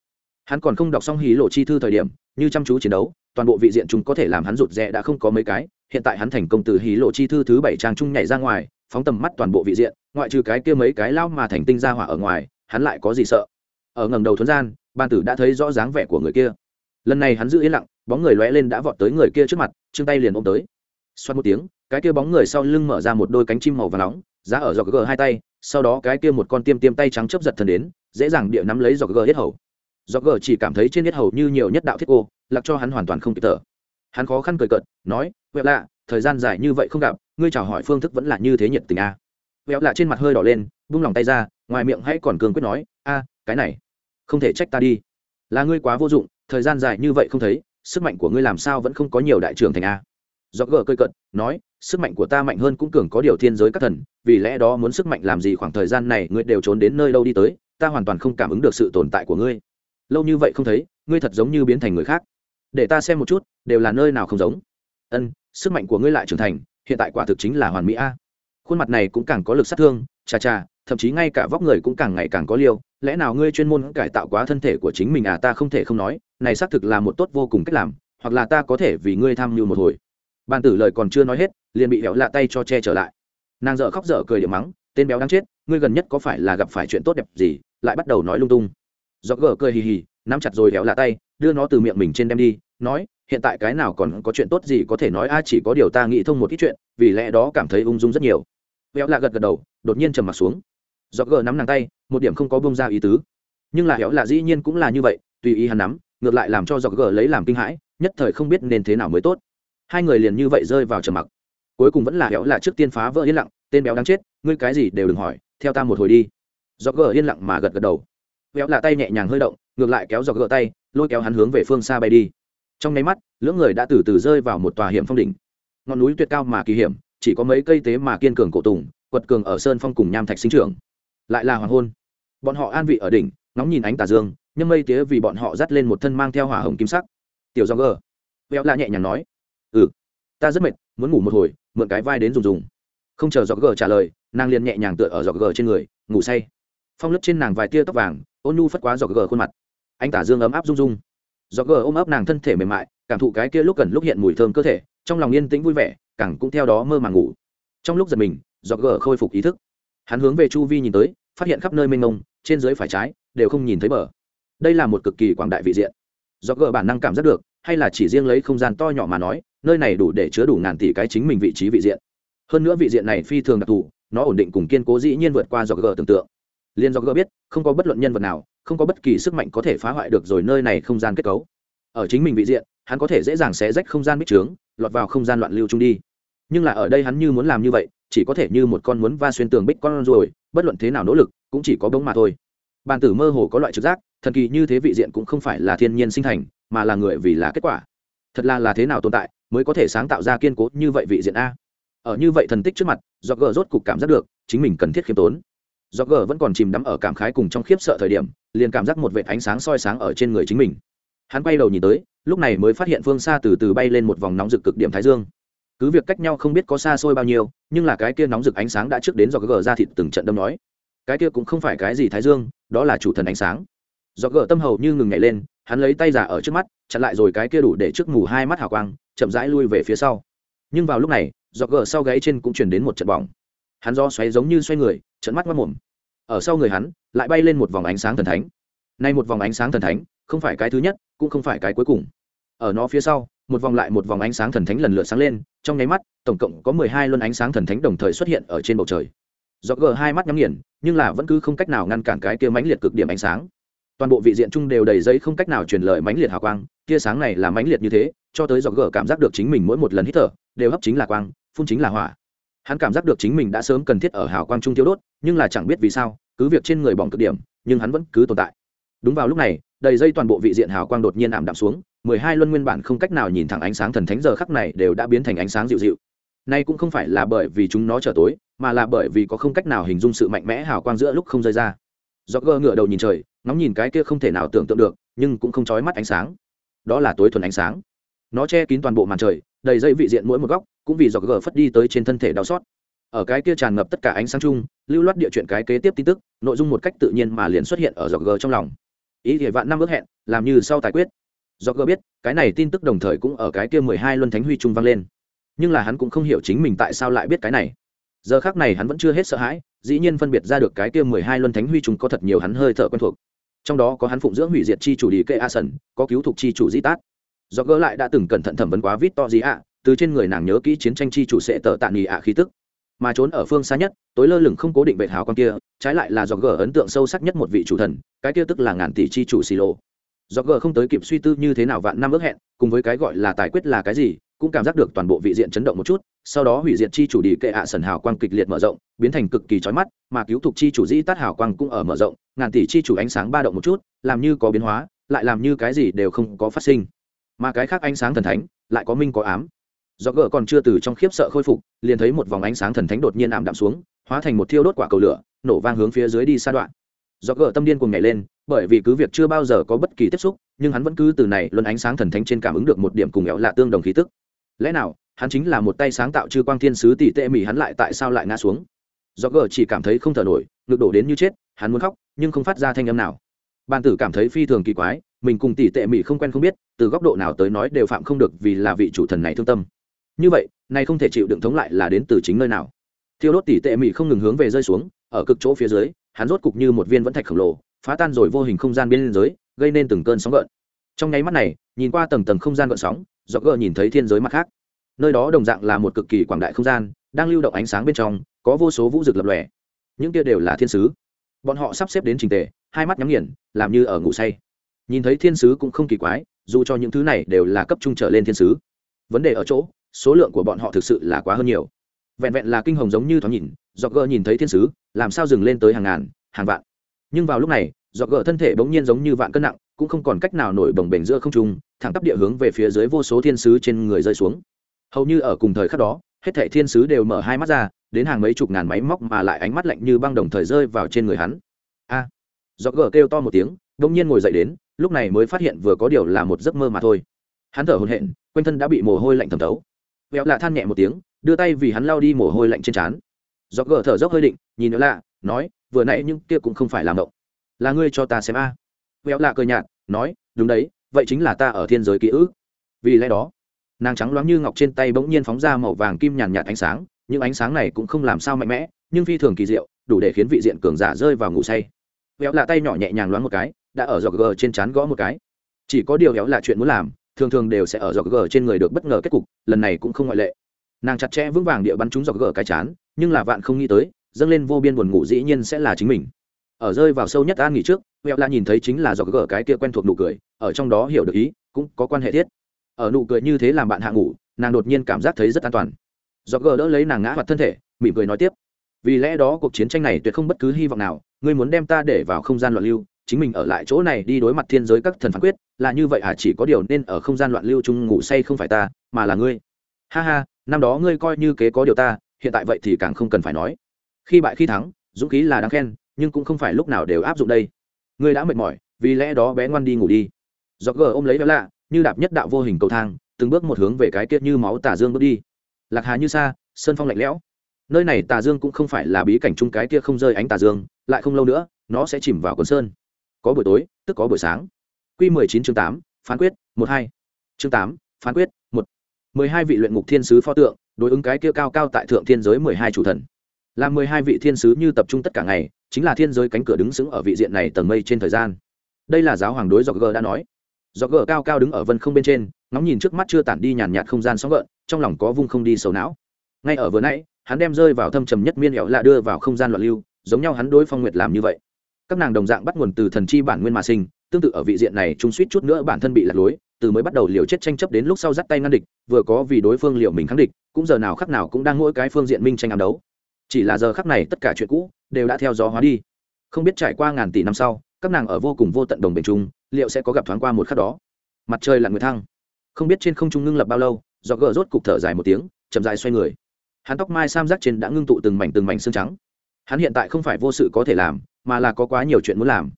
Hắn còn không đọc xong hí lộ chi thư thời điểm, như chăm chú chiến đấu, toàn bộ vị diện chúng có thể làm hắn rụt rè đã không có mấy cái, hiện tại hắn thành công từ hí lộ chi thư thứ bảy trang trung nhảy ra ngoài, phóng tầm mắt toàn bộ vị diện, ngoại trừ cái kia mấy cái lao mà thành tinh ra hỏa ở ngoài, hắn lại có gì sợ? Ở ngầm đầu thuấn gian, ban tử đã thấy rõ dáng vẻ của người kia. Lần này hắn giữ yên lặng, bóng người lóe lên đã vọt tới người kia trước mặt chân tay liền ôm tới. Xoát một tiếng, cái kia bóng người sau lưng mở ra một đôi cánh chim màu và nóng, giá ở dọc gờ hai tay, sau đó cái kia một con tiêm tiêm tay trắng chấp giật thần đến, dễ dàng địa nắm lấy dọc gờ hết hầu. Dọc gờ chỉ cảm thấy trên hết hầu như nhiều nhất đạo thiết cô lặc cho hắn hoàn toàn không kịp thở. Hắn khó khăn cười cợt, nói, vẹo lạ, thời gian dài như vậy không gặp, ngươi chào hỏi phương thức vẫn là như thế nhiệt tình a à. vẹo lạ trên mặt hơi đỏ lên buông lòng tay ra, ngoài miệng hãy còn cường quyết nói, a, cái này không thể trách ta đi. Là ngươi quá vô dụng, thời gian dài như vậy không thấy, sức mạnh của ngươi làm sao vẫn không có nhiều đại trưởng thành a? Do gờ cơi cận nói, sức mạnh của ta mạnh hơn cũng cường có điều thiên giới các thần, vì lẽ đó muốn sức mạnh làm gì khoảng thời gian này ngươi đều trốn đến nơi đâu đi tới, ta hoàn toàn không cảm ứng được sự tồn tại của ngươi. Lâu như vậy không thấy, ngươi thật giống như biến thành người khác. Để ta xem một chút, đều là nơi nào không giống. Ân, sức mạnh của ngươi lại trưởng thành, hiện tại quả thực chính là hoàn mỹ a. Khuôn mặt này cũng càng có lực sát thương chà chà thậm chí ngay cả vóc người cũng càng ngày càng có liêu lẽ nào ngươi chuyên môn cải tạo quá thân thể của chính mình à ta không thể không nói, này xác thực là một tốt vô cùng cách làm, hoặc là ta có thể vì ngươi tham mưu một hồi. Bàn tử lời còn chưa nói hết, liền bị béo lạ tay cho che trở lại. Nàng dợ khóc dở cười điểm mắng, tên béo đang chết, ngươi gần nhất có phải là gặp phải chuyện tốt đẹp gì? Lại bắt đầu nói lung tung. Do gờ cười hì hì, nắm chặt rồi héo lạ tay, đưa nó từ miệng mình trên đem đi, nói, hiện tại cái nào còn có chuyện tốt gì có thể nói, a, chỉ có điều ta nghĩ thông một ít chuyện, vì lẽ đó cảm thấy ung dung rất nhiều. Béo lạ gật gật đầu, đột nhiên trầm mặt xuống. Do gờ nắm nàng tay một điểm không có bông ra ý tứ. Nhưng là héo là dĩ nhiên cũng là như vậy, tùy ý hắn nắm, ngược lại làm cho dọc gờ lấy làm kinh hãi, nhất thời không biết nên thế nào mới tốt. Hai người liền như vậy rơi vào trầm mặc. Cuối cùng vẫn là héo là trước tiên phá vỡ yên lặng, tên béo đáng chết, ngươi cái gì đều đừng hỏi, theo ta một hồi đi. Dọc gờ yên lặng mà gật gật đầu. Héo là tay nhẹ nhàng hơi động, ngược lại kéo dọc gờ tay, lôi kéo hắn hướng về phương xa bay đi. Trong nháy mắt, lưỡng người đã từ từ rơi vào một tòa hiểm phong đỉnh. Ngọn núi tuyệt cao mà kỳ hiểm, chỉ có mấy cây tế mà kiên cường cổ tùng, quật cường ở sơn phong cùng nham thạch sinh trưởng lại là hoàng hôn. Bọn họ an vị ở đỉnh, ngóng nhìn ánh tà dương nhưng mây tía vì bọn họ dắt lên một thân mang theo hỏa hồng kim sắc. Tiểu do gờ veo la nhẹ nhàng nói. Ừ ta rất mệt, muốn ngủ một hồi, mượn cái vai đến dùng dùng. Không chờ dọc gờ trả lời, nàng liền nhẹ nhàng tựa ở dọc gờ trên người, ngủ say. Phong lớp trên nàng vài tia tóc vàng, ôn nhu phất quá dọc gờ khuôn mặt. Anh tả dương ấm áp rung rung. Dọc gờ ôm ấp nàng thân thể mềm mại, cảm thụ cái kia lúc gần lúc hiện mùi thơm cơ thể, trong lòng yên tĩnh vui vẻ, càng cũng theo đó mơ màng ngủ. Trong lúc giật mình dọc gờ khôi phục ý thức hắn hướng về chu vi nhìn tới, phát hiện khắp nơi mênh mông, trên dưới phải trái, đều không nhìn thấy bờ. Đây là một cực kỳ quảng đại vị diện. Do gỡ bản năng cảm giác được, hay là chỉ riêng lấy không gian to nhỏ mà nói, nơi này đủ để chứa đủ ngàn tỷ cái chính mình vị trí vị diện. Hơn nữa vị diện này phi thường đặc thù, nó ổn định cùng kiên cố dĩ nhiên vượt qua do gỡ tưởng tượng. Liên do gỡ biết, không có bất luận nhân vật nào, không có bất kỳ sức mạnh có thể phá hoại được rồi nơi này không gian kết cấu. Ở chính mình vị diện, hắn có thể dễ dàng xé rách không gian bích trướng, lọt vào không gian loạn lưu trung đi. Nhưng là ở đây hắn như muốn làm như vậy chỉ có thể như một con muốn va xuyên tường bích con rồi, bất luận thế nào nỗ lực, cũng chỉ có bóng mà thôi. Bàn tử mơ hồ có loại trực giác, thần kỳ như thế vị diện cũng không phải là thiên nhiên sinh thành, mà là người vì là kết quả. Thật là là thế nào tồn tại, mới có thể sáng tạo ra kiên cố như vậy vị diện a? Ở như vậy thần tích trước mặt do gờ rốt cục cảm giác được, chính mình cần thiết khiêm tốn. Do gờ vẫn còn chìm đắm ở cảm khái cùng trong khiếp sợ thời điểm, liền cảm giác một vệt ánh sáng soi sáng ở trên người chính mình. Hắn quay đầu nhìn tới, lúc này mới phát hiện phương xa từ từ bay lên một vòng nóng rực cực điểm thái dương cứ việc cách nhau không biết có xa xôi bao nhiêu, nhưng là cái kia nóng rực ánh sáng đã trước đến do gờ ra thịt từng trận đâm nói. Cái kia cũng không phải cái gì thái dương, đó là chủ thần ánh sáng. Do gờ tâm hầu như ngừng nhảy lên, hắn lấy tay giả ở trước mắt, chặn lại rồi cái kia đủ để trước mù hai mắt hào quang, chậm rãi lui về phía sau. Nhưng vào lúc này do gờ sau gáy trên cũng chuyển đến một trận bỏng. Hắn do xoáy giống như xoay người trận mắt mất mồm. Ở sau người hắn, lại bay lên một vòng ánh sáng thần thánh. Nay một vòng ánh sáng thần thánh, không phải cái thứ nhất, cũng không phải cái cuối cùng. Ở nó phía sau một vòng lại một vòng ánh sáng thần thánh lần lượt sáng lên, trong nháy mắt, tổng cộng có mười hai luân ánh sáng thần thánh đồng thời xuất hiện ở trên bầu trời. Do g hai mắt nhắm nghiền, nhưng là vẫn cứ không cách nào ngăn cản cái kia mãnh liệt cực điểm ánh sáng. Toàn bộ vị diện chung đều đầy giấy không cách nào truyền lời mãnh liệt hào quang, tia sáng này là mãnh liệt như thế, cho tới do g cảm giác được chính mình mỗi một lần hít thở, đều hấp chính là quang, phun chính là hỏa. Hắn cảm giác được chính mình đã sớm cần thiết ở hào quang trung thiếu đốt, nhưng là chẳng biết vì sao, cứ việc trên người bỏng cực điểm, nhưng hắn vẫn cứ tồn tại. Đúng vào lúc này đầy dây toàn bộ vị diện hào quang đột nhiên ảm đạm xuống, mười hai luân nguyên bản không cách nào nhìn thẳng ánh sáng thần thánh giờ khắc này đều đã biến thành ánh sáng dịu dịu. Nay cũng không phải là bởi vì chúng nó trở tối, mà là bởi vì có không cách nào hình dung sự mạnh mẽ hào quang giữa lúc không rơi ra. Do gơ ngựa đầu nhìn trời, ngóng nhìn cái kia không thể nào tưởng tượng được, nhưng cũng không trói mắt ánh sáng. Đó là tối thuần ánh sáng. Nó che kín toàn bộ màn trời, đầy dây vị diện mỗi một góc, cũng vì do gờ phất đi tới trên thân thể đau xót. Ở cái kia tràn ngập tất cả ánh sáng chung, lưu loát địa chuyện cái kế tiếp tin tức, nội dung một cách tự nhiên mà liền xuất hiện ở dọc trong lòng ý thì vạn năm ước hẹn, làm như sau tài quyết. Do g biết, cái này tin tức đồng thời cũng ở cái kia mười hai luân thánh huy trung vang lên. Nhưng là hắn cũng không hiểu chính mình tại sao lại biết cái này. Giờ khác này hắn vẫn chưa hết sợ hãi, dĩ nhiên phân biệt ra được cái kia mười hai luân thánh huy trung có thật nhiều hắn hơi thở quen thuộc. Trong đó có hắn phụng dưỡng hủy diệt chi chủ đi kệ a sần, có cứu thục chi chủ di tát. Do gỡ lại đã từng cẩn thận thẩm vấn quá vít to gì ạ, từ trên người nàng nhớ kỹ chiến tranh chi chủ sẽ tờ tạ nghỉ ạ khí tức mà trốn ở phương xa nhất, tối lơ lửng không cố định vệ hào con kia, trái lại là do gờ ấn tượng sâu sắc nhất một vị chủ thần, cái kia tức là ngàn tỷ chi chủ xì lộ do gờ không tới kịp suy tư như thế nào vạn năm ước hẹn, cùng với cái gọi là tài quyết là cái gì, cũng cảm giác được toàn bộ vị diện chấn động một chút, sau đó hủy diệt chi chủ đi kệ ạ à sần hào quang kịch liệt mở rộng, biến thành cực kỳ trói mắt, mà cứu thục chi chủ dĩ tát hào quang cũng ở mở rộng, ngàn tỷ chi chủ ánh sáng ba động một chút, làm như có biến hóa, lại làm như cái gì đều không có phát sinh. Mà cái khác ánh sáng thần thánh, lại có minh có ám do gỡ còn chưa từ trong khiếp sợ khôi phục, liền thấy một vòng ánh sáng thần thánh đột nhiên ảm đạm xuống, hóa thành một thiêu đốt quả cầu lửa, nổ vang hướng phía dưới đi xa đoạn. Do gỡ tâm điên cùng nhảy lên, bởi vì cứ việc chưa bao giờ có bất kỳ tiếp xúc, nhưng hắn vẫn cứ từ này luân ánh sáng thần thánh trên cảm ứng được một điểm cùng éo lạ tương đồng khí tức. Lẽ nào, hắn chính là một tay sáng tạo chư quang thiên sứ tỷ tệ mỹ hắn lại tại sao lại ngã xuống? Do gỡ chỉ cảm thấy không thở nổi, ngực đổ đến như chết, hắn muốn khóc, nhưng không phát ra thanh âm nào. Bàn tử cảm thấy phi thường kỳ quái, mình cùng tỷ tệ mỹ không quen không biết, từ góc độ nào tới nói đều phạm không được vì là vị chủ thần này thương tâm như vậy này không thể chịu đựng thống lại là đến từ chính nơi nào. Thiêu đốt tỷ tệ mỹ không ngừng hướng về rơi xuống, ở cực chỗ phía dưới, hắn rốt cục như một viên vẫn thạch khổng lồ, phá tan rồi vô hình không gian bên dưới, gây nên từng cơn sóng gợn. Trong nháy mắt này, nhìn qua tầng tầng không gian gợn sóng do gỡ nhìn thấy thiên giới mặt khác. Nơi đó đồng dạng là một cực kỳ quảng đại không gian, đang lưu động ánh sáng bên trong, có vô số vũ rực lập lòe. Những kia đều là thiên sứ. Bọn họ sắp xếp đến trình tề, hai mắt nhắm nghiền, làm như ở ngủ say. Nhìn thấy thiên sứ cũng không kỳ quái, dù cho những thứ này đều là cấp trung trở lên thiên sứ. Vấn đề ở chỗ số lượng của bọn họ thực sự là quá hơn nhiều. Vẹn vẹn là kinh hồng giống như thoáng nhìn dọc gờ nhìn thấy thiên sứ làm sao dừng lên tới hàng ngàn hàng vạn. Nhưng vào lúc này dọc gờ thân thể bỗng nhiên giống như vạn cân nặng cũng không còn cách nào nổi bồng bềnh giữa không trung thẳng tắp địa hướng về phía dưới vô số thiên sứ trên người rơi xuống. Hầu như ở cùng thời khắc đó hết thảy thiên sứ đều mở hai mắt ra đến hàng mấy chục ngàn máy móc mà lại ánh mắt lạnh như băng đồng thời rơi vào trên người hắn. A! À, gờ kêu to một tiếng bỗng nhiên ngồi dậy đến lúc này mới phát hiện vừa có điều là một giấc mơ mà thôi. Hắn thở hồn hện quanh thân đã bị mồ hôi lạnh thẩm thấu. Béo lạ than nhẹ một tiếng, đưa tay vì hắn lao đi mồ hôi lạnh trên trán. Do gờ thở dốc hơi định, nhìn véo lạ, nói, vừa nãy nhưng kia cũng không phải làm động là ngươi cho ta xem a. À. lạ cười nhạt, nói, đúng đấy, vậy chính là ta ở thiên giới ký ức. Vì lẽ đó, nàng trắng loáng như ngọc trên tay bỗng nhiên phóng ra màu vàng kim nhàn nhạt ánh sáng, những ánh sáng này cũng không làm sao mạnh mẽ, nhưng phi thường kỳ diệu, đủ để khiến vị diện cường giả rơi vào ngủ say. Véo lạ tay nhỏ nhẹ nhàng loáng một cái, đã ở giọt gờ trên trán gõ một cái. Chỉ có điều véo là chuyện muốn làm thường thường đều sẽ ở dọc gờ trên người được bất ngờ kết cục, lần này cũng không ngoại lệ. Nàng chặt chẽ vững vàng địa bắn trúng dọc gờ cái chán, nhưng là vạn không nghĩ tới, dâng lên vô biên buồn ngủ dĩ nhiên sẽ là chính mình. Ở rơi vào sâu nhất an nghỉ trước, huệ la nhìn thấy chính là dọc gờ cái kia quen thuộc nụ cười, ở trong đó hiểu được ý, cũng có quan hệ thiết. Ở nụ cười như thế làm bạn hạ ngủ, nàng đột nhiên cảm giác thấy rất an toàn. Dọc gờ đỡ lấy nàng ngã hoạt thân thể, mỉm cười nói tiếp. Vì lẽ đó cuộc chiến tranh này tuyệt không bất cứ hy vọng nào, ngươi muốn đem ta để vào không gian loạn lưu chính mình ở lại chỗ này đi đối mặt thiên giới các thần phán quyết, là như vậy à chỉ có điều nên ở không gian loạn lưu chung ngủ say không phải ta, mà là ngươi. Ha ha, năm đó ngươi coi như kế có điều ta, hiện tại vậy thì càng không cần phải nói. Khi bại khi thắng, dũng khí là đáng khen, nhưng cũng không phải lúc nào đều áp dụng đây. Ngươi đã mệt mỏi, vì lẽ đó bé ngoan đi ngủ đi. Do gờ ôm lấy bé lạ, như đạp nhất đạo vô hình cầu thang, từng bước một hướng về cái kiệt như máu tà dương bước đi. Lạc hà như xa sơn phong lạnh lẽo. Nơi này tà dương cũng không phải là bí cảnh chung cái kia không rơi ánh tà dương, lại không lâu nữa, nó sẽ chìm vào quần sơn có buổi tối, tức có buổi sáng. Q mười chín chương tám, phán quyết, một hai. Chương tám, phán quyết, một. mười hai vị luyện ngục thiên sứ pho tượng, đối ứng cái kia cao cao tại thượng thiên giới mười hai chủ thần. Là mười hai vị thiên sứ như tập trung tất cả ngày, chính là thiên giới cánh cửa đứng sững ở vị diện này tầng mây trên thời gian. Đây là giáo hoàng đối dọc g đã nói. Dọc g cao cao đứng ở vân không bên trên, ngóng nhìn trước mắt chưa tản đi nhàn nhạt không gian sóng gợn, trong lòng có vung không đi sầu não. Ngay ở vừa nãy, hắn đem rơi vào thâm trầm nhất miên hẹo lạ đưa vào không gian loạn lưu, giống nhau hắn đối phong nguyệt làm như vậy các nàng đồng dạng bắt nguồn từ thần chi bản nguyên mà sinh, tương tự ở vị diện này chúng suýt chút nữa bản thân bị lạc lối, từ mới bắt đầu liều chết tranh chấp đến lúc sau dắt tay ngăn địch, vừa có vì đối phương liệu mình kháng địch, cũng giờ nào khắc nào cũng đang mỗi cái phương diện minh tranh ám đấu. Chỉ là giờ khắc này tất cả chuyện cũ đều đã theo gió hóa đi. Không biết trải qua ngàn tỷ năm sau, các nàng ở vô cùng vô tận đồng bền chung, liệu sẽ có gặp thoáng qua một khắc đó? Mặt trời là người thăng. Không biết trên không trung ngưng lập bao lâu, do gỡ rốt cục thở dài một tiếng, chậm dài xoay người. Hắn tóc mai sam giác trên đã ngưng tụ từng mảnh từng mảnh xương trắng. Hắn hiện tại không phải vô sự có thể làm mà là có quá nhiều chuyện muốn làm.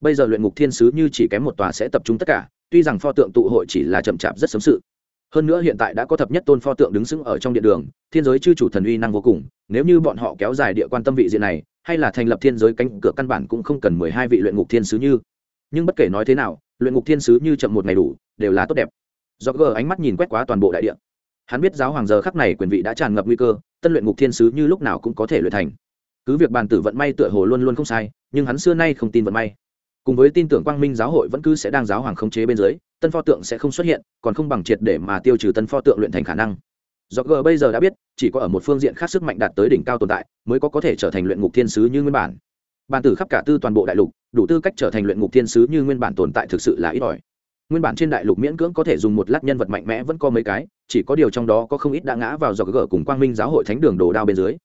Bây giờ luyện ngục thiên sứ như chỉ kém một tòa sẽ tập trung tất cả, tuy rằng pho tượng tụ hội chỉ là chậm chạp rất sớm sự. Hơn nữa hiện tại đã có thập nhất tôn pho tượng đứng sững ở trong điện đường, thiên giới chư chủ thần uy năng vô cùng, nếu như bọn họ kéo dài địa quan tâm vị diện này, hay là thành lập thiên giới cánh cửa căn bản cũng không cần mười hai vị luyện ngục thiên sứ như. Nhưng bất kể nói thế nào, luyện ngục thiên sứ như chậm một ngày đủ, đều là tốt đẹp. Do gờ ánh mắt nhìn quét quá toàn bộ đại địa. Hắn biết giáo hoàng giờ khắc này quyền vị đã tràn ngập nguy cơ, tân luyện ngục thiên sứ như lúc nào cũng có thể luyện thành cứ việc bàn tử vận may tựa hồ luôn luôn không sai, nhưng hắn xưa nay không tin vận may. Cùng với tin tưởng quang minh giáo hội vẫn cứ sẽ đang giáo hoàng khống chế bên dưới, tân pho tượng sẽ không xuất hiện, còn không bằng triệt để mà tiêu trừ tân pho tượng luyện thành khả năng. Do g bây giờ đã biết, chỉ có ở một phương diện khác sức mạnh đạt tới đỉnh cao tồn tại, mới có có thể trở thành luyện ngục thiên sứ như nguyên bản. Bàn tử khắp cả tư toàn bộ đại lục, đủ tư cách trở thành luyện ngục thiên sứ như nguyên bản tồn tại thực sự là ít ỏi. Nguyên bản trên đại lục miễn cưỡng có thể dùng một lát nhân vật mạnh mẽ vẫn có mấy cái, chỉ có điều trong đó có không ít đã ngã vào do g cùng quang minh giáo hội thánh đường đồ đao bên dưới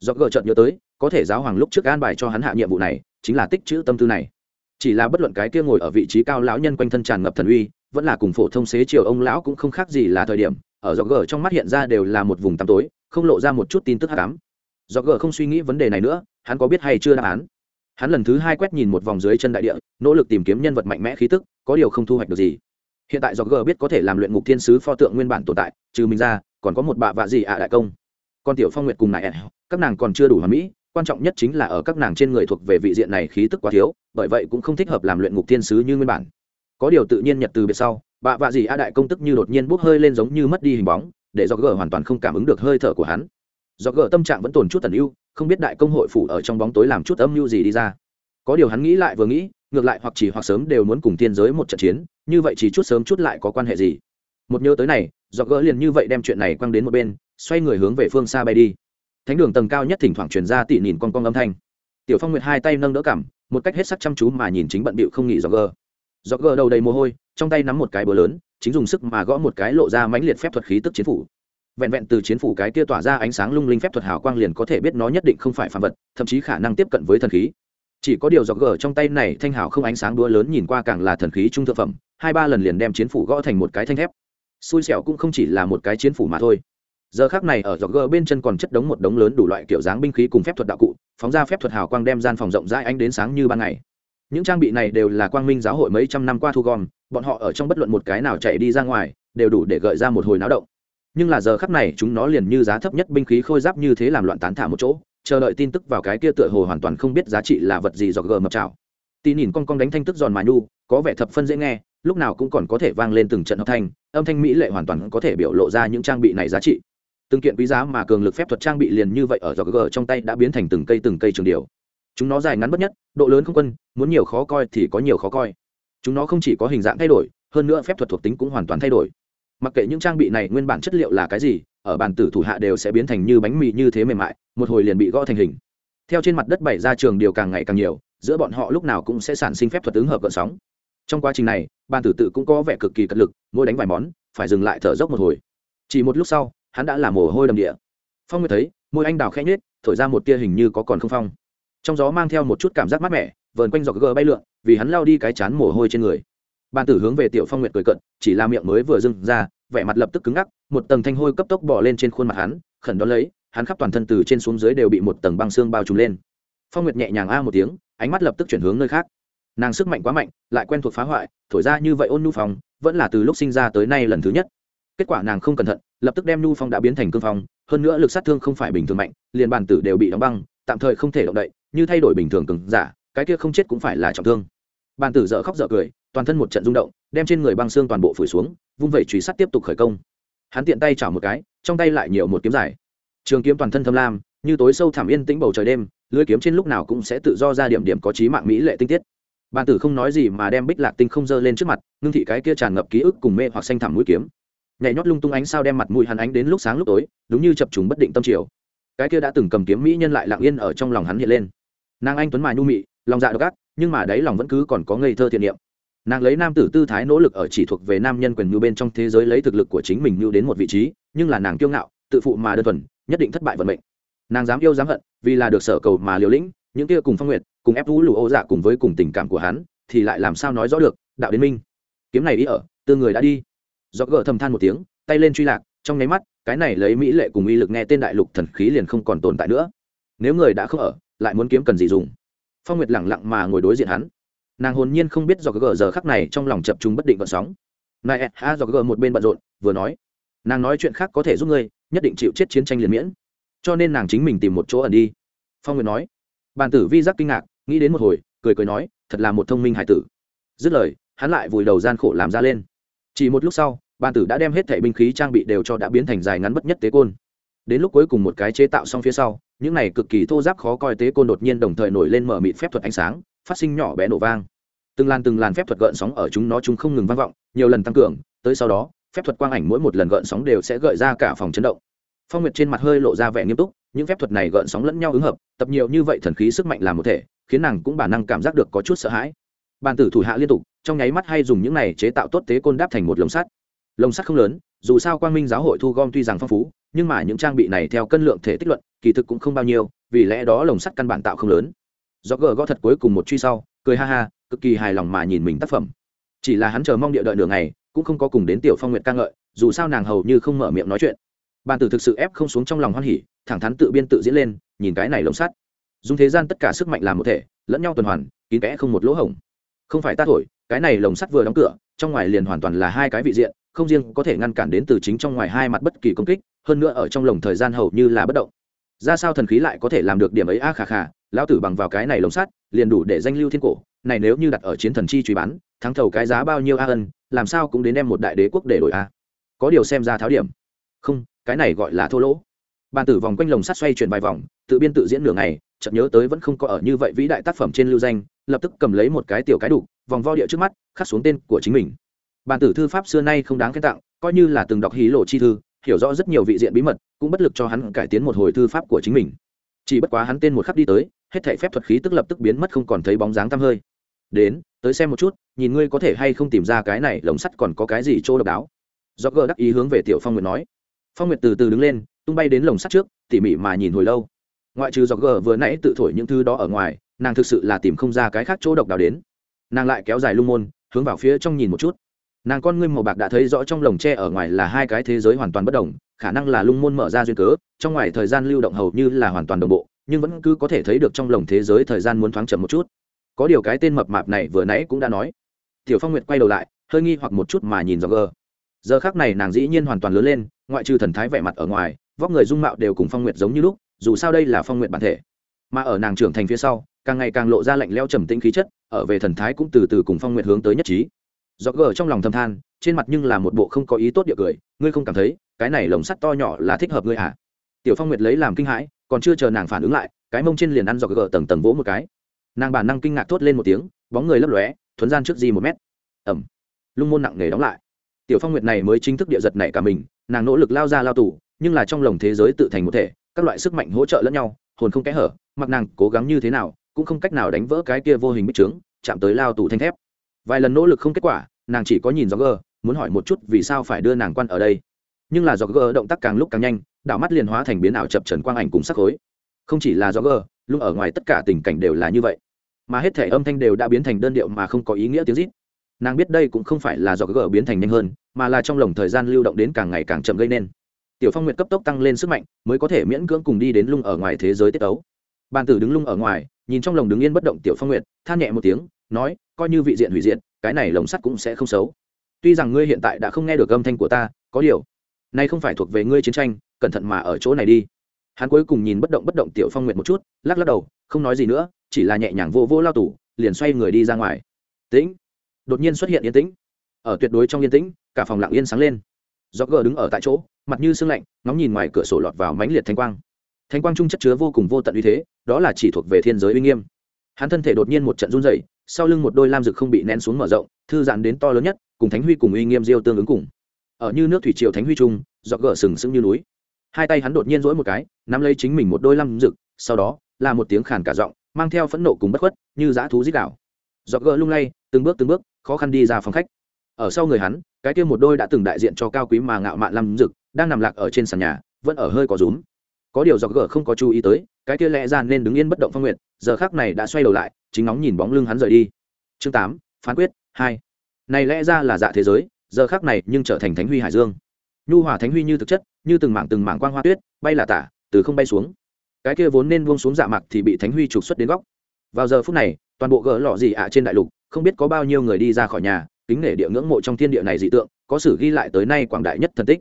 do gờ chợt nhớ tới, có thể giáo hoàng lúc trước an bài cho hắn hạ nhiệm vụ này, chính là tích chữ tâm tư này. Chỉ là bất luận cái kia ngồi ở vị trí cao lão nhân quanh thân tràn ngập thần uy, vẫn là cùng phổ thông xế chiều ông lão cũng không khác gì là thời điểm, ở do gờ trong mắt hiện ra đều là một vùng tăm tối, không lộ ra một chút tin tức hạ cám do gờ không suy nghĩ vấn đề này nữa, hắn có biết hay chưa đáp án? Hắn lần thứ hai quét nhìn một vòng dưới chân đại địa, nỗ lực tìm kiếm nhân vật mạnh mẽ khí tức, có điều không thu hoạch được gì. Hiện tại do gờ biết có thể làm luyện ngục thiên sứ pho tượng nguyên bản tồn tại, trừ mình ra, còn có một bạ vạ gì ạ đại công con tiểu phong nguyệt cùng nại các nàng còn chưa đủ hoàn mỹ, quan trọng nhất chính là ở các nàng trên người thuộc về vị diện này khí tức quá thiếu, bởi vậy cũng không thích hợp làm luyện ngục thiên sứ như nguyên bản. Có điều tự nhiên nhật từ biệt sau bạ vạ gì a đại công tức như đột nhiên bốc hơi lên giống như mất đi hình bóng, để do gờ hoàn toàn không cảm ứng được hơi thở của hắn. Do gờ tâm trạng vẫn tồn chút tần ưu, không biết đại công hội phủ ở trong bóng tối làm chút âm mưu gì đi ra. Có điều hắn nghĩ lại vừa nghĩ, ngược lại hoặc chỉ hoặc sớm đều muốn cùng tiên giới một trận chiến, như vậy chỉ chút sớm chút lại có quan hệ gì? Một nhớ tới này do gỡ liền như vậy đem chuyện này quăng đến một bên xoay người hướng về phương xa bay đi. Thánh đường tầng cao nhất thỉnh thoảng truyền ra tỉ nhìn con con âm thanh. Tiểu phong nguyệt hai tay nâng đỡ cảm một cách hết sắc chăm chú mà nhìn chính bận bịu không nghỉ do gờ. Do gờ đầu đầy mồ hôi, trong tay nắm một cái bờ lớn, chính dùng sức mà gõ một cái lộ ra mãnh liệt phép thuật khí tức chiến phủ. Vẹn vẹn từ chiến phủ cái kia tỏa ra ánh sáng lung linh phép thuật hào quang liền có thể biết nó nhất định không phải phạm vật, thậm chí khả năng tiếp cận với thần khí. Chỉ có điều do gờ trong tay này thanh hào không ánh sáng đũa lớn nhìn qua càng là thần khí trung thượng phẩm, hai ba lần liền đem chiến phủ gõ thành một cái thanh thép. Xui xẻo cũng không chỉ là một cái chiến phủ mà thôi giờ khác này ở dọc gờ bên chân còn chất đống một đống lớn đủ loại kiểu dáng binh khí cùng phép thuật đạo cụ, phóng ra phép thuật hào quang đem gian phòng rộng rãi ánh đến sáng như ban ngày. Những trang bị này đều là quang minh giáo hội mấy trăm năm qua thu gom, bọn họ ở trong bất luận một cái nào chạy đi ra ngoài, đều đủ để gợi ra một hồi náo động. Nhưng là giờ khắc này, chúng nó liền như giá thấp nhất binh khí khôi giáp như thế làm loạn tán thả một chỗ, chờ đợi tin tức vào cái kia tựa hồ hoàn toàn không biết giá trị là vật gì dọc gờ mập trào tỉ nhìn con con đánh thanh tức giòn mài nu có vẻ thập phân dễ nghe, lúc nào cũng còn có thể vang lên từng trận hợp thanh, âm thanh mỹ lệ hoàn toàn có thể biểu lộ ra những trang bị này giá trị từng kiện quý giá mà cường lực phép thuật trang bị liền như vậy ở dọc gờ trong tay đã biến thành từng cây từng cây trường điều. Chúng nó dài ngắn bất nhất, độ lớn không quân, muốn nhiều khó coi thì có nhiều khó coi. Chúng nó không chỉ có hình dạng thay đổi, hơn nữa phép thuật thuộc tính cũng hoàn toàn thay đổi. Mặc kệ những trang bị này nguyên bản chất liệu là cái gì, ở bàn tử thủ hạ đều sẽ biến thành như bánh mì như thế mềm mại, một hồi liền bị gõ thành hình. Theo trên mặt đất bảy ra trường điều càng ngày càng nhiều, giữa bọn họ lúc nào cũng sẽ sản sinh phép thuật ứng hợp gợn sóng. Trong quá trình này bàn tử tự cũng có vẻ cực kỳ cật lực, mỗi đánh vài món, phải dừng lại thở dốc một hồi. Chỉ một lúc sau hắn đã là mồ hôi đầm địa. Phong nguyệt thấy, môi anh đào khẽ nhết thổi ra một tia hình như có còn không phong. Trong gió mang theo một chút cảm giác mát mẻ, vờn quanh dọc gờ bay lượn, vì hắn lao đi cái chán mồ hôi trên người. Bàn tử hướng về tiểu phong nguyệt cười cận chỉ là miệng mới vừa dưng ra, vẻ mặt lập tức cứng ngắc, một tầng thanh hôi cấp tốc bỏ lên trên khuôn mặt hắn, khẩn đón lấy, hắn khắp toàn thân từ trên xuống dưới đều bị một tầng băng xương bao trùm lên. Phong nguyệt nhẹ nhàng a một tiếng, ánh mắt lập tức chuyển hướng nơi khác. Nàng sức mạnh quá mạnh, lại quen thuộc phá hoại, thổi ra như vậy ôn nhu phòng vẫn là từ lúc sinh ra tới nay lần thứ nhất kết quả nàng không cẩn thận, lập tức đem nhu phong đã biến thành cương phong, hơn nữa lực sát thương không phải bình thường mạnh, liền bàn tử đều bị đóng băng, tạm thời không thể động đậy, như thay đổi bình thường cứng giả, cái kia không chết cũng phải là trọng thương. Bàn tử dợ khóc dợ cười, toàn thân một trận rung động, đem trên người băng xương toàn bộ phủi xuống, vung vẩy truy sát tiếp tục khởi công. Hắn tiện tay chảo một cái, trong tay lại nhiều một kiếm dài trường kiếm toàn thân thâm lam, như tối sâu thảm yên tĩnh bầu trời đêm, lưới kiếm trên lúc nào cũng sẽ tự do ra điểm điểm có trí mạng mỹ lệ tinh tiết. Bàn tử không nói gì mà đem bích lạc tinh không dơ lên trước mặt, ngưng thị cái kia tràn ngập ký ức cùng mê hoặc xanh thẳm mũi kiếm nhảy nhót lung tung ánh sao đem mặt mũi hắn ánh đến lúc sáng lúc tối, đúng như chập trùng bất định tâm triều. Cái kia đã từng cầm kiếm mỹ nhân lại lặng yên ở trong lòng hắn hiện lên. Nàng anh tuấn mài nhu mị, lòng dạ độc ác, nhưng mà đáy lòng vẫn cứ còn có ngây thơ thiện niệm. Nàng lấy nam tử tư thái nỗ lực ở chỉ thuộc về nam nhân quyền như bên trong thế giới lấy thực lực của chính mình mưu đến một vị trí, nhưng là nàng kiêu ngạo, tự phụ mà đơn thuần, nhất định thất bại vận mệnh. Nàng dám yêu dám hận, vì là được sở cầu mà liều lĩnh, những kia cùng phong nguyệt, cùng ép vũ lụ ô dạ cùng với cùng tình cảm của hắn, thì lại làm sao nói rõ được, đạo đến minh. Kiếm này đi ở, tư người đã đi do gỡ thầm than một tiếng, tay lên truy lạc, trong nháy mắt, cái này lấy mỹ lệ cùng uy lực nghe tên đại lục thần khí liền không còn tồn tại nữa. Nếu người đã không ở, lại muốn kiếm cần gì dùng? Phong nguyệt lẳng lặng mà ngồi đối diện hắn. Nàng hồn nhiên không biết do gỡ giờ khắc này trong lòng chập chúng bất định vận sóng. Này à, à, a do gỡ một bên bận rộn, vừa nói. Nàng nói chuyện khác có thể giúp ngươi, nhất định chịu chết chiến tranh liền miễn. Cho nên nàng chính mình tìm một chỗ ẩn đi. Phong nguyệt nói. Bàn tử vi giác kinh ngạc, nghĩ đến một hồi, cười cười nói, thật là một thông minh hải tử. Dứt lời, hắn lại vùi đầu gian khổ làm ra lên. Chỉ một lúc sau bàn tử đã đem hết thẻ binh khí trang bị đều cho đã biến thành dài ngắn bất nhất tế côn. Đến lúc cuối cùng một cái chế tạo xong phía sau, những này cực kỳ thô giáp khó coi tế côn đột nhiên đồng thời nổi lên mở mịt phép thuật ánh sáng, phát sinh nhỏ bé nổ vang. Từng làn từng làn phép thuật gợn sóng ở chúng nó chúng không ngừng vang vọng, nhiều lần tăng cường, tới sau đó, phép thuật quang ảnh mỗi một lần gợn sóng đều sẽ gợi ra cả phòng chấn động. Phong nguyệt trên mặt hơi lộ ra vẻ nghiêm túc, những phép thuật này gợn sóng lẫn nhau ứng hợp, tập nhiều như vậy thần khí sức mạnh làm một thể, khiến nàng cũng bản năng cảm giác được có chút sợ hãi. Bàn tử thủ hạ liên tục, trong nháy mắt hay dùng những này chế tạo tốt tế côn đáp thành một lồng sắt lồng sắt không lớn, dù sao quang minh giáo hội thu gom tuy rằng phong phú, nhưng mà những trang bị này theo cân lượng thể tích luận, kỳ thực cũng không bao nhiêu, vì lẽ đó lồng sắt căn bản tạo không lớn. Do gờ gõ thật cuối cùng một truy sau, cười ha ha, cực kỳ hài lòng mà nhìn mình tác phẩm. Chỉ là hắn chờ mong địa đợi nửa ngày, cũng không có cùng đến tiểu phong nguyện ca ngợi, dù sao nàng hầu như không mở miệng nói chuyện. Bàn tử thực sự ép không xuống trong lòng hoan hỉ, thẳng thắn tự biên tự diễn lên, nhìn cái này lồng sắt. Dùng thế gian tất cả sức mạnh làm một thể, lẫn nhau tuần hoàn, kín kẽ không một lỗ hổng. Không phải ta thổi cái này lồng sắt vừa đóng cửa, trong ngoài liền hoàn toàn là hai cái vị diện, không riêng có thể ngăn cản đến từ chính trong ngoài hai mặt bất kỳ công kích, hơn nữa ở trong lồng thời gian hầu như là bất động. Ra sao thần khí lại có thể làm được điểm ấy a khà khà, lão tử bằng vào cái này lồng sắt, liền đủ để danh lưu thiên cổ, này nếu như đặt ở chiến thần chi truy bán, thắng thầu cái giá bao nhiêu a ân, làm sao cũng đến đem một đại đế quốc để đổi a. Có điều xem ra tháo điểm. Không, cái này gọi là thô lỗ. Bàn tử vòng quanh lồng sắt xoay chuyển vài vòng, tự biên tự diễn nửa ngày, chợt nhớ tới vẫn không có ở như vậy vĩ đại tác phẩm trên lưu danh, lập tức cầm lấy một cái tiểu cái đủ vòng vo địa trước mắt, khắc xuống tên của chính mình. Bàn tử thư pháp xưa nay không đáng khen tặng, coi như là từng đọc hí lộ chi thư, hiểu rõ rất nhiều vị diện bí mật, cũng bất lực cho hắn cải tiến một hồi thư pháp của chính mình. Chỉ bất quá hắn tên một khắc đi tới, hết thảy phép thuật khí tức lập tức biến mất không còn thấy bóng dáng tăm hơi. Đến, tới xem một chút, nhìn ngươi có thể hay không tìm ra cái này lồng sắt còn có cái gì chỗ độc đáo. Do gờ đắc ý hướng về tiểu phong nguyệt nói. Phong nguyệt từ từ đứng lên, tung bay đến lồng sắt trước, tỉ mỉ mà nhìn hồi lâu. Ngoại trừ do gờ vừa nãy tự thổi những thứ đó ở ngoài, nàng thực sự là tìm không ra cái khác chỗ độc đáo đến nàng lại kéo dài lung môn, hướng vào phía trong nhìn một chút. Nàng con ngươi màu bạc đã thấy rõ trong lồng tre ở ngoài là hai cái thế giới hoàn toàn bất đồng, khả năng là lung môn mở ra duyên cớ, trong ngoài thời gian lưu động hầu như là hoàn toàn đồng bộ, nhưng vẫn cứ có thể thấy được trong lồng thế giới thời gian muốn thoáng chậm một chút. Có điều cái tên mập mạp này vừa nãy cũng đã nói. Tiểu phong nguyệt quay đầu lại, hơi nghi hoặc một chút mà nhìn dò gờ. Giờ khác này nàng dĩ nhiên hoàn toàn lớn lên, ngoại trừ thần thái vẻ mặt ở ngoài, vóc người dung mạo đều cùng phong nguyệt giống như lúc, dù sao đây là phong nguyệt bản thể mà ở nàng trưởng thành phía sau, càng ngày càng lộ ra lạnh leo trầm tĩnh khí chất, ở về thần thái cũng từ từ cùng phong nguyệt hướng tới nhất trí. Do gờ trong lòng thâm than, trên mặt nhưng là một bộ không có ý tốt địa cười, ngươi không cảm thấy, cái này lồng sắt to nhỏ là thích hợp ngươi à? Tiểu phong nguyệt lấy làm kinh hãi, còn chưa chờ nàng phản ứng lại, cái mông trên liền ăn dọc gờ tầng tầng vỗ một cái. Nàng bản năng kinh ngạc thốt lên một tiếng, bóng người lấp lóe, thuấn gian trước di một mét. Ẩm lung môn nặng nề đóng lại. Tiểu phong nguyệt này mới chính thức địa giật này cả mình, nàng nỗ lực lao ra lao tù, nhưng là trong lồng thế giới tự thành một thể, các loại sức mạnh hỗ trợ lẫn nhau hồn không kẽ hở, mặc nàng cố gắng như thế nào, cũng không cách nào đánh vỡ cái kia vô hình bích trướng, chạm tới lao tù thanh thép. Vài lần nỗ lực không kết quả, nàng chỉ có nhìn do gờ muốn hỏi một chút vì sao phải đưa nàng quan ở đây. Nhưng là do gờ động tác càng lúc càng nhanh, đảo mắt liền hóa thành biến ảo chập trần quang ảnh cùng sắc khối. Không chỉ là do gờ lúc ở ngoài tất cả tình cảnh đều là như vậy. Mà hết thể âm thanh đều đã biến thành đơn điệu mà không có ý nghĩa tiếng rít. Nàng biết đây cũng không phải là do gờ biến thành nhanh hơn, mà là trong lồng thời gian lưu động đến càng ngày càng chậm gây nên tiểu phong nguyệt cấp tốc tăng lên sức mạnh, mới có thể miễn cưỡng cùng đi đến lung ở ngoài thế giới tiết tấu. Bàn tử đứng lung ở ngoài, nhìn trong lồng đứng yên bất động tiểu phong nguyệt, than nhẹ một tiếng, nói, coi như vị diện hủy diện cái này lồng sắt cũng sẽ không xấu. Tuy rằng ngươi hiện tại đã không nghe được âm thanh của ta, có điều, nay không phải thuộc về ngươi chiến tranh, cẩn thận mà ở chỗ này đi. Hắn cuối cùng nhìn bất động bất động tiểu phong nguyệt một chút, lắc lắc đầu, không nói gì nữa, chỉ là nhẹ nhàng vô vô lao tủ liền xoay người đi ra ngoài. Tĩnh. Đột nhiên xuất hiện yên tĩnh. Ở tuyệt đối trong yên tĩnh, cả phòng lặng yên sáng lên do gờ đứng ở tại chỗ, mặt như sương lạnh, ngóng nhìn ngoài cửa sổ lọt vào mãnh liệt thanh quang. Thanh quang trung chất chứa vô cùng vô tận uy thế, đó là chỉ thuộc về thiên giới uy nghiêm. Hắn thân thể đột nhiên một trận run rẩy, sau lưng một đôi lam rực không bị nén xuống mở rộng, thư giãn đến to lớn nhất, cùng thánh huy cùng uy nghiêm diêu tương ứng cùng. Ở như nước thủy triều thánh huy trung dọc gỡ sừng sững như núi. Hai tay hắn đột nhiên rỗi một cái, nắm lấy chính mình một đôi lam rực sau đó, là một tiếng khàn cả giọng, mang theo phẫn nộ cùng bất khuất, như dã thú dích đạo giọt gỡ lung lay, từng bước từng bước, khó khăn đi ra phòng khách ở sau người hắn cái kia một đôi đã từng đại diện cho cao quý mà ngạo mạn lăm dực, đang nằm lạc ở trên sàn nhà vẫn ở hơi có rúm. Có điều giọt gở không có chú ý tới cái kia lẽ ra nên đứng yên bất động phong nguyện giờ khác này đã xoay đầu lại chính nóng nhìn bóng lưng hắn rời đi. Chương tám phán quyết hai. Này lẽ ra là dạ thế giới giờ khác này nhưng trở thành thánh huy hải dương. Nhu hòa thánh huy như thực chất như từng mảng từng mảng quang hoa tuyết bay là tả từ không bay xuống. Cái kia vốn nên buông xuống dạ mạc thì bị thánh huy trục xuất đến góc. Vào giờ phút này toàn bộ gỡ lọ gì ạ trên đại lục không biết có bao nhiêu người đi ra khỏi nhà kính nể địa ngưỡng mộ trong thiên địa này dị tượng, có sử ghi lại tới nay quảng đại nhất thần tích.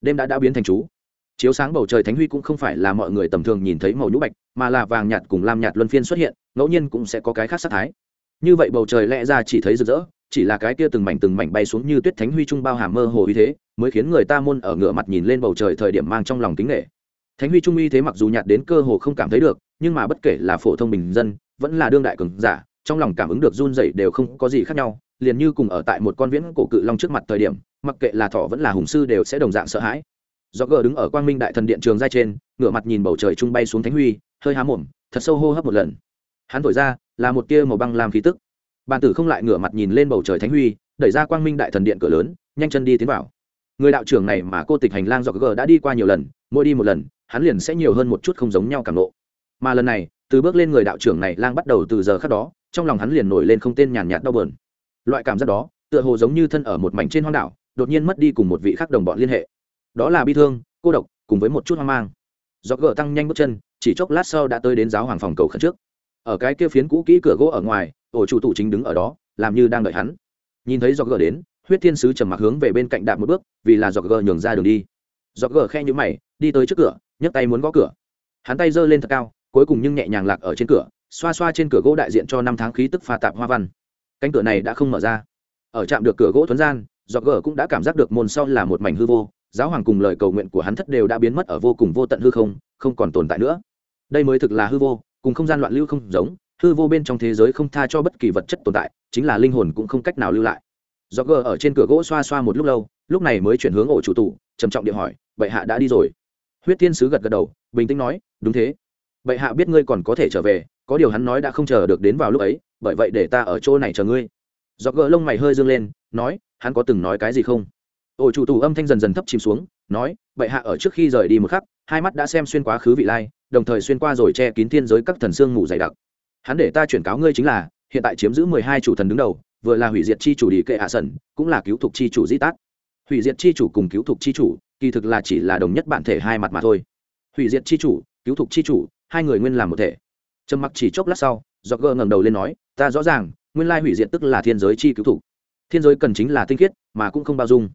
Đêm đã đã biến thành chú. Chiếu sáng bầu trời thánh huy cũng không phải là mọi người tầm thường nhìn thấy màu nhũ bạch, mà là vàng nhạt cùng lam nhạt luân phiên xuất hiện, ngẫu nhiên cũng sẽ có cái khác sắc thái. Như vậy bầu trời lẽ ra chỉ thấy rực rỡ, chỉ là cái kia từng mảnh từng mảnh bay xuống như tuyết thánh huy trung bao hàm mơ hồ uy thế, mới khiến người ta môn ở ngửa mặt nhìn lên bầu trời thời điểm mang trong lòng kính nghệ thánh huy trung uy thế mặc dù nhạt đến cơ hồ không cảm thấy được, nhưng mà bất kể là phổ thông bình dân, vẫn là đương đại cường giả trong lòng cảm ứng được run rẩy đều không có gì khác nhau, liền như cùng ở tại một con viễn cổ cự long trước mặt thời điểm, mặc kệ là thọ vẫn là hùng sư đều sẽ đồng dạng sợ hãi. Do gờ đứng ở quang minh đại thần điện trường giai trên, ngửa mặt nhìn bầu trời trung bay xuống thánh huy, hơi há mồm, thật sâu hô hấp một lần. Hắn thổi ra, là một tia màu băng làm khí tức. Bàn tử không lại ngửa mặt nhìn lên bầu trời thánh huy, đẩy ra quang minh đại thần điện cửa lớn, nhanh chân đi tiến vào. Người đạo trưởng này mà cô tịch hành lang do gờ đã đi qua nhiều lần, mỗi đi một lần, hắn liền sẽ nhiều hơn một chút không giống nhau cảm lộ mà lần này, từ bước lên người đạo trưởng này lang bắt đầu từ giờ khác đó trong lòng hắn liền nổi lên không tên nhàn nhạt đau bờn loại cảm giác đó, tựa hồ giống như thân ở một mảnh trên hoang đảo, đột nhiên mất đi cùng một vị khác đồng bọn liên hệ. Đó là bi thương, cô độc, cùng với một chút hoang mang. Do gỡ tăng nhanh bước chân, chỉ chốc lát sau đã tới đến giáo hoàng phòng cầu khẩn trước. Ở cái kia phiến cũ kỹ cửa gỗ ở ngoài, ổ chủ tụ chính đứng ở đó, làm như đang đợi hắn. Nhìn thấy do gỡ đến, huyết thiên sứ trầm mặc hướng về bên cạnh đạp một bước, vì là do gỡ nhường ra đường đi. Do gỡ khe nhũ mày, đi tới trước cửa, nhấc tay muốn gõ cửa. Hắn tay giơ lên thật cao, cuối cùng nhưng nhẹ nhàng lạc ở trên cửa xoa xoa trên cửa gỗ đại diện cho năm tháng khí tức pha tạp hoa văn. Cánh cửa này đã không mở ra. Ở chạm được cửa gỗ thuấn gian do gờ cũng đã cảm giác được môn sau là một mảnh hư vô, giáo hoàng cùng lời cầu nguyện của hắn thất đều đã biến mất ở vô cùng vô tận hư không không còn tồn tại nữa. Đây mới thực là hư vô, cùng không gian loạn lưu không giống, hư vô bên trong thế giới không tha cho bất kỳ vật chất tồn tại, chính là linh hồn cũng không cách nào lưu lại. Do gờ ở trên cửa gỗ xoa xoa một lúc lâu, lúc này mới chuyển hướng ổ chủ tủ trầm trọng điện hỏi, bệ hạ đã đi rồi? Huyết thiên sứ gật gật đầu, bình tĩnh nói, đúng thế. Bệ hạ biết ngươi còn có thể trở về có điều hắn nói đã không chờ được đến vào lúc ấy, bởi vậy để ta ở chỗ này chờ ngươi. Do gỡ lông mày hơi dương lên, nói, hắn có từng nói cái gì không? Ổ chủ tù âm thanh dần dần thấp chìm xuống, nói, bệ hạ ở trước khi rời đi một khắc, hai mắt đã xem xuyên quá khứ vị lai, đồng thời xuyên qua rồi che kín thiên giới các thần sương ngủ dày đặc. Hắn để ta chuyển cáo ngươi chính là, hiện tại chiếm giữ mười hai chủ thần đứng đầu, vừa là hủy diệt chi chủ đi kệ hạ sẩn, cũng là cứu thục chi chủ di tát. Hủy diệt chi chủ cùng cứu thục chi chủ, kỳ thực là chỉ là đồng nhất bản thể hai mặt mà thôi. Hủy diệt chi chủ, cứu thục chi chủ, hai người nguyên làm một thể trầm mặc chỉ chốc lát sau do gờ ngẩng đầu lên nói ta rõ ràng nguyên lai hủy diệt tức là thiên giới chi cứu thủ, thiên giới cần chính là tinh khiết mà cũng không bao dung.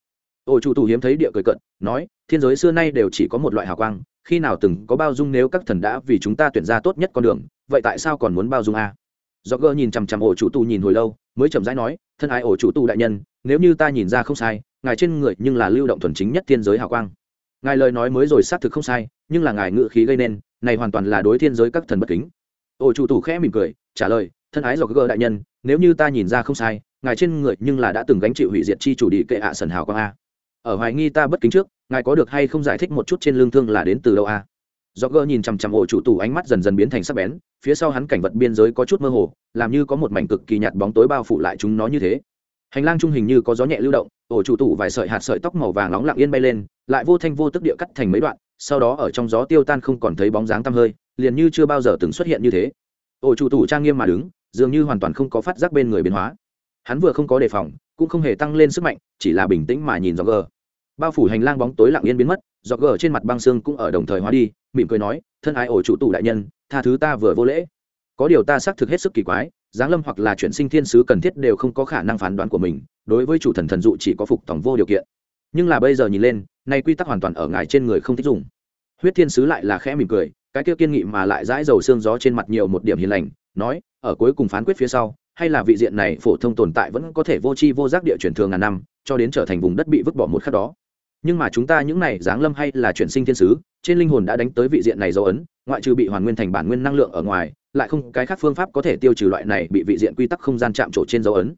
Ổ chủ tù hiếm thấy địa cười cận nói thiên giới xưa nay đều chỉ có một loại hào quang khi nào từng có bao dung nếu các thần đã vì chúng ta tuyển ra tốt nhất con đường vậy tại sao còn muốn bao dung a? Do gờ nhìn chằm chằm ổ chủ tù nhìn hồi lâu mới chậm rãi nói thân ái ổ chủ tù đại nhân nếu như ta nhìn ra không sai ngài trên người nhưng là lưu động thuần chính nhất thiên giới hào quang. Ngài lời nói mới rồi xác thực không sai nhưng là ngài ngự khí gây nên này hoàn toàn là đối thiên giới các thần bất kính ổ chủ tủ khẽ mỉm cười, trả lời, thân ái do gờ đại nhân, nếu như ta nhìn ra không sai, ngài trên người nhưng là đã từng gánh chịu hủy diệt chi chủ đi kệ hạ sần hào quang a. Ở hoài nghi ta bất kính trước, ngài có được hay không giải thích một chút trên lương thương là đến từ đâu a? Do gơ nhìn chằm chằm ổ chủ tủ ánh mắt dần dần biến thành sắc bén, phía sau hắn cảnh vật biên giới có chút mơ hồ, làm như có một mảnh cực kỳ nhạt bóng tối bao phủ lại chúng nó như thế. Hành lang trung hình như có gió nhẹ lưu động ổ chủ tủ vài sợi hạt sợi tóc màu vàng nóng lặng yên bay lên, lại vô thanh vô tức địa cắt thành mấy đoạn, sau đó ở trong gió tiêu tan không còn thấy bóng dáng tăm hơi liền như chưa bao giờ từng xuất hiện như thế. Ổ chủ tủ trang nghiêm mà đứng, dường như hoàn toàn không có phát giác bên người biến hóa. Hắn vừa không có đề phòng, cũng không hề tăng lên sức mạnh, chỉ là bình tĩnh mà nhìn do gờ. Bao phủ hành lang bóng tối lặng yên biến mất do gờ trên mặt băng xương cũng ở đồng thời hóa đi, mỉm cười nói, thân ái ổ chủ tủ đại nhân, tha thứ ta vừa vô lễ. Có điều ta xác thực hết sức kỳ quái, giáng lâm hoặc là chuyển sinh thiên sứ cần thiết đều không có khả năng phán đoán của mình, đối với chủ thần thần dụ chỉ có phục tòng vô điều kiện. Nhưng là bây giờ nhìn lên, nay quy tắc hoàn toàn ở ngài trên người không thích dùng. Huyết thiên sứ lại là khẽ mỉm cười cái kia kiên nghị mà lại dãi dầu xương gió trên mặt nhiều một điểm hiền lành, nói, ở cuối cùng phán quyết phía sau, hay là vị diện này phổ thông tồn tại vẫn có thể vô tri vô giác địa chuyển thường ngàn năm, cho đến trở thành vùng đất bị vứt bỏ một khắc đó. Nhưng mà chúng ta những này giáng lâm hay là chuyển sinh thiên sứ, trên linh hồn đã đánh tới vị diện này dấu ấn, ngoại trừ bị hoàn nguyên thành bản nguyên năng lượng ở ngoài, lại không cái khác phương pháp có thể tiêu trừ loại này bị vị diện quy tắc không gian chạm trổ trên dấu ấn.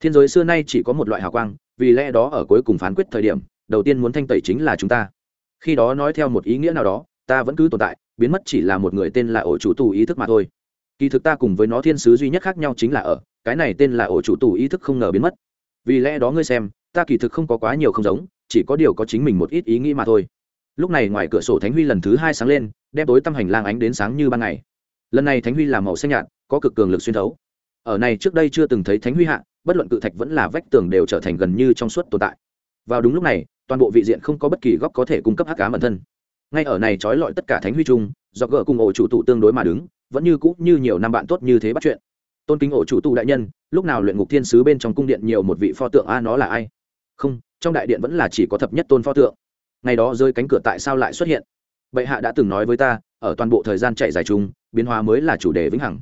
Thiên giới xưa nay chỉ có một loại hào quang, vì lẽ đó ở cuối cùng phán quyết thời điểm, đầu tiên muốn thanh tẩy chính là chúng ta. Khi đó nói theo một ý nghĩa nào đó, ta vẫn cứ tồn tại biến mất chỉ là một người tên là ổ chủ tù ý thức mà thôi. Kỳ thực ta cùng với nó thiên sứ duy nhất khác nhau chính là ở, cái này tên là ổ chủ tù ý thức không ngờ biến mất. Vì lẽ đó ngươi xem, ta kỳ thực không có quá nhiều không giống, chỉ có điều có chính mình một ít ý nghĩ mà thôi. Lúc này ngoài cửa sổ thánh huy lần thứ hai sáng lên, đem tối tăm hành lang ánh đến sáng như ban ngày. Lần này thánh huy làm màu xanh nhạt, có cực cường lực xuyên thấu. Ở này trước đây chưa từng thấy thánh huy hạ, bất luận cự thạch vẫn là vách tường đều trở thành gần như trong suốt tồn tại. Vào đúng lúc này, toàn bộ vị diện không có bất kỳ góc có thể cung cấp hắc cá bản thân ngay ở này trói lọi tất cả thánh huy chung do gỡ cùng ổ chủ tụ tương đối mà đứng, vẫn như cũ như nhiều năm bạn tốt như thế bắt chuyện. Tôn kính ổ chủ tụ đại nhân, lúc nào luyện ngục thiên sứ bên trong cung điện nhiều một vị pho tượng, a, nó là ai? Không, trong đại điện vẫn là chỉ có thập nhất tôn pho tượng. Ngày đó rơi cánh cửa tại sao lại xuất hiện? Bệ hạ đã từng nói với ta, ở toàn bộ thời gian chạy dài chung, biến hóa mới là chủ đề vĩnh hằng.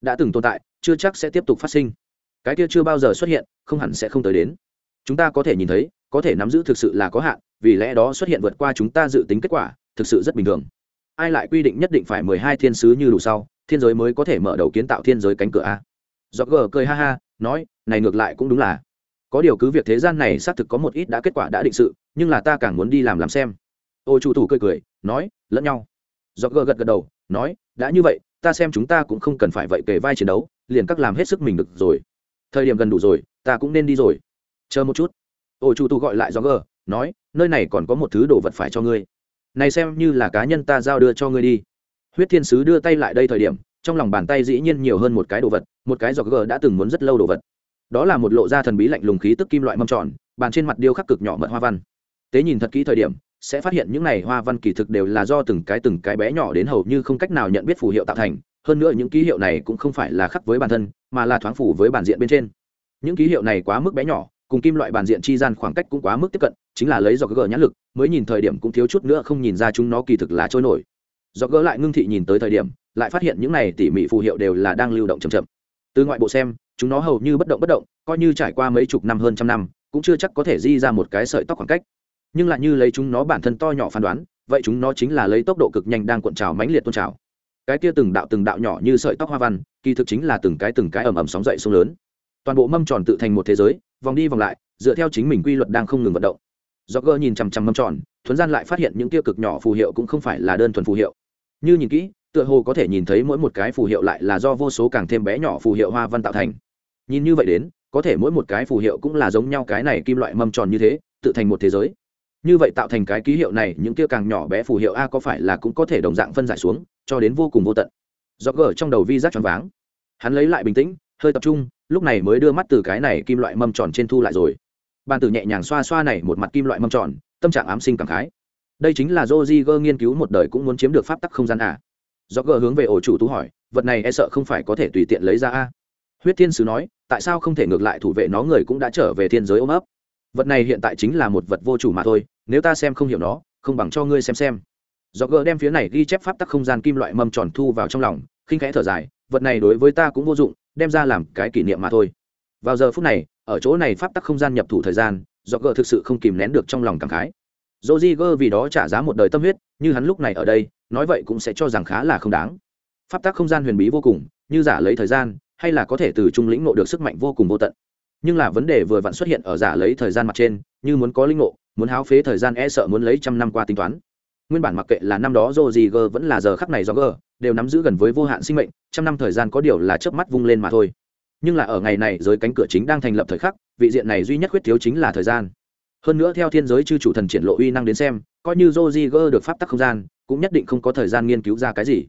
Đã từng tồn tại, chưa chắc sẽ tiếp tục phát sinh. Cái kia chưa bao giờ xuất hiện, không hẳn sẽ không tới đến. Chúng ta có thể nhìn thấy, có thể nắm giữ thực sự là có hạn, vì lẽ đó xuất hiện vượt qua chúng ta dự tính kết quả thực sự rất bình thường. Ai lại quy định nhất định phải mười hai thiên sứ như đủ sau, thiên giới mới có thể mở đầu kiến tạo thiên giới cánh cửa a? Do gờ cười ha ha, nói, này ngược lại cũng đúng là. Có điều cứ việc thế gian này xác thực có một ít đã kết quả đã định sự, nhưng là ta càng muốn đi làm làm xem. Ô chủ thủ cười cười, nói, lẫn nhau. Do gờ gật gật đầu, nói, đã như vậy, ta xem chúng ta cũng không cần phải vậy kể vai chiến đấu, liền các làm hết sức mình được rồi. Thời điểm gần đủ rồi, ta cũng nên đi rồi. Chờ một chút. Ô chủ thủ gọi lại do gờ, nói, nơi này còn có một thứ đồ vật phải cho ngươi này xem như là cá nhân ta giao đưa cho ngươi đi. Huyết thiên sứ đưa tay lại đây thời điểm, trong lòng bàn tay dĩ nhiên nhiều hơn một cái đồ vật, một cái giọt gờ đã từng muốn rất lâu đồ vật. Đó là một lộ ra thần bí lạnh lùng khí tức kim loại mâm tròn, bàn trên mặt điêu khắc cực nhỏ mật hoa văn. Tế nhìn thật kỹ thời điểm, sẽ phát hiện những này hoa văn kỳ thực đều là do từng cái từng cái bé nhỏ đến hầu như không cách nào nhận biết phù hiệu tạo thành, hơn nữa những ký hiệu này cũng không phải là khắc với bản thân, mà là thoáng phủ với bản diện bên trên. Những ký hiệu này quá mức bé nhỏ cùng kim loại bàn diện chi gian khoảng cách cũng quá mức tiếp cận, chính là lấy do gỡ nhãn lực, mới nhìn thời điểm cũng thiếu chút nữa không nhìn ra chúng nó kỳ thực là trôi nổi. Do gỡ lại ngưng thị nhìn tới thời điểm, lại phát hiện những này tỉ mỉ phù hiệu đều là đang lưu động chậm chậm. Từ ngoại bộ xem, chúng nó hầu như bất động bất động, coi như trải qua mấy chục năm hơn trăm năm, cũng chưa chắc có thể di ra một cái sợi tóc khoảng cách. Nhưng lại như lấy chúng nó bản thân to nhỏ phán đoán, vậy chúng nó chính là lấy tốc độ cực nhanh đang cuộn trào mãnh liệt tôn trào. Cái kia từng đạo từng đạo nhỏ như sợi tóc hoa văn, kỳ thực chính là từng cái từng cái ầm ầm sóng dậy sông lớn. Toàn bộ mâm tròn tự thành một thế giới vòng đi vòng lại, dựa theo chính mình quy luật đang không ngừng vận động. Do gơ nhìn chằm chằm mâm tròn, thuấn gian lại phát hiện những tiêu cực nhỏ phù hiệu cũng không phải là đơn thuần phù hiệu. Như nhìn kỹ, tựa hồ có thể nhìn thấy mỗi một cái phù hiệu lại là do vô số càng thêm bé nhỏ phù hiệu hoa văn tạo thành. Nhìn như vậy đến, có thể mỗi một cái phù hiệu cũng là giống nhau cái này kim loại mâm tròn như thế, tự thành một thế giới. Như vậy tạo thành cái ký hiệu này, những kia càng nhỏ bé phù hiệu a có phải là cũng có thể đồng dạng phân giải xuống, cho đến vô cùng vô tận. Do gờ trong đầu vi giác choáng váng. Hắn lấy lại bình tĩnh, hơi tập trung lúc này mới đưa mắt từ cái này kim loại mâm tròn trên thu lại rồi bàn tử nhẹ nhàng xoa xoa này một mặt kim loại mâm tròn tâm trạng ám sinh cảm khái đây chính là Roger nghiên cứu một đời cũng muốn chiếm được pháp tắc không gian à. Do hướng về ổ chủ tú hỏi, vật này e sợ không phải có thể tùy tiện lấy ra a. Huyết Thiên sứ nói, tại sao không thể ngược lại thủ vệ nó người cũng đã trở về thiên giới ôm ấp. Vật này hiện tại chính là một vật vô chủ mà thôi, nếu ta xem không hiểu nó, không bằng cho ngươi xem xem. Do đem phía này ghi chép pháp tắc không gian kim loại mâm tròn thu vào trong lòng, khinh khẽ thở dài, vật này đối với ta cũng vô dụng, đem ra làm cái kỷ niệm mà thôi. Vào giờ phút này, ở chỗ này pháp tắc không gian nhập thủ thời gian, do gờ thực sự không kìm nén được trong lòng cảm khái Rodriguez vì đó trả giá một đời tâm huyết, như hắn lúc này ở đây, nói vậy cũng sẽ cho rằng khá là không đáng. Pháp tắc không gian huyền bí vô cùng, như giả lấy thời gian, hay là có thể từ trung lĩnh ngộ được sức mạnh vô cùng vô tận. Nhưng là vấn đề vừa vặn xuất hiện ở giả lấy thời gian mặt trên, như muốn có linh ngộ, muốn háo phế thời gian e sợ muốn lấy trăm năm qua tính toán. Nguyên bản mặc kệ là năm đó Rodriguez vẫn là giờ khắc này do đều nắm giữ gần với vô hạn sinh mệnh, trăm năm thời gian có điều là chớp mắt vung lên mà thôi. Nhưng là ở ngày này dưới cánh cửa chính đang thành lập thời khắc, vị diện này duy nhất khuyết thiếu chính là thời gian. Hơn nữa theo thiên giới chư chủ thần triển lộ uy năng đến xem coi như joziger được pháp tắc không gian cũng nhất định không có thời gian nghiên cứu ra cái gì.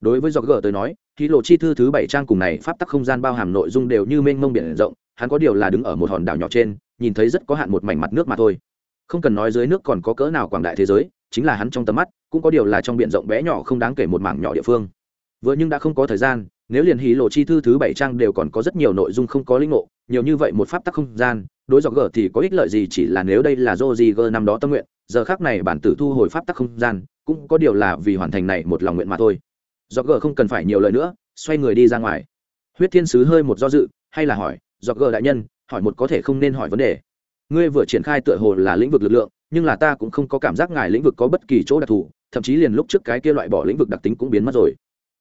Đối với do gờ tới nói ký lộ chi thư thứ bảy trang cùng này pháp tắc không gian bao hàm nội dung đều như mênh mông biển rộng hắn có điều là đứng ở một hòn đảo nhỏ trên nhìn thấy rất có hạn một mảnh mặt nước mà thôi. Không cần nói dưới nước còn có cỡ nào quảng đại thế giới chính là hắn trong tầm mắt cũng có điều là trong biển rộng bé nhỏ không đáng kể một mảng nhỏ địa phương vừa nhưng đã không có thời gian nếu liền hí lộ chi thư thứ bảy trang đều còn có rất nhiều nội dung không có linh ngộ nhiều như vậy một pháp tắc không gian đối dọc gờ thì có ích lợi gì chỉ là nếu đây là do gì gờ năm đó tâm nguyện, giờ khác này bản tử thu hồi pháp tắc không gian, cũng có điều là vì hoàn thành này một lòng nguyện mà thôi. Dọc gờ không cần phải nhiều lời nữa, xoay người đi ra ngoài. Huyết Thiên sứ hơi một do dự, hay là hỏi, dọc gờ đại nhân, hỏi một có thể không nên hỏi vấn đề. Ngươi vừa triển khai tựa hồ là lĩnh vực lực lượng, nhưng là ta cũng không có cảm giác ngài lĩnh vực có bất kỳ chỗ đặc thù, thậm chí liền lúc trước cái kia loại bỏ lĩnh vực đặc tính cũng biến mất rồi.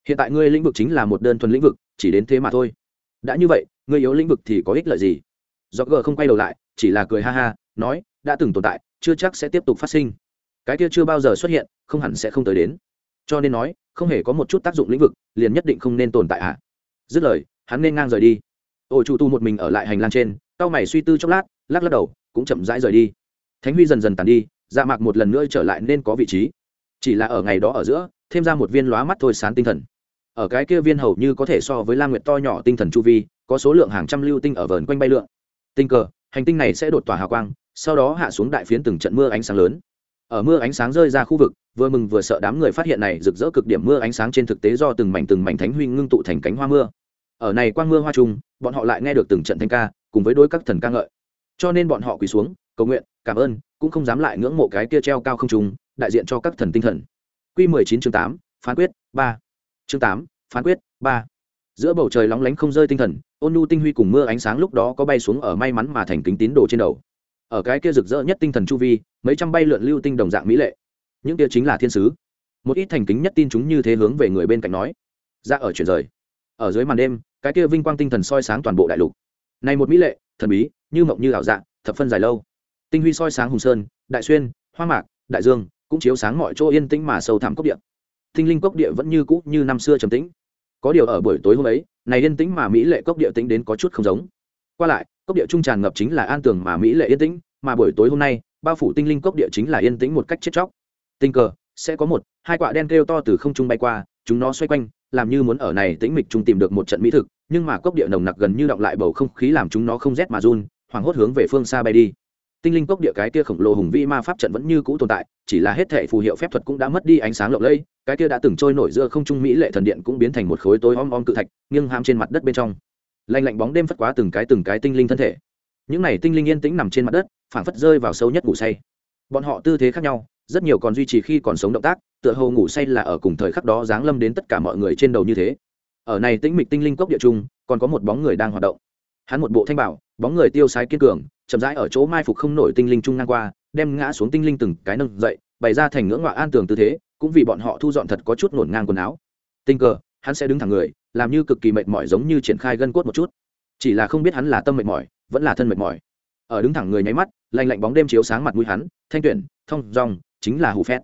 Hiện tại ngươi lĩnh vực chính là một đơn thuần lĩnh vực, chỉ đến thế mà thôi. Đã như vậy, ngươi yếu lĩnh vực thì có ích lợi gì? do g không quay đầu lại chỉ là cười ha ha nói đã từng tồn tại chưa chắc sẽ tiếp tục phát sinh cái kia chưa bao giờ xuất hiện không hẳn sẽ không tới đến cho nên nói không hề có một chút tác dụng lĩnh vực liền nhất định không nên tồn tại ạ à. dứt lời hắn nên ngang rời đi ôi chủ tu một mình ở lại hành lang trên tao mày suy tư chốc lát lắc lắc đầu cũng chậm rãi rời đi thánh huy dần dần tàn đi dạ mạc một lần nữa trở lại nên có vị trí. Chỉ là ở ngày đó ở giữa, thêm ra một viên lóa mắt thôi sán tinh thần. Ở cái kia viên hầu như có thể so với la nguyệt to nhỏ tinh thần chu vi, có số lượng hàng trăm lưu tinh ở vờn quanh bay lượn. Tinh cờ, hành tinh này sẽ đột tỏa hào quang, sau đó hạ xuống đại phiến từng trận mưa ánh sáng lớn. Ở mưa ánh sáng rơi ra khu vực, vừa mừng vừa sợ đám người phát hiện này rực rỡ cực điểm mưa ánh sáng trên thực tế do từng mảnh từng mảnh thánh huy ngưng tụ thành cánh hoa mưa. Ở này quang mưa hoa trung, bọn họ lại nghe được từng trận thanh ca, cùng với đối các thần ca ngợi. Cho nên bọn họ quỳ xuống cầu nguyện cảm ơn cũng không dám lại ngưỡng mộ cái kia treo cao không trùng đại diện cho các thần tinh thần Quy 19 chương 8, phán quyết 3. Chương 8, phán quyết 3. Giữa bầu trời lóng lánh không rơi tinh thần, ôn nhu tinh huy cùng mưa ánh sáng lúc đó có bay xuống ở may mắn mà thành kính tín đồ trên đầu. Ở cái kia rực rỡ nhất tinh thần chu vi, mấy trăm bay lượn lưu tinh đồng dạng mỹ lệ. Những kia chính là thiên sứ. Một ít thành kính nhất tin chúng như thế hướng về người bên cạnh nói. Ra ở chuyển rời. Ở dưới màn đêm, cái kia vinh quang tinh thần soi sáng toàn bộ đại lục. Này một mỹ lệ, thần bí, như mộng như ảo dạng, thập phân dài lâu. Tinh huy soi sáng hùng sơn, đại xuyên, hoa mạc, đại dương, cũng chiếu sáng mọi chỗ yên tĩnh mà sâu thẳm cốc địa. Tinh linh cốc địa vẫn như cũ như năm xưa trầm tĩnh. Có điều ở buổi tối hôm ấy này yên tĩnh mà mỹ lệ cốc địa tĩnh đến có chút không giống. Qua lại cốc địa trung tràn ngập chính là an tường mà mỹ lệ yên tĩnh mà buổi tối hôm nay bao phủ tinh linh cốc địa chính là yên tĩnh một cách chết chóc. Tình cờ sẽ có một hai quả đen kêu to từ không trung bay qua chúng nó xoay quanh làm như muốn ở này tĩnh mịch trung tìm được một trận mỹ thực nhưng mà cốc địa nồng nặc gần như động lại bầu không khí làm chúng nó không rét mà run hoảng hốt hướng về phương xa bay đi tinh linh cốc địa cái kia khổng lồ hùng vĩ ma pháp trận vẫn như cũ tồn tại, chỉ là hết thể phù hiệu phép thuật cũng đã mất đi ánh sáng lộng lẫy, cái kia đã từng trôi nổi giữa không trung mỹ lệ thần điện cũng biến thành một khối tối om om cự thạch, nghiêng ham trên mặt đất bên trong. Lạnh lạnh bóng đêm phất quá từng cái từng cái tinh linh thân thể. Những này tinh linh yên tĩnh nằm trên mặt đất, phảng phất rơi vào sâu nhất ngủ say. Bọn họ tư thế khác nhau, rất nhiều còn duy trì khi còn sống động tác, tựa hồ ngủ say là ở cùng thời khắc đó giáng lâm đến tất cả mọi người trên đầu như thế. Ở này tĩnh mịch tinh linh cốc địa trung, còn có một bóng người đang hoạt động. Hắn một bộ thanh bảo, bóng người tiêu sái kiên cường chậm rãi ở chỗ mai phục không nổi tinh linh trung ngang qua, đem ngã xuống tinh linh từng cái nâng dậy, bày ra thành ngưỡng ngọa an tường tư thế, cũng vì bọn họ thu dọn thật có chút ngổn ngang quần áo. Tình cờ, hắn sẽ đứng thẳng người, làm như cực kỳ mệt mỏi giống như triển khai gân cốt một chút. Chỉ là không biết hắn là tâm mệt mỏi, vẫn là thân mệt mỏi. Ở đứng thẳng người nháy mắt, lạnh lạnh bóng đêm chiếu sáng mặt mũi hắn, thanh tuyển, thông rong chính là hù phét.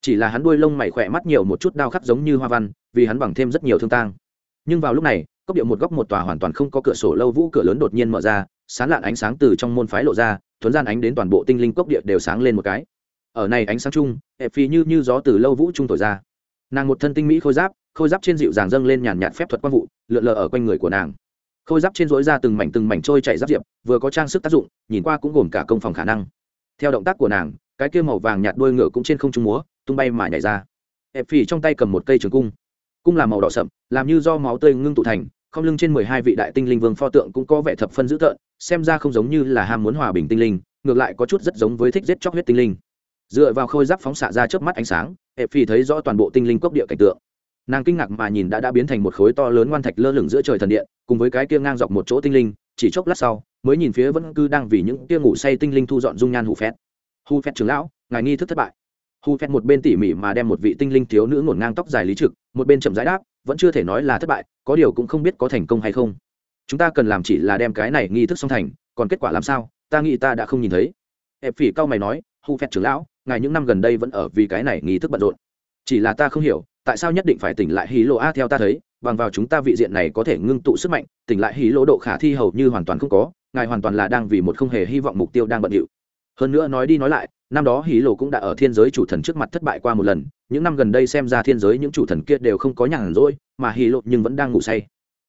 Chỉ là hắn đuôi lông mày khỏe mắt nhiều một chút đau khắc giống như hoa văn, vì hắn bằng thêm rất nhiều thương tang. Nhưng vào lúc này, cốc điệu một góc một tòa hoàn toàn không có cửa sổ lâu vũ cửa lớn đột nhiên mở ra sán lạn ánh sáng từ trong môn phái lộ ra, thuấn gian ánh đến toàn bộ tinh linh cốc địa đều sáng lên một cái. Ở này ánh sáng chung hẹp phi như như gió từ lâu vũ trung thổi ra. Nàng một thân tinh mỹ khôi giáp khôi giáp trên dịu dàng dâng lên nhàn nhạt phép thuật quang vụ, lượn lờ ở quanh người của nàng. Khôi giáp trên dối ra từng mảnh từng mảnh trôi chạy giáp diệp, vừa có trang sức tác dụng, nhìn qua cũng gồm cả công phòng khả năng. Theo động tác của nàng, cái kia màu vàng nhạt đuôi ngựa cũng trên không trung múa, tung bay mà nhảy ra. Hẹp phì trong tay cầm một cây trường cung. Cung là màu đỏ sậm, làm như do máu tươi ngưng tụ thành, không lưng trên mười hai vị đại tinh linh vương pho tượng cũng có vẻ thập phân dữ tợn xem ra không giống như là ham muốn hòa bình tinh linh, ngược lại có chút rất giống với thích giết chóc huyết tinh linh. Dựa vào khôi giáp phóng xạ ra trước mắt ánh sáng hệ phi thấy rõ toàn bộ tinh linh cốc địa cảnh tượng. Nàng kinh ngạc mà nhìn đã đã biến thành một khối to lớn ngoan thạch lơ lửng giữa trời thần điện, cùng với cái kia ngang dọc một chỗ tinh linh, chỉ chốc lát sau, mới nhìn phía vẫn cứ đang vì những kia ngủ say tinh linh thu dọn dung nhan hù phét. Hù phét trưởng lão, ngài nghi thức thất bại. Hù phét một bên tỉ mỉ mà đem một vị tinh linh thiếu nữ ngổn ngang tóc dài lý trực, một bên chậm giải đáp, vẫn chưa thể nói là thất bại, có điều cũng không biết có thành công hay không chúng ta cần làm chỉ là đem cái này nghi thức xong thành, còn kết quả làm sao, ta nghĩ ta đã không nhìn thấy. Hẹp phỉ cao mày nói, hu phép trưởng lão, ngài những năm gần đây vẫn ở vì cái này nghi thức bận rộn. Chỉ là ta không hiểu, tại sao nhất định phải tỉnh lại hí lộ a theo ta thấy, bằng vào chúng ta vị diện này có thể ngưng tụ sức mạnh, tỉnh lại hí lỗ độ khả thi hầu như hoàn toàn không có, ngài hoàn toàn là đang vì một không hề hy vọng mục tiêu đang bận điệu. Hơn nữa nói đi nói lại, năm đó hí lộ cũng đã ở thiên giới chủ thần trước mặt thất bại qua một lần, những năm gần đây xem ra thiên giới những chủ thần kia đều không có nhàn rỗi, mà hí lộ nhưng vẫn đang ngủ say.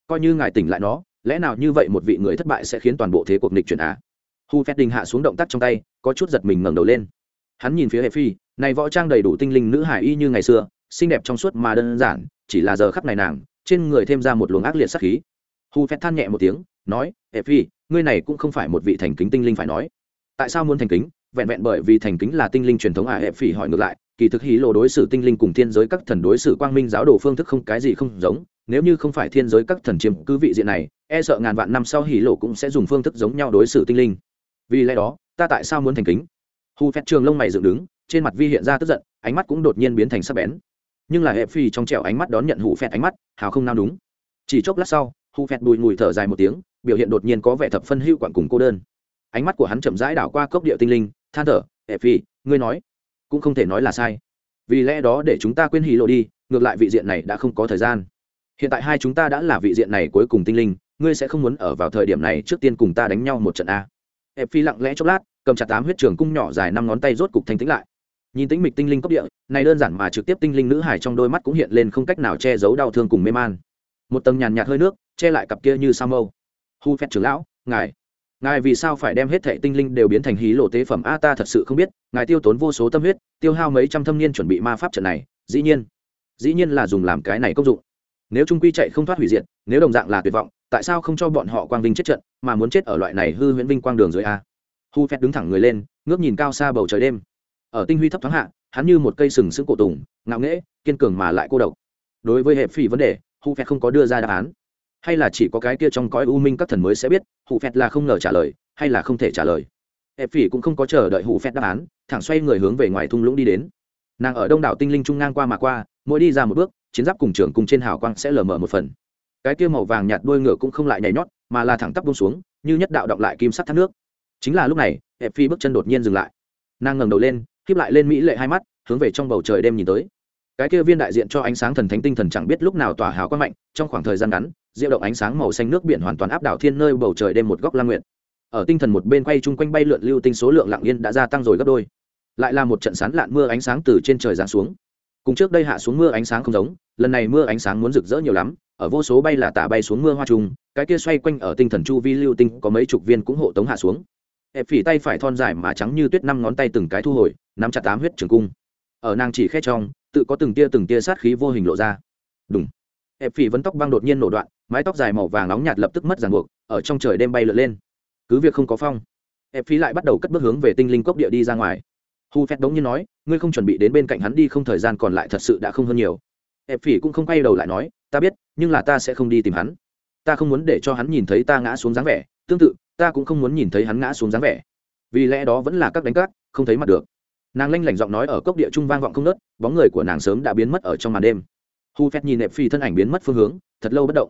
Coi như ngài tỉnh lại nó lẽ nào như vậy một vị người thất bại sẽ khiến toàn bộ thế cuộc nịch chuyển à? Hu phép đình hạ xuống động tác trong tay, có chút giật mình ngẩng đầu lên. Hắn nhìn phía hệ phi, này võ trang đầy đủ tinh linh nữ hải y như ngày xưa, xinh đẹp trong suốt mà đơn giản, chỉ là giờ khắp này nàng, trên người thêm ra một luồng ác liệt sắc khí. Hu phép than nhẹ một tiếng, nói, hệ phi, ngươi này cũng không phải một vị thành kính tinh linh phải nói. Tại sao muốn thành kính? Vẹn vẹn bởi vì thành kính là tinh linh truyền thống à? Hệ phi hỏi ngược lại, kỳ thực hí lộ đối xử tinh linh cùng thiên giới các thần đối xử quang minh giáo đồ phương thức không cái gì không giống nếu như không phải thiên giới các thần chiếm cứ vị diện này e sợ ngàn vạn năm sau hỉ lộ cũng sẽ dùng phương thức giống nhau đối xử tinh linh. Vì lẽ đó, ta tại sao muốn thành kính? Hù phét trường lông mày dựng đứng, trên mặt vi hiện ra tức giận, ánh mắt cũng đột nhiên biến thành sắc bén. Nhưng là hệ phi trong trẻo ánh mắt đón nhận hù phét ánh mắt, hào không nao đúng chỉ chốc lát sau hù phét bùi ngùi thở dài một tiếng, biểu hiện đột nhiên có vẻ thập phân hữu quặn cùng cô đơn. Ánh mắt của hắn chậm rãi đảo qua cốc địa tinh linh, than thở, hệ phi, ngươi nói, cũng không thể nói là sai. Vì lẽ đó để chúng ta quên hỉ lộ đi, ngược lại vị diện này đã không có thời gian hiện tại hai chúng ta đã là vị diện này cuối cùng tinh linh, ngươi sẽ không muốn ở vào thời điểm này trước tiên cùng ta đánh nhau một trận a. Ép phi lặng lẽ chốc lát, cầm chặt tám huyết trường cung nhỏ dài năm ngón tay rốt cục thanh tĩnh lại. Nhìn tĩnh mịch tinh linh cốc địa, này đơn giản mà trực tiếp tinh linh nữ hải trong đôi mắt cũng hiện lên không cách nào che giấu đau thương cùng mê man. Một tầng nhàn nhạt hơi nước, che lại cặp kia như sa mâu. Hu phép trưởng lão, ngài. Ngài vì sao phải đem hết thệ tinh linh đều biến thành hí lộ tế phẩm a, ta thật sự không biết, ngài tiêu tốn vô số tâm huyết, tiêu hao mấy trăm thâm niên chuẩn bị ma pháp trận này, dĩ nhiên. Dĩ nhiên là dùng làm cái này công dụng nếu trung quy chạy không thoát hủy diệt, nếu đồng dạng là tuyệt vọng, tại sao không cho bọn họ quang vinh chết trận, mà muốn chết ở loại này hư huyễn vinh quang đường dưới a? Hu phét đứng thẳng người lên, ngước nhìn cao xa bầu trời đêm. Ở tinh huy thấp thoáng hạ, hắn như một cây sừng sững cổ tùng, ngạo nghễ, kiên cường mà lại cô độc. Đối với hệ phỉ vấn đề, hu phét không có đưa ra đáp án. Hay là chỉ có cái kia trong cõi u minh các thần mới sẽ biết hụ phét là không ngờ trả lời, hay là không thể trả lời. Hệ phỉ cũng không có chờ đợi hụ phét đáp án, thẳng xoay người hướng về ngoài thung lũng đi đến. Nàng ở đông đảo tinh linh trung ngang qua mà qua, mỗi đi ra một bước chiến giáp cùng trường cùng trên hào quang sẽ lờ mờ một phần. Cái kia màu vàng nhạt đuôi ngựa cũng không lại nhảy nhót, mà là thẳng tắp bông xuống, như nhất đạo động lại kim sắt thác nước. Chính là lúc này, hẹp phi bước chân đột nhiên dừng lại. Nàng ngẩng đầu lên, khiếp lại lên mỹ lệ hai mắt, hướng về trong bầu trời đêm nhìn tới. Cái kia viên đại diện cho ánh sáng thần thánh tinh thần chẳng biết lúc nào tỏa hào quang mạnh, trong khoảng thời gian ngắn, diệu động ánh sáng màu xanh nước biển hoàn toàn áp đảo thiên nơi bầu trời đêm một góc lang nguyện ở tinh thần một bên quay chung quanh bay lượn lưu tinh số lượng lặng yên đã gia tăng rồi gấp đôi. Lại là một trận sán lạn mưa ánh sáng từ trên trời giáng xuống cùng trước đây hạ xuống mưa ánh sáng không giống, lần này mưa ánh sáng muốn rực rỡ nhiều lắm, ở vô số bay là tả bay xuống mưa hoa trùng, cái kia xoay quanh ở tinh thần chu vi lưu tinh có mấy chục viên cũng hộ tống hạ xuống. Hẹp phỉ tay phải thon dài mà trắng như tuyết năm ngón tay từng cái thu hồi, nắm chặt tám huyết trường cung. Ở nàng chỉ khét trong, tự có từng tia từng tia sát khí vô hình lộ ra. Đúng hẹp phỉ vấn tóc băng đột nhiên nổ đoạn, mái tóc dài màu vàng nóng nhạt lập tức mất ràng buộc, ở trong trời đêm bay lượn lên. Cứ việc không có phong hẹp phỉ lại bắt đầu cất bước hướng về tinh linh cốc địa đi ra ngoài. Hu phép đống như nói ngươi không chuẩn bị đến bên cạnh hắn đi không thời gian còn lại thật sự đã không hơn nhiều. Ép phỉ cũng không quay đầu lại nói, ta biết, nhưng là ta sẽ không đi tìm hắn. Ta không muốn để cho hắn nhìn thấy ta ngã xuống dáng vẻ. Tương tự, ta cũng không muốn nhìn thấy hắn ngã xuống dáng vẻ. Vì lẽ đó vẫn là các đánh cát, không thấy mặt được. Nàng lanh lảnh giọng nói ở cốc địa trung vang vọng không nớt bóng người của nàng sớm đã biến mất ở trong màn đêm. Hu phép nhìn nẹp phi thân ảnh biến mất phương hướng, thật lâu bất động.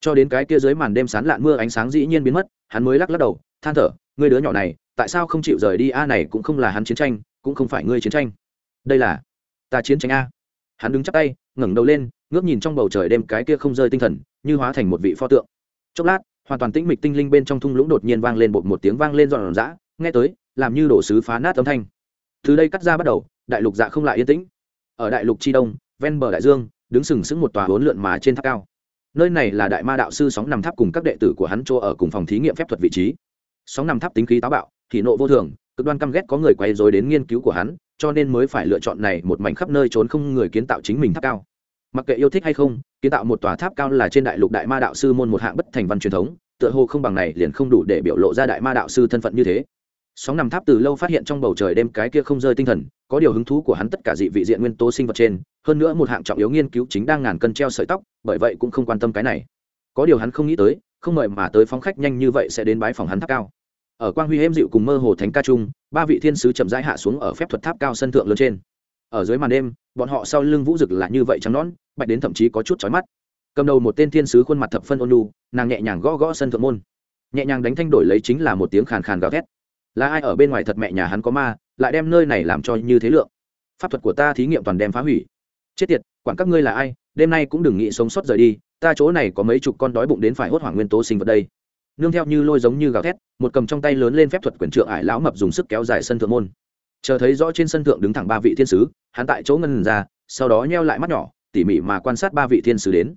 Cho đến cái kia dưới màn đêm sán lạn mưa ánh sáng dĩ nhiên biến mất, hắn mới lắc lắc đầu, than thở, ngươi đứa nhỏ này, tại sao không chịu rời đi? A này cũng không là hắn chiến tranh cũng không phải ngươi chiến tranh. Đây là ta chiến tranh a. Hắn đứng chắp tay, ngẩng đầu lên, ngước nhìn trong bầu trời đêm cái kia không rơi tinh thần, như hóa thành một vị pho tượng. Chốc lát, hoàn toàn tĩnh mịch tinh linh bên trong thung lũng đột nhiên vang lên bột một tiếng vang lên dọn dã nghe tới, làm như đổ sứ phá nát âm thanh. Từ đây cắt ra bắt đầu, đại lục dạ không lại yên tĩnh. Ở đại lục tri đông, ven bờ đại dương, đứng sừng sững một tòa hốn lượn mà trên tháp cao. Nơi này là đại ma đạo sư sóng nằm tháp cùng các đệ tử của hắn chỗ ở cùng phòng thí nghiệm phép thuật vị trí. Sóng nằm tháp tính khí táo bạo thì nộ vô thường cực đoan căm ghét có người quay dối đến nghiên cứu của hắn, cho nên mới phải lựa chọn này một mảnh khắp nơi trốn không người kiến tạo chính mình tháp cao. Mặc kệ yêu thích hay không, kiến tạo một tòa tháp cao là trên đại lục đại ma đạo sư môn một hạng bất thành văn truyền thống, tựa hồ không bằng này liền không đủ để biểu lộ ra đại ma đạo sư thân phận như thế. Sóng nằm tháp từ lâu phát hiện trong bầu trời đêm cái kia không rơi tinh thần, có điều hứng thú của hắn tất cả dị vị diện nguyên tố sinh vật trên, hơn nữa một hạng trọng yếu nghiên cứu chính đang ngàn cân treo sợi tóc, bởi vậy cũng không quan tâm cái này. Có điều hắn không nghĩ tới, không mời mà tới phóng khách nhanh như vậy sẽ đến bái phòng hắn tháp cao ở quang huy êm dịu cùng mơ hồ thánh ca trung ba vị thiên sứ chậm rãi hạ xuống ở phép thuật tháp cao sân thượng lớn trên. Ở dưới màn đêm, bọn họ sau lưng vũ rực là như vậy trắng nón bạch đến thậm chí có chút chói mắt. Cầm đầu một tên thiên sứ khuôn mặt thập phân ôn lu nàng nhẹ nhàng gõ gõ sân thượng môn. Nhẹ nhàng đánh thanh đổi lấy chính là một tiếng khàn khàn gào thét. Là ai ở bên ngoài thật mẹ nhà hắn có ma, lại đem nơi này làm cho như thế lượng? Pháp thuật của ta thí nghiệm toàn đem phá hủy. Chết tiệt, quản các ngươi là ai, đêm nay cũng đừng nghĩ sống sót rời đi, ta chỗ này có mấy chục con đói bụng đến phải hốt hoảng nguyên tố sinh vật đây nương theo như lôi giống như gào thét, một cầm trong tay lớn lên phép thuật quyền trượng ải lão mập dùng sức kéo dài sân thượng môn. Chờ thấy rõ trên sân thượng đứng thẳng ba vị thiên sứ, hắn tại chỗ ngân ra, sau đó nheo lại mắt nhỏ, tỉ mỉ mà quan sát ba vị thiên sứ đến.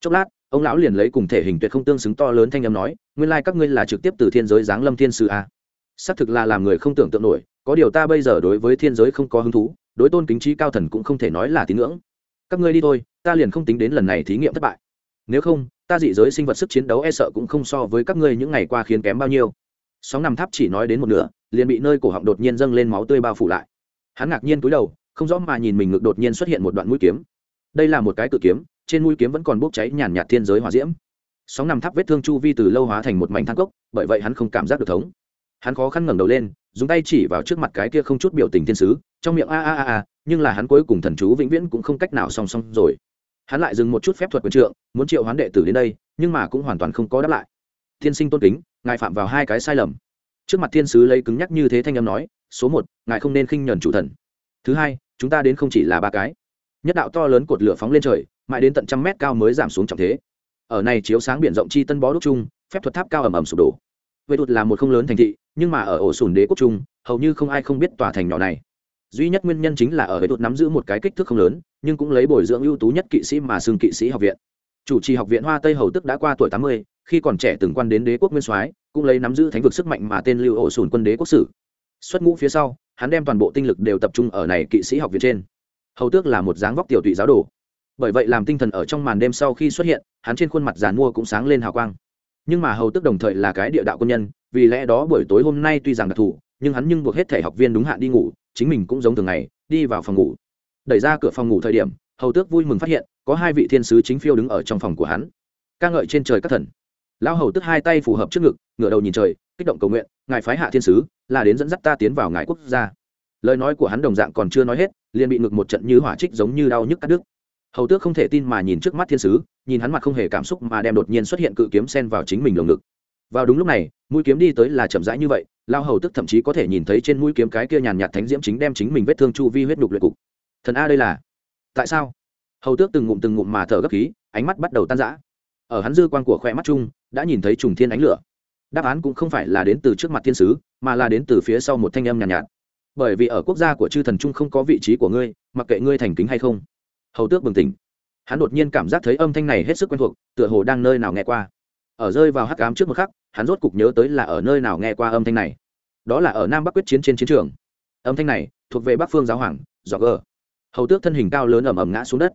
Chốc lát, ông lão liền lấy cùng thể hình tuyệt không tương xứng to lớn thanh âm nói, nguyên lai các ngươi là trực tiếp từ thiên giới giáng lâm thiên sứ a xác thực là làm người không tưởng tượng nổi, có điều ta bây giờ đối với thiên giới không có hứng thú, đối tôn kính trí cao thần cũng không thể nói là tín ngưỡng. Các ngươi đi thôi, ta liền không tính đến lần này thí nghiệm thất bại. Nếu không ta dị giới sinh vật sức chiến đấu e sợ cũng không so với các ngươi những ngày qua khiến kém bao nhiêu. Sóng nằm tháp chỉ nói đến một nửa, liền bị nơi cổ họng đột nhiên dâng lên máu tươi bao phủ lại. Hắn ngạc nhiên cúi đầu, không rõ mà nhìn mình ngực đột nhiên xuất hiện một đoạn mũi kiếm. Đây là một cái cự kiếm, trên mũi kiếm vẫn còn bốc cháy nhàn nhạt thiên giới hỏa diễm. Sóng nằm tháp vết thương chu vi từ lâu hóa thành một mảnh thang cốc, bởi vậy hắn không cảm giác được thống. Hắn khó khăn ngẩng đầu lên, dùng tay chỉ vào trước mặt cái kia không chút biểu tình thiên sứ, trong miệng a a a a, nhưng là hắn cuối cùng thần chú vĩnh viễn cũng không cách nào song song rồi hắn lại dừng một chút phép thuật quyền trượng, muốn triệu hoán đệ tử đến đây, nhưng mà cũng hoàn toàn không có đáp lại. Thiên sinh tôn kính, ngài phạm vào hai cái sai lầm. Trước mặt thiên sứ lấy cứng nhắc như thế thanh âm nói, số một, ngài không nên khinh nhuần chủ thần. Thứ hai, chúng ta đến không chỉ là ba cái. Nhất đạo to lớn cột lửa phóng lên trời, mãi đến tận trăm mét cao mới giảm xuống trọng thế. Ở này chiếu sáng biển rộng chi tân bó đúc chung, phép thuật tháp cao ẩm ẩm sụp đổ. Vệ đột là một không lớn thành thị, nhưng mà ở ổ sùn đế quốc trung hầu như không ai không biết tòa thành nhỏ này. Duy nhất nguyên nhân chính là ở vệ đột nắm giữ một cái kích thước không lớn nhưng cũng lấy bồi dưỡng ưu tú nhất kỵ sĩ mà xưng kỵ sĩ học viện. Chủ trì học viện hoa tây hầu tức đã qua tuổi tám mươi, khi còn trẻ từng quan đến đế quốc nguyên soái, cũng lấy nắm giữ thánh vực sức mạnh mà tên lưu ổ sùn quân đế quốc sử. Xuất ngũ phía sau, hắn đem toàn bộ tinh lực đều tập trung ở này kỵ sĩ học viện trên. Hầu tước là một dáng vóc tiểu tụy giáo đồ. Bởi vậy làm tinh thần ở trong màn đêm sau khi xuất hiện, hắn trên khuôn mặt giàn mua cũng sáng lên hào quang. Nhưng mà hầu tước đồng thời là cái địa đạo quân nhân, vì lẽ đó buổi tối hôm nay tuy rằng đặc thù, nhưng hắn nhưng buộc hết thể học viên đúng hạn đi ngủ, chính mình cũng giống thường ngày, đi vào phòng ngủ đẩy ra cửa phòng ngủ thời điểm, hầu tước vui mừng phát hiện, có hai vị thiên sứ chính phiêu đứng ở trong phòng của hắn. Ca ngợi trên trời các thần. Lão hầu tước hai tay phù hợp trước ngực, ngửa đầu nhìn trời, kích động cầu nguyện, ngài phái hạ thiên sứ, là đến dẫn dắt ta tiến vào ngài quốc gia. Lời nói của hắn đồng dạng còn chưa nói hết, liền bị ngực một trận như hỏa trích giống như đau nhức cắt đứt. Hầu tước không thể tin mà nhìn trước mắt thiên sứ, nhìn hắn mặt không hề cảm xúc mà đem đột nhiên xuất hiện cự kiếm sen vào chính mình lồng ngực. Vào đúng lúc này, mũi kiếm đi tới là chậm rãi như vậy lao hầu tức thậm chí có thể nhìn thấy trên mũi kiếm cái kia nhàn nhạt thánh diễm chính đem chính mình vết thương chu vi huyết nhục luyện cục thần a đây là tại sao hầu tước từng ngụm từng ngụm mà thở gấp khí ánh mắt bắt đầu tan rã ở hắn dư quan của khoe mắt chung đã nhìn thấy trùng thiên ánh lửa đáp án cũng không phải là đến từ trước mặt thiên sứ mà là đến từ phía sau một thanh âm nhàn nhạt, nhạt. bởi vì ở quốc gia của chư thần trung không có vị trí của ngươi mặc kệ ngươi thành kính hay không hầu tước bừng tỉnh hắn đột nhiên cảm giác thấy âm thanh này hết sức quen thuộc tựa hồ đang nơi nào nghe qua ở rơi vào hắc ám trước một khắc hắn rốt cục nhớ tới là ở nơi nào nghe qua âm thanh này đó là ở nam bắc quyết chiến trên chiến trường âm thanh này thuộc về bắc phương giáo hoàng dọc gờ hầu tước thân hình cao lớn ẩm ẩm ngã xuống đất.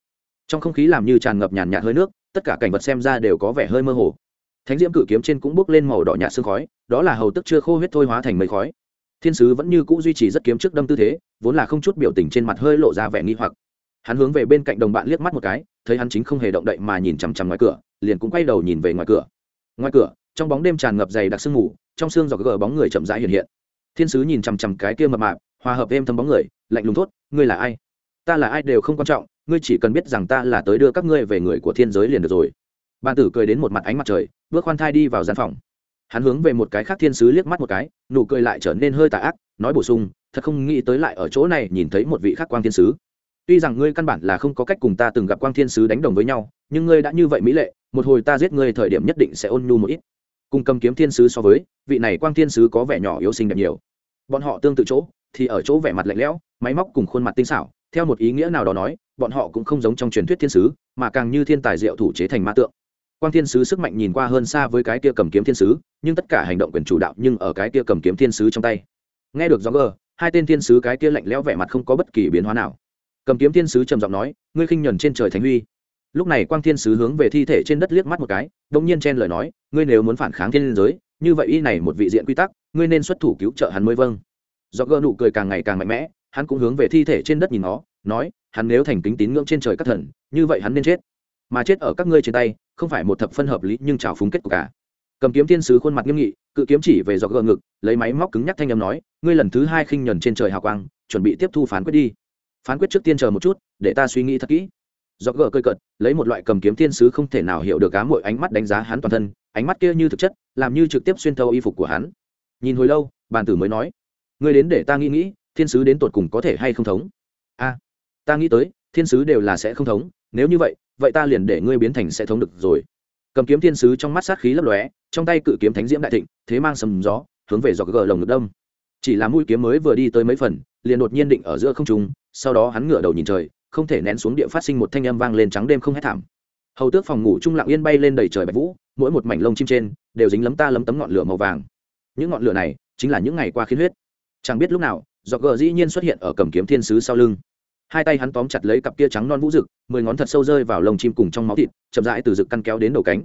Trong không khí làm như tràn ngập nhàn nhạt hơi nước, tất cả cảnh vật xem ra đều có vẻ hơi mơ hồ. Thánh diễm cự kiếm trên cũng bốc lên màu đỏ nhạt sương khói, đó là hầu tức chưa khô huyết thôi hóa thành mây khói. Thiên sứ vẫn như cũ duy trì rất kiếm trước đâm tư thế, vốn là không chút biểu tình trên mặt hơi lộ ra vẻ nghi hoặc. Hắn hướng về bên cạnh đồng bạn liếc mắt một cái, thấy hắn chính không hề động đậy mà nhìn chằm chằm ngoài cửa, liền cũng quay đầu nhìn về ngoài cửa. Ngoài cửa, trong bóng đêm tràn ngập dày đặc sương mù, trong sương giọt gờ bóng người chậm rãi hiện hiện. Thiên sứ nhìn chằm chằm cái kia mập mạp, hòa hợp êm thấm bóng người, lạnh lùng thốt, ngươi là ai? Ta là ai đều không quan trọng, ngươi chỉ cần biết rằng ta là tới đưa các ngươi về người của thiên giới liền được rồi. Bàn tử cười đến một mặt ánh mặt trời, bước khoan thai đi vào gian phòng. Hắn hướng về một cái khác thiên sứ liếc mắt một cái, nụ cười lại trở nên hơi tà ác, nói bổ sung, thật không nghĩ tới lại ở chỗ này nhìn thấy một vị khác quang thiên sứ. Tuy rằng ngươi căn bản là không có cách cùng ta từng gặp quang thiên sứ đánh đồng với nhau, nhưng ngươi đã như vậy mỹ lệ, một hồi ta giết ngươi thời điểm nhất định sẽ ôn nhu một ít. Cùng cầm kiếm thiên sứ so với, vị này quang thiên sứ có vẻ nhỏ yếu xinh đẹp nhiều. Bọn họ tương tự chỗ, thì ở chỗ vẻ mặt lạnh lẽo, máy móc cùng khuôn mặt tinh xảo theo một ý nghĩa nào đó nói, bọn họ cũng không giống trong truyền thuyết thiên sứ, mà càng như thiên tài diệu thủ chế thành ma tượng. Quang thiên sứ sức mạnh nhìn qua hơn xa với cái kia cầm kiếm thiên sứ, nhưng tất cả hành động quyền chủ đạo nhưng ở cái kia cầm kiếm thiên sứ trong tay. Nghe được gió gờ, hai tên thiên sứ cái kia lạnh lẽo vẻ mặt không có bất kỳ biến hóa nào. Cầm kiếm thiên sứ trầm giọng nói, ngươi khinh nhuần trên trời thánh huy lúc này quang thiên sứ hướng về thi thể trên đất liếc mắt một cái đông nhiên chen lời nói, ngươi nếu muốn phản kháng thiên giới, như vậy y này một vị diện quy tắc, ngươi nên xuất thủ cứu trợ hắn mới vâng. Do gỡ nụ cười càng ngày càng mạnh mẽ hắn cũng hướng về thi thể trên đất nhìn nó, nói, hắn nếu thành kính tín ngưỡng trên trời các thần, như vậy hắn nên chết. Mà chết ở các ngươi trên tay, không phải một thập phân hợp lý nhưng trào phúng kết của cả à. cầm kiếm thiên sứ khuôn mặt nghiêm nghị, cự kiếm chỉ về do gờ ngực, lấy máy móc cứng nhắc thanh âm nói, ngươi lần thứ hai khinh nhuần trên trời hào quang, chuẩn bị tiếp thu phán quyết đi. Phán quyết trước tiên chờ một chút, để ta suy nghĩ thật kỹ. Do gờ cơi cợt, lấy một loại cầm kiếm thiên sứ không thể nào hiểu được cá mọi ánh mắt đánh giá hắn toàn thân, ánh mắt kia như thực chất, làm như trực tiếp xuyên thấu y phục của hắn. Nhìn hồi lâu, bàn tử mới nói, ngươi đến để ta nghĩ nghĩ thiên sứ đến tột cùng có thể hay không thống? A, ta nghĩ tới, thiên sứ đều là sẽ không thống, nếu như vậy vậy ta liền để ngươi biến thành sẽ thống được rồi. Cầm kiếm thiên sứ trong mắt sát khí lấp lóe, trong tay cự kiếm thánh diễm đại thịnh, thế mang sầm gió, hướng về dọc gờ lồng ngực đông chỉ là mũi kiếm mới vừa đi tới mấy phần, liền đột nhiên định ở giữa không trung, sau đó hắn ngửa đầu nhìn trời, không thể nén xuống địa phát sinh một thanh âm vang lên trắng đêm không hét thảm. Hầu tước phòng ngủ trung lặng yên bay lên đầy trời bạch vũ, mỗi một mảnh lông chim trên, đều dính lấm ta lấm tấm ngọn lửa màu vàng. Những ngọn lửa này, chính là những ngày qua khiến huyết. Chẳng biết lúc nào do gờ dĩ nhiên xuất hiện ở cầm kiếm thiên sứ sau lưng. Hai tay hắn tóm chặt lấy cặp kia trắng non vũ rực, mười ngón thật sâu rơi vào lồng chim cùng trong máu thịt, chậm rãi từ rực căn kéo đến đầu cánh.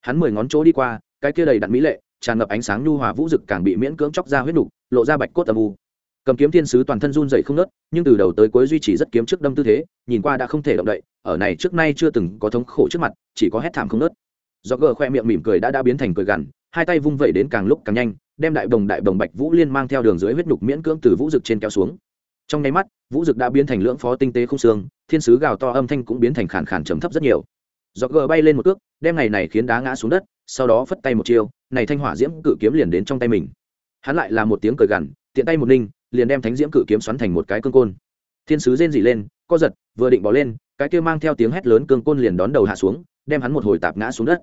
Hắn mười ngón chỗ đi qua, cái kia đầy đặn mỹ lệ, tràn ngập ánh sáng nhu hòa vũ rực càng bị miễn cưỡng chóc ra huyết đục lộ ra bạch cốt âm u. Cầm kiếm thiên sứ toàn thân run dậy không nớt nhưng từ đầu tới cuối duy trì rất kiếm trước đâm tư thế, nhìn qua đã không thể động đậy, ở này trước nay chưa từng có thống khổ trước mặt, chỉ có hét thảm không nớt do gờ khoe miệng mỉm cười đã đã biến thành cười gằn, hai tay vung vẩy đến càng lúc càng nhanh đem đại bồng đại bồng bạch vũ liên mang theo đường dưới huyết nhục miễn cưỡng từ vũ rực trên kéo xuống. Trong nháy mắt, vũ rực đã biến thành lưỡng phó tinh tế không xương, thiên sứ gào to âm thanh cũng biến thành khản khản trầm thấp rất nhiều. Do gờ bay lên một cước, đem ngày này khiến đá ngã xuống đất, sau đó phất tay một chiêu, này thanh hỏa diễm cự kiếm liền đến trong tay mình. Hắn lại là một tiếng cười gằn, tiện tay một ninh, liền đem thánh diễm cự kiếm xoắn thành một cái cương côn. Thiên sứ rên dỉ lên, co giật, vừa định bỏ lên, cái kia mang theo tiếng hét lớn cương côn liền đón đầu hạ xuống, đem hắn một hồi tạp ngã xuống đất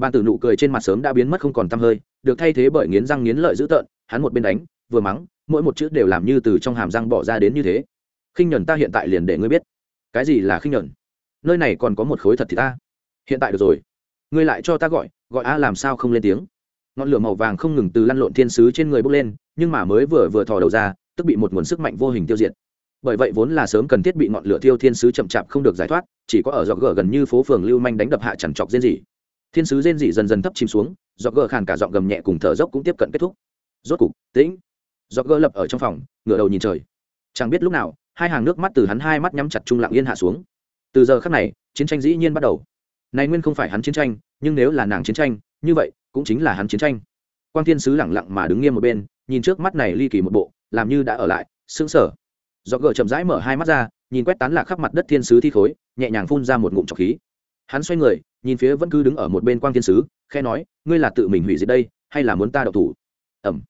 bàn tử nụ cười trên mặt sớm đã biến mất không còn tăm hơi, được thay thế bởi nghiến răng nghiến lợi dữ tợn, hắn một bên đánh, vừa mắng, mỗi một chữ đều làm như từ trong hàm răng bỏ ra đến như thế. Khinh nhuần ta hiện tại liền để ngươi biết. Cái gì là khinh nhuần? Nơi này còn có một khối thật thì ta. Hiện tại được rồi. Ngươi lại cho ta gọi gọi a làm sao không lên tiếng. Ngọn lửa màu vàng không ngừng từ lăn lộn thiên sứ trên người bốc lên, nhưng mà mới vừa vừa thò đầu ra, tức bị một nguồn sức mạnh vô hình tiêu diệt. Bởi vậy vốn là sớm cần thiết bị ngọn lửa tiêu thiên sứ chậm chạp không được giải thoát, chỉ có ở dọc gờ gần như phố phường lưu manh đánh đập hạ chẳng chọc riêng gì thiên sứ rên dị dần dần thấp chìm xuống do gờ khàn cả giọng gầm nhẹ cùng thở dốc cũng tiếp cận kết thúc. Rốt cục, tĩnh. Do gờ lập ở trong phòng, ngửa đầu nhìn trời. Chẳng biết lúc nào, hai hàng nước mắt từ hắn hai mắt nhắm chặt trung lặng yên hạ xuống. Từ giờ khắc này, chiến tranh dĩ nhiên bắt đầu. Này nguyên không phải hắn chiến tranh, nhưng nếu là nàng chiến tranh, như vậy, cũng chính là hắn chiến tranh. Quang thiên sứ lẳng lặng mà đứng nghiêm một bên, nhìn trước mắt này ly kỳ một bộ, làm như đã ở lại, sững sờ. Do gờ chậm rãi mở hai mắt ra, nhìn quét tán lạc khắp mặt đất thiên sứ thi khối, nhẹ nhàng phun ra một ngụm trọc khí hắn xoay người, nhìn phía vẫn cứ đứng ở một bên quang thiên sứ khe nói, ngươi là tự mình hủy diệt đây, hay là muốn ta đậu thủ? Ẩm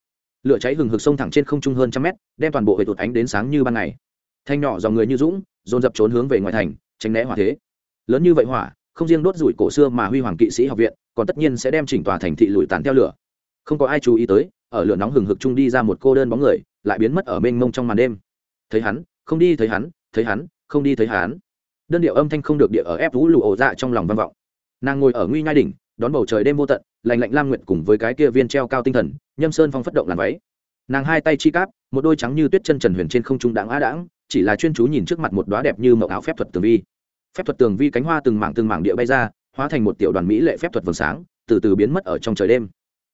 lửa cháy hừng hực sông thẳng trên không trung hơn trăm mét, đem toàn bộ hệ tụt ánh đến sáng như ban ngày. Thanh nhỏ dòng người như dũng, dồn dập trốn hướng về ngoài thành, tránh né hỏa thế. Lớn như vậy hỏa, không riêng đốt rủi cổ xưa mà huy hoàng kỵ sĩ học viện, còn tất nhiên sẽ đem chỉnh tòa thành thị lùi tàn theo lửa. Không có ai chú ý tới, ở lửa nóng hừng hực trung đi ra một cô đơn bóng người, lại biến mất ở mênh mông trong màn đêm. Thấy hắn, không đi thấy hắn thấy hắn, không đi thấy hắn đơn điệu âm thanh không được địa ở ép vũ lụ ổ dạ trong lòng văn vọng. Nàng ngồi ở nguy nhai đỉnh, đón bầu trời đêm vô tận lành lạnh lam nguyện cùng với cái kia viên treo cao tinh thần, nhâm sơn phong phất động làm váy. Nàng hai tay chi cáp, một đôi trắng như tuyết chân trần huyền trên không trung đáng á đãng, chỉ là chuyên chú nhìn trước mặt một đóa đẹp như mộng áo phép thuật tường vi. Phép thuật tường vi cánh hoa từng mảng từng mảng địa bay ra, hóa thành một tiểu đoàn mỹ lệ phép thuật vầng sáng, từ từ biến mất ở trong trời đêm.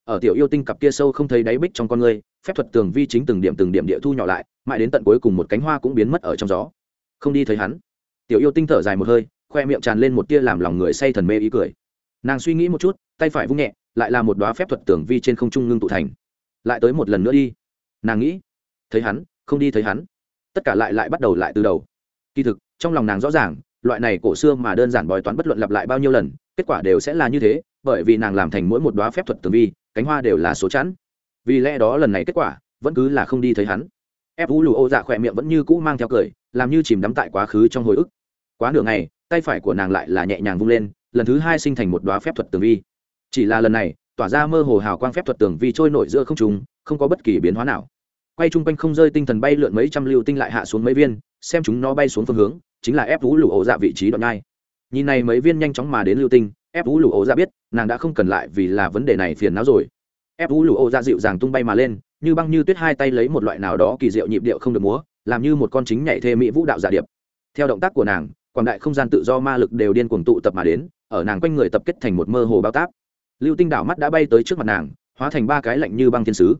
Ở tiểu yêu tinh cặp kia sâu không thấy đáy bích trong con người, phép thuật tường vi chính từng điểm từng điểm địa thu nhỏ lại, mãi đến tận cuối cùng một cánh hoa cũng biến mất ở trong gió. Không đi thấy hắn tiểu yêu tinh thở dài một hơi, khoe miệng tràn lên một tia làm lòng người say thần mê ý cười. Nàng suy nghĩ một chút, tay phải vung nhẹ, lại là một đoá phép thuật tưởng vi trên không trung ngưng tụ thành. Lại tới một lần nữa đi. Nàng nghĩ, thấy hắn, không đi thấy hắn. Tất cả lại lại bắt đầu lại từ đầu. Kỳ thực, trong lòng nàng rõ ràng, loại này cổ xưa mà đơn giản bói toán bất luận lặp lại bao nhiêu lần, kết quả đều sẽ là như thế, bởi vì nàng làm thành mỗi một đoá phép thuật tường vi, cánh hoa đều là số chẵn. Vì lẽ đó lần này kết quả, vẫn cứ là không đi thấy hắn. Ép vũ lù ô dạ khỏe miệng vẫn như cũ mang theo cười, làm như chìm đắm tại quá khứ trong hồi ức quá nửa ngày, tay phải của nàng lại là nhẹ nhàng vung lên, lần thứ hai sinh thành một đoá phép thuật tường vi. Chỉ là lần này, tỏa ra mơ hồ hào quang phép thuật tường vi trôi nổi giữa không trùng không có bất kỳ biến hóa nào. Quay chung quanh không rơi tinh thần bay lượn mấy trăm lưu tinh lại hạ xuống mấy viên, xem chúng nó bay xuống phương hướng, chính là ép vũ lụ ổ dạ vị trí đoạn ngai nhìn này mấy viên nhanh chóng mà đến lưu tinh, ép vũ lụ ổ dạ biết, nàng đã không cần lại vì là vấn đề này phiền não rồi. Ép vũ lụ ổ dạ dịu dàng tung bay mà lên, như băng như tuyết hai tay lấy một loại nào đó kỳ diệu nhịp điệu không được múa, làm như một con chính nhảy thê mỹ vũ đạo giả điệp. Theo động tác của nàng quảng đại không gian tự do ma lực đều điên cuồng tụ tập mà đến, ở nàng quanh người tập kết thành một mơ hồ bao táp. Lưu tinh đảo mắt đã bay tới trước mặt nàng, hóa thành ba cái lạnh như băng thiên sứ.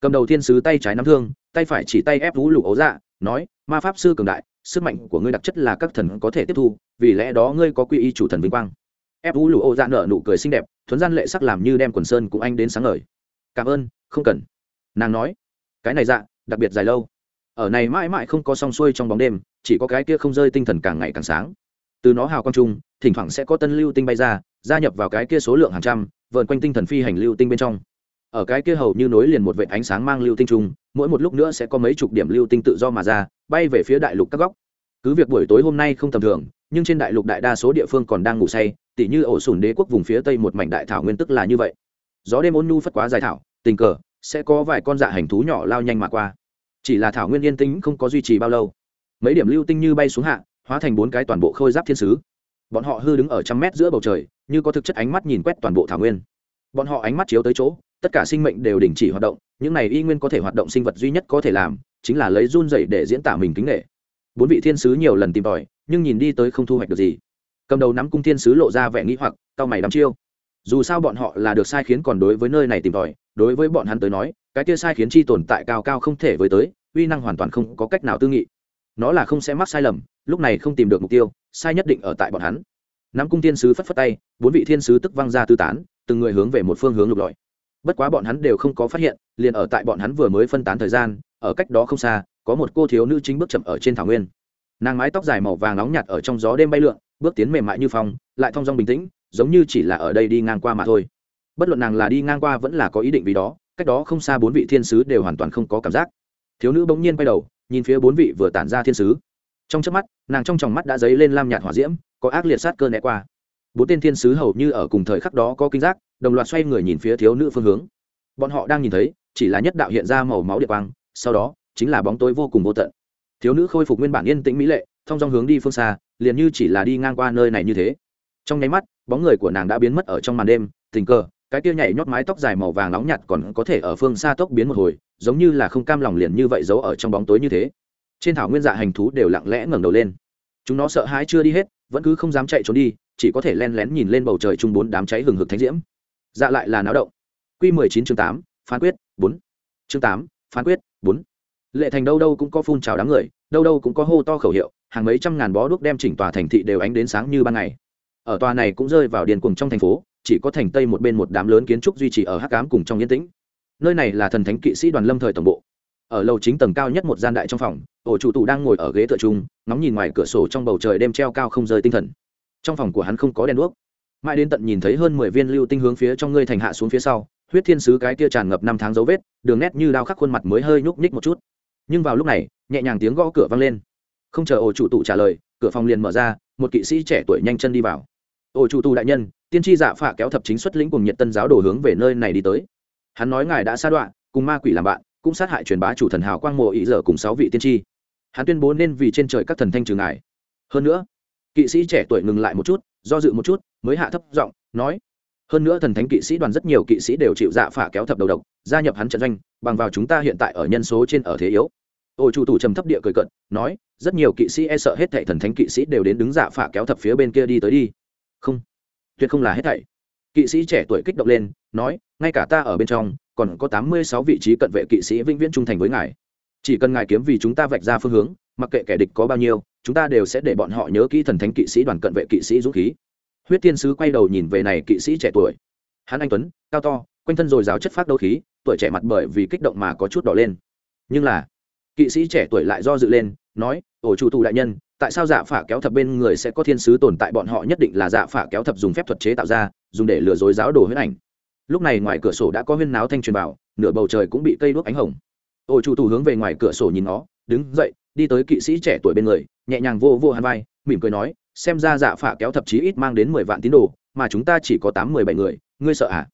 Cầm đầu thiên sứ tay trái nắm thương, tay phải chỉ tay ép vũ lục ấu dạ nói, ma pháp sư cường đại, sức mạnh của ngươi đặc chất là các thần có thể tiếp thu, vì lẽ đó ngươi có quy y chủ thần vinh quang. Ép vũ lục ấu dạ nở nụ cười xinh đẹp, thuấn gian lệ sắc làm như đem quần sơn cũng anh đến sáng ngời. Cảm ơn, không cần. Nàng nói, cái này dạ đặc biệt dài lâu. Ở này mãi mãi không có song xuôi trong bóng đêm chỉ có cái kia không rơi tinh thần càng ngày càng sáng. Từ nó hào quang trung, thỉnh thoảng sẽ có tân lưu tinh bay ra, gia nhập vào cái kia số lượng hàng trăm vợn quanh tinh thần phi hành lưu tinh bên trong. Ở cái kia hầu như nối liền một vệ ánh sáng mang lưu tinh trung, mỗi một lúc nữa sẽ có mấy chục điểm lưu tinh tự do mà ra, bay về phía đại lục các góc. Cứ việc buổi tối hôm nay không tầm thường, nhưng trên đại lục đại đa số địa phương còn đang ngủ say, tỉ như ổ sùn đế quốc vùng phía tây một mảnh đại thảo nguyên tức là như vậy. Gió đêm ôn nhu phất quá dài thảo, tình cờ, sẽ có vài con dạ hành thú nhỏ lao nhanh mà qua. Chỉ là thảo nguyên yên tĩnh không có duy trì bao lâu mấy điểm lưu tinh như bay xuống hạ, hóa thành bốn cái toàn bộ khôi giáp thiên sứ. Bọn họ hư đứng ở trăm mét giữa bầu trời, như có thực chất ánh mắt nhìn quét toàn bộ thảo nguyên. Bọn họ ánh mắt chiếu tới chỗ, tất cả sinh mệnh đều đình chỉ hoạt động, những này y nguyên có thể hoạt động sinh vật duy nhất có thể làm, chính là lấy run dày để diễn tả mình kính nghệ. Bốn vị thiên sứ nhiều lần tìm tòi, nhưng nhìn đi tới không thu hoạch được gì. Cầm đầu nắm cung thiên sứ lộ ra vẻ nghĩ hoặc tao mày đắm chiêu. Dù sao bọn họ là được sai khiến còn đối với nơi này tìm tòi, đối với bọn hắn tới nói, cái kia sai khiến chi tồn tại cao cao không thể với tới, uy năng hoàn toàn không có cách nào tư nghị nó là không sẽ mắc sai lầm, lúc này không tìm được mục tiêu, sai nhất định ở tại bọn hắn. Nắm cung thiên sứ phất phất tay, bốn vị thiên sứ tức văng ra tư tán, từng người hướng về một phương hướng lục lọi. Bất quá bọn hắn đều không có phát hiện, liền ở tại bọn hắn vừa mới phân tán thời gian, ở cách đó không xa, có một cô thiếu nữ chính bước chậm ở trên thảo nguyên. Nàng mái tóc dài màu vàng nóng nhạt ở trong gió đêm bay lượn, bước tiến mềm mại như phong, lại thong dong bình tĩnh, giống như chỉ là ở đây đi ngang qua mà thôi. Bất luận nàng là đi ngang qua vẫn là có ý định vì đó, cách đó không xa bốn vị thiên sứ đều hoàn toàn không có cảm giác thiếu nữ bỗng nhiên quay đầu, nhìn phía bốn vị vừa tản ra thiên sứ. Trong chớp mắt, nàng trong tròng mắt đã dấy lên lam nhạt hỏa diễm, có ác liệt sát cơ né qua. Bốn tên thiên sứ hầu như ở cùng thời khắc đó có kinh giác, đồng loạt xoay người nhìn phía thiếu nữ phương hướng. Bọn họ đang nhìn thấy, chỉ là nhất đạo hiện ra màu máu địa quang, sau đó, chính là bóng tối vô cùng vô tận. Thiếu nữ khôi phục nguyên bản yên tĩnh mỹ lệ, thông dong hướng đi phương xa, liền như chỉ là đi ngang qua nơi này như thế. Trong nháy mắt, bóng người của nàng đã biến mất ở trong màn đêm, tình cờ, cái kia nhảy nhót mái tóc dài màu vàng nóng nhạt còn có thể ở phương xa tốc biến một hồi giống như là không cam lòng liền như vậy giấu ở trong bóng tối như thế. Trên thảo nguyên dạ hành thú đều lặng lẽ ngẩng đầu lên. Chúng nó sợ hãi chưa đi hết, vẫn cứ không dám chạy trốn đi, chỉ có thể len lén nhìn lên bầu trời chung bốn đám cháy hừng hực thánh diễm. Dạ lại là náo động. Q mười chín chương tám, phán quyết, bốn. Chương tám, phán quyết, bốn. Lệ thành đâu đâu cũng có phun trào đám người, đâu đâu cũng có hô to khẩu hiệu, hàng mấy trăm ngàn bó đuốc đem chỉnh tòa thành thị đều ánh đến sáng như ban ngày. Ở tòa này cũng rơi vào điền cuồng trong thành phố, chỉ có thành tây một bên một đám lớn kiến trúc duy trì ở hắc cám cùng trong yên tĩnh nơi này là thần thánh kỵ sĩ đoàn lâm thời tổng bộ. Ở lầu chính tầng cao nhất một gian đại trong phòng, ổ chủ tù đang ngồi ở ghế tựa trung, ngóng nhìn ngoài cửa sổ trong bầu trời đêm treo cao không rơi tinh thần. Trong phòng của hắn không có đèn đuốc. Mãi đến tận nhìn thấy hơn mười viên lưu tinh hướng phía trong ngươi thành hạ xuống phía sau, huyết thiên sứ cái kia tràn ngập năm tháng dấu vết, đường nét như đao khắc khuôn mặt mới hơi nhúc nhích một chút. Nhưng vào lúc này, nhẹ nhàng tiếng gõ cửa vang lên. Không chờ ổ chủ tụ trả lời, cửa phòng liền mở ra, một kỵ sĩ trẻ tuổi nhanh chân đi vào. Ổ chủ tù đại nhân, tiên tri dạ phạ kéo thập chính xuất lĩnh cùng nhiệt tân giáo đồ hướng về nơi này đi tới hắn nói ngài đã sa đoạn cùng ma quỷ làm bạn, cũng sát hại truyền bá chủ thần hào quang mộ ý giờ cùng sáu vị tiên tri. Hắn tuyên bố nên vì trên trời các thần thanh trừ ngài. Hơn nữa, kỵ sĩ trẻ tuổi ngừng lại một chút, do dự một chút, mới hạ thấp giọng nói, hơn nữa thần thánh kỵ sĩ đoàn rất nhiều kỵ sĩ đều chịu dạ phả kéo thập đầu độc, gia nhập hắn trận doanh, bằng vào chúng ta hiện tại ở nhân số trên ở thế yếu. Ô chủ tủ trầm thấp địa cười cận nói, rất nhiều kỵ sĩ e sợ hết thảy thần thánh kỵ sĩ đều đến đứng dạ phả kéo thập phía bên kia đi tới đi. Không, tuyệt không là hết thảy kỵ sĩ trẻ tuổi kích động lên, nói, ngay cả ta ở bên trong, còn có tám mươi sáu vị trí cận vệ kỵ sĩ vĩnh viễn trung thành với ngài. Chỉ cần ngài kiếm vì chúng ta vạch ra phương hướng, mặc kệ kẻ địch có bao nhiêu, chúng ta đều sẽ để bọn họ nhớ kỹ thần thánh kỵ sĩ đoàn cận vệ kỵ sĩ dũng khí. Huyết tiên sứ quay đầu nhìn về này kỵ sĩ trẻ tuổi. Hắn anh tuấn, cao to, quanh thân dồi dào chất phát đấu khí, tuổi trẻ mặt bởi vì kích động mà có chút đỏ lên. Nhưng là, kỵ sĩ trẻ tuổi lại do dự lên, nói, ổ chủ tù đại nhân tại sao dạ phả kéo thập bên người sẽ có thiên sứ tồn tại? Bọn họ nhất định là dạ phả kéo thập dùng phép thuật chế tạo ra, dùng để lừa dối giáo đồ huyết ảnh. Lúc này ngoài cửa sổ đã có huyên náo thanh truyền vào nửa bầu trời cũng bị cây đuốc ánh hồng. Ô chủ tù hướng về ngoài cửa sổ nhìn nó, đứng dậy, đi tới kỵ sĩ trẻ tuổi bên người, nhẹ nhàng vô vô hàn vai, mỉm cười nói, xem ra dạ phả kéo thập chí ít mang đến mười vạn tín đồ, mà chúng ta chỉ có tám mười bảy người, ngươi sợ à?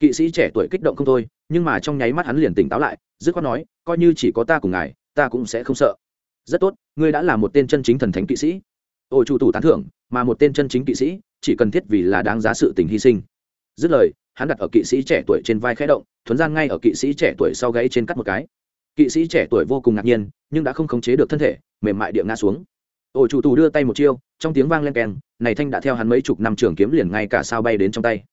Kỵ sĩ trẻ tuổi kích động không thôi, nhưng mà trong nháy mắt hắn liền tỉnh táo lại, dứt khoát nói, coi như chỉ có ta cùng ngài, ta cũng sẽ không sợ rất tốt, ngươi đã là một tên chân chính thần thánh kỵ sĩ. Ôi chủ tủ tán thưởng, mà một tên chân chính kỵ sĩ, chỉ cần thiết vì là đáng giá sự tình hy sinh. Dứt lời, hắn đặt ở kỵ sĩ trẻ tuổi trên vai khẽ động, thuấn gian ngay ở kỵ sĩ trẻ tuổi sau gáy trên cắt một cái. Kỵ sĩ trẻ tuổi vô cùng ngạc nhiên, nhưng đã không khống chế được thân thể, mềm mại địa ngã xuống. Ổ chủ tù đưa tay một chiêu, trong tiếng vang len keng, này thanh đã theo hắn mấy chục năm trường kiếm liền ngay cả sao bay đến trong tay.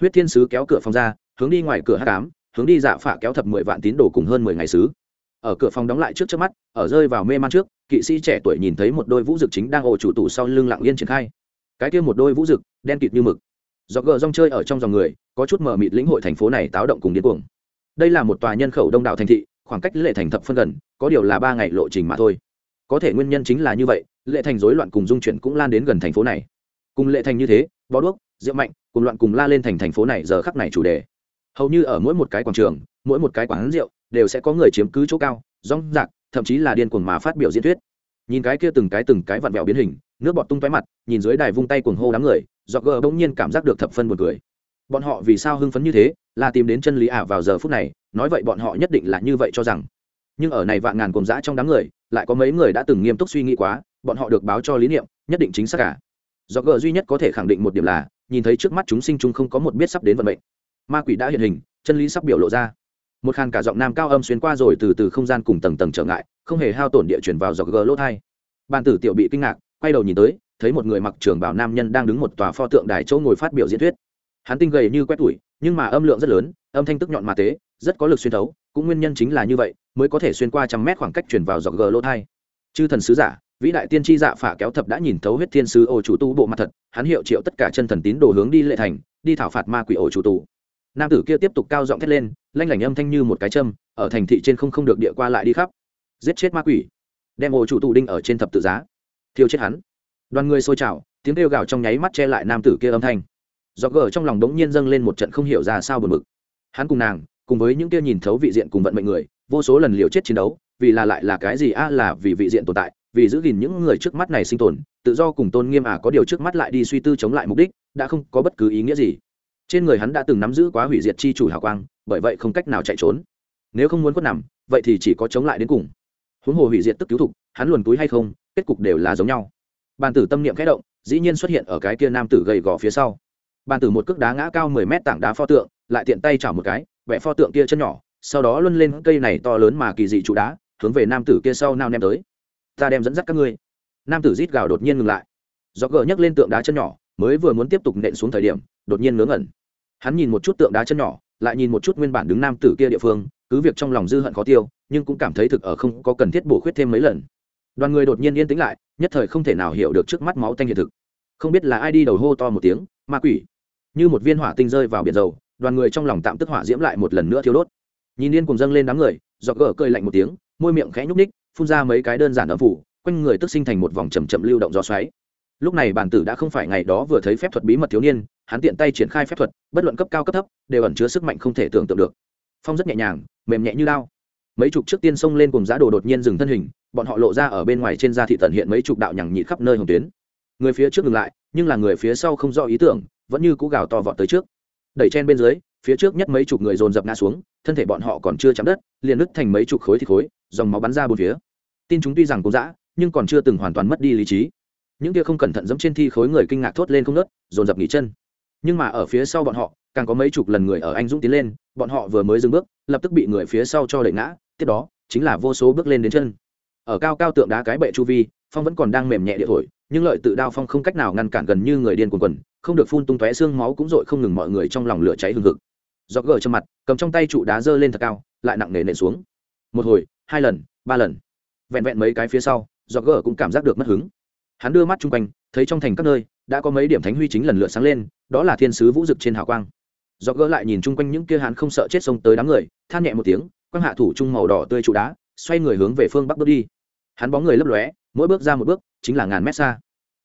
Huyết thiên sứ kéo cửa phòng ra, hướng đi ngoài cửa hát cám hướng đi dạ phả kéo thập mười vạn tín đồ cùng hơn mười ngày sứ ở cửa phòng đóng lại trước trước mắt, ở rơi vào mê man trước, kỵ sĩ trẻ tuổi nhìn thấy một đôi vũ dực chính đang ổ chủ tủ sau lưng lặng yên triển khai. Cái kia một đôi vũ dực, đen kịt như mực. Do gờ rong chơi ở trong dòng người, có chút mở mịt lĩnh hội thành phố này táo động cùng điên cuồng. Đây là một tòa nhân khẩu đông đảo thành thị, khoảng cách lệ thành thập phân gần, có điều là ba ngày lộ trình mà thôi. Có thể nguyên nhân chính là như vậy, lệ thành rối loạn cùng dung chuyển cũng lan đến gần thành phố này. Cùng lệ thành như thế, bó đuốc, rượu mạnh, cùng loạn cùng la lên thành thành phố này giờ khắc này chủ đề. Hầu như ở mỗi một cái quảng trường, mỗi một cái quán rượu đều sẽ có người chiếm cứ chỗ cao, rong rạc, thậm chí là điên cuồng mà phát biểu diễn thuyết. Nhìn cái kia từng cái từng cái vặn vẹo biến hình, nước bọt tung tóe mặt, nhìn dưới đài vung tay cuồng hô đám người do gờ bỗng nhiên cảm giác được thập phân buồn cười. Bọn họ vì sao hưng phấn như thế, là tìm đến chân lý ả vào giờ phút này, nói vậy bọn họ nhất định là như vậy cho rằng. Nhưng ở này vạn ngàn cuồng dã trong đám người, lại có mấy người đã từng nghiêm túc suy nghĩ quá, bọn họ được báo cho lý niệm, nhất định chính xác cả. Do gờ duy nhất có thể khẳng định một điểm là, nhìn thấy trước mắt chúng sinh chúng không có một biết sắp đến vận mệnh. Ma quỷ đã hiện hình, chân lý sắp biểu lộ ra một khàn cả giọng nam cao âm xuyên qua rồi từ từ không gian cùng tầng tầng trở ngại, không hề hao tổn địa chuyển vào dọc gờ lỗ thai. Bàn tử tiểu bị kinh ngạc, quay đầu nhìn tới, thấy một người mặc trường bảo nam nhân đang đứng một tòa pho tượng đài chỗ ngồi phát biểu diễn thuyết. Hắn tinh gầy như quét tuổi nhưng mà âm lượng rất lớn, âm thanh tức nhọn mà tế, rất có lực xuyên thấu, cũng nguyên nhân chính là như vậy, mới có thể xuyên qua trăm mét khoảng cách chuyển vào dọc gờ lỗ thai. Chư thần sứ giả, vĩ đại tiên tri dạ phả kéo thập đã nhìn thấu huyết thiên sứ ổ chủ tu bộ mặt thật, hắn hiệu triệu tất cả chân thần tín đồ hướng đi lệ thành, đi thảo phạt ma quỷ ổ chủ tù nam tử kia tiếp tục cao giọng thét lên, lanh lảnh âm thanh như một cái châm, ở thành thị trên không không được địa qua lại đi khắp. Giết chết ma quỷ. Đem ổ chủ tù đinh ở trên thập tự giá. Thiêu chết hắn. Đoàn người xôi trào, tiếng kêu gào trong nháy mắt che lại nam tử kia âm thanh. Do gờ trong lòng đống nhiên dâng lên một trận không hiểu ra sao buồn bực. Hắn cùng nàng, cùng với những kia nhìn thấu vị diện cùng vận mệnh người, vô số lần liều chết chiến đấu, vì là lại là cái gì? A, là vì vị diện tồn tại, vì giữ gìn những người trước mắt này sinh tồn, tự do cùng tôn nghiêm à có điều trước mắt lại đi suy tư chống lại mục đích, đã không có bất cứ ý nghĩa gì trên người hắn đã từng nắm giữ quá hủy diệt chi chủ hào quang, bởi vậy không cách nào chạy trốn. Nếu không muốn quất nằm, vậy thì chỉ có chống lại đến cùng. Huống hồ hủy diệt tức cứu thục, hắn luồn túi hay không, kết cục đều là giống nhau. Bàn tử tâm niệm khẽ động, dĩ nhiên xuất hiện ở cái kia nam tử gầy gò phía sau. Bàn tử một cước đá ngã cao mười mét tảng đá pho tượng, lại tiện tay chảo một cái vẽ pho tượng kia chân nhỏ, sau đó luân lên cây này to lớn mà kỳ dị trụ đá, hướng về nam tử kia sau nao ném tới. Ta đem dẫn dắt các ngươi. Nam tử rít gào đột nhiên ngừng lại. Do gờ nhấc lên tượng đá chân nhỏ, mới vừa muốn tiếp tục nện xuống thời điểm, đột nhiên ngớ ngẩn hắn nhìn một chút tượng đá chân nhỏ, lại nhìn một chút nguyên bản đứng nam tử kia địa phương, cứ việc trong lòng dư hận khó tiêu, nhưng cũng cảm thấy thực ở không có cần thiết bổ khuyết thêm mấy lần. Đoàn người đột nhiên yên tĩnh lại, nhất thời không thể nào hiểu được trước mắt máu tanh hiện thực. Không biết là ai đi đầu hô to một tiếng, ma quỷ. Như một viên hỏa tinh rơi vào biển dầu, đoàn người trong lòng tạm tức hỏa diễm lại một lần nữa thiêu đốt. Nhìn điên cùng dâng lên đám người dọc gỡ cơi lạnh một tiếng, môi miệng khẽ nhúc ních phun ra mấy cái đơn giản ấm phủ, quanh người tức sinh thành một vòng chầm chậm lưu động gió xoáy lúc này bản tử đã không phải ngày đó vừa thấy phép thuật bí mật thiếu niên, hắn tiện tay triển khai phép thuật, bất luận cấp cao cấp thấp, đều ẩn chứa sức mạnh không thể tưởng tượng được. Phong rất nhẹ nhàng, mềm nhẹ như lao. Mấy chục trước tiên xông lên cùng giá đồ đột nhiên dừng thân hình, bọn họ lộ ra ở bên ngoài trên da thị tận hiện mấy chục đạo nhằng nhị khắp nơi hồng tuyến. Người phía trước ngừng lại, nhưng là người phía sau không rõ ý tưởng, vẫn như cũ gào to vọt tới trước. Đẩy chen bên dưới, phía trước nhất mấy chục người dồn dập ngã xuống, thân thể bọn họ còn chưa chạm đất, liền nứt thành mấy chục khối thịt khối, dòng máu bắn ra bốn phía. Tin chúng tuy rằng cũng dã, nhưng còn chưa từng hoàn toàn mất đi lý trí những kia không cẩn thận dẫm trên thi khối người kinh ngạc thốt lên không nớt, dồn dập nghỉ chân. Nhưng mà ở phía sau bọn họ, càng có mấy chục lần người ở anh dũng tiến lên, bọn họ vừa mới dừng bước, lập tức bị người phía sau cho đẩy ngã, tiếp đó, chính là vô số bước lên đến chân. Ở cao cao tượng đá cái bệ chu vi, phong vẫn còn đang mềm nhẹ địa thổi, nhưng lợi tự đao phong không cách nào ngăn cản gần như người điên cuồng quần, không được phun tung tóe xương máu cũng dội không ngừng mọi người trong lòng lửa cháy hừng hực. Do gờ trong mặt, cầm trong tay trụ đá giơ lên thật cao, lại nặng nề nện xuống. Một hồi, hai lần, ba lần. Vẹn vẹn mấy cái phía sau do gờ cũng cảm giác được mất hứng hắn đưa mắt chung quanh, thấy trong thành các nơi, đã có mấy điểm thánh huy chính lần lượt sáng lên, đó là thiên sứ vũ dực trên hào quang. Do gỡ lại nhìn chung quanh những kia hắn không sợ chết sông tới đám người, than nhẹ một tiếng, quang hạ thủ trung màu đỏ tươi trụ đá, xoay người hướng về phương bắc bước đi. Hắn bóng người lấp lóe, mỗi bước ra một bước, chính là ngàn mét xa.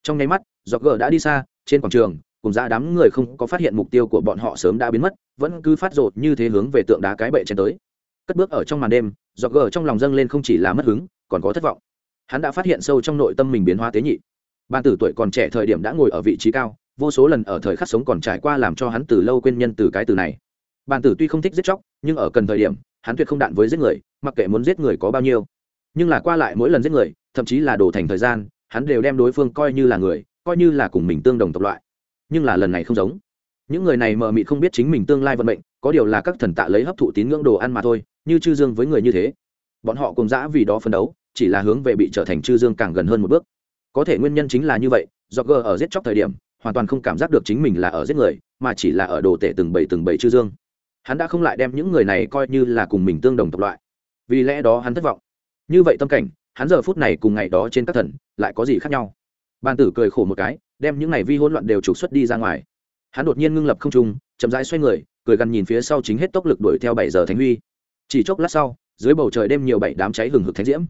Trong nháy mắt do gỡ đã đi xa, trên quảng trường, cùng ra đám người không có phát hiện mục tiêu của bọn họ sớm đã biến mất, vẫn cứ phát rột như thế hướng về tượng đá cái bệ chen tới. Cất bước ở trong màn đêm do gỡ trong lòng dâng lên không chỉ là mất hứng, còn có thất vọng hắn đã phát hiện sâu trong nội tâm mình biến hóa tế nhị. Ban tử tuổi còn trẻ thời điểm đã ngồi ở vị trí cao, vô số lần ở thời khắc sống còn trải qua làm cho hắn từ lâu quên nhân từ cái từ này. Bàn tử tuy không thích giết chóc, nhưng ở cần thời điểm, hắn tuyệt không đạn với giết người, mặc kệ muốn giết người có bao nhiêu. Nhưng là qua lại mỗi lần giết người, thậm chí là đổ thành thời gian, hắn đều đem đối phương coi như là người, coi như là cùng mình tương đồng tộc loại. Nhưng là lần này không giống. Những người này mờ mịt không biết chính mình tương lai vận mệnh, có điều là các thần tạ lấy hấp thụ tín ngưỡng đồ ăn mà thôi, như chư dương với người như thế. Bọn họ cùng dã vì đó phân đấu chỉ là hướng về bị trở thành chư dương càng gần hơn một bước. Có thể nguyên nhân chính là như vậy, do g ở giết chóc thời điểm, hoàn toàn không cảm giác được chính mình là ở giết người, mà chỉ là ở đồ tể từng bảy từng bảy chư dương. Hắn đã không lại đem những người này coi như là cùng mình tương đồng tộc loại. Vì lẽ đó hắn thất vọng. Như vậy tâm cảnh, hắn giờ phút này cùng ngày đó trên các thần, lại có gì khác nhau? Ban tử cười khổ một cái, đem những ngày vi hỗn loạn đều trục xuất đi ra ngoài. Hắn đột nhiên ngưng lập không trung, chậm rãi xoay người, cười gằn nhìn phía sau chính hết tốc lực đuổi theo bảy giờ thánh huy. Chỉ chốc lát sau, dưới bầu trời đêm nhiều bảy đám cháy hừng hực thánh diễm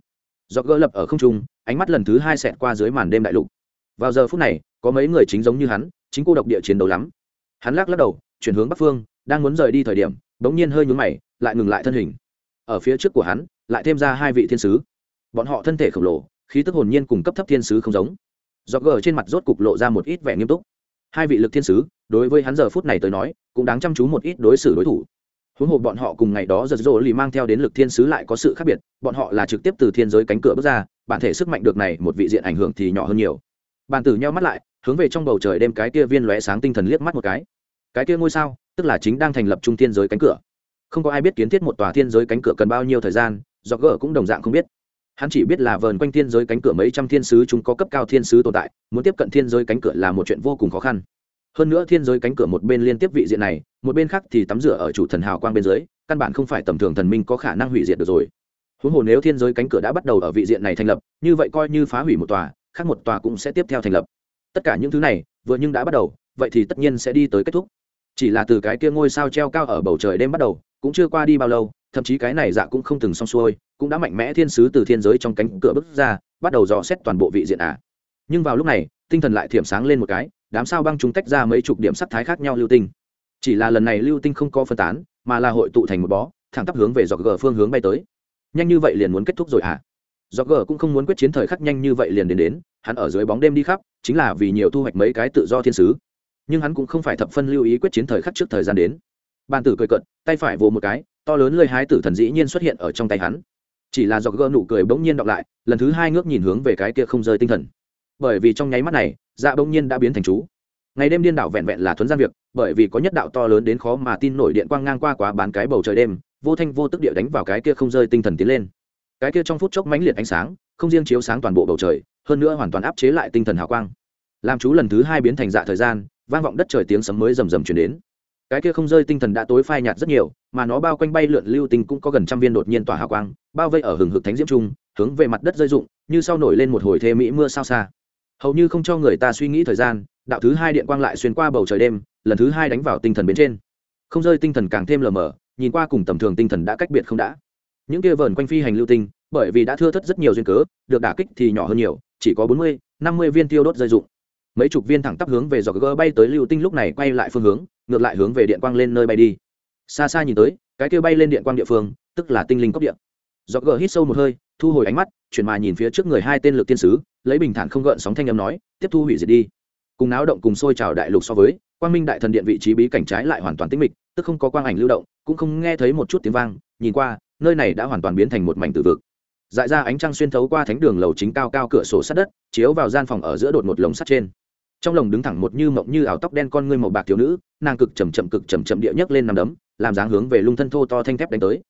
do gỡ lập ở không trung, ánh mắt lần thứ hai xẹt qua dưới màn đêm đại lục. Vào giờ phút này, có mấy người chính giống như hắn, chính cô độc địa chiến đấu lắm. Hắn lắc lắc đầu, chuyển hướng bắc phương, đang muốn rời đi thời điểm, bỗng nhiên hơi nhún mày, lại ngừng lại thân hình. Ở phía trước của hắn, lại thêm ra hai vị thiên sứ. Bọn họ thân thể khổng lồ, khí tức hồn nhiên cùng cấp thấp thiên sứ không giống. Do gờ trên mặt rốt cục lộ ra một ít vẻ nghiêm túc. Hai vị lực thiên sứ, đối với hắn giờ phút này tới nói, cũng đáng chăm chú một ít đối xử đối thủ huống hồ bọn họ cùng ngày đó giật rỗ lì mang theo đến lực thiên sứ lại có sự khác biệt, bọn họ là trực tiếp từ thiên giới cánh cửa bước ra, bản thể sức mạnh được này một vị diện ảnh hưởng thì nhỏ hơn nhiều. Bàn tử nhau mắt lại, hướng về trong bầu trời đem cái kia viên lóe sáng tinh thần liếc mắt một cái. Cái kia ngôi sao, tức là chính đang thành lập trung thiên giới cánh cửa. Không có ai biết kiến thiết một tòa thiên giới cánh cửa cần bao nhiêu thời gian do gỡ cũng đồng dạng không biết. Hắn chỉ biết là vờn quanh thiên giới cánh cửa mấy trăm thiên sứ chúng có cấp cao thiên sứ tồn tại, muốn tiếp cận thiên giới cánh cửa là một chuyện vô cùng khó khăn hơn nữa thiên giới cánh cửa một bên liên tiếp vị diện này, một bên khác thì tắm rửa ở chủ thần hào quang bên dưới, căn bản không phải tầm thường thần minh có khả năng hủy diệt được rồi. Huống hồ nếu thiên giới cánh cửa đã bắt đầu ở vị diện này thành lập, như vậy coi như phá hủy một tòa, khác một tòa cũng sẽ tiếp theo thành lập. Tất cả những thứ này, vừa nhưng đã bắt đầu, vậy thì tất nhiên sẽ đi tới kết thúc. Chỉ là từ cái kia ngôi sao treo cao ở bầu trời đêm bắt đầu, cũng chưa qua đi bao lâu, thậm chí cái này dạ cũng không từng xong xuôi, cũng đã mạnh mẽ thiên sứ từ thiên giới trong cánh cửa bước ra, bắt đầu dò xét toàn bộ vị diện à. nhưng vào lúc này tinh thần lại thiểm sáng lên một cái, đám sao băng chúng tách ra mấy chục điểm sắc thái khác nhau lưu tinh. Chỉ là lần này lưu tinh không có phân tán, mà là hội tụ thành một bó, thẳng tắp hướng về dọc gờ phương hướng bay tới. Nhanh như vậy liền muốn kết thúc rồi à dọc gờ cũng không muốn quyết chiến thời khắc nhanh như vậy liền đến đến, hắn ở dưới bóng đêm đi khắp, chính là vì nhiều thu hoạch mấy cái tự do thiên sứ. Nhưng hắn cũng không phải thập phân lưu ý quyết chiến thời khắc trước thời gian đến. Bàn tử cười cận tay phải vồ một cái, to lớn lơi hái tử thần dĩ nhiên xuất hiện ở trong tay hắn. Chỉ là dọc gỡ nụ cười bỗng nhiên đọc lại, lần thứ hai ngước nhìn hướng về cái kia không rơi tinh thần bởi vì trong nháy mắt này dạ bỗng nhiên đã biến thành chú. Ngày đêm điên đảo vẹn vẹn là thuấn gian việc, bởi vì có nhất đạo to lớn đến khó mà tin nổi điện quang ngang qua quá bán cái bầu trời đêm, vô thanh vô tức địa đánh vào cái kia không rơi tinh thần tiến lên. Cái kia trong phút chốc mãnh liệt ánh sáng, không riêng chiếu sáng toàn bộ bầu trời, hơn nữa hoàn toàn áp chế lại tinh thần hào quang. Làm chú lần thứ hai biến thành dạ thời gian, vang vọng đất trời tiếng sấm mới rầm rầm chuyển đến. Cái kia không rơi tinh thần đã tối phai nhạt rất nhiều, mà nó bao quanh bay lượn lưu tinh cũng có gần trăm viên đột nhiên tỏa hào quang, bao vây ở hừng hực thánh diễm trung, hướng về mặt đất rơi rụng, như sau nổi lên một hồi thê mỹ mưa sao xa hầu như không cho người ta suy nghĩ thời gian, đạo thứ hai điện quang lại xuyên qua bầu trời đêm, lần thứ hai đánh vào tinh thần bên trên. Không rơi tinh thần càng thêm lờ mờ, nhìn qua cùng tầm thường tinh thần đã cách biệt không đã. Những kia vờn quanh phi hành lưu tinh, bởi vì đã thưa thất rất nhiều duyên cớ, được đả kích thì nhỏ hơn nhiều, chỉ có bốn mươi, năm mươi viên tiêu đốt rơi dụng. Mấy chục viên thẳng tắp hướng về giò gơ bay tới lưu tinh lúc này quay lại phương hướng, ngược lại hướng về điện quang lên nơi bay đi. Xa xa nhìn tới, cái kia bay lên điện quang địa phương, tức là tinh linh cốc điện giò gơ hít sâu một hơi thu hồi ánh mắt, chuyển mà nhìn phía trước người hai tên lực tiên sứ, lấy bình thản không gợn sóng thanh âm nói, tiếp thu hủy diệt đi. Cùng náo động cùng sôi trào đại lục so với, quang minh đại thần điện vị trí bí cảnh trái lại hoàn toàn tĩnh mịch, tức không có quang ảnh lưu động, cũng không nghe thấy một chút tiếng vang, nhìn qua, nơi này đã hoàn toàn biến thành một mảnh tử vực. Dại ra ánh trăng xuyên thấu qua thánh đường lầu chính cao cao cửa sổ sát đất, chiếu vào gian phòng ở giữa đột một lồng sắt trên. Trong lồng đứng thẳng một như mộng như áo tóc đen con ngươi màu bạc thiếu nữ, nàng cực chầm chậm cực chầm chậm địa nhấc lên nằm đấm, làm dáng hướng về lung thân thô to thanh thép đánh tới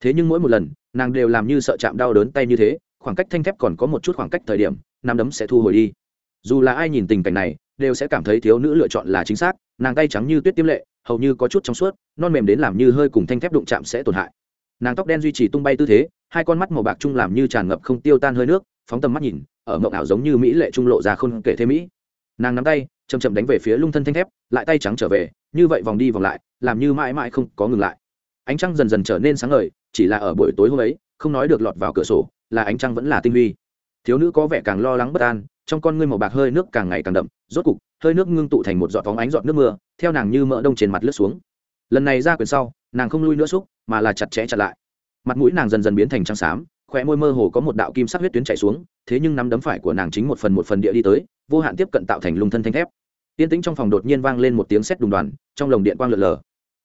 thế nhưng mỗi một lần, nàng đều làm như sợ chạm đau đớn tay như thế, khoảng cách thanh thép còn có một chút khoảng cách thời điểm nằm đấm sẽ thu hồi đi. Dù là ai nhìn tình cảnh này, đều sẽ cảm thấy thiếu nữ lựa chọn là chính xác, nàng tay trắng như tuyết tiêm lệ, hầu như có chút trong suốt, non mềm đến làm như hơi cùng thanh thép đụng chạm sẽ tổn hại. Nàng tóc đen duy trì tung bay tư thế, hai con mắt màu bạc trung làm như tràn ngập không tiêu tan hơi nước, phóng tầm mắt nhìn, ở mộng ảo giống như mỹ lệ trung lộ ra không kể thế mỹ. Nàng nắm tay chầm chậm đánh về phía lung thân thanh thép, lại tay trắng trở về, như vậy vòng đi vòng lại, làm như mãi mãi không có ngừng lại. Ánh trăng dần dần trở nên sáng ngời chỉ là ở buổi tối hôm ấy, không nói được lọt vào cửa sổ, là ánh trăng vẫn là tinh huy. Thiếu nữ có vẻ càng lo lắng bất an, trong con ngươi màu bạc hơi nước càng ngày càng đậm, rốt cục, hơi nước ngưng tụ thành một giọt phóng ánh giọt nước mưa, theo nàng như mỡ đông trên mặt lướt xuống. Lần này ra quyền sau, nàng không lui nữa xúc, mà là chặt chẽ chặt lại. Mặt mũi nàng dần dần biến thành trắng xám, khóe môi mơ hồ có một đạo kim sắc huyết tuyến chảy xuống, thế nhưng nắm đấm phải của nàng chính một phần một phần địa đi tới, vô hạn tiếp cận tạo thành lung thân thanh thép. Tiên tĩnh trong phòng đột nhiên vang lên một tiếng sét đùng đoàn, trong lồng điện quang lượn lờ.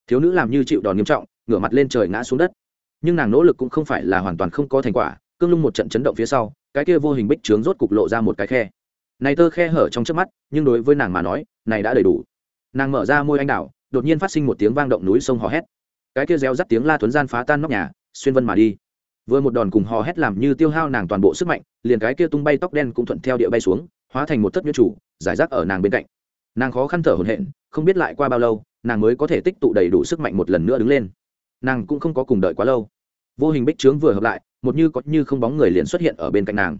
Thiếu nữ làm như chịu đòn nghiêm trọng, ngửa mặt lên trời ngã xuống đất nhưng nàng nỗ lực cũng không phải là hoàn toàn không có thành quả, cương lung một trận chấn động phía sau, cái kia vô hình bích trướng rốt cục lộ ra một cái khe. Này tơ khe hở trong trước mắt, nhưng đối với nàng mà nói, này đã đầy đủ. Nàng mở ra môi anh đào đột nhiên phát sinh một tiếng vang động núi sông hò hét. Cái kia reo rắt tiếng la tuấn gian phá tan nóc nhà, xuyên vân mà đi. Vừa một đòn cùng hò hét làm như tiêu hao nàng toàn bộ sức mạnh, liền cái kia tung bay tóc đen cũng thuận theo địa bay xuống, hóa thành một thất nhuyễn chủ, giải rác ở nàng bên cạnh. Nàng khó khăn thở hổn hển, không biết lại qua bao lâu, nàng mới có thể tích tụ đầy đủ sức mạnh một lần nữa đứng lên. Nàng cũng không có cùng đợi quá lâu vô hình bích trướng vừa hợp lại, một như có như không bóng người liền xuất hiện ở bên cạnh nàng.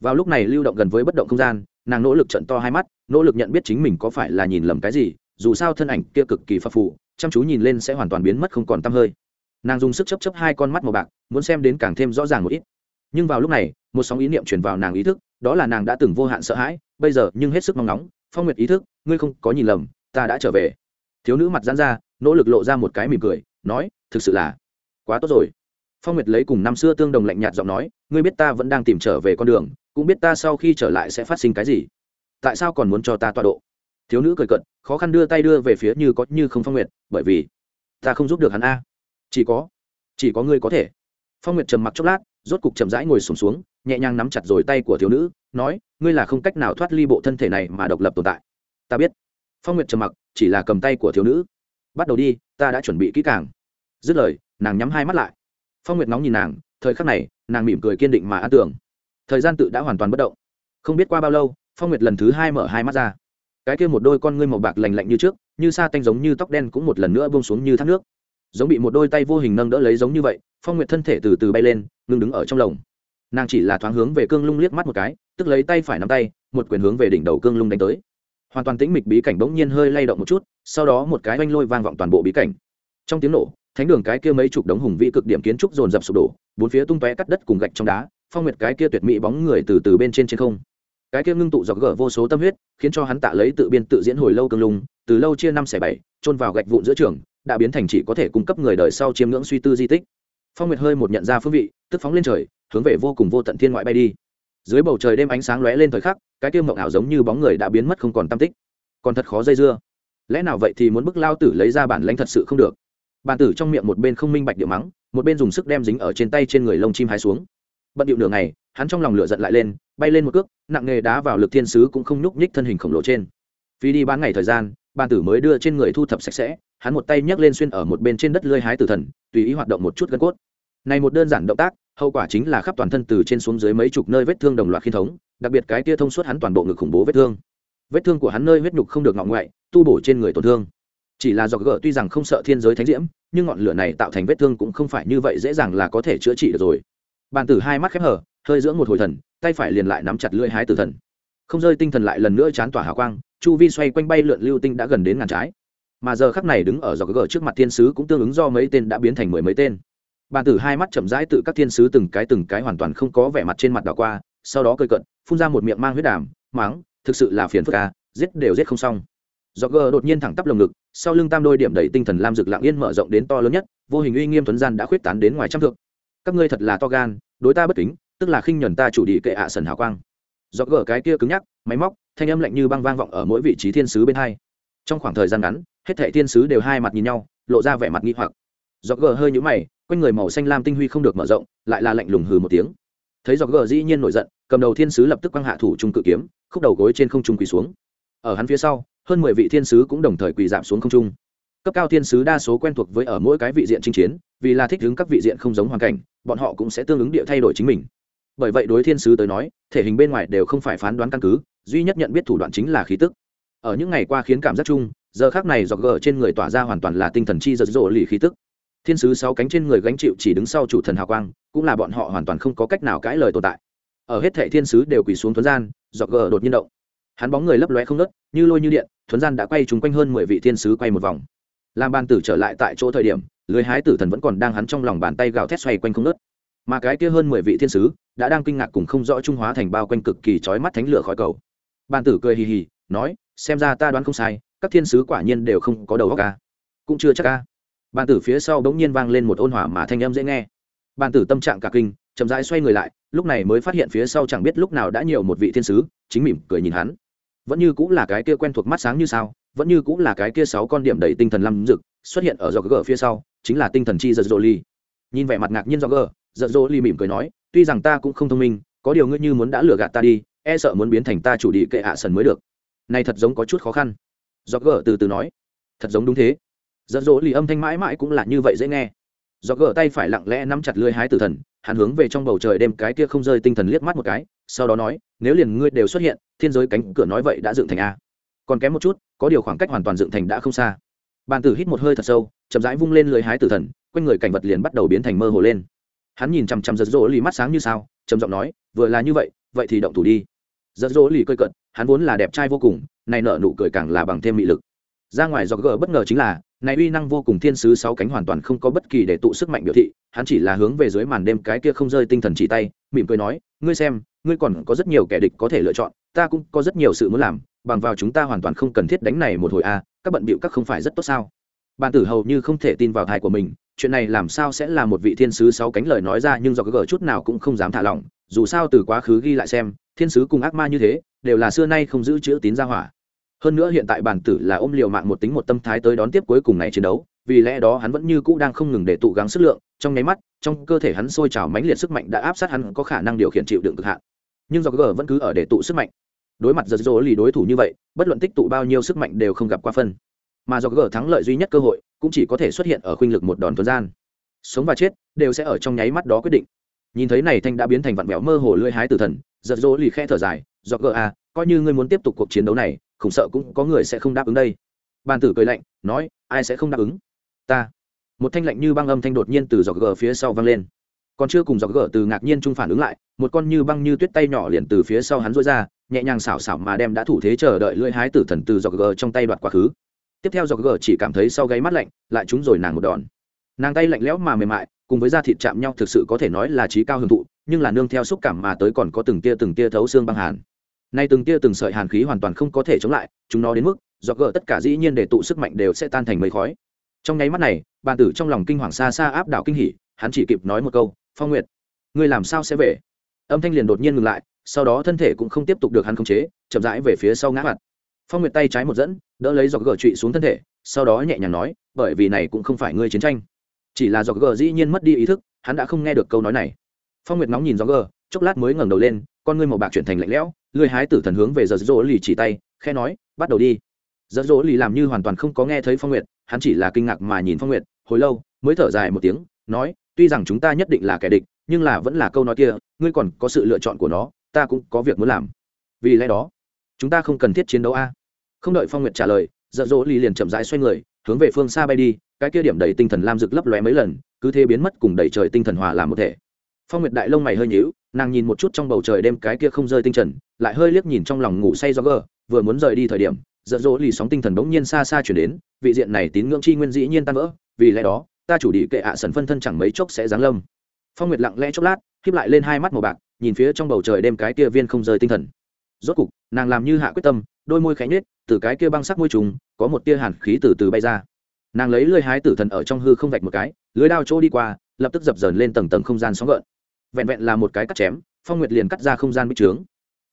Vào lúc này lưu động gần với bất động không gian, nàng nỗ lực trận to hai mắt, nỗ lực nhận biết chính mình có phải là nhìn lầm cái gì, dù sao thân ảnh kia cực kỳ phập phù, chăm chú nhìn lên sẽ hoàn toàn biến mất không còn t hơi. Nàng dùng sức chấp chấp hai con mắt màu bạc, muốn xem đến càng thêm rõ ràng một ít. Nhưng vào lúc này, một sóng ý niệm truyền vào nàng ý thức, đó là nàng đã từng vô hạn sợ hãi, bây giờ nhưng hết sức mong nóng phong nguyệt ý thức, ngươi không có nhìn lầm, ta đã trở về. Thiếu nữ mặt dán ra, nỗ lực lộ ra một cái mỉm cười, nói, thực sự là quá tốt rồi phong nguyệt lấy cùng năm xưa tương đồng lạnh nhạt giọng nói ngươi biết ta vẫn đang tìm trở về con đường cũng biết ta sau khi trở lại sẽ phát sinh cái gì. Tại sao còn muốn cho ta tọa độ? Thiếu nữ cười cận khó khăn đưa tay đưa về phía như có như không phong nguyệt bởi vì ta không giúp được hắn a. Chỉ có chỉ có ngươi có thể. Phong nguyệt trầm mặc chốc lát rốt cục chậm rãi ngồi sùng xuống, xuống nhẹ nhàng nắm chặt rồi tay của thiếu nữ nói ngươi là không cách nào thoát ly bộ thân thể này mà độc lập tồn tại. Ta biết. Phong nguyệt trầm mặc chỉ là cầm tay của thiếu nữ. Bắt đầu đi ta đã chuẩn bị kỹ càng. Dứt lời nàng nhắm hai mắt lại phong nguyệt nóng nhìn nàng, thời khắc này, nàng mỉm cười kiên định mà an tưởng. Thời gian tự đã hoàn toàn bất động. Không biết qua bao lâu, phong nguyệt lần thứ hai mở hai mắt ra. Cái kia một đôi con ngươi màu bạc lành lạnh như trước, như sa tanh giống như tóc đen cũng một lần nữa bông xuống như thác nước. Giống bị một đôi tay vô hình nâng đỡ lấy giống như vậy, phong nguyệt thân thể từ từ bay lên, ngưng đứng ở trong lồng. Nàng chỉ là thoáng hướng về cương lung liếc mắt một cái, tức lấy tay phải nắm tay, một quyền hướng về đỉnh đầu cương lung đánh tới. Hoàn toàn tĩnh mịch bí cảnh bỗng nhiên hơi lay động một chút, sau đó một cái oanh lôi vang vọng toàn bộ bí cảnh. Trong tiếng nổ thánh đường cái kia mấy chục đống hùng vĩ cực điểm kiến trúc dồn dập sụp đổ, bốn phía tung tóe cắt đất cùng gạch trong đá, phong nguyệt cái kia tuyệt mỹ bóng người từ từ bên trên trên không. Cái kia ngưng tụ dọc gỡ vô số tâm huyết, khiến cho hắn tạ lấy tự biên tự diễn hồi lâu cương lung, từ lâu chia năm xẻ bảy trôn vào gạch vụn giữa trường, đã biến thành chỉ có thể cung cấp người đời sau chiêm ngưỡng suy tư di tích. Phong nguyệt hơi một nhận ra phương vị, tức phóng lên trời, hướng về vô cùng vô tận thiên ngoại bay đi. Dưới bầu trời đêm ánh sáng lóe lên thời khắc, cái kia mộng ảo giống như bóng người đã biến mất không còn tam tích. Còn thật khó dây dưa. Lẽ nào vậy thì muốn bức lao tử lấy ra bản lãnh thật sự không được? Bàn tử trong miệng một bên không minh bạch điệu mắng, một bên dùng sức đem dính ở trên tay trên người lông chim hái xuống. Bận điệu nửa ngày, hắn trong lòng lửa giận lại lên, bay lên một cước, nặng nghề đá vào lực thiên sứ cũng không nhúc nhích thân hình khổng lồ trên. Vì đi bán ngày thời gian, bàn tử mới đưa trên người thu thập sạch sẽ, hắn một tay nhấc lên xuyên ở một bên trên đất lơi hái tử thần, tùy ý hoạt động một chút gân cốt. Này một đơn giản động tác, hậu quả chính là khắp toàn thân từ trên xuống dưới mấy chục nơi vết thương đồng loạt khiên thống, đặc biệt cái tia thông suốt hắn toàn bộ ngực khủng bố vết thương. Vết thương của hắn nơi huyết nhục không được ngọng ngoại, tu bổ trên người tổn thương chỉ là do gỡ tuy rằng không sợ thiên giới thánh diễm, nhưng ngọn lửa này tạo thành vết thương cũng không phải như vậy dễ dàng là có thể chữa trị được rồi. Bàn tử hai mắt khép hở hơi dưỡng một hồi thần, tay phải liền lại nắm chặt lưỡi hái tử thần. Không rơi tinh thần lại lần nữa chán tỏa hào quang, chu vi xoay quanh bay lượn lưu tinh đã gần đến ngàn trái. Mà giờ khắc này đứng ở dọc gờ trước mặt thiên sứ cũng tương ứng do mấy tên đã biến thành mười mấy tên. Bàn tử hai mắt chậm rãi tự các thiên sứ từng cái từng cái hoàn toàn không có vẻ mặt trên mặt đỏ qua, sau đó cười cận phun ra một miệng mang huyết đàm máng thực sự là phiền phức à giết đều giết không xong do gờ đột nhiên thẳng tắp lồng ngực, sau lưng tam đôi điểm đầy tinh thần lam rực lạng yên mở rộng đến to lớn nhất, vô hình uy nghiêm tuấn gian đã khuyết tán đến ngoài trăm thượng các ngươi thật là to gan, đối ta bất kính, tức là khinh nhuần ta chủ đi kệ ạ sần hào quang. Do gờ cái kia cứng nhắc, máy móc, thanh âm lạnh như băng vang vọng ở mỗi vị trí thiên sứ bên hai. Trong khoảng thời gian ngắn, hết thệ thiên sứ đều hai mặt nhìn nhau, lộ ra vẻ mặt nghi hoặc. Do gờ hơi nhũ mày, quanh người màu xanh lam tinh huy không được mở rộng, lại là lạnh lùng hừ một tiếng. Thấy do gờ dĩ nhiên nổi giận, cầm đầu thiên sứ lập tức quăng hạ thủ trung cự kiếm, khúc đầu gối trên không trung quỳ xuống. Ở hắn phía sau hơn mười vị thiên sứ cũng đồng thời quỳ giảm xuống không trung. Cấp cao thiên sứ đa số quen thuộc với ở mỗi cái vị diện chinh chiến, vì là thích ứng các vị diện không giống hoàn cảnh, bọn họ cũng sẽ tương ứng địa thay đổi chính mình. Bởi vậy đối thiên sứ tới nói, thể hình bên ngoài đều không phải phán đoán căn cứ, duy nhất nhận biết thủ đoạn chính là khí tức. Ở những ngày qua khiến cảm giác chung, giờ khác này dọc gờ trên người tỏa ra hoàn toàn là tinh thần chi giật rộ lì khí tức. Thiên sứ sáu cánh trên người gánh chịu chỉ đứng sau chủ thần hào quang, cũng là bọn họ hoàn toàn không có cách nào cãi lời tồn tại. Ở hết thệ thiên sứ đều quỳ xuống thuấn gian, dọc gờ đột nhiên động hắn bóng người lấp lóe không nớt như lôi như điện, thuấn gian đã quay trúng quanh hơn mười vị thiên sứ quay một vòng. Làm bàn tử trở lại tại chỗ thời điểm, lưới hái tử thần vẫn còn đang hắn trong lòng bàn tay gào thét xoay quanh không nớt mà cái kia hơn mười vị thiên sứ, đã đang kinh ngạc cùng không rõ trung hóa thành bao quanh cực kỳ trói mắt thánh lửa khỏi cầu. Bàn tử cười hì hì, nói, xem ra ta đoán không sai, các thiên sứ quả nhiên đều không có đầu óc ca cũng chưa chắc ca bàn tử phía sau bỗng nhiên vang lên một ôn hỏa mà thanh âm dễ nghe. Bàn tử tâm trạng cả kinh, chậm rãi xoay người lại, lúc này mới phát hiện phía sau chẳng biết lúc nào đã nhiều một vị thiên sứ, chính mỉm cười nhìn hắn vẫn như cũng là cái kia quen thuộc mắt sáng như sao, vẫn như cũng là cái kia sáu con điểm đầy tinh thần lâm rực xuất hiện ở do gờ phía sau, chính là tinh thần chi giật rô ly nhìn vẻ mặt ngạc nhiên do gờ, giật rô ly mỉm cười nói, tuy rằng ta cũng không thông minh, có điều ngươi như muốn đã lừa gạt ta đi e sợ muốn biến thành ta chủ đi kệ hạ sần mới được. Này thật giống có chút khó khăn. Do gờ từ từ nói, thật giống đúng thế. Giật rô ly âm thanh mãi mãi cũng là như vậy dễ nghe. Do gờ tay phải lặng lẽ nắm chặt lưỡi hái tử thần, hắn hướng về trong bầu trời đem cái kia không rơi tinh thần liếc mắt một cái, sau đó nói, nếu liền ngươi đều xuất hiện thiên giới cánh cửa nói vậy đã dựng thành a. Còn kém một chút, có điều khoảng cách hoàn toàn dựng thành đã không xa. Bàn tử hít một hơi thật sâu, chậm rãi vung lên lưới hái tử thần, quanh người cảnh vật liền bắt đầu biến thành mơ hồ lên. Hắn nhìn chằm chằm giật rỗ lì mắt sáng như sao, trầm giọng nói, vừa là như vậy vậy thì động thủ đi. Giật rỗ lì cơi cận hắn vốn là đẹp trai vô cùng, nay nở nụ cười càng là bằng thêm mị lực. Ra ngoài do gỡ bất ngờ chính là, này uy năng vô cùng thiên sứ sáu cánh hoàn toàn không có bất kỳ để tụ sức mạnh biểu thị, hắn chỉ là hướng về dưới màn đêm cái kia không rơi tinh thần chỉ tay, mỉm cười nói, ngươi xem, ngươi còn có rất nhiều kẻ địch có thể lựa chọn ta cũng có rất nhiều sự muốn làm, bằng vào chúng ta hoàn toàn không cần thiết đánh này một hồi a, các bận bịu các không phải rất tốt sao? Bàn tử hầu như không thể tin vào thai của mình, chuyện này làm sao sẽ là một vị thiên sứ sáu cánh lời nói ra nhưng do cái gở chút nào cũng không dám thả lỏng, dù sao từ quá khứ ghi lại xem, thiên sứ cùng ác ma như thế, đều là xưa nay không giữ chữ tín ra hỏa. Hơn nữa hiện tại bản tử là ôm liều mạng một tính một tâm thái tới đón tiếp cuối cùng này chiến đấu, vì lẽ đó hắn vẫn như cũ đang không ngừng để tụ gắng sức lượng, trong nháy mắt, trong cơ thể hắn sôi trào mãnh liệt sức mạnh đã áp sát hắn có khả năng điều khiển chịu đựng cực hạn nhưng do gờ vẫn cứ ở để tụ sức mạnh. Đối mặt giật dỗ lì đối thủ như vậy, bất luận tích tụ bao nhiêu sức mạnh đều không gặp qua phân. Mà do gờ thắng lợi duy nhất cơ hội, cũng chỉ có thể xuất hiện ở khuynh lực một đòn thuần gian. Sống và chết, đều sẽ ở trong nháy mắt đó quyết định. Nhìn thấy này thanh đã biến thành vặn vẹo mơ hồ lưỡi hái tử thần giật dỗ lì khe thở dài, do gờ a à, coi như ngươi muốn tiếp tục cuộc chiến đấu này, khủng sợ cũng có người sẽ không đáp ứng đây. Bàn tử cười lạnh, nói, ai sẽ không đáp ứng? Ta. Một thanh lạnh như băng âm thanh đột nhiên từ giọt gờ phía sau vang lên còn chưa cùng dọc gờ từ ngạc nhiên trung phản ứng lại, một con như băng như tuyết tay nhỏ liền từ phía sau hắn rối ra, nhẹ nhàng xảo xảo mà đem đã thủ thế chờ đợi lưỡi hái tử thần từ dọc gờ trong tay đoạt quá khứ. Tiếp theo dọc gờ chỉ cảm thấy sau gáy mắt lạnh, lại trúng rồi nàng một đòn. Nàng tay lạnh lẽo mà mềm mại, cùng với da thịt chạm nhau thực sự có thể nói là trí cao hưởng thụ, nhưng là nương theo xúc cảm mà tới còn có từng tia từng tia thấu xương băng hàn. Nay từng tia từng sợi hàn khí hoàn toàn không có thể chống lại, chúng nó đến mức, dọc gỡ tất cả dĩ nhiên để tụ sức mạnh đều sẽ tan thành mây khói. Trong nháy mắt này, bàn tử trong lòng kinh hoàng xa xa áp đảo kinh hỉ, hắn chỉ kịp nói một câu phong nguyệt, ngươi làm sao sẽ về? Âm thanh liền đột nhiên ngừng lại, sau đó thân thể cũng không tiếp tục được hắn khống chế, chậm rãi về phía sau ngã mặt. Phong nguyệt tay trái một dẫn, đỡ lấy dọc gờ trụy xuống thân thể, sau đó nhẹ nhàng nói, bởi vì này cũng không phải ngươi chiến tranh. Chỉ là dọc gờ dĩ nhiên mất đi ý thức, hắn đã không nghe được câu nói này. Phong nguyệt nóng nhìn dọc gờ, chốc lát mới ngẩng đầu lên, con ngươi màu bạc chuyển thành lạnh lẽo, lười hái tử thần hướng về giật dỗ lì chỉ tay khe nói, bắt đầu đi. Giật dỗ lì làm như hoàn toàn không có nghe thấy phong nguyệt, hắn chỉ là kinh ngạc mà nhìn phong nguyệt, hồi lâu, mới thở dài một tiếng, nói tuy rằng chúng ta nhất định là kẻ địch, nhưng là vẫn là câu nói kia, ngươi còn có sự lựa chọn của nó, ta cũng có việc muốn làm. Vì lẽ đó, chúng ta không cần thiết chiến đấu a. Không đợi phong nguyệt trả lời dợ dỗ lì liền chậm rãi xoay người, hướng về phương xa bay đi, cái kia điểm đầy tinh thần lam rực lấp lóe mấy lần, cứ thế biến mất cùng đầy trời tinh thần hòa làm một thể. Phong nguyệt đại lông mày hơi nhíu, nàng nhìn một chút trong bầu trời đêm cái kia không rơi tinh trần, lại hơi liếc nhìn trong lòng ngủ say do gờ, vừa muốn rời đi thời điểm dợ dỗ lì sóng tinh thần bỗng nhiên xa xa chuyển đến, vị diện này tín ngưỡng chi nguyên dĩ nhiên tan vỡ, vì lẽ đó ta chủ đi kệ ạ à sần phân thân chẳng mấy chốc sẽ giáng lâm. Phong nguyệt lặng lẽ chốc lát khiếp lại lên hai mắt màu bạc, nhìn phía trong bầu trời đêm cái kia viên không rơi tinh thần. Rốt cục, nàng làm như hạ quyết tâm, đôi môi khẽ nhếch, từ cái kia băng sắc môi trùng, có một tia hàn khí từ từ bay ra. Nàng lấy lưỡi hái tử thần ở trong hư không vạch một cái, lưới đao chỗ đi qua, lập tức dập dờn lên tầng tầng không gian sóng gợn. Vẹn vẹn là một cái cắt chém, phong nguyệt liền cắt ra không gian bích trướng.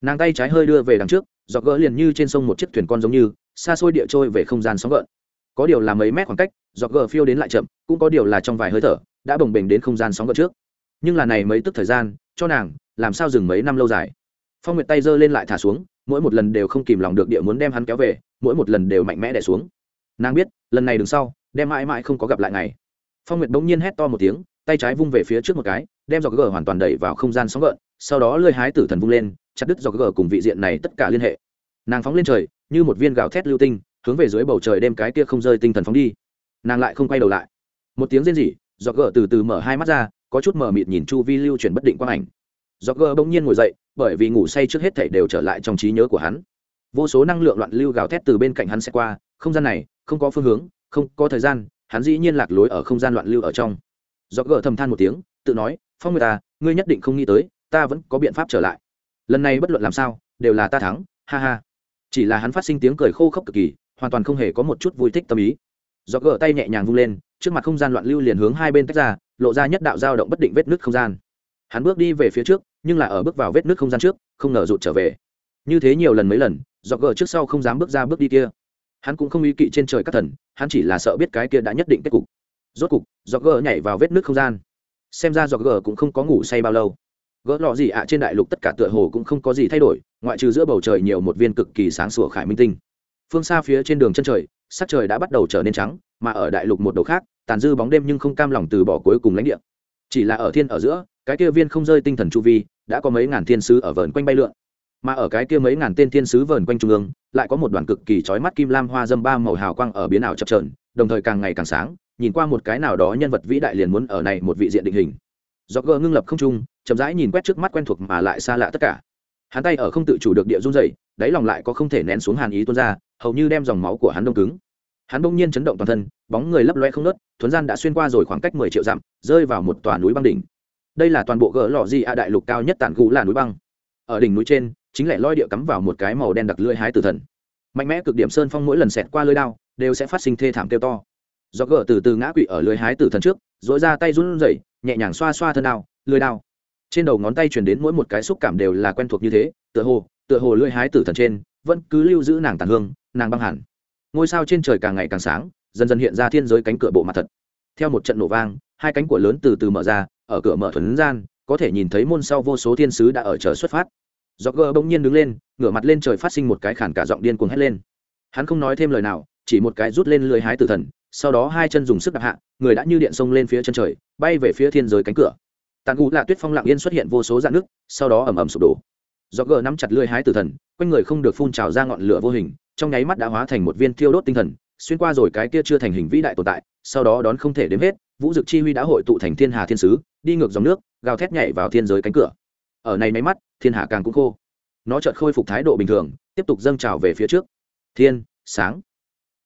Nàng tay trái hơi đưa về đằng trước, dọc gỡ liền như trên sông một chiếc thuyền con giống như, xa xôi địa trôi về không gian sóng gợn có điều là mấy mét khoảng cách, dọc gờ phiêu đến lại chậm, cũng có điều là trong vài hơi thở, đã bồng bềnh đến không gian sóng gợn trước. Nhưng là này mấy tức thời gian, cho nàng, làm sao dừng mấy năm lâu dài? Phong nguyệt tay giơ lên lại thả xuống, mỗi một lần đều không kìm lòng được địa muốn đem hắn kéo về, mỗi một lần đều mạnh mẽ đẻ xuống. Nàng biết, lần này đứng sau, đem mãi mãi không có gặp lại ngày. Phong nguyệt bỗng nhiên hét to một tiếng, tay trái vung về phía trước một cái, đem dọc gờ hoàn toàn đẩy vào không gian sóng gợn, sau đó lơi hái tử thần vung lên, chặt đứt dọc gờ cùng vị diện này tất cả liên hệ. Nàng phóng lên trời, như một viên gạo thét lưu tinh hướng về dưới bầu trời đem cái kia không rơi tinh thần phóng đi. Nàng lại không quay đầu lại. Một tiếng rên rỉ dọc gờ từ từ mở hai mắt ra, có chút mờ mịt nhìn chu vi lưu chuyển bất định quang ảnh. Dọc gờ bỗng nhiên ngồi dậy, bởi vì ngủ say trước hết thảy đều trở lại trong trí nhớ của hắn. Vô số năng lượng loạn lưu gào thét từ bên cạnh hắn sẽ qua, không gian này, không có phương hướng, không có thời gian, hắn dĩ nhiên lạc lối ở không gian loạn lưu ở trong. Do gờ thầm than một tiếng, tự nói, phong người ta à, ngươi nhất định không nghĩ tới, ta vẫn có biện pháp trở lại. Lần này bất luận làm sao, đều là ta thắng, ha ha. Chỉ là hắn phát sinh tiếng cười khô khốc cực kỳ hoàn toàn không hề có một chút vui thích tâm ý. Do gỡ tay nhẹ nhàng vung lên, trước mặt không gian loạn lưu liền hướng hai bên tách ra, lộ ra nhất đạo dao động bất định vết nứt không gian. Hắn bước đi về phía trước, nhưng là ở bước vào vết nứt không gian trước, không ngờ rụt trở về. Như thế nhiều lần mấy lần do gỡ trước sau không dám bước ra bước đi kia. Hắn cũng không ý kỵ trên trời các thần, hắn chỉ là sợ biết cái kia đã nhất định kết cục. Rốt cục do gỡ nhảy vào vết nước không gian. Xem ra do gỡ cũng không có ngủ say bao lâu. Gỡ lọ gì ạ, trên đại lục tất cả tựa hồ cũng không có gì thay đổi, ngoại trừ giữa bầu trời nhiều một viên cực kỳ sáng sủa khải minh tinh phương xa phía trên đường chân trời, sắc trời đã bắt đầu trở nên trắng, mà ở đại lục một đầu khác, tàn dư bóng đêm nhưng không cam lòng từ bỏ cuối cùng lãnh địa. Chỉ là ở thiên ở giữa, cái kia viên không rơi tinh thần chu vi, đã có mấy ngàn thiên sứ ở vờn quanh bay lượn. Mà ở cái kia mấy ngàn tên thiên sứ vờn quanh trung ương, lại có một đoàn cực kỳ chói mắt kim lam hoa dâm ba màu hào quang ở biến ảo chập trờn đồng thời càng ngày càng sáng, nhìn qua một cái nào đó nhân vật vĩ đại liền muốn ở này một vị diện định hình. Do gờ ngưng lập không trung, chậm rãi nhìn quét trước mắt quen thuộc mà lại xa lạ tất cả hắn tay ở không tự chủ được địa run dày đáy lòng lại có không thể nén xuống hàn ý tuôn ra, hầu như đem dòng máu của hắn đông cứng. Hắn bỗng nhiên chấn động toàn thân, bóng người lấp loe không nớt thuấn gian đã xuyên qua rồi khoảng cách mười triệu dặm, rơi vào một tòa núi băng đỉnh. Đây là toàn bộ gỡ lò di a đại lục cao nhất tản gũ là núi băng. Ở đỉnh núi trên, chính lại loi địa cắm vào một cái màu đen đặc lưỡi hái tử thần. Mạnh mẽ cực điểm sơn phong mỗi lần xẹt qua lưỡi đao, đều sẽ phát sinh thê thảm kêu to. Do gỡ từ từ ngã quỵ ở lưỡi hái tử thần trước dỗi ra tay run rẩy, nhẹ nhàng xoa xoa thân đao, lưỡi đao trên đầu ngón tay truyền đến mỗi một cái xúc cảm đều là quen thuộc như thế, tựa hồ tựa hồ lưỡi hái tử thần trên, vẫn cứ lưu giữ nàng tàn hương, nàng băng hẳn. Ngôi sao trên trời càng ngày càng sáng, dần dần hiện ra thiên giới cánh cửa bộ mặt thật. Theo một trận nổ vang, hai cánh cửa lớn từ từ mở ra, ở cửa mở thuần gian, có thể nhìn thấy môn sau vô số thiên sứ đã ở chờ xuất phát. Do gờ bỗng nhiên đứng lên, ngửa mặt lên trời phát sinh một cái khản cả giọng điên cuồng hét lên. Hắn không nói thêm lời nào, chỉ một cái rút lên lưới hái tử thần, sau đó hai chân dùng sức đạp hạ, người đã như điện xông lên phía chân trời, bay về phía thiên giới cánh cửa tàn ngũ là tuyết phong lặng yên xuất hiện vô số dạng nước sau đó ẩm ẩm sụp đổ. Do gờ nắm chặt lưới hái tử thần, quanh người không được phun trào ra ngọn lửa vô hình, trong nháy mắt đã hóa thành một viên thiêu đốt tinh thần, xuyên qua rồi cái kia chưa thành hình vĩ đại tồn tại, sau đó đón không thể đếm hết, vũ dực chi huy đã hội tụ thành thiên hà thiên sứ, đi ngược dòng nước, gào thét nhảy vào thiên giới cánh cửa. Ở này máy mắt, thiên hà càng cũng khô. Nó chợt khôi phục thái độ bình thường, tiếp tục dâng trào về phía trước. Thiên, sáng.